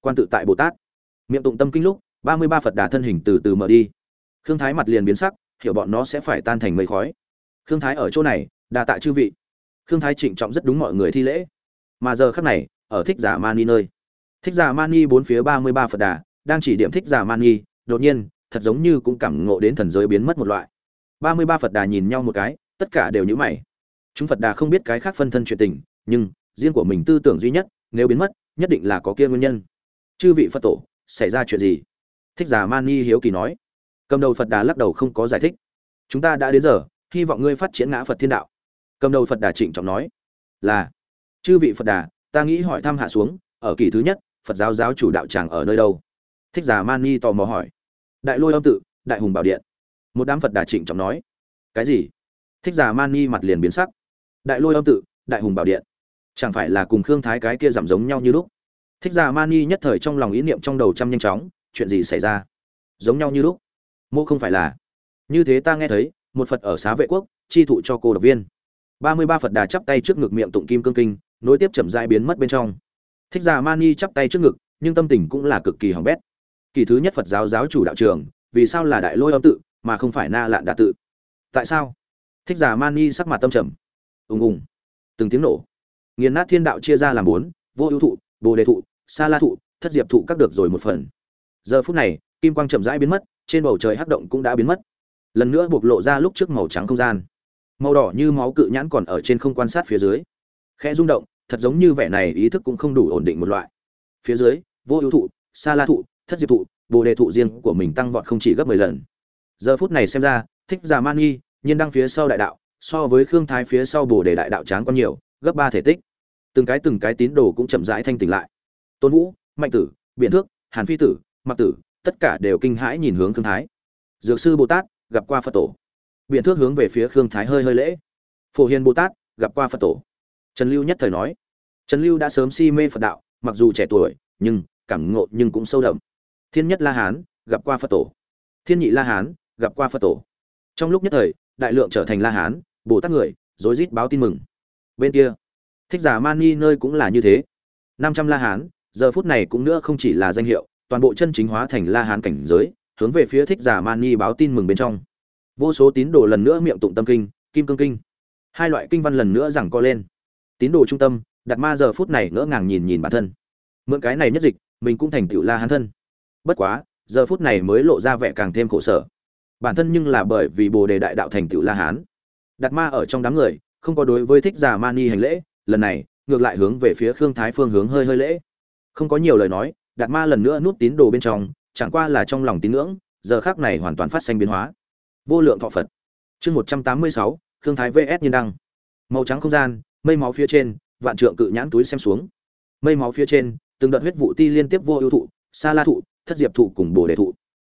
S1: Quan tự tại bồ tát. Miệng tụng tâm kinh lúc ba mươi ba phật đà thân hình từ từ mở đi. Khương thái mặt liền biến sắc, hiểu bọn nó sẽ phải tan thành mây khói. Khương thái ở chỗ này đà tạ chư vị. Khương thái trịnh trọng rất đúng mọi người thi lễ. Mà giờ khắc này, ở thích giả mani nơi. Thích giả mani bốn phía ba mươi ba phật đà, đang chỉ điểm thích giả mani đột nhiên, thật giống như cũng cảm ngộ đến thần giới biến mất một loại. Ba mươi ba phật đà nhìn nhau một cái, tất cả đều nhữ mày. Chúng phật đà không biết cái khác phân thân chuyện tình, nhưng, riêng của mình tư tưởng duy nhất, nếu biến mất, nhất định là có kia nguyên nhân. Chư vị phật tổ, xảy ra chuyện gì? Thích giả mani hiếu kỳ nói. Cầm đầu phật đà lắc đầu không có giải thích. Chúng ta đã đến giờ, hy vọng ngươi phát triển ngã phật thiên đạo. Cầm đầu phật đà trịnh trọng nói. Là. Chư vị phật đà, ta nghĩ hỏi thăm hạ xuống, ở kỳ thứ nhất, phật giáo giáo chủ đạo tràng ở nơi đâu? Thích giả mani tò mò hỏi. Đại lôi âm tự, đại hùng bảo điện. Một đám phật đà trịnh trọng nói. Cái gì? Thích giả mani mặt liền biến sắc. Đại lôi âm tự, đại hùng bảo điện. Chẳng phải là cùng khương thái cái kia giảm giống nhau như lúc? Thích giả mani nhất thời trong lòng ý niệm trong đầu trăm nhanh chóng chuyện gì xảy ra? Giống nhau như lúc. Mô không phải là. Như thế ta nghe thấy, một phật ở xá vệ quốc, chi thụ cho cô độc viên. Ba mươi ba phật đà chắp tay trước ngực miệng tụng kim cương kinh, nối tiếp chậm rãi biến mất bên trong. Thích giả mani chắp tay trước ngực, nhưng tâm tình cũng là cực kỳ hỏng bét. Kỳ thứ nhất phật giáo giáo chủ đạo trường, vì sao là đại lôi âm tự, mà không phải na lạn đà tự? Tại sao? Thích giả mani sắc mặt tâm trầm. Ùng ùng. Từng tiếng nổ. Nghiền nát thiên đạo chia ra làm bốn, vô ưu thụ, bồ đề thụ, sa la thụ, thất diệp thụ các được rồi một phần giờ phút này, kim quang chậm rãi biến mất, trên bầu trời hắc động cũng đã biến mất. Lần nữa bộc lộ ra lúc trước màu trắng không gian. Màu đỏ như máu cự nhãn còn ở trên không quan sát phía dưới. Khẽ rung động, thật giống như vẻ này ý thức cũng không đủ ổn định một loại. Phía dưới, vô ưu thụ, sa la thụ, thất diệp thụ, bồ đề thụ riêng của mình tăng vọt không chỉ gấp mười lần. Giờ phút này xem ra, thích già man nghi, nhiên đăng phía sau đại đạo, so với khương thái phía sau bồ đề đại đạo tráng còn nhiều, gấp ba thể tích. Từng cái từng cái tín đồ cũng chậm rãi thanh tỉnh lại. Tôn vũ, mạnh tử, biện thước, hàn phi tử mặc tử, tất cả đều kinh hãi nhìn hướng khương thái. Dược sư bồ tát, gặp qua phật tổ. Biện thước hướng về phía khương thái hơi hơi lễ. Phổ hiền bồ tát, gặp qua phật tổ. Trần lưu nhất thời nói. Trần lưu đã sớm si mê phật đạo, mặc dù trẻ tuổi, nhưng cảm ngộ nhưng cũng sâu đậm. Thiên nhất la hán, gặp qua phật tổ. Thiên nhị la hán, gặp qua phật tổ. Trong lúc nhất thời, đại lượng trở thành la hán, bồ tát người, rối rít báo tin mừng. Bên kia, thích giả mani nơi cũng là như thế. Năm trăm la hán, giờ phút này cũng nữa không chỉ là danh hiệu toàn bộ chân chính hóa thành la hán cảnh giới, hướng về phía thích giả mani báo tin mừng bên trong. Vô số tín đồ lần nữa miệng tụng tâm kinh, kim cương kinh. Hai loại kinh văn lần nữa rằng co lên. Tín đồ trung tâm đặt ma giờ phút này ngỡ ngàng nhìn nhìn bản thân. Mượn cái này nhất dịch, mình cũng thành tựu la hán thân. Bất quá, giờ phút này mới lộ ra vẻ càng thêm khổ sở. Bản thân nhưng là bởi vì bồ đề đại đạo thành tựu la hán. Đặt ma ở trong đám người, không có đối với thích giả mani hành lễ, lần này, ngược lại hướng về phía khương thái phương hướng hơi hơi lễ. Không có nhiều lời nói đạt ma lần nữa nút tín đồ bên trong, chẳng qua là trong lòng tín ngưỡng, giờ khác này hoàn toàn phát sinh biến hóa. Vô lượng thọ phật. Chương một trăm tám mươi sáu thương thái vs nhiên đăng. Màu trắng không gian, mây máu phía trên, vạn trượng cự nhãn túi xem xuống. Mây máu phía trên, từng đợt huyết vụ ti liên tiếp vô ưu thụ, sa la thụ, thất diệp thụ cùng bồ đề thụ.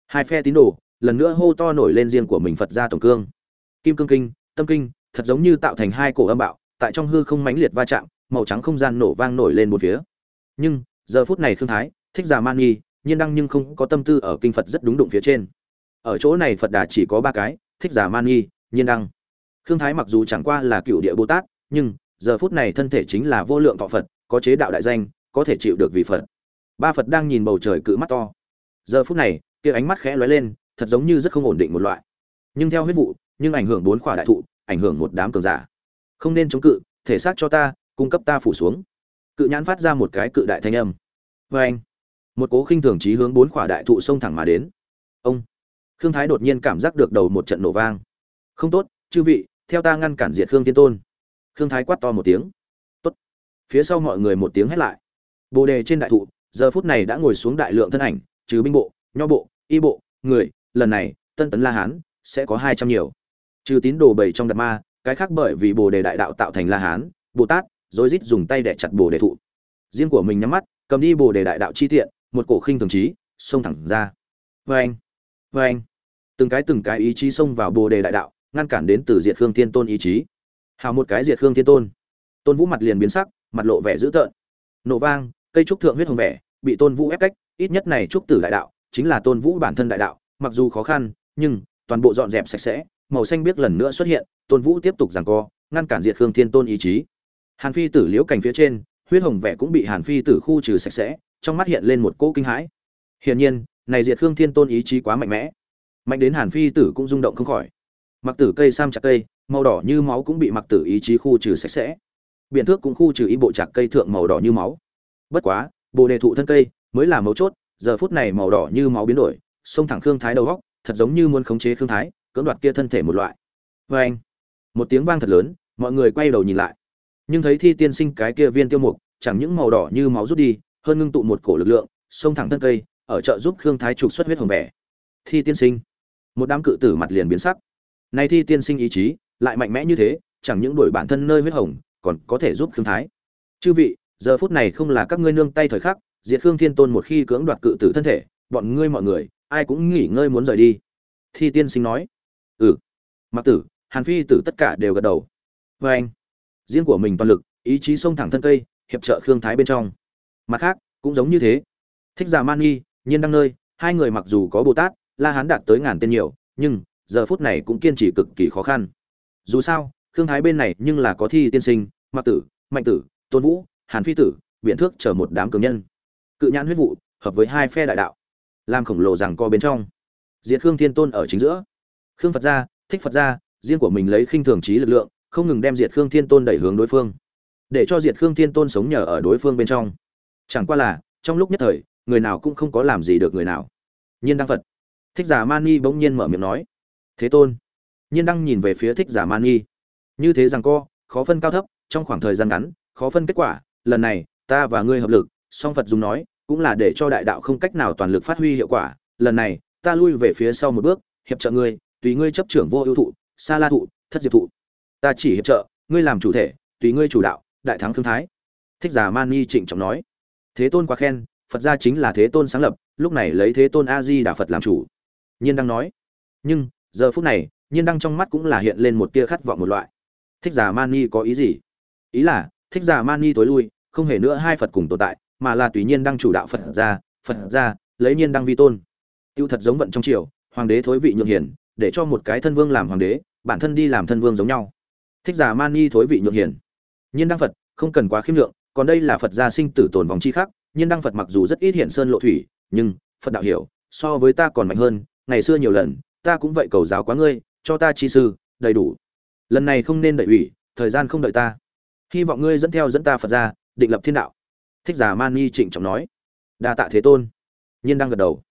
S1: Hai phe tín đồ, lần nữa hô to nổi lên riêng của mình phật ra tổng cương. Kim cương kinh, tâm kinh, thật giống như tạo thành hai cổ âm bạo, tại trong hư không mãnh liệt va chạm, màu trắng không gian nổ vang nổi lên một phía. Nhưng, giờ phút này khương thái thích giả man nghi nhiên đăng nhưng không có tâm tư ở kinh phật rất đúng đụng phía trên. Ở chỗ này phật đà chỉ có ba cái, thích giả man nghi nhiên đăng. Khương thái mặc dù chẳng qua là cựu địa bồ tát, nhưng giờ phút này thân thể chính là vô lượng thọ phật, có chế đạo đại danh, có thể chịu được vì phật. Ba phật đang nhìn bầu trời cự mắt to. Giờ phút này, kia ánh mắt khẽ lóe lên, thật giống như rất không ổn định một loại. Nhưng theo huyết vụ, nhưng ảnh hưởng bốn khỏa đại thụ, ảnh hưởng một đám cường giả. Không nên chống cự, thể xác cho ta, cung cấp ta phủ xuống. Cự nhãn phát ra một cái cự đại thanh âm. Vê anh một cố khinh thường trí hướng bốn khỏa đại thụ xông thẳng mà đến. Ông khương thái đột nhiên cảm giác được đầu một trận nổ vang. Không tốt, chư vị, theo ta ngăn cản diệt khương tiên tôn. Khương thái quát to một tiếng. Tốt. Phía sau mọi người một tiếng hét lại. Bồ đề trên đại thụ, giờ phút này đã ngồi xuống đại lượng thân ảnh, trừ binh bộ, nho bộ, y bộ, người, lần này, tân tấn la hán, sẽ có hai trăm nhiều. Trừ tín đồ bảy trong đạt ma, cái khác bởi vì bồ đề đại đạo tạo thành la hán, bồ tát rồi rít dùng tay để chặt bồ đề thụ. Riêng của mình nhắm mắt, cầm đi bồ đề đại đạo chi tiện một cổ khinh thường trí, xông thẳng ra. Vê anh vê anh. Từng cái từng cái ý chí xông vào bồ đề đại đạo, ngăn cản đến từ diệt khương thiên tôn ý chí. Hào một cái diệt khương thiên tôn. Tôn vũ mặt liền biến sắc, mặt lộ vẻ dữ tợn. Nổ vang, cây trúc thượng huyết hồng vẻ, bị tôn vũ ép cách, ít nhất này trúc tử đại đạo, chính là tôn vũ bản thân đại đạo, mặc dù khó khăn, nhưng, toàn bộ dọn dẹp sạch sẽ, màu xanh biết lần nữa xuất hiện, tôn vũ tiếp tục giằng co, ngăn cản diệt khương thiên tôn ý chí. Hàn phi tử liễu cảnh phía trên, huyết hồng vẻ cũng bị hàn phi tử khu trừ sạch sẽ trong mắt hiện lên một cỗ kinh hãi. Hiển nhiên, này diệt khương thiên tôn ý chí quá mạnh mẽ. Mạnh đến hàn phi tử cũng rung động không khỏi. Mặc tử cây sam chặt cây, màu đỏ như máu cũng bị mặc tử ý chí khu trừ sạch sẽ. Biện thước cũng khu trừ ý bộ chặt cây thượng màu đỏ như máu. Bất quá, bồ đề thụ thân cây mới là mấu chốt, giờ phút này màu đỏ như máu biến đổi xông thẳng khương thái đầu góc, thật giống như muốn khống chế khương thái, cưỡng đoạt kia thân thể một loại. Vê anh. Một tiếng vang thật lớn, mọi người quay đầu nhìn lại. Nhưng thấy thi tiên sinh cái kia viên tiêu mục, chẳng những màu đỏ như máu rút đi hơn ngưng tụ một cổ lực lượng, xông thẳng thân cây, ở chợ giúp khương thái trục xuất huyết hồng vẻ thi tiên sinh. Một đám cự tử mặt liền biến sắc. Nay thi tiên sinh ý chí, lại mạnh mẽ như thế, chẳng những đuổi bản thân nơi huyết hồng, còn có thể giúp khương thái. Chư vị, giờ phút này không là các ngươi nương tay thời khắc, diệt khương thiên tôn một khi cưỡng đoạt cự tử thân thể, bọn ngươi mọi người, ai cũng nghỉ ngơi muốn rời đi. Thi tiên sinh nói. Ừ. Mặc tử, hàn phi tử tất cả đều gật đầu. Vê anh riêng của mình toàn lực, ý chí xông thẳng thân cây, hiệp trợ khương thái bên trong mặt khác, cũng giống như thế. Thích giả man nghi, nhiên đăng nơi, hai người mặc dù có bồ tát, la hán đạt tới ngàn tên nhiều, nhưng giờ phút này cũng kiên trì cực kỳ khó khăn. Dù sao, khương thái bên này nhưng là có thi tiên sinh mặc tử, mạnh tử, tôn vũ, hàn phi tử, biện thước chở một đám cường nhân. Cự nhãn huyết vụ, hợp với hai phe đại đạo, làm khổng lồ rằng co bên trong. Diệt khương thiên tôn ở chính giữa. Khương phật gia, thích phật gia, riêng của mình lấy khinh thường trí lực lượng, không ngừng đem diệt khương thiên tôn đẩy hướng đối phương. Để cho diệt khương thiên tôn sống nhờ ở đối phương bên trong chẳng qua là, trong lúc nhất thời, người nào cũng không có làm gì được người nào. Nhiên đăng phật. Thích giả mani bỗng nhiên mở miệng nói. Thế tôn. Nhiên đăng nhìn về phía thích giả mani như thế rằng co, khó phân cao thấp, trong khoảng thời gian ngắn, khó phân kết quả, lần này, ta và ngươi hợp lực, song phật dùng nói, cũng là để cho đại đạo không cách nào toàn lực phát huy hiệu quả. Lần này, ta lui về phía sau một bước, hiệp trợ ngươi, tùy ngươi chấp trưởng vô ưu thụ, sa la thụ, thất diệp thụ. Ta chỉ hiệp trợ, ngươi làm chủ thể, tùy ngươi chủ đạo, đại thắng thương thái. Thích giả mani trịnh trọng nói thế tôn quá khen, phật gia chính là thế tôn sáng lập, lúc này lấy thế tôn a di đà phật làm chủ. Nhiên đang nói, nhưng, giờ phút này, nhiên đăng trong mắt cũng là hiện lên một tia khát vọng một loại. Thích giả mani có ý gì? Ý là, thích giả mani tối lui, không hề nữa hai phật cùng tồn tại, mà là tùy nhiên đăng chủ đạo phật ra phật ra lấy nhiên đăng vi tôn. Tiêu thật giống vận trong triều, hoàng đế thối vị nhượng hiển, để cho một cái thân vương làm hoàng đế, bản thân đi làm thân vương giống nhau. Thích giả mani thối vị nhượng hiển. Nhiên đăng phật, không cần quá khiêm lượng còn đây là phật gia sinh tử tồn vòng chi khác nhiên đăng phật mặc dù rất ít hiện sơn lộ thủy, nhưng phật đạo hiểu, so với ta còn mạnh hơn, ngày xưa nhiều lần, ta cũng vậy cầu giáo quá ngươi, cho ta chi sư, đầy đủ. Lần này không nên đợi ủy, thời gian không đợi ta. Hy vọng ngươi dẫn theo dẫn ta phật ra định lập thiên đạo. Thích giả man ni trịnh trọng nói. Đa tạ thế tôn. Nhiên đang gật đầu.